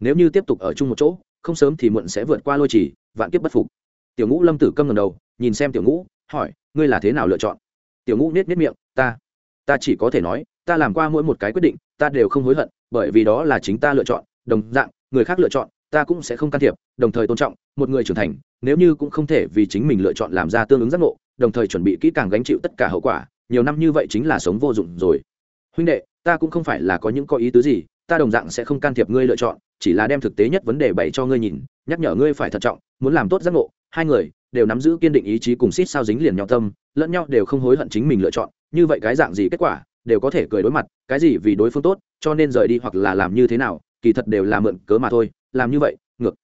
Nếu như tiếp tục ở chung một chỗ, không sớm thì muộn sẽ vượt qua lôi chỉ, vạn kiếp bất phục. Tiểu ngũ lâm tử câm ngầm đầu, nhìn xem tiểu ngũ, hỏi, ngươi là thế nào lựa chọn? Tiểu ngũ nết nết miệng, ta ta chỉ có thể nói, ta làm qua mỗi một cái quyết định, ta đều không hối hận, bởi vì đó là chính ta lựa chọn, đồng dạng, người khác lựa chọn ta cũng sẽ không can thiệp, đồng thời tôn trọng, một người trưởng thành, nếu như cũng không thể vì chính mình lựa chọn làm ra tương ứng giác ngộ, đồng thời chuẩn bị kỹ càng gánh chịu tất cả hậu quả, nhiều năm như vậy chính là sống vô dụng rồi. Huynh đệ, ta cũng không phải là có những có ý tứ gì, ta đồng dạng sẽ không can thiệp ngươi lựa chọn, chỉ là đem thực tế nhất vấn đề bày cho ngươi nhìn, nhắc nhở ngươi phải thận trọng, muốn làm tốt giác ngộ, hai người đều nắm giữ kiên định ý chí cùng xít sao dính liền nhau tâm, lẫn nhau đều không hối hận chính mình lựa chọn, như vậy cái dạng gì kết quả, đều có thể cười đối mặt, cái gì vì đối phương tốt, cho nên rời đi hoặc là làm như thế nào, kỳ thật đều là mượn cớ mà thôi làm như vậy, ngược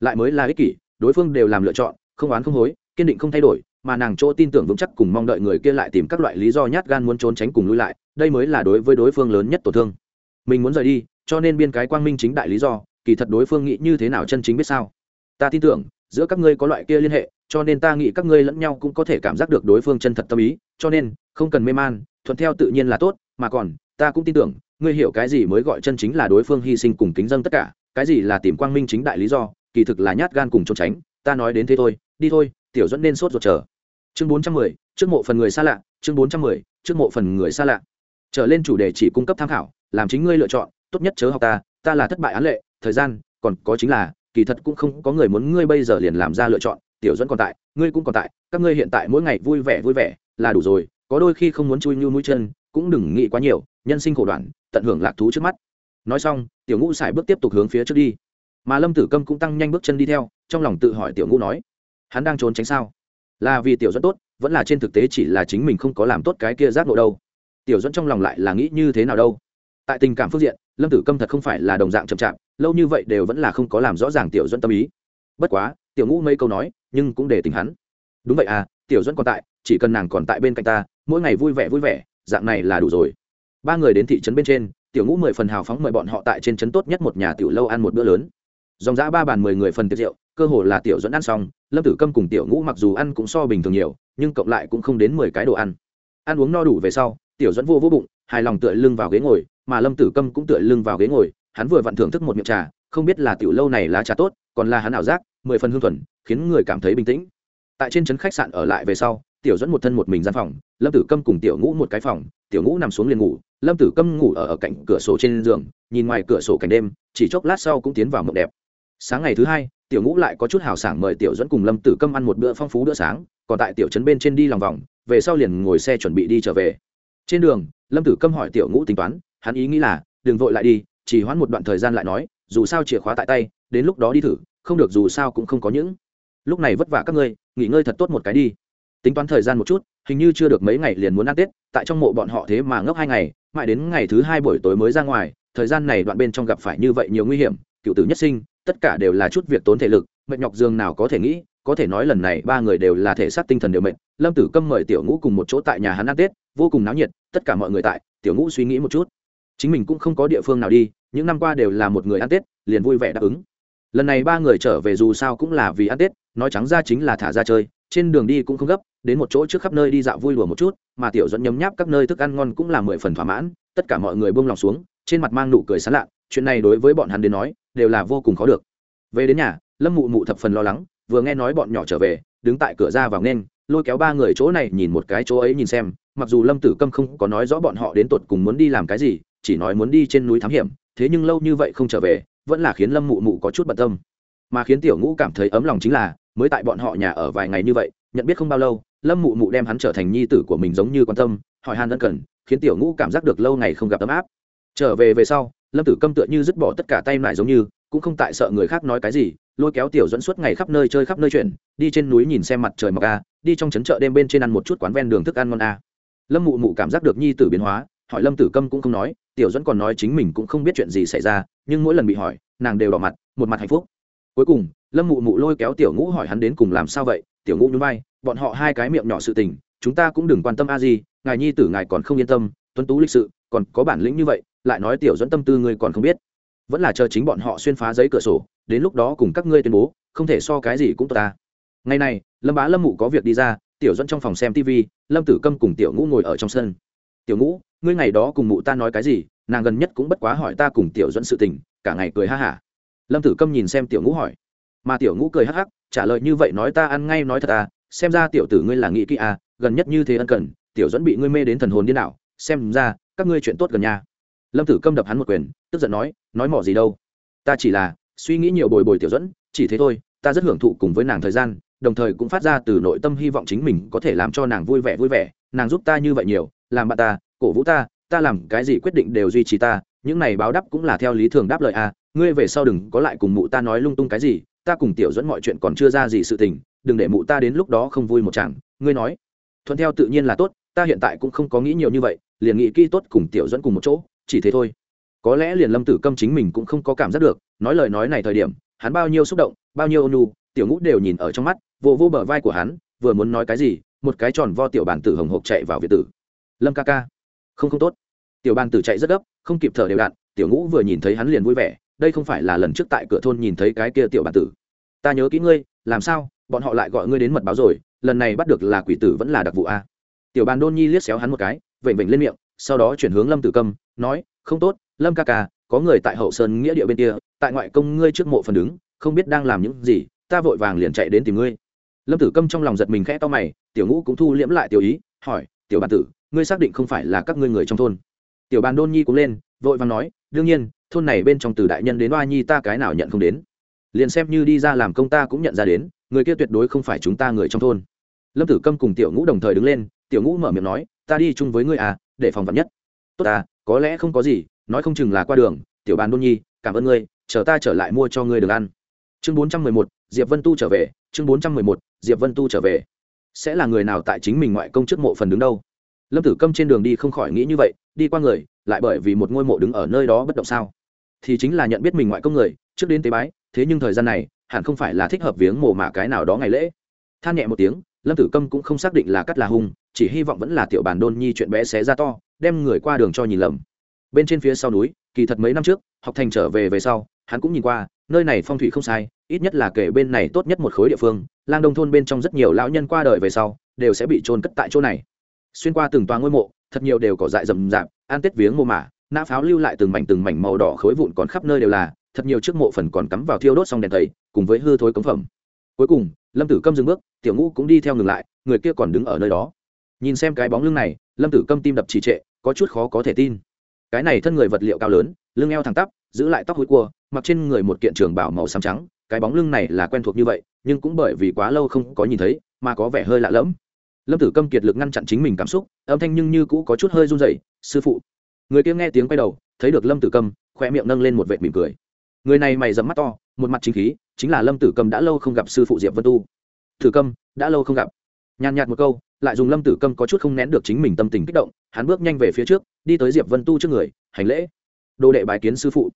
lại mới là ích kỷ, đối phương đều làm lựa chọn, không oán không hối, kiên định không thay đổi, mà nàng chỗ tin tưởng vững chắc cùng mong đợi người kia lại tìm các loại lý do nhát gan muốn trốn tránh cùng lui lại, đây mới là đối với đối phương lớn nhất tổn thương. Mình muốn rời đi, cho nên biên cái quang minh chính đại lý do, kỳ thật đối phương nghĩ như thế nào chân chính biết sao? Ta tin tưởng, giữa các ngươi có loại kia liên hệ, cho nên ta nghĩ các ngươi lẫn nhau cũng có thể cảm giác được đối phương chân thật tâm ý, cho nên, không cần mê man, thuận theo tự nhiên là tốt, mà còn, ta cũng tin tưởng ngươi hiểu cái gì mới gọi chân chính là đối phương hy sinh cùng kính dân tất cả, cái gì là tìm quang minh chính đại lý do, kỳ thực là nhát gan cùng trốn tránh, ta nói đến thế thôi, đi thôi, tiểu dẫn nên sốt ruột chờ. Chương bốn trăm mười, trước mộ phần người xa lạ, chương bốn trăm mười, trước mộ phần người xa lạ. Trở lên chủ đề chỉ cung cấp tham khảo, làm chính ngươi lựa chọn, tốt nhất chớ học ta ta là thất bại án lệ, thời gian, còn có chính là, kỳ thật cũng không có người muốn ngươi bây giờ liền làm ra lựa chọn, tiểu dẫn còn tại, ngươi cũng còn tại, các ngươi hiện tại mỗi ngày vui vẻ vui vẻ, là đủ rồi, có đôi khi không muốn chui như mũi chân, cũng đừng nghĩ quá nhiều nhân sinh khổ đoạn, tận hưởng lạc thú trước mắt. Nói xong, tiểu ngũ xài bước tiếp tục hướng phía trước đi. Mà lâm tử câm cũng tăng nhanh bước chân đi theo, trong lòng tự hỏi tiểu ngũ nói, hắn đang trốn tránh sao? Là vì tiểu dẫn tốt, vẫn là trên thực tế chỉ là chính mình không có làm tốt cái kia giác ngộ đâu. Tiểu dẫn trong lòng lại là nghĩ như thế nào đâu? Tại tình cảm phương diện, lâm tử câm thật không phải là đồng dạng chậm chạp, lâu như vậy đều vẫn là không có làm rõ ràng tiểu dẫn tâm ý. Bất quá, tiểu ngũ mấy câu nói, nhưng cũng để tình hắn. Đúng vậy à tiểu dẫn còn tại, chỉ cần nàng còn tại bên cạnh ta, mỗi ngày vui vẻ vui vẻ, dạng này là đủ rồi ba người đến thị trấn bên trên, tiểu ngũ mười phần hào phóng mời bọn họ tại trên trấn tốt nhất một nhà tiểu lâu ăn một bữa lớn. Dòng giã ba bàn mười người phần tiệc rượu, cơ hồ là tiểu dẫn ăn xong, lâm tử câm cùng tiểu ngũ mặc dù ăn cũng so bình thường nhiều, nhưng cộng lại cũng không đến mười cái đồ ăn. Ăn uống no đủ về sau, tiểu dẫn vô vô bụng, hài lòng tựa lưng vào ghế ngồi, mà lâm tử câm cũng tựa lưng vào ghế ngồi, hắn vừa vặn thưởng thức một miệng trà, không biết là tiểu lâu này lá trà tốt, còn là hắn ảo giác, mười phần hương thuần, khiến người cảm thấy bình tĩnh. Tại trên trấn khách sạn ở lại về sau, tiểu dẫn một thân một mình gian phòng, lâm tử câm cùng tiểu ngũ một cái phòng tiểu ngũ nằm xuống liền ngủ lâm tử câm ngủ ở, ở cạnh cửa sổ trên giường nhìn ngoài cửa sổ cảnh đêm chỉ chốc lát sau cũng tiến vào mộng đẹp. Sáng ngày thứ hai tiểu ngũ lại có chút hào sảng mời tiểu dẫn cùng lâm tử câm ăn một bữa phong phú bữa sáng còn tại tiểu trấn bên trên đi lòng vòng về sau liền ngồi xe chuẩn bị đi trở về. Trên đường lâm tử câm hỏi tiểu ngũ tính toán hắn ý nghĩ là đừng vội lại đi chỉ hoãn một đoạn thời gian lại nói dù sao chìa khóa tại tay đến lúc đó đi thử không được dù sao cũng không có những. Lúc này vất vả các ngươi nghỉ ngơi thật tốt một cái đi tính toán thời gian một chút, hình như chưa được mấy ngày liền muốn ăn tết, tại trong mộ bọn họ thế mà ngốc hai ngày, mãi đến ngày thứ hai buổi tối mới ra ngoài, thời gian này đoạn bên trong gặp phải như vậy nhiều nguy hiểm, cựu tử nhất sinh, tất cả đều là chút việc tốn thể lực, mệt nhọc dương nào có thể nghĩ, có thể nói lần này ba người đều là thể xác tinh thần đều mệt, lâm tử câm mời tiểu ngũ cùng một chỗ tại nhà hắn ăn tết, vô cùng náo nhiệt, tất cả mọi người tại, tiểu ngũ suy nghĩ một chút. Chính mình cũng không có địa phương nào đi, những năm qua đều là một người ăn tết, liền vui vẻ đáp ứng. Lần này ba người trở về dù sao cũng là vì ăn tết, nói trắng ra chính là thả ra chơi trên đường đi cũng không gấp, đến một chỗ trước khắp nơi đi dạo vui lùa một chút, mà tiểu dẫn nhấm nháp các nơi thức ăn ngon cũng là mười phần thỏa mãn, tất cả mọi người buông lòng xuống, trên mặt mang nụ cười sán lạ, chuyện này đối với bọn hắn đến nói, đều là vô cùng khó được. Về đến nhà, lâm mụ mụ thập phần lo lắng, vừa nghe nói bọn nhỏ trở về, đứng tại cửa ra vào nên lôi kéo ba người chỗ này nhìn một cái chỗ ấy nhìn xem, mặc dù lâm tử câm không có nói rõ bọn họ đến tột cùng muốn đi làm cái gì, chỉ nói muốn đi trên núi thám hiểm, thế nhưng lâu như vậy không trở về, vẫn là khiến lâm mụ mụ có chút bận tâm. Mà khiến tiểu ngũ cảm thấy ấm lòng chính là mới tại bọn họ nhà ở vài ngày như vậy, nhận biết không bao lâu, lâm mụ mụ đem hắn trở thành nhi tử của mình giống như quan tâm, hỏi han ân cần, khiến tiểu ngũ cảm giác được lâu ngày không gặp ấm áp. Trở về về sau, lâm tử câm tựa như dứt bỏ tất cả tay lại giống như, cũng không tại sợ người khác nói cái gì, lôi kéo tiểu dẫn suốt ngày khắp nơi chơi khắp nơi chuyển đi trên núi nhìn xem mặt trời mọc a, đi trong trấn chợ đêm bên trên ăn một chút quán ven đường thức ăn ngon a. Lâm mụ mụ cảm giác được nhi tử biến hóa, hỏi lâm tử câm cũng không nói, tiểu dẫn còn nói chính mình cũng không biết chuyện gì xảy ra, nhưng mỗi lần bị hỏi, nàng đều đỏ mặt, một mặt hạnh phúc. Cuối cùng lâm mụ mụ lôi kéo tiểu ngũ hỏi hắn đến cùng làm sao vậy? Tiểu ngũ nhún vai, bọn họ hai cái miệng nhỏ sự tình, chúng ta cũng đừng quan tâm a gì ngài nhi tử ngài còn không yên tâm tuân tú lịch sự, còn có bản lĩnh như vậy, lại nói tiểu dẫn tâm tư ngươi còn không biết. Vẫn là chờ chính bọn họ xuyên phá giấy cửa sổ, đến lúc đó cùng các ngươi tuyên bố, không thể so cái gì cũng tốt ta. Ngày này, lâm bá lâm mụ có việc đi ra, tiểu dẫn trong phòng xem tv lâm tử câm cùng tiểu ngũ ngồi ở trong sân. Tiểu ngũ, ngươi ngày đó cùng mụ ta nói cái gì? Nàng gần nhất cũng bất quá hỏi ta cùng tiểu dẫn sự tình, cả ngày cười ha hả. Lâm tử câm nhìn xem tiểu ngũ hỏi mà tiểu ngũ cười hắc hắc, trả lời như vậy nói ta ăn ngay nói thật à xem ra tiểu tử ngươi là nghĩ kỹ à gần nhất như thế ân cần, tiểu dẫn bị ngươi mê đến thần hồn điên đảo, xem ra, các ngươi chuyện tốt gần nhà. Lâm tử câm đập hắn một quyền, tức giận nói nói mỏ gì đâu. Ta chỉ là suy nghĩ nhiều bồi bồi tiểu dẫn chỉ thế thôi, ta rất hưởng thụ cùng với nàng thời gian, đồng thời cũng phát ra từ nội tâm hy vọng chính mình có thể làm cho nàng vui vẻ vui vẻ, nàng giúp ta như vậy nhiều, làm bạn ta, cổ vũ ta ta làm cái gì quyết định đều duy trì ta, những này báo đáp cũng là theo lý thường đáp lời à ngươi về sau đừng có lại cùng mụ ta nói lung tung cái gì ta cùng tiểu dẫn mọi chuyện còn chưa ra gì sự tình, đừng để mụ ta đến lúc đó không vui một chẳng ngươi nói. Thuận theo tự nhiên là tốt, ta hiện tại cũng không có nghĩ nhiều như vậy, liền nghĩ kỹ tốt cùng tiểu dẫn cùng một chỗ, chỉ thế thôi. Có lẽ liền lâm tử câm chính mình cũng không có cảm giác được, nói lời nói này thời điểm, hắn bao nhiêu xúc động, bao nhiêu ônu tiểu ngũ đều nhìn ở trong mắt, vô vô bờ vai của hắn, vừa muốn nói cái gì, một cái tròn vo tiểu bàn tử hồng hộc chạy vào việt tử. Lâm ca ca. Không không tốt. Tiểu bàn tử chạy rất gấp, không kịp thở đều đặn, tiểu ngũ vừa nhìn thấy hắn liền vui vẻ, đây không phải là lần trước tại cửa thôn nhìn thấy cái kia tiểu bàn tử ta nhớ kỹ ngươi, làm sao, bọn họ lại gọi ngươi đến mật báo rồi, lần này bắt được là quỷ tử vẫn là đặc vụ a? Tiểu bàn đôn nhi liếc xéo hắn một cái, vểnh vểnh lên miệng, sau đó chuyển hướng lâm tử câm, nói, không tốt, lâm ca ca, có người tại hậu sơn nghĩa địa bên kia, tại ngoại công ngươi trước mộ phần đứng, không biết đang làm những gì, ta vội vàng liền chạy đến tìm ngươi. Lâm tử câm trong lòng giật mình khẽ to mày, tiểu ngũ cũng thu liễm lại tiểu ý, hỏi, tiểu bàn tử, ngươi xác định không phải là các ngươi người trong thôn? Tiểu bàn đôn nhi cũng lên, vội vàng nói, đương nhiên, thôn này bên trong từ đại nhân đến oa nhi ta cái nào nhận không đến? Liền xem như đi ra làm công ta cũng nhận ra đến, người kia tuyệt đối không phải chúng ta người trong thôn. Lâm tử câm cùng tiểu ngũ đồng thời đứng lên, tiểu ngũ mở miệng nói, ta đi chung với ngươi à để phòng vật nhất. Tốt à có lẽ không có gì, nói không chừng là qua đường, tiểu bàn đôn nhi, cảm ơn ngươi, chờ ta trở lại mua cho ngươi được ăn. Chương bốn trăm mười một, diệp vân tu trở về, chương bốn trăm mười một, diệp vân tu trở về. Sẽ là người nào tại chính mình ngoại công trước mộ phần đứng đâu? Lâm tử câm trên đường đi không khỏi nghĩ như vậy, đi qua người, lại bởi vì một ngôi mộ đứng ở nơi đó bất động sao? Thì chính là nhận biết mình ngoại công người, trước đến tế bái thế nhưng thời gian này, hẳn không phải là thích hợp viếng mồ mả cái nào đó ngày lễ. Than nhẹ một tiếng, lâm tử câm cũng không xác định là cắt là hung, chỉ hy vọng vẫn là tiểu bàn đôn nhi chuyện bé xé ra to, đem người qua đường cho nhìn lầm. Bên trên phía sau núi, kỳ thật mấy năm trước, học thành trở về về sau, hắn cũng nhìn qua, nơi này phong thủy không sai, ít nhất là kể bên này tốt nhất một khối địa phương, lang đông thôn bên trong rất nhiều lão nhân qua đời về sau, đều sẽ bị trôn cất tại chỗ này. Xuyên qua từng toa ngôi mộ, thật nhiều đều có dại rầm rạp an tết viếng mồ mả, nã pháo lưu lại từng mảnh từng mảnh màu đỏ khối vụn còn khắp nơi đều là thật nhiều chiếc mộ phần còn cắm vào thiêu đốt xong đèn tẩy, cùng với hư thối cống phẩm. Cuối cùng, lâm tử câm dừng bước, tiểu ngũ cũng đi theo ngừng lại, người kia còn đứng ở nơi đó. Nhìn xem cái bóng lưng này, lâm tử câm tim đập trì trệ, có chút khó có thể tin. Cái này thân người vật liệu cao lớn, lưng eo thẳng tắp, giữ lại tóc hối cua, mặc trên người một kiện trường bảo màu xám trắng, cái bóng lưng này là quen thuộc như vậy, nhưng cũng bởi vì quá lâu không có nhìn thấy, mà có vẻ hơi lạ lẫm. Lâm tử câm kiệt lực ngăn chặn chính mình cảm xúc, âm thanh nhưng như cũ có chút hơi run rẩy, sư phụ. Người kia nghe tiếng quay đầu, thấy được lâm tử câm khoe miệng nâng lên một vệt mỉm cười người này mày dẫm mắt to, một mặt chính khí, chính là lâm tử Cầm đã lâu không gặp sư phụ diệp vân tu. Thử cầm, đã lâu không gặp. Nhàn nhạt một câu, lại dùng lâm tử Cầm có chút không nén được chính mình tâm tình kích động, hắn bước nhanh về phía trước, đi tới diệp vân tu trước người, hành lễ. Đồ đệ bài kiến sư phụ.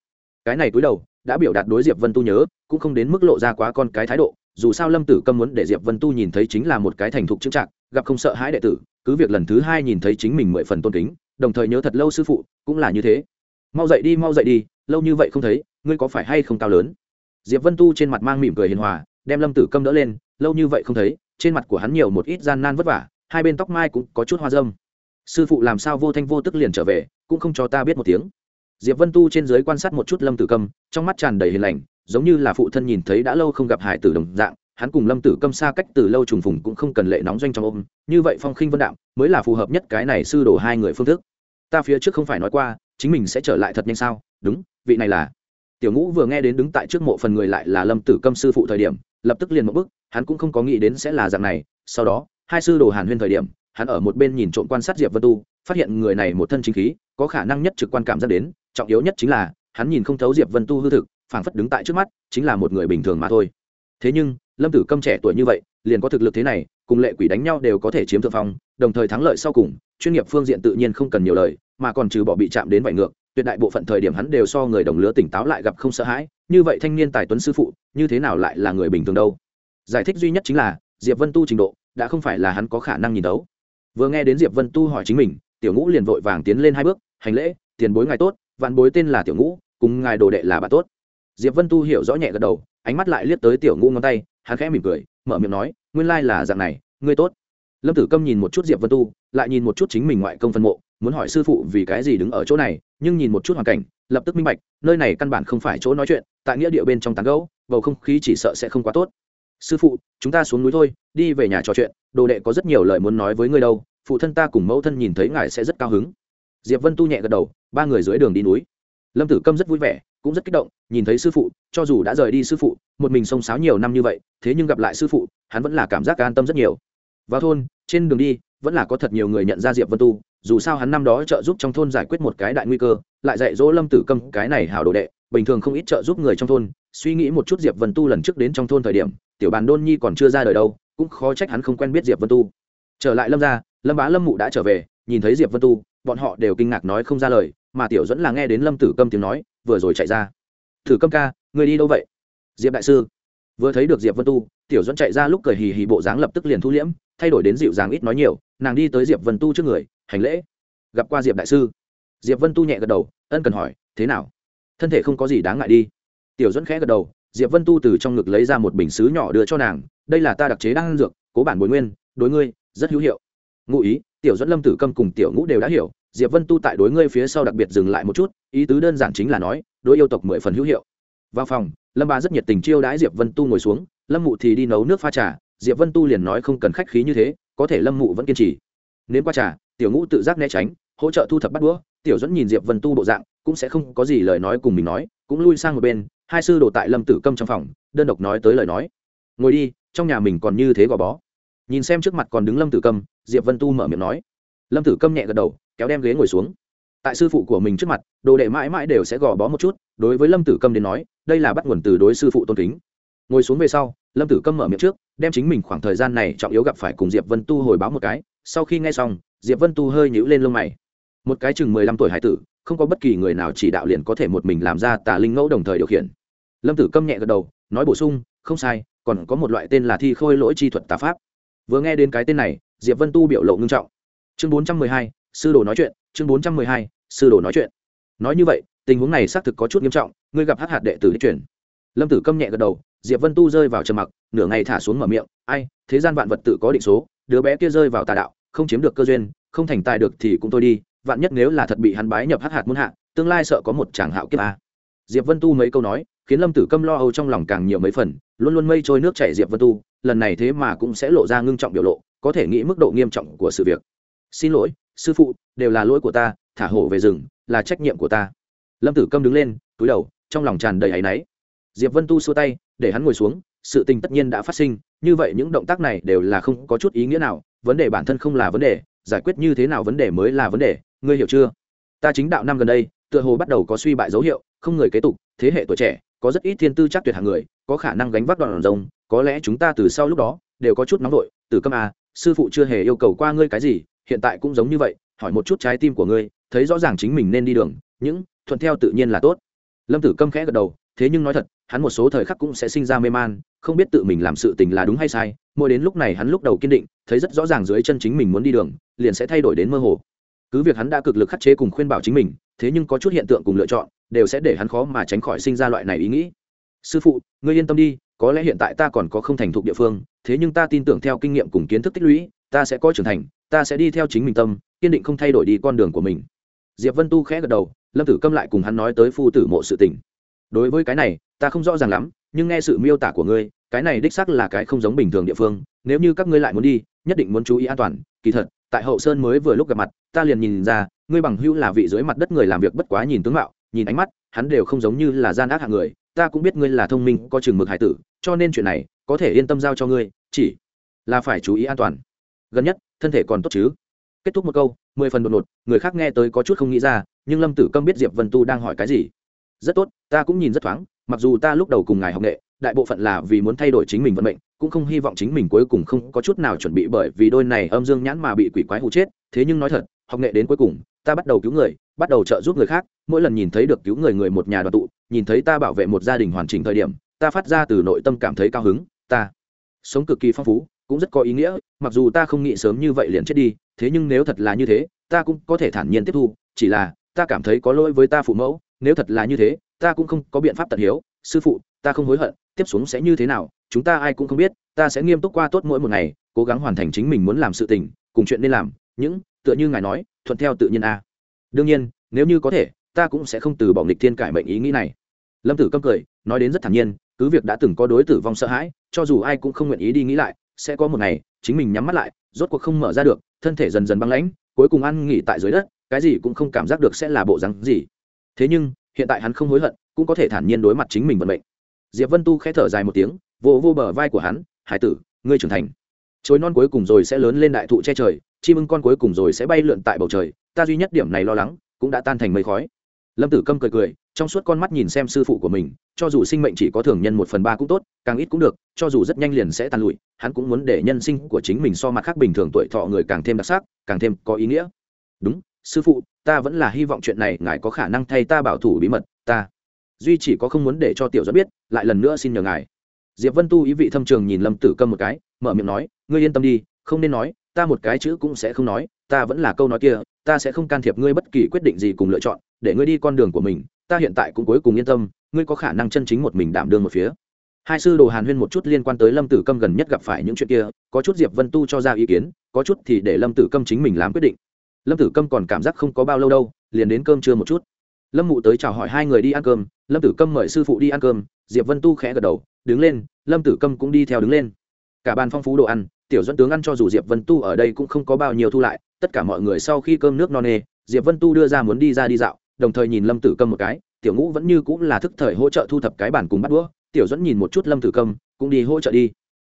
Cái này cúi đầu, đã biểu đạt đối diệp vân tu nhớ, cũng không đến mức lộ ra quá con cái thái độ, dù sao lâm tử câm muốn để diệp vân tu nhìn thấy chính là một cái thành thục chững trạng gặp không sợ hãi đệ tử, cứ việc lần thứ hai nhìn thấy chính mình mười phần tôn kính, đồng thời nhớ thật lâu sư phụ, cũng là như thế. Mau dậy đi, mau dậy đi lâu như vậy không thấy, ngươi có phải hay không cao lớn? Diệp vân tu trên mặt mang mỉm cười hiền hòa, đem lâm tử câm đỡ lên, lâu như vậy không thấy, trên mặt của hắn nhiều một ít gian nan vất vả, hai bên tóc mai cũng có chút hoa dâm. Sư phụ làm sao vô thanh vô tức liền trở về, cũng không cho ta biết một tiếng. Diệp vân tu trên dưới quan sát một chút lâm tử câm, trong mắt tràn đầy hiền lành, giống như là phụ thân nhìn thấy đã lâu không gặp hải tử đồng dạng, hắn cùng lâm tử câm xa cách từ lâu trùng phùng cũng không cần lệ nóng doanh trong ôm, như vậy phong khinh vân đạm, mới là phù hợp nhất cái này sư đổ hai người phương thức. Ta phía trước không phải nói qua, chính mình sẽ trở lại thật nhanh sao? Đúng vị này là. Tiểu ngũ vừa nghe đến đứng tại trước mộ phần người lại là lâm tử câm sư phụ thời điểm, lập tức liền một bức hắn cũng không có nghĩ đến sẽ là dạng này. Sau đó, hai sư đồ hàn huyên thời điểm, hắn ở một bên nhìn trộm quan sát diệp vân tu, phát hiện người này một thân chính khí, có khả năng nhất trực quan cảm giác đến, trọng yếu nhất chính là, hắn nhìn không thấu diệp vân tu hư thực, phảng phất đứng tại trước mắt, chính là một người bình thường mà thôi. Thế nhưng, lâm tử câm trẻ tuổi như vậy, liền có thực lực thế này, cùng lệ quỷ đánh nhau đều có thể chiếm thượng phong, đồng thời thắng lợi sau cùng, chuyên nghiệp phương diện tự nhiên không cần nhiều lời, mà còn trừ bỏ bị chạm đến vải ngược tuyệt đại bộ phận thời điểm hắn đều so người đồng lứa tỉnh táo lại gặp không sợ hãi, như vậy thanh niên tài tuấn sư phụ, như thế nào lại là người bình thường đâu? Giải thích duy nhất chính là, diệp vân tu trình độ, đã không phải là hắn có khả năng nhìn đấu vừa nghe đến diệp vân tu hỏi chính mình, tiểu ngũ liền vội vàng tiến lên hai bước, hành lễ, tiền bối ngài tốt, vạn bối tên là tiểu ngũ, cùng ngài đồ đệ là bà tốt. Diệp vân tu hiểu rõ nhẹ gật đầu, ánh mắt lại liếc tới tiểu ngũ ngón tay, hắn khẽ mỉm cười, mở miệng nói, nguyên lai là dạng này, ngươi tốt. Lâm tử câm nhìn một chút diệp vân tu, lại nhìn một chút chính mình ngoại công phân mộ muốn hỏi sư phụ vì cái gì đứng ở chỗ này, nhưng nhìn một chút hoàn cảnh, lập tức minh bạch, nơi này căn bản không phải chỗ nói chuyện, tại nghĩa địa bên trong tán gấu bầu không khí chỉ sợ sẽ không quá tốt. Sư phụ, chúng ta xuống núi thôi, đi về nhà trò chuyện, đồ đệ có rất nhiều lời muốn nói với ngươi đâu, phụ thân ta cùng mẫu thân nhìn thấy ngài sẽ rất cao hứng. Diệp vân tu nhẹ gật đầu, ba người dưới đường đi núi. Lâm tử câm rất vui vẻ, cũng rất kích động, nhìn thấy sư phụ, cho dù đã rời đi sư phụ, một mình sông sáo nhiều năm như vậy, thế nhưng gặp lại sư phụ, hắn vẫn là cảm giác an tâm rất nhiều. Vào thôn, trên đường đi, vẫn là có thật nhiều người nhận ra diệp vân tu dù sao hắn năm đó trợ giúp trong thôn giải quyết một cái đại nguy cơ, lại dạy dỗ lâm tử câm cái này hảo đồ đệ, bình thường không ít trợ giúp người trong thôn, suy nghĩ một chút diệp vân tu lần trước đến trong thôn thời điểm, tiểu bàn đôn nhi còn chưa ra đời đâu, cũng khó trách hắn không quen biết diệp vân tu. Trở lại lâm ra lâm bá lâm mụ đã trở về, nhìn thấy diệp vân tu, bọn họ đều kinh ngạc nói không ra lời, mà tiểu dẫn là nghe đến lâm tử câm tiếng nói, vừa rồi chạy ra. Thử câm ca, người đi đâu vậy? Diệp đại sư. Vừa thấy được diệp vân tu, tiểu dẫn chạy ra lúc cười hì hì bộ dáng lập tức liền thu liễm, thay đổi đến dịu dàng ít nói nhiều, nàng đi tới diệp vân tu trước người hành lễ. Gặp qua diệp đại sư. Diệp vân tu nhẹ gật đầu, ân cần hỏi, thế nào? Thân thể không có gì đáng ngại đi. Tiểu dẫn khẽ gật đầu, diệp vân tu từ trong ngực lấy ra một bình xứ nhỏ đưa cho nàng, đây là ta đặc chế đang ăn dược, cố bản bồi nguyên, đối ngươi rất hữu hiệu. Ngụ ý, tiểu dẫn lâm tử câm cùng tiểu ngũ đều đã hiểu, diệp vân tu tại đối ngươi phía sau đặc biệt dừng lại một chút, ý tứ đơn giản chính là nói, đối yêu tộc mười phần hữu hiệu. Vào phòng, lâm ba rất nhiệt tình chiêu đãi diệp vân tu ngồi xuống, lâm mụ thì đi nấu nước pha trà, diệp vân tu liền nói không cần khách khí như thế, có thể lâm mụ vẫn kiên trì. Nếu qua trà tiểu ngũ tự giác né tránh, hỗ trợ thu thập bắt đũa, tiểu dẫn nhìn diệp vân tu bộ dạng, cũng sẽ không có gì lời nói cùng mình nói, cũng lui sang một bên, hai sư đồ tại lâm tử câm trong phòng, đơn độc nói tới lời nói. Ngồi đi, trong nhà mình còn như thế gò bó. Nhìn xem trước mặt còn đứng lâm tử câm, diệp vân tu mở miệng nói. Lâm tử câm nhẹ gật đầu, kéo đem ghế ngồi xuống. Tại sư phụ của mình trước mặt, đồ đệ mãi mãi đều sẽ gò bó một chút, đối với lâm tử câm đến nói, đây là bắt nguồn từ đối sư phụ tôn kính. Ngồi xuống về sau, lâm tử câm mở miệng trước, đem chính mình khoảng thời gian này trọng yếu gặp phải cùng diệp vân tu hồi báo một cái, sau khi nghe xong diệp vân tu hơi nhíu lên lông mày. Một cái chừng mười lăm tuổi hải tử, không có bất kỳ người nào chỉ đạo liền có thể một mình làm ra tà linh ngẫu đồng thời điều khiển. Lâm tử câm nhẹ gật đầu, nói bổ sung, không sai, còn có một loại tên là thi khôi lỗi chi thuật tà pháp. Vừa nghe đến cái tên này, diệp vân tu biểu lộ ngưng trọng. Chương bốn trăm mười hai, sư đồ nói chuyện, chương bốn trăm mười hai, sư đồ nói chuyện. Nói như vậy, tình huống này xác thực có chút nghiêm trọng, ngươi gặp hát hạt đệ tử đi chuyển lâm tử câm nhẹ gật đầu, diệp vân tu rơi vào trầm mặc, nửa ngày thả xuống mở miệng, ai, thế gian vạn vật tự có định số, đứa bé kia rơi vào tà đạo không chiếm được cơ duyên, không thành tài được thì cũng thôi đi, vạn nhất nếu là thật bị hắn bái nhập hắc hạt muôn hạ, tương lai sợ có một chàng hạo kiếp a. Diệp vân tu mấy câu nói, khiến lâm tử câm lo âu trong lòng càng nhiều mấy phần, luôn luôn mây trôi nước chảy diệp vân tu, lần này thế mà cũng sẽ lộ ra ngưng trọng biểu lộ, có thể nghĩ mức độ nghiêm trọng của sự việc. Xin lỗi, sư phụ, đều là lỗi của ta, thả hổ về rừng, là trách nhiệm của ta. Lâm tử câm đứng lên, túi đầu, trong lòng tràn đầy áy náy. Diệp vân tu xua tay, để hắn ngồi xuống, sự tình tất nhiên đã phát sinh, như vậy những động tác này đều là không có chút ý nghĩa nào vấn đề bản thân không là vấn đề, giải quyết như thế nào vấn đề mới là vấn đề, ngươi hiểu chưa? Ta chính đạo năm gần đây, tựa hồ bắt đầu có suy bại dấu hiệu, không người kế tục, thế hệ tuổi trẻ, có rất ít thiên tư chắc tuyệt hàng người, có khả năng gánh vác đoạn rồng, có lẽ chúng ta từ sau lúc đó, đều có chút nóng vội, từ câm a à, sư phụ chưa hề yêu cầu qua ngươi cái gì, hiện tại cũng giống như vậy, hỏi một chút trái tim của ngươi, thấy rõ ràng chính mình nên đi đường, những thuận theo tự nhiên là tốt. Lâm tử câm khẽ gật đầu thế nhưng nói thật, hắn một số thời khắc cũng sẽ sinh ra mê man, không biết tự mình làm sự tình là đúng hay sai, mỗi đến lúc này hắn lúc đầu kiên định, thấy rất rõ ràng dưới chân chính mình muốn đi đường, liền sẽ thay đổi đến mơ hồ. Cứ việc hắn đã cực lực khắc chế cùng khuyên bảo chính mình, thế nhưng có chút hiện tượng cùng lựa chọn, đều sẽ để hắn khó mà tránh khỏi sinh ra loại này ý nghĩ. Sư phụ, ngươi yên tâm đi, có lẽ hiện tại ta còn có không thành thục địa phương, thế nhưng ta tin tưởng theo kinh nghiệm cùng kiến thức tích lũy, ta sẽ có trưởng thành, ta sẽ đi theo chính mình tâm, kiên định không thay đổi đi con đường của mình. Diệp vân tu khẽ gật đầu, lâm tử câm lại cùng hắn nói tới phu tử mộ sự tình đối với cái này, ta không rõ ràng lắm, nhưng nghe sự miêu tả của ngươi, cái này đích xác là cái không giống bình thường địa phương. Nếu như các ngươi lại muốn đi, nhất định muốn chú ý an toàn. Kỳ thật, tại hậu sơn mới vừa lúc gặp mặt, ta liền nhìn ra, ngươi bằng hữu là vị dưới mặt đất người làm việc bất quá nhìn tướng mạo, nhìn ánh mắt, hắn đều không giống như là gian ác hạng người. Ta cũng biết ngươi là thông minh, có chừng mực hải tử, cho nên chuyện này, có thể yên tâm giao cho ngươi, chỉ là phải chú ý an toàn. Gần nhất, thân thể còn tốt chứ? Kết thúc một câu, mười phần đột ngột, người khác nghe tới có chút không nghĩ ra, nhưng lâm tử câm biết diệp vân tu đang hỏi cái gì rất tốt, ta cũng nhìn rất thoáng, mặc dù ta lúc đầu cùng ngài học nghệ, đại bộ phận là vì muốn thay đổi chính mình vận mệnh, cũng không hy vọng chính mình cuối cùng không có chút nào chuẩn bị bởi vì đôi này âm dương nhãn mà bị quỷ quái hụ chết, thế nhưng nói thật, học nghệ đến cuối cùng, ta bắt đầu cứu người, bắt đầu trợ giúp người khác, mỗi lần nhìn thấy được cứu người người một nhà đoàn tụ, nhìn thấy ta bảo vệ một gia đình hoàn chỉnh thời điểm, ta phát ra từ nội tâm cảm thấy cao hứng, ta sống cực kỳ phong phú, cũng rất có ý nghĩa, mặc dù ta không nghĩ sớm như vậy liền chết đi, thế nhưng nếu thật là như thế, ta cũng có thể thản nhiên tiếp thu, chỉ là, ta cảm thấy có lỗi với ta phụ mẫu nếu thật là như thế, ta cũng không có biện pháp tận hiếu. Sư phụ, ta không hối hận, tiếp xuống sẽ như thế nào, chúng ta ai cũng không biết, ta sẽ nghiêm túc qua tốt mỗi một ngày, cố gắng hoàn thành chính mình muốn làm sự tình, cùng chuyện nên làm, những, tựa như ngài nói, thuận theo tự nhiên a. Đương nhiên, nếu như có thể, ta cũng sẽ không từ bỏ nghịch thiên cải mệnh ý nghĩ này. Lâm tử câm cười, nói đến rất thản nhiên, cứ việc đã từng có đối tử vong sợ hãi, cho dù ai cũng không nguyện ý đi nghĩ lại, sẽ có một ngày, chính mình nhắm mắt lại, rốt cuộc không mở ra được, thân thể dần dần băng lãnh, cuối cùng ăn nghỉ tại dưới đất, cái gì cũng không cảm giác được sẽ là bộ rắn gì thế nhưng, hiện tại hắn không hối hận, cũng có thể thản nhiên đối mặt chính mình vận mệnh. Diệp vân tu khẽ thở dài một tiếng vô vô bờ vai của hắn, hải tử, ngươi trưởng thành. Chối non cuối cùng rồi sẽ lớn lên đại thụ che trời chim ưng con cuối cùng rồi sẽ bay lượn tại bầu trời, ta duy nhất điểm này lo lắng, cũng đã tan thành mây khói. Lâm tử câm cười cười, trong suốt con mắt nhìn xem sư phụ của mình, cho dù sinh mệnh chỉ có thường nhân một phần ba cũng tốt, càng ít cũng được, cho dù rất nhanh liền sẽ tàn lụi, hắn cũng muốn để nhân sinh của chính mình so mặt khác bình thường tuổi thọ người càng thêm đặc sắc, càng thêm có ý nghĩa. Đúng sư phụ, ta vẫn là hy vọng chuyện này ngài có khả năng thay ta bảo thủ bí mật, ta duy chỉ có không muốn để cho tiểu dẫn biết, lại lần nữa xin nhờ ngài. Diệp vân tu ý vị thâm trường nhìn lâm tử câm một cái, mở miệng nói, ngươi yên tâm đi, không nên nói, ta một cái chữ cũng sẽ không nói, ta vẫn là câu nói kia, ta sẽ không can thiệp ngươi bất kỳ quyết định gì cùng lựa chọn, để ngươi đi con đường của mình, ta hiện tại cũng cuối cùng yên tâm, ngươi có khả năng chân chính một mình đảm đương một phía. Hai sư đồ hàn huyên một chút liên quan tới lâm tử câm gần nhất gặp phải những chuyện kia, có chút diệp vân tu cho ra ý kiến, có chút thì để lâm tử câm chính mình làm quyết định lâm tử câm còn cảm giác không có bao lâu đâu, liền đến cơm trưa một chút. Lâm mụ tới chào hỏi hai người đi ăn cơm, lâm tử câm mời sư phụ đi ăn cơm, diệp vân tu khẽ gật đầu, đứng lên, lâm tử câm cũng đi theo đứng lên. Cả bàn phong phú đồ ăn, tiểu dẫn tướng ăn cho dù diệp vân tu ở đây cũng không có bao nhiêu thu lại, tất cả mọi người sau khi cơm nước no nê, diệp vân tu đưa ra muốn đi ra đi dạo, đồng thời nhìn lâm tử câm một cái, tiểu ngũ vẫn như cũng là thức thời hỗ trợ thu thập cái bản cùng bắt đũa, tiểu dẫn nhìn một chút lâm tử câm, cũng đi hỗ trợ đi.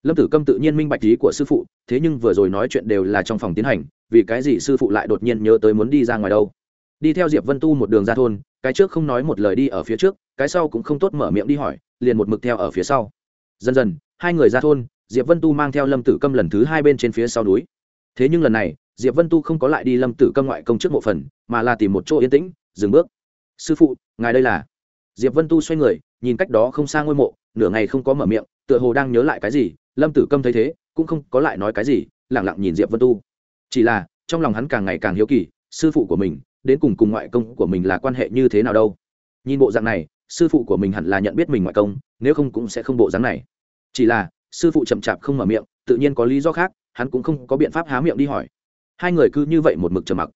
Lâm tử câm tự nhiên minh bạch ý của sư phụ, thế nhưng vừa rồi nói chuyện đều là trong phòng tiến hành vì cái gì sư phụ lại đột nhiên nhớ tới muốn đi ra ngoài đâu? Đi theo diệp vân tu một đường ra thôn, cái trước không nói một lời đi ở phía trước, cái sau cũng không tốt mở miệng đi hỏi, liền một mực theo ở phía sau. Dần dần, hai người ra thôn, diệp vân tu mang theo lâm tử câm lần thứ hai bên trên phía sau núi. Thế nhưng lần này, diệp vân tu không có lại đi lâm tử câm ngoại công trước mộ phần, mà là tìm một chỗ yên tĩnh, dừng bước. Sư phụ, ngài đây là? Diệp vân tu xoay người, nhìn cách đó không xa ngôi mộ, nửa ngày không có mở miệng, tựa hồ đang nhớ lại cái gì, lâm tử câm thấy thế, cũng không có lại nói cái gì lẳng lặng nhìn diệp vân tu chỉ là, trong lòng hắn càng ngày càng hiếu kỳ, sư phụ của mình, đến cùng cùng ngoại công của mình là quan hệ như thế nào đâu. Nhìn bộ dạng này, sư phụ của mình hẳn là nhận biết mình ngoại công, nếu không cũng sẽ không bộ dáng này. Chỉ là, sư phụ chậm chạp không mở miệng, tự nhiên có lý do khác, hắn cũng không có biện pháp há miệng đi hỏi. Hai người cứ như vậy một mực trầm mặc.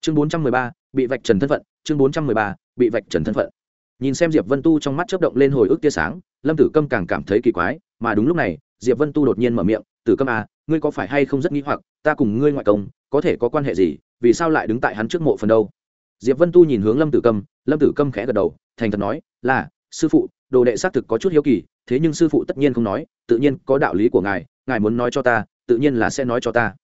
Chương bốn trăm mười ba, bị vạch trần thân phận, chương bốn trăm mười ba, bị vạch trần thân phận. Nhìn xem diệp vân tu trong mắt chớp động lên hồi ức tia sáng, lâm tử câm càng cảm thấy kỳ quái, mà đúng lúc này, diệp vân tu đột nhiên mở miệng, tử câm à ngươi có phải hay không rất nghĩ hoặc, ta cùng ngươi ngoại công, có thể có quan hệ gì, vì sao lại đứng tại hắn trước mộ phần đâu? Diệp vân tu nhìn hướng lâm tử câm, lâm tử câm khẽ gật đầu, thành thật nói, là, sư phụ, đồ đệ xác thực có chút hiếu kỳ, thế nhưng sư phụ tất nhiên không nói, tự nhiên có đạo lý của ngài ngài muốn nói cho ta, tự nhiên là sẽ nói cho ta.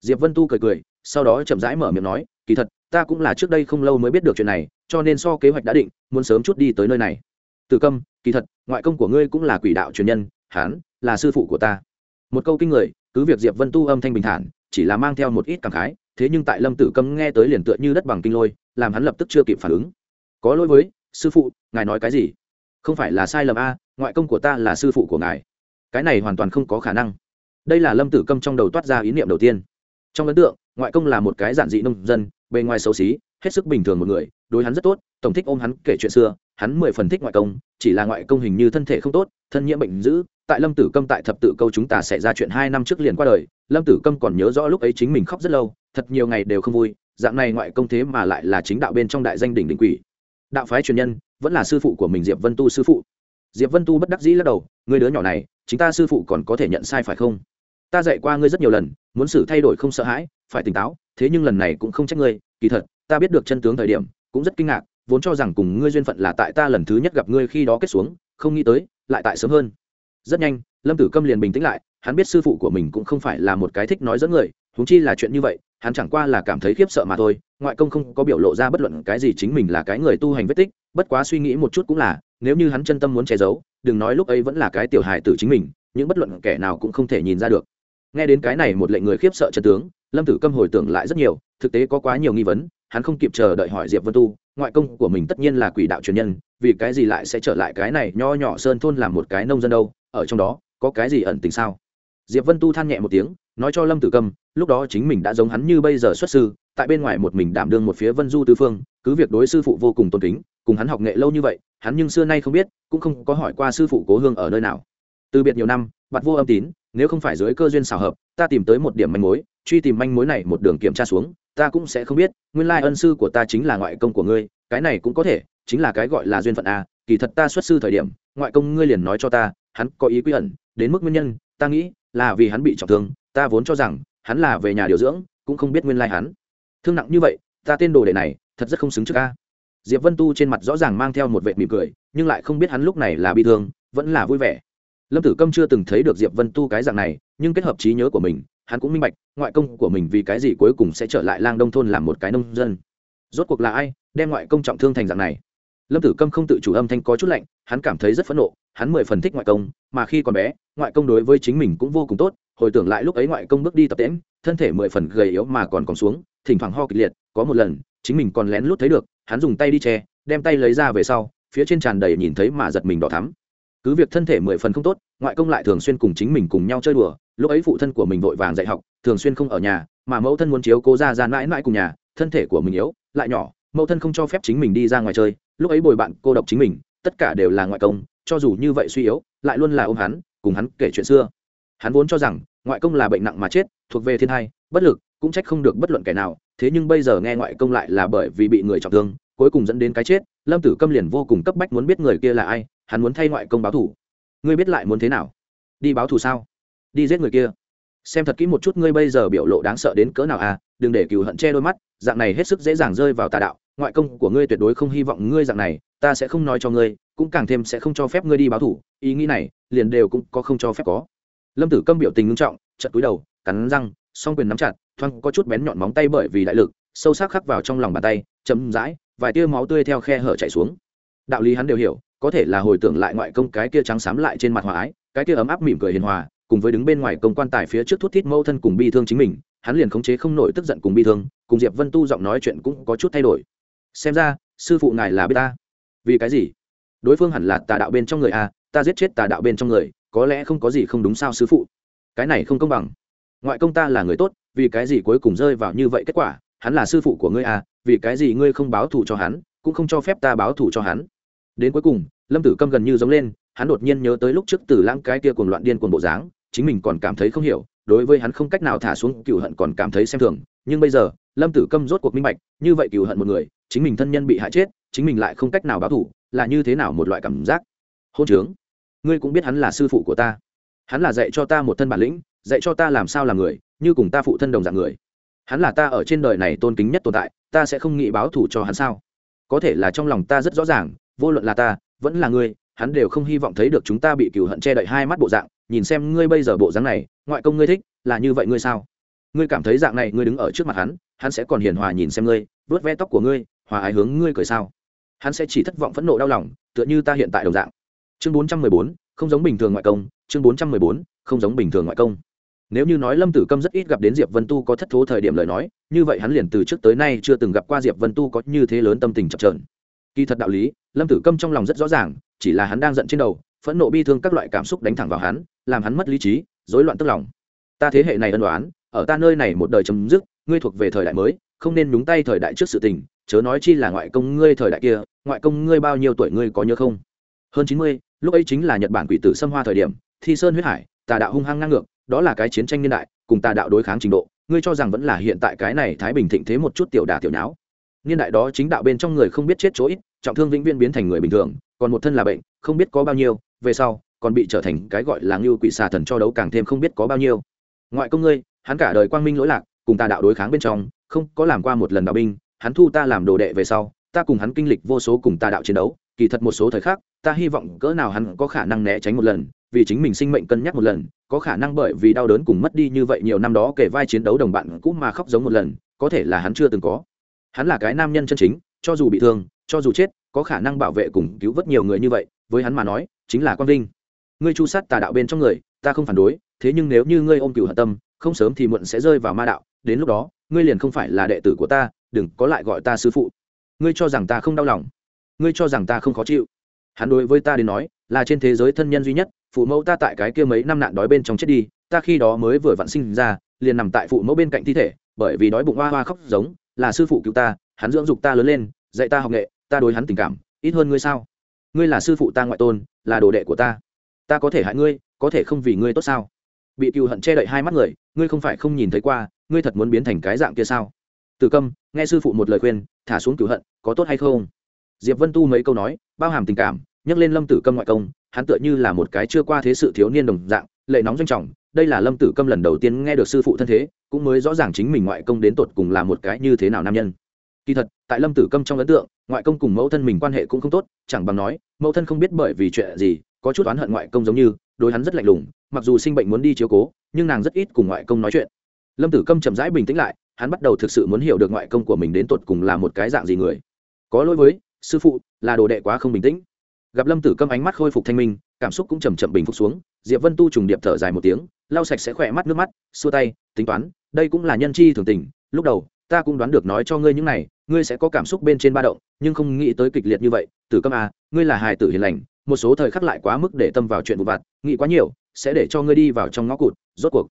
Diệp vân tu cười cười, sau đó chậm rãi mở miệng nói, kỳ thật, ta cũng là trước đây không lâu mới biết được chuyện này, cho nên so kế hoạch đã định, muốn sớm chút đi tới nơi này. Tử câm, kỳ thật, ngoại công của ngươi cũng là quỷ đạo truyền nhân hán là sư phụ của ta. Một câu kinh người cứ việc diệp vân tu âm thanh bình thản, chỉ là mang theo một ít cảm khái, thế nhưng tại lâm tử câm nghe tới liền tựa như đất bằng kinh lôi, làm hắn lập tức chưa kịp phản ứng. Có lỗi với, sư phụ, ngài nói cái gì? Không phải là sai lầm a, ngoại công của ta là sư phụ của ngài. Cái này hoàn toàn không có khả năng. Đây là lâm tử câm trong đầu toát ra ý niệm đầu tiên. Trong ấn tượng, ngoại công là một cái giản dị nông dân, bề ngoài xấu xí, hết sức bình thường một người, đối hắn rất tốt, tổng thích ôm hắn kể chuyện xưa, hắn mười phần thích ngoại công, chỉ là ngoại công hình như thân thể không tốt, thân nhiễm bệnh dữ tại lâm tử câm tại thập tự câu chúng ta xảy ra chuyện hai năm trước liền qua đời, lâm tử câm còn nhớ rõ lúc ấy chính mình khóc rất lâu, thật nhiều ngày đều không vui, dạng này ngoại công thế mà lại là chính đạo bên trong đại danh đỉnh đỉnh quỷ. Đạo phái truyền nhân, vẫn là sư phụ của mình diệp vân tu sư phụ. Diệp vân tu bất đắc dĩ lắc đầu người đứa nhỏ này, chính ta sư phụ còn có thể nhận sai phải không? Ta dạy qua ngươi rất nhiều lần, muốn xử thay đổi không sợ hãi, phải tỉnh táo, thế nhưng lần này cũng không trách ngươi, kỳ thật, ta biết được chân tướng thời điểm, cũng rất kinh ngạc, vốn cho rằng cùng ngươi duyên phận là tại ta lần thứ nhất gặp ngươi khi đó kết xuống, không nghĩ tới, lại tại sớm hơn rất nhanh, lâm tử câm liền bình tĩnh lại, hắn biết sư phụ của mình cũng không phải là một cái thích nói dẫn người húng chi là chuyện như vậy, hắn chẳng qua là cảm thấy khiếp sợ mà thôi, ngoại công không có biểu lộ ra bất luận cái gì chính mình là cái người tu hành vết tích, bất quá suy nghĩ một chút cũng là, nếu như hắn chân tâm muốn che giấu, đừng nói lúc ấy vẫn là cái tiểu hài tử chính mình, những bất luận kẻ nào cũng không thể nhìn ra được. Nghe đến cái này một lệnh người khiếp sợ trần tướng, lâm tử câm hồi tưởng lại rất nhiều, thực tế có quá nhiều nghi vấn, hắn không kịp chờ đợi hỏi diệp vân tu, ngoại công của mình tất nhiên là quỷ đạo truyền nhân, vì cái gì lại sẽ trở lại cái này nho nhỏ sơn thôn làm một cái nông dân đâu? Ở trong đó, có cái gì ẩn tình sao? Diệp vân tu than nhẹ một tiếng, nói cho lâm tử câm, lúc đó chính mình đã giống hắn như bây giờ xuất sư, tại bên ngoài một mình đảm đương một phía vân du tư phương, cứ việc đối sư phụ vô cùng tôn kính, cùng hắn học nghệ lâu như vậy, hắn nhưng xưa nay không biết, cũng không có hỏi qua sư phụ cố hương ở nơi nào. Từ biệt nhiều năm bặt vô âm tín, nếu không phải dưới cơ duyên xảo hợp, ta tìm tới một điểm manh mối, truy tìm manh mối này một đường kiểm tra xuống, ta cũng sẽ không biết, nguyên lai ân sư của ta chính là ngoại công của ngươi, cái này cũng có thể, chính là cái gọi là duyên phận a, kỳ thật ta xuất sư thời điểm, ngoại công ngươi liền nói cho ta hắn có ý quy ẩn, đến mức nguyên nhân, ta nghĩ là vì hắn bị trọng thương, ta vốn cho rằng hắn là về nhà điều dưỡng, cũng không biết nguyên lai hắn. Thương nặng như vậy, ta tên đồ đệ này, thật rất không xứng trước ca diệp vân tu trên mặt rõ ràng mang theo một vệt mỉm cười, nhưng lại không biết hắn lúc này là bị thương, vẫn là vui vẻ. Lâm tử câm chưa từng thấy được diệp vân tu cái dạng này, nhưng kết hợp trí nhớ của mình, hắn cũng minh bạch, ngoại công của mình vì cái gì cuối cùng sẽ trở lại lang đông thôn làm một cái nông dân. Rốt cuộc là ai, đem ngoại công trọng thương thành dạng này? Lâm tử câm không tự chủ âm thanh có chút lạnh, hắn cảm thấy rất phẫn nộ, hắn mười phần thích ngoại công, mà khi còn bé, ngoại công đối với chính mình cũng vô cùng tốt, hồi tưởng lại lúc ấy ngoại công bước đi tập tễm thân thể mười phần gầy yếu mà còn còn xuống, thỉnh thoảng ho kịch liệt, có một lần, chính mình còn lén lút thấy được, hắn dùng tay đi che, đem tay lấy ra về sau, phía trên tràn đầy nhìn thấy mà giật mình đỏ thắm. Cứ việc thân thể mười phần không tốt, ngoại công lại thường xuyên cùng chính mình cùng nhau chơi đùa, lúc ấy phụ thân của mình vội vàng dạy học, thường xuyên không ở nhà, mà mẫu thân muốn chiếu cố ra ra mãi mãi cùng nhà, thân thể của mình yếu, lại nhỏ mẫu thân không cho phép chính mình đi ra ngoài chơi, lúc ấy bồi bạn cô độc chính mình, tất cả đều là ngoại công, cho dù như vậy suy yếu, lại luôn là ôm hắn, cùng hắn kể chuyện xưa. Hắn vốn cho rằng, ngoại công là bệnh nặng mà chết, thuộc về thiên hai, bất lực, cũng trách không được bất luận kẻ nào, thế nhưng bây giờ nghe ngoại công lại là bởi vì bị người trọng thương, cuối cùng dẫn đến cái chết, lâm tử câm liền vô cùng cấp bách muốn biết người kia là ai, hắn muốn thay ngoại công báo thủ ngươi biết lại muốn thế nào? Đi báo thù sao? Đi giết người kia. Xem thật kỹ một chút ngươi bây giờ biểu lộ đáng sợ đến cỡ nào à đừng để cừu hận che đôi mắt, dạng này hết sức dễ dàng rơi vào tà đạo ngoại công của ngươi tuyệt đối không hy vọng ngươi dạng này, ta sẽ không nói cho ngươi, cũng càng thêm sẽ không cho phép ngươi đi báo thủ. Ý nghĩ này, liền đều cũng có không cho phép có. Lâm tử câm biểu tình ngưng trọng chật túi đầu, cắn răng, song quyền nắm chặt, thoáng có chút bén nhọn móng tay bởi vì đại lực, sâu sắc khắc vào trong lòng bàn tay chấm dãi vài tia máu tươi theo khe hở chảy xuống. Đạo lý hắn đều hiểu, có thể là hồi tưởng lại ngoại công cái kia trắng xám lại trên mặt hòa ái, cái kia ấm áp mỉm cười hiền hòa, cùng với đứng bên ngoài công quan tài phía trước thuốc thít mâu thân cùng bi thương chính mình, hắn liền khống chế không nổi tức giận cùng bi thương, cùng diệp vân tu giọng nói chuyện cũng có chút thay đổi xem ra, sư phụ ngài là biết ta. Vì cái gì? Đối phương hẳn là tà đạo bên trong người a, ta giết chết tà đạo bên trong người, có lẽ không có gì không đúng sao sư phụ? Cái này không công bằng. Ngoại công ta là người tốt, vì cái gì cuối cùng rơi vào như vậy kết quả? Hắn là sư phụ của ngươi à vì cái gì ngươi không báo thù cho hắn, cũng không cho phép ta báo thù cho hắn? Đến cuối cùng, lâm tử câm gần như giống lên, hắn đột nhiên nhớ tới lúc trước từ lãng cái kia cuồng loạn điên cuồng bộ dáng, chính mình còn cảm thấy không hiểu, đối với hắn không cách nào thả xuống cựu hận còn cảm thấy xem thường, nhưng bây giờ, lâm tử câm rốt cuộc minh bạch, như vậy cựu hận một người chính mình thân nhân bị hại chết, chính mình lại không cách nào báo thù, là như thế nào một loại cảm giác? Hôn trướng. Ngươi cũng biết hắn là sư phụ của ta. Hắn là dạy cho ta một thân bản lĩnh, dạy cho ta làm sao làm người, như cùng ta phụ thân đồng dạng người. Hắn là ta ở trên đời này tôn kính nhất tồn tại, ta sẽ không nghĩ báo thù cho hắn sao? Có thể là trong lòng ta rất rõ ràng, vô luận là ta, vẫn là ngươi, hắn đều không hy vọng thấy được chúng ta bị cừu hận che đậy hai mắt bộ dạng. Nhìn xem ngươi bây giờ bộ dáng này, ngoại công ngươi thích, là như vậy ngươi sao? Ngươi cảm thấy dạng này ngươi đứng ở trước mặt hắn hắn sẽ còn hiền hòa nhìn xem ngươi vớt ve tóc của ngươi hòa ái hướng ngươi cười sao? Hắn sẽ chỉ thất vọng phẫn nộ đau lòng, tựa như ta hiện tại đồng dạng. Chương bốn trăm mười bốn, không giống bình thường ngoại công. Chương bốn trăm mười bốn, không giống bình thường ngoại công. Nếu như nói lâm tử câm rất ít gặp đến diệp vân tu có thất thố thời điểm lời nói, như vậy hắn liền từ trước tới nay chưa từng gặp qua diệp vân tu có như thế lớn tâm tình chập trờn kỳ thật đạo lý, lâm tử câm trong lòng rất rõ ràng, chỉ là hắn đang giận trên đầu, phẫn nộ bi thương các loại cảm xúc đánh thẳng vào hắn, làm hắn mất lý trí, rối loạn tức lòng. Ta thế hệ này ân đoán ở ta nơi này một đời chấm dứt, ngươi thuộc về thời đại mới, không nên nhúng tay thời đại trước sự tình chớ nói chi là ngoại công ngươi thời đại kia, ngoại công ngươi bao nhiêu tuổi ngươi có nhớ không? Hơn chín mươi, lúc ấy chính là nhật bản quỷ tử xâm hoa thời điểm, thi sơn huyết hải, tà đạo hung hăng ngang ngược, đó là cái chiến tranh niên đại, cùng tà đạo đối kháng trình độ, ngươi cho rằng vẫn là hiện tại cái này thái bình thịnh thế một chút tiểu đà tiểu nháo. Niên đại đó chính đạo bên trong người không biết chết chỗ ít, trọng thương vĩnh viễn biến thành người bình thường, còn một thân là bệnh, không biết có bao nhiêu, về sau, còn bị trở thành cái gọi là ngưu quỷ xà thần cho đấu càng thêm không biết có bao nhiêu. Ngoại công ngươi, hắn cả đời quang minh lỗi lạc, cùng tà đạo đối kháng bên trong, không có làm qua một lần đạo binh hắn thu ta làm đồ đệ về sau, ta cùng hắn kinh lịch vô số cùng tà đạo chiến đấu, kỳ thật một số thời khắc, ta hy vọng cỡ nào hắn có khả năng né tránh một lần, vì chính mình sinh mệnh cân nhắc một lần, có khả năng bởi vì đau đớn cùng mất đi như vậy nhiều năm đó kể vai chiến đấu đồng bạn cũng mà khóc giống một lần, có thể là hắn chưa từng có. Hắn là cái nam nhân chân chính, cho dù bị thương, cho dù chết, có khả năng bảo vệ cùng cứu vớt nhiều người như vậy, với hắn mà nói, chính là quang vinh. Ngươi chu sát tà đạo bên trong người, ta không phản đối, thế nhưng nếu như ngươi ôm cựu hận tâm, không sớm thì muộn sẽ rơi vào ma đạo, đến lúc đó, ngươi liền không phải là đệ tử của ta đừng có lại gọi ta sư phụ. Ngươi cho rằng ta không đau lòng. Ngươi cho rằng ta không khó chịu. Hắn đối với ta đến nói, là trên thế giới thân nhân duy nhất, phụ mẫu ta tại cái kia mấy năm nạn đói bên trong chết đi, ta khi đó mới vừa vặn sinh ra, liền nằm tại phụ mẫu bên cạnh thi thể, bởi vì đói bụng hoa hoa khóc giống, là sư phụ cứu ta, hắn dưỡng dục ta lớn lên, dạy ta học nghệ, ta đối hắn tình cảm, ít hơn ngươi sao? Ngươi là sư phụ ta ngoại tôn, là đồ đệ của ta. Ta có thể hại ngươi, có thể không vì ngươi tốt sao? Bị cựu hận che đậy hai mắt người, ngươi không phải không nhìn thấy qua, ngươi thật muốn biến thành cái dạng kia sao? Từ câm, nghe sư phụ một lời khuyên, thả xuống cửu hận, có tốt hay không? Diệp vân tu mấy câu nói, bao hàm tình cảm, nhắc lên lâm tử câm ngoại công, hắn tựa như là một cái chưa qua thế sự thiếu niên đồng dạng, lệ nóng doanh trọng, đây là lâm tử câm lần đầu tiên nghe được sư phụ thân thế, cũng mới rõ ràng chính mình ngoại công đến tột cùng là một cái như thế nào nam nhân. Kỳ thật, tại lâm tử câm trong ấn tượng, ngoại công cùng mẫu thân mình quan hệ cũng không tốt, chẳng bằng nói, mẫu thân không biết bởi vì chuyện gì, có chút oán hận ngoại công giống như, đối hắn rất lạnh lùng, mặc dù sinh bệnh muốn đi chiếu cố, nhưng nàng rất ít cùng ngoại công nói chuyện. Lâm tử câm chậm rãi bình tĩnh lại hắn bắt đầu thực sự muốn hiểu được ngoại công của mình đến tột cùng là một cái dạng gì người. Có lỗi với, sư phụ, là đồ đệ quá không bình tĩnh. Gặp lâm tử câm ánh mắt khôi phục thanh minh, cảm xúc cũng chầm chậm bình phục xuống, diệp vân tu trùng điệp thở dài một tiếng, lau sạch sẽ khỏe mắt nước mắt, xua tay, tính toán, đây cũng là nhân chi thường tình, lúc đầu, ta cũng đoán được nói cho ngươi những này, ngươi sẽ có cảm xúc bên trên ba động, nhưng không nghĩ tới kịch liệt như vậy, tử câm à ngươi là hài tử hiền lành, một số thời khắc lại quá mức để tâm vào chuyện vụ vặt, nghĩ quá nhiều, sẽ để cho ngươi đi vào trong ngõ cụt, rốt cuộc,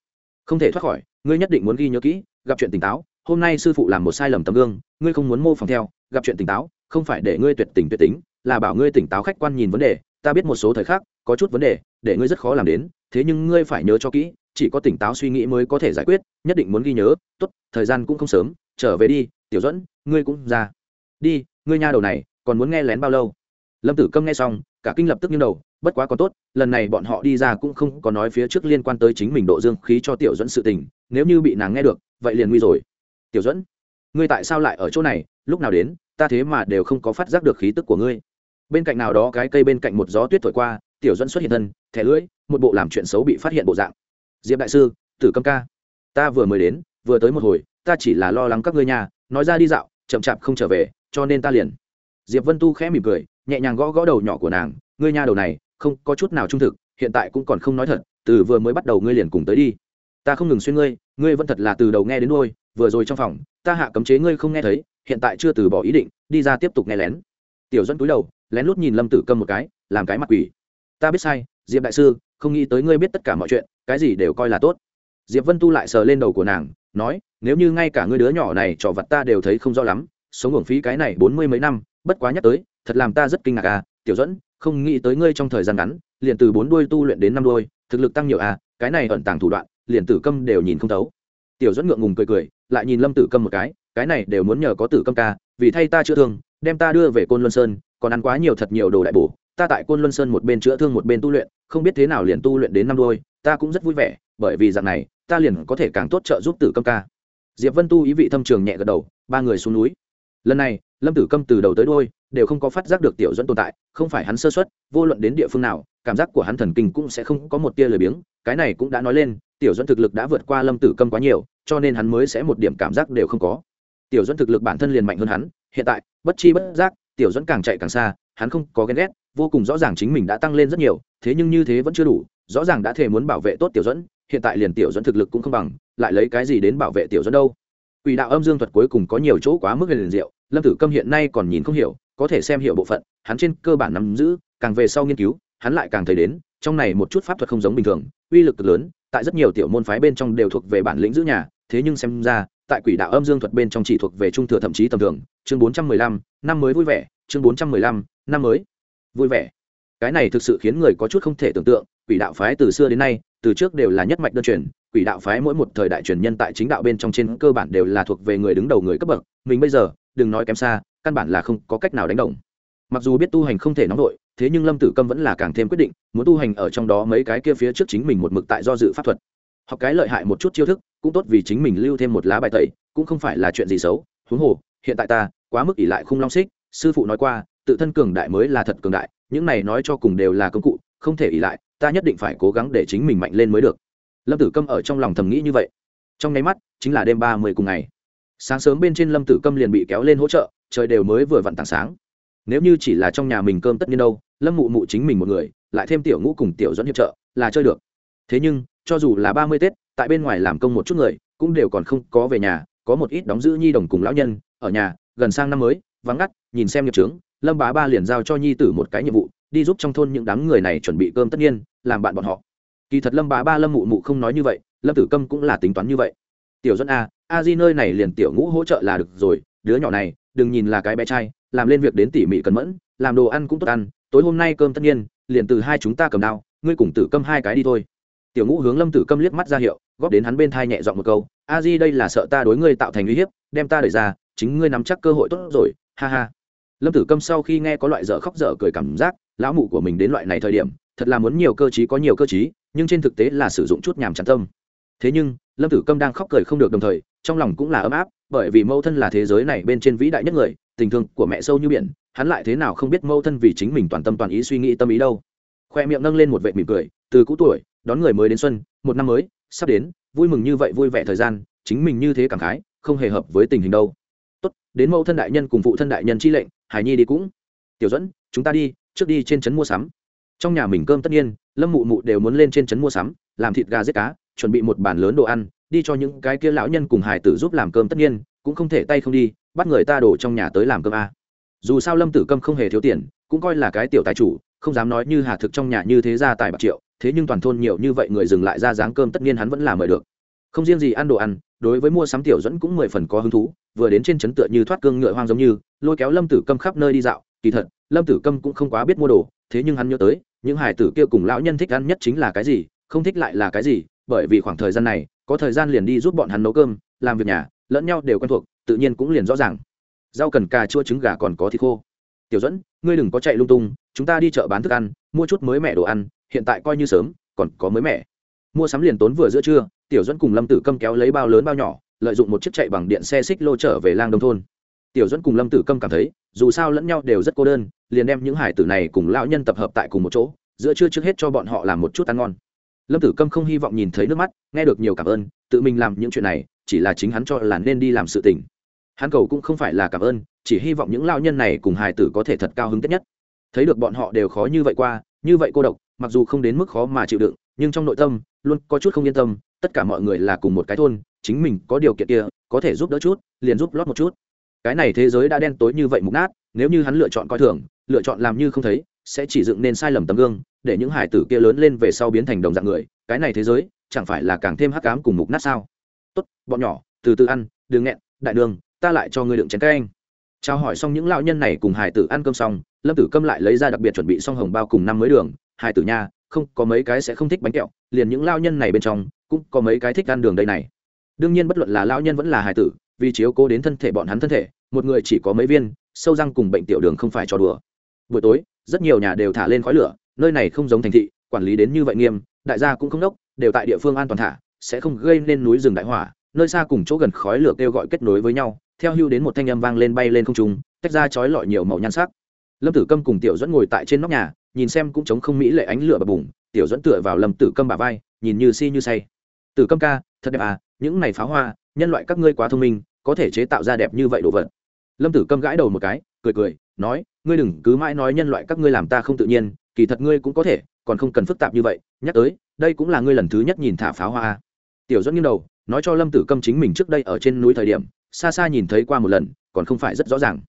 không thể thoát khỏi ngươi nhất định muốn ghi nhớ kỹ, gặp chuyện tỉnh táo, hôm nay sư phụ làm một sai lầm tấm gương, ngươi không muốn mô phỏng theo, gặp chuyện tỉnh táo, không phải để ngươi tuyệt tình tuyệt tính, là bảo ngươi tỉnh táo khách quan nhìn vấn đề, ta biết một số thời khắc, có chút vấn đề, để ngươi rất khó làm đến, thế nhưng ngươi phải nhớ cho kỹ, chỉ có tỉnh táo suy nghĩ mới có thể giải quyết, nhất định muốn ghi nhớ, tốt, thời gian cũng không sớm, trở về đi, tiểu dẫn ngươi cũng ra. Đi, ngươi nha đầu này, còn muốn nghe lén bao lâu? Lâm tử câm nghe xong, cả kinh lập tức nghiêng đầu, bất quá có tốt, lần này bọn họ đi ra cũng không có nói phía trước liên quan tới chính mình độ dương khí cho tiểu dẫn sự tình nếu như bị nàng nghe được, vậy liền nguy rồi. Tiểu dẫn ngươi tại sao lại ở chỗ này? Lúc nào đến, ta thế mà đều không có phát giác được khí tức của ngươi. Bên cạnh nào đó cái cây bên cạnh một gió tuyết thổi qua, tiểu dẫn xuất hiện thân, thẻ lưỡi, một bộ làm chuyện xấu bị phát hiện bộ dạng. Diệp đại sư, tử câm ca, ta vừa mới đến, vừa tới một hồi, ta chỉ là lo lắng các ngươi nhà nói ra đi dạo, chậm chạp không trở về, cho nên ta liền. Diệp vân tu khẽ mỉm cười, nhẹ nhàng gõ gõ đầu nhỏ của nàng, ngươi nha đầu này, không có chút nào trung thực, hiện tại cũng còn không nói thật, từ vừa mới bắt đầu ngươi liền cùng tới đi ta không ngừng xuyên ngươi ngươi vẫn thật là từ đầu nghe đến đôi vừa rồi trong phòng, ta hạ cấm chế ngươi không nghe thấy, hiện tại chưa từ bỏ ý định, đi ra tiếp tục nghe lén. Tiểu dẫn túi đầu, lén lút nhìn lâm tử câm một cái, làm cái mặt quỷ. Ta biết sai, diệp đại sư, không nghĩ tới ngươi biết tất cả mọi chuyện, cái gì đều coi là tốt. Diệp vân tu lại sờ lên đầu của nàng, nói, nếu như ngay cả ngươi đứa nhỏ này trò vật ta đều thấy không rõ lắm, sống hưởng phí cái này bốn mươi mấy năm, bất quá nhắc tới, thật làm ta rất kinh ngạc à tiểu dẫn không nghĩ tới ngươi trong thời gian ngắn, liền từ bốn đuôi tu luyện đến năm đuôi, thực lực tăng nhiều à cái này ẩn tàng thủ đoạn liền tử câm đều nhìn không thấu. Tiểu dẫn ngượng ngùng cười cười, lại nhìn lâm tử câm một cái cái này đều muốn nhờ có tử câm ca, vì thay ta chữa thương, đem ta đưa về côn luân sơn, còn ăn quá nhiều thật nhiều đồ đại bổ, ta tại côn luân sơn một bên chữa thương một bên tu luyện, không biết thế nào liền tu luyện đến năm đôi, ta cũng rất vui vẻ, bởi vì dạng này, ta liền có thể càng tốt trợ giúp tử câm ca. Diệp vân tu ý vị thâm trường nhẹ gật đầu, ba người xuống núi. Lần này, lâm tử câm từ đầu tới đôi đều không có phát giác được tiểu dẫn tồn tại không phải hắn sơ xuất vô luận đến địa phương nào cảm giác của hắn thần kinh cũng sẽ không có một tia lời biếng cái này cũng đã nói lên tiểu dẫn thực lực đã vượt qua lâm tử câm quá nhiều cho nên hắn mới sẽ một điểm cảm giác đều không có. Tiểu dẫn thực lực bản thân liền mạnh hơn hắn hiện tại bất chi bất giác tiểu dẫn càng chạy càng xa hắn không có ghen ghét vô cùng rõ ràng chính mình đã tăng lên rất nhiều thế nhưng như thế vẫn chưa đủ rõ ràng đã thể muốn bảo vệ tốt tiểu dẫn hiện tại liền tiểu dẫn thực lực cũng không bằng lại lấy cái gì đến bảo vệ tiểu dẫn đâu? Quỷ đạo âm dương thuật cuối cùng có nhiều chỗ quá mức liền diệu, Lâm Tử Câm hiện nay còn nhìn không hiểu, có thể xem hiểu bộ phận, hắn trên cơ bản nắm giữ, càng về sau nghiên cứu, hắn lại càng thấy đến, trong này một chút pháp thuật không giống bình thường, uy lực cực lớn, tại rất nhiều tiểu môn phái bên trong đều thuộc về bản lĩnh giữ nhà, thế nhưng xem ra, tại Quỷ đạo âm dương thuật bên trong chỉ thuộc về trung thừa thậm chí tầm thường. Chương 415, năm mới vui vẻ, chương 415, năm mới vui vẻ. Cái này thực sự khiến người có chút không thể tưởng tượng, Quỷ đạo phái từ xưa đến nay, từ trước đều là nhất mạch đơn truyền, quỷ đạo phái mỗi một thời đại truyền nhân tại chính đạo bên trong trên cơ bản đều là thuộc về người đứng đầu người cấp bậc mình bây giờ đừng nói kém xa căn bản là không có cách nào đánh động mặc dù biết tu hành không thể nóng vội, thế nhưng lâm tử câm vẫn là càng thêm quyết định, muốn tu hành ở trong đó mấy cái kia phía trước chính mình một mực tại do dự pháp thuật. Học cái lợi hại một chút chiêu thức, cũng tốt vì chính mình lưu thêm một lá bài tẩy, cũng không phải là chuyện gì xấu. Huống hồ, hiện tại ta, quá mức ỷ lại khung long xích, sư phụ nói qua, tự thân cường đại mới là thật cường đại, những này nói cho cùng đều là công cụ, không thể ỷ lại, ta nhất định phải cố gắng để chính mình mạnh lên mới được. Lâm tử câm ở trong lòng thầm nghĩ như vậy. Trong nháy mắt, chính là đêm ba mươi cùng ngày. Sáng sớm bên trên lâm tử câm liền bị kéo lên hỗ trợ trời đều mới vừa vặn tảng sáng. Nếu như chỉ là trong nhà mình cơm tất nhiên đâu, lâm mụ mụ chính mình một người, lại thêm tiểu ngũ cùng tiểu dẫn hiệp trợ, là chơi được. Thế nhưng, cho dù là ba mươi tết, tại bên ngoài làm công một chút người, cũng đều còn không có về nhà, có một ít đóng giữ nhi đồng cùng lão nhân, ở nhà, gần sang năm mới, vắng ngắt, nhìn xem nghiệp trướng lâm bá ba liền giao cho nhi tử một cái nhiệm vụ, đi giúp trong thôn những đám người này chuẩn bị cơm tất nhiên, làm bạn bọn họ. Kỳ thật lâm bá ba, lâm mụ mụ không nói như vậy, lâm tử câm cũng là tính toán như vậy. Tiểu dẫn a à, a di nơi này liền tiểu ngũ hỗ trợ là được rồi, đứa nhỏ này đừng nhìn là cái bé trai, làm lên việc đến tỉ mỉ cẩn mẫn, làm đồ ăn cũng tốt ăn, tối hôm nay cơm tất nhiên, liền từ hai chúng ta cầm đao, ngươi cùng tử câm hai cái đi thôi. Tiểu ngũ hướng lâm tử câm liếc mắt ra hiệu, góp đến hắn bên thai nhẹ dọn một câu, a di đây là sợ ta đối ngươi tạo thành uy hiếp, đem ta đẩy ra, chính ngươi nắm chắc cơ hội tốt rồi, ha ha. Lâm tử câm sau khi nghe có loại dở khóc dở cười cảm giác, lão mụ của mình đến loại này thời điểm, thật là muốn nhiều cơ chí có nhiều cơ chí nhưng trên thực tế là sử dụng chút nhàm chán tâm. Thế nhưng, lâm tử câm đang khóc cười không được đồng thời, trong lòng cũng là ấm áp bởi vì mâu thân là thế giới này bên trên vĩ đại nhất người, tình thương của mẹ sâu như biển, hắn lại thế nào không biết mâu thân vì chính mình toàn tâm toàn ý suy nghĩ tâm ý đâu. Khoe miệng nâng lên một vệ mỉm cười, từ cũ tuổi, đón người mới đến xuân, một năm mới, sắp đến, vui mừng như vậy vui vẻ thời gian, chính mình như thế cảm khái, không hề hợp với tình hình đâu. Tốt, đến mẫu thân đại nhân cùng phụ thân đại nhân chi lệnh hải nhi đi cũng. Tiểu dẫn chúng ta đi, trước đi trên trấn mua sắm. Trong nhà mình cơm tất nhiên, lâm mụ mụ đều muốn lên trên trấn mua sắm, làm thịt gà giết cá, chuẩn bị một bàn lớn đồ ăn đi cho những cái kia lão nhân cùng hài tử giúp làm cơm tất nhiên, cũng không thể tay không đi, bắt người ta đổ trong nhà tới làm cơm a. Dù sao lâm tử câm không hề thiếu tiền, cũng coi là cái tiểu tài chủ, không dám nói như hà thực trong nhà như thế ra tài bạc triệu, thế nhưng toàn thôn nhiều như vậy người dừng lại ra dáng cơm tất nhiên hắn vẫn làm mời được. Không riêng gì ăn đồ ăn, đối với mua sắm tiểu dẫn cũng mười phần có hứng thú, vừa đến trên trấn tựa như thoát cương ngựa hoang giống như, lôi kéo lâm tử câm khắp nơi đi dạo, kỳ thật, lâm tử câm cũng không quá biết mua đồ, thế nhưng hắn nhớ tới, những hải tử kia cùng lão nhân thích ăn nhất chính là cái gì, không thích lại là cái gì, bởi vì khoảng thời gian này có thời gian liền đi giúp bọn hắn nấu cơm, làm việc nhà, lẫn nhau đều quen thuộc, tự nhiên cũng liền rõ ràng. Rau cần cà chua trứng gà còn có thịt khô. Tiểu dẫn ngươi đừng có chạy lung tung, chúng ta đi chợ bán thức ăn, mua chút mới mẻ đồ ăn, hiện tại coi như sớm, còn có mới mẻ. Mua sắm liền tốn vừa giữa trưa, tiểu dẫn cùng lâm tử câm kéo lấy bao lớn bao nhỏ, lợi dụng một chiếc chạy bằng điện xe xích lô trở về lang đông thôn. Tiểu dẫn cùng lâm tử câm cảm thấy, dù sao lẫn nhau đều rất cô đơn, liền đem những hải tử này cùng lão nhân tập hợp tại cùng một chỗ, giữa trưa trước hết cho bọn họ làm một chút ăn ngon lâm tử câm không hy vọng nhìn thấy nước mắt, nghe được nhiều cảm ơn, tự mình làm những chuyện này, chỉ là chính hắn cho là nên đi làm sự tình. Hắn cầu cũng không phải là cảm ơn, chỉ hy vọng những lao nhân này cùng hài tử có thể thật cao hứng tết nhất. Thấy được bọn họ đều khó như vậy qua, như vậy cô độc, mặc dù không đến mức khó mà chịu đựng, nhưng trong nội tâm, luôn có chút không yên tâm, tất cả mọi người là cùng một cái thôn, chính mình có điều kiện kia, có thể giúp đỡ chút, liền giúp lót một chút. Cái này thế giới đã đen tối như vậy mục nát, nếu như hắn lựa chọn coi thường, lựa chọn làm như không thấy sẽ chỉ dựng nên sai lầm tấm gương, để những hải tử kia lớn lên về sau biến thành đồng dạng người, cái này thế giới, chẳng phải là càng thêm hắc cám cùng mục nát sao? Tốt, bọn nhỏ, từ từ ăn, đừng nghẹn, đại đường, ta lại cho ngươi đựng chén các anh trao hỏi xong những lão nhân này cùng hải tử ăn cơm xong, lâm tử câm lại lấy ra đặc biệt chuẩn bị xong hồng bao cùng năm mới đường. Hải tử nha, không, có mấy cái sẽ không thích bánh kẹo, liền những lao nhân này bên trong, cũng có mấy cái thích ăn đường đây này. Đương nhiên bất luận là lao nhân vẫn là hải tử, vì chiếu cố đến thân thể bọn hắn thân thể, một người chỉ có mấy viên, sâu răng cùng bệnh tiểu đường không phải cho đùa buổi tối, rất nhiều nhà đều thả lên khói lửa, nơi này không giống thành thị, quản lý đến như vậy nghiêm, đại gia cũng không đốc, đều tại địa phương an toàn thả, sẽ không gây nên núi rừng đại hỏa, nơi xa cùng chỗ gần khói lửa kêu gọi kết nối với nhau, theo hưu đến một thanh âm vang lên bay lên không trung, tách ra chói lọi nhiều màu nhan sắc. Lâm tử câm cùng tiểu dẫn ngồi tại trên nóc nhà, nhìn xem cũng chống không mỹ lệ ánh lửa bập bùng, tiểu dẫn tựa vào lâm tử câm bà vai, nhìn như si như say. Tử câm ca, thật đẹp à những này pháo hoa, nhân loại các ngươi quá thông minh, có thể chế tạo ra đẹp như vậy đồ vật. Lâm tử câm gãi đầu một cái, cười cười nói, ngươi đừng cứ mãi nói nhân loại các ngươi làm ta không tự nhiên, kỳ thật ngươi cũng có thể, còn không cần phức tạp như vậy, nhắc tới, đây cũng là ngươi lần thứ nhất nhìn thả pháo hoa tiểu dẫn nghiêng đầu, nói cho lâm tử câm chính mình trước đây ở trên núi thời điểm, xa xa nhìn thấy qua một lần, còn không phải rất rõ ràng.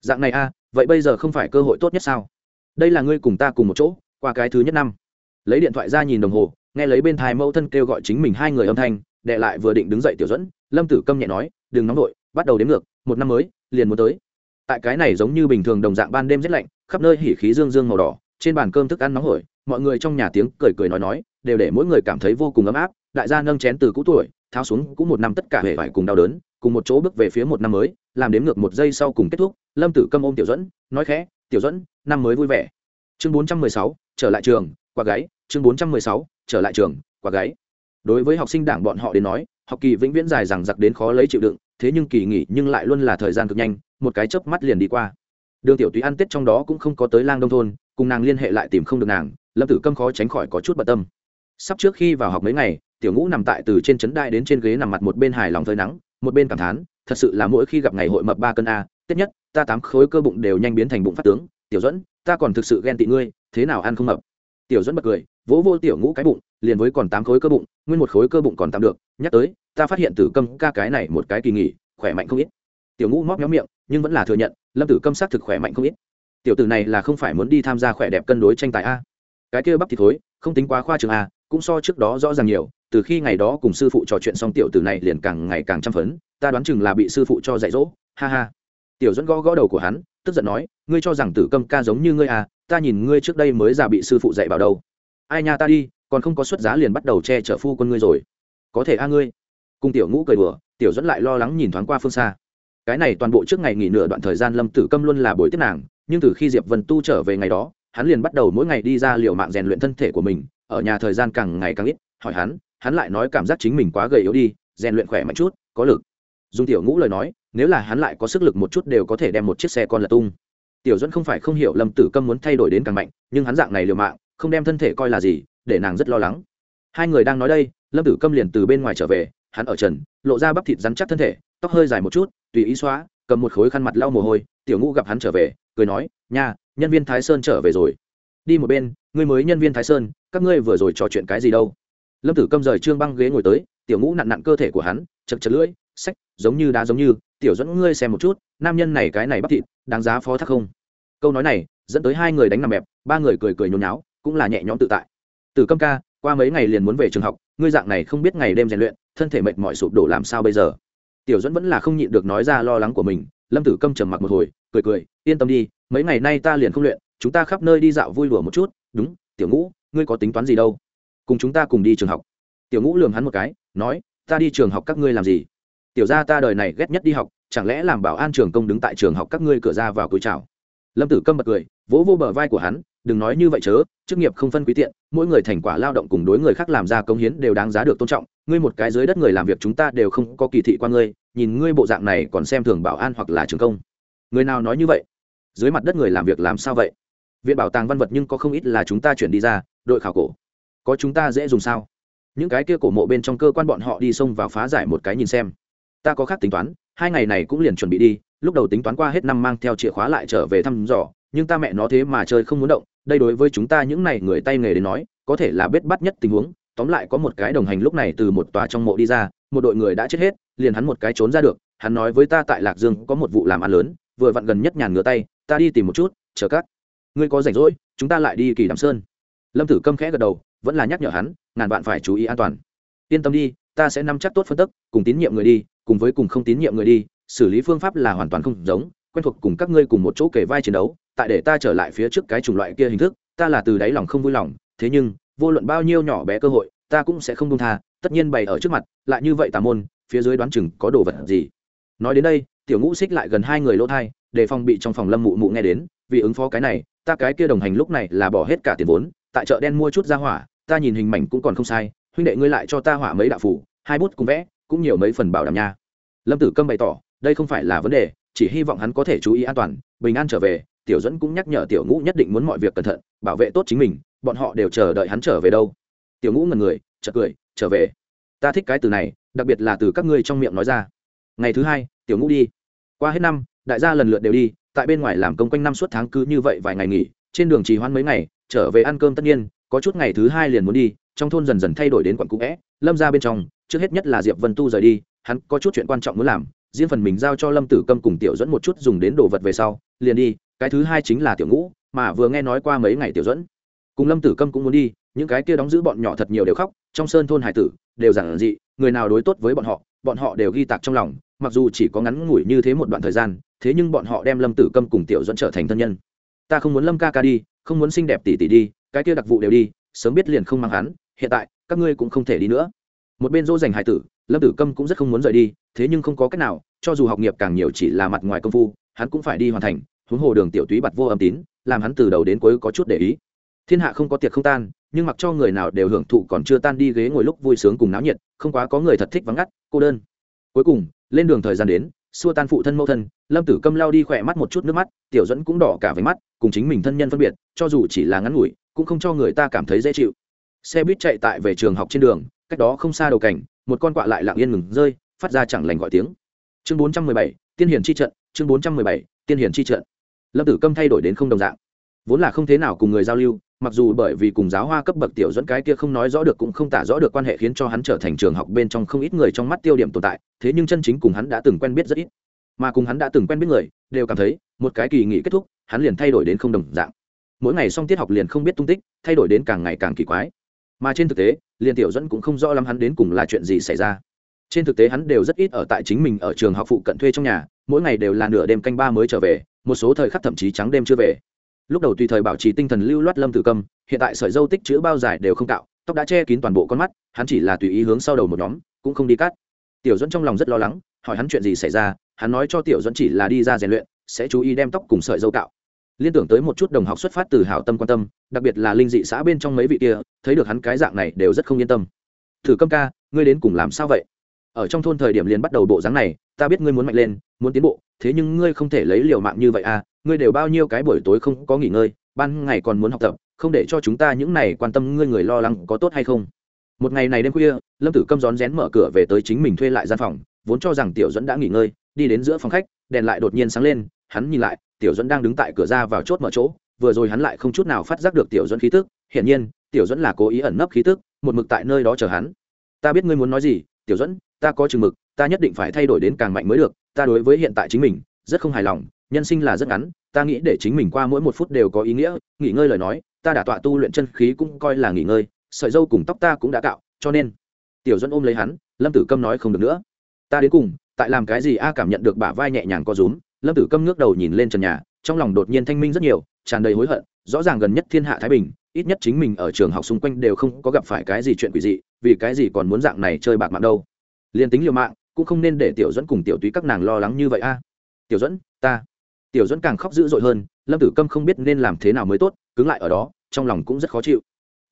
Dạng này a, vậy bây giờ không phải cơ hội tốt nhất sao? Đây là ngươi cùng ta cùng một chỗ, qua cái thứ nhất năm. Lấy điện thoại ra nhìn đồng hồ, nghe lấy bên thai mẫu thân kêu gọi chính mình hai người âm thanh đệ lại vừa định đứng dậy tiểu dẫn lâm tử câm nhẹ nói, đừng nóng vội, bắt đầu đến ngược, một năm mới, liền muốn tới tại cái này giống như bình thường đồng dạng ban đêm rét lạnh, khắp nơi hỉ khí dương dương màu đỏ, trên bàn cơm thức ăn nóng hổi, mọi người trong nhà tiếng cười cười nói nói, đều để mỗi người cảm thấy vô cùng ấm áp, đại gia nâng chén từ cũ tuổi, tháo xuống cũng một năm tất cả hệ vải cùng đau đớn, cùng một chỗ bước về phía một năm mới, làm đếm ngược một giây sau cùng kết thúc, lâm tử câm ôm tiểu dẫn nói khẽ, tiểu dẫn năm mới vui vẻ. Chương bốn trăm mười sáu, trở lại trường quả gáy, chương bốn trăm mười sáu, trở lại trường quả gáy. Đối với học sinh đảng bọn họ đến nói, học kỳ vĩnh viễn dài rằng giặc đến khó lấy chịu đựng, thế nhưng kỳ nghỉ nhưng lại luôn là thời gian cực nhanh một cái chớp mắt liền đi qua. Đường tiểu túy ăn tết trong đó cũng không có tới lang đông thôn, cùng nàng liên hệ lại tìm không được nàng, lâm tử câm khó tránh khỏi có chút bận tâm. Sắp trước khi vào học mấy ngày, tiểu ngũ nằm tại từ trên trấn đai đến trên ghế nằm mặt một bên hài lòng phơi nắng, một bên cảm thán, thật sự là mỗi khi gặp ngày hội mập ba cân a, tết nhất, ta tám khối cơ bụng đều nhanh biến thành bụng phát tướng. Tiểu dẫn ta còn thực sự ghen tị ngươi, thế nào ăn không mập? Tiểu dẫn bật cười, vỗ vô tiểu ngũ cái bụng, liền với còn tám khối cơ bụng, nguyên một khối cơ bụng còn tạm được, nhắc tới, ta phát hiện tử câm ca cái này một cái kỳ nghỉ, khỏe mạnh không ít. Tiểu ngũ móc méo miệng nhưng vẫn là thừa nhận, lâm tử câm xác thực khỏe mạnh không ít. Tiểu tử này là không phải muốn đi tham gia khỏe đẹp cân đối tranh tài a. Cái kia bắp thì thối, không tính quá khoa trường a, cũng so trước đó rõ ràng nhiều, từ khi ngày đó cùng sư phụ trò chuyện xong tiểu tử này liền càng ngày càng chăm phấn, ta đoán chừng là bị sư phụ cho dạy dỗ, ha ha. Tiểu dẫn gõ gõ đầu của hắn, tức giận nói, ngươi cho rằng tử câm ca giống như ngươi à ta nhìn ngươi trước đây mới già bị sư phụ dạy bảo đâu. Ai nha ta đi, còn không có xuất giá liền bắt đầu che chở phu quân ngươi rồi. Có thể a ngươi. Cùng tiểu ngũ cười đùa, tiểu dẫn lại lo lắng nhìn thoáng qua phương xa cái này toàn bộ trước ngày nghỉ nửa đoạn thời gian lâm tử câm luôn là buổi tiếp nàng, nhưng từ khi diệp vân tu trở về ngày đó, hắn liền bắt đầu mỗi ngày đi ra liều mạng rèn luyện thân thể của mình, ở nhà thời gian càng ngày càng ít, hỏi hắn hắn lại nói cảm giác chính mình quá gầy yếu đi, rèn luyện khỏe mạnh chút, có lực. Dùng tiểu ngũ lời nói, nếu là hắn lại có sức lực một chút đều có thể đem một chiếc xe con lật tung. Tiểu dẫn không phải không hiểu lâm tử câm muốn thay đổi đến càng mạnh, nhưng hắn dạng này liều mạng, không đem thân thể coi là gì, để nàng rất lo lắng. Hai người đang nói đây, lâm tử câm liền từ bên ngoài trở về, hắn ở trần, lộ ra bắp thịt rắn chắc thân thể tóc hơi dài một chút, tùy ý xóa, cầm một khối khăn mặt lau mồ hôi, tiểu ngũ gặp hắn trở về, cười nói, nha, nhân viên thái sơn trở về rồi. Đi một bên, ngươi mới nhân viên thái sơn, các ngươi vừa rồi trò chuyện cái gì đâu? Lâm tử câm rời trương băng ghế ngồi tới, tiểu ngũ nặn nặn cơ thể của hắn, chật chật lưỡi, sách, giống như đá giống như, tiểu dẫn ngươi xem một chút, nam nhân này cái này bắp thịt, đáng giá phó thác không? Câu nói này, dẫn tới hai người đánh nằm mẹp ba người cười cười nhốn nháo, cũng là nhẹ nhõm tự tại. Tử câm ca, qua mấy ngày liền muốn về trường học, ngươi dạng này không biết ngày đêm rèn luyện, thân thể mệt mỏi sụp đổ làm sao bây giờ? Tiểu dẫn vẫn là không nhịn được nói ra lo lắng của mình, lâm tử câm trầm mặc một hồi, cười cười, yên tâm đi, mấy ngày nay ta liền không luyện, chúng ta khắp nơi đi dạo vui đùa một chút, đúng, tiểu ngũ, ngươi có tính toán gì đâu? Cùng chúng ta cùng đi trường học. Tiểu ngũ lường hắn một cái, nói, ta đi trường học các ngươi làm gì? Tiểu ra ta đời này ghét nhất đi học, chẳng lẽ làm bảo an trường công đứng tại trường học các ngươi cửa ra vào cúi chào? Lâm tử câm bật cười, vỗ vô bờ vai của hắn, đừng nói như vậy chớ, chức nghiệp không phân quý tiện, mỗi người thành quả lao động cùng đối người khác làm ra công hiến đều đáng giá được tôn trọng ngươi một cái dưới đất người làm việc chúng ta đều không có kỳ thị qua ngươi, nhìn ngươi bộ dạng này còn xem thường bảo an hoặc là trường công. Người nào nói như vậy? Dưới mặt đất người làm việc làm sao vậy? Viện bảo tàng văn vật nhưng có không ít là chúng ta chuyển đi ra, đội khảo cổ. Có chúng ta dễ dùng sao? Những cái kia cổ mộ bên trong cơ quan bọn họ đi xông vào phá giải một cái nhìn xem. Ta có khác tính toán, hai ngày này cũng liền chuẩn bị đi, lúc đầu tính toán qua hết năm mang theo chìa khóa lại trở về thăm dò, nhưng ta mẹ nó thế mà chơi không muốn động, đây đối với chúng ta những này người tay nghề đến nói, có thể là bết bắt nhất tình huống tóm lại có một cái đồng hành lúc này từ một tòa trong mộ đi ra, một đội người đã chết hết, liền hắn một cái trốn ra được, hắn nói với ta tại lạc dương có một vụ làm ăn lớn, vừa vặn gần nhất nhàn ngửa tay, ta đi tìm một chút, chờ các ngươi có rảnh rỗi, chúng ta lại đi kỳ đàm sơn. Lâm tử câm khẽ gật đầu, vẫn là nhắc nhở hắn, ngàn bạn phải chú ý an toàn. Yên tâm đi, ta sẽ nắm chắc tốt phân tức, cùng tín nhiệm người đi, cùng với cùng không tín nhiệm người đi, xử lý phương pháp là hoàn toàn không giống, quen thuộc cùng các ngươi cùng một chỗ kể vai chiến đấu, tại để ta trở lại phía trước cái chủng loại kia hình thức, ta là từ đáy lòng không vui lòng, thế nhưng vô luận bao nhiêu nhỏ bé cơ hội, ta cũng sẽ không buông tha, tất nhiên bày ở trước mặt, lại như vậy tà môn, phía dưới đoán chừng có đồ vật gì. Nói đến đây, tiểu ngũ xích lại gần hai người lỗ thai, để phòng bị trong phòng lâm mụ mụ nghe đến, vì ứng phó cái này, ta cái kia đồng hành lúc này là bỏ hết cả tiền vốn, tại chợ đen mua chút ra hỏa, ta nhìn hình mảnh cũng còn không sai, huynh đệ ngươi lại cho ta hỏa mấy đạo phủ hai bút cùng vẽ, cũng nhiều mấy phần bảo đảm nha. Lâm tử câm bày tỏ, đây không phải là vấn đề, chỉ hy vọng hắn có thể chú ý an toàn, bình an trở về tiểu dẫn cũng nhắc nhở tiểu ngũ nhất định muốn mọi việc cẩn thận, bảo vệ tốt chính mình, bọn họ đều chờ đợi hắn trở về đâu. Tiểu ngũ ngần người, chợt cười, trở về. Ta thích cái từ này, đặc biệt là từ các ngươi trong miệng nói ra. Ngày thứ hai, tiểu ngũ đi. Qua hết năm, đại gia lần lượt đều đi, tại bên ngoài làm công quanh năm suốt tháng cứ như vậy vài ngày nghỉ, trên đường trì hoãn mấy ngày, trở về ăn cơm tất nhiên, có chút ngày thứ hai liền muốn đi, trong thôn dần dần thay đổi đến quận cũ vẽ lâm ra bên trong, trước hết nhất là diệp vân tu rời đi, hắn có chút chuyện quan trọng muốn làm, riêng phần mình giao cho lâm tử câm cùng tiểu dẫn một chút dùng đến đồ vật về sau, liền đi cái thứ hai chính là tiểu ngũ, mà vừa nghe nói qua mấy ngày tiểu dẫn cùng lâm tử câm cũng muốn đi, những cái kia đóng giữ bọn nhỏ thật nhiều đều khóc, trong sơn thôn hải tử đều giản dị, người nào đối tốt với bọn họ bọn họ đều ghi tạc trong lòng, mặc dù chỉ có ngắn ngủi như thế một đoạn thời gian, thế nhưng bọn họ đem lâm tử câm cùng tiểu dẫn trở thành thân nhân. Ta không muốn lâm ca ca đi, không muốn xinh đẹp tỷ tỷ đi, cái kia đặc vụ đều đi, sớm biết liền không mang hắn, hiện tại, các ngươi cũng không thể đi nữa. Một bên dỗ dành hải tử, lâm tử câm cũng rất không muốn rời đi, thế nhưng không có cách nào, cho dù học nghiệp càng nhiều chỉ là mặt ngoài công phu, hắn cũng phải đi hoàn thành huống hồ đường tiểu túy bặt vô âm tín, làm hắn từ đầu đến cuối có chút để ý. Thiên hạ không có tiệc không tan, nhưng mặc cho người nào đều hưởng thụ còn chưa tan đi ghế ngồi lúc vui sướng cùng náo nhiệt, không quá có người thật thích vắng ngắt, cô đơn. Cuối cùng, lên đường thời gian đến, xua tan phụ thân mẫu thân, lâm tử câm lao đi khỏe mắt một chút nước mắt, tiểu dẫn cũng đỏ cả váy mắt, cùng chính mình thân nhân phân biệt, cho dù chỉ là ngắn ngủi, cũng không cho người ta cảm thấy dễ chịu. Xe buýt chạy tại về trường học trên đường, cách đó không xa đầu cảnh, một con quạ lại lặng yên ngừng rơi, phát ra chẳng lành gọi tiếng. Chương bốn trăm mười bảy, tiên hiển chi trận, chương bốn trăm mười bảy, tiên hiển chi trận lâm tử câm thay đổi đến không đồng dạng. Vốn là không thế nào cùng người giao lưu, mặc dù bởi vì cùng giáo hoa cấp bậc tiểu dẫn cái kia không nói rõ được cũng không tả rõ được quan hệ khiến cho hắn trở thành trường học bên trong không ít người trong mắt tiêu điểm tồn tại, thế nhưng chân chính cùng hắn đã từng quen biết rất ít. Mà cùng hắn đã từng quen biết người, đều cảm thấy, một cái kỳ nghỉ kết thúc, hắn liền thay đổi đến không đồng dạng. Mỗi ngày xong tiết học liền không biết tung tích, thay đổi đến càng ngày càng kỳ quái. Mà trên thực tế, liền tiểu dẫn cũng không rõ lắm hắn đến cùng là chuyện gì xảy ra. Trên thực tế hắn đều rất ít ở tại chính mình ở trường học phụ cận thuê trong nhà mỗi ngày đều là nửa đêm canh ba mới trở về một số thời khắc thậm chí trắng đêm chưa về. Lúc đầu tùy thời bảo trì tinh thần lưu loát lâm tử cầm, hiện tại sợi dâu tích chữ bao dài đều không cạo tóc đã che kín toàn bộ con mắt hắn chỉ là tùy ý hướng sau đầu một nhóm cũng không đi cắt. Tiểu dẫn trong lòng rất lo lắng hỏi hắn chuyện gì xảy ra hắn nói cho tiểu dẫn chỉ là đi ra rèn luyện sẽ chú ý đem tóc cùng sợi dâu cạo. Liên tưởng tới một chút đồng học xuất phát từ hảo tâm quan tâm đặc biệt là linh dị xã bên trong mấy vị kia thấy được hắn cái dạng này đều rất không yên tâm. Thử câm ca ngươi đến cùng làm sao vậy? Ở trong thôn thời điểm liền bắt đầu bộ dáng này, ta biết ngươi muốn mạnh lên, muốn tiến bộ, thế nhưng ngươi không thể lấy liều mạng như vậy à ngươi đều bao nhiêu cái buổi tối không có nghỉ ngơi, ban ngày còn muốn học tập, không để cho chúng ta những này quan tâm ngươi người lo lắng có tốt hay không. Một ngày này đêm khuya, lâm tử câm rón rén mở cửa về tới chính mình thuê lại gian phòng, vốn cho rằng tiểu dẫn đã nghỉ ngơi, đi đến giữa phòng khách, đèn lại đột nhiên sáng lên, hắn nhìn lại, tiểu dẫn đang đứng tại cửa ra vào chốt mở chỗ, vừa rồi hắn lại không chút nào phát giác được tiểu dẫn khí tức, hiển nhiên, tiểu dẫn là cố ý ẩn nấp khí tức, một mực tại nơi đó chờ hắn. Ta biết ngươi muốn nói gì, tiểu dẫn ta có chừng mực, ta nhất định phải thay đổi đến càng mạnh mới được, ta đối với hiện tại chính mình, rất không hài lòng, nhân sinh là rất ngắn, ta nghĩ để chính mình qua mỗi một phút đều có ý nghĩa, nghỉ ngơi lời nói, ta đã tọa tu luyện chân khí cũng coi là nghỉ ngơi, sợi dâu cùng tóc ta cũng đã cạo, cho nên, tiểu dẫn ôm lấy hắn, lâm tử câm nói không được nữa. Ta đến cùng, tại làm cái gì a cảm nhận được bả vai nhẹ nhàng co rúm, lâm tử câm ngước đầu nhìn lên trần nhà, trong lòng đột nhiên thanh minh rất nhiều, tràn đầy hối hận, rõ ràng gần nhất thiên hạ thái bình, ít nhất chính mình ở trường học xung quanh đều không có gặp phải cái gì chuyện quỷ dị, vì cái gì còn muốn dạng này chơi bạc mạng đâu liền tính liều mạng cũng không nên để tiểu dẫn cùng tiểu túy các nàng lo lắng như vậy a tiểu dẫn ta tiểu dẫn càng khóc dữ dội hơn lâm tử câm không biết nên làm thế nào mới tốt cứng lại ở đó trong lòng cũng rất khó chịu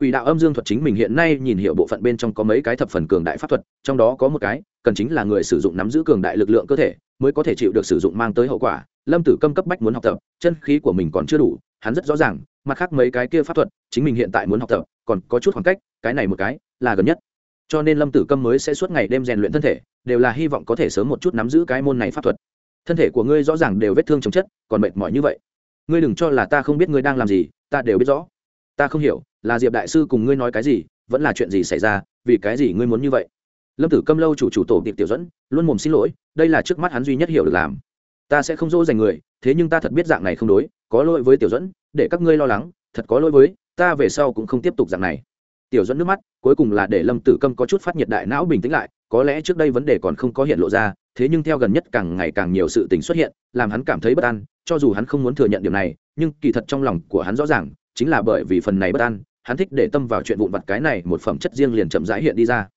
Quỷ đạo âm dương thuật chính mình hiện nay nhìn hiểu bộ phận bên trong có mấy cái thập phần cường đại pháp thuật, trong đó có một cái, cần chính là người sử dụng nắm giữ cường đại lực lượng cơ thể, mới có thể chịu được sử dụng mang tới hậu quả. Lâm Tử Câm cấp bách muốn học tập, chân khí của mình còn chưa đủ, hắn rất rõ ràng, mặt khác mấy cái kia pháp thuật, chính mình hiện tại muốn học tập, còn có chút khoảng cách, cái này một cái là gần nhất. Cho nên Lâm Tử Câm mới sẽ suốt ngày đêm rèn luyện thân thể, đều là hy vọng có thể sớm một chút nắm giữ cái môn này pháp thuật. Thân thể của ngươi rõ ràng đều vết thương chồng chất, còn mệt mỏi như vậy. Ngươi đừng cho là ta không biết ngươi đang làm gì, ta đều biết rõ. Ta không hiểu, là diệp đại sư cùng ngươi nói cái gì vẫn là chuyện gì xảy ra vì cái gì ngươi muốn như vậy lâm tử câm lâu chủ chủ tổ tiệp tiểu dẫn luôn mồm xin lỗi đây là trước mắt hắn duy nhất hiểu được làm ta sẽ không dỗ dành người thế nhưng ta thật biết dạng này không đối có lỗi với tiểu dẫn để các ngươi lo lắng thật có lỗi với ta về sau cũng không tiếp tục dạng này tiểu dẫn nước mắt, cuối cùng là để lâm tử câm có chút phát nhiệt đại não bình tĩnh lại, có lẽ trước đây vấn đề còn không có hiện lộ ra, thế nhưng theo gần nhất càng ngày càng nhiều sự tình xuất hiện, làm hắn cảm thấy bất an, cho dù hắn không muốn thừa nhận điều này, nhưng kỳ thật trong lòng của hắn rõ ràng, chính là bởi vì phần này bất an, hắn thích để tâm vào chuyện vụn vặt cái này một phẩm chất riêng liền chậm rãi hiện đi ra.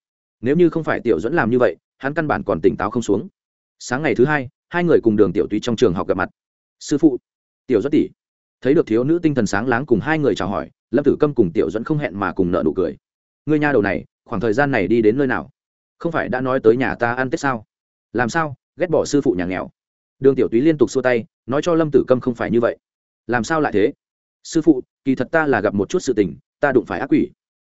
Nếu như không phải tiểu dẫn làm như vậy, hắn căn bản còn tỉnh táo không xuống. Sáng ngày thứ hai hai người cùng đường tiểu tùy trong trường học gặp mặt. Sư phụ. Tiểu dẫn tỷ thấy được thiếu nữ tinh thần sáng láng cùng hai người chào hỏi, lâm tử câm cùng tiểu dẫn không hẹn mà cùng nợ nụ cười. Ngươi nha đầu này, khoảng thời gian này đi đến nơi nào? Không phải đã nói tới nhà ta ăn tết sao? Làm sao, ghét bỏ sư phụ nhà nghèo? Đường tiểu túy liên tục xua tay, nói cho lâm tử câm không phải như vậy. Làm sao lại thế? Sư phụ, kỳ thật ta là gặp một chút sự tình, ta đụng phải ác quỷ.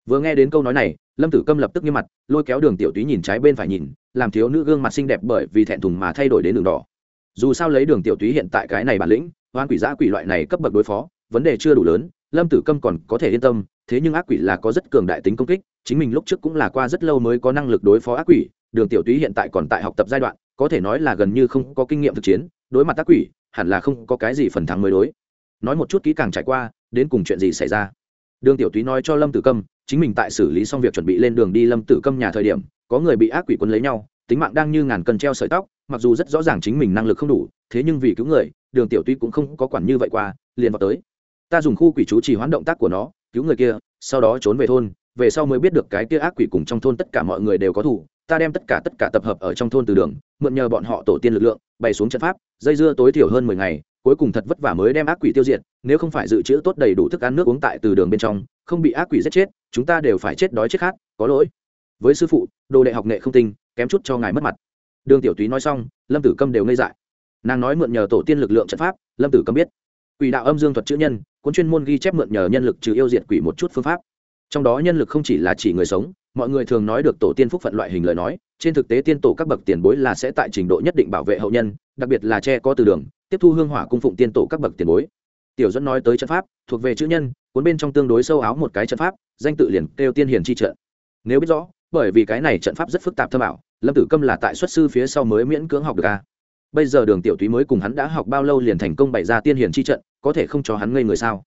Vừa nghe đến câu nói này, lâm tử câm lập tức nghiêm mặt, lôi kéo đường tiểu túy nhìn trái bên phải nhìn, làm thiếu nữ gương mặt xinh đẹp bởi vì thẹn thùng mà thay đổi đến đường đỏ. Dù sao lấy đường tiểu túy hiện tại cái này bản lĩnh oan quỷ giã quỷ loại này cấp bậc đối phó, vấn đề chưa đủ lớn, lâm tử câm còn có thể yên tâm, thế nhưng ác quỷ là có rất cường đại tính công kích, chính mình lúc trước cũng là qua rất lâu mới có năng lực đối phó ác quỷ, đường tiểu túy hiện tại còn tại học tập giai đoạn, có thể nói là gần như không có kinh nghiệm thực chiến, đối mặt ác quỷ, hẳn là không có cái gì phần thắng mới đối. Nói một chút kỹ càng trải qua, đến cùng chuyện gì xảy ra? Đường tiểu túy nói cho lâm tử câm, chính mình tại xử lý xong việc chuẩn bị lên đường đi lâm tử câm nhà thời điểm, có người bị ác quỷ quân lấy nhau, tính mạng đang như ngàn cân treo sợi tóc, mặc dù rất rõ ràng chính mình năng lực không đủ, thế nhưng vì cứu người đường tiểu tuy cũng không có quản như vậy qua, liền vào tới. Ta dùng khu quỷ chú chỉ hoán động tác của nó, cứu người kia, sau đó trốn về thôn, về sau mới biết được cái kia ác quỷ cùng trong thôn tất cả mọi người đều có thủ ta đem tất cả tất cả tập hợp ở trong thôn từ đường, mượn nhờ bọn họ tổ tiên lực lượng, bày xuống trận pháp, dây dưa tối thiểu hơn mười ngày, cuối cùng thật vất vả mới đem ác quỷ tiêu diệt, nếu không phải dự trữ tốt đầy đủ thức ăn nước uống tại từ đường bên trong, không bị ác quỷ giết chết, chúng ta đều phải chết đói chết khát, có lỗi. Với sư phụ, đồ đệ học nghệ không tinh, kém chút cho ngài mất mặt. Đường tiểu túy nói xong, lâm tử câm đều ngây dại nàng nói mượn nhờ tổ tiên lực lượng trận pháp, lâm tử câm biết. Quỷ đạo âm dương thuật chữ nhân, cuốn chuyên môn ghi chép mượn nhờ nhân lực trừ yêu diệt quỷ một chút phương pháp. Trong đó nhân lực không chỉ là chỉ người sống, mọi người thường nói được tổ tiên phúc phận loại hình lời nói, trên thực tế tiên tổ các bậc tiền bối là sẽ tại trình độ nhất định bảo vệ hậu nhân, đặc biệt là che có từ đường, tiếp thu hương hỏa cung phụng tiên tổ các bậc tiền bối. Tiểu dẫn nói tới trận pháp, thuộc về chữ nhân, cuốn bên trong tương đối sâu áo một cái trận pháp, danh tự liền kêu tiên hiền chi trận. Nếu biết rõ, bởi vì cái này trận pháp rất phức tạp thơ bảo lâm tử câm là tại xuất sư phía sau mới miễn cưỡng học được a bây giờ đường tiểu túy mới cùng hắn đã học bao lâu liền thành công bày ra tiên hiền chi trận, có thể không cho hắn ngây người sao?